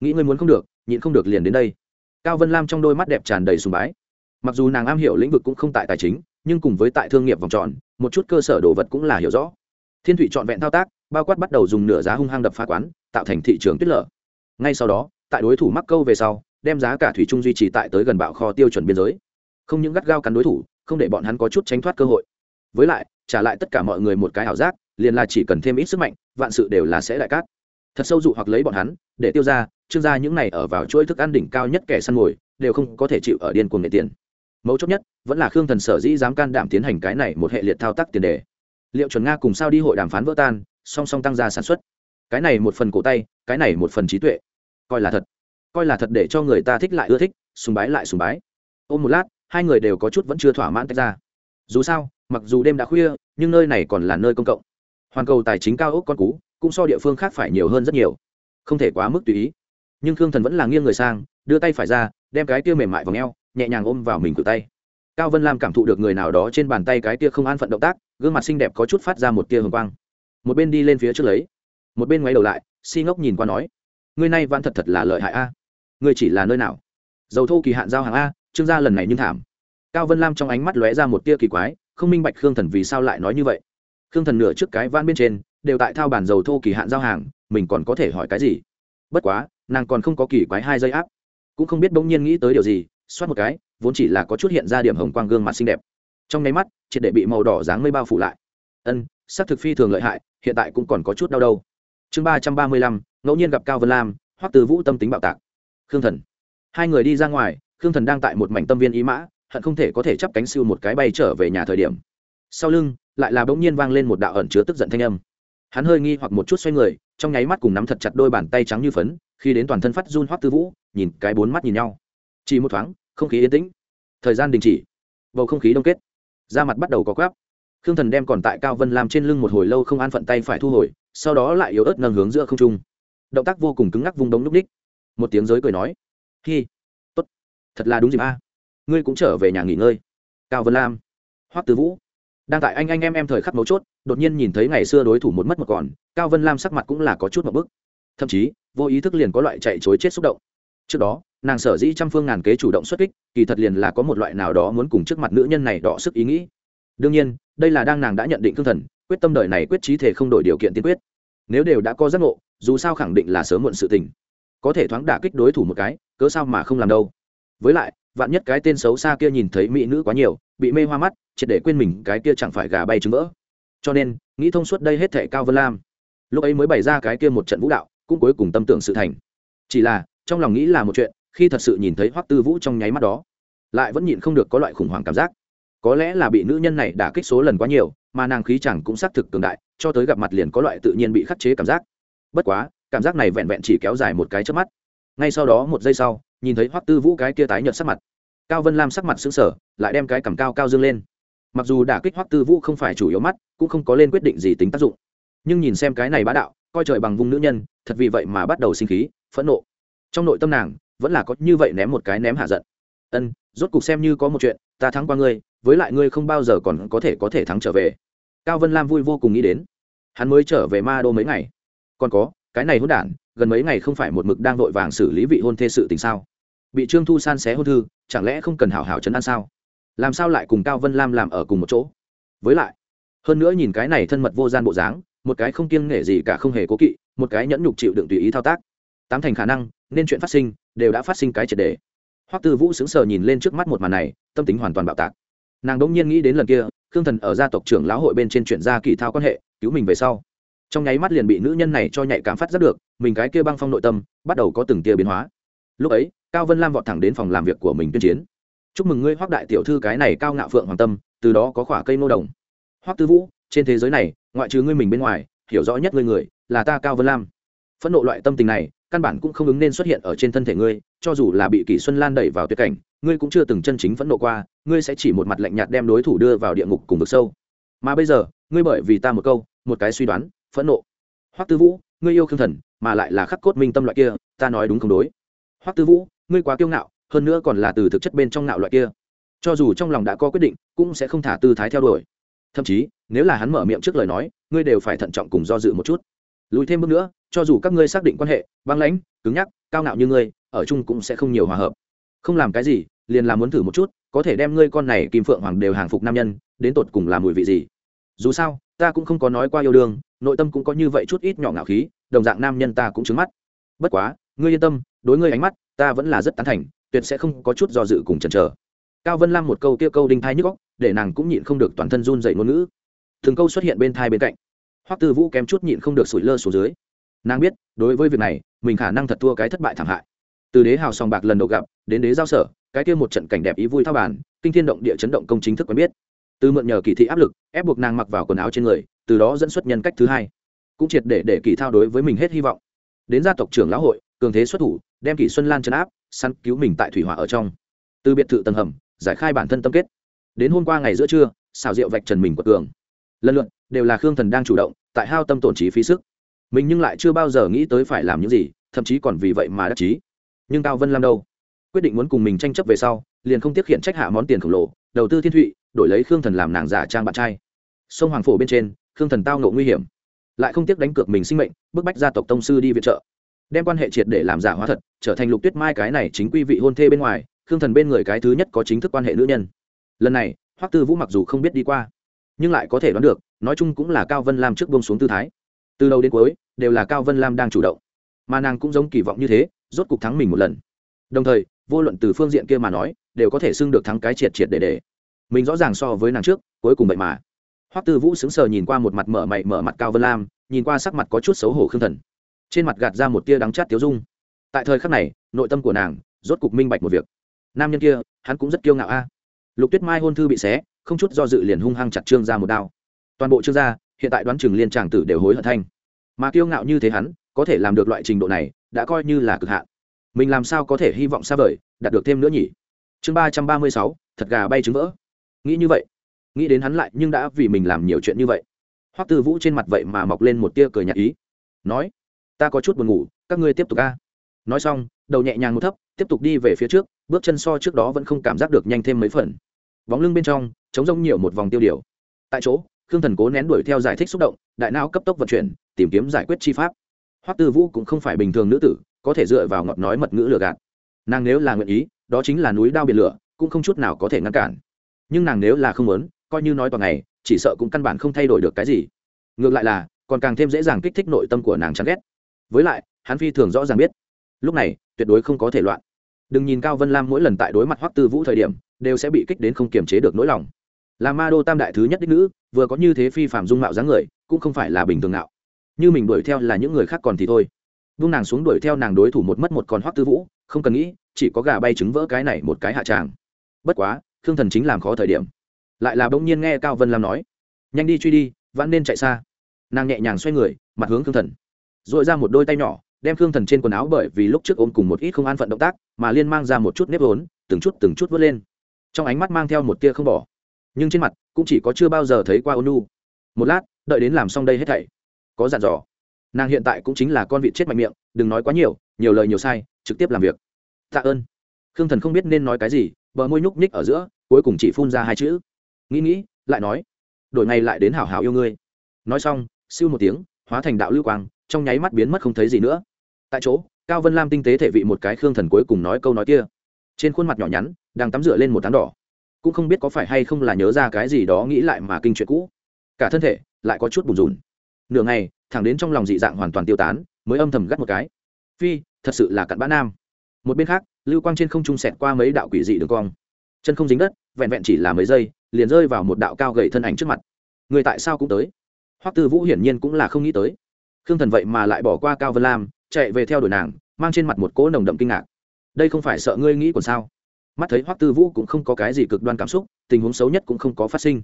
Nghĩ ngươi muốn không được nhịn không được liền đến đây. Cao vân lam trong đôi mắt đẹp tràn đầy sùng bái. Mặc dù nàng am hiểu lĩnh vực cũng không tại tài chính nhưng cùng với tại thương nghiệp vòng tròn một chút cơ sở đồ vật cũng là hiểu rõ. Thiên thụy trọn vẹn thao tác bao quát bắt đầu dùng nửa giá hung hăng đập phá quán, tạo thành thị trường tuyết lở. Ngay sau đó, tại đối thủ mắc câu về sau, đem giá cả thủy chung duy trì tại tới gần bạo kho tiêu chuẩn biên giới. Không những gắt gao cắn đối thủ, không để bọn hắn có chút tránh thoát cơ hội. Với lại, trả lại tất cả mọi người một cái ảo giác, liền là chỉ cần thêm ít sức mạnh, vạn sự đều là sẽ đại cát. Thật sâu dụ hoặc lấy bọn hắn, để tiêu ra, trương gia những này ở vào chuỗi thức ăn đỉnh cao nhất kẻ săn mồi, đều không có thể chịu ở điên cuồng nghệ tiền. Mấu chốt nhất, vẫn là khương thần sở dĩ dám can đảm tiến hành cái này một hệ liệt thao tác tiền đề. Liệu chuẩn nga cùng sao đi hội đàm phán vỡ tan song song tăng gia sản xuất. Cái này một phần cổ tay, cái này một phần trí tuệ. Coi là thật. Coi là thật để cho người ta thích lại ưa thích, sùng bái lại sùng bái. Ôm một lát, hai người đều có chút vẫn chưa thỏa mãn tách ra. Dù sao, mặc dù đêm đã khuya, nhưng nơi này còn là nơi công cộng. Hoàn cầu tài chính cao ốc con cú, cũng so địa phương khác phải nhiều hơn rất nhiều. Không thể quá mức tùy ý. Nhưng khương thần vẫn là nghiêng người sang, đưa tay phải ra, đem cái kia mềm mại vào ngheo nhẹ nhàng ôm vào mình cử tay. Cao vân lam cảm thụ được người nào đó trên bàn tay cái kia không an phận động tác, gương mặt xinh đẹp có chút phát ra một tia hồng quang một bên đi lên phía trước lấy. Một bên ngoáy đầu lại, si ngốc nhìn qua nói người này văn thật thật là lợi hại a. Người chỉ là nơi nào? Dầu thô kỳ hạn giao hàng a, trương gia lần này nhưng thảm. Cao vân lam trong ánh mắt lóe ra một tia kỳ quái, không minh bạch khương thần vì sao lại nói như vậy. Khương thần nửa trước cái van bên trên, đều tại thao bản dầu thô kỳ hạn giao hàng, mình còn có thể hỏi cái gì? Bất quá, nàng còn không có kỳ quái hai giây áp. Cũng không biết bỗng nhiên nghĩ tới điều gì, xoát một cái, vốn chỉ là có chút hiện ra điểm hồng quang gương mặt xinh đẹp. Trong nháy mắt, triệt để bị màu đỏ dáng mây bao phủ lại. Ân xác thực phi thường lợi hại, hiện tại cũng còn có chút đau đâu. Chương ba trăm ba mươi lăm, ngẫu nhiên gặp cao vân lam, hoắc từ vũ tâm tính bạo tạc. Khương thần. Hai người đi ra ngoài, khương thần đang tại một mảnh tâm viên ý mã, hận không thể có thể chắp cánh siêu một cái bay trở về nhà thời điểm. Sau lưng, lại là bỗng nhiên vang lên một đạo ẩn chứa tức giận thanh âm. Hắn hơi nghi hoặc một chút xoay người, trong nháy mắt cùng nắm thật chặt đôi bàn tay trắng như phấn, khi đến toàn thân phát run hoắc tư vũ, nhìn cái bốn mắt nhìn nhau. Chỉ một thoáng, không khí yên tĩnh. Thời gian đình chỉ. Bầu không khí đông kết. Da mặt bắt đầu có quáp khương thần đem còn tại cao vân làm trên lưng một hồi lâu không an phận tay phải thu hồi, sau đó lại yếu ớt nâng hướng giữa không trung. Động tác vô cùng cứng ngắc vung đống núp ních. Một tiếng giới cười nói, hi, tốt, thật là đúng dịp a. Ngươi cũng trở về nhà nghỉ ngơi. Cao vân lam, hoắc tư vũ, đang tại anh anh em em thời khắc mấu chốt, đột nhiên nhìn thấy ngày xưa đối thủ một mất một còn, cao vân lam sắc mặt cũng là có chút một bức. Thậm chí, vô ý thức liền có loại chạy chối chết xúc động. Trước đó, nàng sở dĩ trăm phương ngàn kế chủ động xuất kích, kỳ thật liền là có một loại nào đó muốn cùng trước mặt nữ nhân này đọ sức ý nghĩ đương nhiên, đây là đang nàng đã nhận định thương thần, quyết tâm đời này quyết trí thể không đổi điều kiện tiên quyết. Nếu đều đã có giác ngộ, dù sao khẳng định là sớm muộn sự tình. Có thể thoáng đả kích đối thủ một cái, cớ sao mà không làm đâu. Với lại, vạn nhất cái tên xấu xa kia nhìn thấy mỹ nữ quá nhiều, bị mê hoa mắt, triệt để quên mình, cái kia chẳng phải gà bay trứng vỡ. Cho nên, nghĩ thông suốt đây hết thệ cao vân lam. Lúc ấy mới bày ra cái kia một trận vũ đạo, cũng cuối cùng tâm tưởng sự thành. Chỉ là, trong lòng nghĩ là một chuyện, khi thật sự nhìn thấy hoắc tư vũ trong nháy mắt đó, lại vẫn nhịn không được có loại khủng hoảng cảm giác có lẽ là bị nữ nhân này đả kích số lần quá nhiều, mà nàng khí chẳng cũng xác thực cường đại, cho tới gặp mặt liền có loại tự nhiên bị khắc chế cảm giác. Bất quá, cảm giác này vẹn vẹn chỉ kéo dài một cái trước mắt. Ngay sau đó một giây sau, nhìn thấy hoắc tư vũ cái kia tái nhợt sắc mặt. Cao vân lam sắc mặt xứng sở lại đem cái cầm cao cao dương lên. Mặc dù đả kích hoắc tư vũ không phải chủ yếu mắt, cũng không có lên quyết định gì tính tác dụng. Nhưng nhìn xem cái này bá đạo, coi trời bằng vùng nữ nhân, thật vì vậy mà bắt đầu sinh khí, phẫn nộ. Trong nội tâm nàng, vẫn là có như vậy ném một cái ném hạ giận. Ân, rốt cục xem như có một chuyện, ta thắng qua ngươi với lại ngươi không bao giờ còn có thể có thể thắng trở về. Cao vân lam vui vô cùng nghĩ đến. Hắn mới trở về ma đô mấy ngày. Còn có, cái này hôn đản, gần mấy ngày không phải một mực đang vội vàng xử lý vị hôn thê sự tình sao? Bị trương thu san xé hôn thư, chẳng lẽ không cần hảo hảo chấn an sao? Làm sao lại cùng cao vân lam làm ở cùng một chỗ? Với lại, hơn nữa nhìn cái này thân mật vô gian bộ dáng, một cái không kiêng nể gì cả không hề cố kỵ, một cái nhẫn nhục chịu đựng tùy ý thao tác. Tám thành khả năng, nên chuyện phát sinh, đều đã phát sinh cái triệt đề hoắc tư vũ sững sờ nhìn lên trước mắt một màn này, tâm tính hoàn toàn bạo tạc nàng đỗng nhiên nghĩ đến lần kia, khương thần ở gia tộc trưởng lão hội bên trên chuyển ra kỳ thao quan hệ, cứu mình về sau. Trong nháy mắt liền bị nữ nhân này cho nhạy cảm phát rất được, mình cái kia băng phong nội tâm bắt đầu có từng tia biến hóa. Lúc ấy, cao vân lam vọt thẳng đến phòng làm việc của mình tuyên chiến. Chúc mừng ngươi hoác đại tiểu thư cái này cao ngạo phượng hoàng tâm, từ đó có khỏa cây nô đồng. Hoác tư vũ, trên thế giới này, ngoại trừ ngươi mình bên ngoài, hiểu rõ nhất ngươi người, là ta cao vân lam. Phẫn nộ loại tâm tình này căn bản cũng không ứng nên xuất hiện ở trên thân thể ngươi, cho dù là bị kỷ xuân lan đẩy vào tuyệt cảnh, ngươi cũng chưa từng chân chính phẫn nộ qua, ngươi sẽ chỉ một mặt lạnh nhạt đem đối thủ đưa vào địa ngục cùng vực sâu. Mà bây giờ, ngươi bởi vì ta một câu, một cái suy đoán, phẫn nộ. Hoắc tư vũ, ngươi yêu khương thần, mà lại là khắc cốt minh tâm loại kia, ta nói đúng không đối? Hoắc tư vũ, ngươi quá kiêu ngạo, hơn nữa còn là từ thực chất bên trong ngạo loại kia. Cho dù trong lòng đã có quyết định, cũng sẽ không thả tư thái theo đuổi. Thậm chí, nếu là hắn mở miệng trước lời nói, ngươi đều phải thận trọng cùng do dự một chút lùi thêm bước nữa, cho dù các ngươi xác định quan hệ, băng lãnh, cứng nhắc, cao ngạo như ngươi, ở chung cũng sẽ không nhiều hòa hợp. Không làm cái gì, liền làm muốn thử một chút, có thể đem ngươi con này kim phượng hoàng đều hàng phục nam nhân, đến tột cùng làm mùi vị gì. Dù sao, ta cũng không có nói qua yêu đương, nội tâm cũng có như vậy chút ít nhỏ ngạo khí, đồng dạng nam nhân ta cũng trứng mắt. Bất quá, ngươi yên tâm, đối ngươi ánh mắt, ta vẫn là rất tán thành, tuyệt sẽ không có chút do dự cùng chần chờ. Cao vân lam một câu kia câu đinh thai nhức góc để nàng cũng nhịn không được toàn thân run dậy ngôn ngữ. Thường câu xuất hiện bên thai bên cạnh hoắc tư vũ kém chút nhịn không được sủi lơ xuống dưới nàng biết đối với việc này mình khả năng thật thua cái thất bại thảm hại từ đế hào sòng bạc lần đầu gặp đến đế giao sở cái kia một trận cảnh đẹp ý vui thao bàn kinh thiên động địa chấn động công chính thức quen biết từ mượn nhờ kỳ thị áp lực ép buộc nàng mặc vào quần áo trên người từ đó dẫn xuất nhân cách thứ hai cũng triệt để để kỳ thao đối với mình hết hy vọng đến gia tộc trưởng lão hội cường thế xuất thủ đem kỷ xuân lan chấn áp săn cứu mình tại thủy hỏa ở trong từ biệt thự tầng hầm giải khai bản thân tâm kết đến hôm qua ngày giữa trưa xào rượu vạch trần mình của cường lần lượt, đều là khương thần đang chủ động, tại hao tâm tổn trí phí sức. Mình nhưng lại chưa bao giờ nghĩ tới phải làm những gì, thậm chí còn vì vậy mà đắc chí. Nhưng cao vân lam đâu? Quyết định muốn cùng mình tranh chấp về sau, liền không tiếc hiện trách hạ món tiền khổng lồ, đầu tư thiên thụy, đổi lấy khương thần làm nàng giả trang bạn trai. Sông hoàng phổ bên trên, khương thần tao ngộ nguy hiểm. Lại không tiếc đánh cược mình sinh mệnh, bức bách gia tộc tông sư đi viện trợ. Đem quan hệ triệt để làm giả hóa thật, trở thành lục tuyết mai cái này chính quy vị hôn thê bên ngoài, khương thần bên người cái thứ nhất có chính thức quan hệ nữ nhân. Lần này, hoắc tư vũ mặc dù không biết đi qua nhưng lại có thể đoán được, nói chung cũng là cao vân lam trước bông xuống tư thái. Từ đầu đến cuối, đều là cao vân lam đang chủ động. Mà nàng cũng giống kỳ vọng như thế, rốt cục thắng mình một lần. Đồng thời, vô luận từ phương diện kia mà nói, đều có thể xưng được thắng cái triệt triệt để để. Mình rõ ràng so với nàng trước, cuối cùng vậy mà. Hoắc tư vũ sững sờ nhìn qua một mặt mở mày mở mặt cao vân lam, nhìn qua sắc mặt có chút xấu hổ khương thần. Trên mặt gạt ra một tia đắng chát tiếu dung. Tại thời khắc này, nội tâm của nàng rốt cục minh bạch một việc. Nam nhân kia, hắn cũng rất kiêu ngạo a lục tuyết mai hôn thư bị xé, không chút do dự liền hung hăng chặt trương ra một đao. Toàn bộ trương gia, hiện tại đoán chừng liên tràng tử đều hối hận thanh. Mà kiêu ngạo như thế hắn, có thể làm được loại trình độ này, đã coi như là cực hạn. Mình làm sao có thể hy vọng xa vời, đạt được thêm nữa nhỉ? Chương ba trăm ba mươi sáu, thật gà bay trứng vỡ. Nghĩ như vậy, nghĩ đến hắn lại nhưng đã vì mình làm nhiều chuyện như vậy. Hoắc tư vũ trên mặt vậy mà mọc lên một tia cười nhạt ý. Nói, ta có chút buồn ngủ, các ngươi tiếp tục ca nói xong, đầu nhẹ nhàng một thấp, tiếp tục đi về phía trước bước chân so trước đó vẫn không cảm giác được nhanh thêm mấy phần. Bóng lưng bên trong chống rông nhiều một vòng tiêu điều. Tại chỗ, khương thần cố nén đuổi theo giải thích xúc động, đại não cấp tốc vận chuyển, tìm kiếm giải quyết chi pháp. Hoắc tư vũ cũng không phải bình thường nữ tử, có thể dựa vào ngọt nói mật ngữ lừa gạt. Nàng nếu là nguyện ý, đó chính là núi đao biển lửa, cũng không chút nào có thể ngăn cản. Nhưng nàng nếu là không muốn, coi như nói toàn ngày, chỉ sợ cũng căn bản không thay đổi được cái gì. Ngược lại là, còn càng thêm dễ dàng kích thích nội tâm của nàng chán ghét. Với lại, hắn phi thường rõ ràng biết, lúc này, tuyệt đối không có thể loạn đừng nhìn cao vân lam mỗi lần tại đối mặt hoắc tư vũ thời điểm, đều sẽ bị kích đến không kiềm chế được nỗi lòng. Là ma đô tam đại thứ nhất đích nữ, vừa có như thế phi phạm dung mạo dáng người, cũng không phải là bình thường nào. Như mình đuổi theo là những người khác còn thì thôi. Vung nàng xuống đuổi theo nàng đối thủ một mất một còn hoắc tư vũ, không cần nghĩ, chỉ có gà bay trứng vỡ cái này một cái hạ tràng. Bất quá thương thần chính làm khó thời điểm. Lại là bỗng nhiên nghe cao vân lam nói, nhanh đi truy đi vẫn nên chạy xa. Nàng nhẹ nhàng xoay người, mặt hướng thương thần. Dội ra một đôi tay nhỏ đem khương thần trên quần áo bởi vì lúc trước ôm cùng một ít không an phận động tác, mà liên mang ra một chút nếp vốn, từng chút từng chút vớt lên. Trong ánh mắt mang theo một tia không bỏ. Nhưng trên mặt cũng chỉ có chưa bao giờ thấy qua ônu một lát, đợi đến làm xong đây hết thảy. Có dặn dò. Nàng hiện tại cũng chính là con vịt chết mạnh miệng, đừng nói quá nhiều nhiều lời nhiều sai, trực tiếp làm việc. Tạ ơn. Khương thần không biết nên nói cái gì, bờ môi nhúc nhích ở giữa, cuối cùng chỉ phun ra hai chữ. Nghĩ nghĩ, lại nói, đổi ngày lại đến hảo hảo yêu ngươi. Nói xong, siêu một tiếng, hóa thành đạo lưu quang, trong nháy mắt biến mất không thấy gì nữa tại chỗ, cao vân lam tinh tế thể vị một cái khương thần cuối cùng nói câu nói kia. Trên khuôn mặt nhỏ nhắn, đang tắm rửa lên một tán đỏ. Cũng không biết có phải hay không là nhớ ra cái gì đó nghĩ lại mà kinh chuyện cũ. Cả thân thể lại có chút bùn rùn. Nửa ngày, thẳng đến trong lòng dị dạng hoàn toàn tiêu tán, mới âm thầm gắt một cái. Phi, thật sự là cặn bã nam. Một bên khác, lưu quang trên không trung sẹt qua mấy đạo quỷ dị đường cong. Chân không dính đất, vẹn vẹn chỉ là mấy giây, liền rơi vào một đạo cao gậy thân ảnh trước mặt. Người tại sao cũng tới? Hoắc tư vũ hiển nhiên cũng là không nghĩ tới. Khương thần vậy mà lại bỏ qua cao vân lam chạy về theo đuổi nàng, mang trên mặt một cỗ nồng đậm kinh ngạc. Đây không phải sợ ngươi nghĩ còn sao? Mắt thấy hoắc tư vũ cũng không có cái gì cực đoan cảm xúc, tình huống xấu nhất cũng không có phát sinh.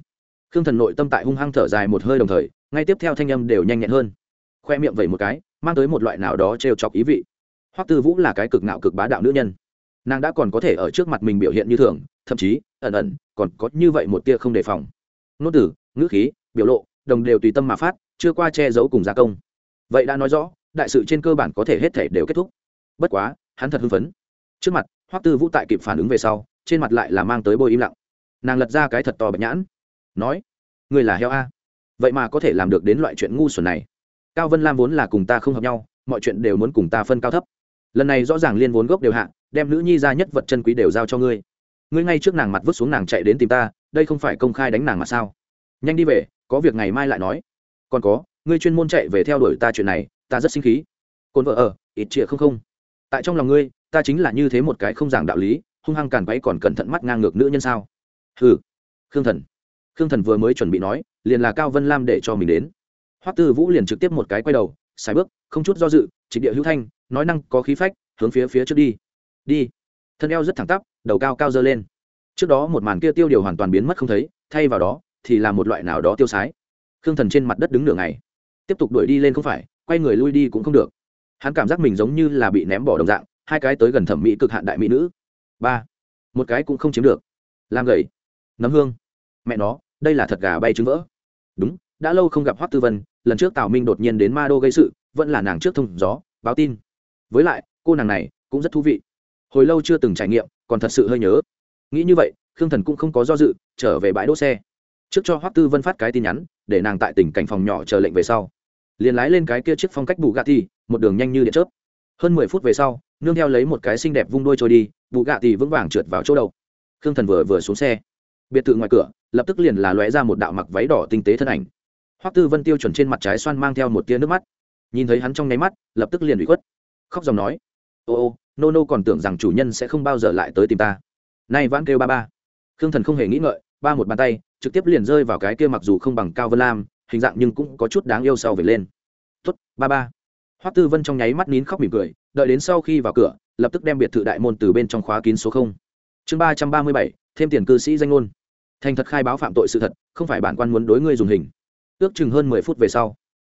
Khương thần nội tâm tại hung hăng thở dài một hơi đồng thời, ngay tiếp theo thanh âm đều nhanh nhẹn hơn. Khoe miệng vẩy một cái, mang tới một loại nào đó trêu chọc ý vị. Hoắc tư vũ là cái cực nạo cực bá đạo nữ nhân. Nàng đã còn có thể ở trước mặt mình biểu hiện như thường, thậm chí, ẩn ẩn, còn có như vậy một tia không đề phòng. Nốt tử, ngữ khí, biểu lộ, đồng đều tùy tâm mà phát, chưa qua che giấu cùng gia công. Vậy đã nói rõ đại sự trên cơ bản có thể hết thể đều kết thúc. Bất quá, hắn thật hưng phấn. Trước mặt, hoắc tư vũ tại kịp phản ứng về sau, trên mặt lại là mang tới bôi im lặng. Nàng lật ra cái thật to bạch nhãn, nói người là heo a? Vậy mà có thể làm được đến loại chuyện ngu xuẩn này. Cao vân lam vốn là cùng ta không hợp nhau, mọi chuyện đều muốn cùng ta phân cao thấp. Lần này rõ ràng liên vốn gốc đều hạ, đem nữ nhi ra nhất vật chân quý đều giao cho ngươi. Ngươi ngay trước nàng mặt vứt xuống nàng chạy đến tìm ta, đây không phải công khai đánh nàng mà sao? Nhanh đi về, có việc ngày mai lại nói. Còn có, ngươi chuyên môn chạy về theo đuổi ta chuyện này ta rất sinh khí. Cồn vợ ở, ít trịa không không. Tại trong lòng ngươi, ta chính là như thế một cái không giảng đạo lý, hung hăng càn váy còn cẩn thận mắt ngang ngược nữ nhân sao? Hừ. Khương thần. Khương thần vừa mới chuẩn bị nói, liền là cao vân lam để cho mình đến. Hoắc tư vũ liền trực tiếp một cái quay đầu sài bước, không chút do dự trịnh địa hữu thanh, nói năng có khí phách, hướng phía phía trước đi. Đi. Thân eo rất thẳng tắp, đầu cao cao dơ lên. Trước đó một màn kia tiêu điều hoàn toàn biến mất không thấy, thay vào đó, thì là một loại nào đó tiêu sái. Khương thần trên mặt đất đứng nửa ngày. Tiếp tục đuổi đi lên không phải quay người lui đi cũng không được. Hắn cảm giác mình giống như là bị ném bỏ đồng dạng, hai cái tới gần thẩm mỹ cực hạn đại mỹ nữ. Ba, một cái cũng không chiếm được. Làm gầy, nấm hương. Mẹ nó, đây là thật gà bay trứng vỡ. Đúng, đã lâu không gặp hoắc tư vân, lần trước tào minh đột nhiên đến ma đô gây sự, vẫn là nàng trước thông gió, báo tin. Với lại, cô nàng này cũng rất thú vị. Hồi lâu chưa từng trải nghiệm, còn thật sự hơi nhớ. Nghĩ như vậy, khương thần cũng không có do dự, trở về bãi đỗ xe. Trước cho hoắc tư vân phát cái tin nhắn, để nàng tại tỉnh cảnh phòng nhỏ chờ lệnh về sau liền lái lên cái kia chiếc phong cách bù gạ tì một đường nhanh như điện chớp. Hơn mười phút về sau, nương theo lấy một cái xinh đẹp vung đôi trôi đi bù gạ tì vững vàng trượt vào chỗ đầu. Khương thần vừa vừa xuống xe. Biệt thự ngoài cửa, lập tức liền là lóe ra một đạo mặc váy đỏ tinh tế thân ảnh. Hoắc tư vân tiêu chuẩn trên mặt trái xoan mang theo một tia nước mắt. Nhìn thấy hắn trong nháy mắt, lập tức liền bị khuất. Khóc dòng nói, ô ô, nô nô còn tưởng rằng chủ nhân sẽ không bao giờ lại tới tìm ta. Nay vãn kêu ba ba. Khương thần không hề nghĩ ngợi, ba một bàn tay, trực tiếp liền rơi vào cái kia mặc dù không bằng cao vân lam hình dạng nhưng cũng có chút đáng yêu sau về lên. Tốt, ba ba. Hoắc tư vân trong nháy mắt nín khóc mỉm cười, đợi đến sau khi vào cửa, lập tức đem biệt thự đại môn từ bên trong khóa kín số không. Chương ba trăm ba mươi bảy, thêm tiền cư sĩ danh ngôn. Thành thật khai báo phạm tội sự thật, không phải bản quan muốn đối ngươi dùng hình. Ước chừng hơn mười phút về sau,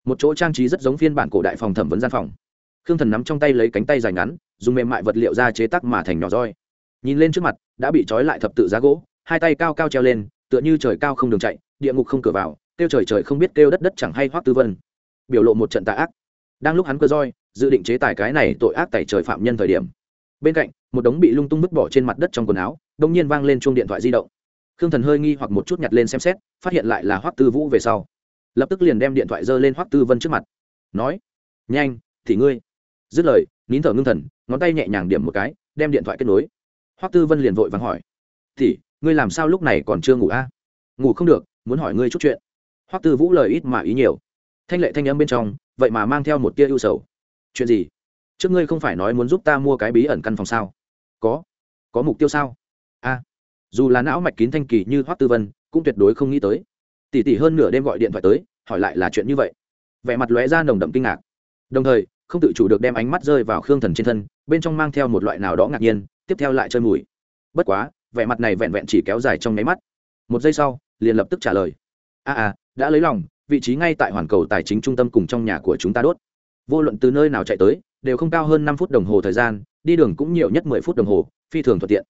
một chỗ trang trí rất giống phiên bản cổ đại phòng thẩm vấn gian phòng. Khương thần nắm trong tay lấy cánh tay dài ngắn, dùng mềm mại vật liệu ra chế tác mà thành nhỏ roi. Nhìn lên trước mặt, đã bị trói lại thập tự giá gỗ, hai tay cao cao treo lên, tựa như trời cao không đường chạy, địa ngục không cửa vào kêu trời trời không biết kêu đất đất chẳng hay hoắc tư vân. Biểu lộ một trận tà ác. Đang lúc hắn cơ roi, dự định chế tài cái này tội ác tại trời phạm nhân thời điểm. Bên cạnh, một đống bị lung tung vứt bỏ trên mặt đất trong quần áo đông nhiên vang lên chuông điện thoại di động. Khương thần hơi nghi hoặc một chút nhặt lên xem xét, phát hiện lại là hoắc tư vũ về sau. Lập tức liền đem điện thoại giơ lên hoắc tư vân trước mặt. Nói, nhanh, thì ngươi. Dứt lời, nín thở ngưng thần, ngón tay nhẹ nhàng điểm một cái, đem điện thoại kết nối. Hoắc tư vân liền vội vàng hỏi, thì, ngươi làm sao lúc này còn chưa ngủ a? Ngủ không được, muốn hỏi ngươi chút chuyện hoắc tư vũ lời ít mà ý nhiều. Thanh lệ thanh âm bên trong, vậy mà mang theo một tia ưu sầu. Chuyện gì? Trước ngươi không phải nói muốn giúp ta mua cái bí ẩn căn phòng sao? Có. Có mục tiêu sao? A. Dù là não mạch kín thanh kỳ như hoắc tư vân, cũng tuyệt đối không nghĩ tới. Tỷ tỷ hơn nửa đêm gọi điện thoại tới, hỏi lại là chuyện như vậy. Vẻ mặt lóe ra nồng đậm kinh ngạc. Đồng thời, không tự chủ được đem ánh mắt rơi vào khương thần trên thân, bên trong mang theo một loại nào đó ngạc nhiên, tiếp theo lại chơi mùi. Bất quá, vẻ mặt này vẹn vẹn chỉ kéo dài trong nháy mắt. Một giây sau, liền lập tức trả lời a à, à đã lấy lòng vị trí ngay tại hoàn cầu tài chính trung tâm cùng trong nhà của chúng ta đốt. Vô luận từ nơi nào chạy tới đều không cao hơn năm phút đồng hồ thời gian đi đường cũng nhiều nhất mười phút đồng hồ phi thường thuận tiện.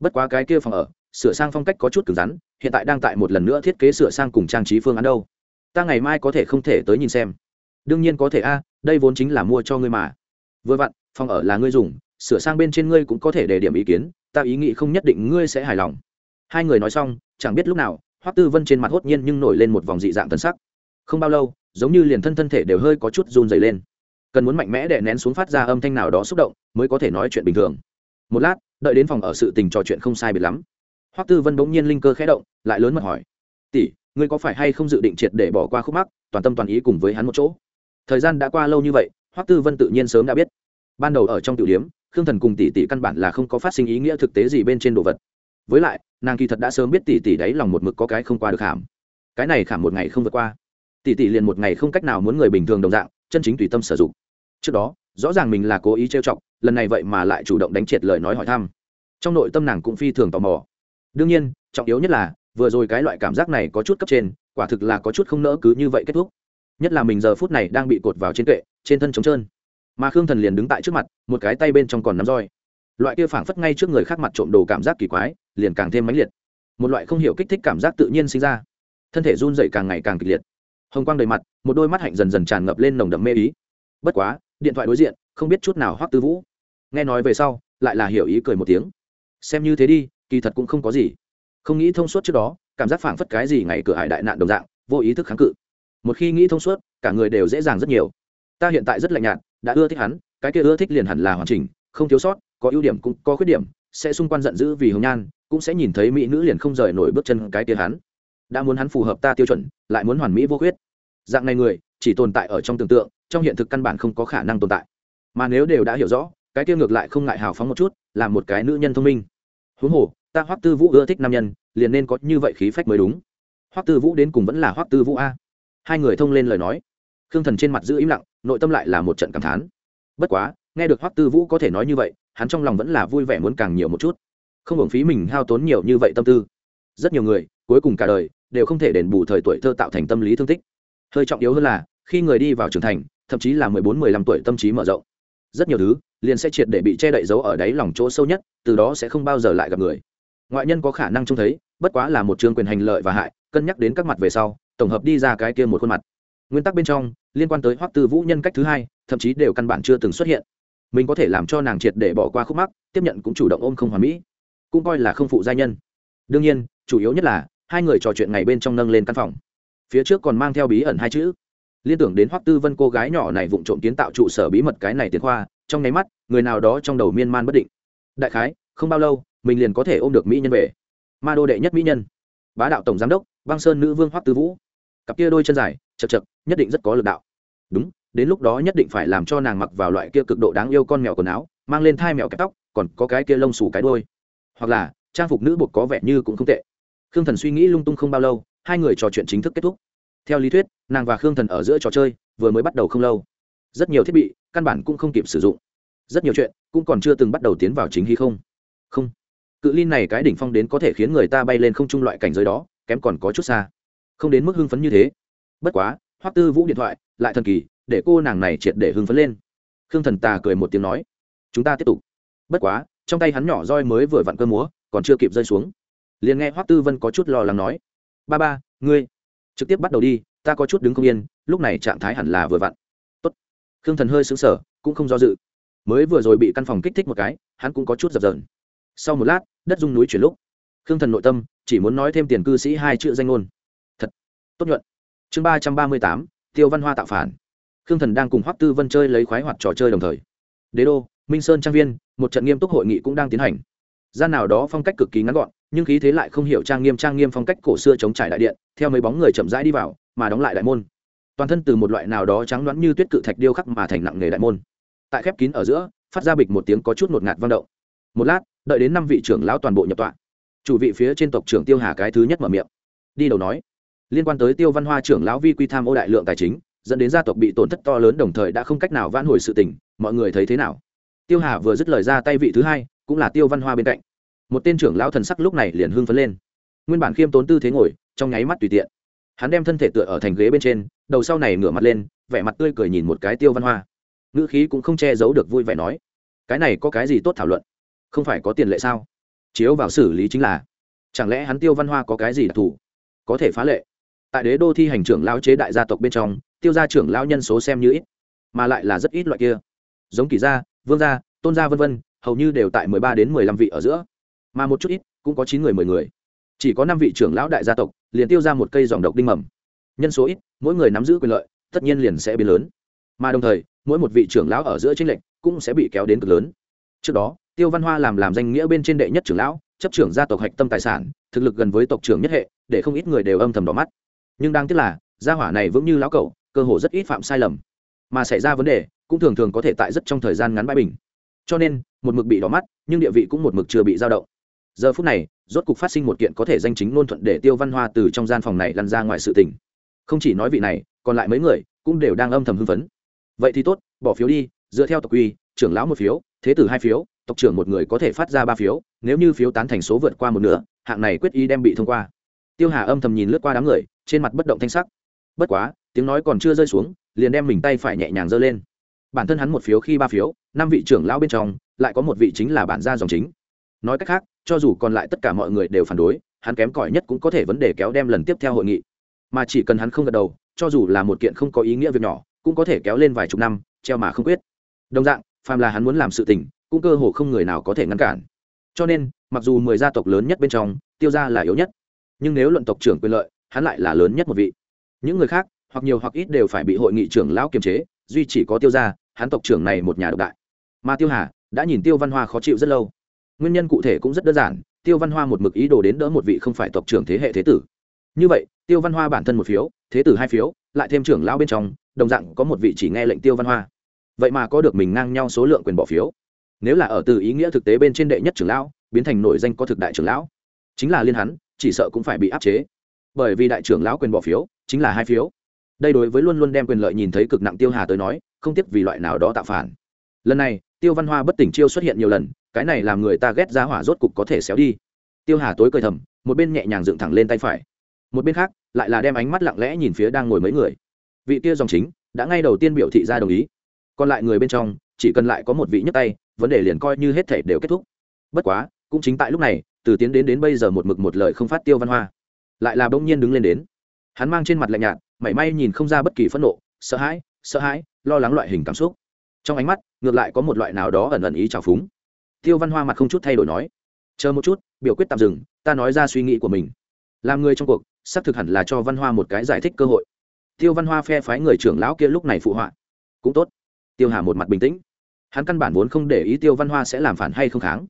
Bất quá cái kia phòng ở sửa sang phong cách có chút cứng rắn hiện tại đang tại một lần nữa thiết kế sửa sang cùng trang trí phương án đâu. Ta ngày mai có thể không thể tới nhìn xem. Đương nhiên có thể a đây vốn chính là mua cho ngươi mà. Vừa vặn phòng ở là ngươi dùng sửa sang bên trên ngươi cũng có thể để điểm ý kiến ta ý nghĩ không nhất định ngươi sẽ hài lòng. Hai người nói xong chẳng biết lúc nào hoắc tư vân trên mặt hốt nhiên nhưng nổi lên một vòng dị dạng tân sắc. Không bao lâu, giống như liền thân thân thể đều hơi có chút run dày lên. Cần muốn mạnh mẽ để nén xuống phát ra âm thanh nào đó xúc động, mới có thể nói chuyện bình thường. Một lát, đợi đến phòng ở sự tình trò chuyện không sai biệt lắm. Hoắc tư vân bỗng nhiên linh cơ khẽ động, lại lớn mật hỏi. Tỷ, ngươi có phải hay không dự định triệt để bỏ qua khúc mắc, toàn tâm toàn ý cùng với hắn một chỗ? Thời gian đã qua lâu như vậy, hoắc tư vân tự nhiên sớm đã biết. Ban đầu ở trong tiểu điếm, khương thần cùng tỷ tỷ căn bản là không có phát sinh ý nghĩa thực tế gì bên trên đồ vật với lại, nàng kỳ thật đã sớm biết tỷ tỷ đáy lòng một mực có cái không qua được hàm. Cái này khảm một ngày không vượt qua. Tỷ tỷ liền một ngày không cách nào muốn người bình thường đồng dạng, chân chính tùy tâm sử dụng. Trước đó, rõ ràng mình là cố ý trêu chọc, lần này vậy mà lại chủ động đánh triệt lời nói hỏi thăm. Trong nội tâm nàng cũng phi thường tò mò. Đương nhiên, trọng yếu nhất là, vừa rồi cái loại cảm giác này có chút cấp trên, quả thực là có chút không nỡ cứ như vậy kết thúc. Nhất là mình giờ phút này đang bị cột vào trên kệ, trên thân trống trơn. Mà khương thần liền đứng tại trước mặt, một cái tay bên trong còn nắm roi. Loại kia phảng phất ngay trước người khác mặt trộm đồ cảm giác kỳ quái liền càng thêm mãnh liệt. Một loại không hiểu kích thích cảm giác tự nhiên sinh ra. Thân thể run dậy càng ngày càng kịch liệt. Hồng quang đầy mặt, một đôi mắt hạnh dần dần tràn ngập lên nồng đậm mê ý. Bất quá, điện thoại đối diện, không biết chút nào hoắc tư vũ. Nghe nói về sau, lại là hiểu ý cười một tiếng. Xem như thế đi, kỳ thật cũng không có gì. Không nghĩ thông suốt trước đó, cảm giác phảng phất cái gì ngày cửa hải đại nạn đồng dạng, vô ý thức kháng cự. Một khi nghĩ thông suốt, cả người đều dễ dàng rất nhiều. Ta hiện tại rất lạnh nhạt, đã ưa thích hắn, cái kia ưa thích liền hẳn là hoàn chỉnh, không thiếu sót, có ưu điểm cũng có khuyết điểm, sẽ xung quanh giận dữ vì hồng nhan cũng sẽ nhìn thấy mỹ nữ liền không rời nổi bước chân cái kia hắn. Đã muốn hắn phù hợp ta tiêu chuẩn, lại muốn hoàn mỹ vô khuyết. Dạng này người, chỉ tồn tại ở trong tưởng tượng, trong hiện thực căn bản không có khả năng tồn tại. Mà nếu đều đã hiểu rõ, cái kia ngược lại không ngại hào phóng một chút, là một cái nữ nhân thông minh. Huống hồ, ta hoắc tư vũ ưa thích nam nhân, liền nên có như vậy khí phách mới đúng. Hoắc tư vũ đến cùng vẫn là hoắc tư vũ a. Hai người thông lên lời nói. Khương thần trên mặt giữ im lặng, nội tâm lại là một trận cảm thán. Bất quá, nghe được hoắc tư vũ có thể nói như vậy, hắn trong lòng vẫn là vui vẻ muốn càng nhiều một chút không hưởng phí mình hao tốn nhiều như vậy tâm tư. Rất nhiều người, cuối cùng cả đời, đều không thể đền bù thời tuổi thơ tạo thành tâm lý thương tích. Hơi trọng yếu hơn là, khi người đi vào trưởng thành, thậm chí là mười bốn, mười lăm tuổi tâm trí mở rộng. Rất nhiều thứ, liền sẽ triệt để bị che đậy giấu ở đáy lòng chỗ sâu nhất, từ đó sẽ không bao giờ lại gặp người. Ngoại nhân có khả năng trông thấy, bất quá là một chương quyền hành lợi và hại, cân nhắc đến các mặt về sau, tổng hợp đi ra cái kia một khuôn mặt. Nguyên tắc bên trong, liên quan tới hoắc tư vũ nhân cách thứ hai, thậm chí đều căn bản chưa từng xuất hiện. Mình có thể làm cho nàng triệt để bỏ qua khúc mắc, tiếp nhận cũng chủ động ôm không hoàn mỹ cũng coi là không phụ gia nhân. Đương nhiên, chủ yếu nhất là, hai người trò chuyện ngày bên trong nâng lên căn phòng. Phía trước còn mang theo bí ẩn hai chữ. Liên tưởng đến hoắc tư vân cô gái nhỏ này vụng trộm kiến tạo trụ sở bí mật cái này tiến khoa, trong nháy mắt, người nào đó trong đầu miên man bất định. Đại khái, không bao lâu, mình liền có thể ôm được mỹ nhân về. Ma đô đệ nhất mỹ nhân. Bá đạo tổng giám đốc, băng sơn nữ vương hoắc tư vũ. Cặp kia đôi chân dài, chật chật, nhất định rất có lực đạo. Đúng, đến lúc đó nhất định phải làm cho nàng mặc vào loại kia cực độ đáng yêu con mèo quần áo, mang lên thai mèo kẹp tóc, còn có cái kia lông xù cái đôi hoặc là trang phục nữ buộc có vẻ như cũng không tệ. Khương thần suy nghĩ lung tung không bao lâu, hai người trò chuyện chính thức kết thúc. Theo lý thuyết, nàng và khương thần ở giữa trò chơi vừa mới bắt đầu không lâu. Rất nhiều thiết bị, căn bản cũng không kịp sử dụng. Rất nhiều chuyện cũng còn chưa từng bắt đầu tiến vào chính hy không. Không. Cự ly này cái đỉnh phong đến có thể khiến người ta bay lên không trung loại cảnh giới đó, kém còn có chút xa. Không đến mức hưng phấn như thế. Bất quá, hoắc tư vũ điện thoại, lại thần kỳ, để cô nàng này triệt để hưng phấn lên. Khương thần tà cười một tiếng nói, chúng ta tiếp tục. Bất quá trong tay hắn nhỏ roi mới vừa vặn cơ múa, còn chưa kịp rơi xuống. Liền nghe hoắc tư vân có chút lo lắng nói, ba ba, ngươi trực tiếp bắt đầu đi, ta có chút đứng không yên, lúc này trạng thái hẳn là vừa vặn. Tốt. Khương thần hơi xứng sở cũng không do dự. Mới vừa rồi bị căn phòng kích thích một cái, hắn cũng có chút dập dờn. Sau một lát, đất dung núi chuyển lúc, khương thần nội tâm chỉ muốn nói thêm tiền cư sĩ hai chữ danh ngôn. Thật, tốt nhuận. Chương ba trăm ba mươi tám, tiêu văn hoa tạo phản. Khương thần đang cùng hoắc tư vân chơi lấy khoái hoạt trò chơi đồng thời. Đế đô minh sơn trang viên, một trận nghiêm túc hội nghị cũng đang tiến hành. Gian nào đó phong cách cực kỳ ngắn gọn, nhưng khí thế lại không hiểu trang nghiêm trang nghiêm phong cách cổ xưa chống trải đại điện, theo mấy bóng người chậm rãi đi vào, mà đóng lại đại môn. Toàn thân từ một loại nào đó trắng đoán như tuyết cự thạch điêu khắc mà thành nặng nghề đại môn. Tại khép kín ở giữa, phát ra bịch một tiếng có chút ngột ngạt vang động. Một lát, đợi đến năm vị trưởng lão toàn bộ nhập tọa. Chủ vị phía trên tộc trưởng tiêu hà cái thứ nhất mở miệng. Đi đầu nói, liên quan tới tiêu văn hoa trưởng lão vi quy tham ô đại lượng tài chính, dẫn đến gia tộc bị tổn thất to lớn đồng thời đã không cách nào vãn hồi sự tình, mọi người thấy thế nào? Tiêu hà vừa dứt lời ra tay vị thứ hai, cũng là tiêu văn hoa bên cạnh. Một tên trưởng lão thần sắc lúc này liền hưng phấn lên. Nguyên bản khiêm tốn tư thế ngồi, trong nháy mắt tùy tiện. Hắn đem thân thể tựa ở thành ghế bên trên, đầu sau này ngửa mặt lên, vẻ mặt tươi cười nhìn một cái tiêu văn hoa. Ngữ khí cũng không che giấu được vui vẻ nói, cái này có cái gì tốt thảo luận? Không phải có tiền lệ sao? Chiếu vào xử lý chính là. Chẳng lẽ hắn tiêu văn hoa có cái gì đặc thù? Có thể phá lệ. Tại đế đô thi hành trưởng lao chế đại gia tộc bên trong, tiêu gia trưởng lao nhân số xem như ít, mà lại là rất ít loại kia. Giống kỳ gia vương gia tôn gia vân vân, hầu như đều tại mười ba đến mười lăm vị ở giữa. Mà một chút ít cũng có chín người mười người. Chỉ có năm vị trưởng lão đại gia tộc liền tiêu ra một cây dòng độc đinh mầm. Nhân số ít mỗi người nắm giữ quyền lợi tất nhiên liền sẽ biến lớn. Mà đồng thời mỗi một vị trưởng lão ở giữa tranh lệch cũng sẽ bị kéo đến cực lớn. Trước đó tiêu văn hoa làm làm danh nghĩa bên trên đệ nhất trưởng lão chấp trưởng gia tộc hạch tâm tài sản thực lực gần với tộc trưởng nhất hệ để không ít người đều âm thầm đỏ mắt. Nhưng đáng tiếc là gia hỏa này vững như lão cẩu cơ hồ rất ít phạm sai lầm. Mà xảy ra vấn đề cũng thường thường có thể tại rất trong thời gian ngắn bãi bình. Cho nên, một mực bị đỏ mắt, nhưng địa vị cũng một mực chưa bị dao động. Giờ phút này, rốt cục phát sinh một kiện có thể danh chính ngôn thuận để tiêu văn hoa từ trong gian phòng này lăn ra ngoài sự tình. Không chỉ nói vị này, còn lại mấy người cũng đều đang âm thầm hưng phấn. Vậy thì tốt, bỏ phiếu đi, dựa theo tộc quy, trưởng lão một phiếu, thế tử hai phiếu, tộc trưởng một người có thể phát ra ba phiếu, nếu như phiếu tán thành số vượt qua một nửa, hạng này quyết ý đem bị thông qua. Tiêu hà âm thầm nhìn lướt qua đám người, trên mặt bất động thanh sắc. Bất quá, tiếng nói còn chưa rơi xuống, liền đem mình tay phải nhẹ nhàng giơ lên bản thân hắn một phiếu khi ba phiếu, năm vị trưởng lão bên trong, lại có một vị chính là bản gia dòng chính. Nói cách khác, cho dù còn lại tất cả mọi người đều phản đối, hắn kém cỏi nhất cũng có thể vấn đề kéo đem lần tiếp theo hội nghị. Mà chỉ cần hắn không gật đầu, cho dù là một kiện không có ý nghĩa việc nhỏ, cũng có thể kéo lên vài chục năm, treo mà không quyết. Đồng dạng, phàm là hắn muốn làm sự tình, cũng cơ hồ không người nào có thể ngăn cản. Cho nên, mặc dù mười gia tộc lớn nhất bên trong, tiêu gia là yếu nhất, nhưng nếu luận tộc trưởng quyền lợi, hắn lại là lớn nhất một vị. Những người khác, hoặc nhiều hoặc ít đều phải bị hội nghị trưởng lão kiềm chế duy chỉ có tiêu gia, hắn tộc trưởng này một nhà độc đại. Mà tiêu hà đã nhìn tiêu văn hoa khó chịu rất lâu. Nguyên nhân cụ thể cũng rất đơn giản, tiêu văn hoa một mực ý đồ đến đỡ một vị không phải tộc trưởng thế hệ thế tử. Như vậy, tiêu văn hoa bản thân một phiếu, thế tử hai phiếu, lại thêm trưởng lão bên trong, đồng dạng có một vị chỉ nghe lệnh tiêu văn hoa. Vậy mà có được mình ngang nhau số lượng quyền bỏ phiếu. Nếu là ở từ ý nghĩa thực tế bên trên đệ nhất trưởng lão, biến thành nổi danh có thực đại trưởng lão, chính là liên hắn, chỉ sợ cũng phải bị áp chế. Bởi vì đại trưởng lão quyền bỏ phiếu, chính là hai phiếu đây đối với luôn luôn đem quyền lợi nhìn thấy cực nặng tiêu hà tới nói, không tiếc vì loại nào đó tạo phản. Lần này, tiêu văn hoa bất tỉnh chiêu xuất hiện nhiều lần, cái này làm người ta ghét ra hỏa rốt cục có thể xéo đi. Tiêu hà tối cười thầm, một bên nhẹ nhàng dựng thẳng lên tay phải. Một bên khác, lại là đem ánh mắt lặng lẽ nhìn phía đang ngồi mấy người. Vị kia dòng chính, đã ngay đầu tiên biểu thị ra đồng ý. Còn lại người bên trong, chỉ cần lại có một vị nhấc tay, vấn đề liền coi như hết thể đều kết thúc. Bất quá, cũng chính tại lúc này, từ tiến đến đến bây giờ một mực một lời không phát tiêu văn hoa. Lại là bỗng nhiên đứng lên đến. Hắn mang trên mặt lạnh nhạt mảy may nhìn không ra bất kỳ phẫn nộ, sợ hãi sợ hãi, lo lắng loại hình cảm xúc. Trong ánh mắt, ngược lại có một loại nào đó ẩn ẩn ý trào phúng. Tiêu văn hoa mặt không chút thay đổi nói, chờ một chút, biểu quyết tạm dừng, ta nói ra suy nghĩ của mình. Làm người trong cuộc, xác thực hẳn là cho văn hoa một cái giải thích cơ hội. Tiêu văn hoa phe phái người trưởng lão kia lúc này phụ họa, cũng tốt. Tiêu hà một mặt bình tĩnh, hắn căn bản vốn không để ý tiêu văn hoa sẽ làm phản hay không kháng.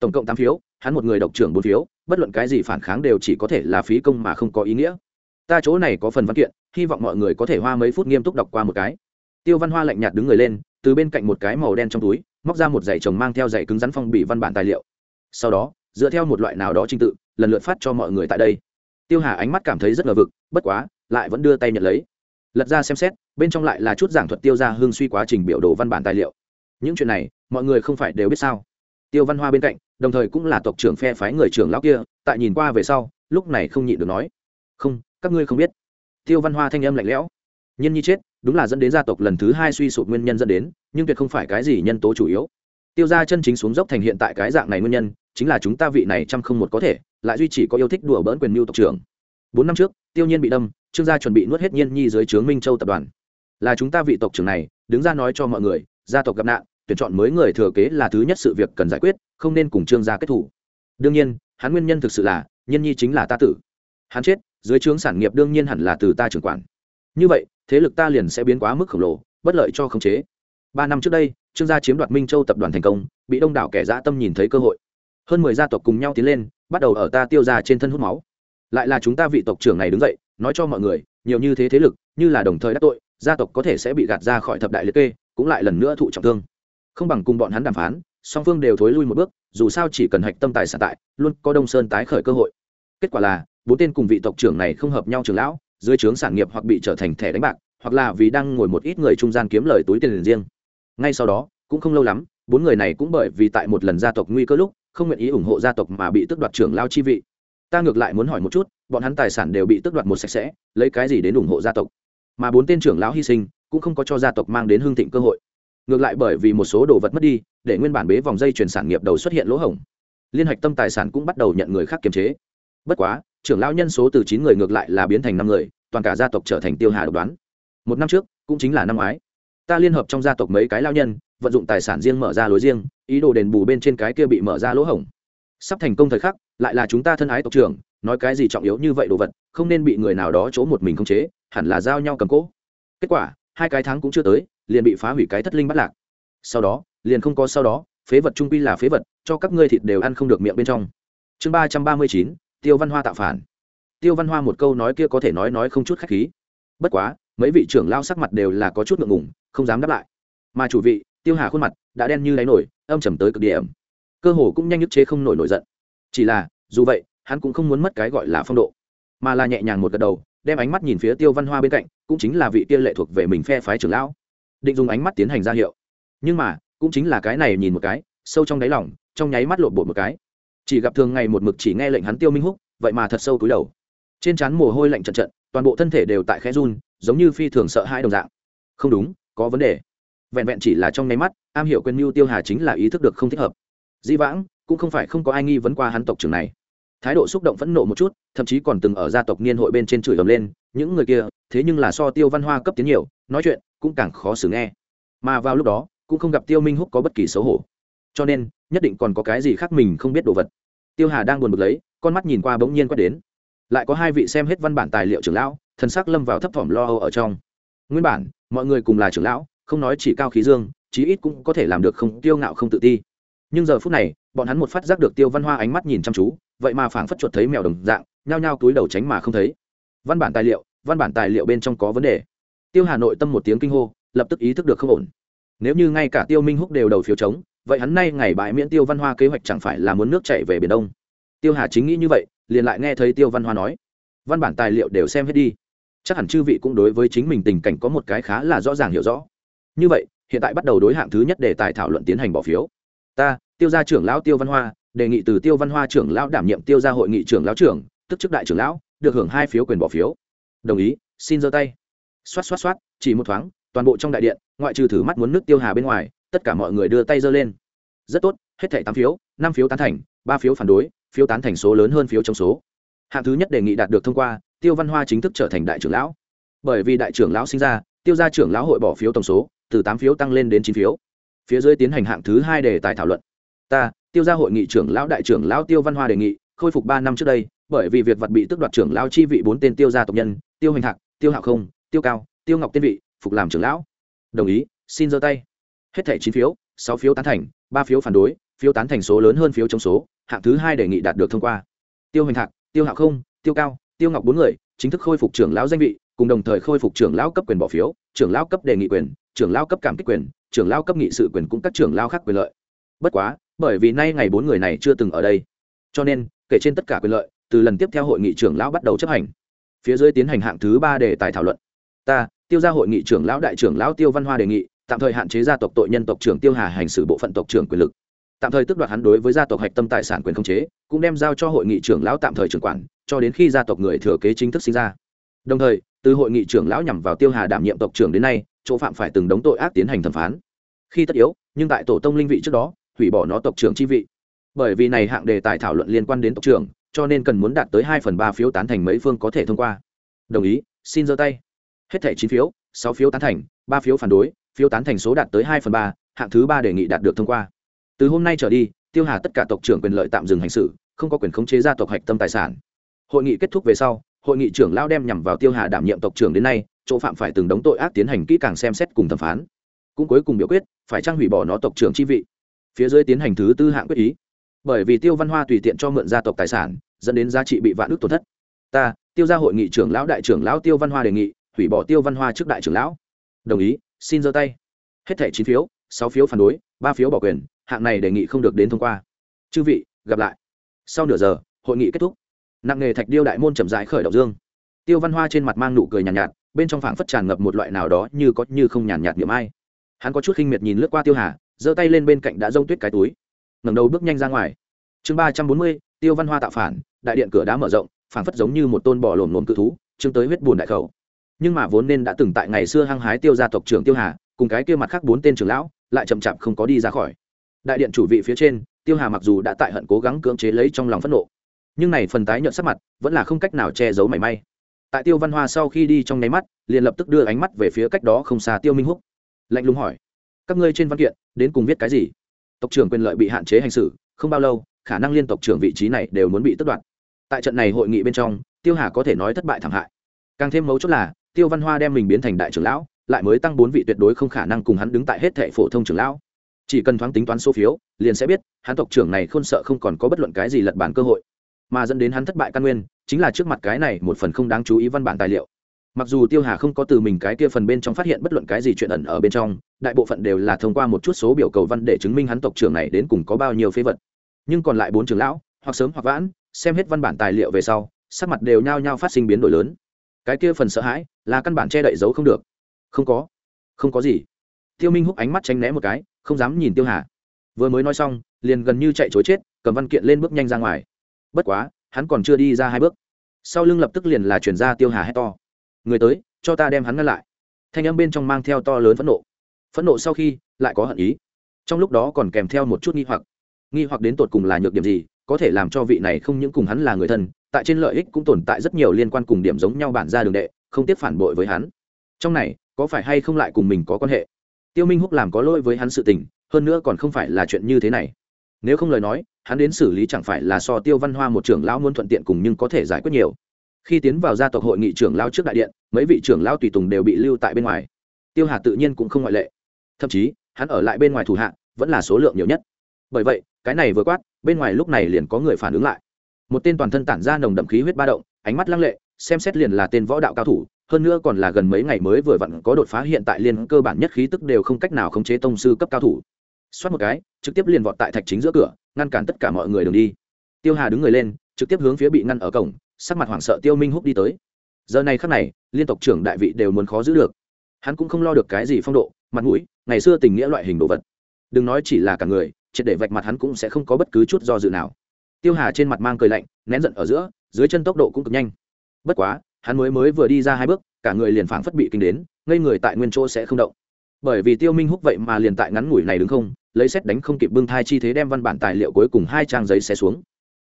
Tổng cộng tám phiếu, hắn một người độc trưởng bốn phiếu, bất luận cái gì phản kháng đều chỉ có thể là phí công mà không có ý nghĩa ta chỗ này có phần văn kiện, hy vọng mọi người có thể hoa mấy phút nghiêm túc đọc qua một cái. Tiêu văn hoa lạnh nhạt đứng người lên, từ bên cạnh một cái màu đen trong túi, móc ra một giày chồng mang theo giày cứng rắn phong bị văn bản tài liệu. Sau đó, dựa theo một loại nào đó trình tự, lần lượt phát cho mọi người tại đây. Tiêu hà ánh mắt cảm thấy rất ngờ vực, bất quá, lại vẫn đưa tay nhận lấy. Lật ra xem xét, bên trong lại là chút giảng thuật tiêu ra hương suy quá trình biểu đồ văn bản tài liệu. Những chuyện này, mọi người không phải đều biết sao? Tiêu văn hoa bên cạnh, đồng thời cũng là tộc trưởng phe phái người trưởng lão kia, tại nhìn qua về sau, lúc này không nhịn được nói. Không các ngươi không biết. Tiêu văn hoa thanh âm lạnh lẽo. Nhân nhi chết, đúng là dẫn đến gia tộc lần thứ hai suy sụp nguyên nhân dẫn đến, nhưng tuyệt không phải cái gì nhân tố chủ yếu. Tiêu gia chân chính xuống dốc thành hiện tại cái dạng này nguyên nhân, chính là chúng ta vị này trăm không một có thể, lại duy chỉ có yêu thích đùa bỡn quyền mưu tộc trưởng. Bốn năm trước, tiêu nhiên bị đâm, trương gia chuẩn bị nuốt hết nhiên nhi dưới trướng minh châu tập đoàn. Là chúng ta vị tộc trưởng này, đứng ra nói cho mọi người, gia tộc gặp nạn, tuyển chọn mới người thừa kế là thứ nhất sự việc cần giải quyết, không nên cùng trương gia kết thủ. Đương nhiên, hắn nguyên nhân thực sự là, nhiên nhi chính là ta tử. Hắn chết dưới trướng sản nghiệp đương nhiên hẳn là từ ta trưởng quản. Như vậy, thế lực ta liền sẽ biến quá mức khổng lồ, bất lợi cho khống chế. Ba năm trước đây, trương gia chiếm đoạt minh châu tập đoàn thành công, bị đông đảo kẻ dã tâm nhìn thấy cơ hội. Hơn mười gia tộc cùng nhau tiến lên, bắt đầu ở ta tiêu ra trên thân hút máu. Lại là chúng ta vị tộc trưởng này đứng dậy, nói cho mọi người, nhiều như thế thế lực, như là đồng thời đắc tội, gia tộc có thể sẽ bị gạt ra khỏi thập đại liệt kê, cũng lại lần nữa thụ trọng thương. Không bằng cùng bọn hắn đàm phán, song phương đều thối lui một bước, dù sao chỉ cần hạch tâm tài sản tại, luôn có đông sơn tái khởi cơ hội. Kết quả là bốn tên cùng vị tộc trưởng này không hợp nhau trưởng lão, dưới trướng sản nghiệp hoặc bị trở thành thẻ đánh bạc, hoặc là vì đang ngồi một ít người trung gian kiếm lời túi tiền riêng. Ngay sau đó, cũng không lâu lắm, bốn người này cũng bởi vì tại một lần gia tộc nguy cơ lúc, không nguyện ý ủng hộ gia tộc mà bị tước đoạt trưởng lao chi vị. Ta ngược lại muốn hỏi một chút, bọn hắn tài sản đều bị tước đoạt một sạch sẽ, lấy cái gì đến ủng hộ gia tộc? Mà bốn tên trưởng lão hy sinh, cũng không có cho gia tộc mang đến hương thịnh cơ hội. Ngược lại bởi vì một số đồ vật mất đi, để nguyên bản bế vòng dây chuyển sản nghiệp đầu xuất hiện lỗ hổng. Liên hạch tâm tài sản cũng bắt đầu nhận người khác kiềm chế. Bất quá trưởng lão nhân số từ chín người ngược lại là biến thành năm người, toàn cả gia tộc trở thành tiêu hà độc đoán. Một năm trước, cũng chính là năm ngoái. Ta liên hợp trong gia tộc mấy cái lao nhân, vận dụng tài sản riêng mở ra lối riêng, ý đồ đền bù bên trên cái kia bị mở ra lỗ hổng. Sắp thành công thời khắc, lại là chúng ta thân ái tộc trưởng, nói cái gì trọng yếu như vậy đồ vật, không nên bị người nào đó chỗ một mình khống chế, hẳn là giao nhau cầm cố. Kết quả, hai cái tháng cũng chưa tới, liền bị phá hủy cái thất linh bắt lạc. Sau đó, liền không có sau đó, phế vật trung quy là phế vật, cho các ngươi thịt đều ăn không được miệng bên trong. Chương ba trăm ba mươi chín tiêu văn hoa tạo phản. Tiêu văn hoa một câu nói kia có thể nói nói không chút khách khí. Bất quá, mấy vị trưởng lao sắc mặt đều là có chút ngượng ngùng, không dám đáp lại. Mà chủ vị, tiêu hà khuôn mặt đã đen như đáy nổi, âm trầm tới cực điểm. Cơ hồ cũng nhanh nhất chế không nổi nổi giận. Chỉ là, dù vậy, hắn cũng không muốn mất cái gọi là phong độ, mà là nhẹ nhàng một gật đầu, đem ánh mắt nhìn phía tiêu văn hoa bên cạnh, cũng chính là vị kia lệ thuộc về mình phe phái trưởng lão. Định dùng ánh mắt tiến hành ra hiệu. Nhưng mà, cũng chính là cái này nhìn một cái, sâu trong đáy lòng, trong nháy mắt lộn bột một cái chỉ gặp thường ngày một mực chỉ nghe lệnh hắn tiêu minh húc, vậy mà thật sâu túi đầu. Trên trán mồ hôi lạnh trận trận, toàn bộ thân thể đều tại khẽ run, giống như phi thường sợ hai đồng dạng. Không đúng, có vấn đề. Vẹn vẹn chỉ là trong nháy mắt, am hiểu quên mưu tiêu hà chính là ý thức được không thích hợp. Di vãng, cũng không phải không có ai nghi vấn qua hắn tộc trưởng này. Thái độ xúc động phẫn nộ một chút, thậm chí còn từng ở gia tộc niên hội bên trên chửi ầm lên, những người kia, thế nhưng là so tiêu văn hoa cấp tiến nhiều, nói chuyện cũng càng khó xử nghe. Mà vào lúc đó, cũng không gặp tiêu minh húc có bất kỳ xấu hổ cho nên, nhất định còn có cái gì khác mình không biết đồ vật. Tiêu hà đang buồn bực lấy, con mắt nhìn qua bỗng nhiên quét đến. Lại có hai vị xem hết văn bản tài liệu trưởng lão, thần sắc lâm vào thấp thỏm lo âu ở trong. Nguyên bản, mọi người cùng là trưởng lão, không nói chỉ cao khí dương, chí ít cũng có thể làm được không tiêu ngạo không tự ti. Nhưng giờ phút này, bọn hắn một phát giác được tiêu văn hoa ánh mắt nhìn chăm chú, vậy mà phảng phất chuột thấy mèo đồng dạng, nhao nhao túi đầu tránh mà không thấy. Văn bản tài liệu, văn bản tài liệu bên trong có vấn đề. Tiêu hà nội tâm một tiếng kinh hô, lập tức ý thức được không ổn. Nếu như ngay cả tiêu minh húc đều đầu phiếu chống vậy hắn nay ngày bãi miễn tiêu văn hoa kế hoạch chẳng phải là muốn nước chảy về biển đông? Tiêu hà chính nghĩ như vậy, liền lại nghe thấy tiêu văn hoa nói. Văn bản tài liệu đều xem hết đi. Chắc hẳn chư vị cũng đối với chính mình tình cảnh có một cái khá là rõ ràng hiểu rõ. Như vậy, hiện tại bắt đầu đối hạng thứ nhất để tài thảo luận tiến hành bỏ phiếu. Ta, tiêu gia trưởng lão tiêu văn hoa, đề nghị từ tiêu văn hoa trưởng lão đảm nhiệm tiêu gia hội nghị trưởng lão trưởng, tức chức đại trưởng lão, được hưởng hai phiếu quyền bỏ phiếu. Đồng ý, xin giơ tay. Xoát xoát xoát, chỉ một thoáng, toàn bộ trong đại điện, ngoại trừ thử mắt muốn nước tiêu hà bên ngoài tất cả mọi người đưa tay giơ lên. Rất tốt, hết thảy tám phiếu, năm phiếu tán thành, ba phiếu phản đối, phiếu tán thành số lớn hơn phiếu trong số. Hạng thứ nhất đề nghị đạt được thông qua, tiêu văn hoa chính thức trở thành đại trưởng lão. Bởi vì đại trưởng lão sinh ra, tiêu gia trưởng lão hội bỏ phiếu tổng số, từ tám phiếu tăng lên đến chín phiếu. Phía dưới tiến hành hạng thứ hai đề tài thảo luận. Ta, tiêu gia hội nghị trưởng lão đại trưởng lão tiêu văn hoa đề nghị, khôi phục ba năm trước đây, bởi vì việc vật bị tước đoạt trưởng lão chi vị bốn tên tiêu gia tộc nhân, tiêu hành hạc tiêu hạo không, tiêu cao, tiêu ngọc tiên vị, phục làm trưởng lão. Đồng ý, xin giơ tay hết thẻ chín phiếu sáu phiếu tán thành ba phiếu phản đối phiếu tán thành số lớn hơn phiếu chống số hạng thứ hai đề nghị đạt được thông qua. Tiêu hành Thạc, tiêu hạo không tiêu cao tiêu ngọc bốn người chính thức khôi phục trưởng lão danh vị cùng đồng thời khôi phục trưởng lão cấp quyền bỏ phiếu trưởng lão cấp đề nghị quyền trưởng lão cấp cảm kích quyền trưởng lão cấp nghị sự quyền cũng các trưởng lão khác quyền lợi. Bất quá bởi vì nay ngày bốn người này chưa từng ở đây cho nên kể trên tất cả quyền lợi từ lần tiếp theo hội nghị trưởng lão bắt đầu chấp hành. Phía dưới tiến hành hạng thứ ba để tài thảo luận. Ta tiêu ra hội nghị trưởng lão đại trưởng lão tiêu văn hoa đề nghị tạm thời hạn chế gia tộc tội nhân tộc trưởng tiêu hà hành xử bộ phận tộc trưởng quyền lực. Tạm thời tước đoạt hắn đối với gia tộc hạch tâm tài sản quyền khống chế, cũng đem giao cho hội nghị trưởng lão tạm thời trưởng quản, cho đến khi gia tộc người thừa kế chính thức sinh ra. Đồng thời, từ hội nghị trưởng lão nhằm vào tiêu hà đảm nhiệm tộc trưởng đến nay, chỗ phạm phải từng đống tội ác tiến hành thẩm phán. Khi tất yếu, nhưng tại tổ tông linh vị trước đó, hủy bỏ nó tộc trưởng chi vị. Bởi vì này hạng đề tài thảo luận liên quan đến tộc trưởng, cho nên cần muốn đạt tới hai phần ba phiếu tán thành mấy phương có thể thông qua. Đồng ý, xin giơ tay. Hết thẻ chín phiếu, sáu phiếu tán thành, ba phiếu phản đối phiếu tán thành số đạt tới hai phần ba, hạng thứ ba đề nghị đạt được thông qua. Từ hôm nay trở đi, tiêu hà tất cả tộc trưởng quyền lợi tạm dừng hành xử, không có quyền khống chế gia tộc hạch tâm tài sản. Hội nghị kết thúc về sau, hội nghị trưởng lao đem nhằm vào tiêu hà đảm nhiệm tộc trưởng đến nay, chỗ phạm phải từng đống tội ác tiến hành kỹ càng xem xét cùng thẩm phán. Cũng cuối cùng biểu quyết, phải trang hủy bỏ nó tộc trưởng chi vị. Phía dưới tiến hành thứ tư hạng quyết ý. Bởi vì tiêu văn hoa tùy tiện cho mượn gia tộc tài sản, dẫn đến giá trị bị vạn ước tổn thất. Ta, tiêu ra hội nghị trưởng lão đại trưởng lão tiêu văn hoa đề nghị, hủy bỏ tiêu văn hoa trước đại trưởng lão. Đồng ý xin giơ tay. Hết thẻ chín phiếu sáu phiếu phản đối ba phiếu bỏ quyền hạng này đề nghị không được đến thông qua. Chư vị gặp lại. Sau nửa giờ hội nghị kết thúc. Nặng nghề thạch điêu đại môn chậm rãi khởi động dương. Tiêu văn hoa trên mặt mang nụ cười nhàn nhạt, nhạt bên trong phảng phất tràn ngập một loại nào đó như có như không nhàn nhạt niệm ai. Hắn có chút khinh miệt nhìn lướt qua tiêu hà giơ tay lên bên cạnh đã rông tuyết cái túi. Ngẩng đầu bước nhanh ra ngoài. Chương ba trăm bốn mươi tiêu văn hoa tạo phản đại điện cửa đá mở rộng phảng phất giống như một tôn bò lồm lồm cự thú chương tới huyết buồn đại khẩu nhưng mà vốn nên đã từng tại ngày xưa hăng hái tiêu gia tộc trưởng tiêu hà, cùng cái kia mặt khác bốn tên trưởng lão, lại chậm chạp không có đi ra khỏi. Đại điện chủ vị phía trên, tiêu hà mặc dù đã tại hận cố gắng cưỡng chế lấy trong lòng phẫn nộ, nhưng này phần tái nhợt sắc mặt vẫn là không cách nào che giấu mảy may. Tại tiêu văn hoa sau khi đi trong nháy mắt, liền lập tức đưa ánh mắt về phía cách đó không xa tiêu minh húc, lạnh lùng hỏi, các ngươi trên văn kiện, đến cùng viết cái gì? Tộc trưởng quyền lợi bị hạn chế hành xử, không bao lâu, khả năng liên tộc trưởng vị trí này đều muốn bị tất đoạt. Tại trận này hội nghị bên trong, tiêu hà có thể nói thất bại thảm hại. Càng thêm mấu chốt là tiêu văn hoa đem mình biến thành đại trưởng lão, lại mới tăng bốn vị tuyệt đối không khả năng cùng hắn đứng tại hết thệ phổ thông trưởng lão. Chỉ cần thoáng tính toán số phiếu, liền sẽ biết, hắn tộc trưởng này không sợ không còn có bất luận cái gì lật bản cơ hội. Mà dẫn đến hắn thất bại căn nguyên, chính là trước mặt cái này một phần không đáng chú ý văn bản tài liệu. Mặc dù tiêu hà không có từ mình cái kia phần bên trong phát hiện bất luận cái gì chuyện ẩn ở bên trong, đại bộ phận đều là thông qua một chút số biểu cầu văn để chứng minh hắn tộc trưởng này đến cùng có bao nhiêu phế vật. Nhưng còn lại bốn trưởng lão, hoặc sớm hoặc vãn, xem hết văn bản tài liệu về sau, sắc mặt đều nhao nhao phát sinh biến đổi lớn cái kia phần sợ hãi là căn bản che đậy giấu không được. Không có. Không có gì. Tiêu minh húc ánh mắt tránh né một cái, không dám nhìn tiêu hà. Vừa mới nói xong, liền gần như chạy chối chết, cầm văn kiện lên bước nhanh ra ngoài. Bất quá, hắn còn chưa đi ra hai bước. Sau lưng lập tức liền là chuyển ra tiêu hà hét to. Người tới, cho ta đem hắn ngăn lại. Thanh âm bên trong mang theo to lớn phẫn nộ. Phẫn nộ sau khi, lại có hận ý. Trong lúc đó còn kèm theo một chút nghi hoặc. Nghi hoặc đến tột cùng là nhược điểm gì, có thể làm cho vị này không những cùng hắn là người thân tại trên lợi ích cũng tồn tại rất nhiều liên quan cùng điểm giống nhau bản ra đường đệ, không tiếp phản bội với hắn. Trong này, có phải hay không lại cùng mình có quan hệ? Tiêu minh húc làm có lỗi với hắn sự tình, hơn nữa còn không phải là chuyện như thế này. Nếu không lời nói, hắn đến xử lý chẳng phải là so tiêu văn hoa một trưởng lão muốn thuận tiện cùng nhưng có thể giải quyết nhiều. Khi tiến vào gia tộc hội nghị trưởng lao trước đại điện, mấy vị trưởng lao tùy tùng đều bị lưu tại bên ngoài. Tiêu hà tự nhiên cũng không ngoại lệ. Thậm chí, hắn ở lại bên ngoài thủ hạ, vẫn là số lượng nhiều nhất. Bởi vậy, cái này vừa quát, bên ngoài lúc này liền có người phản ứng lại một tên toàn thân tản ra nồng đậm khí huyết ba động, ánh mắt lăng lệ, xem xét liền là tên võ đạo cao thủ, hơn nữa còn là gần mấy ngày mới vừa vặn có đột phá, hiện tại liên cơ bản nhất khí tức đều không cách nào khống chế tông sư cấp cao thủ. Xoát một cái, trực tiếp liền vọt tại thạch chính giữa cửa, ngăn cản tất cả mọi người đường đi. Tiêu hà đứng người lên, trực tiếp hướng phía bị ngăn ở cổng, sắc mặt hoảng sợ tiêu minh húc đi tới. Giờ này khắc này, liên tộc trưởng đại vị đều muốn khó giữ được. Hắn cũng không lo được cái gì phong độ, mặt mũi, ngày xưa tình nghĩa loại hình đồ vật. Đừng nói chỉ là cả người, triệt để vạch mặt hắn cũng sẽ không có bất cứ chút do dự nào tiêu hà trên mặt mang cười lạnh, nén giận ở giữa, dưới chân tốc độ cũng cực nhanh. Bất quá, hắn mới mới vừa đi ra hai bước, cả người liền phảng phất bị kinh đến, ngây người tại nguyên chỗ sẽ không động. Bởi vì tiêu minh húc vậy mà liền tại ngắn ngủi này đứng không, lấy xét đánh không kịp bưng thai chi thế đem văn bản tài liệu cuối cùng hai trang giấy xé xuống.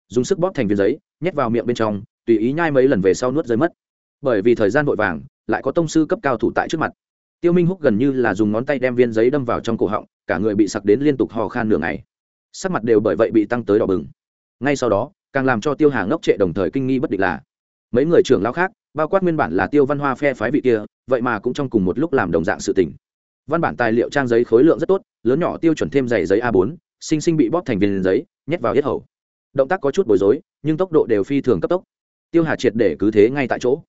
Dùng sức bóp thành viên giấy, nhét vào miệng bên trong, tùy ý nhai mấy lần về sau nuốt rơi mất. Bởi vì thời gian vội vàng, lại có tông sư cấp cao thủ tại trước mặt. Tiêu minh húc gần như là dùng ngón tay đem viên giấy đâm vào trong cổ họng, cả người bị sặc đến liên tục hò khan nửa ngày. Sắc mặt đều bởi vậy bị tăng tới đỏ bừng ngay sau đó, càng làm cho tiêu hà ngốc trệ đồng thời kinh nghi bất định là, mấy người trưởng lão khác, bao quát nguyên bản là tiêu văn hoa phe phái vị kia, vậy mà cũng trong cùng một lúc làm đồng dạng sự tình. Văn bản tài liệu trang giấy khối lượng rất tốt, lớn nhỏ tiêu chuẩn thêm dày giấy a 4 sinh sinh bị bóp thành viên giấy, nhét vào hết hầu. Động tác có chút bối rối, nhưng tốc độ đều phi thường cấp tốc. Tiêu hà triệt để cứ thế ngay tại chỗ.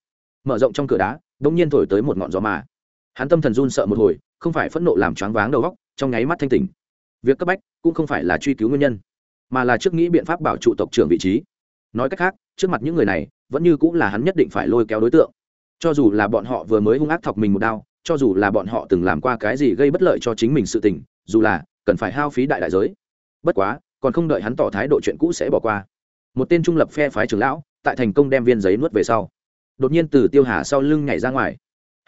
Mở rộng trong cửa đá đ nhiên thổi tới một ngọn gió mà. Hắn tâm thần run sợ một hồi, không phải phẫn nộ làm choáng váng đầu góc trong nháy mắt thanh tỉnh. Việc cấp bách cũng không phải là truy cứu nguyên nhân mà là trước nghĩ biện pháp bảo trụ tộc trưởng vị trí. Nói cách khác, trước mặt những người này, vẫn như cũng là hắn nhất định phải lôi kéo đối tượng. Cho dù là bọn họ vừa mới hung ác thọc mình một đao, cho dù là bọn họ từng làm qua cái gì gây bất lợi cho chính mình sự tình, dù là cần phải hao phí đại đại giới. Bất quá, còn không đợi hắn tỏ thái độ chuyện cũ sẽ bỏ qua. Một tên trung lập phe phái trưởng lão, tại thành công đem viên giấy nuốt về sau, đột nhiên từ tiêu hà sau lưng nhảy ra ngoài,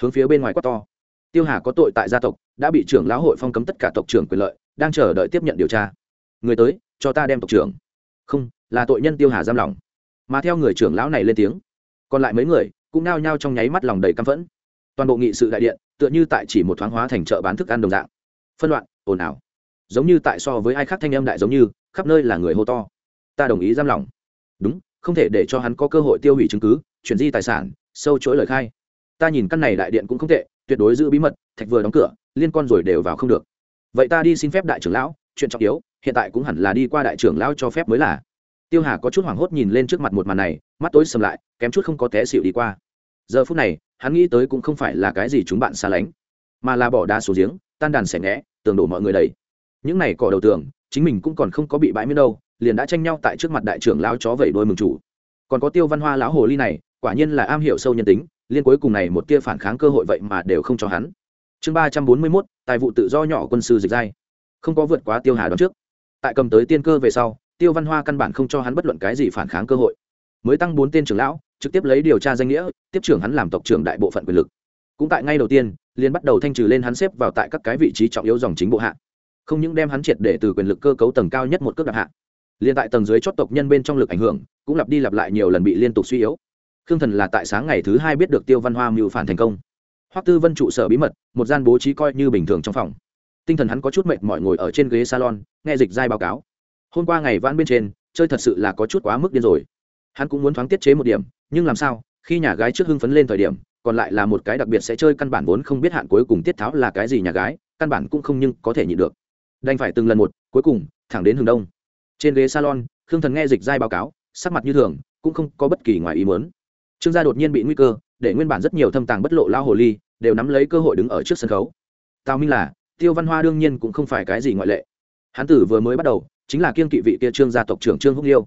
hướng phía bên ngoài quát to. Tiêu hà có tội tại gia tộc, đã bị trưởng lão hội phong cấm tất cả tộc trưởng quyền lợi, đang chờ đợi tiếp nhận điều tra. Người tới cho ta đem tộc trưởng. Không, là tội nhân tiêu hà giam lòng mà theo người trưởng lão này lên tiếng, còn lại mấy người cũng nao nhao trong nháy mắt lòng đầy căm phẫn. Toàn bộ nghị sự đại điện tựa như tại chỉ một thoáng hóa thành chợ bán thức ăn đồng dạng. Phân loạn, ồn ào. Giống như tại so với ai khác thanh âm đại giống như, khắp nơi là người hô to. Ta đồng ý giam lòng đúng, không thể để cho hắn có cơ hội tiêu hủy chứng cứ, chuyển di tài sản, sâu chuỗi lời khai. Ta nhìn căn này đại điện cũng không tệ, tuyệt đối giữ bí mật, thạch vừa đóng cửa, liên con rồi đều vào không được. Vậy ta đi xin phép đại trưởng lão chuyện trọng yếu, hiện tại cũng hẳn là đi qua đại trưởng lão cho phép mới là. Tiêu hà có chút hoảng hốt nhìn lên trước mặt một màn này, mắt tối sầm lại, kém chút không có té xịu đi qua. Giờ phút này, hắn nghĩ tới cũng không phải là cái gì chúng bạn xa lánh, mà là bỏ đá xuống giếng, tan đàn xẻ ngẽ tường đổ mọi người đầy. Những này cỏ đầu tường, chính mình cũng còn không có bị bãi miễn đâu, liền đã tranh nhau tại trước mặt đại trưởng lão chó vẩy đôi mừng chủ. Còn có tiêu văn hoa lão hồ ly này, quả nhiên là am hiểu sâu nhân tính, liên cuối cùng này một tia phản kháng cơ hội vậy mà đều không cho hắn. Chương ba trăm bốn mươi mốt, tài vụ tự do nhỏ quân sư dịch giai không có vượt quá tiêu hà đón trước. Tại cầm tới tiên cơ về sau, tiêu văn hoa căn bản không cho hắn bất luận cái gì phản kháng cơ hội. Mới tăng bốn tên trưởng lão, trực tiếp lấy điều tra danh nghĩa, tiếp trưởng hắn làm tộc trưởng đại bộ phận quyền lực. Cũng tại ngay đầu tiên liên bắt đầu thanh trừ lên hắn xếp vào tại các cái vị trí trọng yếu dòng chính bộ hạ. Không những đem hắn triệt để từ quyền lực cơ cấu tầng cao nhất một cước đặc hạ liên tại tầng dưới chót tộc nhân bên trong lực ảnh hưởng, cũng lặp đi lặp lại nhiều lần bị liên tục suy yếu. Khương thần là tại sáng ngày thứ hai biết được tiêu văn hoa mưu phản thành công. Hoắc tư vân trụ sở bí mật, một gian bố trí coi như bình thường trong phòng tinh thần hắn có chút mệt mỏi ngồi ở trên ghế salon, nghe dịch giai báo cáo. Hôm qua ngày vãn bên trên, chơi thật sự là có chút quá mức điên rồi. Hắn cũng muốn thoáng tiết chế một điểm, nhưng làm sao, khi nhà gái trước hưng phấn lên thời điểm, còn lại là một cái đặc biệt sẽ chơi căn bản vốn không biết hạn cuối cùng tiết tháo là cái gì nhà gái, căn bản cũng không nhưng có thể nhịn được. Đành phải từng lần một, cuối cùng, thẳng đến hướng đông. Trên ghế salon, khương thần nghe dịch giai báo cáo, sắc mặt như thường, cũng không có bất kỳ ngoài ý muốn. Trương gia đột nhiên bị nguy cơ, để nguyên bản rất nhiều thâm tàng bất lộ lao hồ ly, đều nắm lấy cơ hội đứng ở trước sân khấu. Tào minh là tiêu văn hoa đương nhiên cũng không phải cái gì ngoại lệ. Hán tử vừa mới bắt đầu, chính là kiên kỵ vị kia trương gia tộc trưởng trương húc liêu.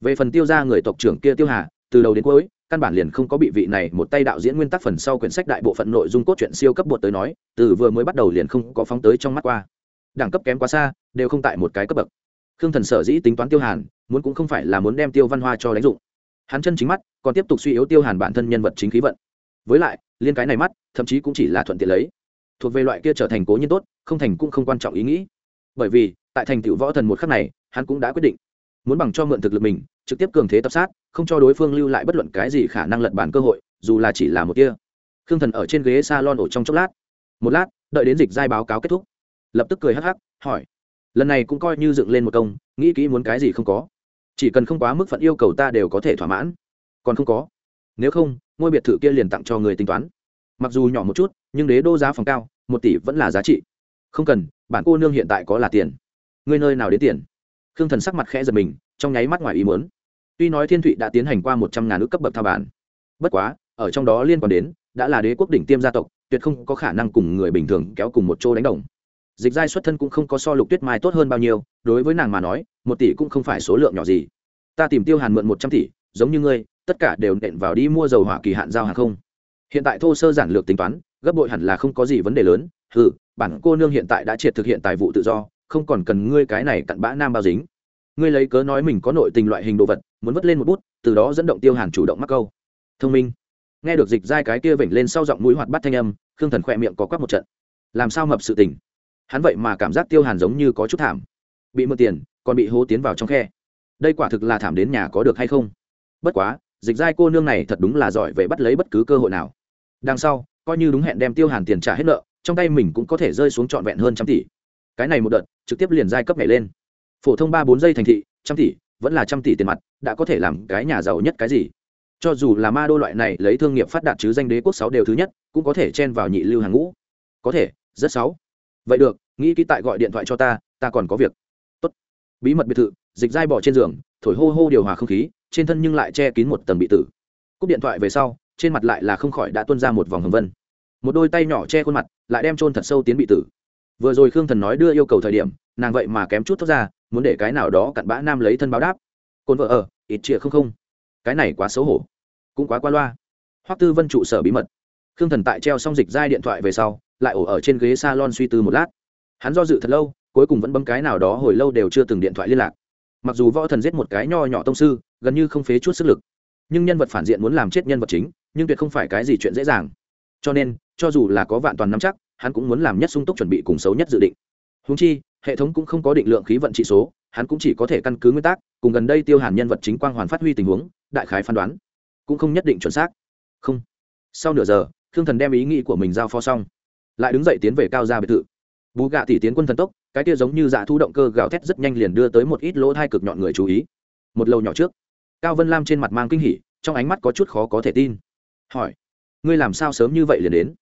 Về phần tiêu gia người tộc trưởng kia tiêu hà, từ đầu đến cuối, căn bản liền không có bị vị này một tay đạo diễn nguyên tắc phần sau quyển sách đại bộ phận nội dung cốt truyện siêu cấp bột tới nói, từ vừa mới bắt đầu liền không có phóng tới trong mắt qua. Đẳng cấp kém quá xa, đều không tại một cái cấp bậc. Khương thần sở dĩ tính toán tiêu hàn, muốn cũng không phải là muốn đem tiêu văn hoa cho đánh dụng. Hắn chân chính mắt, còn tiếp tục suy yếu tiêu hàn bản thân nhân vật chính khí vận. Với lại, liên cái này mắt, thậm chí cũng chỉ là thuận tiện lấy thuộc về loại kia trở thành cố nhiên tốt, không thành cũng không quan trọng ý nghĩ. Bởi vì, tại thành tựu võ thần một khắc này, hắn cũng đã quyết định muốn bằng cho mượn thực lực mình, trực tiếp cường thế tập sát, không cho đối phương lưu lại bất luận cái gì khả năng lật bản cơ hội, dù là chỉ là một kia khương thần ở trên ghế s a lon ổ trong chốc lát. Một lát, đợi đến dịch giai báo cáo kết thúc, lập tức cười hắc hắc, hỏi, lần này cũng coi như dựng lên một công, nghĩ kỹ muốn cái gì không có. Chỉ cần không quá mức phận yêu cầu ta đều có thể thỏa mãn. Còn không có. Nếu không, ngôi biệt thự kia liền tặng cho người tính toán mặc dù nhỏ một chút, nhưng đế đô giá phòng cao, một tỷ vẫn là giá trị. Không cần bản cô nương hiện tại có là tiền. Ngươi nơi nào đến tiền? Khương thần sắc mặt khẽ giật mình, trong nháy mắt ngoài ý muốn. Tuy nói thiên thụy đã tiến hành qua một trăm ngàn ước cấp bậc thao bản, bất quá, ở trong đó liên quan đến, đã là đế quốc đỉnh tiêm gia tộc, tuyệt không có khả năng cùng người bình thường kéo cùng một chỗ đánh đồng. Dịch giai xuất thân cũng không có so lục tuyết mai tốt hơn bao nhiêu, đối với nàng mà nói, một tỷ cũng không phải số lượng nhỏ gì. Ta tìm tiêu hàn mượn một trăm tỷ, giống như ngươi, tất cả đều nện vào đi mua dầu hỏa kỳ hạn giao hàng không hiện tại thô sơ giản lược tính toán, gấp bội hẳn là không có gì vấn đề lớn. Ừ bản cô nương hiện tại đã triệt thực hiện tài vụ tự do, không còn cần ngươi cái này cặn bã nam bao dính. Ngươi lấy cớ nói mình có nội tình loại hình đồ vật, muốn vất lên một bút, từ đó dẫn động tiêu hàn chủ động mắc câu. Thông minh. Nghe được dịch giai cái kia vểnh lên sau giọng mũi hoạt bắt thanh âm, khương thần khỏe miệng có quắc một trận. Làm sao mập sự tình? Hắn vậy mà cảm giác tiêu hàn giống như có chút thảm. Bị mượn tiền, còn bị hố tiến vào trong khe. Đây quả thực là thảm đến nhà có được hay không? Bất quá, dịch giai cô nương này thật đúng là giỏi về bắt lấy bất cứ cơ hội nào đằng sau, coi như đúng hẹn đem tiêu hàn tiền trả hết nợ, trong tay mình cũng có thể rơi xuống trọn vẹn hơn trăm tỷ. Cái này một đợt, trực tiếp liền giai cấp nhảy lên. Phổ thông ba bốn giây thành thị, trăm tỷ, vẫn là trăm tỷ tiền mặt, đã có thể làm cái nhà giàu nhất cái gì? Cho dù là ma đô loại này, lấy thương nghiệp phát đạt chứ danh đế quốc sáu đều thứ nhất, cũng có thể chen vào nhị lưu hàng ngũ. Có thể, rất sáu. Vậy được, nghĩ kỹ tại gọi điện thoại cho ta ta còn có việc. Tốt. Bí mật biệt thự, dịch dai bỏ trên giường, thổi hô hô điều hòa không khí, trên thân nhưng lại che kín một tầng bị tử. Cúp điện thoại về sau trên mặt lại là không khỏi đã tuân ra một vòng hồng vân. Một đôi tay nhỏ che khuôn mặt, lại đem trôn thật sâu tiến bị tử. Vừa rồi khương thần nói đưa yêu cầu thời điểm, nàng vậy mà kém chút thoát ra, muốn để cái nào đó cặn bã nam lấy thân báo đáp. Cồn vợ ở, ít chĩa không không. Cái này quá xấu hổ. Cũng quá qua loa. Hoắc tư vân trụ sở bí mật. Khương thần tại treo xong dịch giai điện thoại về sau, lại ổ ở trên ghế salon suy tư một lát. Hắn do dự thật lâu, cuối cùng vẫn bấm cái nào đó hồi lâu đều chưa từng điện thoại liên lạc. Mặc dù võ thần giết một cái nho nhỏ tông sư, gần như không phế chút sức lực, nhưng nhân vật phản diện muốn làm chết nhân vật chính nhưng tuyệt không phải cái gì chuyện dễ dàng. Cho nên, cho dù là có vạn toàn nắm chắc, hắn cũng muốn làm nhất sung túc chuẩn bị cùng xấu nhất dự định. Húng chi, hệ thống cũng không có định lượng khí vận trị số, hắn cũng chỉ có thể căn cứ nguyên tắc, cùng gần đây tiêu hàn nhân vật chính quang hoàn phát huy tình huống, đại khái phán đoán. Cũng không nhất định chuẩn xác. Không. Sau nửa giờ, khương thần đem ý nghĩ của mình giao phó xong. Lại đứng dậy tiến về cao gia biệt thự. Bù gạ tỷ tiến quân thần tốc, cái kia giống như dạ thu động cơ gào thét rất nhanh liền đưa tới một ít lỗ thai cực nhọn người chú ý. Một lâu nhỏ trước, cao vân lam trên mặt mang kinh hỉ, trong ánh mắt có chút khó có thể tin hỏi, ngươi làm sao sớm như vậy liền đến?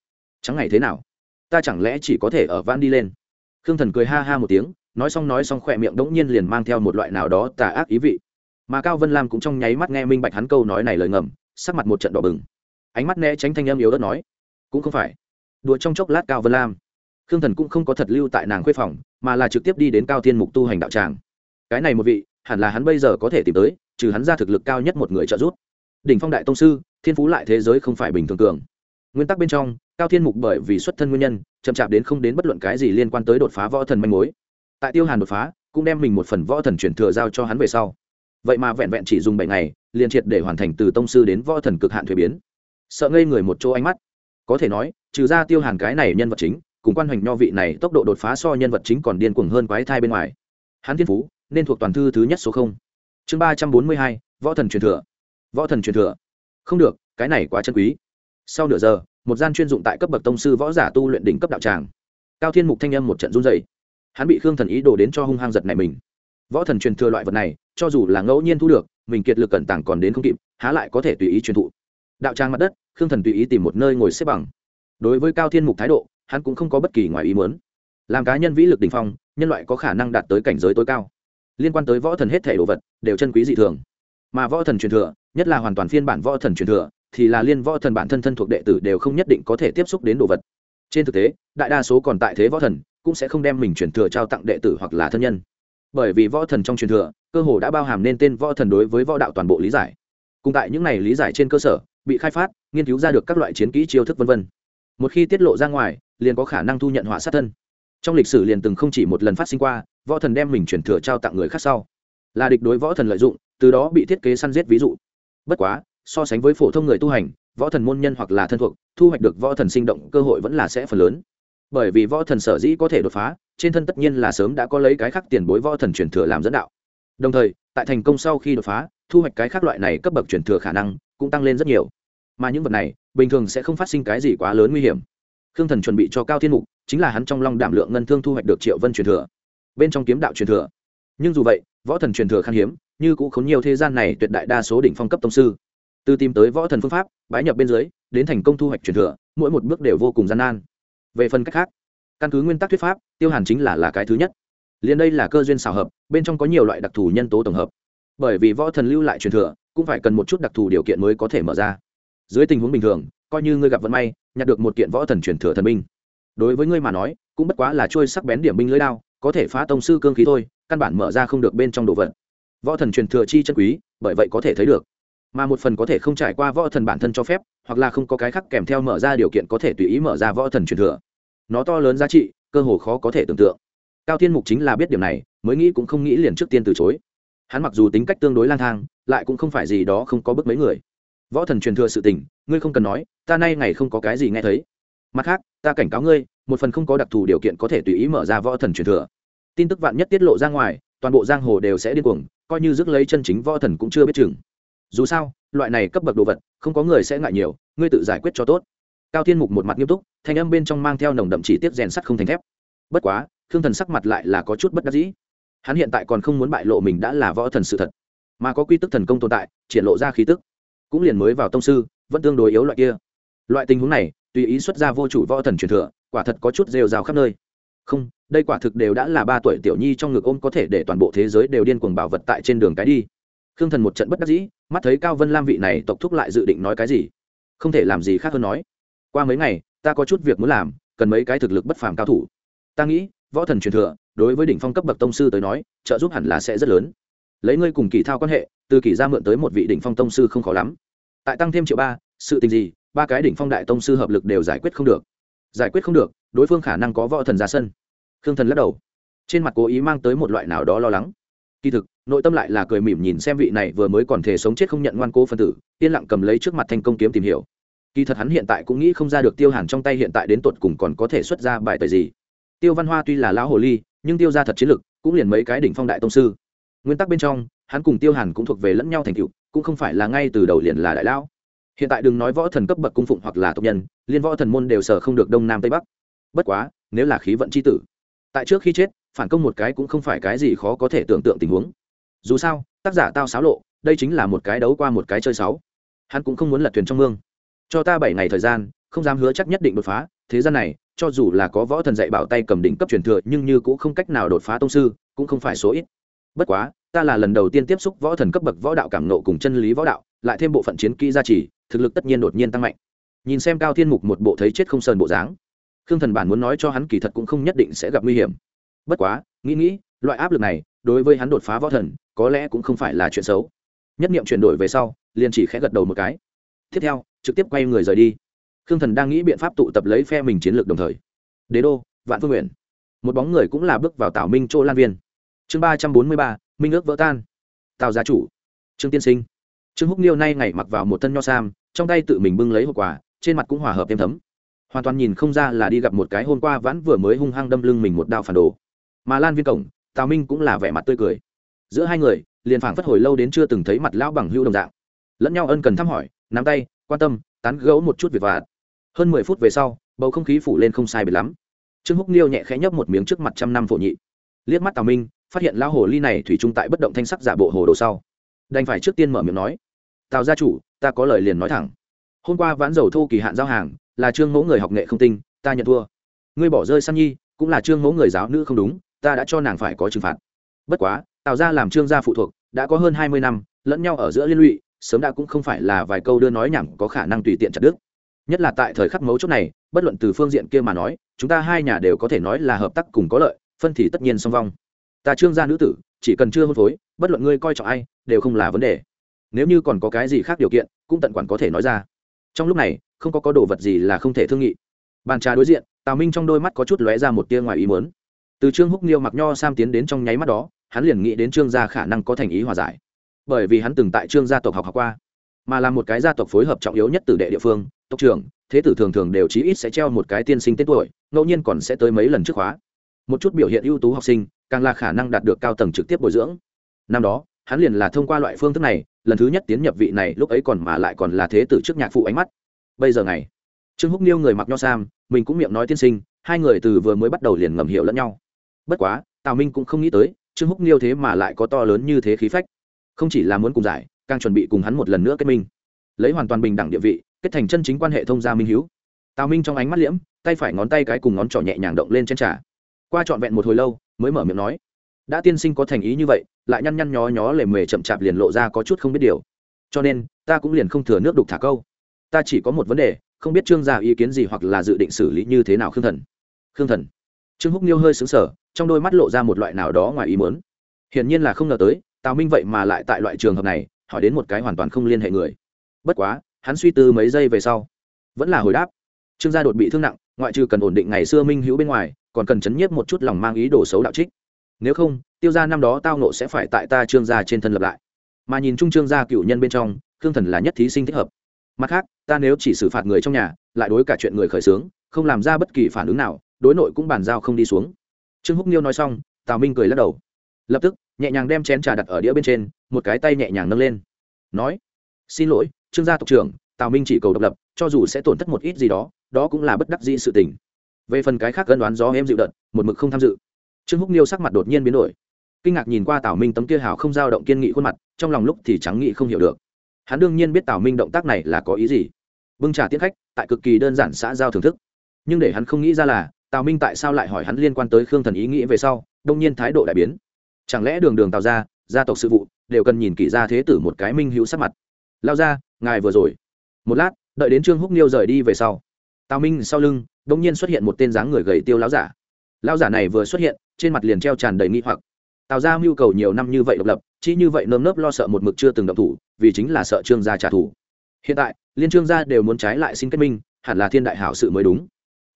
Chẳng ngày thế nào? Ta chẳng lẽ chỉ có thể ở van đi lên? Khương thần cười ha ha một tiếng, nói xong nói xong khỏe miệng đống nhiên liền mang theo một loại nào đó tà ác ý vị. Mà cao vân lam cũng trong nháy mắt nghe minh bạch hắn câu nói này lời ngầm, sắc mặt một trận đỏ bừng. Ánh mắt né tránh thanh âm yếu đất nói, cũng không phải. Đùa trong chốc lát cao vân lam. Khương thần cũng không có thật lưu tại nàng khuê phòng, mà là trực tiếp đi đến cao thiên mục tu hành đạo tràng. Cái này một vị, hẳn là hắn bây giờ có thể tìm tới, trừ hắn ra thực lực cao nhất một người trợ giúp. Đỉnh phong đại tông sư thiên phú lại thế giới không phải bình thường cường. Nguyên tắc bên trong, cao thiên mục bởi vì xuất thân nguyên nhân, chậm chạp đến không đến bất luận cái gì liên quan tới đột phá võ thần manh mối. Tại tiêu hàn đột phá, cũng đem mình một phần võ thần truyền thừa giao cho hắn về sau. Vậy mà vẹn vẹn chỉ dùng bảy ngày, liền triệt để hoàn thành từ tông sư đến võ thần cực hạn thuế biến. Sợ ngây người một chỗ ánh mắt. Có thể nói, trừ ra tiêu hàn cái này nhân vật chính, cùng quan hoành nho vị này tốc độ đột phá so nhân vật chính còn điên cuồng hơn quái thai bên ngoài. Hắn thiên phú, nên thuộc toàn thư thứ nhất số không. Chương ba trăm bốn mươi hai, võ thần truyền thừa. Võ thần truyền thừa không được, cái này quá chân quý. Sau nửa giờ, một gian chuyên dụng tại cấp bậc tông sư võ giả tu luyện đỉnh cấp đạo tràng. Cao thiên mục thanh âm một trận run dày hắn bị khương thần ý đổ đến cho hung hăng giật này mình. Võ thần truyền thừa loại vật này, cho dù là ngẫu nhiên thu được, mình kiệt lực cẩn tảng còn đến không kịp, há lại có thể tùy ý truyền thụ. Đạo trang mặt đất, khương thần tùy ý tìm một nơi ngồi xếp bằng. Đối với cao thiên mục thái độ, hắn cũng không có bất kỳ ngoài ý muốn. Làm cá nhân vĩ lực đ ỉ n h phong, nhân loại có khả năng đạt tới cảnh giới tối cao. Liên quan tới võ thần hết thể đồ vật, đều chân quý dị thường. Mà võ thần truyền thừa nhất là hoàn toàn phiên bản võ thần truyền thừa, thì là liên võ thần bản thân thân thuộc đệ tử đều không nhất định có thể tiếp xúc đến đồ vật. Trên thực tế, đại đa số còn tại thế võ thần, cũng sẽ không đem mình truyền thừa trao tặng đệ tử hoặc là thân nhân. Bởi vì võ thần trong truyền thừa, cơ hồ đã bao hàm nên tên võ thần đối với võ đạo toàn bộ lý giải. Cùng tại những này lý giải trên cơ sở, bị khai phát, nghiên cứu ra được các loại chiến kỹ chiêu thức v v một khi tiết lộ ra ngoài, liền có khả năng thu nhận họa sát thân. Trong lịch sử liền từng không chỉ một lần phát sinh qua, võ thần đem mình truyền thừa trao tặng người khác sau. Là địch đối võ thần lợi dụng, từ đó bị thiết kế săn giết ví dụ bất quá, so sánh với phổ thông người tu hành, võ thần môn nhân hoặc là thân thuộc, thu hoạch được võ thần sinh động cơ hội vẫn là sẽ phần lớn. Bởi vì võ thần sở dĩ có thể đột phá, trên thân tất nhiên là sớm đã có lấy cái khác tiền bối võ thần truyền thừa làm dẫn đạo. Đồng thời, tại thành công sau khi đột phá, thu hoạch cái khác loại này cấp bậc truyền thừa khả năng cũng tăng lên rất nhiều. Mà những vật này, bình thường sẽ không phát sinh cái gì quá lớn nguy hiểm. Khương thần chuẩn bị cho cao thiên mục, chính là hắn trong long đảm lượng ngân thương thu hoạch được triệu vân truyền thừa, bên trong kiếm đạo truyền thừa. Nhưng dù vậy, võ thần truyền thừa khan hiếm như cũng khốn nhiều thế gian này tuyệt đại đa số đỉnh phong cấp tông sư. Từ tìm tới võ thần phương pháp, bái nhập bên dưới, đến thành công thu hoạch truyền thừa, mỗi một bước đều vô cùng gian nan. Về phần cách khác, căn cứ nguyên tắc thuyết pháp, tiêu hàn chính là là cái thứ nhất. Liền đây là cơ duyên xảo hợp, bên trong có nhiều loại đặc thù nhân tố tổng hợp. Bởi vì võ thần lưu lại truyền thừa, cũng phải cần một chút đặc thù điều kiện mới có thể mở ra. Dưới tình huống bình thường, coi như ngươi gặp vận may, nhặt được một kiện võ thần truyền thừa thần binh. Đối với ngươi mà nói, cũng bất quá là trôi sắc bén điểm binh lưỡi đao, có thể phá tông sư cương khí thôi, căn bản mở ra không được bên trong đồ vật võ thần truyền thừa chi chân quý, bởi vậy có thể thấy được. Mà một phần có thể không trải qua võ thần bản thân cho phép, hoặc là không có cái khác kèm theo mở ra điều kiện có thể tùy ý mở ra võ thần truyền thừa. Nó to lớn giá trị, cơ hồ khó có thể tưởng tượng. Cao thiên mục chính là biết điểm này, mới nghĩ cũng không nghĩ liền trước tiên từ chối. Hắn mặc dù tính cách tương đối lang thang, lại cũng không phải gì đó không có bức mấy người. Võ thần truyền thừa sự tình, ngươi không cần nói, ta nay ngày không có cái gì nghe thấy. Mặt khác, ta cảnh cáo ngươi, một phần không có đặc thù điều kiện có thể tùy ý mở ra võ thần truyền thừa. Tin tức vạn nhất tiết lộ ra ngoài, toàn bộ giang hồ đều sẽ điên cuồng coi như rước lấy chân chính võ thần cũng chưa biết chừng. Dù sao, loại này cấp bậc đồ vật, không có người sẽ ngại nhiều, ngươi tự giải quyết cho tốt. Cao thiên mục một mặt nghiêm túc, thanh âm bên trong mang theo nồng đậm chỉ tiết rèn sắt không thành thép. Bất quá thương thần sắc mặt lại là có chút bất đắc dĩ. Hắn hiện tại còn không muốn bại lộ mình đã là võ thần sự thật, mà có quy tức thần công tồn tại, triển lộ ra khí tức. Cũng liền mới vào tông sư, vẫn tương đối yếu loại kia. Loại tình huống này, tùy ý xuất ra vô chủ võ thần truyền thừa, quả thật có chút rêu rào khắp nơi không, đây quả thực đều đã là ba tuổi tiểu nhi trong ngực ôm có thể để toàn bộ thế giới đều điên cuồng bảo vật tại trên đường cái đi. Khương thần một trận bất đắc dĩ, mắt thấy cao vân lam vị này tộc thúc lại dự định nói cái gì? Không thể làm gì khác hơn nói. Qua mấy ngày, ta có chút việc muốn làm, cần mấy cái thực lực bất phàm cao thủ. Ta nghĩ, võ thần truyền thừa, đối với đỉnh phong cấp bậc tông sư tới nói, trợ giúp hẳn là sẽ rất lớn. Lấy ngươi cùng kỳ thao quan hệ, từ kỳ ra mượn tới một vị đỉnh phong tông sư không khó lắm. Tại tăng thêm triệu ba, sự tình gì, ba cái đỉnh phong đại tông sư hợp lực đều giải quyết không được. Giải quyết không được đối phương khả năng có võ thần ra sân. Khương thần lắc đầu. Trên mặt cố ý mang tới một loại nào đó lo lắng. Kỳ thực, nội tâm lại là cười mỉm nhìn xem vị này vừa mới còn thể sống chết không nhận ngoan cố phân tử, yên lặng cầm lấy trước mặt thành công kiếm tìm hiểu. Kỳ thật hắn hiện tại cũng nghĩ không ra được tiêu hàn trong tay hiện tại đến tột cùng còn có thể xuất ra bài tời gì. Tiêu văn hoa tuy là lão hồ ly, nhưng tiêu ra thật chiến lực, cũng liền mấy cái đỉnh phong đại tông sư. Nguyên tắc bên trong, hắn cùng tiêu hàn cũng thuộc về lẫn nhau thành cựu cũng không phải là ngay từ đầu liền là đại lão. Hiện tại đừng nói võ thần cấp bậc cung phụng hoặc là tộc nhân, liên võ thần môn đều sở không được đông nam tây bắc bất quá, nếu là khí vận c h i tử, tại trước khi chết, phản công một cái cũng không phải cái gì khó có thể tưởng tượng tình huống. Dù sao, tác giả tao xáo lộ, đây chính là một cái đấu qua một cái chơi sáu. Hắn cũng không muốn lật thuyền trong mương. Cho ta bảy ngày thời gian, không dám hứa chắc nhất định đột phá, thế gian này, cho dù là có võ thần dạy bảo tay cầm đỉnh cấp truyền thừa, nhưng như cũng không cách nào đột phá tông sư, cũng không phải số ít. Bất quá, ta là lần đầu tiên tiếp xúc võ thần cấp bậc võ đạo cảm nộ cùng chân lý võ đạo, lại thêm bộ phận chiến kỹ gia trì, thực lực tất nhiên đột nhiên tăng mạnh. Nhìn xem cao thiên mục một bộ thấy chết không sờn bộ dáng khương thần bản muốn nói cho hắn kỳ thật cũng không nhất định sẽ gặp nguy hiểm. Bất quá, nghĩ nghĩ, loại áp lực này, đối với hắn đột phá võ thần, có lẽ cũng không phải là chuyện xấu. Nhất niệm chuyển đổi về sau, liền chỉ khẽ gật đầu một cái. Tiếp theo, trực tiếp quay người rời đi. Khương thần đang nghĩ biện pháp tụ tập lấy phe mình chiến lược đồng thời. Đế đô, vạn phương nguyện. Một bóng người cũng là bước vào tảo minh chỗ lan viên. Chương ba trăm bốn mươi ba, minh ước vỡ tan. Tào gia chủ. Trương tiên sinh. Trương húc niêu nay ngày mặc vào một thân nho sam, trong tay tự mình bưng lấy hộp quà, trên mặt cũng hòa hợp thêm thấm hoàn toàn nhìn không ra là đi gặp một cái hôm qua vãn vừa mới hung hăng đâm lưng mình một đao phản đồ. Mà lan viên cổng, tào minh cũng là vẻ mặt tươi cười. Giữa hai người, liền phảng phất hồi lâu đến chưa từng thấy mặt lão bằng hưu đồng dạng. Lẫn nhau ân cần thăm hỏi, nắm tay, quan tâm, tán gẫu một chút việc vặt. Hơn mười phút về sau, bầu không khí phủ lên không sai biệt lắm. Trương húc niêu nhẹ khẽ nhấp một miếng trước mặt trăm năm phổ nhị. Liếc mắt tào minh, phát hiện lão hồ ly này thủy chung tại bất động thanh sắc giả bộ hồ đồ sau. Đành phải trước tiên mở miệng nói, tào gia chủ, ta có lời liền nói thẳng. Hôm qua vãn dầu thu kỳ hạn giao hàng là trương mẫu người học nghệ không tinh, ta nhận thua. Ngươi bỏ rơi san nhi, cũng là trương mẫu người giáo nữ không đúng, ta đã cho nàng phải có trừng phạt. Bất quá tạo ra làm trương gia phụ thuộc, đã có hơn hai mươi năm, lẫn nhau ở giữa liên lụy, sớm đã cũng không phải là vài câu đưa nói nhảm có khả năng tùy tiện chặt đứt. Nhất là tại thời khắc mấu chốt này, bất luận từ phương diện kia mà nói, chúng ta hai nhà đều có thể nói là hợp tác cùng có lợi, phân thì tất nhiên song vong. Ta trương gia nữ tử, chỉ cần chưa hôn phối, bất luận ngươi coi trọng ai, đều không là vấn đề. Nếu như còn có cái gì khác điều kiện, cũng tận quản có thể nói ra. Trong lúc này không có có đồ vật gì là không thể thương nghị. Bàn trà đối diện, tào minh trong đôi mắt có chút lóe ra một tia ngoài ý muốn. Từ trương húc niêu mặc nho sam tiến đến trong nháy mắt đó, hắn liền nghĩ đến trương gia khả năng có thành ý hòa giải. Bởi vì hắn từng tại trương gia tộc học học qua, mà là một cái gia tộc phối hợp trọng yếu nhất từ đệ địa phương, tộc trưởng, thế tử thường thường đều chí ít sẽ treo một cái tiên sinh tên tuổi, ngẫu nhiên còn sẽ tới mấy lần trước khóa. Một chút biểu hiện ưu tú học sinh, càng là khả năng đạt được cao tầng trực tiếp bồi dưỡng. Năm đó, hắn liền là thông qua loại phương thức này, lần thứ nhất tiến nhập vị này, lúc ấy còn mà lại còn là thế tử trước nhạc phụ ánh mắt bây giờ ngày. Trương húc niêu người mặc nho sam, mình cũng miệng nói tiên sinh, hai người từ vừa mới bắt đầu liền ngầm hiểu lẫn nhau. Bất quá, tào minh cũng không nghĩ tới, trương húc niêu thế mà lại có to lớn như thế khí phách. Không chỉ là muốn cùng giải, càng chuẩn bị cùng hắn một lần nữa kết minh. Lấy hoàn toàn bình đẳng địa vị, kết thành chân chính quan hệ thông gia minh hiếu. Tào minh trong ánh mắt liễm, tay phải ngón tay cái cùng ngón trỏ nhẹ nhàng động lên trên trà. Qua trọn vẹn một hồi lâu, mới mở miệng nói, đã tiên sinh có thành ý như vậy, lại nhăn nhăn nhó nhó lề mề chậm chạp liền lộ ra có chút không biết điều. Cho nên, ta cũng liền không thừa nước đục thả câu ta chỉ có một vấn đề, không biết trương gia ý kiến gì hoặc là dự định xử lý như thế nào khương thần. Khương thần. Trương húc niêu hơi xứng sở trong đôi mắt lộ ra một loại nào đó ngoài ý muốn. Hiển nhiên là không ngờ tới, tào minh vậy mà lại tại loại trường hợp này, hỏi đến một cái hoàn toàn không liên hệ người. Bất quá, hắn suy tư mấy giây về sau, vẫn là hồi đáp. Trương gia đột bị thương nặng, ngoại trừ cần ổn định ngày xưa minh hữu bên ngoài, còn cần chấn nhiếp một chút lòng mang ý đồ xấu đạo trích. Nếu không, tiêu gia năm đó tao nộ sẽ phải tại ta trương gia trên thân lập lại. Mà nhìn chung trương gia cựu nhân bên trong, khương thần là nhất thí sinh thích hợp mặt khác, ta nếu chỉ xử phạt người trong nhà, lại đối cả chuyện người khởi xướng, không làm ra bất kỳ phản ứng nào, đối nội cũng bàn giao không đi xuống. Trương húc niêu nói xong, tào minh cười lắc đầu. Lập tức, nhẹ nhàng đem chén trà đặt ở đĩa bên trên, một cái tay nhẹ nhàng nâng lên. Nói, xin lỗi, trương gia tộc trưởng, tào minh chỉ cầu độc lập, cho dù sẽ tổn thất một ít gì đó đó cũng là bất đắc dĩ sự tình. Về phần cái khác cân đoán gió em dịu đợt, một mực không tham dự. Trương húc niêu sắc mặt đột nhiên biến đổi. Kinh ngạc nhìn qua tào minh tấm kia hào không dao động kiên nghị khuôn mặt, trong lòng lúc thì trắng nghị không hiểu được hắn đương nhiên biết tào minh động tác này là có ý gì. Bưng trà tiết khách, tại cực kỳ đơn giản xã giao thưởng thức. Nhưng để hắn không nghĩ ra là, tào minh tại sao lại hỏi hắn liên quan tới khương thần ý nghĩ về sau, đông nhiên thái độ đại biến. Chẳng lẽ đường đường tào ra gia tộc sự vụ, đều cần nhìn kỹ ra thế tử một cái minh hữu sắc mặt. Lao ra ngài vừa rồi. Một lát, đợi đến trương húc niêu rời đi về sau. Tào minh sau lưng, đông nhiên xuất hiện một tên dáng người gầy tiêu láo giả. Lao giả này vừa xuất hiện, trên mặt liền treo tràn đầy nghi hoặc. Tào ra mưu cầu nhiều năm như vậy độc lập, chỉ như vậy nơm nớp lo sợ một mực chưa từng động thủ vì chính là sợ trương gia trả thù. Hiện tại, liên trương gia đều muốn trái lại xin kết minh, hẳn là thiên đại hảo sự mới đúng.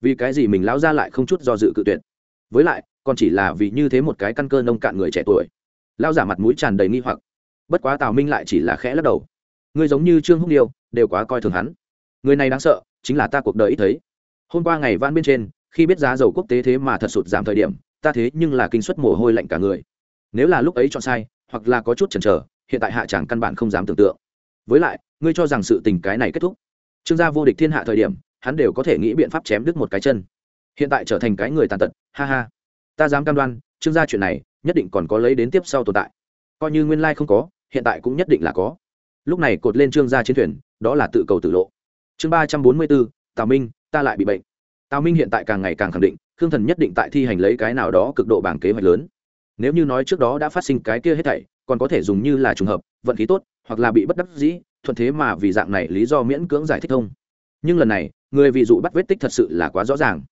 Vì cái gì mình lão ra lại không chút do dự cự tuyệt? Với lại, còn chỉ là vì như thế một cái căn cơ nông cạn người trẻ tuổi. Lao giả mặt mũi tràn đầy nghi hoặc. Bất quá tào minh lại chỉ là khẽ lắc đầu. Ngươi giống như trương húc điêu đều quá coi thường hắn. Người này đáng sợ, chính là ta cuộc đời ít thấy. Hôm qua ngày van bên trên, khi biết giá dầu quốc tế thế mà thật sụt giảm thời điểm, ta thế nhưng là kinh suất mồ hôi lạnh cả người. Nếu là lúc ấy chọn sai, hoặc là có chút chần chờ hiện tại hạ chẳng căn bản không dám tưởng tượng. Với lại, ngươi cho rằng sự tình cái này kết thúc. Trương gia vô địch thiên hạ thời điểm, hắn đều có thể nghĩ biện pháp chém đứt một cái chân. Hiện tại trở thành cái người tàn tật, ha ha. Ta dám cam đoan, trương gia chuyện này, nhất định còn có lấy đến tiếp sau tồn tại. Coi như nguyên lai không có, hiện tại cũng nhất định là có. Lúc này cột lên trương gia chiến thuyền, đó là tự cầu tự lộ. Chương ba trăm bốn mươi bốn, tào minh, ta lại bị bệnh. Tào minh hiện tại càng ngày càng khẳng định, khương thần nhất định tại thi hành lấy cái nào đó cực độ bảng kế hoạch lớn. Nếu như nói trước đó đã phát sinh cái kia hết thảy còn có thể dùng như là trùng hợp, vận khí tốt, hoặc là bị bất đắc dĩ, thuận thế mà vì dạng này lý do miễn cưỡng giải thích thông. Nhưng lần này, người vị dụ bắt vết tích thật sự là quá rõ ràng.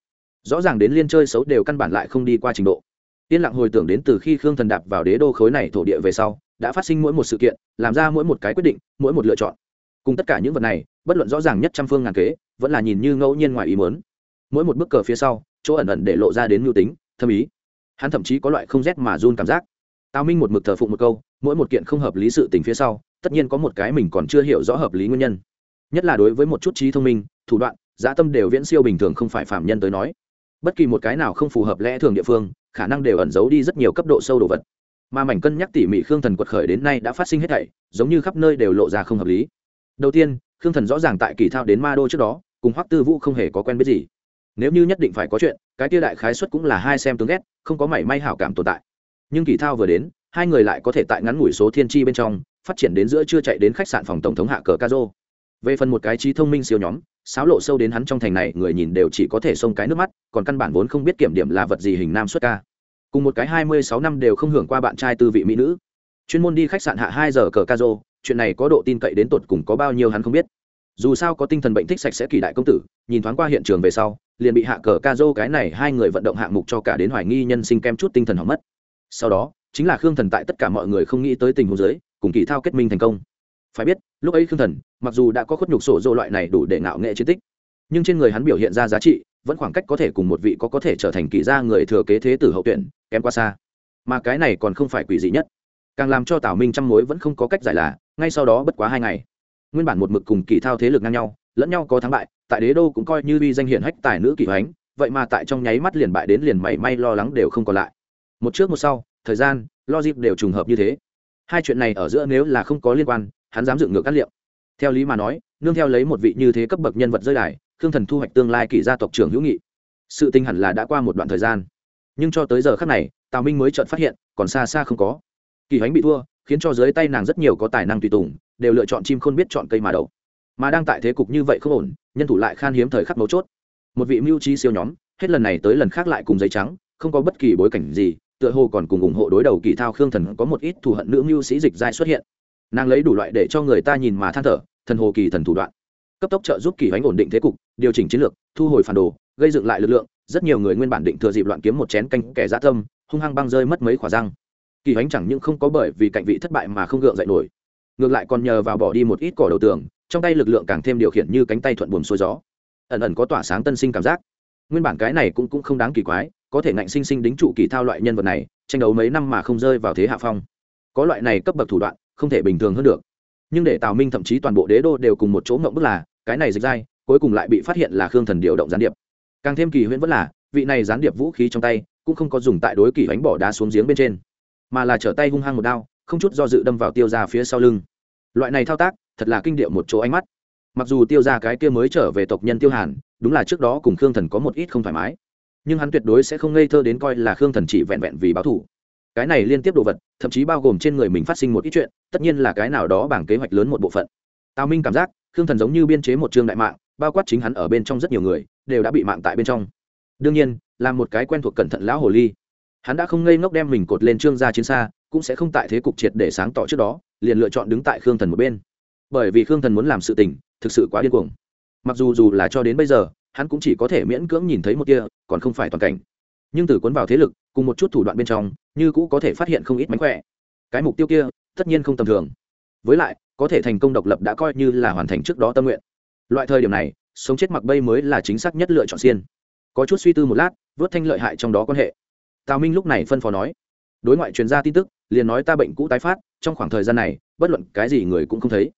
Rõ ràng đến liên chơi xấu đều căn bản lại không đi qua trình độ. Yên lặng hồi tưởng đến từ khi khương thần đạp vào đế đô khối này thổ địa về sau, đã phát sinh mỗi một sự kiện, làm ra mỗi một cái quyết định, mỗi một lựa chọn. Cùng tất cả những vật này, bất luận rõ ràng nhất trăm phương ngàn kế, vẫn là nhìn như ngẫu nhiên ngoài ý muốn. Mỗi một bức cờ phía sau, chỗ ẩn ẩn để lộ ra đến mưu tính, thâm ý. Hắn thậm chí có loại không rét mà run cảm giác. Tào minh một mực thờ phụng một câu mỗi một kiện không hợp lý sự tình phía sau, tất nhiên có một cái mình còn chưa hiểu rõ hợp lý nguyên nhân. Nhất là đối với một chút trí thông minh, thủ đoạn giá tâm đều viễn siêu bình thường không phải phạm nhân tới nói. Bất kỳ một cái nào không phù hợp lẽ thường địa phương, khả năng đều ẩn giấu đi rất nhiều cấp độ sâu đồ vật. Mà mảnh cân nhắc tỉ mỉ khương thần quật khởi đến nay đã phát sinh hết thảy, giống như khắp nơi đều lộ ra không hợp lý. Đầu tiên, khương thần rõ ràng tại kỳ thao đến ma đô trước đó, cùng hoắc tư vũ không hề có quen biết gì. Nếu như nhất định phải có chuyện, cái tia đại khái xuất cũng là hai xem tướng ghét, không có mảy may hảo cảm tồn tại. Nhưng kỳ thao vừa đến hai người lại có thể tại ngắn ngủi số thiên tri bên trong, phát triển đến giữa chưa chạy đến khách sạn phòng tổng thống hạ cờ ca rô về phần một cái trí thông minh siêu nhóm sáo lộ sâu đến hắn trong thành này, người nhìn đều chỉ có thể xông cái nước mắt, còn căn bản vốn không biết kiểm điểm là vật gì hình nam xuất ca. Cùng một cái hai mươi sáu năm đều không hưởng qua bạn trai tư vị mỹ nữ. Chuyên môn đi khách sạn hạ hai giờ cờ ca rô chuyện này có độ tin cậy đến tột cùng có bao nhiêu hắn không biết. Dù sao có tinh thần bệnh thích sạch sẽ kỳ đại công tử, nhìn thoáng qua hiện trường về sau, liền bị hạ cờ ca dô cái này hai người vận động hạng mục cho cả đến hoài nghi nhân sinh kem chút tinh thần hỏng mất. Sau đó chính là khương thần tại tất cả mọi người không nghĩ tới tình huống giới cùng kỳ thao kết minh thành công. Phải biết, lúc ấy khương thần, mặc dù đã có khuất nhục sổ dô loại này đủ để ngạo nghệ chiến tích, nhưng trên người hắn biểu hiện ra giá trị, vẫn khoảng cách có thể cùng một vị có có thể trở thành kỳ gia người thừa kế thế tử hậu tuyển, kém quá xa. Mà cái này còn không phải quỷ dị nhất. Càng làm cho tào minh trăm mối vẫn không có cách giải là, ngay sau đó bất quá hai ngày. Nguyên bản một mực cùng kỳ thao thế lực ngang nhau, lẫn nhau có thắng bại, tại đế đô cũng coi như uy danh hiển hách tài nữ kỳ hoánh, vậy mà tại trong nháy mắt liền bại đến liền mảy may lo lắng đều không còn lại. Một trước một sau thời gian, logic đều trùng hợp như thế. Hai chuyện này ở giữa nếu là không có liên quan, hắn dám dựng ngược cát liệu. Theo lý mà nói, nương theo lấy một vị như thế cấp bậc nhân vật rơi đài, khương thần thu hoạch tương lai kỷ gia tộc trưởng hữu nghị. Sự tình hẳn là đã qua một đoạn thời gian. Nhưng cho tới giờ khác này, tào minh mới chợt phát hiện, còn xa xa không có. Kỳ hoánh bị thua, khiến cho dưới tay nàng rất nhiều có tài năng tùy tùng, đều lựa chọn chim khôn biết chọn cây mà đậu. Mà đang tại thế cục như vậy không ổn, nhân thủ lại khan hiếm thời khắc mấu chốt. Một vị mưu trí siêu nhóm, hết lần này tới lần khác lại cùng giấy trắng, không có bất kỳ bối cảnh gì tựa hồ còn cùng ủng hộ đối đầu kỳ thao khương thần có một ít thù hận nữ mưu sĩ dịch giai xuất hiện. Nàng lấy đủ loại để cho người ta nhìn mà than thở, thần hồ kỳ thần thủ đoạn. Cấp tốc trợ giúp kỳ hoánh ổn định thế cục, điều chỉnh chiến lược, thu hồi phản đồ, gây dựng lại lực lượng, rất nhiều người nguyên bản định thừa dịp loạn kiếm một chén canh kẻ dã tâm, hung hăng băng rơi mất mấy khỏa răng. Kỳ hoánh chẳng những không có bởi vì cạnh vị thất bại mà không gượng dậy nổi, ngược lại còn nhờ vào bỏ đi một ít cỏ đầu tường, trong tay lực lượng càng thêm điều khiển như cánh tay thuận buồm xuôi gió. Ẩn ẩn có tỏa sáng tân sinh cảm giác. Nguyên bản cái này cũng cũng không đáng kỳ quái có thể ngạnh sinh sinh đính trụ kỳ thao loại nhân vật này, tranh đấu mấy năm mà không rơi vào thế hạ phong. Có loại này cấp bậc thủ đoạn, không thể bình thường hơn được. Nhưng để tào minh thậm chí toàn bộ đế đô đều cùng một chỗ ngộng bức là, cái này dịch dai cuối cùng lại bị phát hiện là khương thần điều động gián điệp. Càng thêm kỳ huyễn vẫn là, vị này gián điệp vũ khí trong tay, cũng không có dùng tại đối kỳ bánh bỏ đá xuống giếng bên trên, mà là trở tay hung hăng một đao, không chút do dự đâm vào tiêu ra phía sau lưng. Loại này thao tác, thật là kinh điệu một chỗ ánh mắt. Mặc dù tiêu ra cái kia mới trở về tộc nhân tiêu hàn, đúng là trước đó cùng khương thần có một ít không thoải mái nhưng hắn tuyệt đối sẽ không ngây thơ đến coi là khương thần chỉ vẹn vẹn vì báo thủ cái này liên tiếp đồ vật, thậm chí bao gồm trên người mình phát sinh một ít chuyện, tất nhiên là cái nào đó bằng kế hoạch lớn một bộ phận. Tào minh cảm giác, khương thần giống như biên chế một chương đại mạng, bao quát chính hắn ở bên trong rất nhiều người, đều đã bị mạng tại bên trong. Đương nhiên, là một cái quen thuộc cẩn thận lão hồ ly. Hắn đã không ngây ngốc đem mình cột lên trương ra chiến xa, cũng sẽ không tại thế cục triệt để sáng tỏ trước đó, liền lựa chọn đứng tại khương thần một bên. Bởi vì khương thần muốn làm sự tình, thực sự quá điên cuồng. Mặc dù dù là cho đến bây giờ hắn cũng chỉ có thể miễn cưỡng nhìn thấy một kia còn không phải toàn cảnh. Nhưng từ cuốn vào thế lực, cùng một chút thủ đoạn bên trong, như cũ có thể phát hiện không ít mánh khỏe. Cái mục tiêu kia, tất nhiên không tầm thường. Với lại, có thể thành công độc lập đã coi như là hoàn thành trước đó tâm nguyện. Loại thời điểm này, sống chết mặc bây mới là chính xác nhất lựa chọn xiên. Có chút suy tư một lát, vớt thanh lợi hại trong đó quan hệ. Tào minh lúc này phân phó nói, đối ngoại truyền ra tin tức, liền nói ta bệnh cũ tái phát, trong khoảng thời gian này, bất luận cái gì người cũng không thấy.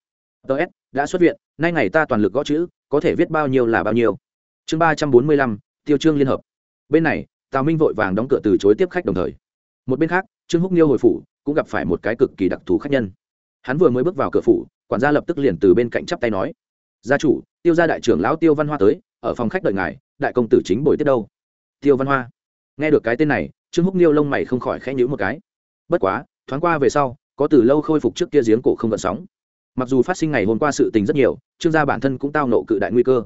Ts đã xuất viện, nay ngày ta toàn lực gõ chữ, có thể viết bao nhiêu là bao nhiêu chương ba trăm bốn mươi lăm, tiêu trương liên hợp. Bên này, tào minh vội vàng đóng cửa từ chối tiếp khách đồng thời. Một bên khác, trương húc niêu hồi phủ, cũng gặp phải một cái cực kỳ đặc thù khách nhân. Hắn vừa mới bước vào cửa phủ, quản gia lập tức liền từ bên cạnh chắp tay nói, gia chủ, tiêu gia đại trưởng lão tiêu văn hoa tới, ở phòng khách đợi ngài, đại công tử chính bồi tiếp đâu? Tiêu văn hoa. Nghe được cái tên này, trương húc niêu lông mày không khỏi khẽ nhữ một cái. Bất quá, thoáng qua về sau, có từ lâu khôi phục trước kia giếng cổ không gợn sóng. Mặc dù phát sinh ngày hôm qua sự tình rất nhiều, trương gia bản thân cũng tao nộ cự đại nguy cơ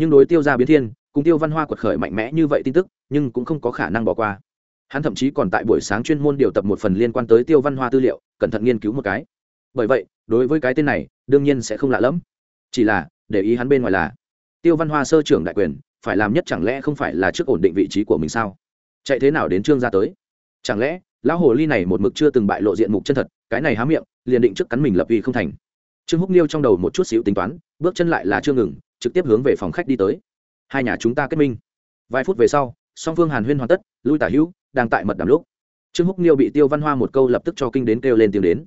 nhưng đối tiêu gia biến thiên, cùng tiêu văn hoa quật khởi mạnh mẽ như vậy tin tức, nhưng cũng không có khả năng bỏ qua. Hắn thậm chí còn tại buổi sáng chuyên môn điều tập một phần liên quan tới tiêu văn hoa tư liệu, cẩn thận nghiên cứu một cái. Bởi vậy, đối với cái tên này, đương nhiên sẽ không lạ lẫm. Chỉ là, để ý hắn bên ngoài là, tiêu văn hoa sơ trưởng đại quyền, phải làm nhất chẳng lẽ không phải là trước ổn định vị trí của mình sao? Chạy thế nào đến trương gia tới? Chẳng lẽ, lão hồ ly này một mực chưa từng bại lộ diện mục chân thật, cái này há miệng, liền định trước cắn mình lập uy không thành. Trương húc niêu trong đầu một chút xíu tính toán, bước chân lại là chưa ngừng trực tiếp hướng về phòng khách đi tới. Hai nhà chúng ta kết minh. Vài phút về sau, song phương hàn huyên hoàn tất lui tả hữu đang tại mật đàm lúc. Trương húc niêu bị tiêu văn hoa một câu lập tức cho kinh đến kêu lên tiếng đến.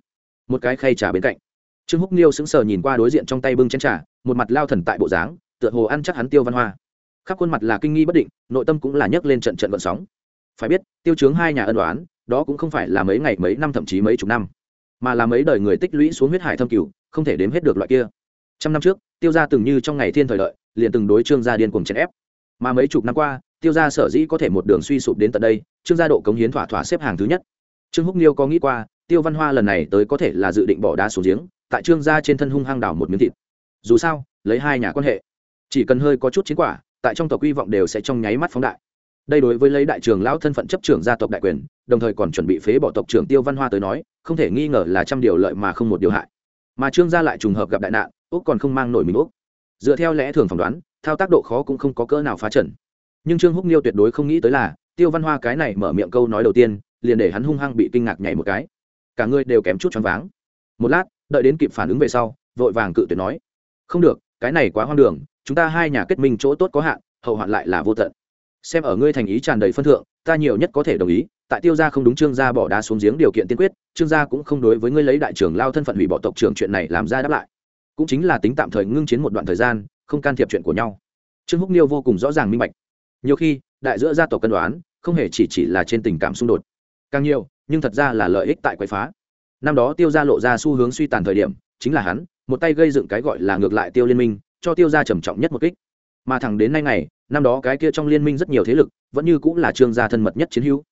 Một cái khay trà bên cạnh. Trương húc niêu sững sờ nhìn qua đối diện trong tay bưng chén trà, một mặt lao thần tại bộ dáng, tựa hồ ăn chắc hắn tiêu văn hoa. Khắp khuôn mặt là kinh nghi bất định, nội tâm cũng là nhấc lên trận trận vận sóng. Phải biết, tiêu chướng hai nhà ân đoán đó cũng không phải là mấy ngày, mấy năm, thậm chí mấy chục năm, mà là mấy đời người tích lũy xuống huyết hải thâm cửu, không thể đếm hết được loại kia trăm năm trước, tiêu gia từng như trong ngày thiên thời lợi, liền từng đối trương gia điên cùng chèn ép. Mà mấy chục năm qua, tiêu gia sở dĩ có thể một đường suy sụp đến tận đây, trương gia độ cống hiến thỏa thỏa xếp hàng thứ nhất. Trương húc niêu có nghĩ qua, tiêu văn hoa lần này tới có thể là dự định bỏ đá xuống giếng, tại trương gia trên thân hung hăng đảo một miếng thịt. Dù sao, lấy hai nhà quan hệ, chỉ cần hơi có chút chiến quả, tại trong tộc hy vọng đều sẽ trong nháy mắt phóng đại. Đây đối với lấy đại trường lão thân phận chấp trưởng gia tộc đại quyền, đồng thời còn chuẩn bị phế bỏ tộc trưởng tiêu văn hoa tới nói, không thể nghi ngờ là trăm điều lợi mà không một điều hại. Mà trương gia lại trùng hợp gặp đại nạn úc còn không mang nổi mình úc. Dựa theo lẽ thường phỏng đoán, thao tác độ khó cũng không có cỡ nào phá trần. Nhưng trương húc niêu tuyệt đối không nghĩ tới là, tiêu văn hoa cái này mở miệng câu nói đầu tiên, liền để hắn hung hăng bị kinh ngạc nhảy một cái. Cả người đều kém chút choáng váng. Một lát, đợi đến kịp phản ứng về sau, vội vàng cự tuyệt nói, không được, cái này quá hoang đường, chúng ta hai nhà kết minh chỗ tốt có hạn, hậu hoạn lại là vô tận. Xem ở ngươi thành ý tràn đầy phân thượng, ta nhiều nhất có thể đồng ý, tại tiêu gia không đúng trương gia bỏ đá xuống giếng điều kiện tiên quyết, trương gia cũng không đối với ngươi lấy đại trưởng lao thân phận hủy bỏ tộc trưởng chuyện này làm ra đáp lại cũng chính là tính tạm thời ngưng chiến một đoạn thời gian, không can thiệp chuyện của nhau. Trương húc niêu vô cùng rõ ràng minh bạch. Nhiều khi, đại giữa gia tộc cân đoán, không hề chỉ chỉ là trên tình cảm xung đột. Càng nhiều, nhưng thật ra là lợi ích tại quậy phá. Năm đó tiêu gia lộ ra xu hướng suy tàn thời điểm, chính là hắn, một tay gây dựng cái gọi là ngược lại tiêu liên minh, cho tiêu gia trầm trọng nhất một kích. Mà thẳng đến nay ngày, năm đó cái kia trong liên minh rất nhiều thế lực, vẫn như cũng là trương gia thân mật nhất chiến hữu.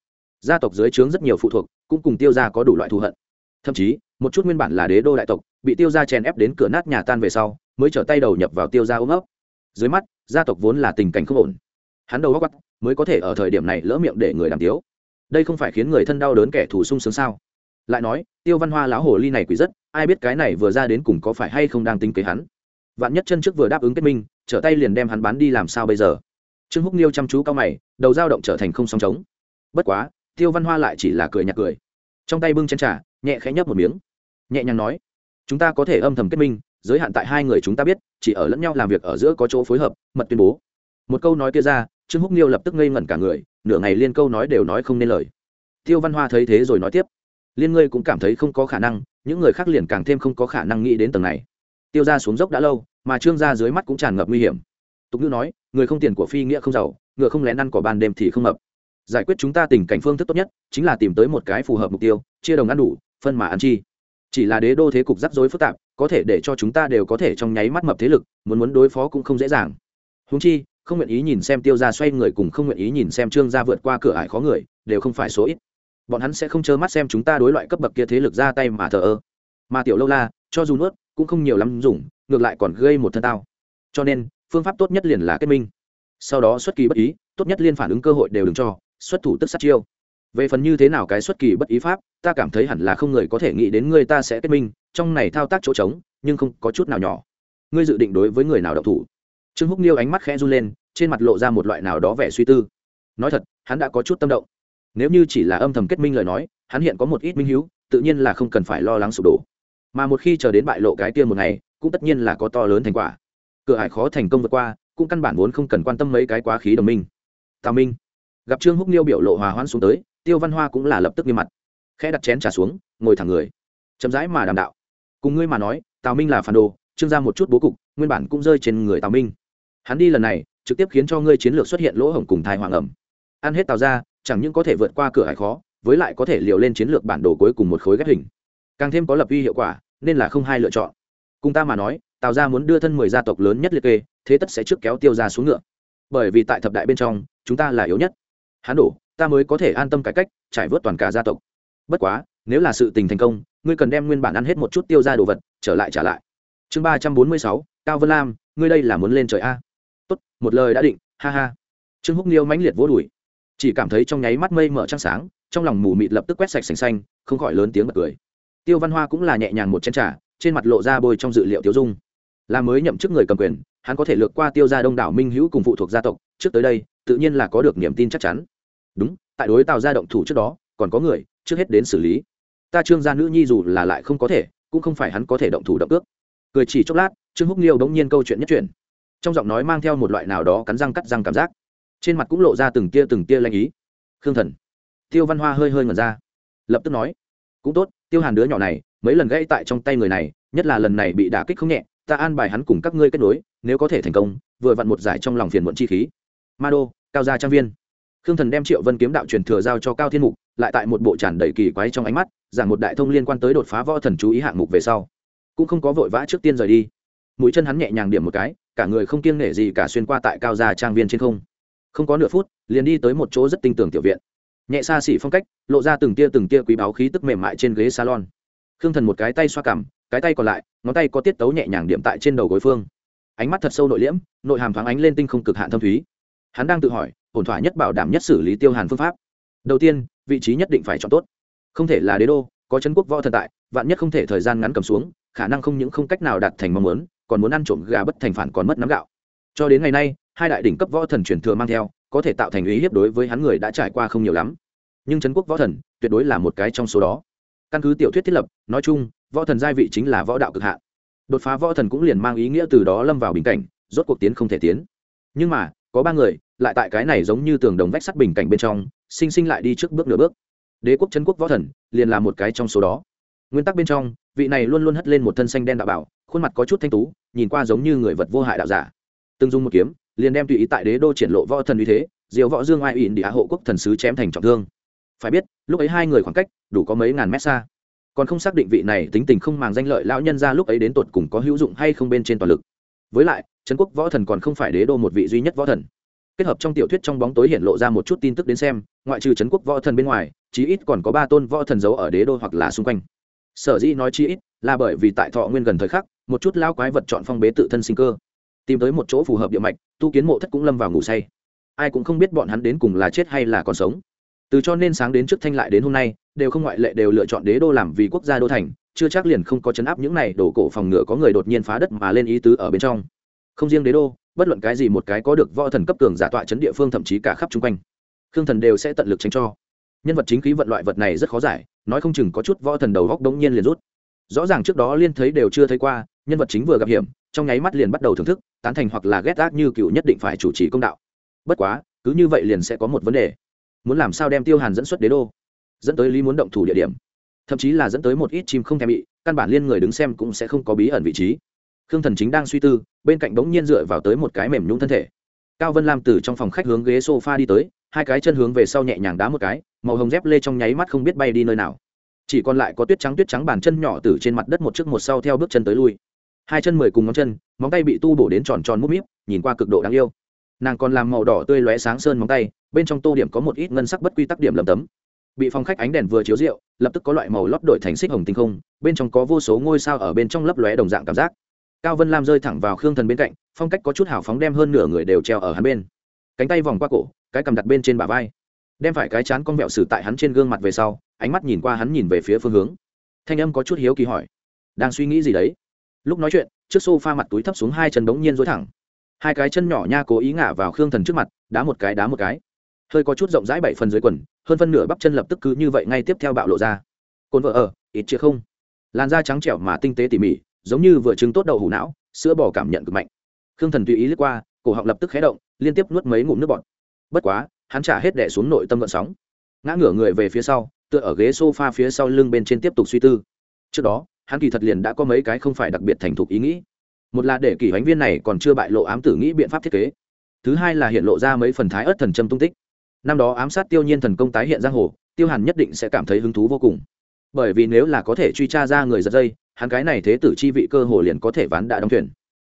Gia tộc dưới trướng rất nhiều phụ thuộc, cũng cùng tiêu gia có đủ loại thù hận. Thậm chí, một chút nguyên bản là đế đô đại tộc bị tiêu gia chèn ép đến cửa nát nhà tan về sau, mới trở tay đầu nhập vào tiêu gia ôm ấp. Dưới mắt, gia tộc vốn là tình cảnh không ổn. Hắn đầu góc bắt mới có thể ở thời điểm này lỡ miệng để người làm tiếu. Đây không phải khiến người thân đau đớn kẻ thù sung sướng sao? Lại nói, tiêu văn hoa lão hồ ly này quỷ rất, ai biết cái này vừa ra đến cùng có phải hay không đang tính kế hắn. Vạn nhất chân trước vừa đáp ứng kết minh, trở tay liền đem hắn bán đi làm sao bây giờ? Trương húc niêu chăm chú cao mày, đầu dao động trở thành không song trống. Bất quá, tiêu văn hoa lại chỉ là cười nhạt cười. Trong tay bưng chén trà, nhẹ khẽ nhấp một miếng. Nhẹ nhàng nói chúng ta có thể âm thầm kết minh, giới hạn tại hai người chúng ta biết, chỉ ở lẫn nhau làm việc ở giữa có chỗ phối hợp, mật tuyên bố. Một câu nói kia ra, trương húc niêu lập tức ngây ngẩn cả người, nửa ngày liên câu nói đều nói không nên lời. Tiêu văn hoa thấy thế rồi nói tiếp, liên ngươi cũng cảm thấy không có khả năng, những người khác liền càng thêm không có khả năng nghĩ đến tầng này. Tiêu ra xuống dốc đã lâu, mà trương ra dưới mắt cũng tràn ngập nguy hiểm. Tục ngữ nói, người không tiền của phi nghĩa không giàu, ngựa không lén ăn cỏ ban đêm thì không mập. Giải quyết chúng ta tình cảnh phương thức tốt nhất, chính là tìm tới một cái phù hợp mục tiêu, chia đồng ăn đủ, phân mà ăn chi chỉ là đế đô thế cục rắc rối phức tạp, có thể để cho chúng ta đều có thể trong nháy mắt mập thế lực, muốn muốn đối phó cũng không dễ dàng. Húng chi, không nguyện ý nhìn xem tiêu ra xoay người cùng không nguyện ý nhìn xem trương gia vượt qua cửa ải khó người, đều không phải số ít. Bọn hắn sẽ không trơ mắt xem chúng ta đối loại cấp bậc kia thế lực ra tay mà thờ ơ. Mà tiểu lâu la, cho dù nuốt, cũng không nhiều lắm dùng, ngược lại còn gây một thân tao. Cho nên, phương pháp tốt nhất liền là kết minh. Sau đó xuất kỳ bất ý, tốt nhất liên phản ứng cơ hội đều đừng cho, xuất thủ tức sát chiêu về phần như thế nào cái xuất kỳ bất ý pháp, ta cảm thấy hẳn là không người có thể nghĩ đến ngươi ta sẽ kết minh, trong này thao tác chỗ trống, nhưng không có chút nào nhỏ. Ngươi dự định đối với người nào độc thủ? Trương húc niêu ánh mắt khẽ run lên, trên mặt lộ ra một loại nào đó vẻ suy tư. Nói thật, hắn đã có chút tâm động. Nếu như chỉ là âm thầm kết minh lời nói, hắn hiện có một ít minh h tự nhiên là không cần phải lo lắng sụp đổ. Mà một khi chờ đến bại lộ cái tiên một ngày, cũng tất nhiên là có to lớn thành quả. Cửa hải khó thành công vượt qua, cũng căn bản vốn không cần quan tâm mấy cái quá khí đồng minh. Tào minh. Gặp trương húc niêu biểu lộ hòa hoãn xuống tới tiêu văn hoa cũng là lập tức nghiêm mặt, khẽ đặt chén trà xuống, ngồi thẳng người, chậm rãi mà đàm đạo. Cùng ngươi mà nói, tào minh là phản đồ, trương ra một chút bố cục, nguyên bản cũng rơi trên người tào minh. Hắn đi lần này, trực tiếp khiến cho ngươi chiến lược xuất hiện lỗ hổng cùng thai hoàng ẩm. Ăn hết Tào ra chẳng những có thể vượt qua cửa hải khó, với lại có thể liều lên chiến lược bản đồ cuối cùng một khối ghép hình. Càng thêm có lập uy hiệu quả, nên là không hai lựa chọn. Cùng ta mà nói, tào ra muốn đưa thân mười gia tộc lớn nhất liệt kê, thế tất sẽ trước kéo tiêu ra xuống ngựa. Bởi vì tại thập đại bên trong, chúng ta là yếu nhất. Hắn đổ ta mới có thể an tâm cải cách, trải vớt toàn cả gia tộc. Bất quá, nếu là sự tình thành công, ngươi cần đem nguyên bản ăn hết một chút tiêu ra đồ vật, trở lại trả lại. Chương ba trăm bốn mươi sáu, cao vân lam, ngươi đây là muốn lên trời a? Tốt, một lời đã định, ha ha. Trương húc niêu mãnh liệt vỗ đùi. Chỉ cảm thấy trong nháy mắt mây mở trăng sáng, trong lòng mù mịt lập tức quét sạch sành xanh, không khỏi lớn tiếng bật cười. Tiêu văn hoa cũng là nhẹ nhàng một chén trà, trên mặt lộ ra bôi trong dự liệu tiêu dung. Là mới nhậm chức người cầm quyền, hắn có thể lược qua tiêu gia đông đảo minh hữu cùng phụ thuộc gia tộc, trước tới đây, tự nhiên là có được niềm tin chắc chắn đúng, tại đối tào gia động thủ trước đó, còn có người, trước hết đến xử lý. Ta trương gia nữ nhi dù là lại không có thể, cũng không phải hắn có thể động thủ động ước cười chỉ chốc lát, trương húc liêu đống nhiên câu chuyện nhất chuyện trong giọng nói mang theo một loại nào đó cắn răng cắt răng cảm giác. Trên mặt cũng lộ ra từng tia từng tia lanh ý. Khương thần. Tiêu văn hoa hơi hơi ngẩn ra. Lập tức nói. Cũng tốt, tiêu hàn đứa nhỏ này, mấy lần gãy tại trong tay người này, nhất là lần này bị đả kích không nhẹ, ta an bài hắn cùng các ngươi kết nối, nếu có thể thành công, vừa vặn một giải trong lòng phiền muộn chi khí. Ma đô, cao gia trang viên khương thần đem triệu vân kiếm đạo truyền thừa giao cho cao thiên mục, lại tại một bộ tràn đầy kỳ quái trong ánh mắt, giảng một đại thông liên quan tới đột phá võ thần chú ý hạng mục về sau. Cũng không có vội vã trước tiên rời đi. Mũi chân hắn nhẹ nhàng điểm một cái, cả người không kiêng nể gì cả xuyên qua tại cao già trang viên trên không. Không có nửa phút, liền đi tới một chỗ rất tinh tường tiểu viện. Nhẹ xa xỉ phong cách, lộ ra từng tia từng tia quý báu khí tức mềm mại trên ghế salon. Khương thần một cái tay xoa cằm, cái tay còn lại, ngón tay có tiết tấu nhẹ nhàng điểm tại trên đầu gối phương. Ánh mắt thật sâu nội liễm, nội hàm thoáng ánh lên tinh không cực hạn thâm thúy. Hắn đang tự hỏi ổn thỏa nhất bảo đảm nhất xử lý tiêu hàn phương pháp. Đầu tiên, vị trí nhất định phải chọn tốt. Không thể là đế đô, có chân quốc võ thần tại, vạn nhất không thể thời gian ngắn cầm xuống, khả năng không những không cách nào đạt thành mong muốn, còn muốn ăn trộm gà bất thành phản còn mất nắm gạo. Cho đến ngày nay, hai đại đỉnh cấp võ thần truyền thừa mang theo, có thể tạo thành ý hiếp đối với hắn người đã trải qua không nhiều lắm. Nhưng trấn quốc võ thần tuyệt đối là một cái trong số đó. Căn cứ tiểu thuyết thiết lập, nói chung, võ thần giai vị chính là võ đạo cực hạn. Đột phá võ thần cũng liền mang ý nghĩa từ đó lâm vào bình cảnh, rốt cuộc tiến không thể tiến. Nhưng mà, có ba người lại tại cái này giống như tường đồng vách sắt bình cảnh bên trong, sinh sinh lại đi trước bước nửa bước. Đế quốc trấn quốc võ thần, liền là một cái trong số đó. Nguyên tắc bên trong, vị này luôn luôn hất lên một thân xanh đen đạo bảo, khuôn mặt có chút thanh tú, nhìn qua giống như người vật vô hại đạo giả. Từng dùng một kiếm, liền đem tùy ý tại đế đô triển lộ võ thần uy thế, diều võ dương ai ỉn địa hộ quốc thần sứ chém thành trọng thương. Phải biết, lúc ấy hai người khoảng cách, đủ có mấy ngàn mét xa. Còn không xác định vị này tính tình không màng danh lợi lão nhân ra lúc ấy đến tột cùng có hữu dụng hay không bên trên toàn lực. Với lại trấn quốc võ thần còn không phải đế đô một vị duy nhất võ thần kết hợp trong tiểu thuyết trong bóng tối hiện lộ ra một chút tin tức đến xem, ngoại trừ trấn quốc võ thần bên ngoài, chí ít còn có ba tôn võ thần giấu ở đế đô hoặc là xung quanh. Sở dĩ nói chí ít là bởi vì tại thọ nguyên gần thời khắc, một chút lao quái vật chọn phong bế tự thân sinh cơ. Tìm tới một chỗ phù hợp địa mạch, tu kiến mộ thất cũng lâm vào ngủ say. Ai cũng không biết bọn hắn đến cùng là chết hay là còn sống. Từ cho nên sáng đến trước thanh lại đến hôm nay, đều không ngoại lệ đều lựa chọn đế đô làm vì quốc gia đô thành, chưa chắc liền không có chấn áp những này đổ cổ phòng ngựa có người đột nhiên phá đất mà lên ý tứ ở bên trong. Không riêng đế đô bất luận cái gì một cái có được võ thần cấp cường giả tọa chấn địa phương thậm chí cả khắp chung quanh, khương thần đều sẽ tận lực tránh cho. Nhân vật chính khí vận loại vật này rất khó giải, nói không chừng có chút võ thần đầu góc đống nhiên liền rút. Rõ ràng trước đó liên thấy đều chưa thấy qua, nhân vật chính vừa gặp hiểm, trong nháy mắt liền bắt đầu thưởng thức, tán thành hoặc là ghét ác như cựu nhất định phải chủ trì công đạo. Bất quá, cứ như vậy liền sẽ có một vấn đề. Muốn làm sao đem tiêu hàn dẫn xuất đế đô? Dẫn tới lý muốn động thủ địa điểm. Thậm chí là dẫn tới một ít chim không thèm bị, căn bản liên người đứng xem cũng sẽ không có bí ẩn vị trí khương thần chính đang suy tư, bên cạnh bỗng nhiên dựa vào tới một cái mềm nhũng thân thể. Cao vân lam từ trong phòng khách hướng ghế s o f a đi tới, hai cái chân hướng về sau nhẹ nhàng đá một cái, màu hồng dép lê trong nháy mắt không biết bay đi nơi nào. Chỉ còn lại có tuyết trắng tuyết trắng bàn chân nhỏ từ trên mặt đất một trước một sau theo bước chân tới lui. Hai chân mười cùng ngón chân, móng tay bị tu bổ đến tròn tròn mút míp, nhìn qua cực độ đáng yêu. Nàng còn làm màu đỏ tươi lóe sáng sơn móng tay, bên trong tô điểm có một ít ngân sắc bất quy tắc điểm lầm tấm. Bị phòng khách ánh đèn vừa chiếu rượu, lập tức có loại màu lót đổi thành xích hồng tinh không, bên trong có vô số ngôi sao ở bên trong lấp lóe đồng dạng cảm giác cao vân lam rơi thẳng vào khương thần bên cạnh, phong cách có chút hào phóng đem hơn nửa người đều treo ở hắn bên. Cánh tay vòng qua cổ, cái cầm đặt bên trên bả vai. Đem phải cái chán con vẹo xử tại hắn trên gương mặt về sau, ánh mắt nhìn qua hắn nhìn về phía phương hướng. Thanh âm có chút hiếu kỳ hỏi, đang suy nghĩ gì đấy? Lúc nói chuyện, trước s o f a mặt túi thấp xuống hai chân đống nhiên dối thẳng. Hai cái chân nhỏ nha cố ý ngả vào khương thần trước mặt, đá một cái đá một cái. Hơi có chút rộng rãi bảy phần dưới quần, hơn phân nửa bắp chân lập tức cứ như vậy ngay tiếp theo bạo lộ ra. Cồn vợ ở, ít chưa không? Làn da trắng trẻo mà tinh tế tỉ mỉ giống như vừa trứng tốt đầu hủ não, sữa bò cảm nhận cực mạnh. Khương thần tùy ý lướt qua, cổ họng lập tức khé động, liên tiếp nuốt mấy ngụm nước bọt. Bất quá, hắn trả hết đẻ xuống nội tâm vận sóng. Ngã ngửa người về phía sau, tựa ở ghế s o f a phía sau lưng bên trên tiếp tục suy tư. Trước đó, hắn kỳ thật liền đã có mấy cái không phải đặc biệt thành thục ý nghĩ. Một là để kỷ bánh viên này còn chưa bại lộ ám tử nghĩ biện pháp thiết kế. Thứ hai là hiện lộ ra mấy phần thái ớt thần châm tung tích. Năm đó ám sát tiêu nhiên thần công tái hiện giang hồ, tiêu hàn nhất định sẽ cảm thấy hứng thú vô cùng. Bởi vì nếu là có thể truy tra ra người giật dây hắn cái này thế tử chi vị cơ hồ liền có thể ván đã đóng thuyền.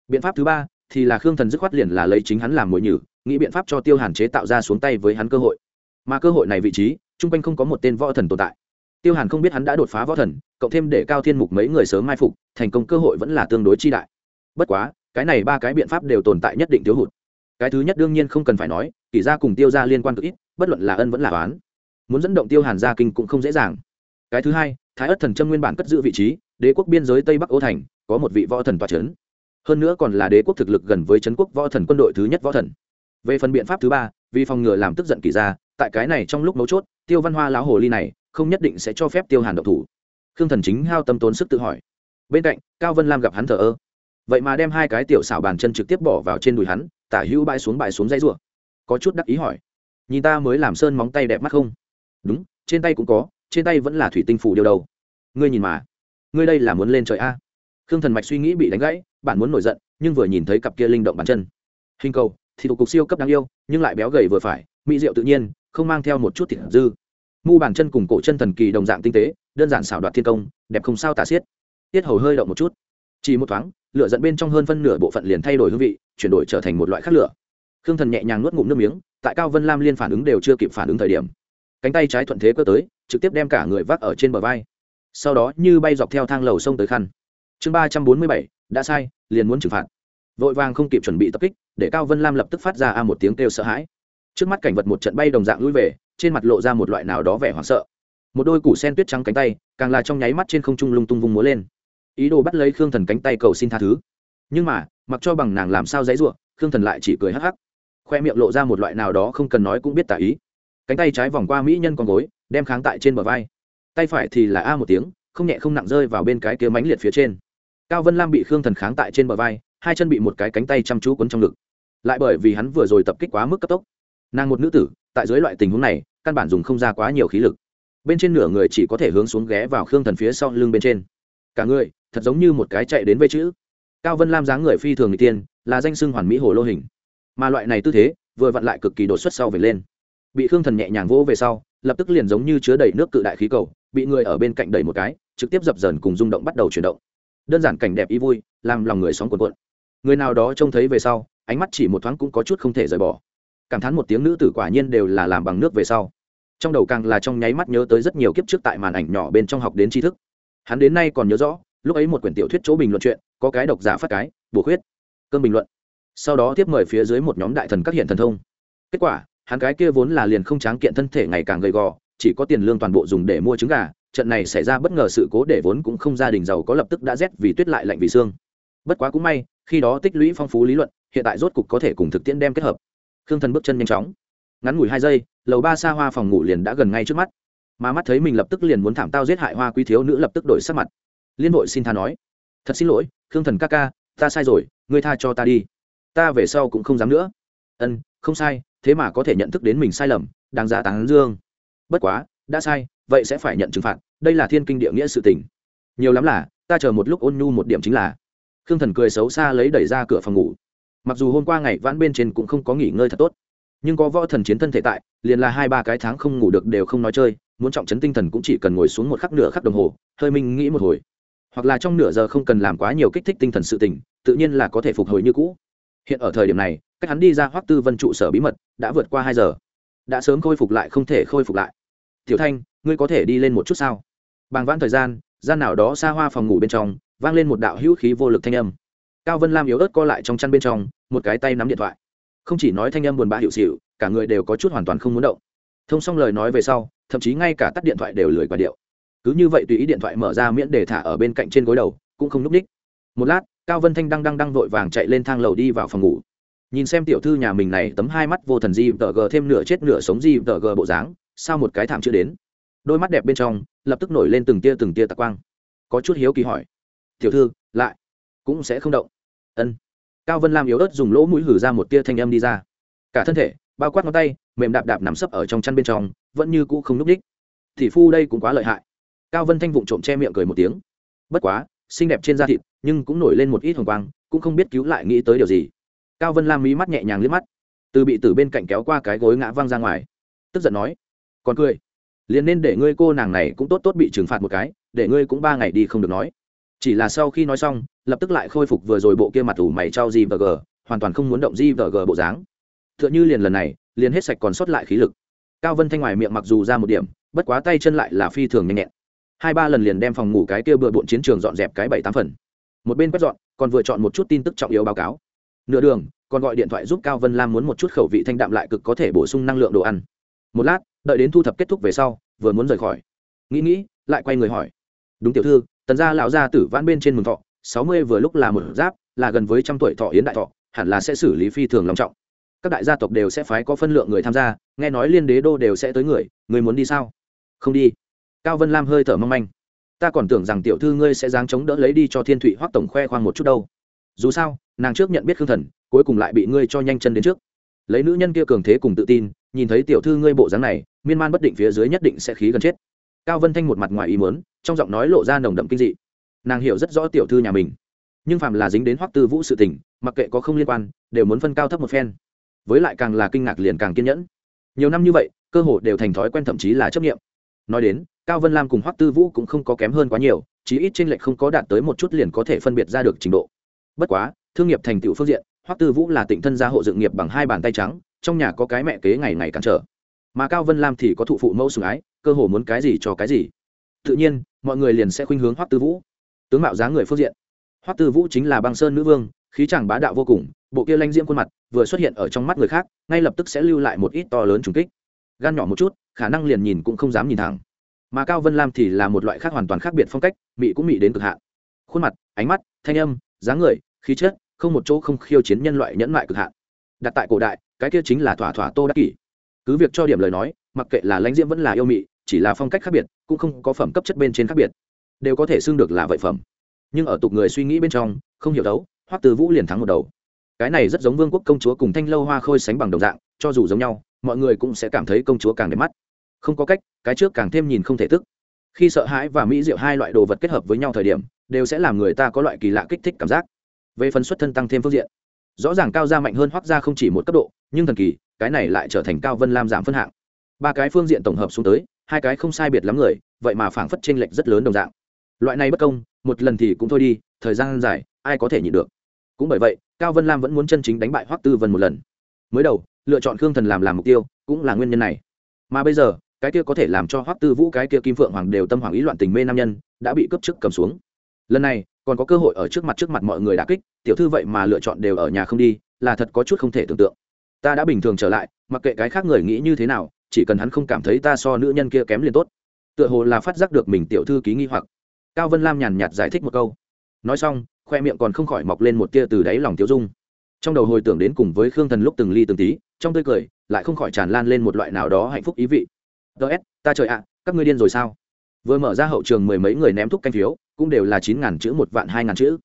Biện pháp thứ ba thì là khương thần dứt khoát liền là lấy chính hắn làm mồi nhử, nghĩ biện pháp cho tiêu hàn chế tạo ra xuống tay với hắn cơ hội. Mà cơ hội này vị trí, chung quanh không có một tên võ thần tồn tại. Tiêu hàn không biết hắn đã đột phá võ thần, cộng thêm để cao thiên mục mấy người sớm mai phục, thành công cơ hội vẫn là tương đối chi đại. Bất quá, cái này ba cái biện pháp đều tồn tại nhất định thiếu hụt. Cái thứ nhất đương nhiên không cần phải nói, kỷ ra cùng tiêu ra liên quan cực ít, bất luận là ân vẫn là oán. Muốn dẫn động tiêu hàn gia kinh cũng không dễ dàng. Cái thứ hai, thái ất thần châm nguyên bản cất giữ vị trí đế quốc biên giới tây bắc ô thành, có một vị võ thần toa c h ấ n hơn nữa còn là đế quốc thực lực gần với trấn quốc võ thần quân đội thứ nhất võ thần. Về phần biện pháp thứ ba, vì phòng ngừa làm tức giận kỳ ra tại cái này trong lúc mấu chốt, tiêu văn hoa lão hồ ly này, không nhất định sẽ cho phép tiêu hàn độc thủ. Khương thần chính hao tâm tốn sức tự hỏi. Bên cạnh, cao vân lam gặp hắn thờ ơ. Vậy mà đem hai cái tiểu xảo bàn chân trực tiếp bỏ vào trên đùi hắn, tả hữu bãi xuống bãi xuống dãy rủa. Có chút đắc ý hỏi, nhìn ta mới làm sơn móng tay đẹp mắt không? Đúng, trên tay cũng có, trên tay vẫn là thủy tinh phủ điều đầu. Ngươi nhìn mà ngươi đây là muốn lên trời a? Khương thần mạch suy nghĩ bị đánh gãy bạn muốn nổi giận, nhưng vừa nhìn thấy cặp kia linh động bàn chân. Hình cầu, thì thuộc cục siêu cấp đáng yêu, nhưng lại béo gầy vừa phải, mỹ rượu tự nhiên, không mang theo một chút thịt dư. Mu bàn chân cùng cổ chân thần kỳ đồng dạng tinh tế, đơn giản xảo đoạt thiên công, đẹp không sao tả xiết. Tiết hầu hơi động một chút. Chỉ một thoáng, lửa dẫn bên trong hơn phân nửa bộ phận liền thay đổi hương vị, chuyển đổi trở thành một loại khác lửa. Khương thần nhẹ nhàng nuốt ngụm nước miếng, tại cao vân lam liên phản ứng đều chưa kịp phản ứng thời điểm. Cánh tay trái thuận thế cơ tới, trực tiếp đem cả người vác ở trên bờ vai sau đó như bay dọc theo thang lầu sông tới khăn. Chương ba trăm bốn mươi bảy, đã sai, liền muốn trừng phạt. Vội vàng không kịp chuẩn bị tập kích, để cao vân lam lập tức phát ra a một tiếng kêu sợ hãi. Trước mắt cảnh vật một trận bay đồng dạng lui về, trên mặt lộ ra một loại nào đó vẻ hoảng sợ. Một đôi củ sen tuyết trắng cánh tay, càng là trong nháy mắt trên không trung lung tung vung múa lên. Ý đồ bắt lấy khương thần cánh tay cầu xin tha thứ. Nhưng mà, mặc cho bằng nàng làm sao dãy ruộng khương thần lại chỉ cười hắc hắc. Khoe miệng lộ ra một loại nào đó không cần nói cũng biết tả ý. Cánh tay trái vòng qua mỹ nhân con gối, đem kháng tại trên bờ vai tay phải thì là a một tiếng, không nhẹ không nặng rơi vào bên cái kia mánh liệt phía trên. Cao vân lam bị khương thần kháng tại trên bờ vai, hai chân bị một cái cánh tay chăm chú quấn trong ngực. Lại bởi vì hắn vừa rồi tập kích quá mức cấp tốc, nàng một nữ tử, tại dưới loại tình huống này, căn bản dùng không ra quá nhiều khí lực. Bên trên nửa người chỉ có thể hướng xuống ghé vào khương thần phía sau lưng bên trên. Cả người, thật giống như một cái chạy đến vây chữ. Cao vân lam dáng người phi thường người tiên là danh xưng hoàn mỹ hồ lô hình. Mà loại này tư thế, vừa vặn lại cực kỳ đột xuất sau về lên. Bị khương thần nhẹ nhàng vỗ về sau, lập tức liền giống như chứa đầy nước cự đại khí cầu bị người ở bên cạnh đẩy một cái, trực tiếp dập dần cùng rung động bắt đầu chuyển động. Đơn giản cảnh đẹp ý vui, làm lòng người sóng cuộn cuộn. Người nào đó trông thấy về sau, ánh mắt chỉ một thoáng cũng có chút không thể rời bỏ. Cảm thán một tiếng nữ tử quả nhiên đều là làm bằng nước về sau. Trong đầu càng là trong nháy mắt nhớ tới rất nhiều kiếp trước tại màn ảnh nhỏ bên trong học đến tri thức. Hắn đến nay còn nhớ rõ, lúc ấy một quyển tiểu thuyết chỗ bình luận chuyện, có cái độc giả phát cái, bổ khuyết. Cơn bình luận. Sau đó tiếp mời phía dưới một nhóm đại thần các hiện thần thông. Kết quả, hắn cái kia vốn là liền không tráng kiện thân thể ngày càng gầy gò chỉ có tiền lương toàn bộ dùng để mua trứng gà, trận này xảy ra bất ngờ sự cố để vốn cũng không gia đình giàu có lập tức đã rét vì tuyết lại lạnh vì xương. Bất quá cũng may, khi đó tích lũy phong phú lý luận, hiện tại rốt cục có thể cùng thực tiễn đem kết hợp. Khương thần bước chân nhanh chóng. Ngắn ngủi hai giây, lầu ba xa hoa phòng ngủ liền đã gần ngay trước mắt. Mà mắt thấy mình lập tức liền muốn thảm tao giết hại hoa quý thiếu nữ lập tức đổi sắc mặt. Liên hội xin tha nói. Thật xin lỗi, khương thần ca ca, ta sai rồi, ngươi tha cho ta đi. Ta về sau cũng không dám nữa. Ân, không sai, thế mà có thể nhận thức đến mình sai lầm, đáng giá tán dương bất quá, đã sai, vậy sẽ phải nhận trừng phạt, đây là thiên kinh địa nghĩa sự tình. Nhiều lắm là, ta chờ một lúc ôn nhu một điểm chính là. Khương thần cười xấu xa lấy đẩy ra cửa phòng ngủ. Mặc dù hôm qua ngày vãn bên trên cũng không có nghỉ ngơi thật tốt, nhưng có võ thần chiến thân thể tại, liền là hai ba cái tháng không ngủ được đều không nói chơi, muốn trọng chấn tinh thần cũng chỉ cần ngồi xuống một khắc nửa khắc đồng hồ, hơi minh nghĩ một hồi. Hoặc là trong nửa giờ không cần làm quá nhiều kích thích tinh thần sự tình, tự nhiên là có thể phục hồi như cũ. Hiện ở thời điểm này, cách hắn đi ra hoắc tư vân trụ sở bí mật, đã vượt qua hai giờ. Đã sớm khôi phục lại, không thể khôi phục lại tiểu thanh, ngươi có thể đi lên một chút sao? Bàng vãn thời gian gian nào đó xa hoa phòng ngủ bên trong, vang lên một đạo hữu khí vô lực thanh âm. Cao vân lam yếu ớt co lại trong chăn bên trong, một cái tay nắm điện thoại. Không chỉ nói thanh âm buồn bã hiệu xịu, cả người đều có chút hoàn toàn không muốn động. Thông xong lời nói về sau, thậm chí ngay cả tắt điện thoại đều lười quả điệu. Cứ như vậy tùy ý điện thoại mở ra miễn để thả ở bên cạnh trên gối đầu, cũng không núp ních một lát, cao vân thanh đang đang đang vội vàng chạy lên thang lầu đi vào phòng ngủ. Nhìn xem tiểu thư nhà mình này tấm hai mắt vô thần di tờ g thêm nửa chết nửa sống di tờ g bộ dáng sao một cái thảm chưa đến? Đôi mắt đẹp bên trong, lập tức nổi lên từng tia từng tia tạc quang. Có chút hiếu kỳ hỏi. Tiểu thư, lại cũng sẽ không động. Ân. Cao vân lam yếu ớt dùng lỗ mũi hử ra một tia thanh âm đi ra. Cả thân thể, bao quát ngón tay, mềm đạp đạp nằm sấp ở trong chăn bên trong, vẫn như cũ không núp đích. Thì phu đây cũng quá lợi hại. Cao vân thanh vụng trộm che miệng cười một tiếng. Bất quá, xinh đẹp trên da thịt, nhưng cũng nổi lên một ít hồng quang, cũng không biết cứu lại nghĩ tới điều gì. Cao vân lam mí mắt nhẹ nhàng liếc mắt. Từ bị từ bên cạnh kéo qua cái gối ngã văng ra ngoài. Tức giận nói còn cười. Liền nên để ngươi cô nàng này cũng tốt tốt bị trừng phạt một cái, để ngươi cũng ba ngày đi không được nói. Chỉ là sau khi nói xong, lập tức lại khôi phục vừa rồi bộ kia mặt ủ mày trao gì và g, hoàn toàn không muốn động di và g bộ dáng. T h ư ợ n h ư liền lần này, liền hết sạch còn sót lại khí lực. Cao vân thanh ngoài miệng mặc dù ra một điểm, bất quá tay chân lại là phi thường nhanh nhẹn. Hai ba lần liền đem phòng ngủ cái kia bừa bộn chiến trường dọn dẹp cái bảy tám phần. Một bên quét dọn, còn vừa chọn một chút tin tức trọng yếu báo cáo. Nửa đường, còn gọi điện thoại giúp cao vân lam muốn một chút khẩu vị thanh đạm lại cực có thể bổ sung năng lượng đồ ăn. Một lát đợi đến thu thập kết thúc về sau, vừa muốn rời khỏi. Nghĩ nghĩ, lại quay người hỏi. Đúng tiểu thư, tần gia lão gia tử vãn bên trên mừng thọ, sáu mươi vừa lúc là một giáp, là gần với trăm tuổi thọ yến đại thọ, hẳn là sẽ xử lý phi thường long trọng. Các đại gia tộc đều sẽ phái có phân lượng người tham gia, nghe nói liên đế đô đều sẽ tới người người muốn đi sao? Không đi. Cao vân lam hơi thở mong manh. Ta còn tưởng rằng tiểu thư ngươi sẽ dáng chống đỡ lấy đi cho thiên thụy hoắc tổng khoe khoang một chút đâu. Dù sao, nàng trước nhận biết khương thần, cuối cùng lại bị ngươi cho nhanh chân đến trước. Lấy nữ nhân kia cường thế cùng tự tin nhìn thấy tiểu thư ngươi bộ dáng này, miên man bất định phía dưới nhất định sẽ khí gần chết. Cao vân thanh một mặt ngoài ý muốn, trong giọng nói lộ ra nồng đậm kinh dị. Nàng hiểu rất rõ tiểu thư nhà mình. Nhưng phạm là dính đến hoắc tư vũ sự tình, mặc kệ có không liên quan, đều muốn phân cao thấp một phen. Với lại càng là kinh ngạc liền càng kiên nhẫn. Nhiều năm như vậy, cơ hội đều thành thói quen thậm chí là chấp nghiệm nói đến, cao vân lam cùng hoắc tư vũ cũng không có kém hơn quá nhiều, chí ít trên lệch không có đạt tới một chút liền có thể phân biệt ra được trình độ. Bất quá, thương nghiệp thành tựu phương diện, hoắc tư vũ là tịnh thân gia hộ dựng nghiệp bằng hai bàn tay trắng trong nhà có cái mẹ kế ngày ngày cản trở. Mà cao vân lam thì có thụ phụ mẫu sủng ái, cơ hồ muốn cái gì cho cái gì. Tự nhiên, mọi người liền sẽ khuynh hướng hoắc tư vũ. Tướng mạo dáng người phương diện. Hoắc tư vũ chính là băng sơn nữ vương, khí chàng bá đạo vô cùng, bộ kia lanh diễm khuôn mặt vừa xuất hiện ở trong mắt người khác, ngay lập tức sẽ lưu lại một ít to lớn trùng kích. Gan nhỏ một chút, khả năng liền nhìn cũng không dám nhìn thẳng. Mà cao vân lam thì là một loại khác hoàn toàn khác biệt phong cách, mị cũng mị đến cực hạn. Khuôn mặt, ánh mắt, thanh âm, dáng người, khí chất, không một chỗ không khiêu chiến nhân loại nhẫn mại cực hạn. Đặt tại cổ đại cái kia chính là thỏa thỏa tô đắc kỷ. Cứ việc cho điểm lời nói, mặc kệ là lãnh diễm vẫn là yêu mị, chỉ là phong cách khác biệt, cũng không có phẩm cấp chất bên trên khác biệt. Đều có thể xưng được là vậy phẩm. Nhưng ở tục người suy nghĩ bên trong, không hiểu đấu, hoắc từ vũ liền thắng một đầu. Cái này rất giống vương quốc công chúa cùng thanh lâu hoa khôi sánh bằng đồng dạng, cho dù giống nhau, mọi người cũng sẽ cảm thấy công chúa càng đẹp mắt. Không có cách, cái trước càng thêm nhìn không thể tức. Khi sợ hãi và mỹ diệu hai loại đồ vật kết hợp với nhau thời điểm, đều sẽ làm người ta có loại kỳ lạ kích thích cảm giác. Về phần xuất thân tăng thêm phương diện rõ ràng cao gia mạnh hơn hoắc gia không chỉ một cấp độ, nhưng thần kỳ, cái này lại trở thành cao vân lam giảm phân hạng. Ba cái phương diện tổng hợp xuống tới, hai cái không sai biệt lắm người, vậy mà phảng phất chênh lệch rất lớn đồng dạng. Loại này bất công, một lần thì cũng thôi đi, thời gian dài, ai có thể nhịn được. Cũng bởi vậy, cao vân lam vẫn muốn chân chính đánh bại hoắc tư vân một lần. Mới đầu, lựa chọn khương thần làm làm mục tiêu, cũng là nguyên nhân này. Mà bây giờ, cái kia có thể làm cho hoắc tư vũ, cái kia kim phượng hoàng đều tâm hoàng ý loạn tình mê nam nhân, đã bị cướp chức cầm xuống. Lần này còn có cơ hội ở trước mặt trước mặt mọi người đã kích, tiểu thư vậy mà lựa chọn đều ở nhà không đi, là thật có chút không thể tưởng tượng. Ta đã bình thường trở lại, mặc kệ cái khác người nghĩ như thế nào, chỉ cần hắn không cảm thấy ta so nữ nhân kia kém liền tốt. Tựa hồ là phát giác được mình tiểu thư ký nghi hoặc. Cao vân lam nhàn nhạt giải thích một câu. Nói xong, khoe miệng còn không khỏi mọc lên một tia từ đáy lòng tiêu dung. Trong đầu hồi tưởng đến cùng với khương thần lúc từng ly từng tí, trong tươi cười, lại không khỏi tràn lan lên một loại nào đó hạnh phúc ý vị. Ts ta trời ạ, các ngươi điên rồi sao? Vừa mở ra hậu trường mười mấy người ném thúc canh phiếu cũng đều là chín ngàn chữ một vạn hai ngàn chữ.